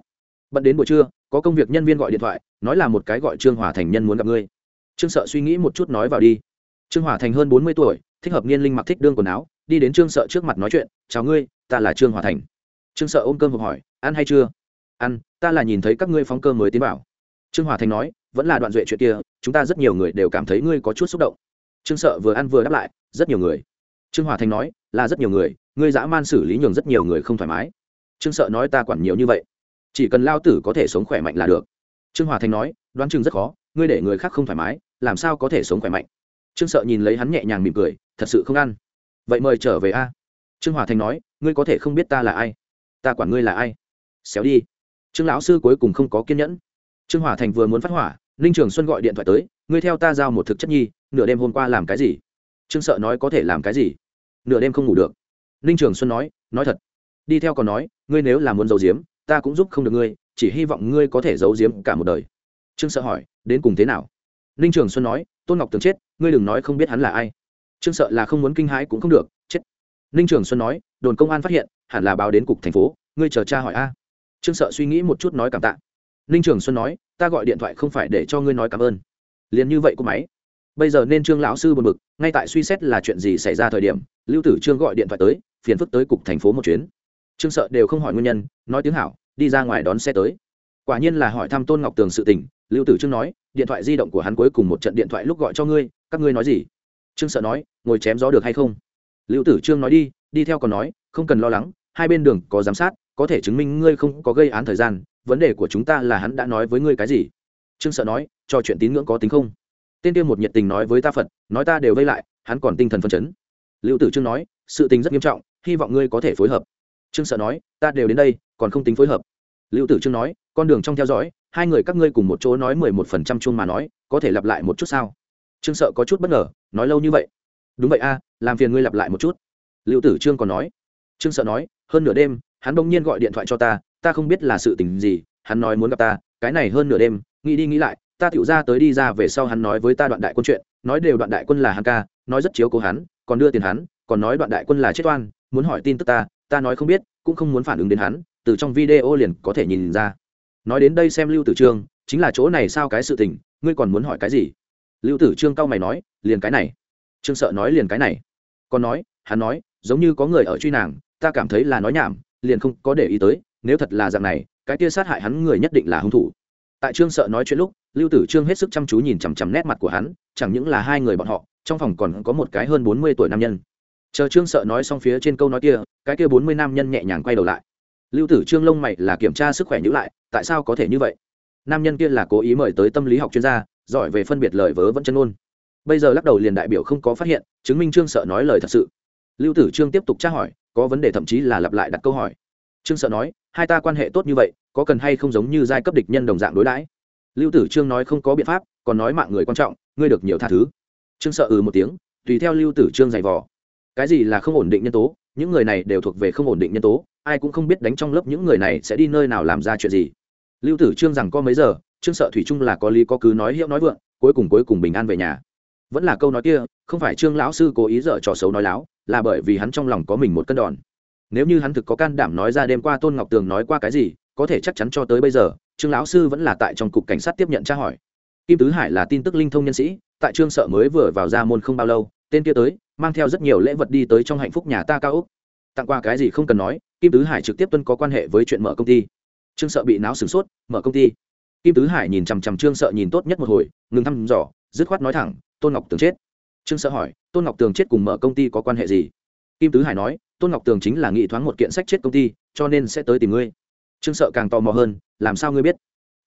Bận đến buổi trưa, có công việc nhân viên gọi điện thoại, nói là một cái gọi trương hòa thành nhân muốn gặp ngươi. Trương sợ suy nghĩ một chút nói vào đi. Trương hòa thành hơn bốn mươi tuổi, thích hợp niên linh mặc thích đương quần áo, đi đến trương sợ trước mặt nói chuyện, chào ngươi ta là trương hòa thành. Trương sợ ôm cơm hộp hỏi, ăn hay chưa? Ăn, ta là nhìn thấy các ngươi phóng cơm mới tiến vào. Trương hòa thành nói, vẫn là đoạn duệ chuyện kia, chúng ta rất nhiều người đều cảm thấy ngươi có chút xúc động. Trương sợ vừa ăn vừa đáp lại, rất nhiều người. Trương hòa thành nói, là rất nhiều người, ngươi dã man xử lý nhường rất nhiều người không thoải mái. Trương sợ nói, ta quản nhiều như vậy. Chỉ cần lao tử có thể sống khỏe mạnh là được. Trương hòa thành nói, đoán chừng rất khó, ngươi để người khác không thoải mái, làm sao có thể sống khỏe mạnh? Trương sợ nhìn lấy hắn nhẹ nhàng mỉm cười, thật sự không ăn. Vậy mời trở về a trương hòa thành nói, ngươi có thể không biết ta là ai? Ta quản ngươi là ai? Xéo đi. Trương lão sư cuối cùng không có kiên nhẫn. Trương hòa thành vừa muốn phát hỏa, ninh trường xuân gọi điện thoại tới, ngươi theo ta giao một thực chất nhi, nửa đêm hôm qua làm cái gì? Trương sợ nói, có thể làm cái gì? Nửa đêm không ngủ được. Ninh trường xuân nói nói thật. Đi theo còn nói, ngươi nếu là muốn giấu giếm, ta cũng giúp không được ngươi, chỉ hy vọng ngươi có thể giấu giếm cả một đời. Trương sợ hỏi, đến cùng thế nào? Ninh trường xuân nói, tôn ngọc tường chết, ngươi đừng nói không biết hắn là ai. Trương sợ là không muốn kinh hãi cũng không được ninh trường xuân nói, đồn công an phát hiện, hẳn là báo đến cục thành phố, ngươi chờ cha hỏi a. Trương sợ suy nghĩ một chút nói cảm tạ. Ninh trường xuân nói, ta gọi điện thoại không phải để cho ngươi nói cảm ơn. Liền như vậy cô máy. Bây giờ nên trương lão sư buồn bực, ngay tại suy xét là chuyện gì xảy ra thời điểm, lưu tử trương gọi điện thoại tới, phiền phức tới cục thành phố một chuyến. Trương sợ đều không hỏi nguyên nhân, nói tiếng hảo, đi ra ngoài đón xe tới. Quả nhiên là hỏi thăm tôn ngọc tường sự tình, lưu tử trương nói, điện thoại di động của hắn cuối cùng một trận điện thoại lúc gọi cho ngươi, các ngươi nói gì? Trương sợ nói, ngồi chém gió được hay không? Lưu tử trương nói đi đi theo còn nói, không cần lo lắng, hai bên đường có giám sát, có thể chứng minh ngươi không có gây án thời gian, vấn đề của chúng ta là hắn đã nói với ngươi cái gì. Trương sợ nói cho chuyện tín ngưỡng có tính không? Tên tiêu một nhiệt tình nói với ta phật, nói ta đều vây lại, hắn còn tinh thần phân chấn. Lưu tử trương nói, sự tình rất nghiêm trọng, hy vọng ngươi có thể phối hợp. Trương sợ nói, ta đều đến đây, còn không tính phối hợp. Lưu tử trương nói, con đường trong theo dõi, hai người các ngươi cùng một chỗ nói mười một phần trăm chung mà nói, có thể lặp lại một chút sao? Trương sợ có chút bất ngờ, nói lâu như vậy. Đúng vậy a làm phiền ngươi lặp lại một chút. Lưu tử trương còn nói. Trương sợ nói, hơn nửa đêm, hắn bỗng nhiên gọi điện thoại cho ta ta không biết là sự tình gì, hắn nói muốn gặp ta, cái này hơn nửa đêm, nghĩ đi nghĩ lại, ta tựu ra tới đi ra về sau hắn nói với ta đoạn đại quân chuyện, nói đều đoạn đại quân là hắn ca, nói rất chiếu cố hắn, còn đưa tiền hắn, còn nói đoạn đại quân là chết oan, muốn hỏi tin tức ta ta nói không biết, cũng không muốn phản ứng đến hắn, từ trong video liền có thể nhìn ra. Nói đến đây xem lưu tử trương, chính là chỗ này sao cái sự tình, ngươi còn muốn hỏi cái gì? Lưu tử trương cao mày nói, liền cái này trương sợ nói liền cái này. Còn nói, hắn nói, giống như có người ở truy nàng, ta cảm thấy là nói nhảm, liền không có để ý tới, nếu thật là dạng này, cái kia sát hại hắn người nhất định là hung thủ. Tại trương sợ nói chuyện lúc, lưu tử trương hết sức chăm chú nhìn chằm chằm nét mặt của hắn, chẳng những là hai người bọn họ, trong phòng còn có một cái hơn bốn mươi tuổi nam nhân. Chờ trương sợ nói xong phía trên câu nói kia, cái kia bốn mươi nam nhân nhẹ nhàng quay đầu lại. Lưu tử trương lông mày là kiểm tra sức khỏe nhữ lại, tại sao có thể như vậy? Nam nhân kia là cố ý mời tới tâm lý học chuyên gia, giỏi về phân biệt lời vớ vẫn chân ôn bây giờ lắc đầu liền đại biểu không có phát hiện, chứng minh trương sợ nói lời thật sự. Lưu tử trương tiếp tục tra hỏi, có vấn đề thậm chí là lặp lại đặt câu hỏi. Trương sợ nói, hai ta quan hệ tốt như vậy, có cần hay không giống như giai cấp địch nhân đồng dạng đối đãi? Lưu tử trương nói không có biện pháp, còn nói mạng người quan trọng, ngươi được nhiều tha thứ. Trương sợ ừ một tiếng, tùy theo lưu tử trương giày vò. Cái gì là không ổn định nhân tố? Những người này đều thuộc về không ổn định nhân tố, ai cũng không biết đánh trong lớp những người này sẽ đi nơi nào làm ra chuyện gì. Lưu tử trương rằng có mấy giờ, trương sợ thủy chung là có lý có cứ nói hiệu nói vượng, cuối cùng cuối cùng bình an về nhà vẫn là câu nói kia, không phải trương lão sư cố ý dở trò xấu nói láo, là bởi vì hắn trong lòng có mình một cân đòn. Nếu như hắn thực có can đảm nói ra đêm qua tôn ngọc tường nói qua cái gì, có thể chắc chắn cho tới bây giờ, trương lão sư vẫn là tại trong cục cảnh sát tiếp nhận tra hỏi. Kim tứ hải là tin tức linh thông nhân sĩ, tại trương sợ mới vừa vào ra môn không bao lâu, tên kia tới, mang theo rất nhiều lễ vật đi tới trong hạnh phúc nhà ta cao úc tặng qua cái gì không cần nói, kim tứ hải trực tiếp tuân có quan hệ với chuyện mở công ty. Trương sợ bị náo sửng sốt, mở công ty. Kim tứ hải nhìn chằm chằm trương sợ nhìn tốt nhất một hồi, ngừng thăm dò, dứt khoát nói thẳng tôn ngọc tường chết. Trương sợ hỏi, tôn ngọc tường chết cùng mở công ty có quan hệ gì? Kim tứ hải nói, tôn ngọc tường chính là nghị thoáng một kiện sách chết công ty, cho nên sẽ tới tìm ngươi. Trương sợ càng tò mò hơn, làm sao ngươi biết?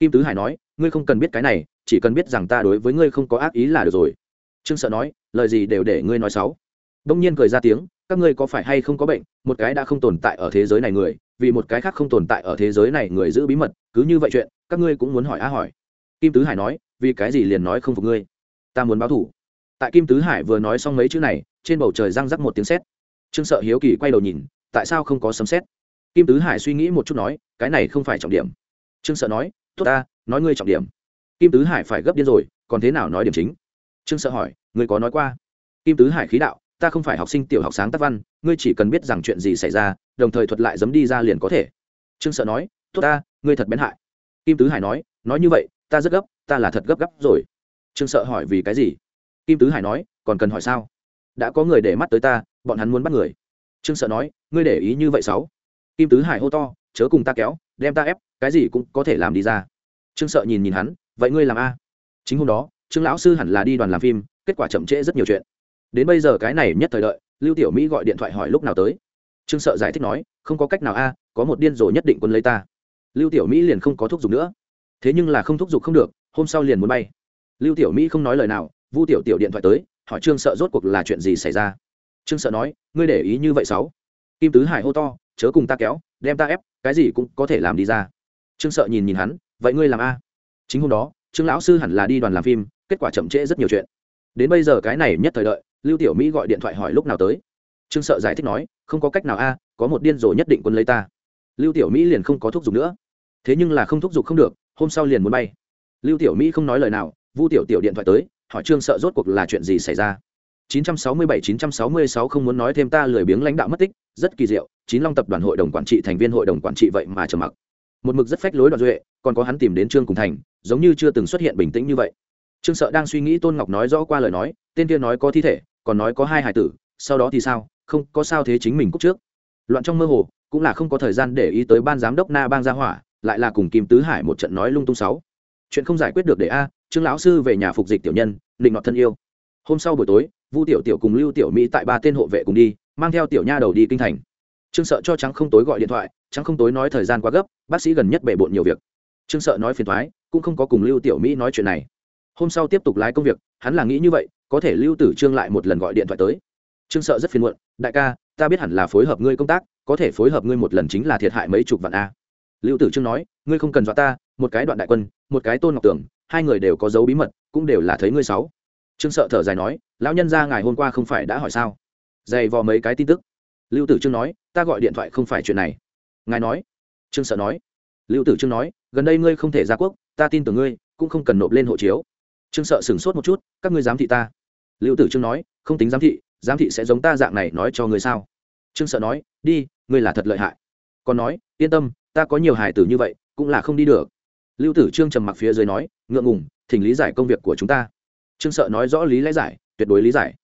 Kim tứ hải nói, ngươi không cần biết cái này, chỉ cần biết rằng ta đối với ngươi không có ác ý là được rồi. Trương sợ nói, lời gì đều để ngươi nói xấu. Đông nhiên cười ra tiếng, các ngươi có phải hay không có bệnh, một cái đã không tồn tại ở thế giới này người, vì một cái khác không tồn tại ở thế giới này người giữ bí mật, cứ như vậy chuyện, các ngươi cũng muốn hỏi á hỏi. Kim tứ hải nói, vì cái gì liền nói không phục ngươi? Ta muốn báo thủ. Tại kim tứ hải vừa nói xong mấy chữ này, trên bầu trời răng rắc một tiếng sét. Trương sợ hiếu kỳ quay đầu nhìn, tại sao không có sấm sét? Kim tứ hải suy nghĩ một chút nói, cái này không phải trọng điểm. Trương sợ nói, tốt ta, nói ngươi trọng điểm. Kim tứ hải phải gấp điên rồi, còn thế nào nói điểm chính? Trương sợ hỏi, ngươi có nói qua? Kim tứ hải khí đạo, ta không phải học sinh tiểu học sáng tác văn, ngươi chỉ cần biết rằng chuyện gì xảy ra, đồng thời thuật lại dấm đi ra liền có thể. Trương sợ nói, tốt ta, ngươi thật bén hại. Kim tứ hải nói nói như vậy, ta rất gấp, ta là thật gấp gấp rồi trương sợ hỏi vì cái gì? Kim tứ hải nói, còn cần hỏi sao? Đã có người để mắt tới ta, bọn hắn muốn bắt người. Trương sợ nói, ngươi để ý như vậy sáu. Kim tứ hải hô to, chớ cùng ta kéo, đem ta ép, cái gì cũng có thể làm đi ra. Trương sợ nhìn nhìn hắn, vậy ngươi làm a? Chính hôm đó, trương lão sư hẳn là đi đoàn làm phim, kết quả chậm trễ rất nhiều chuyện. Đến bây giờ cái này nhất thời đợi, lưu tiểu mỹ gọi điện thoại hỏi lúc nào tới. Trương sợ giải thích nói, không có cách nào a, có một điên rồ nhất định quân lấy ta. Lưu tiểu mỹ liền không có thúc giục nữa. Thế nhưng là không thúc giục không được, hôm sau liền muốn bay lưu tiểu mỹ không nói lời nào, vu tiểu tiểu điện thoại tới, hỏi trương sợ rốt cuộc là chuyện gì xảy ra. Trương sợ nói, ngươi để ý như vậy sáu. Kim tứ hải hô to, chớ cùng ta kéo, đem ta ép, cái gì cũng có thể làm đi ra. Trương sợ nhìn nhìn hắn, vậy ngươi làm a? Chính hôm đó, trương lão sư hẳn là đi đoàn làm phim, kết quả chậm trễ rất nhiều chuyện. Đến bây giờ cái này nhất thời đợi, lưu tiểu mỹ gọi điện thoại hỏi lúc nào tới. Trương sợ giải thích nói, không có cách nào a, có một điên rồ nhất định quân lấy ta. Lưu tiểu mỹ liền không có thúc giục nữa. Thế nhưng là không thúc giục không được, hôm sau liền muốn bay. Lưu tiểu mỹ không nói lời nào vu tiểu tiểu điện thoại tới, hỏi trương sợ rốt cuộc là chuyện gì xảy ra. 967-966 không muốn nói thêm ta lười biếng lãnh đạo mất tích, rất kỳ diệu, chín long tập đoàn hội đồng quản trị thành viên hội đồng quản trị vậy mà trầm mặc. Một mực rất phách lối đoạn duệ, còn có hắn tìm đến trương cùng thành, giống như chưa từng xuất hiện bình tĩnh như vậy. Trương sợ đang suy nghĩ tôn ngọc nói rõ qua lời nói, tên kia nói có thi thể, còn nói có hai hải tử, sau đó thì sao, không, có sao thế chính mình cúc trước. Loạn trong mơ hồ, cũng là không có thời gian để ý tới ban giám đốc na bang gia hỏa, lại là cùng kim tứ hải một trận nói lung tung sáu. Chuyện không giải quyết được để a trương lão sư về nhà phục dịch tiểu nhân, định nọ thân yêu. Hôm sau buổi tối, vu tiểu tiểu cùng lưu tiểu mỹ tại ba tên hộ vệ cùng đi, mang theo tiểu nha đầu đi kinh thành. Trương sợ cho trắng không tối gọi điện thoại, trắng không tối nói thời gian quá gấp, bác sĩ gần nhất bể bộn nhiều việc. Trương sợ nói phiền thoái cũng không có cùng lưu tiểu mỹ nói chuyện này. Hôm sau tiếp tục lái công việc, hắn là nghĩ như vậy, có thể lưu tử trương lại một lần gọi điện thoại tới. Trương sợ rất phiền muộn, đại ca, ta biết hẳn là phối hợp ngươi công tác, có thể phối hợp ngươi một lần chính là thiệt hại mấy chục vạn a lưu tử trương nói, ngươi không cần dọa ta, một cái đoạn đại quân, một cái tôn ngọc tưởng, hai người đều có dấu bí mật, cũng đều là thấy ngươi sáu. Trương sợ thở dài nói, lão nhân ra ngài hôm qua không phải đã hỏi sao? Dày vò mấy cái tin tức. Lưu tử trương nói, ta gọi điện thoại không phải chuyện này. Ngài nói. Trương sợ nói. Lưu tử trương nói, gần đây ngươi không thể ra quốc, ta tin tưởng ngươi, cũng không cần nộp lên hộ chiếu. Trương sợ sửng sốt một chút, các ngươi giám thị ta? Lưu tử trương nói, không tính giám thị giám thị sẽ giống ta dạng này nói cho ngươi sao? Trương sợ nói, đi, ngươi là thật lợi hại. Còn nói, yên tâm ta có nhiều hài tử như vậy, cũng là không đi được. Lưu tử trương trầm mặc phía dưới nói, ngượng ngùng, thỉnh lý giải công việc của chúng ta. Trương sợ nói rõ lý lẽ giải, tuyệt đối lý giải.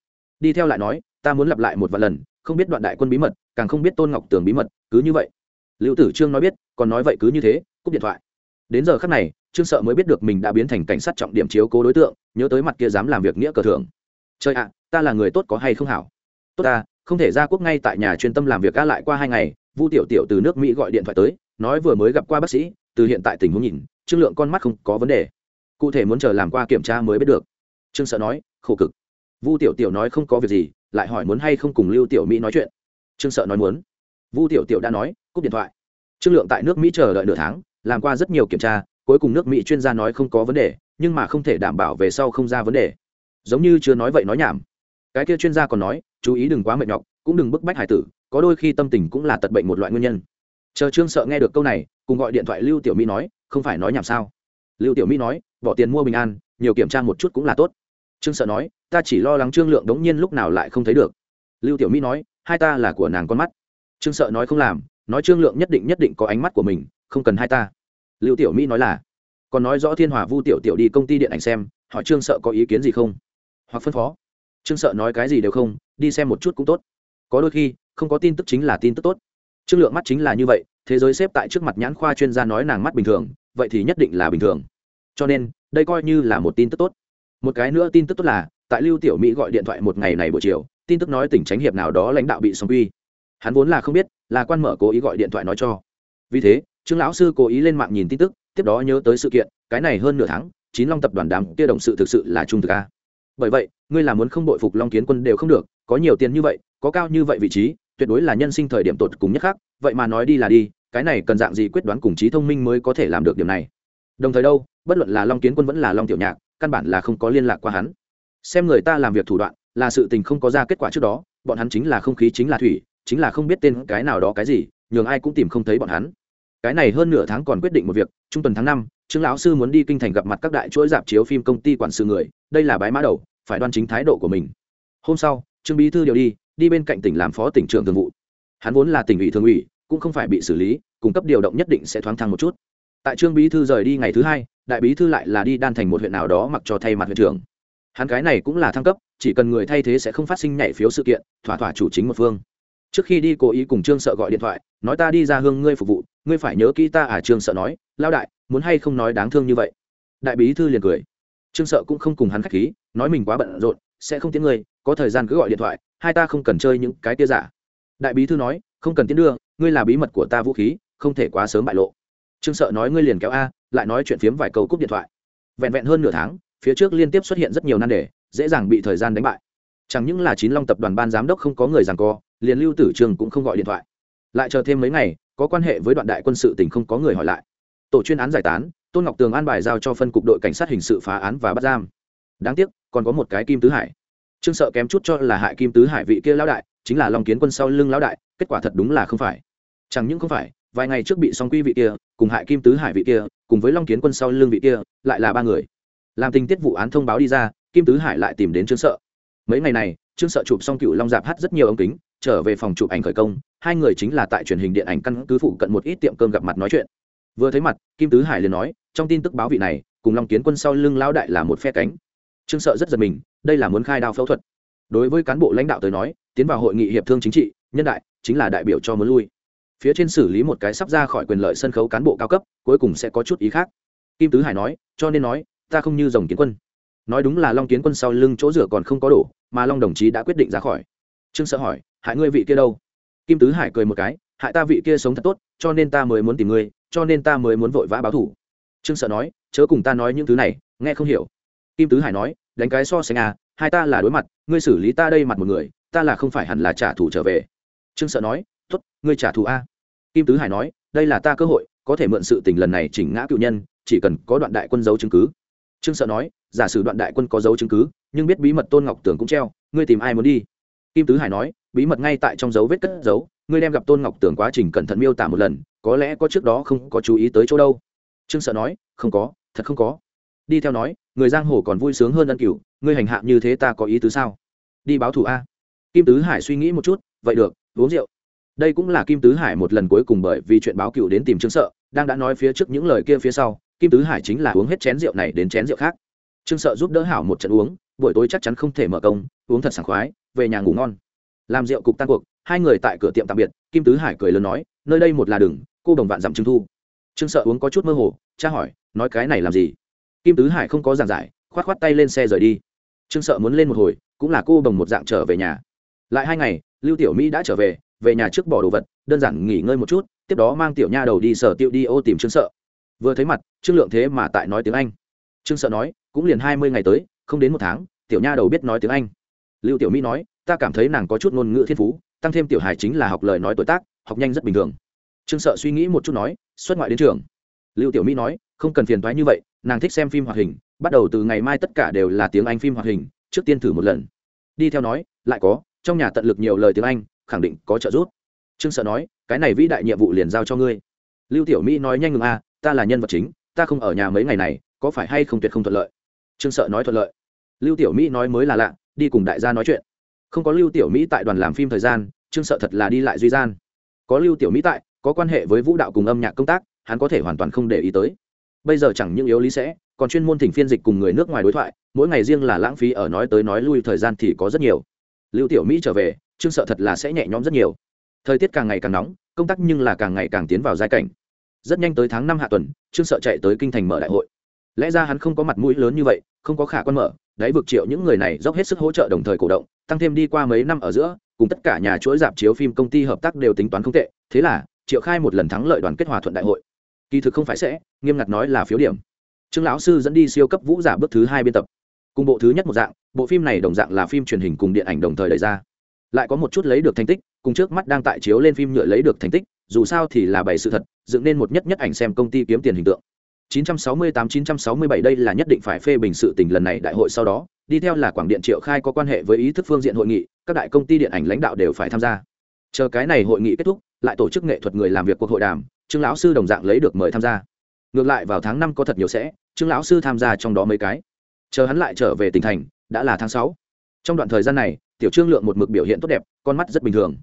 Đi theo lại nói, ta muốn lặp lại một vài lần, không biết đoạn đại quân bí mật, càng không biết tôn ngọc tường bí mật, cứ như vậy. Lưu tử trương nói biết, còn nói vậy cứ như thế, cúp điện thoại. Đến giờ khắc này, trương sợ mới biết được mình đã biến thành cảnh sát trọng điểm chiếu cố đối tượng, nhớ tới mặt kia dám làm việc nghĩa cờ thưởng. Trời ạ, ta là người tốt có hay không hảo? Tốt ta, không thể ra quốc ngay tại nhà chuyên tâm làm việc ca lại qua hai ngày, vu tiểu tiểu từ nước mỹ gọi điện thoại tới nói vừa mới gặp qua bác sĩ, từ hiện tại tình huống nhìn, trương lượng con mắt không có vấn đề. Cụ thể muốn chờ làm qua kiểm tra mới biết được. Trương sợ nói, khổ cực. Vu tiểu tiểu nói không có việc gì, lại hỏi muốn hay không cùng lưu tiểu mỹ nói chuyện. Trương sợ nói muốn. Vu tiểu tiểu đã nói, cúp điện thoại. Trương lượng tại nước mỹ chờ đợi nửa tháng, làm qua rất nhiều kiểm tra, cuối cùng nước mỹ chuyên gia nói không có vấn đề, nhưng mà không thể đảm bảo về sau không ra vấn đề. Giống như chưa nói vậy nói nhảm. Cái kia chuyên gia còn nói, chú ý đừng quá mệt nhọc, cũng đừng bức bách hải tử, có đôi khi tâm tình cũng là tật bệnh một loại nguyên nhân chờ trương sợ nghe được câu này, cùng gọi điện thoại lưu tiểu mỹ nói, không phải nói nhảm sao? Lưu tiểu mỹ nói, bỏ tiền mua bình an, nhiều kiểm tra một chút cũng là tốt. Trương sợ nói, ta chỉ lo lắng trương lượng đống nhiên lúc nào lại không thấy được. Lưu tiểu mỹ nói, hai ta là của nàng con mắt. Trương sợ nói không làm, nói trương lượng nhất định nhất định có ánh mắt của mình, không cần hai ta. Lưu tiểu mỹ nói là, còn nói rõ thiên hòa vu tiểu tiểu đi công ty điện ảnh xem, hỏi trương sợ có ý kiến gì không? Hoặc phân phó, trương sợ nói cái gì đều không, đi xem một chút cũng tốt. Có đôi khi, không có tin tức chính là tin tức tốt trương lượng mắt chính là như vậy, thế giới xếp tại trước mặt nhãn khoa chuyên gia nói nàng mắt bình thường, vậy thì nhất định là bình thường. Cho nên, đây coi như là một tin tức tốt. Một cái nữa tin tức tốt là, tại lưu tiểu mỹ gọi điện thoại một ngày này buổi chiều, tin tức nói tỉnh tránh hiệp nào đó lãnh đạo bị song quy hắn vốn là không biết, là quan mở cố ý gọi điện thoại nói cho. Vì thế, trương lão sư cố ý lên mạng nhìn tin tức, tiếp đó nhớ tới sự kiện, cái này hơn nửa tháng, chín long tập đoàn đám kia đồng sự thực sự là trung thực a. Bởi vậy, ngươi là muốn không bội phục long kiến quân đều không được, có nhiều tiền như vậy, có cao như vậy vị trí tuyệt đối là nhân sinh thời điểm tột cùng nhất khác, vậy mà nói đi là đi, cái này cần dạng gì quyết đoán cùng trí thông minh mới có thể làm được điểm này? Đồng thời đâu, bất luận là long kiến quân vẫn là long tiểu nhạc, căn bản là không có liên lạc qua hắn. Xem người ta làm việc thủ đoạn, là sự tình không có ra kết quả trước đó, bọn hắn chính là không khí chính là thủy, chính là không biết tên cái nào đó cái gì, nhường ai cũng tìm không thấy bọn hắn. Cái này hơn nửa tháng còn quyết định một việc, trung tuần tháng năm, trương lão sư muốn đi kinh thành gặp mặt các đại chuỗi dạp chiếu phim công ty quản sự người, đây là bái mã đầu, phải đoan chính thái độ của mình. Hôm sau, trương bí thư điều đi đi bên cạnh tỉnh làm phó tỉnh trưởng thường vụ. Hắn vốn là tỉnh ủy thường ủy, cũng không phải bị xử lý cung cấp điều động nhất định sẽ thoáng thăng một chút. Tại trương bí thư rời đi ngày thứ hai, đại bí thư lại là đi đan thành một huyện nào đó mặc cho thay mặt huyện trưởng. Hắn cái này cũng là thăng cấp, chỉ cần người thay thế sẽ không phát sinh nhảy phiếu sự kiện, thỏa thỏa chủ chính một phương. Trước khi đi cố ý cùng trương sợ gọi điện thoại, nói ta đi ra hương ngươi phục vụ, ngươi phải nhớ kỹ ta à trương sợ nói lao đại, muốn hay không nói đáng thương như vậy? Đại bí thư liền cười. Trương sợ cũng không cùng hắn k h á c h khí, nói mình quá bận rộn sẽ không tiến ngươi, có thời gian cứ gọi điện thoại, hai ta không cần chơi những cái tia giả. Đại bí thư nói, không cần tiến đưa, ngươi là bí mật của ta vũ khí, không thể quá sớm bại lộ. Trương sợ nói ngươi liền kéo a, lại nói chuyện phiếm vài câu cúp điện thoại. Vẹn vẹn hơn nửa tháng, phía trước liên tiếp xuất hiện rất nhiều nan đề, dễ dàng bị thời gian đánh bại. Chẳng những là chín long tập đoàn ban giám đốc không có người rằng co, liền lưu tử trường cũng không gọi điện thoại. Lại chờ thêm mấy ngày, có quan hệ với đoạn đại quân sự tỉnh không có người hỏi lại. Tổ chuyên án giải tán, tôn ngọc tường an bài giao cho phân cục đội cảnh sát hình sự phá án và bắt giam đáng tiếc, còn có một cái kim tứ hải. Trương sợ kém chút cho là hại kim tứ hải vị kia lão đại, chính là long kiến quân sau lưng lão đại, kết quả thật đúng là không phải. Chẳng những không phải, vài ngày trước bị song quy vị kia, cùng hại kim tứ hải vị kia, cùng với long kiến quân sau lưng vị kia, lại là ba người. Làm tình tiết vụ án thông báo đi ra, kim tứ hải lại tìm đến trương sợ. Mấy ngày này, trương sợ chụp xong cựu long giạp hát rất nhiều ống kính, trở về phòng chụp ảnh khởi công, hai người chính là tại truyền hình điện ảnh căn cứ phụ cận một ít tiệm cơm gặp mặt nói chuyện. Vừa thấy mặt, kim tứ hải liền nói, trong tin tức báo vị này, cùng long kiến quân sau lưng lao đại là một phe cánh trương sợ rất giật mình, đây là muốn khai đao phẫu thuật. Đối với cán bộ lãnh đạo tới nói, tiến vào hội nghị hiệp thương chính trị, nhân đại, chính là đại biểu cho muốn lui. Phía trên xử lý một cái sắp ra khỏi quyền lợi sân khấu cán bộ cao cấp, cuối cùng sẽ có chút ý khác. Kim tứ hải nói, cho nên nói, ta không như dòng kiến quân. Nói đúng là long kiến quân sau lưng chỗ rửa còn không có đủ mà long đồng chí đã quyết định ra khỏi. Trương sợ hỏi, hại ngươi vị kia đâu? Kim tứ hải cười một cái, hại ta vị kia sống thật tốt, cho nên ta mới muốn tìm ngươi, cho nên ta mới muốn vội vã báo thủ. Trương sợ nói, chớ cùng ta nói những thứ này, nghe không hiểu kim tứ hải nói, đánh cái so sánh à hai ta là đối mặt, ngươi xử lý ta đây mặt một người, ta là không phải hẳn là trả thù trở về. Trương sợ nói t ố t ngươi trả thù a. Kim tứ hải nói, đây là ta cơ hội, có thể mượn sự tình lần này chỉnh ngã cựu nhân, chỉ cần có đoạn đại quân giấu chứng cứ. Trương sợ nói, giả sử đoạn đại quân có dấu chứng cứ, nhưng biết bí mật tôn ngọc tường cũng treo, ngươi tìm ai muốn đi? Kim tứ hải nói, bí mật ngay tại trong dấu vết cất dấu ngươi đem gặp tôn ngọc tường quá trình cẩn thận miêu tả một lần, có lẽ có trước đó không có chú ý tới chỗ đâu. Trương sợ nói, không có, thật không có. Đi theo nói người giang hồ còn vui sướng hơn ân cửu, ngươi hành hạ như thế ta có ý tứ sao? Đi báo thù a. Kim tứ hải suy nghĩ một chút, vậy được, uống rượu. Đây cũng là kim tứ hải một lần cuối cùng bởi vì chuyện báo cựu đến tìm trương sợ, đang đã nói phía trước những lời kia phía sau, kim tứ hải chính là uống hết chén rượu này đến chén rượu khác. Trương sợ giúp đỡ hảo một trận uống, buổi tối chắc chắn không thể mở công, uống thật sảng khoái, về nhà ngủ ngon. Làm rượu cục tan cuộc, hai người tại cửa tiệm tạm biệt, kim tứ hải cười lớn nói, nơi đây một là đừng cô đồng vạn dặm trưng thu. Trương sợ uống có chút mơ hồ cha hỏi, nói cái này làm gì? Kim tứ hải không có giảng giải, khoát khoát tay lên xe rời đi. Trương sợ muốn lên một hồi, cũng là cô bồng một dạng trở về nhà. Lại hai ngày, lưu tiểu mỹ đã trở về về nhà trước bỏ đồ vật, đơn giản nghỉ ngơi một chút, tiếp đó mang tiểu nha đầu đi sở tiêu đi ô tìm trương sợ. Vừa thấy mặt, trương lượng thế mà tại nói tiếng anh. Trương sợ nói, cũng liền hai mươi ngày tới, không đến một tháng, tiểu nha đầu biết nói tiếng anh. Lưu tiểu mỹ nói, ta cảm thấy nàng có chút ngôn ngữ thiên phú, tăng thêm tiểu hài chính là học lời nói tuổi tác, học nhanh rất bình thường. Trương sợ suy nghĩ một chút nói, xuất ngoại đến trường. Lưu tiểu mỹ nói, không cần phiền thoái như vậy nàng thích xem phim hoạt hình, bắt đầu từ ngày mai tất cả đều là tiếng anh phim hoạt hình, trước tiên thử một lần. Đi theo nói, lại có, trong nhà tận lực nhiều lời tiếng anh, khẳng định có trợ giúp. Trương sợ nói, cái này vĩ đại nhiệm vụ liền giao cho ngươi. Lưu tiểu mỹ nói nhanh ngừng a, ta là nhân vật chính, ta không ở nhà mấy ngày này, có phải hay không tuyệt không thuận lợi? Trương sợ nói thuận lợi. Lưu tiểu mỹ nói mới là lạ, đi cùng đại gia nói chuyện. Không có lưu tiểu mỹ tại đoàn làm phim thời gian, trương sợ thật là đi lại duy gian. Có lưu tiểu mỹ tại, có quan hệ với vũ đạo cùng âm nhạc công tác, hắn có thể hoàn toàn không để ý tới bây giờ chẳng những yếu lý sẽ, còn chuyên môn thỉnh phiên dịch cùng người nước ngoài đối thoại, mỗi ngày riêng là lãng phí ở nói tới nói lui thời gian thì có rất nhiều. Lưu tiểu mỹ trở về, trương sợ thật là sẽ nhẹ nhõm rất nhiều. Thời tiết càng ngày càng nóng, công tác nhưng là càng ngày càng tiến vào giai cảnh. Rất nhanh tới tháng năm hạ tuần, trương sợ chạy tới kinh thành mở đại hội. Lẽ ra hắn không có mặt mũi lớn như vậy, không có khả quan mở, đáy vực triệu những người này dốc hết sức hỗ trợ đồng thời cổ động, tăng thêm đi qua mấy năm ở giữa, cùng tất cả nhà chuỗi dạp chiếu phim công ty hợp tác đều tính toán không tệ, thế là, triệu khai một lần thắng lợi đoàn kết hòa thuận đại hội kỳ thực không phải sẽ, nghiêm ngặt nói là phiếu điểm. Trương lão sư dẫn đi siêu cấp vũ giả bước thứ hai biên tập. Cùng bộ thứ nhất một dạng, bộ phim này đồng dạng là phim truyền hình cùng điện ảnh đồng thời đẩy ra. Lại có một chút lấy được thành tích, cùng trước mắt đang tại chiếu lên phim nhựa lấy được thành tích, dù sao thì là bày sự thật, dựng nên một nhất nhất ảnh xem công ty kiếm tiền hình tượng. 968-967 đây là nhất định phải phê bình sự tình lần này đại hội sau đó, đi theo là quảng điện triệu khai có quan hệ với ý thức phương diện hội nghị, các đại công ty điện ảnh lãnh đạo đều phải tham gia. Chờ cái này hội nghị kết thúc, lại tổ chức nghệ thuật người làm việc cuộc hội đàm trương lão sư đồng dạng lấy được mời tham gia. Ngược lại vào tháng năm có thật nhiều sẽ, trương lão sư tham gia trong đó mấy cái. Chờ hắn lại trở về tỉnh thành, đã là tháng sáu. Trong đoạn thời gian này, tiểu trương lượng một mực biểu hiện tốt đẹp, con mắt rất bình thường.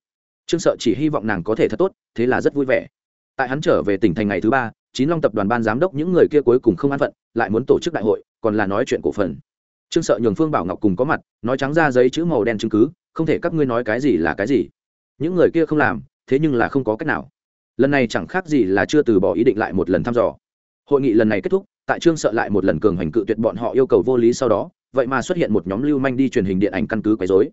Trương sợ chỉ hy vọng nàng có thể thật tốt, thế là rất vui vẻ. Tại hắn trở về tỉnh thành ngày thứ ba, chín long tập đoàn ban giám đốc những người kia cuối cùng không an phận, lại muốn tổ chức đại hội, còn là nói chuyện cổ phần. Trương sợ nhường phương bảo ngọc cùng có mặt, nói trắng ra giấy chữ màu đen chứng cứ, không thể các ngươi nói cái gì là cái gì. Những người kia không làm, thế nhưng là không có cách nào lần này chẳng khác gì là chưa từ bỏ ý định lại một lần thăm dò. Hội nghị lần này kết thúc, tại trương sợ lại một lần cường hành cự tuyệt bọn họ yêu cầu vô lý sau đó, vậy mà xuất hiện một nhóm lưu manh đi truyền hình điện ảnh căn cứ quấy dối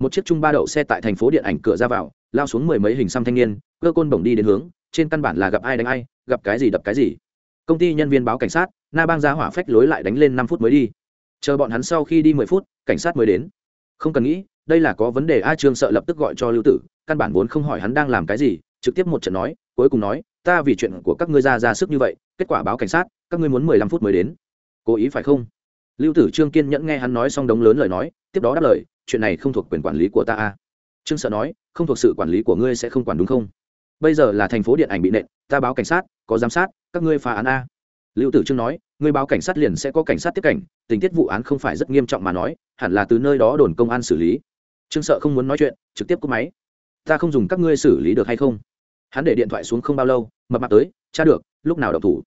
một chiếc chung ba đậu xe tại thành phố điện ảnh cửa ra vào, lao xuống mười mấy hình xăm thanh niên, cơ côn bổng đi đến hướng, trên căn bản là gặp ai đánh ai, gặp cái gì đập cái gì. Công ty nhân viên báo cảnh sát, na bang ra hỏa phách lối lại đánh lên năm phút mới đi. Chờ bọn hắn sau khi đi mười phút, cảnh sát mới đến. Không cần nghĩ, đây là có vấn đề, a trương sợ lập tức gọi cho lưu tử, căn bản vốn không hỏi hắn đang làm cái gì trực tiếp một trận nói, cuối cùng nói, ta vì chuyện của các ngươi ra ra sức như vậy, kết quả báo cảnh sát, các ngươi muốn mười lăm phút mới đến. Cố ý phải không? Lưu tử trương kiên nhẫn nghe hắn nói xong đống lớn lời nói, tiếp đó đáp lời, chuyện này không thuộc quyền quản lý của ta a. Trương sợ nói, không thuộc sự quản lý của ngươi sẽ không quản đúng không? Bây giờ là thành phố điện ảnh bị nện, ta báo cảnh sát, có giám sát, các ngươi phá án a. Lưu tử trương nói, ngươi báo cảnh sát liền sẽ có cảnh sát tiếp cảnh, tình tiết vụ án không phải rất nghiêm trọng mà nói, hẳn là từ nơi đó đồn công an xử lý. Trương sợ không muốn nói chuyện, trực tiếp cúp máy. Ta không dùng các ngươi xử lý được hay không? Hắn để điện thoại xuống không bao lâu, mập mạp tới, cha được, lúc nào đọc thủ?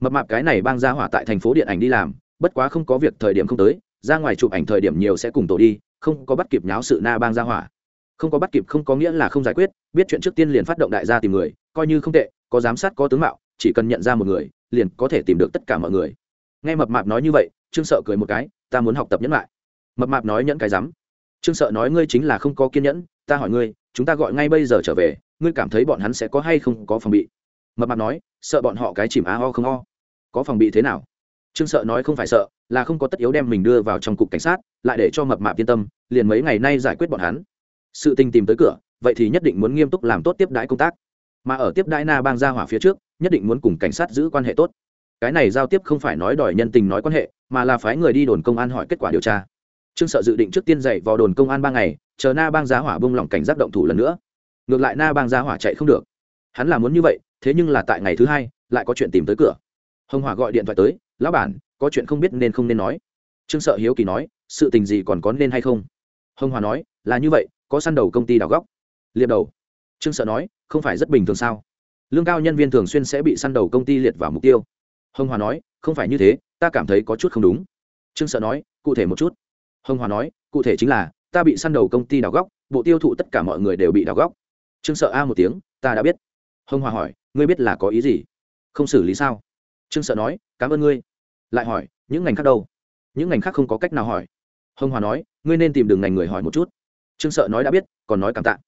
Mập mạp cái này bang ra hỏa tại thành phố điện ảnh đi làm, bất quá không có việc thời điểm không tới, ra ngoài chụp ảnh thời điểm nhiều sẽ cùng tổ đi, không có bắt kịp nháo sự na bang ra hỏa. Không có bắt kịp không có nghĩa là không giải quyết, biết chuyện trước tiên liền phát động đại gia tìm người, coi như không tệ, có giám sát, có tướng mạo, chỉ cần nhận ra một người, liền có thể tìm được tất cả mọi người. Nghe mập mạp nói như vậy, trương sợ cười một cái, ta muốn học tập nhẫn lại. Mập mạp nói nhẫn cái rắm, trương sợ nói ngươi chính là không có kiên nhẫn, ta hỏi ngươi, chúng ta gọi ngay bây giờ trở về ngươi cảm thấy bọn hắn sẽ có hay không có phòng bị? Mập mạp nói, sợ bọn họ cái chìm á ho không ho. Có phòng bị thế nào? Trương sợ nói không phải sợ, là không có tất yếu đem mình đưa vào trong cục cảnh sát, lại để cho mập mạp yên tâm, liền mấy ngày nay giải quyết bọn hắn. Sự tình tìm tới cửa, vậy thì nhất định muốn nghiêm túc làm tốt tiếp đãi công tác. Mà ở tiếp đãi na bang ra hỏa phía trước, nhất định muốn cùng cảnh sát giữ quan hệ tốt. Cái này giao tiếp không phải nói đòi nhân tình nói quan hệ, mà là phái người đi đồn công an hỏi kết quả điều tra. Trương sợ dự định trước tiên dạy vào đồn công an ba ngày, chờ na bang giá hỏa bung lỏng cảnh giác động thủ lần nữa ngược lại na bang ra hỏa chạy không được. Hắn là muốn như vậy, thế nhưng là tại ngày thứ hai, lại có chuyện tìm tới cửa. Hồng hỏa gọi điện thoại tới, lão bản, có chuyện không biết nên không nên nói. Trương sợ hiếu kỳ nói, sự tình gì còn có nên hay không? Hồng hòa nói, là như vậy, có săn đầu công ty đào góc. Liệt đầu. Trương sợ nói, không phải rất bình thường sao? Lương cao nhân viên thường xuyên sẽ bị săn đầu công ty liệt vào mục tiêu. Hồng hòa nói, không phải như thế, ta cảm thấy có chút không đúng. Trương sợ nói, cụ thể một chút. Hồng hòa nói, cụ thể chính là, ta bị săn đầu công ty đào góc, bộ tiêu thụ tất cả mọi người đều bị đào góc trương sợ a một tiếng, ta đã biết. Hồng hòa hỏi, ngươi biết là có ý gì? Không xử lý sao? Trương sợ nói, cảm ơn ngươi. Lại hỏi, những ngành khác đâu? Những ngành khác không có cách nào hỏi. Hồng hòa nói, ngươi nên tìm đường ngành người hỏi một chút. Trương sợ nói, đã biết, còn nói cảm tạ.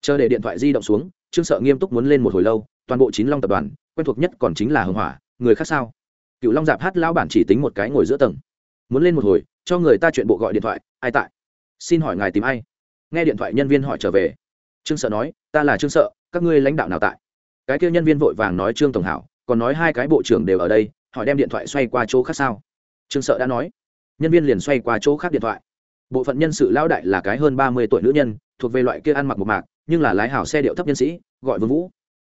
Chờ để điện thoại di động xuống, trương sợ nghiêm túc muốn lên một hồi lâu, toàn bộ chín long tập đoàn, quen thuộc nhất còn chính là hưng hỏa người khác sao? Cựu long dạp hát lão bản chỉ tính một cái ngồi giữa tầng. Muốn lên một hồi, cho người ta chuyện bộ gọi điện thoại, ai tại? Xin hỏi ngài tìm ai? Nghe điện thoại nhân viên hỏi trở về trương sợ nói, ta là trương sợ, các ngươi lãnh đạo nào tại? Cái kia nhân viên vội vàng nói, trương tổng hảo, còn nói hai cái bộ trưởng đều ở đây, hỏi đem điện thoại xoay qua chỗ khác sao? Trương sợ đã nói. Nhân viên liền xoay qua chỗ khác điện thoại. Bộ phận nhân sự lão đại là cái hơn ba mươi tuổi nữ nhân, thuộc về loại kia ăn mặc một mạc, nhưng là lái hảo xe điệu thấp nhân sĩ, gọi vương vũ.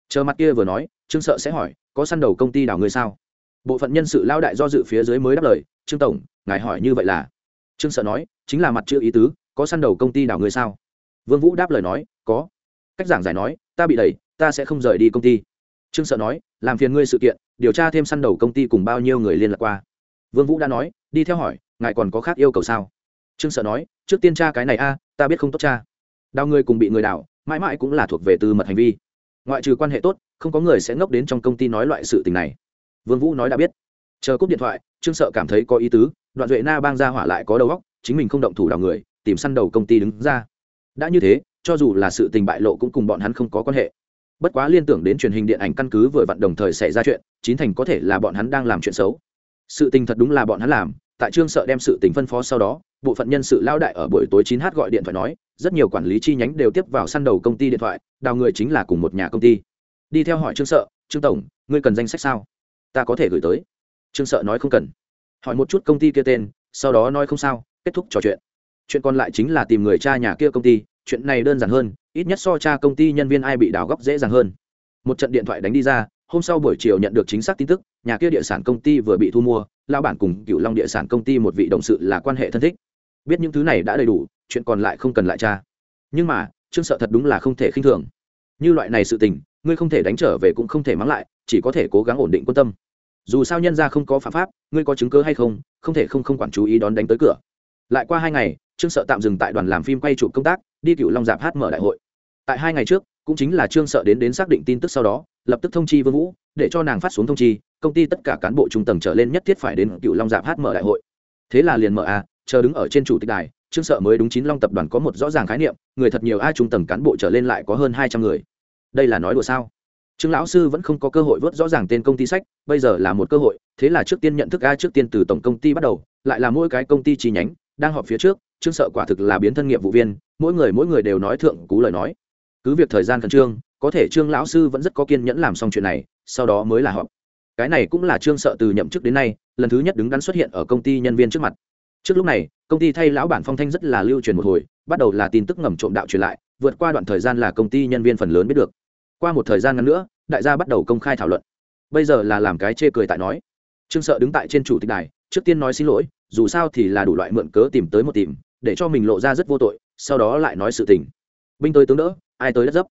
Chờ mặt kia vừa nói, trương sợ sẽ hỏi, có săn đầu công ty đảo người sao? Bộ phận nhân sự lão đại do dự phía dưới mới đáp lời, trương tổng, ngài hỏi như vậy là? Trương sợ nói, chính là mặt chữ ý tứ, có săn đầu công ty đảo người sao? Vương vũ đáp lời nói có. Cách giảng giải nói, ta bị đẩy, ta sẽ không rời đi công ty. Trương sợ nói, làm phiền ngươi sự kiện, điều tra thêm săn đầu công ty cùng bao nhiêu người liên lạc qua. Vương vũ đã nói, đi theo hỏi, ngài còn có khác yêu cầu sao? Trương sợ nói, trước tiên tra cái này a, ta biết không tốt cha đào người cùng bị người đào, mãi mãi cũng là thuộc về tư mật hành vi. Ngoại trừ quan hệ tốt, không có người sẽ ngốc đến trong công ty nói loại sự tình này. Vương vũ nói đã biết. Chờ cúp điện thoại, trương sợ cảm thấy có ý tứ, đoạn duệ na bang ra hỏa lại có đầu óc, chính mình không động thủ đào người, tìm săn đầu công ty đứng ra. Đã như thế cho dù là sự tình bại lộ cũng cùng bọn hắn không có quan hệ. Bất quá liên tưởng đến truyền hình điện ảnh căn cứ vừa vặn đồng thời xảy ra chuyện, chín thành có thể là bọn hắn đang làm chuyện xấu. Sự tình thật đúng là bọn hắn làm, tại trương sợ đem sự tình phân phó sau đó, bộ phận nhân sự lao đại ở buổi tối 9 h gọi điện thoại nói, rất nhiều quản lý chi nhánh đều tiếp vào săn đầu công ty điện thoại, đào người chính là cùng một nhà công ty. Đi theo hỏi trương sợ, trương tổng, ngươi cần danh sách sao? Ta có thể gửi tới. Trương sợ nói, không cần. Hỏi một chút công ty kia tên, sau đó nói, không sao, kết thúc trò chuyện. Chuyện còn lại chính là tìm người cha nhà kia công ty chuyện này đơn giản hơn, ít nhất so cha công ty nhân viên ai bị đào góc dễ dàng hơn. Một trận điện thoại đánh đi ra, hôm sau buổi chiều nhận được chính xác tin tức, nhà kia địa sản công ty vừa bị thu mua lao bản cùng cựu long địa sản công ty một vị đồng sự là quan hệ thân thích. Biết những thứ này đã đầy đủ, chuyện còn lại không cần lại cha nhưng mà, trương sợ thật đúng là không thể khinh thường. Như loại này sự tình, ngươi không thể đánh trở về cũng không thể mắng lại, chỉ có thể cố gắng ổn định quan tâm. Dù sao nhân ra không có phạm pháp, ngươi có chứng cứ hay không không thể không không quản chú ý đón đánh tới cửa. Lại qua hai ngày trương sợ tạm dừng tại đoàn làm phim quay chụp công tác, đi cựu long giạp hát mở đại hội. Tại hai ngày trước, cũng chính là trương sợ đến đến xác định tin tức sau đó, lập tức thông chi vương vũ, để cho nàng phát xuống thông chi, công ty tất cả cán bộ trung tầng trở lên nhất thiết phải đến cựu long giạp hát mở đại hội. Thế là liền mở a, chờ đứng ở trên chủ tịch đài, trương sợ mới đúng chín long tập đoàn có một rõ ràng khái niệm, người thật nhiều ai trung tầng cán bộ trở lên lại có hơn hai trăm người. Đây là nói đùa sao? Trương lão sư vẫn không có cơ hội vớt rõ ràng tên công ty sách, bây giờ là một cơ hội, thế là trước tiên nhận thức a trước tiên từ tổng công ty bắt đầu, lại là mỗi cái công ty chi nhánh đang họp phía trước, trương sợ quả thực là biến thân nghiệp vụ viên, mỗi người mỗi người đều nói thượng cú lời nói. Cứ việc thời gian khẩn trương, có thể trương lão sư vẫn rất có kiên nhẫn làm xong chuyện này, sau đó mới là họp. Cái này cũng là trương sợ từ nhậm chức đến nay, lần thứ nhất đứng đắn xuất hiện ở công ty nhân viên trước mặt. Trước lúc này, công ty thay lão bản phong thanh rất là lưu truyền một hồi, bắt đầu là tin tức ngầm trộm đạo truyền lại, vượt qua đoạn thời gian là công ty nhân viên phần lớn biết được. Qua một thời gian ngắn nữa, đại gia bắt đầu công khai thảo luận. Bây giờ là làm cái chê cười tại nói. Trương sợ đứng tại trên chủ tịch đài, trước tiên nói xin lỗi dù sao thì là đủ loại mượn cớ tìm tới một tìm, để cho mình lộ ra rất vô tội, sau đó lại nói sự tình. Binh tới tướng đỡ, ai tới đất dấp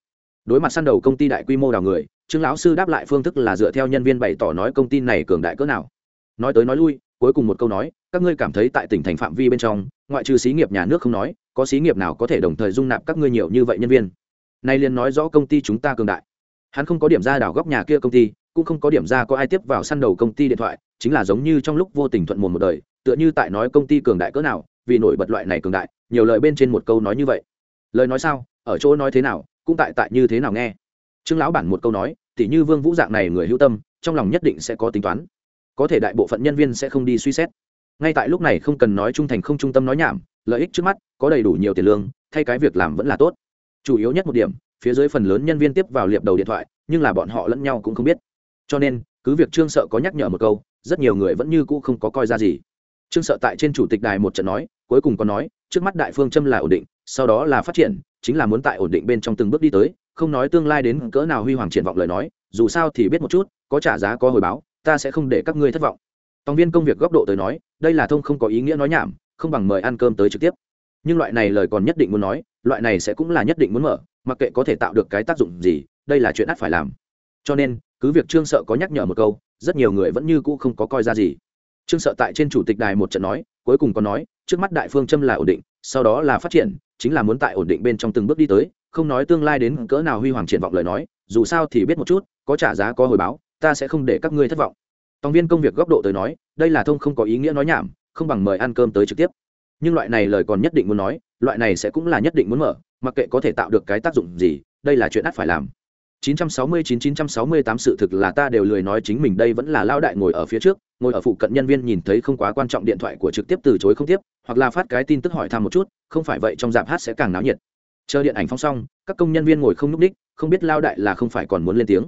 đối mặt săn đầu công ty đại quy mô đào người, trương lão sư đáp lại phương thức là dựa theo nhân viên bày tỏ nói công ty này cường đại cỡ nào. Nói tới nói lui, cuối cùng một câu nói, các ngươi cảm thấy tại tỉnh thành phạm vi bên trong, ngoại trừ xí nghiệp nhà nước không nói, có xí nghiệp nào có thể đồng thời dung nạp các ngươi nhiều như vậy nhân viên? Nay liền nói rõ công ty chúng ta cường đại. Hắn không có điểm ra đảo góc nhà kia công ty, cũng không có điểm ra có ai tiếp vào săn đầu công ty điện thoại, chính là giống như trong lúc vô tình thuận mồm một đời tựa như tại nói công ty cường đại cỡ nào, vì nổi bật loại này cường đại, nhiều lời bên trên một câu nói như vậy. Lời nói sao, ở chỗ nói thế nào, cũng tại tại như thế nào nghe. Trương lão bản một câu nói, tỉ như vương vũ dạng này người hữu tâm, trong lòng nhất định sẽ có tính toán. Có thể đại bộ phận nhân viên sẽ không đi suy xét. Ngay tại lúc này không cần nói trung thành không trung tâm nói nhảm, lợi ích trước mắt, có đầy đủ nhiều tiền lương, thay cái việc làm vẫn là tốt. Chủ yếu nhất một điểm, phía dưới phần lớn nhân viên tiếp vào liệp đầu điện thoại, nhưng là bọn họ lẫn nhau cũng không biết. Cho nên, cứ việc trương sợ có nhắc nhở một câu, rất nhiều người vẫn như cũ không có coi ra gì trương sợ tại trên chủ tịch đài một trận nói, cuối cùng có nói, trước mắt đại phương châm là ổn định, sau đó là phát triển, chính là muốn tại ổn định bên trong từng bước đi tới, không nói tương lai đến cỡ nào huy hoàng triển vọng lời nói, dù sao thì biết một chút, có trả giá có hồi báo, ta sẽ không để các ngươi thất vọng. Tòng viên công việc góc độ tới nói, đây là thông không có ý nghĩa nói nhảm, không bằng mời ăn cơm tới trực tiếp. Nhưng loại này lời còn nhất định muốn nói, loại này sẽ cũng là nhất định muốn mở, mặc kệ có thể tạo được cái tác dụng gì, đây là chuyện ắt phải làm. Cho nên, cứ việc trương sợ có nhắc nhở một câu, rất nhiều người vẫn như cũ không có coi ra gì trương sợ tại trên chủ tịch đài một trận nói, cuối cùng có nói, trước mắt đại phương châm là ổn định, sau đó là phát triển, chính là muốn tại ổn định bên trong từng bước đi tới, không nói tương lai đến cỡ nào huy hoàng triển vọng lời nói, dù sao thì biết một chút, có trả giá có hồi báo, ta sẽ không để các ngươi thất vọng. Tòng viên công việc góc độ tới nói, đây là thông không có ý nghĩa nói nhảm, không bằng mời ăn cơm tới trực tiếp. Nhưng loại này lời còn nhất định muốn nói, loại này sẽ cũng là nhất định muốn mở, mặc kệ có thể tạo được cái tác dụng gì, đây là chuyện ắt phải làm. 969-968 sự thực là ta đều lười nói chính mình đây vẫn là lao đại ngồi ở phía trước, ngồi ở phụ cận nhân viên nhìn thấy không quá quan trọng điện thoại của trực tiếp từ chối không tiếp, hoặc là phát cái tin tức hỏi thăm một chút, không phải vậy trong dạp hát sẽ càng náo nhiệt. Chờ điện ảnh phong xong, các công nhân viên ngồi không núp đích, không biết lao đại là không phải còn muốn lên tiếng.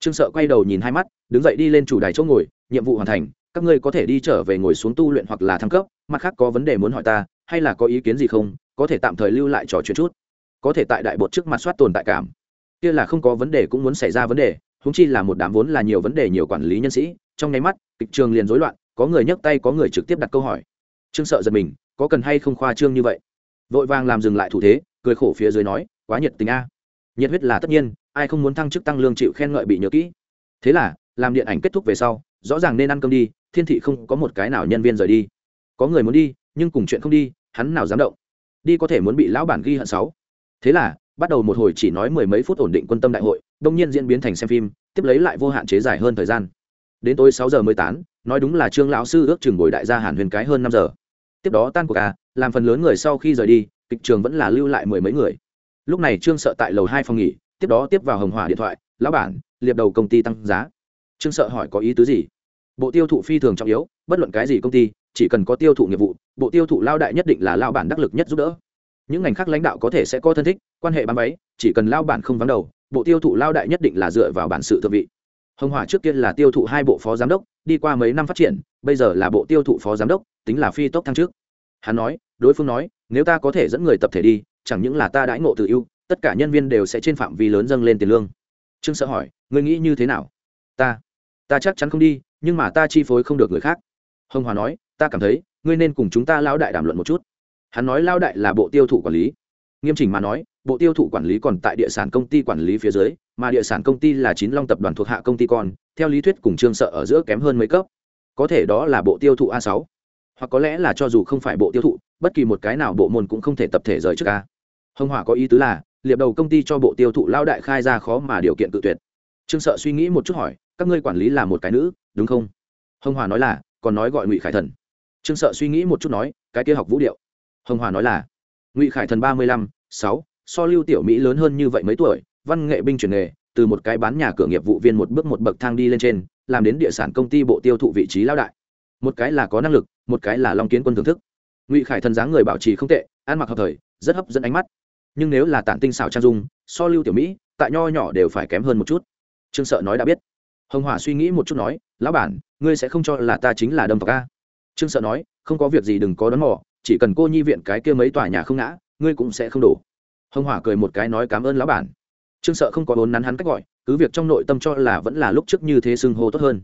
Trương sợ quay đầu nhìn hai mắt, đứng dậy đi lên chủ đài chỗ ngồi, nhiệm vụ hoàn thành, các ngươi có thể đi trở về ngồi xuống tu luyện hoặc là thăng cấp, mặt khác có vấn đề muốn hỏi ta, hay là có ý kiến gì không, có thể tạm thời lưu lại trò chuyện chút. Có thể tại đại bột trước mặt soát tồn tại cảm kia là không có vấn đề cũng muốn xảy ra vấn đề húng chi là một đám vốn là nhiều vấn đề nhiều quản lý nhân sĩ, trong nháy mắt, kịch trường liền rối loạn, có người nhấc tay, có người trực tiếp đặt câu hỏi. Trương sợ giật mình, có cần hay không khoa trương như vậy? Vội vàng làm dừng lại thủ thế, cười khổ phía dưới nói, quá nhiệt tình a. Nhiệt huyết là tất nhiên, ai không muốn thăng chức tăng lương chịu khen ngợi bị nhớ kỹ. Thế là, làm điện ảnh kết thúc về sau, rõ ràng nên ăn cơm đi, thiên thị không có một cái nào nhân viên rời đi. Có người muốn đi, nhưng cùng chuyện không đi, hắn nào dám động. Đi có thể muốn bị lão bản ghi hận sáu thế là bắt đầu một hồi chỉ nói mười mấy phút ổn định quân tâm đại hội, đông nhiên diễn biến thành xem phim, tiếp lấy lại vô hạn chế dài hơn thời gian. Đến tối sáu giờ mới tán nói đúng là trương lão sư ước chừng bồi đại gia hàn huyền cái hơn năm giờ. Tiếp đó tan cuộc à làm phần lớn người sau khi rời đi, kịch trường vẫn là lưu lại mười mấy người. Lúc này trương sợ tại lầu hai phòng nghỉ, tiếp đó tiếp vào hồng hỏa điện thoại, lão bản, liệp đầu công ty tăng giá. Trương sợ hỏi, có ý tứ gì? Bộ tiêu thụ phi thường trọng yếu, bất luận cái gì công ty, chỉ cần có tiêu thụ nghiệp vụ, bộ tiêu thụ lao đại nhất định là lao bản đắc lực nhất giúp đỡ những ngành khác lãnh đạo có thể sẽ có thân thích, quan hệ bán váy, chỉ cần lao bản không vắng đầu, bộ tiêu thụ lao đại nhất định là dựa vào bản sự thượng vị. Hồng hỏa trước tiên là tiêu thụ hai bộ phó giám đốc, đi qua mấy năm phát triển, bây giờ là bộ tiêu thụ phó giám đốc, tính là phi tốc thăng trước hắn nói, đối phương nói, nếu ta có thể dẫn người tập thể đi, chẳng những là ta đãi ngộ tự ưu, tất cả nhân viên đều sẽ trên phạm vi lớn dâng lên tiền lương. Trương sợ hỏi người nghĩ như thế nào? Ta ta chắc chắn không đi, nhưng mà ta chi phối không được người khác. Hồng hòa nói, ta cảm thấy, ngươi nên cùng chúng ta lao đại đàm luận một chút hắn nói lao đại là bộ tiêu thụ quản lý. Nghiêm chỉnh mà nói, bộ tiêu thụ quản lý còn tại địa sản công ty quản lý phía dưới, mà địa sản công ty là chín long tập đoàn thuộc hạ công ty con, theo lý thuyết cùng trương sợ ở giữa kém hơn mấy cấp. Có thể đó là bộ tiêu thụ a sáu. Hoặc có lẽ là cho dù không phải bộ tiêu thụ, bất kỳ một cái nào bộ môn cũng không thể tập thể rời trước a. Hồng hỏa có ý tứ là, liệp đầu công ty cho bộ tiêu thụ lao đại khai ra khó mà điều kiện tự tuyệt. Trương sợ suy nghĩ một chút hỏi, các ngươi quản lý là một cái nữ, đúng không? Hồng hòa nói là, còn nói gọi ngụy khải thần. Trương sợ suy nghĩ một chút nói, cái kia học vũ điệu hồng hòa nói là, ngụy khải thần ba mươi lăm, sáu, so lưu tiểu mỹ lớn hơn như vậy mấy tuổi, văn nghệ binh chuyển nghề, từ một cái bán nhà cửa nghiệp vụ viên một bước một bậc thang đi lên trên, làm đến địa sản công ty bộ tiêu thụ vị trí lao đại. Một cái là có năng lực, một cái là long kiến quân thưởng thức. Ngụy khải thần dáng người bảo trì không tệ, ăn mặc hợp thời, rất hấp dẫn ánh mắt. Nhưng nếu là tản tinh xảo trang dung, so lưu tiểu mỹ, tại nho nhỏ đều phải kém hơn một chút. Trương sợ nói đã biết. Hồng hỏa suy nghĩ một chút nói, lão bản, ngươi sẽ không cho là ta chính là đâm vào a trương sợ nói, không có việc gì đừng có đón mò chỉ cần cô nhi viện cái kia mấy tòa nhà không ngã, ngươi cũng sẽ không đổ. Hồng hỏa cười một cái nói cảm ơn lão bản. Trương sợ không có vốn nắn hắn cách gọi, cứ việc trong nội tâm cho là vẫn là lúc trước như thế xưng hô tốt hơn.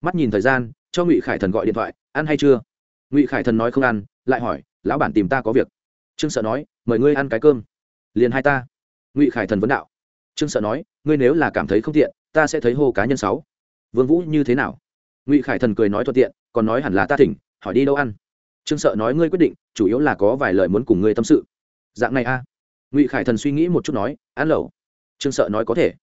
Mắt nhìn thời gian, cho ngụy khải thần gọi điện thoại, ăn hay chưa? Ngụy khải thần nói không ăn, lại hỏi, lão bản tìm ta có việc. Trương sợ nói, mời ngươi ăn cái cơm. Liền hai ta. Ngụy khải thần vấn đạo. Trương sợ nói, ngươi nếu là cảm thấy không tiện, ta sẽ thấy hô cá nhân sáu. Vương vũ như thế nào? Ngụy khải thần cười nói thuận tiện, còn nói hẳn là ta thỉnh, hỏi đi đâu ăn? Trương sợ nói ngươi quyết định, chủ yếu là có vài lời muốn cùng ngươi tâm sự. Dạng này a. Ngụy khải thần suy nghĩ một chút nói ăn lẩu. Trương sợ nói, có thể.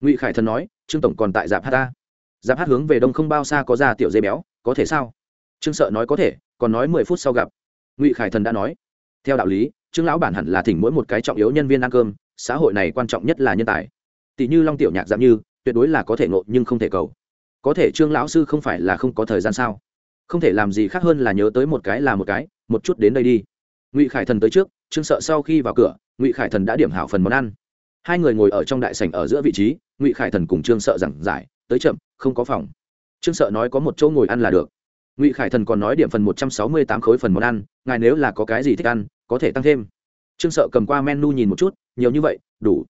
Ngụy khải thần nói, trương tổng còn tại dạp hát ta. Dạp hát hướng về đông không bao xa có ra tiểu dây béo, có thể sao? Trương sợ nói, có thể, còn nói mười phút sau gặp. Ngụy khải thần đã nói, theo đạo lý, trương lão bản hẳn là thỉnh mỗi một cái trọng yếu nhân viên ăn cơm, xã hội này quan trọng nhất là nhân tài. Tỷ như long tiểu nhạc giảm như, tuyệt đối là có thể ngộ nhưng không thể cầu. Có thể trương lão sư không phải là không có thời gian sao? Không thể làm gì khác hơn là nhớ tới một cái là một cái, một chút đến đây đi. Ngụy khải thần tới trước, trương sợ sau khi vào cửa, ngụy khải thần đã điểm hảo phần món ăn. Hai người ngồi ở trong đại sảnh ở giữa vị trí, ngụy khải thần cùng trương sợ giảng giải, tới chậm, không có phòng. Trương sợ nói có một chỗ ngồi ăn là được. Ngụy khải thần còn nói điểm phần một trăm sáu mươi tám khối phần món ăn, ngài nếu là có cái gì thích ăn, có thể tăng thêm. Trương sợ cầm qua menu nhìn một chút, nhiều như vậy, đủ.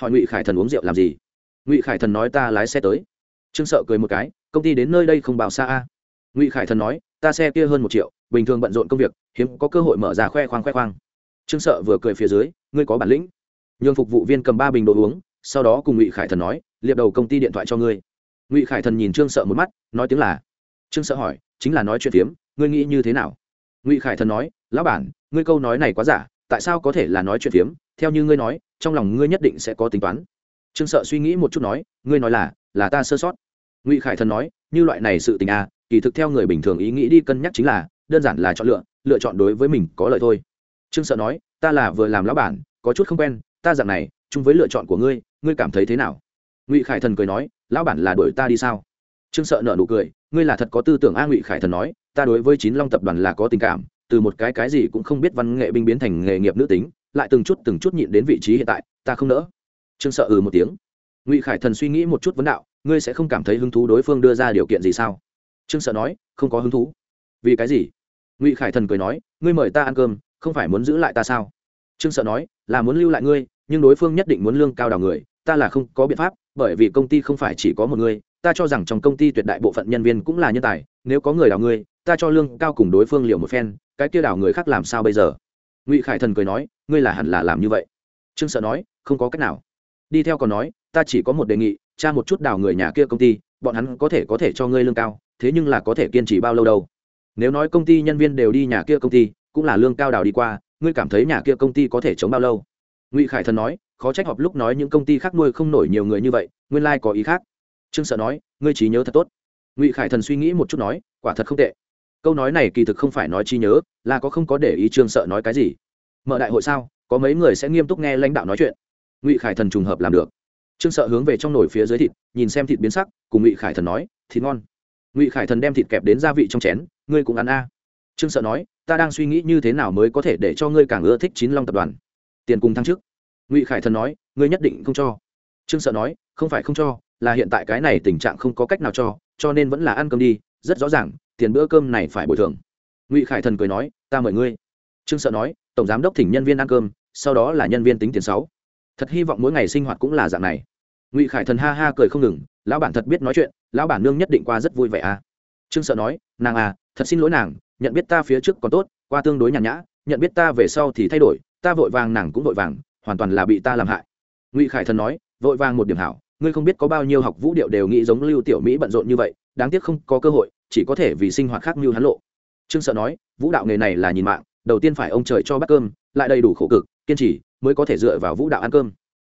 Hỏi ngụy khải thần uống rượu làm gì? Ngụy khải thần nói ta lái xe tới. Trương sợ cười một cái, công ty đến nơi đây không bảo xa a ngụy khải thần nói ta xe kia hơn một triệu bình thường bận rộn công việc hiếm có cơ hội mở ra khoe khoang khoe khoang trương sợ vừa cười phía dưới ngươi có bản lĩnh nhường phục vụ viên cầm ba bình đồ uống sau đó cùng ngụy khải thần nói liệp đầu công ty điện thoại cho ngươi ngụy khải thần nhìn trương sợ một mắt nói tiếng là trương sợ hỏi chính là nói chuyện phiếm ngươi nghĩ như thế nào ngụy khải thần nói lão bản ngươi câu nói này quá giả tại sao có thể là nói chuyện phiếm theo như ngươi nói trong lòng ngươi nhất định sẽ có tính toán trương sợ suy nghĩ một chút nói ngươi nói là là ta sơ sót ngụy khải thần nói như loại này sự tình à kỳ thực theo người bình thường ý nghĩ đi cân nhắc chính là, đơn giản là chọn lựa lựa chọn đối với mình có lợi thôi. Trương sợ nói, ta là vừa làm lão bản, có chút không quen, ta dạng này, chung với lựa chọn của ngươi ngươi cảm thấy thế nào? Ngụy khải thần cười nói, lão bản là đuổi ta đi sao? Trương sợ nợ nụ cười, ngươi là thật có tư tưởng a, ngụy khải thần nói, ta đối với chín long tập đoàn là có tình cảm, từ một cái cái gì cũng không biết văn nghệ binh biến thành nghề nghiệp nữ tính, lại từng chút từng chút nhịn đến vị trí hiện tại, ta không nỡ. Trương sợ ừ một tiếng. Ngụy khải thần suy nghĩ một chút vấn đạo, ngươi sẽ không cảm thấy hứng thú đối phương đưa ra điều kiện gì sao? Trương sợ nói, không có hứng thú. Vì cái gì? Ngụy khải thần cười nói, ngươi mời ta ăn cơm, không phải muốn giữ lại ta sao? Trương sợ nói, là muốn lưu lại ngươi, nhưng đối phương nhất định muốn lương cao đào người, ta là không có biện pháp, bởi vì công ty không phải chỉ có một người, ta cho rằng trong công ty tuyệt đại bộ phận nhân viên cũng là nhân tài, nếu có người đào ngươi ta cho lương cao cùng đối phương liệu một phen, cái kia đào người khác làm sao bây giờ? Ngụy khải thần cười nói, ngươi là hẳn là làm như vậy. Trương sợ nói, không có cách nào. Đi theo còn nói, ta chỉ có một đề nghị cha một chút đào người nhà kia công ty, bọn hắn có thể có thể cho ngươi lương cao thế nhưng là có thể kiên trì bao lâu đâu. Nếu nói công ty nhân viên đều đi nhà kia công ty, cũng là lương cao đào đi qua, ngươi cảm thấy nhà kia công ty có thể chống bao lâu? Ngụy khải thần nói, khó trách họp lúc nói những công ty khác nuôi không nổi nhiều người như vậy, nguyên lai、like、có ý khác. Trương sợ nói, ngươi trí nhớ thật tốt. Ngụy khải thần suy nghĩ một chút nói, quả thật không tệ. Câu nói này kỳ thực không phải nói trí nhớ, là có không có để ý trương sợ nói cái gì. Mở đại hội sao, có mấy người sẽ nghiêm túc nghe lãnh đạo nói chuyện. Ngụy khải thần trùng hợp làm được. Trương sợ hướng về trong nồi phía dưới thịt, nhìn xem thịt biến sắc, cùng ngụy khải thần nói, thịt ngon ngụy khải thần đem thịt kẹp đến gia vị trong chén ngươi cũng ăn a trương sợ nói ta đang suy nghĩ như thế nào mới có thể để cho ngươi càng ưa thích chín long tập đoàn tiền cùng thăng chức ngụy khải thần nói ngươi nhất định không cho trương sợ nói không phải không cho là hiện tại cái này tình trạng không có cách nào cho cho nên vẫn là ăn cơm đi rất rõ ràng tiền bữa cơm này phải bồi thường ngụy khải thần cười nói ta mời ngươi trương sợ nói tổng giám đốc thỉnh nhân viên ăn cơm sau đó là nhân viên tính tiền sáu thật hy vọng mỗi ngày sinh hoạt cũng là dạng này ngụy khải thần ha ha cười không ngừng lão bản thật biết nói chuyện lão bản nương nhất định qua rất vui vẻ à. Trương sợ nói, nàng à thật xin lỗi nàng, nhận biết ta phía trước còn tốt, qua tương đối nhàn nhã, nhận biết ta về sau thì thay đổi, ta vội vàng nàng cũng vội vàng, hoàn toàn là bị ta làm hại. Ngụy khải thần nói, vội vàng một điểm hảo, ngươi không biết có bao nhiêu học vũ điệu đều nghĩ giống lưu tiểu mỹ bận rộn như vậy, đáng tiếc không có cơ hội, chỉ có thể vì sinh hoạt khác mưu hắn lộ. Trương sợ nói, vũ đạo nghề này là nhìn mạng, đầu tiên phải ông trời cho bát cơm, lại đầy đủ khổ cực, kiên trì, mới có thể dựa vào vũ đạo ăn cơm.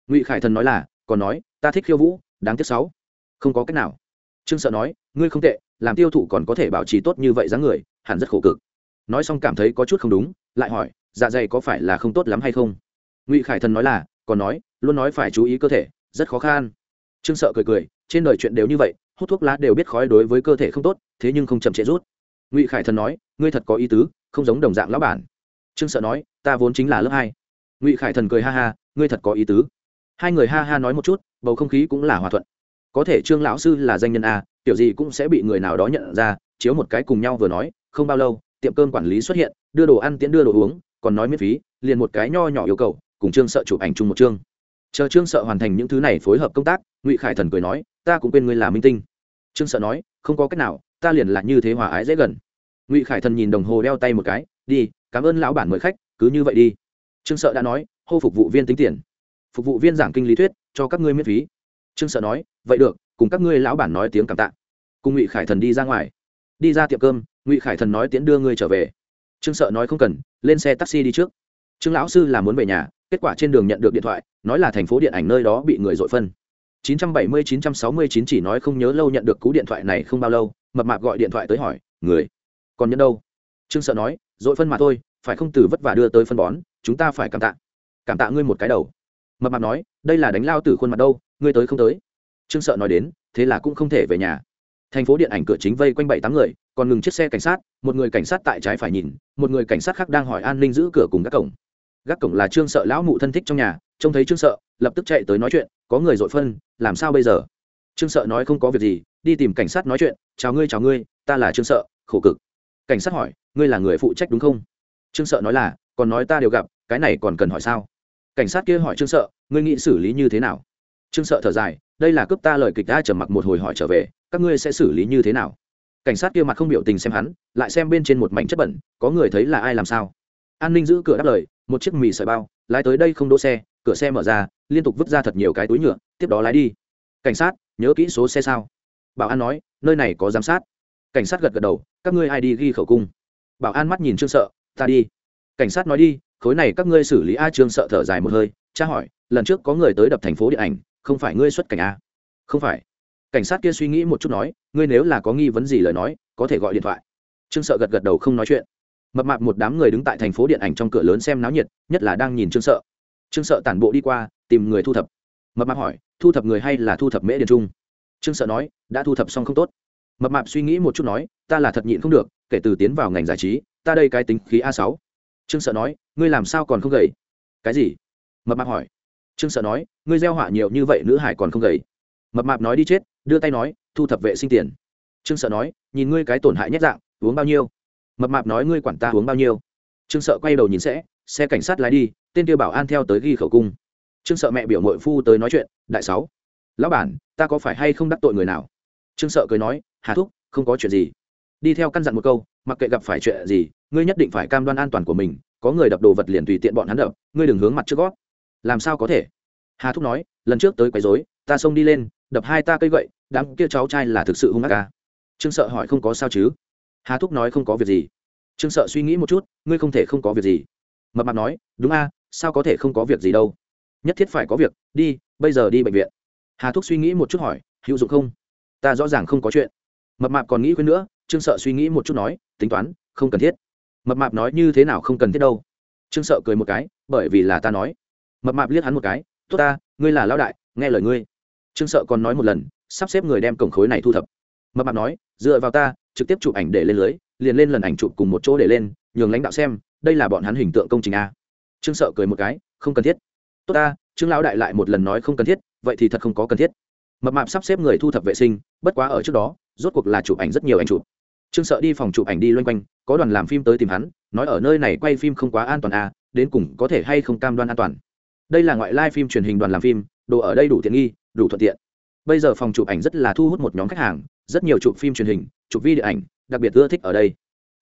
Ngụy khải thần nói là, còn nói, ta thích khiêu vũ, đáng tiếc sáu, không có cách nào trương sợ nói, ngươi không tệ, làm tiêu thụ còn có thể bảo trì tốt như vậy dáng người, hẳn rất khổ cực. Nói xong cảm thấy có chút không đúng, lại hỏi dạ dày có phải là không tốt lắm hay không? Ngụy khải thần nói là, còn nói, luôn nói phải chú ý cơ thể, rất khó khăn trương sợ cười cười, trên đời chuyện đều như vậy, hút thuốc lá đều biết khói đối với cơ thể không tốt, thế nhưng không chậm trễ rút. Ngụy khải thần nói, ngươi thật có ý tứ, không giống đồng dạng lão bản. Trương sợ nói, ta vốn chính là lớp hai. Ngụy khải thần cười ha ha, ngươi thật có ý tứ. Hai người ha ha nói một chút, bầu không khí cũng là hòa thuận có thể trương lão sư là danh nhân a, kiểu gì cũng sẽ bị người nào đó nhận ra, chiếu một cái cùng nhau vừa nói, không bao lâu, tiệm cơm quản lý xuất hiện, đưa đồ ăn tiễn đưa đồ uống, còn nói miễn phí, liền một cái nho nhỏ yêu cầu, cùng trương sợ chụp ảnh chung một chương. Chờ trương sợ hoàn thành những thứ này phối hợp công tác, ngụy khải thần cười nói, ta cũng quên ngươi là minh tinh. Trương sợ nói, không có cách nào, ta liền là như thế hòa ái dễ gần. Ngụy khải thần nhìn đồng hồ đeo tay một cái, đi, cảm ơn lão bản mời khách, cứ như vậy đi. Trương sợ đã nói, hô phục vụ viên tính tiền. Phục vụ viên giảng kinh lý thuyết, cho các ngươi miễn phí. Trương sợ nói vậy được, cùng các ngươi lão bản nói tiếng cảm tạ. Cùng ngụy khải thần đi ra ngoài. Đi ra tiệm cơm, ngụy khải thần nói tiễn đưa ngươi trở về. Trương sợ nói không cần, lên xe taxi đi trước. Trương lão sư là muốn về nhà, kết quả trên đường nhận được điện thoại, nói là thành phố điện ảnh nơi đó bị người dội phân. 970-969 chỉ nói không nhớ lâu nhận được cú điện thoại này không bao lâu, mập mạp gọi điện thoại tới hỏi, người, còn nhân đâu? Trương sợ nói, dội phân mà thôi, phải không từ vất vả đưa tới phân bón, chúng ta phải cảm tạ. Cảm tạ ngươi một cái đầu. Mập mạp nói, đây là đánh lao từ khuôn mặt đâu, ngươi tới không tới? Trương sợ nói đến, thế là cũng không thể về nhà. Thành phố điện ảnh cửa chính vây quanh bảy tám người, còn ngừng chiếc xe cảnh sát, một người cảnh sát tại trái phải nhìn, một người cảnh sát khác đang hỏi an ninh giữ cửa cùng các cổng. Gác cổng là trương sợ lão mụ thân thích trong nhà, trông thấy trương sợ, lập tức chạy tới nói chuyện, có người dội phân, làm sao bây giờ? Trương sợ nói, không có việc gì, đi tìm cảnh sát nói chuyện, chào ngươi chào ngươi, ta là trương sợ, khổ cực. Cảnh sát hỏi, ngươi là người phụ trách đúng không? Trương sợ nói là, còn nói ta đều gặp, cái này còn cần hỏi sao? Cảnh sát kia hỏi trương sợ, ngươi nghĩ xử lý như thế nào? Trương sợ thở dài đây là cướp ta lời kịch ta trầm mặc một hồi hỏi trở về, các ngươi sẽ xử lý như thế nào? Cảnh sát kia mặt không biểu tình xem hắn, lại xem bên trên một mảnh chất bẩn, có người thấy là ai làm sao? An ninh giữ cửa đáp lời, một chiếc mì sợi bao, lái tới đây không đỗ xe, cửa xe mở ra, liên tục vứt ra thật nhiều cái túi nhựa, tiếp đó lái đi. Cảnh sát, nhớ kỹ số xe sao? Bảo an nói, nơi này có giám sát. Cảnh sát gật gật đầu, các ngươi ai đi ghi khẩu cung? Bảo an mắt nhìn trương sợ, ta đi. Cảnh sát nói đi, khối này các ngươi xử lý a trương sợ thở dài một hơi tra hỏi, lần trước có người tới đập thành phố điện ảnh không phải ngươi xuất cảnh a không phải. Cảnh sát kia suy nghĩ một chút nói, ngươi nếu là có nghi vấn gì lời nói, có thể gọi điện thoại. Trương sợ gật gật đầu không nói chuyện. Mập mạp một đám người đứng tại thành phố điện ảnh trong cửa lớn xem náo nhiệt, nhất là đang nhìn trương sợ. Trương sợ tản bộ đi qua, tìm người thu thập. Mập mạp hỏi, thu thập người hay là thu thập mễ điền trung? Trương sợ nói, đã thu thập xong không tốt. Mập mạp suy nghĩ một chút nói, ta là thật nhịn không được, kể từ tiến vào ngành giải trí, ta đây cái tính khí a sáu. Trương sợ nói, ngươi làm sao còn không gầy? Cái gì? Mập mạp hỏi. Trương sợ nói ngươi gieo họa nhiều như vậy nữ hải còn không gầy. Mập mạp nói đi chết, đưa tay nói, thu thập vệ sinh tiền. Trương sợ nói, nhìn ngươi cái tổn hại nhất dạng, uống bao nhiêu? Mập mạp nói, ngươi quản ta uống bao nhiêu? Trương sợ quay đầu nhìn sẽ, xe cảnh sát lái đi, tên tiêu bảo an theo tới ghi khẩu cung. Trương sợ mẹ biểu mội phu tới nói chuyện, đại sáu, lão bản, ta có phải hay không đắc tội người nào? Trương sợ cười nói, hà thúc, không có chuyện gì. Đi theo căn dặn một câu, mặc kệ gặp phải chuyện gì, ngươi nhất định phải cam đoan an toàn của mình, có người đập đồ vật liền tùy tiện bọn hắn đập, ngươi đừng hướng mặt trước gót. Làm sao có thể? Hà thúc nói, lần trước tới quấy dối ta xông đi lên, đập hai ta cây gậy, đám kia cháu trai là thực sự hung ác ca trương sợ hỏi, không có sao chứ? Hà thúc nói, không có việc gì. Trương sợ suy nghĩ một chút, ngươi không thể không có việc gì. Mập mạp nói, đúng a, sao có thể không có việc gì đâu? Nhất thiết phải có việc, đi, bây giờ đi bệnh viện. Hà thúc suy nghĩ một chút hỏi, hữu dụng không? Ta rõ ràng không có chuyện. Mập mạp còn nghĩ quên nữa, trương sợ suy nghĩ một chút nói, tính toán, không cần thiết. Mập mạp nói, như thế nào không cần thiết đâu? Trương sợ cười một cái, bởi vì là ta nói. Mập mạp liếc hắn một cái tốt ta, ngươi là lão đại, nghe lời ngươi. Trương sợ còn nói một lần, sắp xếp người đem cổng khối này thu thập. Mập mạp nói, dựa vào ta, trực tiếp chụp ảnh để lên lưới, liền lên lần ảnh chụp cùng một chỗ để lên, nhường lãnh đạo xem, đây là bọn hắn hình tượng công trình a. Trương sợ cười một cái, không cần thiết. Tốt ta, trương lão đại lại một lần nói không cần thiết, vậy thì thật không có cần thiết. Mập mạp sắp xếp người thu thập vệ sinh, bất quá ở trước đó, rốt cuộc là chụp ảnh rất nhiều ảnh chụp. Trương sợ đi phòng chụp ảnh đi loanh quanh, có đoàn làm phim tới tìm hắn, nói ở nơi này quay phim không quá an toàn à đến cùng có thể hay không cam đoan an toàn đây là ngoại lai phim truyền hình đoàn làm phim, đồ ở đây đủ tiện nghi, đủ thuận tiện. Bây giờ phòng chụp ảnh rất là thu hút một nhóm khách hàng, rất nhiều chụp phim truyền hình, chụp vi điện ảnh, đặc biệt ưa thích ở đây.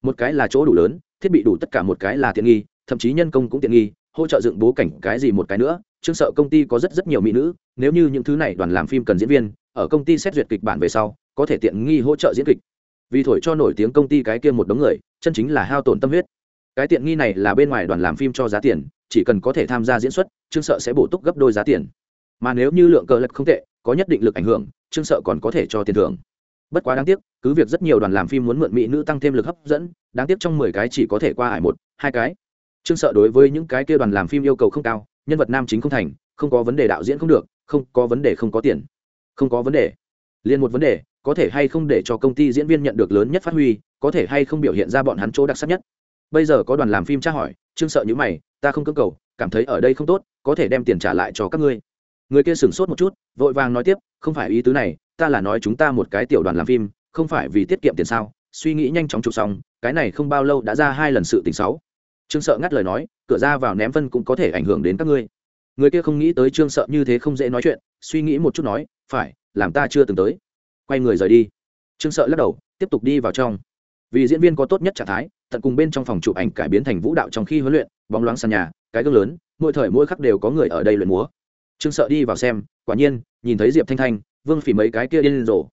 Một cái là chỗ đủ lớn, thiết bị đủ tất cả một cái là tiện nghi, thậm chí nhân công cũng tiện nghi, hỗ trợ dựng bố cảnh cái gì một cái nữa, chương sợ công ty có rất rất nhiều mỹ nữ, nếu như những thứ này đoàn làm phim cần diễn viên, ở công ty xét duyệt kịch bản về sau, có thể tiện nghi hỗ trợ diễn kịch. Vì thổi cho nổi tiếng công ty cái kia một đống người, chân chính là hao tổn tâm huyết. Cái tiện nghi này là bên ngoài đoàn làm phim cho giá tiền, chỉ cần có thể tham gia diễn xuất trương sợ sẽ bổ túc gấp đôi giá tiền. Mà nếu như lượng cờ lật không tệ, có nhất định lực ảnh hưởng, trương sợ còn có thể cho tiền thưởng. Bất quá đáng tiếc, cứ việc rất nhiều đoàn làm phim muốn mượn mỹ nữ tăng thêm lực hấp dẫn, đáng tiếc trong mười cái chỉ có thể qua hải một, hai cái. Trương sợ đối với những cái kia đoàn làm phim yêu cầu không cao, nhân vật nam chính không thành, không có vấn đề đạo diễn không được, không có vấn đề không có tiền. Không có vấn đề. Liền một vấn đề, có thể hay không để cho công ty diễn viên nhận được lớn nhất phát huy, có thể hay không biểu hiện ra bọn hắn chỗ đặc sắc nhất. Bây giờ có đoàn làm phim tra hỏi, trương sợ những mày, ta không cơ cầu cảm thấy ở đây không tốt, có thể đem tiền trả lại cho các ngươi. Người kia sửng sốt một chút, vội vàng nói tiếp, không phải ý tứ này, ta là nói chúng ta một cái tiểu đoàn làm phim, không phải vì tiết kiệm tiền sao? Suy nghĩ nhanh chóng chụp xong, cái này không bao lâu đã ra hai lần sự tình xấu. Trương sợ ngắt lời nói, cửa ra vào ném phân cũng có thể ảnh hưởng đến các ngươi. Người kia không nghĩ tới trương sợ như thế không dễ nói chuyện, suy nghĩ một chút nói, phải, làm ta chưa từng tới. Quay người rời đi. Trương sợ lắc đầu, tiếp tục đi vào trong. Vì diễn viên có tốt nhất trạng thái, tận cùng bên trong phòng chụp ảnh cải biến thành vũ đạo trong khi huấn luyện, bóng loáng sàn nhà cái gương lớn, mỗi thời mỗi khắc đều có người ở đây luyện múa. Trương sợ đi vào xem, quả nhiên, nhìn thấy diệp thanh thanh, vương phỉ mấy cái kia điên rồ.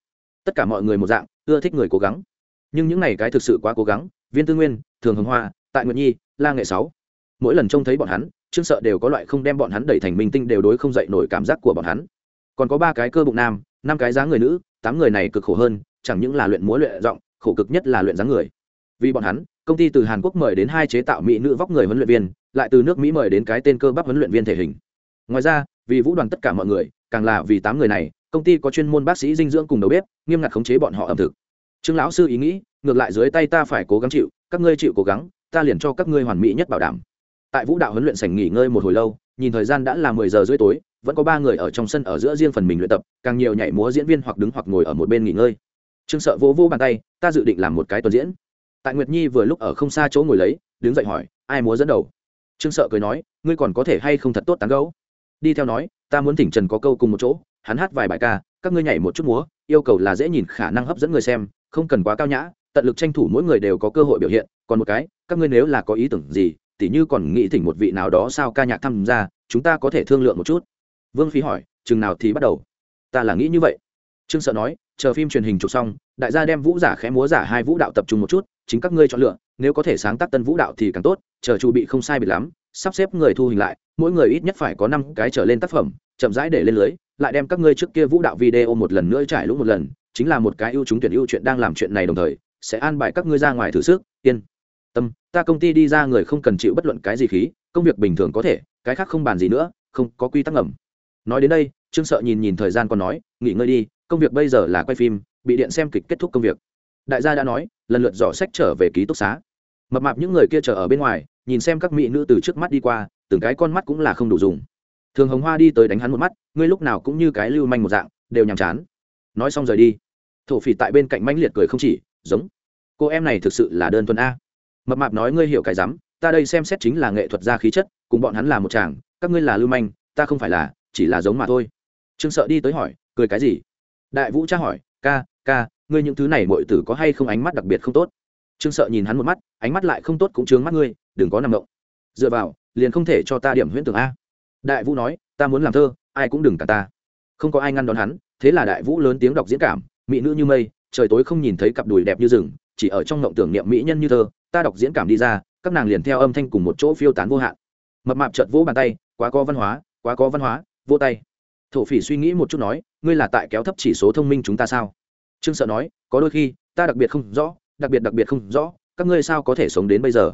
Tất cả mọi người một dạng, ưa thích người cố gắng. Nhưng những này cái thực sự quá cố gắng, viên tư nguyên, thường hồng hoa, tại nguyệt nhi, la nghệ sáu. Mỗi lần trông thấy bọn hắn, trương sợ đều có loại không đem bọn hắn đẩy thành minh tinh đều đối không dậy nổi cảm giác của bọn hắn. Còn có ba cái cơ bụng nam, năm cái dáng người nữ, tám người này cực khổ hơn, chẳng những là luyện múa luyện giọng, khổ cực nhất là luyện dáng người. Vì bọn hắn, công ty từ hàn quốc mời đến hai chế tạo mỹ nữ vóc người huấn luyện viên lại từ nước mỹ mời đến cái tên cơ bắp huấn luyện viên thể hình. Ngoài ra, vì vũ đoàn tất cả mọi người, càng là vì tám người này, công ty có chuyên môn bác sĩ dinh dưỡng cùng đầu bếp, nghiêm ngặt khống chế bọn họ ẩm thực. Trương lão sư ý nghĩ, ngược lại dưới tay ta phải cố gắng chịu, các ngươi chịu cố gắng, ta liền cho các ngươi hoàn mỹ nhất bảo đảm. Tại vũ đạo huấn luyện sảnh nghỉ ngơi một hồi lâu, nhìn thời gian đã là mười giờ rưỡi tối, vẫn có ba người ở trong sân ở giữa riêng phần mình luyện tập, càng nhiều nhảy múa diễn viên hoặc đứng hoặc ngồi ở một bên nghỉ ngơi. Trương sợ vỗ vỗ bàn tay, ta dự định làm một cái tuần diễn. Tại nguyệt nhi vừa lúc ở không xa chỗ ngồi lấy, đứng dậy hỏi, ai múa dẫn đầu? Trương sợ cười nói, ngươi còn có thể hay không thật tốt tán gấu đi theo nói, ta muốn thỉnh trần có câu cùng một chỗ, hắn hát vài bài ca, các ngươi nhảy một chút múa, yêu cầu là dễ nhìn khả năng hấp dẫn người xem, không cần quá cao nhã, tận lực tranh thủ mỗi người đều có cơ hội biểu hiện, còn một cái, các ngươi nếu là có ý tưởng gì, tỉ như còn nghĩ thỉnh một vị nào đó sao ca nhạc tham gia, chúng ta có thể thương lượng một chút. Vương phí hỏi, chừng nào thì bắt đầu? Ta là nghĩ như vậy. Trương sợ nói, chờ phim truyền hình chụp xong, đại gia đem vũ giả khẽ múa giả hai vũ đạo tập trung một chút, chính các ngươi chọn lựa nếu có thể sáng tác tân vũ đạo thì càng tốt, chờ chu bị không sai biệt lắm, sắp xếp người thu hình lại, mỗi người ít nhất phải có năm cái trở lên tác phẩm, chậm rãi để lên lưới, lại đem các ngươi trước kia vũ đạo video một lần nữa trải lũ một lần, chính là một cái ưu chúng tuyển ưu chuyện đang làm chuyện này đồng thời, sẽ an bài các ngươi ra ngoài thử sức, yên tâm, ta công ty đi ra người không cần chịu bất luận cái gì khí, công việc bình thường có thể, cái khác không bàn gì nữa, không có quy tắc ngầm. Nói đến đây, trương sợ nhìn nhìn thời gian còn nói, nghỉ ngơi đi, công việc bây giờ là quay phim, bị điện xem kịch kết thúc công việc. Đại gia đã nói, lần lượt dò sách trở về ký túc xá mập mạp những người kia chờ ở bên ngoài, nhìn xem các mỹ nữ từ trước mắt đi qua, từng cái con mắt cũng là không đủ dùng. Thường hồng hoa đi tới đánh hắn một mắt, ngươi lúc nào cũng như cái lưu manh một dạng, đều nhàm chán. Nói xong rời đi. Thổ phỉ tại bên cạnh mãnh liệt cười không chỉ, giống. Cô em này thực sự là đơn thuần a. Mập mạp nói ngươi hiểu cái rắm, ta đây xem xét chính là nghệ thuật gia khí chất, cùng bọn hắn là một chàng, các ngươi là lưu manh, ta không phải là, chỉ là giống mà thôi. Trương sợ đi tới hỏi, cười cái gì? Đại vũ tra hỏi, ca ca, ngươi những thứ này mọi tử có hay không ánh mắt đặc biệt không tốt? Trương sợ nhìn hắn một mắt, ánh mắt lại không tốt cũng chướng mắt ngươi, đừng có nằm động. Dựa vào, liền không thể cho ta điểm huyễn tưởng a. Đại vũ nói, ta muốn làm thơ, ai cũng đừng cả ta. Không có ai ngăn đón hắn, thế là đại vũ lớn tiếng đọc diễn cảm, mỹ nữ như mây, trời tối không nhìn thấy cặp đùi đẹp như rừng, chỉ ở trong ngộng tưởng niệm mỹ nhân như thơ, ta đọc diễn cảm đi ra, các nàng liền theo âm thanh cùng một chỗ phiêu tán vô hạn. Mập mạp chợt vỗ bàn tay, quá có văn hóa, quá có văn hóa vô tay. Thổ phỉ suy nghĩ một chút nói, ngươi là tại kéo thấp chỉ số thông minh chúng ta sao? Trương sợ nói, có đôi khi, ta đặc biệt không rõ đặc biệt đặc biệt không rõ, các ngươi sao có thể sống đến bây giờ?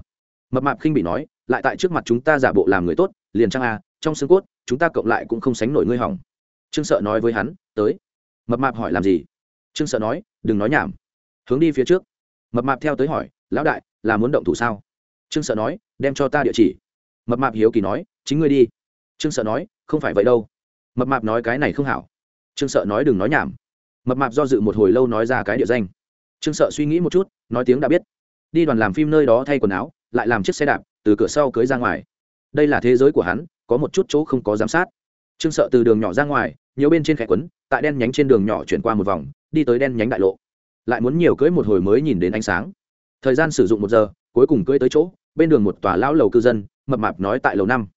Mập mạp khinh bị nói, lại tại trước mặt chúng ta giả bộ làm người tốt, liền trang à trong xương cốt, chúng ta cộng lại cũng không sánh nổi ngươi hỏng. Trương sợ nói với hắn, tới. Mập mạp hỏi làm gì? Trương sợ nói, đừng nói nhảm. Hướng đi phía trước. Mập mạp theo tới hỏi, lão đại, là muốn động thủ sao? Trương sợ nói, đem cho ta địa chỉ. Mập mạp hiếu kỳ nói, chính ngươi đi. Trương sợ nói, không phải vậy đâu. Mập mạp nói cái này không hảo. Trương sợ nói, đừng nói nhảm. Mập mạp do dự một hồi lâu nói ra cái địa danh trương sợ suy nghĩ một chút, nói tiếng đã biết. Đi đoàn làm phim nơi đó thay quần áo, lại làm chiếc xe đạp, từ cửa sau cưới ra ngoài. Đây là thế giới của hắn, có một chút chỗ không có giám sát. Trương sợ từ đường nhỏ ra ngoài, nhiều bên trên khẽ quấn, tại đen nhánh trên đường nhỏ chuyển qua một vòng, đi tới đen nhánh đại lộ. Lại muốn nhiều cưới một hồi mới nhìn đến ánh sáng. Thời gian sử dụng một giờ, cuối cùng cưới tới chỗ, bên đường một tòa lão lầu cư dân, mập mạp nói tại lầu năm.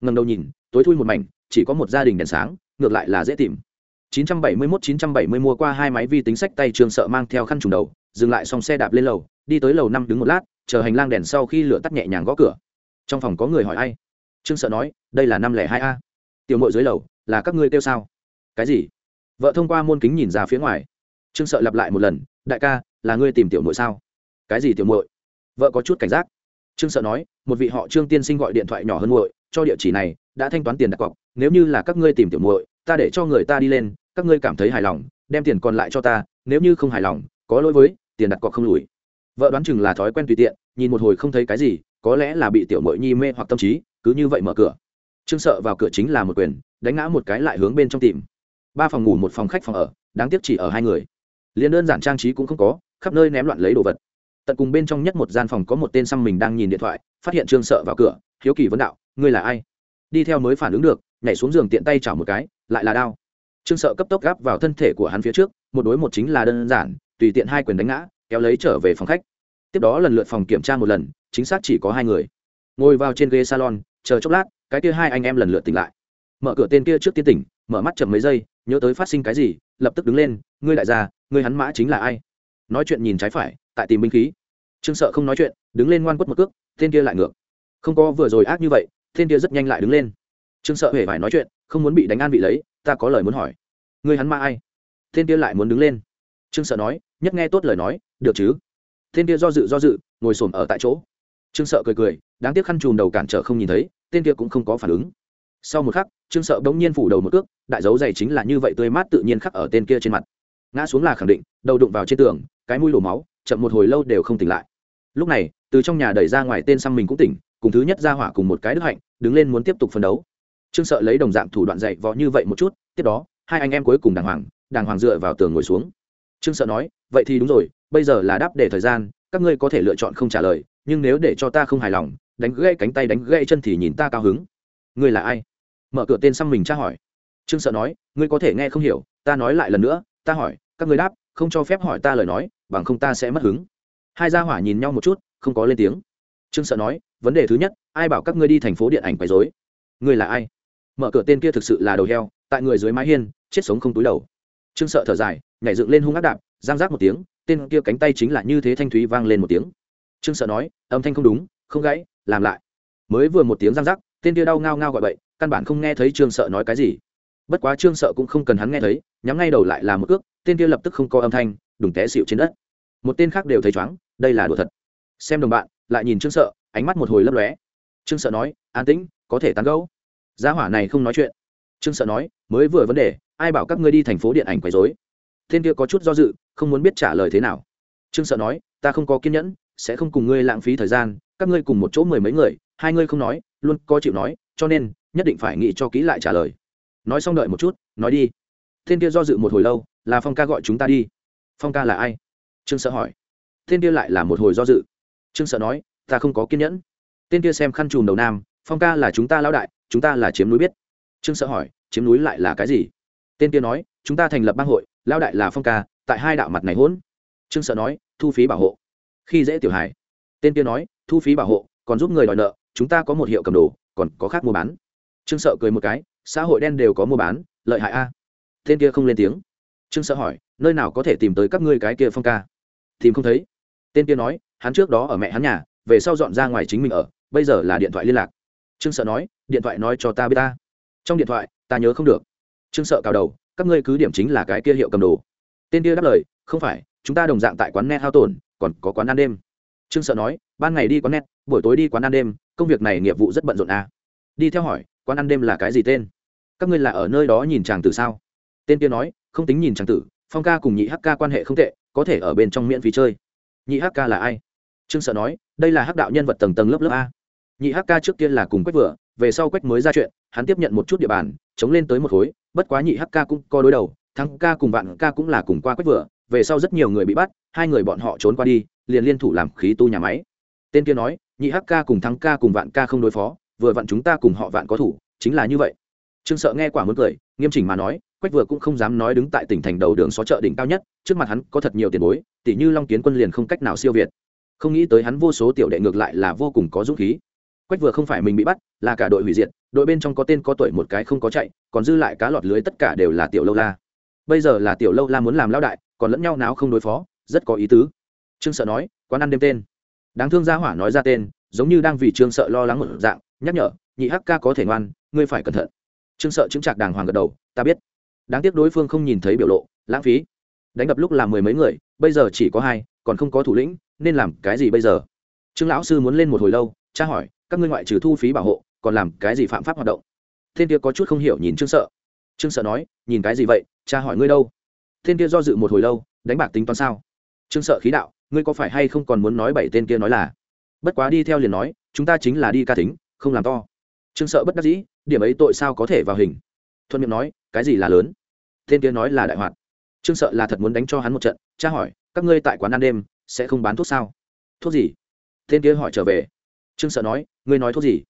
Ngần đầu nhìn, tối thui một mảnh, chỉ có một gia đình đèn sáng, ngược lại là dễ tìm. 971-970 mua qua hai máy vi tính sách tay trường sợ mang theo khăn trùng đầu, dừng lại xong xe đạp lên lầu, đi tới lầu năm đứng một lát, chờ hành lang đèn sau khi lửa tắt nhẹ nhàng gõ cửa. Trong phòng có người hỏi ai? Trương sợ nói, đây là năm lẻ hai a. Tiểu muội dưới lầu, là các ngươi kêu sao? Cái gì? Vợ thông qua môn kính nhìn ra phía ngoài. Trương sợ lặp lại một lần, đại ca, là ngươi tìm tiểu muội sao? Cái gì tiểu muội? vợ có chút cảnh giác. Trương sợ nói, một vị họ trương tiên sinh gọi điện thoại nhỏ hơn muội, cho địa chỉ này, đã thanh toán tiền đặt cọc, nếu như là các ngươi tìm tiểu muội, ta để cho người ta đi lên các ngươi cảm thấy hài lòng, đem tiền còn lại cho ta, nếu như không hài lòng, có lỗi với, tiền đặt cọc không lùi. Vợ đoán chừng là thói quen tùy tiện, nhìn một hồi không thấy cái gì, có lẽ là bị tiểu mội nhi mê hoặc tâm trí, cứ như vậy mở cửa. Trương sợ vào cửa chính là một quyền, đánh ngã một cái lại hướng bên trong tìm. Ba phòng ngủ một phòng khách phòng ở, đáng tiếc chỉ ở hai người. Liền đơn giản trang trí cũng không có, khắp nơi ném loạn lấy đồ vật. Tận cùng bên trong nhất một gian phòng có một tên xăm mình đang nhìn điện thoại, phát hiện trương sợ vào cửa, hiếu kỳ vấn đạo, ngươi là ai? Đi theo mới phản ứng được, nhảy xuống giường tiện tay chảo một cái, lại là đao trương sợ cấp tốc gáp vào thân thể của hắn phía trước, một đối một chính là đơn giản, tùy tiện hai quyền đánh ngã, kéo lấy trở về phòng khách. Tiếp đó lần lượt phòng kiểm tra một lần, chính xác chỉ có hai người. Ngồi vào trên ghế salon, chờ chốc lát, cái kia hai anh em lần lượt tỉnh lại. Mở cửa tên kia trước tiên tỉnh, mở mắt chậm mấy giây, nhớ tới phát sinh cái gì, lập tức đứng lên, ngươi đại gia, ngươi hắn mã chính là ai? Nói chuyện nhìn trái phải, tại tìm binh khí. Trương sợ không nói chuyện, đứng lên ngoan quất một cước, tên kia lại ngược. Không có vừa rồi ác như vậy, tên kia rất nhanh lại đứng lên trương sợ hề phải nói chuyện, không muốn bị đánh an bị lấy, ta có lời muốn hỏi. Ngươi hắn ma ai? Tên kia lại muốn đứng lên. Trương sợ nói, nhất nghe tốt lời nói, được chứ? Tên kia do dự do dự, ngồi xổm ở tại chỗ. Trương sợ cười cười, đáng tiếc khăn chùm đầu cản trở không nhìn thấy tên kia cũng không có phản ứng. Sau một khắc, trương sợ bỗng nhiên phủ đầu một cước, đại dấu dày chính là như vậy tươi mát tự nhiên khắc ở tên kia trên mặt. Ngã xuống là khẳng định, đầu đụng vào trên tường, cái mũi đổ máu, chậm một hồi lâu đều không tỉnh lại. Lúc này, từ trong nhà đẩy ra ngoài tên xăm mình cũng tỉnh, cùng thứ nhất ra hỏa cùng một cái đức hạnh, đứng lên muốn tiếp tục phân đấu trương sợ lấy đồng dạng thủ đoạn dạy võ như vậy một chút, tiếp đó, hai anh em cuối cùng đàng hoàng đàng hoàng dựa vào tường ngồi xuống. Trương sợ nói, vậy thì đúng rồi, bây giờ là đáp để thời gian, các ngươi có thể lựa chọn không trả lời, nhưng nếu để cho ta không hài lòng, đánh gãy cánh tay đánh gãy chân thì nhìn ta cao hứng. Ngươi là ai? Mở cửa tên xăm mình tra hỏi. Trương sợ nói, ngươi có thể nghe không hiểu, ta nói lại lần nữa, ta hỏi, các ngươi đáp, không cho phép hỏi ta lời nói, bằng không ta sẽ mất hứng. Hai gia hỏa nhìn nhau một chút, không có lên tiếng. Trương sợ nói, vấn đề thứ nhất, ai bảo các ngươi đi thành phố điện ảnh quấy dối ngươi là ai? Mở cửa tên kia thực sự là đầu heo tại người dưới mái hiên chết sống không túi đầu. Trương sợ thở dài nhảy dựng lên hung ác đạp giang giác một tiếng tên kia cánh tay chính là như thế thanh thúy vang lên một tiếng. Trương sợ nói âm thanh không đúng không gãy làm lại. Mới vừa một tiếng giang giác, tên kia đau ngao ngao gọi bậy căn bản không nghe thấy trương sợ nói cái gì. Bất quá trương sợ cũng không cần hắn nghe thấy nhắm ngay đầu lại là một ước tên kia lập tức không có âm thanh đùng té xịu trên đất. Một tên khác đều thấy chóng đây là đùa thật. Xem đồng bạn lại nhìn trương sợ ánh mắt một hồi lấp lóe. Trương sợ nói an tĩnh có thể tán gẫu giá hỏa này không nói chuyện. Trương sợ nói, mới vừa vấn đề, ai bảo các ngươi đi thành phố điện ảnh quấy dối tên kia có chút do dự, không muốn biết trả lời thế nào. Trương sợ nói, ta không có kiên nhẫn, sẽ không cùng ngươi lãng phí thời gian, các ngươi cùng một chỗ mười mấy người, hai ngươi không nói, luôn có chịu nói, cho nên nhất định phải nghĩ cho kỹ lại trả lời. Nói xong đợi một chút, nói đi. Tên kia do dự một hồi lâu, là phong ca gọi chúng ta đi. Phong ca là ai? Trương sợ hỏi. Tên kia lại là một hồi do dự. Trương sợ nói, ta không có kiên nhẫn. Tên kia xem khăn chùm đầu nam phong ca là chúng ta lão đại, chúng ta là chiếm núi biết. Trương sợ hỏi, chiếm núi lại là cái gì? Tên kia nói, chúng ta thành lập bang hội, lão đại là phong ca, tại hai đạo mặt này hỗn. Trương sợ nói, thu phí bảo hộ. Khi dễ tiểu hải tên kia nói, thu phí bảo hộ, còn giúp người đòi nợ, chúng ta có một hiệu cầm đồ, còn có khác mua bán. Trương sợ cười một cái, xã hội đen đều có mua bán, lợi hại a. Tên kia không lên tiếng. Trương sợ hỏi, nơi nào có thể tìm tới các ngươi cái kia phong ca? Tìm không thấy. Tên kia nói, hắn trước đó ở mẹ hắn nhà, về sau dọn ra ngoài chính mình ở, bây giờ là điện thoại liên lạc trương sợ nói, điện thoại nói cho ta biết ta. Trong điện thoại, ta nhớ không được. Trương sợ cào đầu, các ngươi cứ điểm chính là cái kia hiệu cầm đồ. Tên kia đáp lời, không phải, chúng ta đồng dạng tại quán net hao tổn, còn có quán ăn đêm. Trương sợ nói, ban ngày đi quán net, buổi tối đi quán ăn đêm, công việc này nghiệp vụ rất bận rộn à. đi theo hỏi, quán ăn đêm là cái gì tên? Các ngươi là ở nơi đó nhìn chàng tử sao? Tên kia nói, không tính nhìn chàng tử, phong ca cùng nhị hắc ca quan hệ không tệ, có thể ở bên trong miễn phí chơi. Nhị hắc ca là ai? Trương sợ nói, đây là hắc đạo nhân vật tầng tầng lớp lớp a nhị hắc ca trước tiên là cùng quách vừa, về sau quách mới ra chuyện, hắn tiếp nhận một chút địa bàn, chống lên tới một khối, bất quá nhị hắc ca cũng co đối đầu, thắng ca cùng vạn ca cũng là cùng qua quách vừa, về sau rất nhiều người bị bắt, hai người bọn họ trốn qua đi, liền liên thủ làm khí tu nhà máy. Tên kia nói, nhị hắc ca cùng thắng ca cùng vạn ca không đối phó, vừa vặn chúng ta cùng họ vạn có thủ, chính là như vậy. Trương sợ nghe quả muốn cười, nghiêm chỉnh mà nói, quách vừa cũng không dám nói đứng tại tỉnh thành đầu đường xó chợ đỉnh cao nhất, trước mặt hắn có thật nhiều tiền bối, tỷ như long kiến quân liền không cách nào siêu việt. Không nghĩ tới hắn vô số tiểu đệ ngược lại là vô cùng có dũng khí quách vừa không phải mình bị bắt, là cả đội hủy diệt, đội bên trong có tên có tuổi một cái không có chạy, còn dư lại cá lọt lưới tất cả đều là tiểu lâu la. Bây giờ là tiểu lâu la muốn làm lao đại, còn lẫn nhau náo không đối phó, rất có ý tứ. Trương sợ nói, quán ăn đêm tên. Đáng thương gia hỏa nói ra tên, giống như đang vì trương sợ lo lắng một dạng, nhắc nhở, nhị hắc ca có thể ngoan, ngươi phải cẩn thận. Trương sợ chứng trạc đàng hoàng gật đầu, ta biết. Đáng tiếc đối phương không nhìn thấy biểu lộ, lãng phí. Đánh đập lúc là mười mấy người, bây giờ chỉ có hai, còn không có thủ lĩnh, nên làm cái gì bây giờ? Trương lão sư muốn lên một hồi lâu cha hỏi các ngươi ngoại trừ thu phí bảo hộ, còn làm cái gì phạm pháp hoạt động? Thiên kia có chút không hiểu nhìn trương sợ. Trương sợ nói, nhìn cái gì vậy, cha hỏi ngươi đâu? Thiên kia do dự một hồi lâu, đánh bạc tính toán sao? Trương sợ khí đạo, ngươi có phải hay không còn muốn nói bảy tên kia nói là? Bất quá đi theo liền nói, chúng ta chính là đi ca tính, không làm to. Trương sợ bất đắc dĩ, điểm ấy tội sao có thể vào hình? Thuận miệng nói, cái gì là lớn? Tên kia nói là đại hoạt. Trương sợ là thật muốn đánh cho hắn một trận, cha hỏi, các ngươi tại quán ăn đêm, sẽ không bán thuốc sao? Thuốc gì? Tên kia hỏi trở về trương sợ nói, ngươi nói thuốc gì?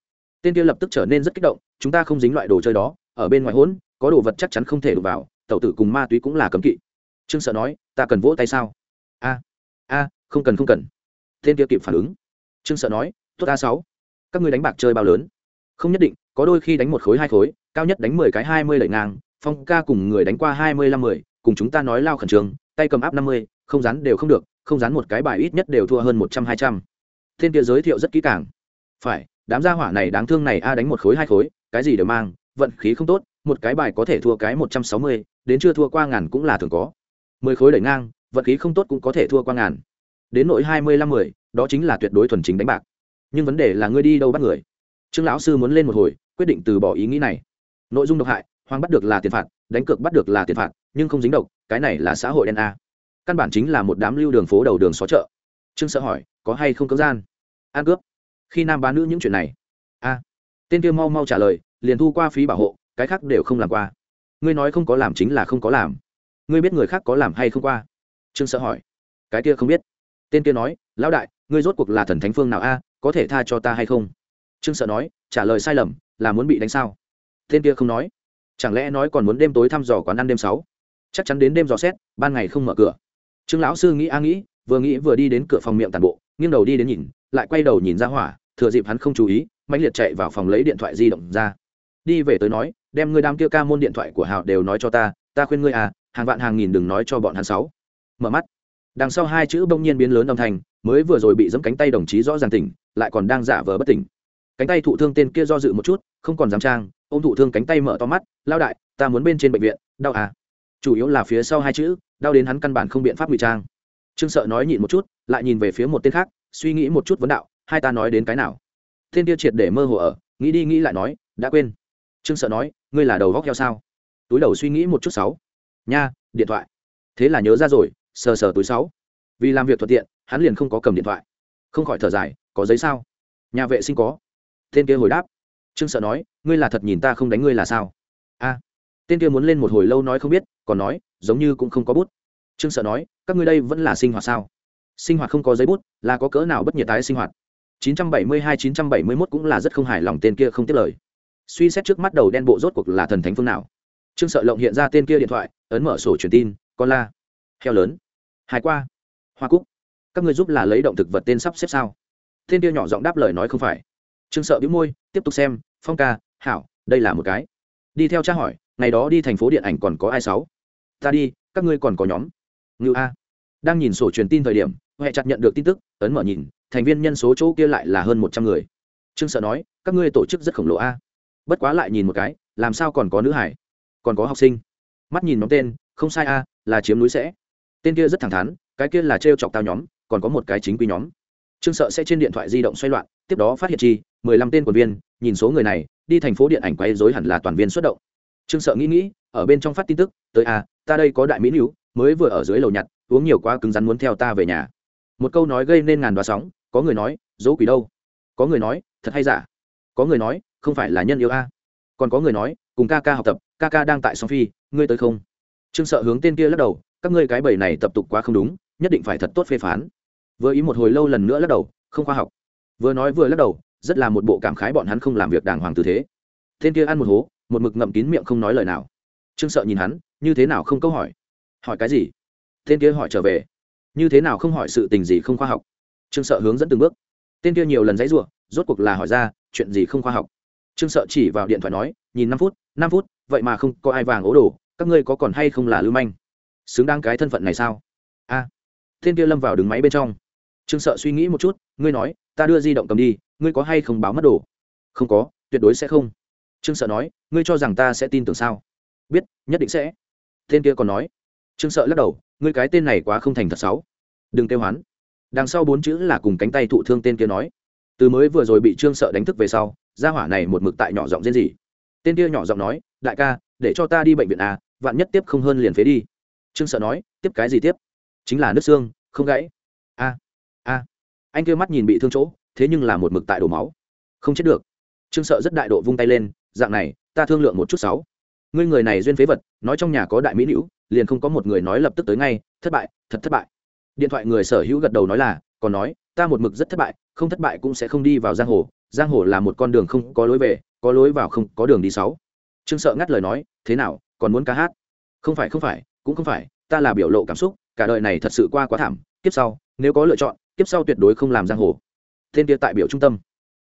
Tên kia lập tức trở nên rất kích động, chúng ta không dính loại đồ chơi đó, ở bên ngoài hỗn, có đồ vật chắc chắn không thể đụng vào, tẩu tử cùng ma túy cũng là cấm kỵ. Trương sợ nói, ta cần vỗ tay sao? A a, không cần không cần. Tên kia kịp phản ứng. Trương sợ nói, tốt a sáu, các ngươi đánh bạc chơi bao lớn? Không nhất định, có đôi khi đánh một khối, hai khối, cao nhất đánh mười cái, hai mươi lẩy ngang, phong ca cùng người đánh qua hai mươi năm mười, cùng chúng ta nói lao khẩn trương, tay cầm áp năm mươi, không rán đều không được, không rán một cái bài ít nhất đều thua hơn một trăm, hai trăm. Tên kia giới thiệu rất kỹ càng phải, đám gia hỏa này đáng thương này a đánh một khối, hai khối, cái gì đều mang, vận khí không tốt, một cái bài có thể thua cái một trăm sáu mươi, đến chưa thua qua ngàn cũng là thường có. Mười khối đẩy ngang, vận khí không tốt cũng có thể thua qua ngàn. Đến nội hai mươi lăm mười, đó chính là tuyệt đối thuần chính đánh bạc. Nhưng vấn đề là ngươi đi đâu bắt người? Trương lão sư muốn lên một hồi, quyết định từ bỏ ý nghĩ này. Nội dung độc hại hoàng bắt được là tiền phạt, đánh cược bắt được là tiền phạt, nhưng không dính độc, cái này là xã hội đen a. Căn bản chính là một đám lưu đường phố đầu đường xó chợ. Trương sợ hỏi, có hay không cưỡng gian? A cướp khi nam bán nữ những chuyện này. A, tên kia mau mau trả lời, liền thu qua phí bảo hộ, cái khác đều không làm qua. Ngươi nói không có làm chính là không có làm. Ngươi biết người khác có làm hay không qua? Trương sợ hỏi. Cái kia không biết. Tên kia nói, lão đại, ngươi rốt cuộc là thần thánh phương nào a, có thể tha cho ta hay không? Trương sợ nói, trả lời sai lầm, là muốn bị đánh sao? Tên kia không nói. Chẳng lẽ nói còn muốn đêm tối thăm dò quán ăn đêm sáu? Chắc chắn đến đêm dò xét, ban ngày không mở cửa. Trương lão sư nghĩ a nghĩ, vừa nghĩ vừa đi đến cửa phòng miệng tàn bộ, nghiêng đầu đi đến nhìn lại quay đầu nhìn ra hỏa, thừa dịp hắn không chú ý mạnh liệt chạy vào phòng lấy điện thoại di động ra. Đi về tới nói, đem ngươi đám kia ca môn điện thoại của hào đều nói cho ta ta khuyên ngươi à hàng vạn hàng nghìn đừng nói cho bọn hắn sáu. Mở mắt. Đằng sau hai chữ bỗng nhiên biến lớn âm thanh, mới vừa rồi bị giẫm cánh tay đồng chí rõ ràng tỉnh, lại còn đang giả vờ bất tỉnh. Cánh tay thụ thương tên kia do dự một chút, không còn dám trang ô m thụ thương cánh tay mở to mắt, lao đại, ta muốn bên trên bệnh viện, đau à? Chủ yếu là phía sau hai chữ, đau đến hắn căn bản không biện pháp ngụy trang. Trương sợ nói nhịn một chút, lại nhìn về phía một tên khác suy nghĩ một chút vấn đạo, hai ta nói đến cái nào? Thiên tiêu triệt để mơ hồ ở, nghĩ đi nghĩ lại nói, đã quên. Trương sợ nói, ngươi là đầu góc heo sao? Túi đầu suy nghĩ một chút sáu. Nha, điện thoại. Thế là nhớ ra rồi, sờ sờ túi sáu. Vì làm việc thuận tiện, hắn liền không có cầm điện thoại. Không khỏi thở dài, có giấy sao? Nhà vệ sinh có. Tên kia hồi đáp. Trương sợ nói, ngươi là thật nhìn ta không đánh ngươi là sao? A. Tên kia muốn lên một hồi lâu nói không biết, còn nói, giống như cũng không có bút. Trương sợ nói, các ngươi đây vẫn là sinh hoạt sao? Sinh hoạt không có giấy bút, là có cỡ nào bất nhiệt tái sinh hoạt. 972-971 cũng là rất không hài lòng tên kia không tiếp lời. Suy xét trước mắt đầu đen bộ rốt cuộc là thần thánh phương nào. Trương sợ lộng hiện ra tên kia điện thoại, ấn mở sổ truyền tin, con la. Heo lớn. Hai qua. Hoa cúc. Các ngươi giúp là lấy động thực vật tên sắp xếp sao? Tên kia nhỏ giọng đáp lời nói không phải. Trương sợ bĩu môi, tiếp tục xem, phong ca, hảo, đây là một cái. Đi theo cha hỏi, ngày đó đi thành phố điện ảnh còn có ai sáu? Ta đi, các ngươi còn có nhóm. Ngự a. Đang nhìn sổ truyền tin thời điểm huệ chặt nhận được tin tức, ấn mở nhìn, thành viên nhân số chỗ kia lại là hơn một trăm người. Trương sợ nói, các ngươi tổ chức rất khổng lồ a. Bất quá lại nhìn một cái, làm sao còn có nữ hải? Còn có học sinh. Mắt nhìn nhóm tên, không sai a, là chiếm núi sẽ. Tên kia rất thẳng thắn, cái kia là t chọc tao nhóm, còn có một cái chính quy nhóm. Trương sợ sẽ trên điện thoại di động xoay loạn, tiếp đó phát hiện chi, mười lăm tên quần viên, nhìn số người này, đi thành phố điện ảnh quay dối hẳn là toàn viên xuất động. Trương sợ nghĩ nghĩ, ở bên trong phát tin tức, tới a, ta đây có đại mỹ nữ, mới vừa ở dưới lầu nhặt, uống nhiều quá cứng rắn muốn theo ta về nhà một câu nói gây nên ngàn đoá sóng, có người nói, dỗ quỷ đâu? Có người nói, thật hay giả? Có người nói, không phải là nhân yêu a. Còn có người nói, cùng ca ca học tập, ca ca đang tại song phi, ngươi tới không? Trương sợ hướng tên kia lắc đầu, các ngươi cái bầy này tập tục quá không đúng, nhất định phải thật tốt phê phán. Vừa ý một hồi lâu lần nữa lắc đầu, không khoa học. Vừa nói vừa lắc đầu, rất là một bộ cảm khái bọn hắn không làm việc đàng hoàng tư thế. Tên kia ăn một hố, một mực ngậm kín miệng không nói lời nào. Trương sợ nhìn hắn, như thế nào không câu hỏi? Hỏi cái gì? Tên kia hỏi trở về như thế nào không hỏi sự tình gì không khoa học? Trương sợ hướng dẫn từng bước. Tên kia nhiều lần dãy ruộng rốt cuộc là hỏi ra chuyện gì không khoa học? Trương sợ chỉ vào điện thoại nói nhìn năm phút năm phút vậy mà không có ai vàng ố đồ các ngươi có còn hay không là lưu manh? Xứng đáng cái thân phận này sao? A. À, tên kia lâm vào đứng máy bên trong. Trương sợ suy nghĩ một chút ngươi nói ta đưa di động cầm đi ngươi có hay không báo mất đồ? Không có tuyệt đối sẽ không. Trương sợ nói ngươi cho rằng ta sẽ tin tưởng sao? Biết nhất định sẽ. Tên kia còn nói. Trương sợ lắc đầu ngươi cái tên này quá không thành thật sáu đừng kêu hoán. Đằng sau bốn chữ là cùng cánh tay thụ thương tên kia nói. Từ mới vừa rồi bị trương sợ đánh thức về sau, gia hỏa này một mực tại nhỏ giọng rên gì tên kia nhỏ giọng nói, đại ca, để cho ta đi bệnh viện à vạn nhất tiếp không hơn liền phế đi. Trương sợ nói, tiếp cái gì tiếp? Chính là nước xương, không gãy. A a. Anh kia mắt nhìn bị thương chỗ, thế nhưng là một mực tại đổ máu. Không chết được. Trương sợ rất đại độ vung tay lên, dạng này, ta thương lượng một chút sáu. Ngươi người này duyên phế vật, nói trong nhà có đại mỹ nữ, liền không có một người nói lập tức tới ngay, thất bại, thật thất bại điện thoại người sở hữu gật đầu nói là, còn nói, ta một mực rất thất bại, không thất bại cũng sẽ không đi vào giang hồ giang hồ là một con đường không có lối về, có lối vào không có đường đi sáu. Trương sợ ngắt lời nói, thế nào, còn muốn ca hát? Không phải không phải, cũng không phải, ta là biểu lộ cảm xúc, cả đời này thật sự qua quá thảm, kiếp sau, nếu có lựa chọn, kiếp sau tuyệt đối không làm giang hồ. Tên kia tại biểu trung tâm.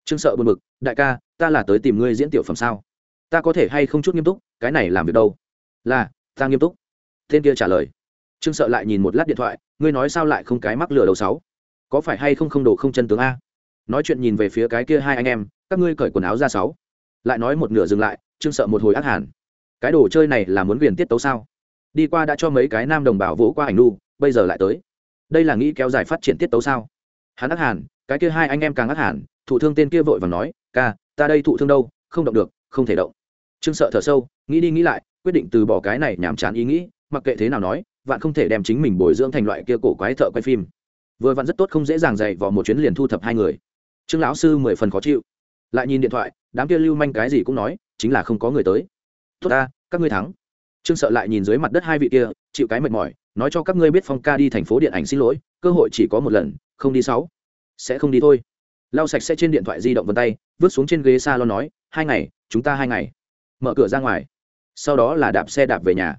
Trương sợ buồn bực, đại ca, ta là tới tìm ngươi diễn tiểu phẩm sao? Ta có thể hay không chút nghiêm túc, cái này làm việc đâu? Là, ta nghiêm túc. Tên kia trả lời trương sợ lại nhìn một lát điện thoại, ngươi nói sao lại không cái mắc lửa đầu sáu? Có phải hay không không đồ không chân tướng a? Nói chuyện nhìn về phía cái kia hai anh em, các ngươi cởi quần áo ra sáu. Lại nói một nửa dừng lại, trương sợ một hồi ác hàn. Cái đồ chơi này là muốn viền tiết tấu sao? Đi qua đã cho mấy cái nam đồng bào vỗ qua ảnh nu, bây giờ lại tới. Đây là nghĩ kéo dài phát triển tiết tấu sao? Hắn ác hàn, cái kia hai anh em càng ác hàn, thụ thương tên kia vội và nói, ca, ta đây thụ thương đâu, không động được, không thể động. Trương sợ thở sâu, nghĩ đi nghĩ lại, quyết định từ bỏ cái này nhàm chán ý nghĩ, mặc kệ thế nào nói vạn không thể đem chính mình bồi dưỡng thành loại kia cổ quái thợ quay phim. Vừa vặn rất tốt không dễ dàng dày vào một chuyến liền thu thập hai người. Trương lão sư mười phần khó chịu. Lại nhìn điện thoại, đám kia lưu manh cái gì cũng nói, chính là không có người tới. Tốt ta, các ngươi thắng. Trương sợ lại nhìn dưới mặt đất hai vị kia, chịu cái mệt mỏi, nói cho các ngươi biết phong ca đi thành phố điện ảnh xin lỗi, cơ hội chỉ có một lần, không đi sáu. Sẽ không đi thôi. Lau sạch sẽ trên điện thoại di động vân tay, vứt xuống trên ghế s a lo nói, hai ngày, chúng ta hai ngày. Mở cửa ra ngoài. Sau đó là đạp xe đạp về nhà.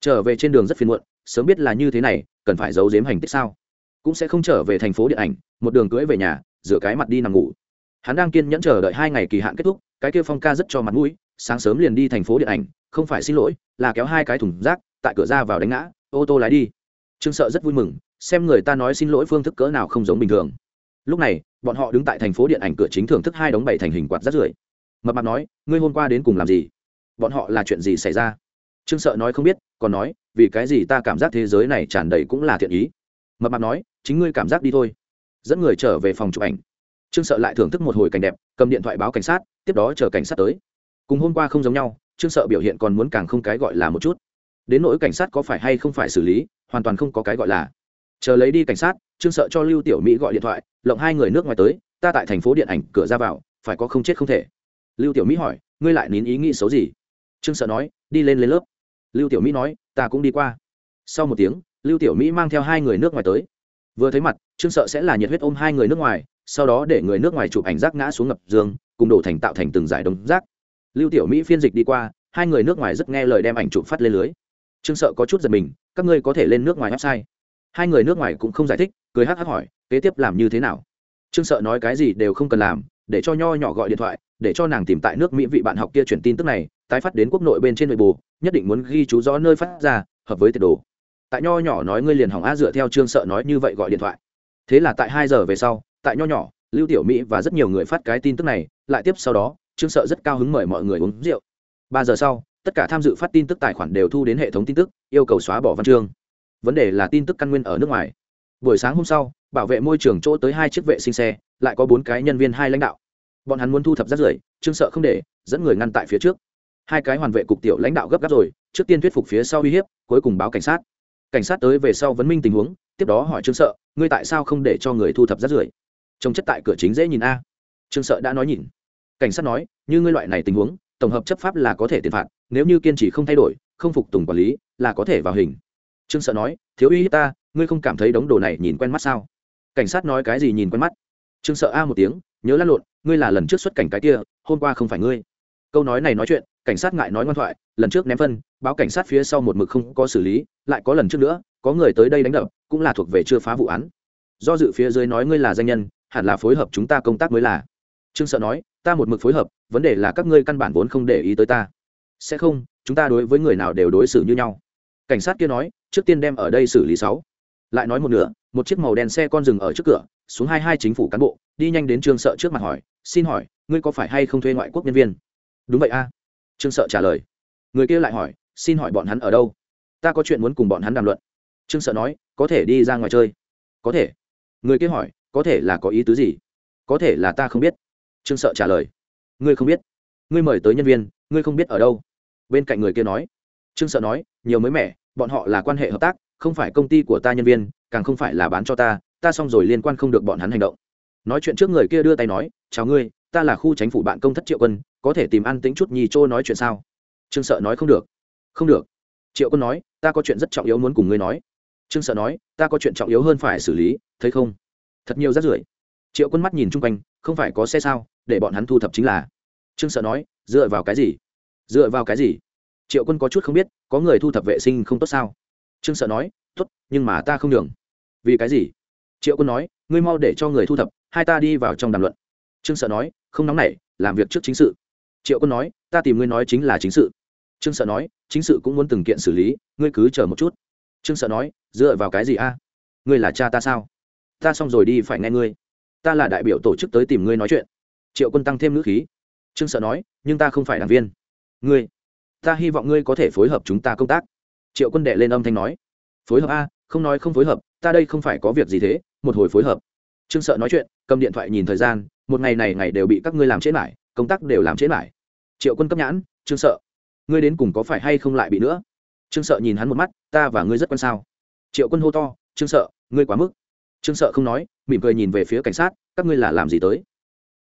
Trở về trên đường rất phiền muộn sớm biết là như thế này, cần phải giấu giếm hành tích sao? Cũng sẽ không trở về thành phố điện ảnh, một đường cưỡi về nhà, rửa cái mặt đi nằm ngủ. Hắn đang kiên nhẫn chờ đợi hai ngày kỳ hạn kết thúc, cái kia phong ca rất cho mặt mũi, sáng sớm liền đi thành phố điện ảnh, không phải xin lỗi, là kéo hai cái thùng rác, tại cửa ra vào đánh ngã, ô tô lái đi. Trương sợ rất vui mừng, xem người ta nói xin lỗi phương thức cỡ nào không giống bình thường. Lúc này, bọn họ đứng tại thành phố điện ảnh cửa chính thưởng thức hai đống bảy thành hình quạt rác rưởi. Mập mạp nói, ngươi hôm qua đến cùng làm gì? Bọn họ là chuyện gì xảy ra? Trương sợ nói không biết, còn nói, vì cái gì ta cảm giác thế giới này tràn đầy cũng là thiện ý. Mập mạp nói, chính ngươi cảm giác đi thôi. Dẫn người trở về phòng chụp ảnh. Trương sợ lại thưởng thức một hồi cảnh đẹp, cầm điện thoại báo cảnh sát, tiếp đó chờ cảnh sát tới. Cùng hôm qua không giống nhau, trương sợ biểu hiện còn muốn càng không cái gọi là một chút. Đến nỗi cảnh sát có phải hay không phải xử lý, hoàn toàn không có cái gọi là. Chờ lấy đi cảnh sát, trương sợ cho lưu tiểu mỹ gọi điện thoại, lộng hai người nước ngoài tới, ta tại thành phố điện ảnh, cửa ra vào, phải có không chết không thể. Lưu tiểu mỹ hỏi, ngươi lại nín ý nghĩ xấu gì? Trương sợ nói, đi lên lên lớp lưu tiểu mỹ nói, ta cũng đi qua. Sau một tiếng, lưu tiểu mỹ mang theo hai người nước ngoài tới. Vừa thấy mặt, trương sợ sẽ là nhiệt huyết ôm hai người nước ngoài, sau đó để người nước ngoài chụp ảnh rác ngã xuống ngập dương cùng đổ thành tạo thành từng giải đống rác. Lưu tiểu mỹ phiên dịch đi qua, hai người nước ngoài rất nghe lời đem ảnh chụp phát lên lưới. Trương sợ có chút giật mình, các ngươi có thể lên nước ngoài website? Hai người nước ngoài cũng không giải thích, cười hắc hắc hỏi, kế tiếp làm như thế nào? Trương sợ nói, cái gì đều không cần làm, để cho nho nhỏ gọi điện thoại, để cho nàng tìm tại nước mỹ vị bạn học kia chuyển tin tức này tái phát đến quốc nội bên trên nội bù nhất định muốn ghi chú rõ nơi phát ra, hợp với tiệt đồ. Tại nho nhỏ nói ngươi liền hỏng a dựa theo trương sợ nói như vậy gọi điện thoại. Thế là tại hai giờ về sau, tại nho nhỏ, lưu tiểu mỹ và rất nhiều người phát cái tin tức này, lại tiếp sau đó, trương sợ rất cao hứng mời mọi người uống rượu. Ba giờ sau, tất cả tham dự phát tin tức tài khoản đều thu đến hệ thống tin tức, yêu cầu xóa bỏ văn chương. Vấn đề là tin tức căn nguyên ở nước ngoài. Buổi sáng hôm sau, bảo vệ môi trường chỗ tới hai chiếc vệ sinh xe, lại có bốn cái nhân viên hai lãnh đạo. Bọn hắn muốn thu thập rác rưởi, trương sợ không để, dẫn người ngăn tại phía trước hai cái hoàn vệ cục tiểu lãnh đạo gấp gáp rồi, trước tiên thuyết phục phía sau uy hiếp, cuối cùng báo cảnh sát. Cảnh sát tới về sau vấn minh tình huống, tiếp đó hỏi trương sợ, ngươi tại sao không để cho người thu thập rác rưởi? Trông chất tại cửa chính dễ nhìn a. Trương sợ đã nói nhìn. Cảnh sát nói, như ngươi loại này tình huống, tổng hợp chấp pháp là có thể tiền phạt, nếu như kiên trì không thay đổi, không phục tùng quản lý, là có thể vào hình. Trương sợ nói, thiếu uy hiếp ta, ngươi không cảm thấy đống đồ này nhìn quen mắt sao? Cảnh sát nói, cái gì nhìn quen mắt? Trương sợ a một tiếng, nhớ lăn lộn, ngươi là lần trước xuất cảnh cái kia, hôm qua không phải ngươi. Câu nói này nói chuyện cảnh sát ngại nói ngoan thoại, lần trước ném phân, báo cảnh sát phía sau một mực không có xử lý, lại có lần trước nữa, có người tới đây đánh đập, cũng là thuộc về chưa phá vụ án. Do dự phía dưới nói ngươi là danh nhân, hẳn là phối hợp chúng ta công tác mới là. Trương sợ nói, ta một mực phối hợp, vấn đề là các ngươi căn bản vốn không để ý tới ta. Sẽ không, chúng ta đối với người nào đều đối xử như nhau. Cảnh sát kia nói, trước tiên đem ở đây xử lý sáu. Lại nói một nửa, một chiếc màu đen xe con dừng ở trước cửa, xuống hai hai chính phủ cán bộ, đi nhanh đến trương sợ trước mặt hỏi, xin hỏi, ngươi có phải hay không thuê ngoại quốc nhân viên? Đúng vậy a trương sợ trả lời. Người kia lại hỏi, xin hỏi bọn hắn ở đâu? Ta có chuyện muốn cùng bọn hắn đàm luận. Trương sợ nói, có thể đi ra ngoài chơi. Có thể. Người kia hỏi, có thể là có ý tứ gì? Có thể là ta không biết. Trương sợ trả lời, ngươi không biết. Ngươi mời tới nhân viên, ngươi không biết ở đâu. Bên cạnh người kia nói, trương sợ nói, nhiều mới mẻ, bọn họ là quan hệ hợp tác, không phải công ty của ta nhân viên, càng không phải là bán cho ta ta xong rồi liên quan không được bọn hắn hành động. Nói chuyện trước người kia đưa tay nói, chào ngươi, ta là khu chính phủ bạn công thất triệu quân có thể tìm ăn tính chút nhi trô nói chuyện sao? Trương sợ nói không được. Không được. Triệu quân nói, ta có chuyện rất trọng yếu muốn cùng ngươi nói. Trương sợ nói, ta có chuyện trọng yếu hơn phải xử lý, thấy không? Thật nhiều rác rưởi. Triệu quân mắt nhìn chung quanh, không phải có xe sao, để bọn hắn thu thập chính là. Trương sợ nói, dựa vào cái gì? Dựa vào cái gì? Triệu quân có chút không biết, có người thu thập vệ sinh không tốt sao? Trương sợ nói, tốt, nhưng mà ta không đường vì cái gì? Triệu quân nói, ngươi mau để cho người thu thập, hai ta đi vào trong đàm luận. Trương sợ nói, không nóng nảy, làm việc trước chính sự triệu quân nói, ta tìm ngươi nói chính là chính sự. Trương sợ nói, chính sự cũng muốn từng kiện xử lý, ngươi cứ chờ một chút. Trương sợ nói, dựa vào cái gì a? Ngươi là cha ta sao? Ta xong rồi đi phải nghe ngươi. Ta là đại biểu tổ chức tới tìm ngươi nói chuyện. Triệu quân tăng thêm ngữ khí. Trương sợ nói, nhưng ta không phải đảng viên. Ngươi, ta hy vọng ngươi có thể phối hợp chúng ta công tác. Triệu quân đệ lên âm thanh nói, phối hợp a? Không nói không phối hợp, ta đây không phải có việc gì thế, một hồi phối hợp. Trương sợ nói chuyện, cầm điện thoại nhìn thời gian, một ngày này ngày đều bị các ngươi làm chết lại công tác đều làm chết lại triệu quân cấp nhãn, trương sợ. Ngươi đến cùng có phải hay không lại bị nữa? Trương sợ nhìn hắn một mắt, ta và ngươi rất quan sao? Triệu quân hô to, trương sợ, ngươi quá mức. Trương sợ không nói, mỉm cười nhìn về phía cảnh sát, các ngươi là làm gì tới?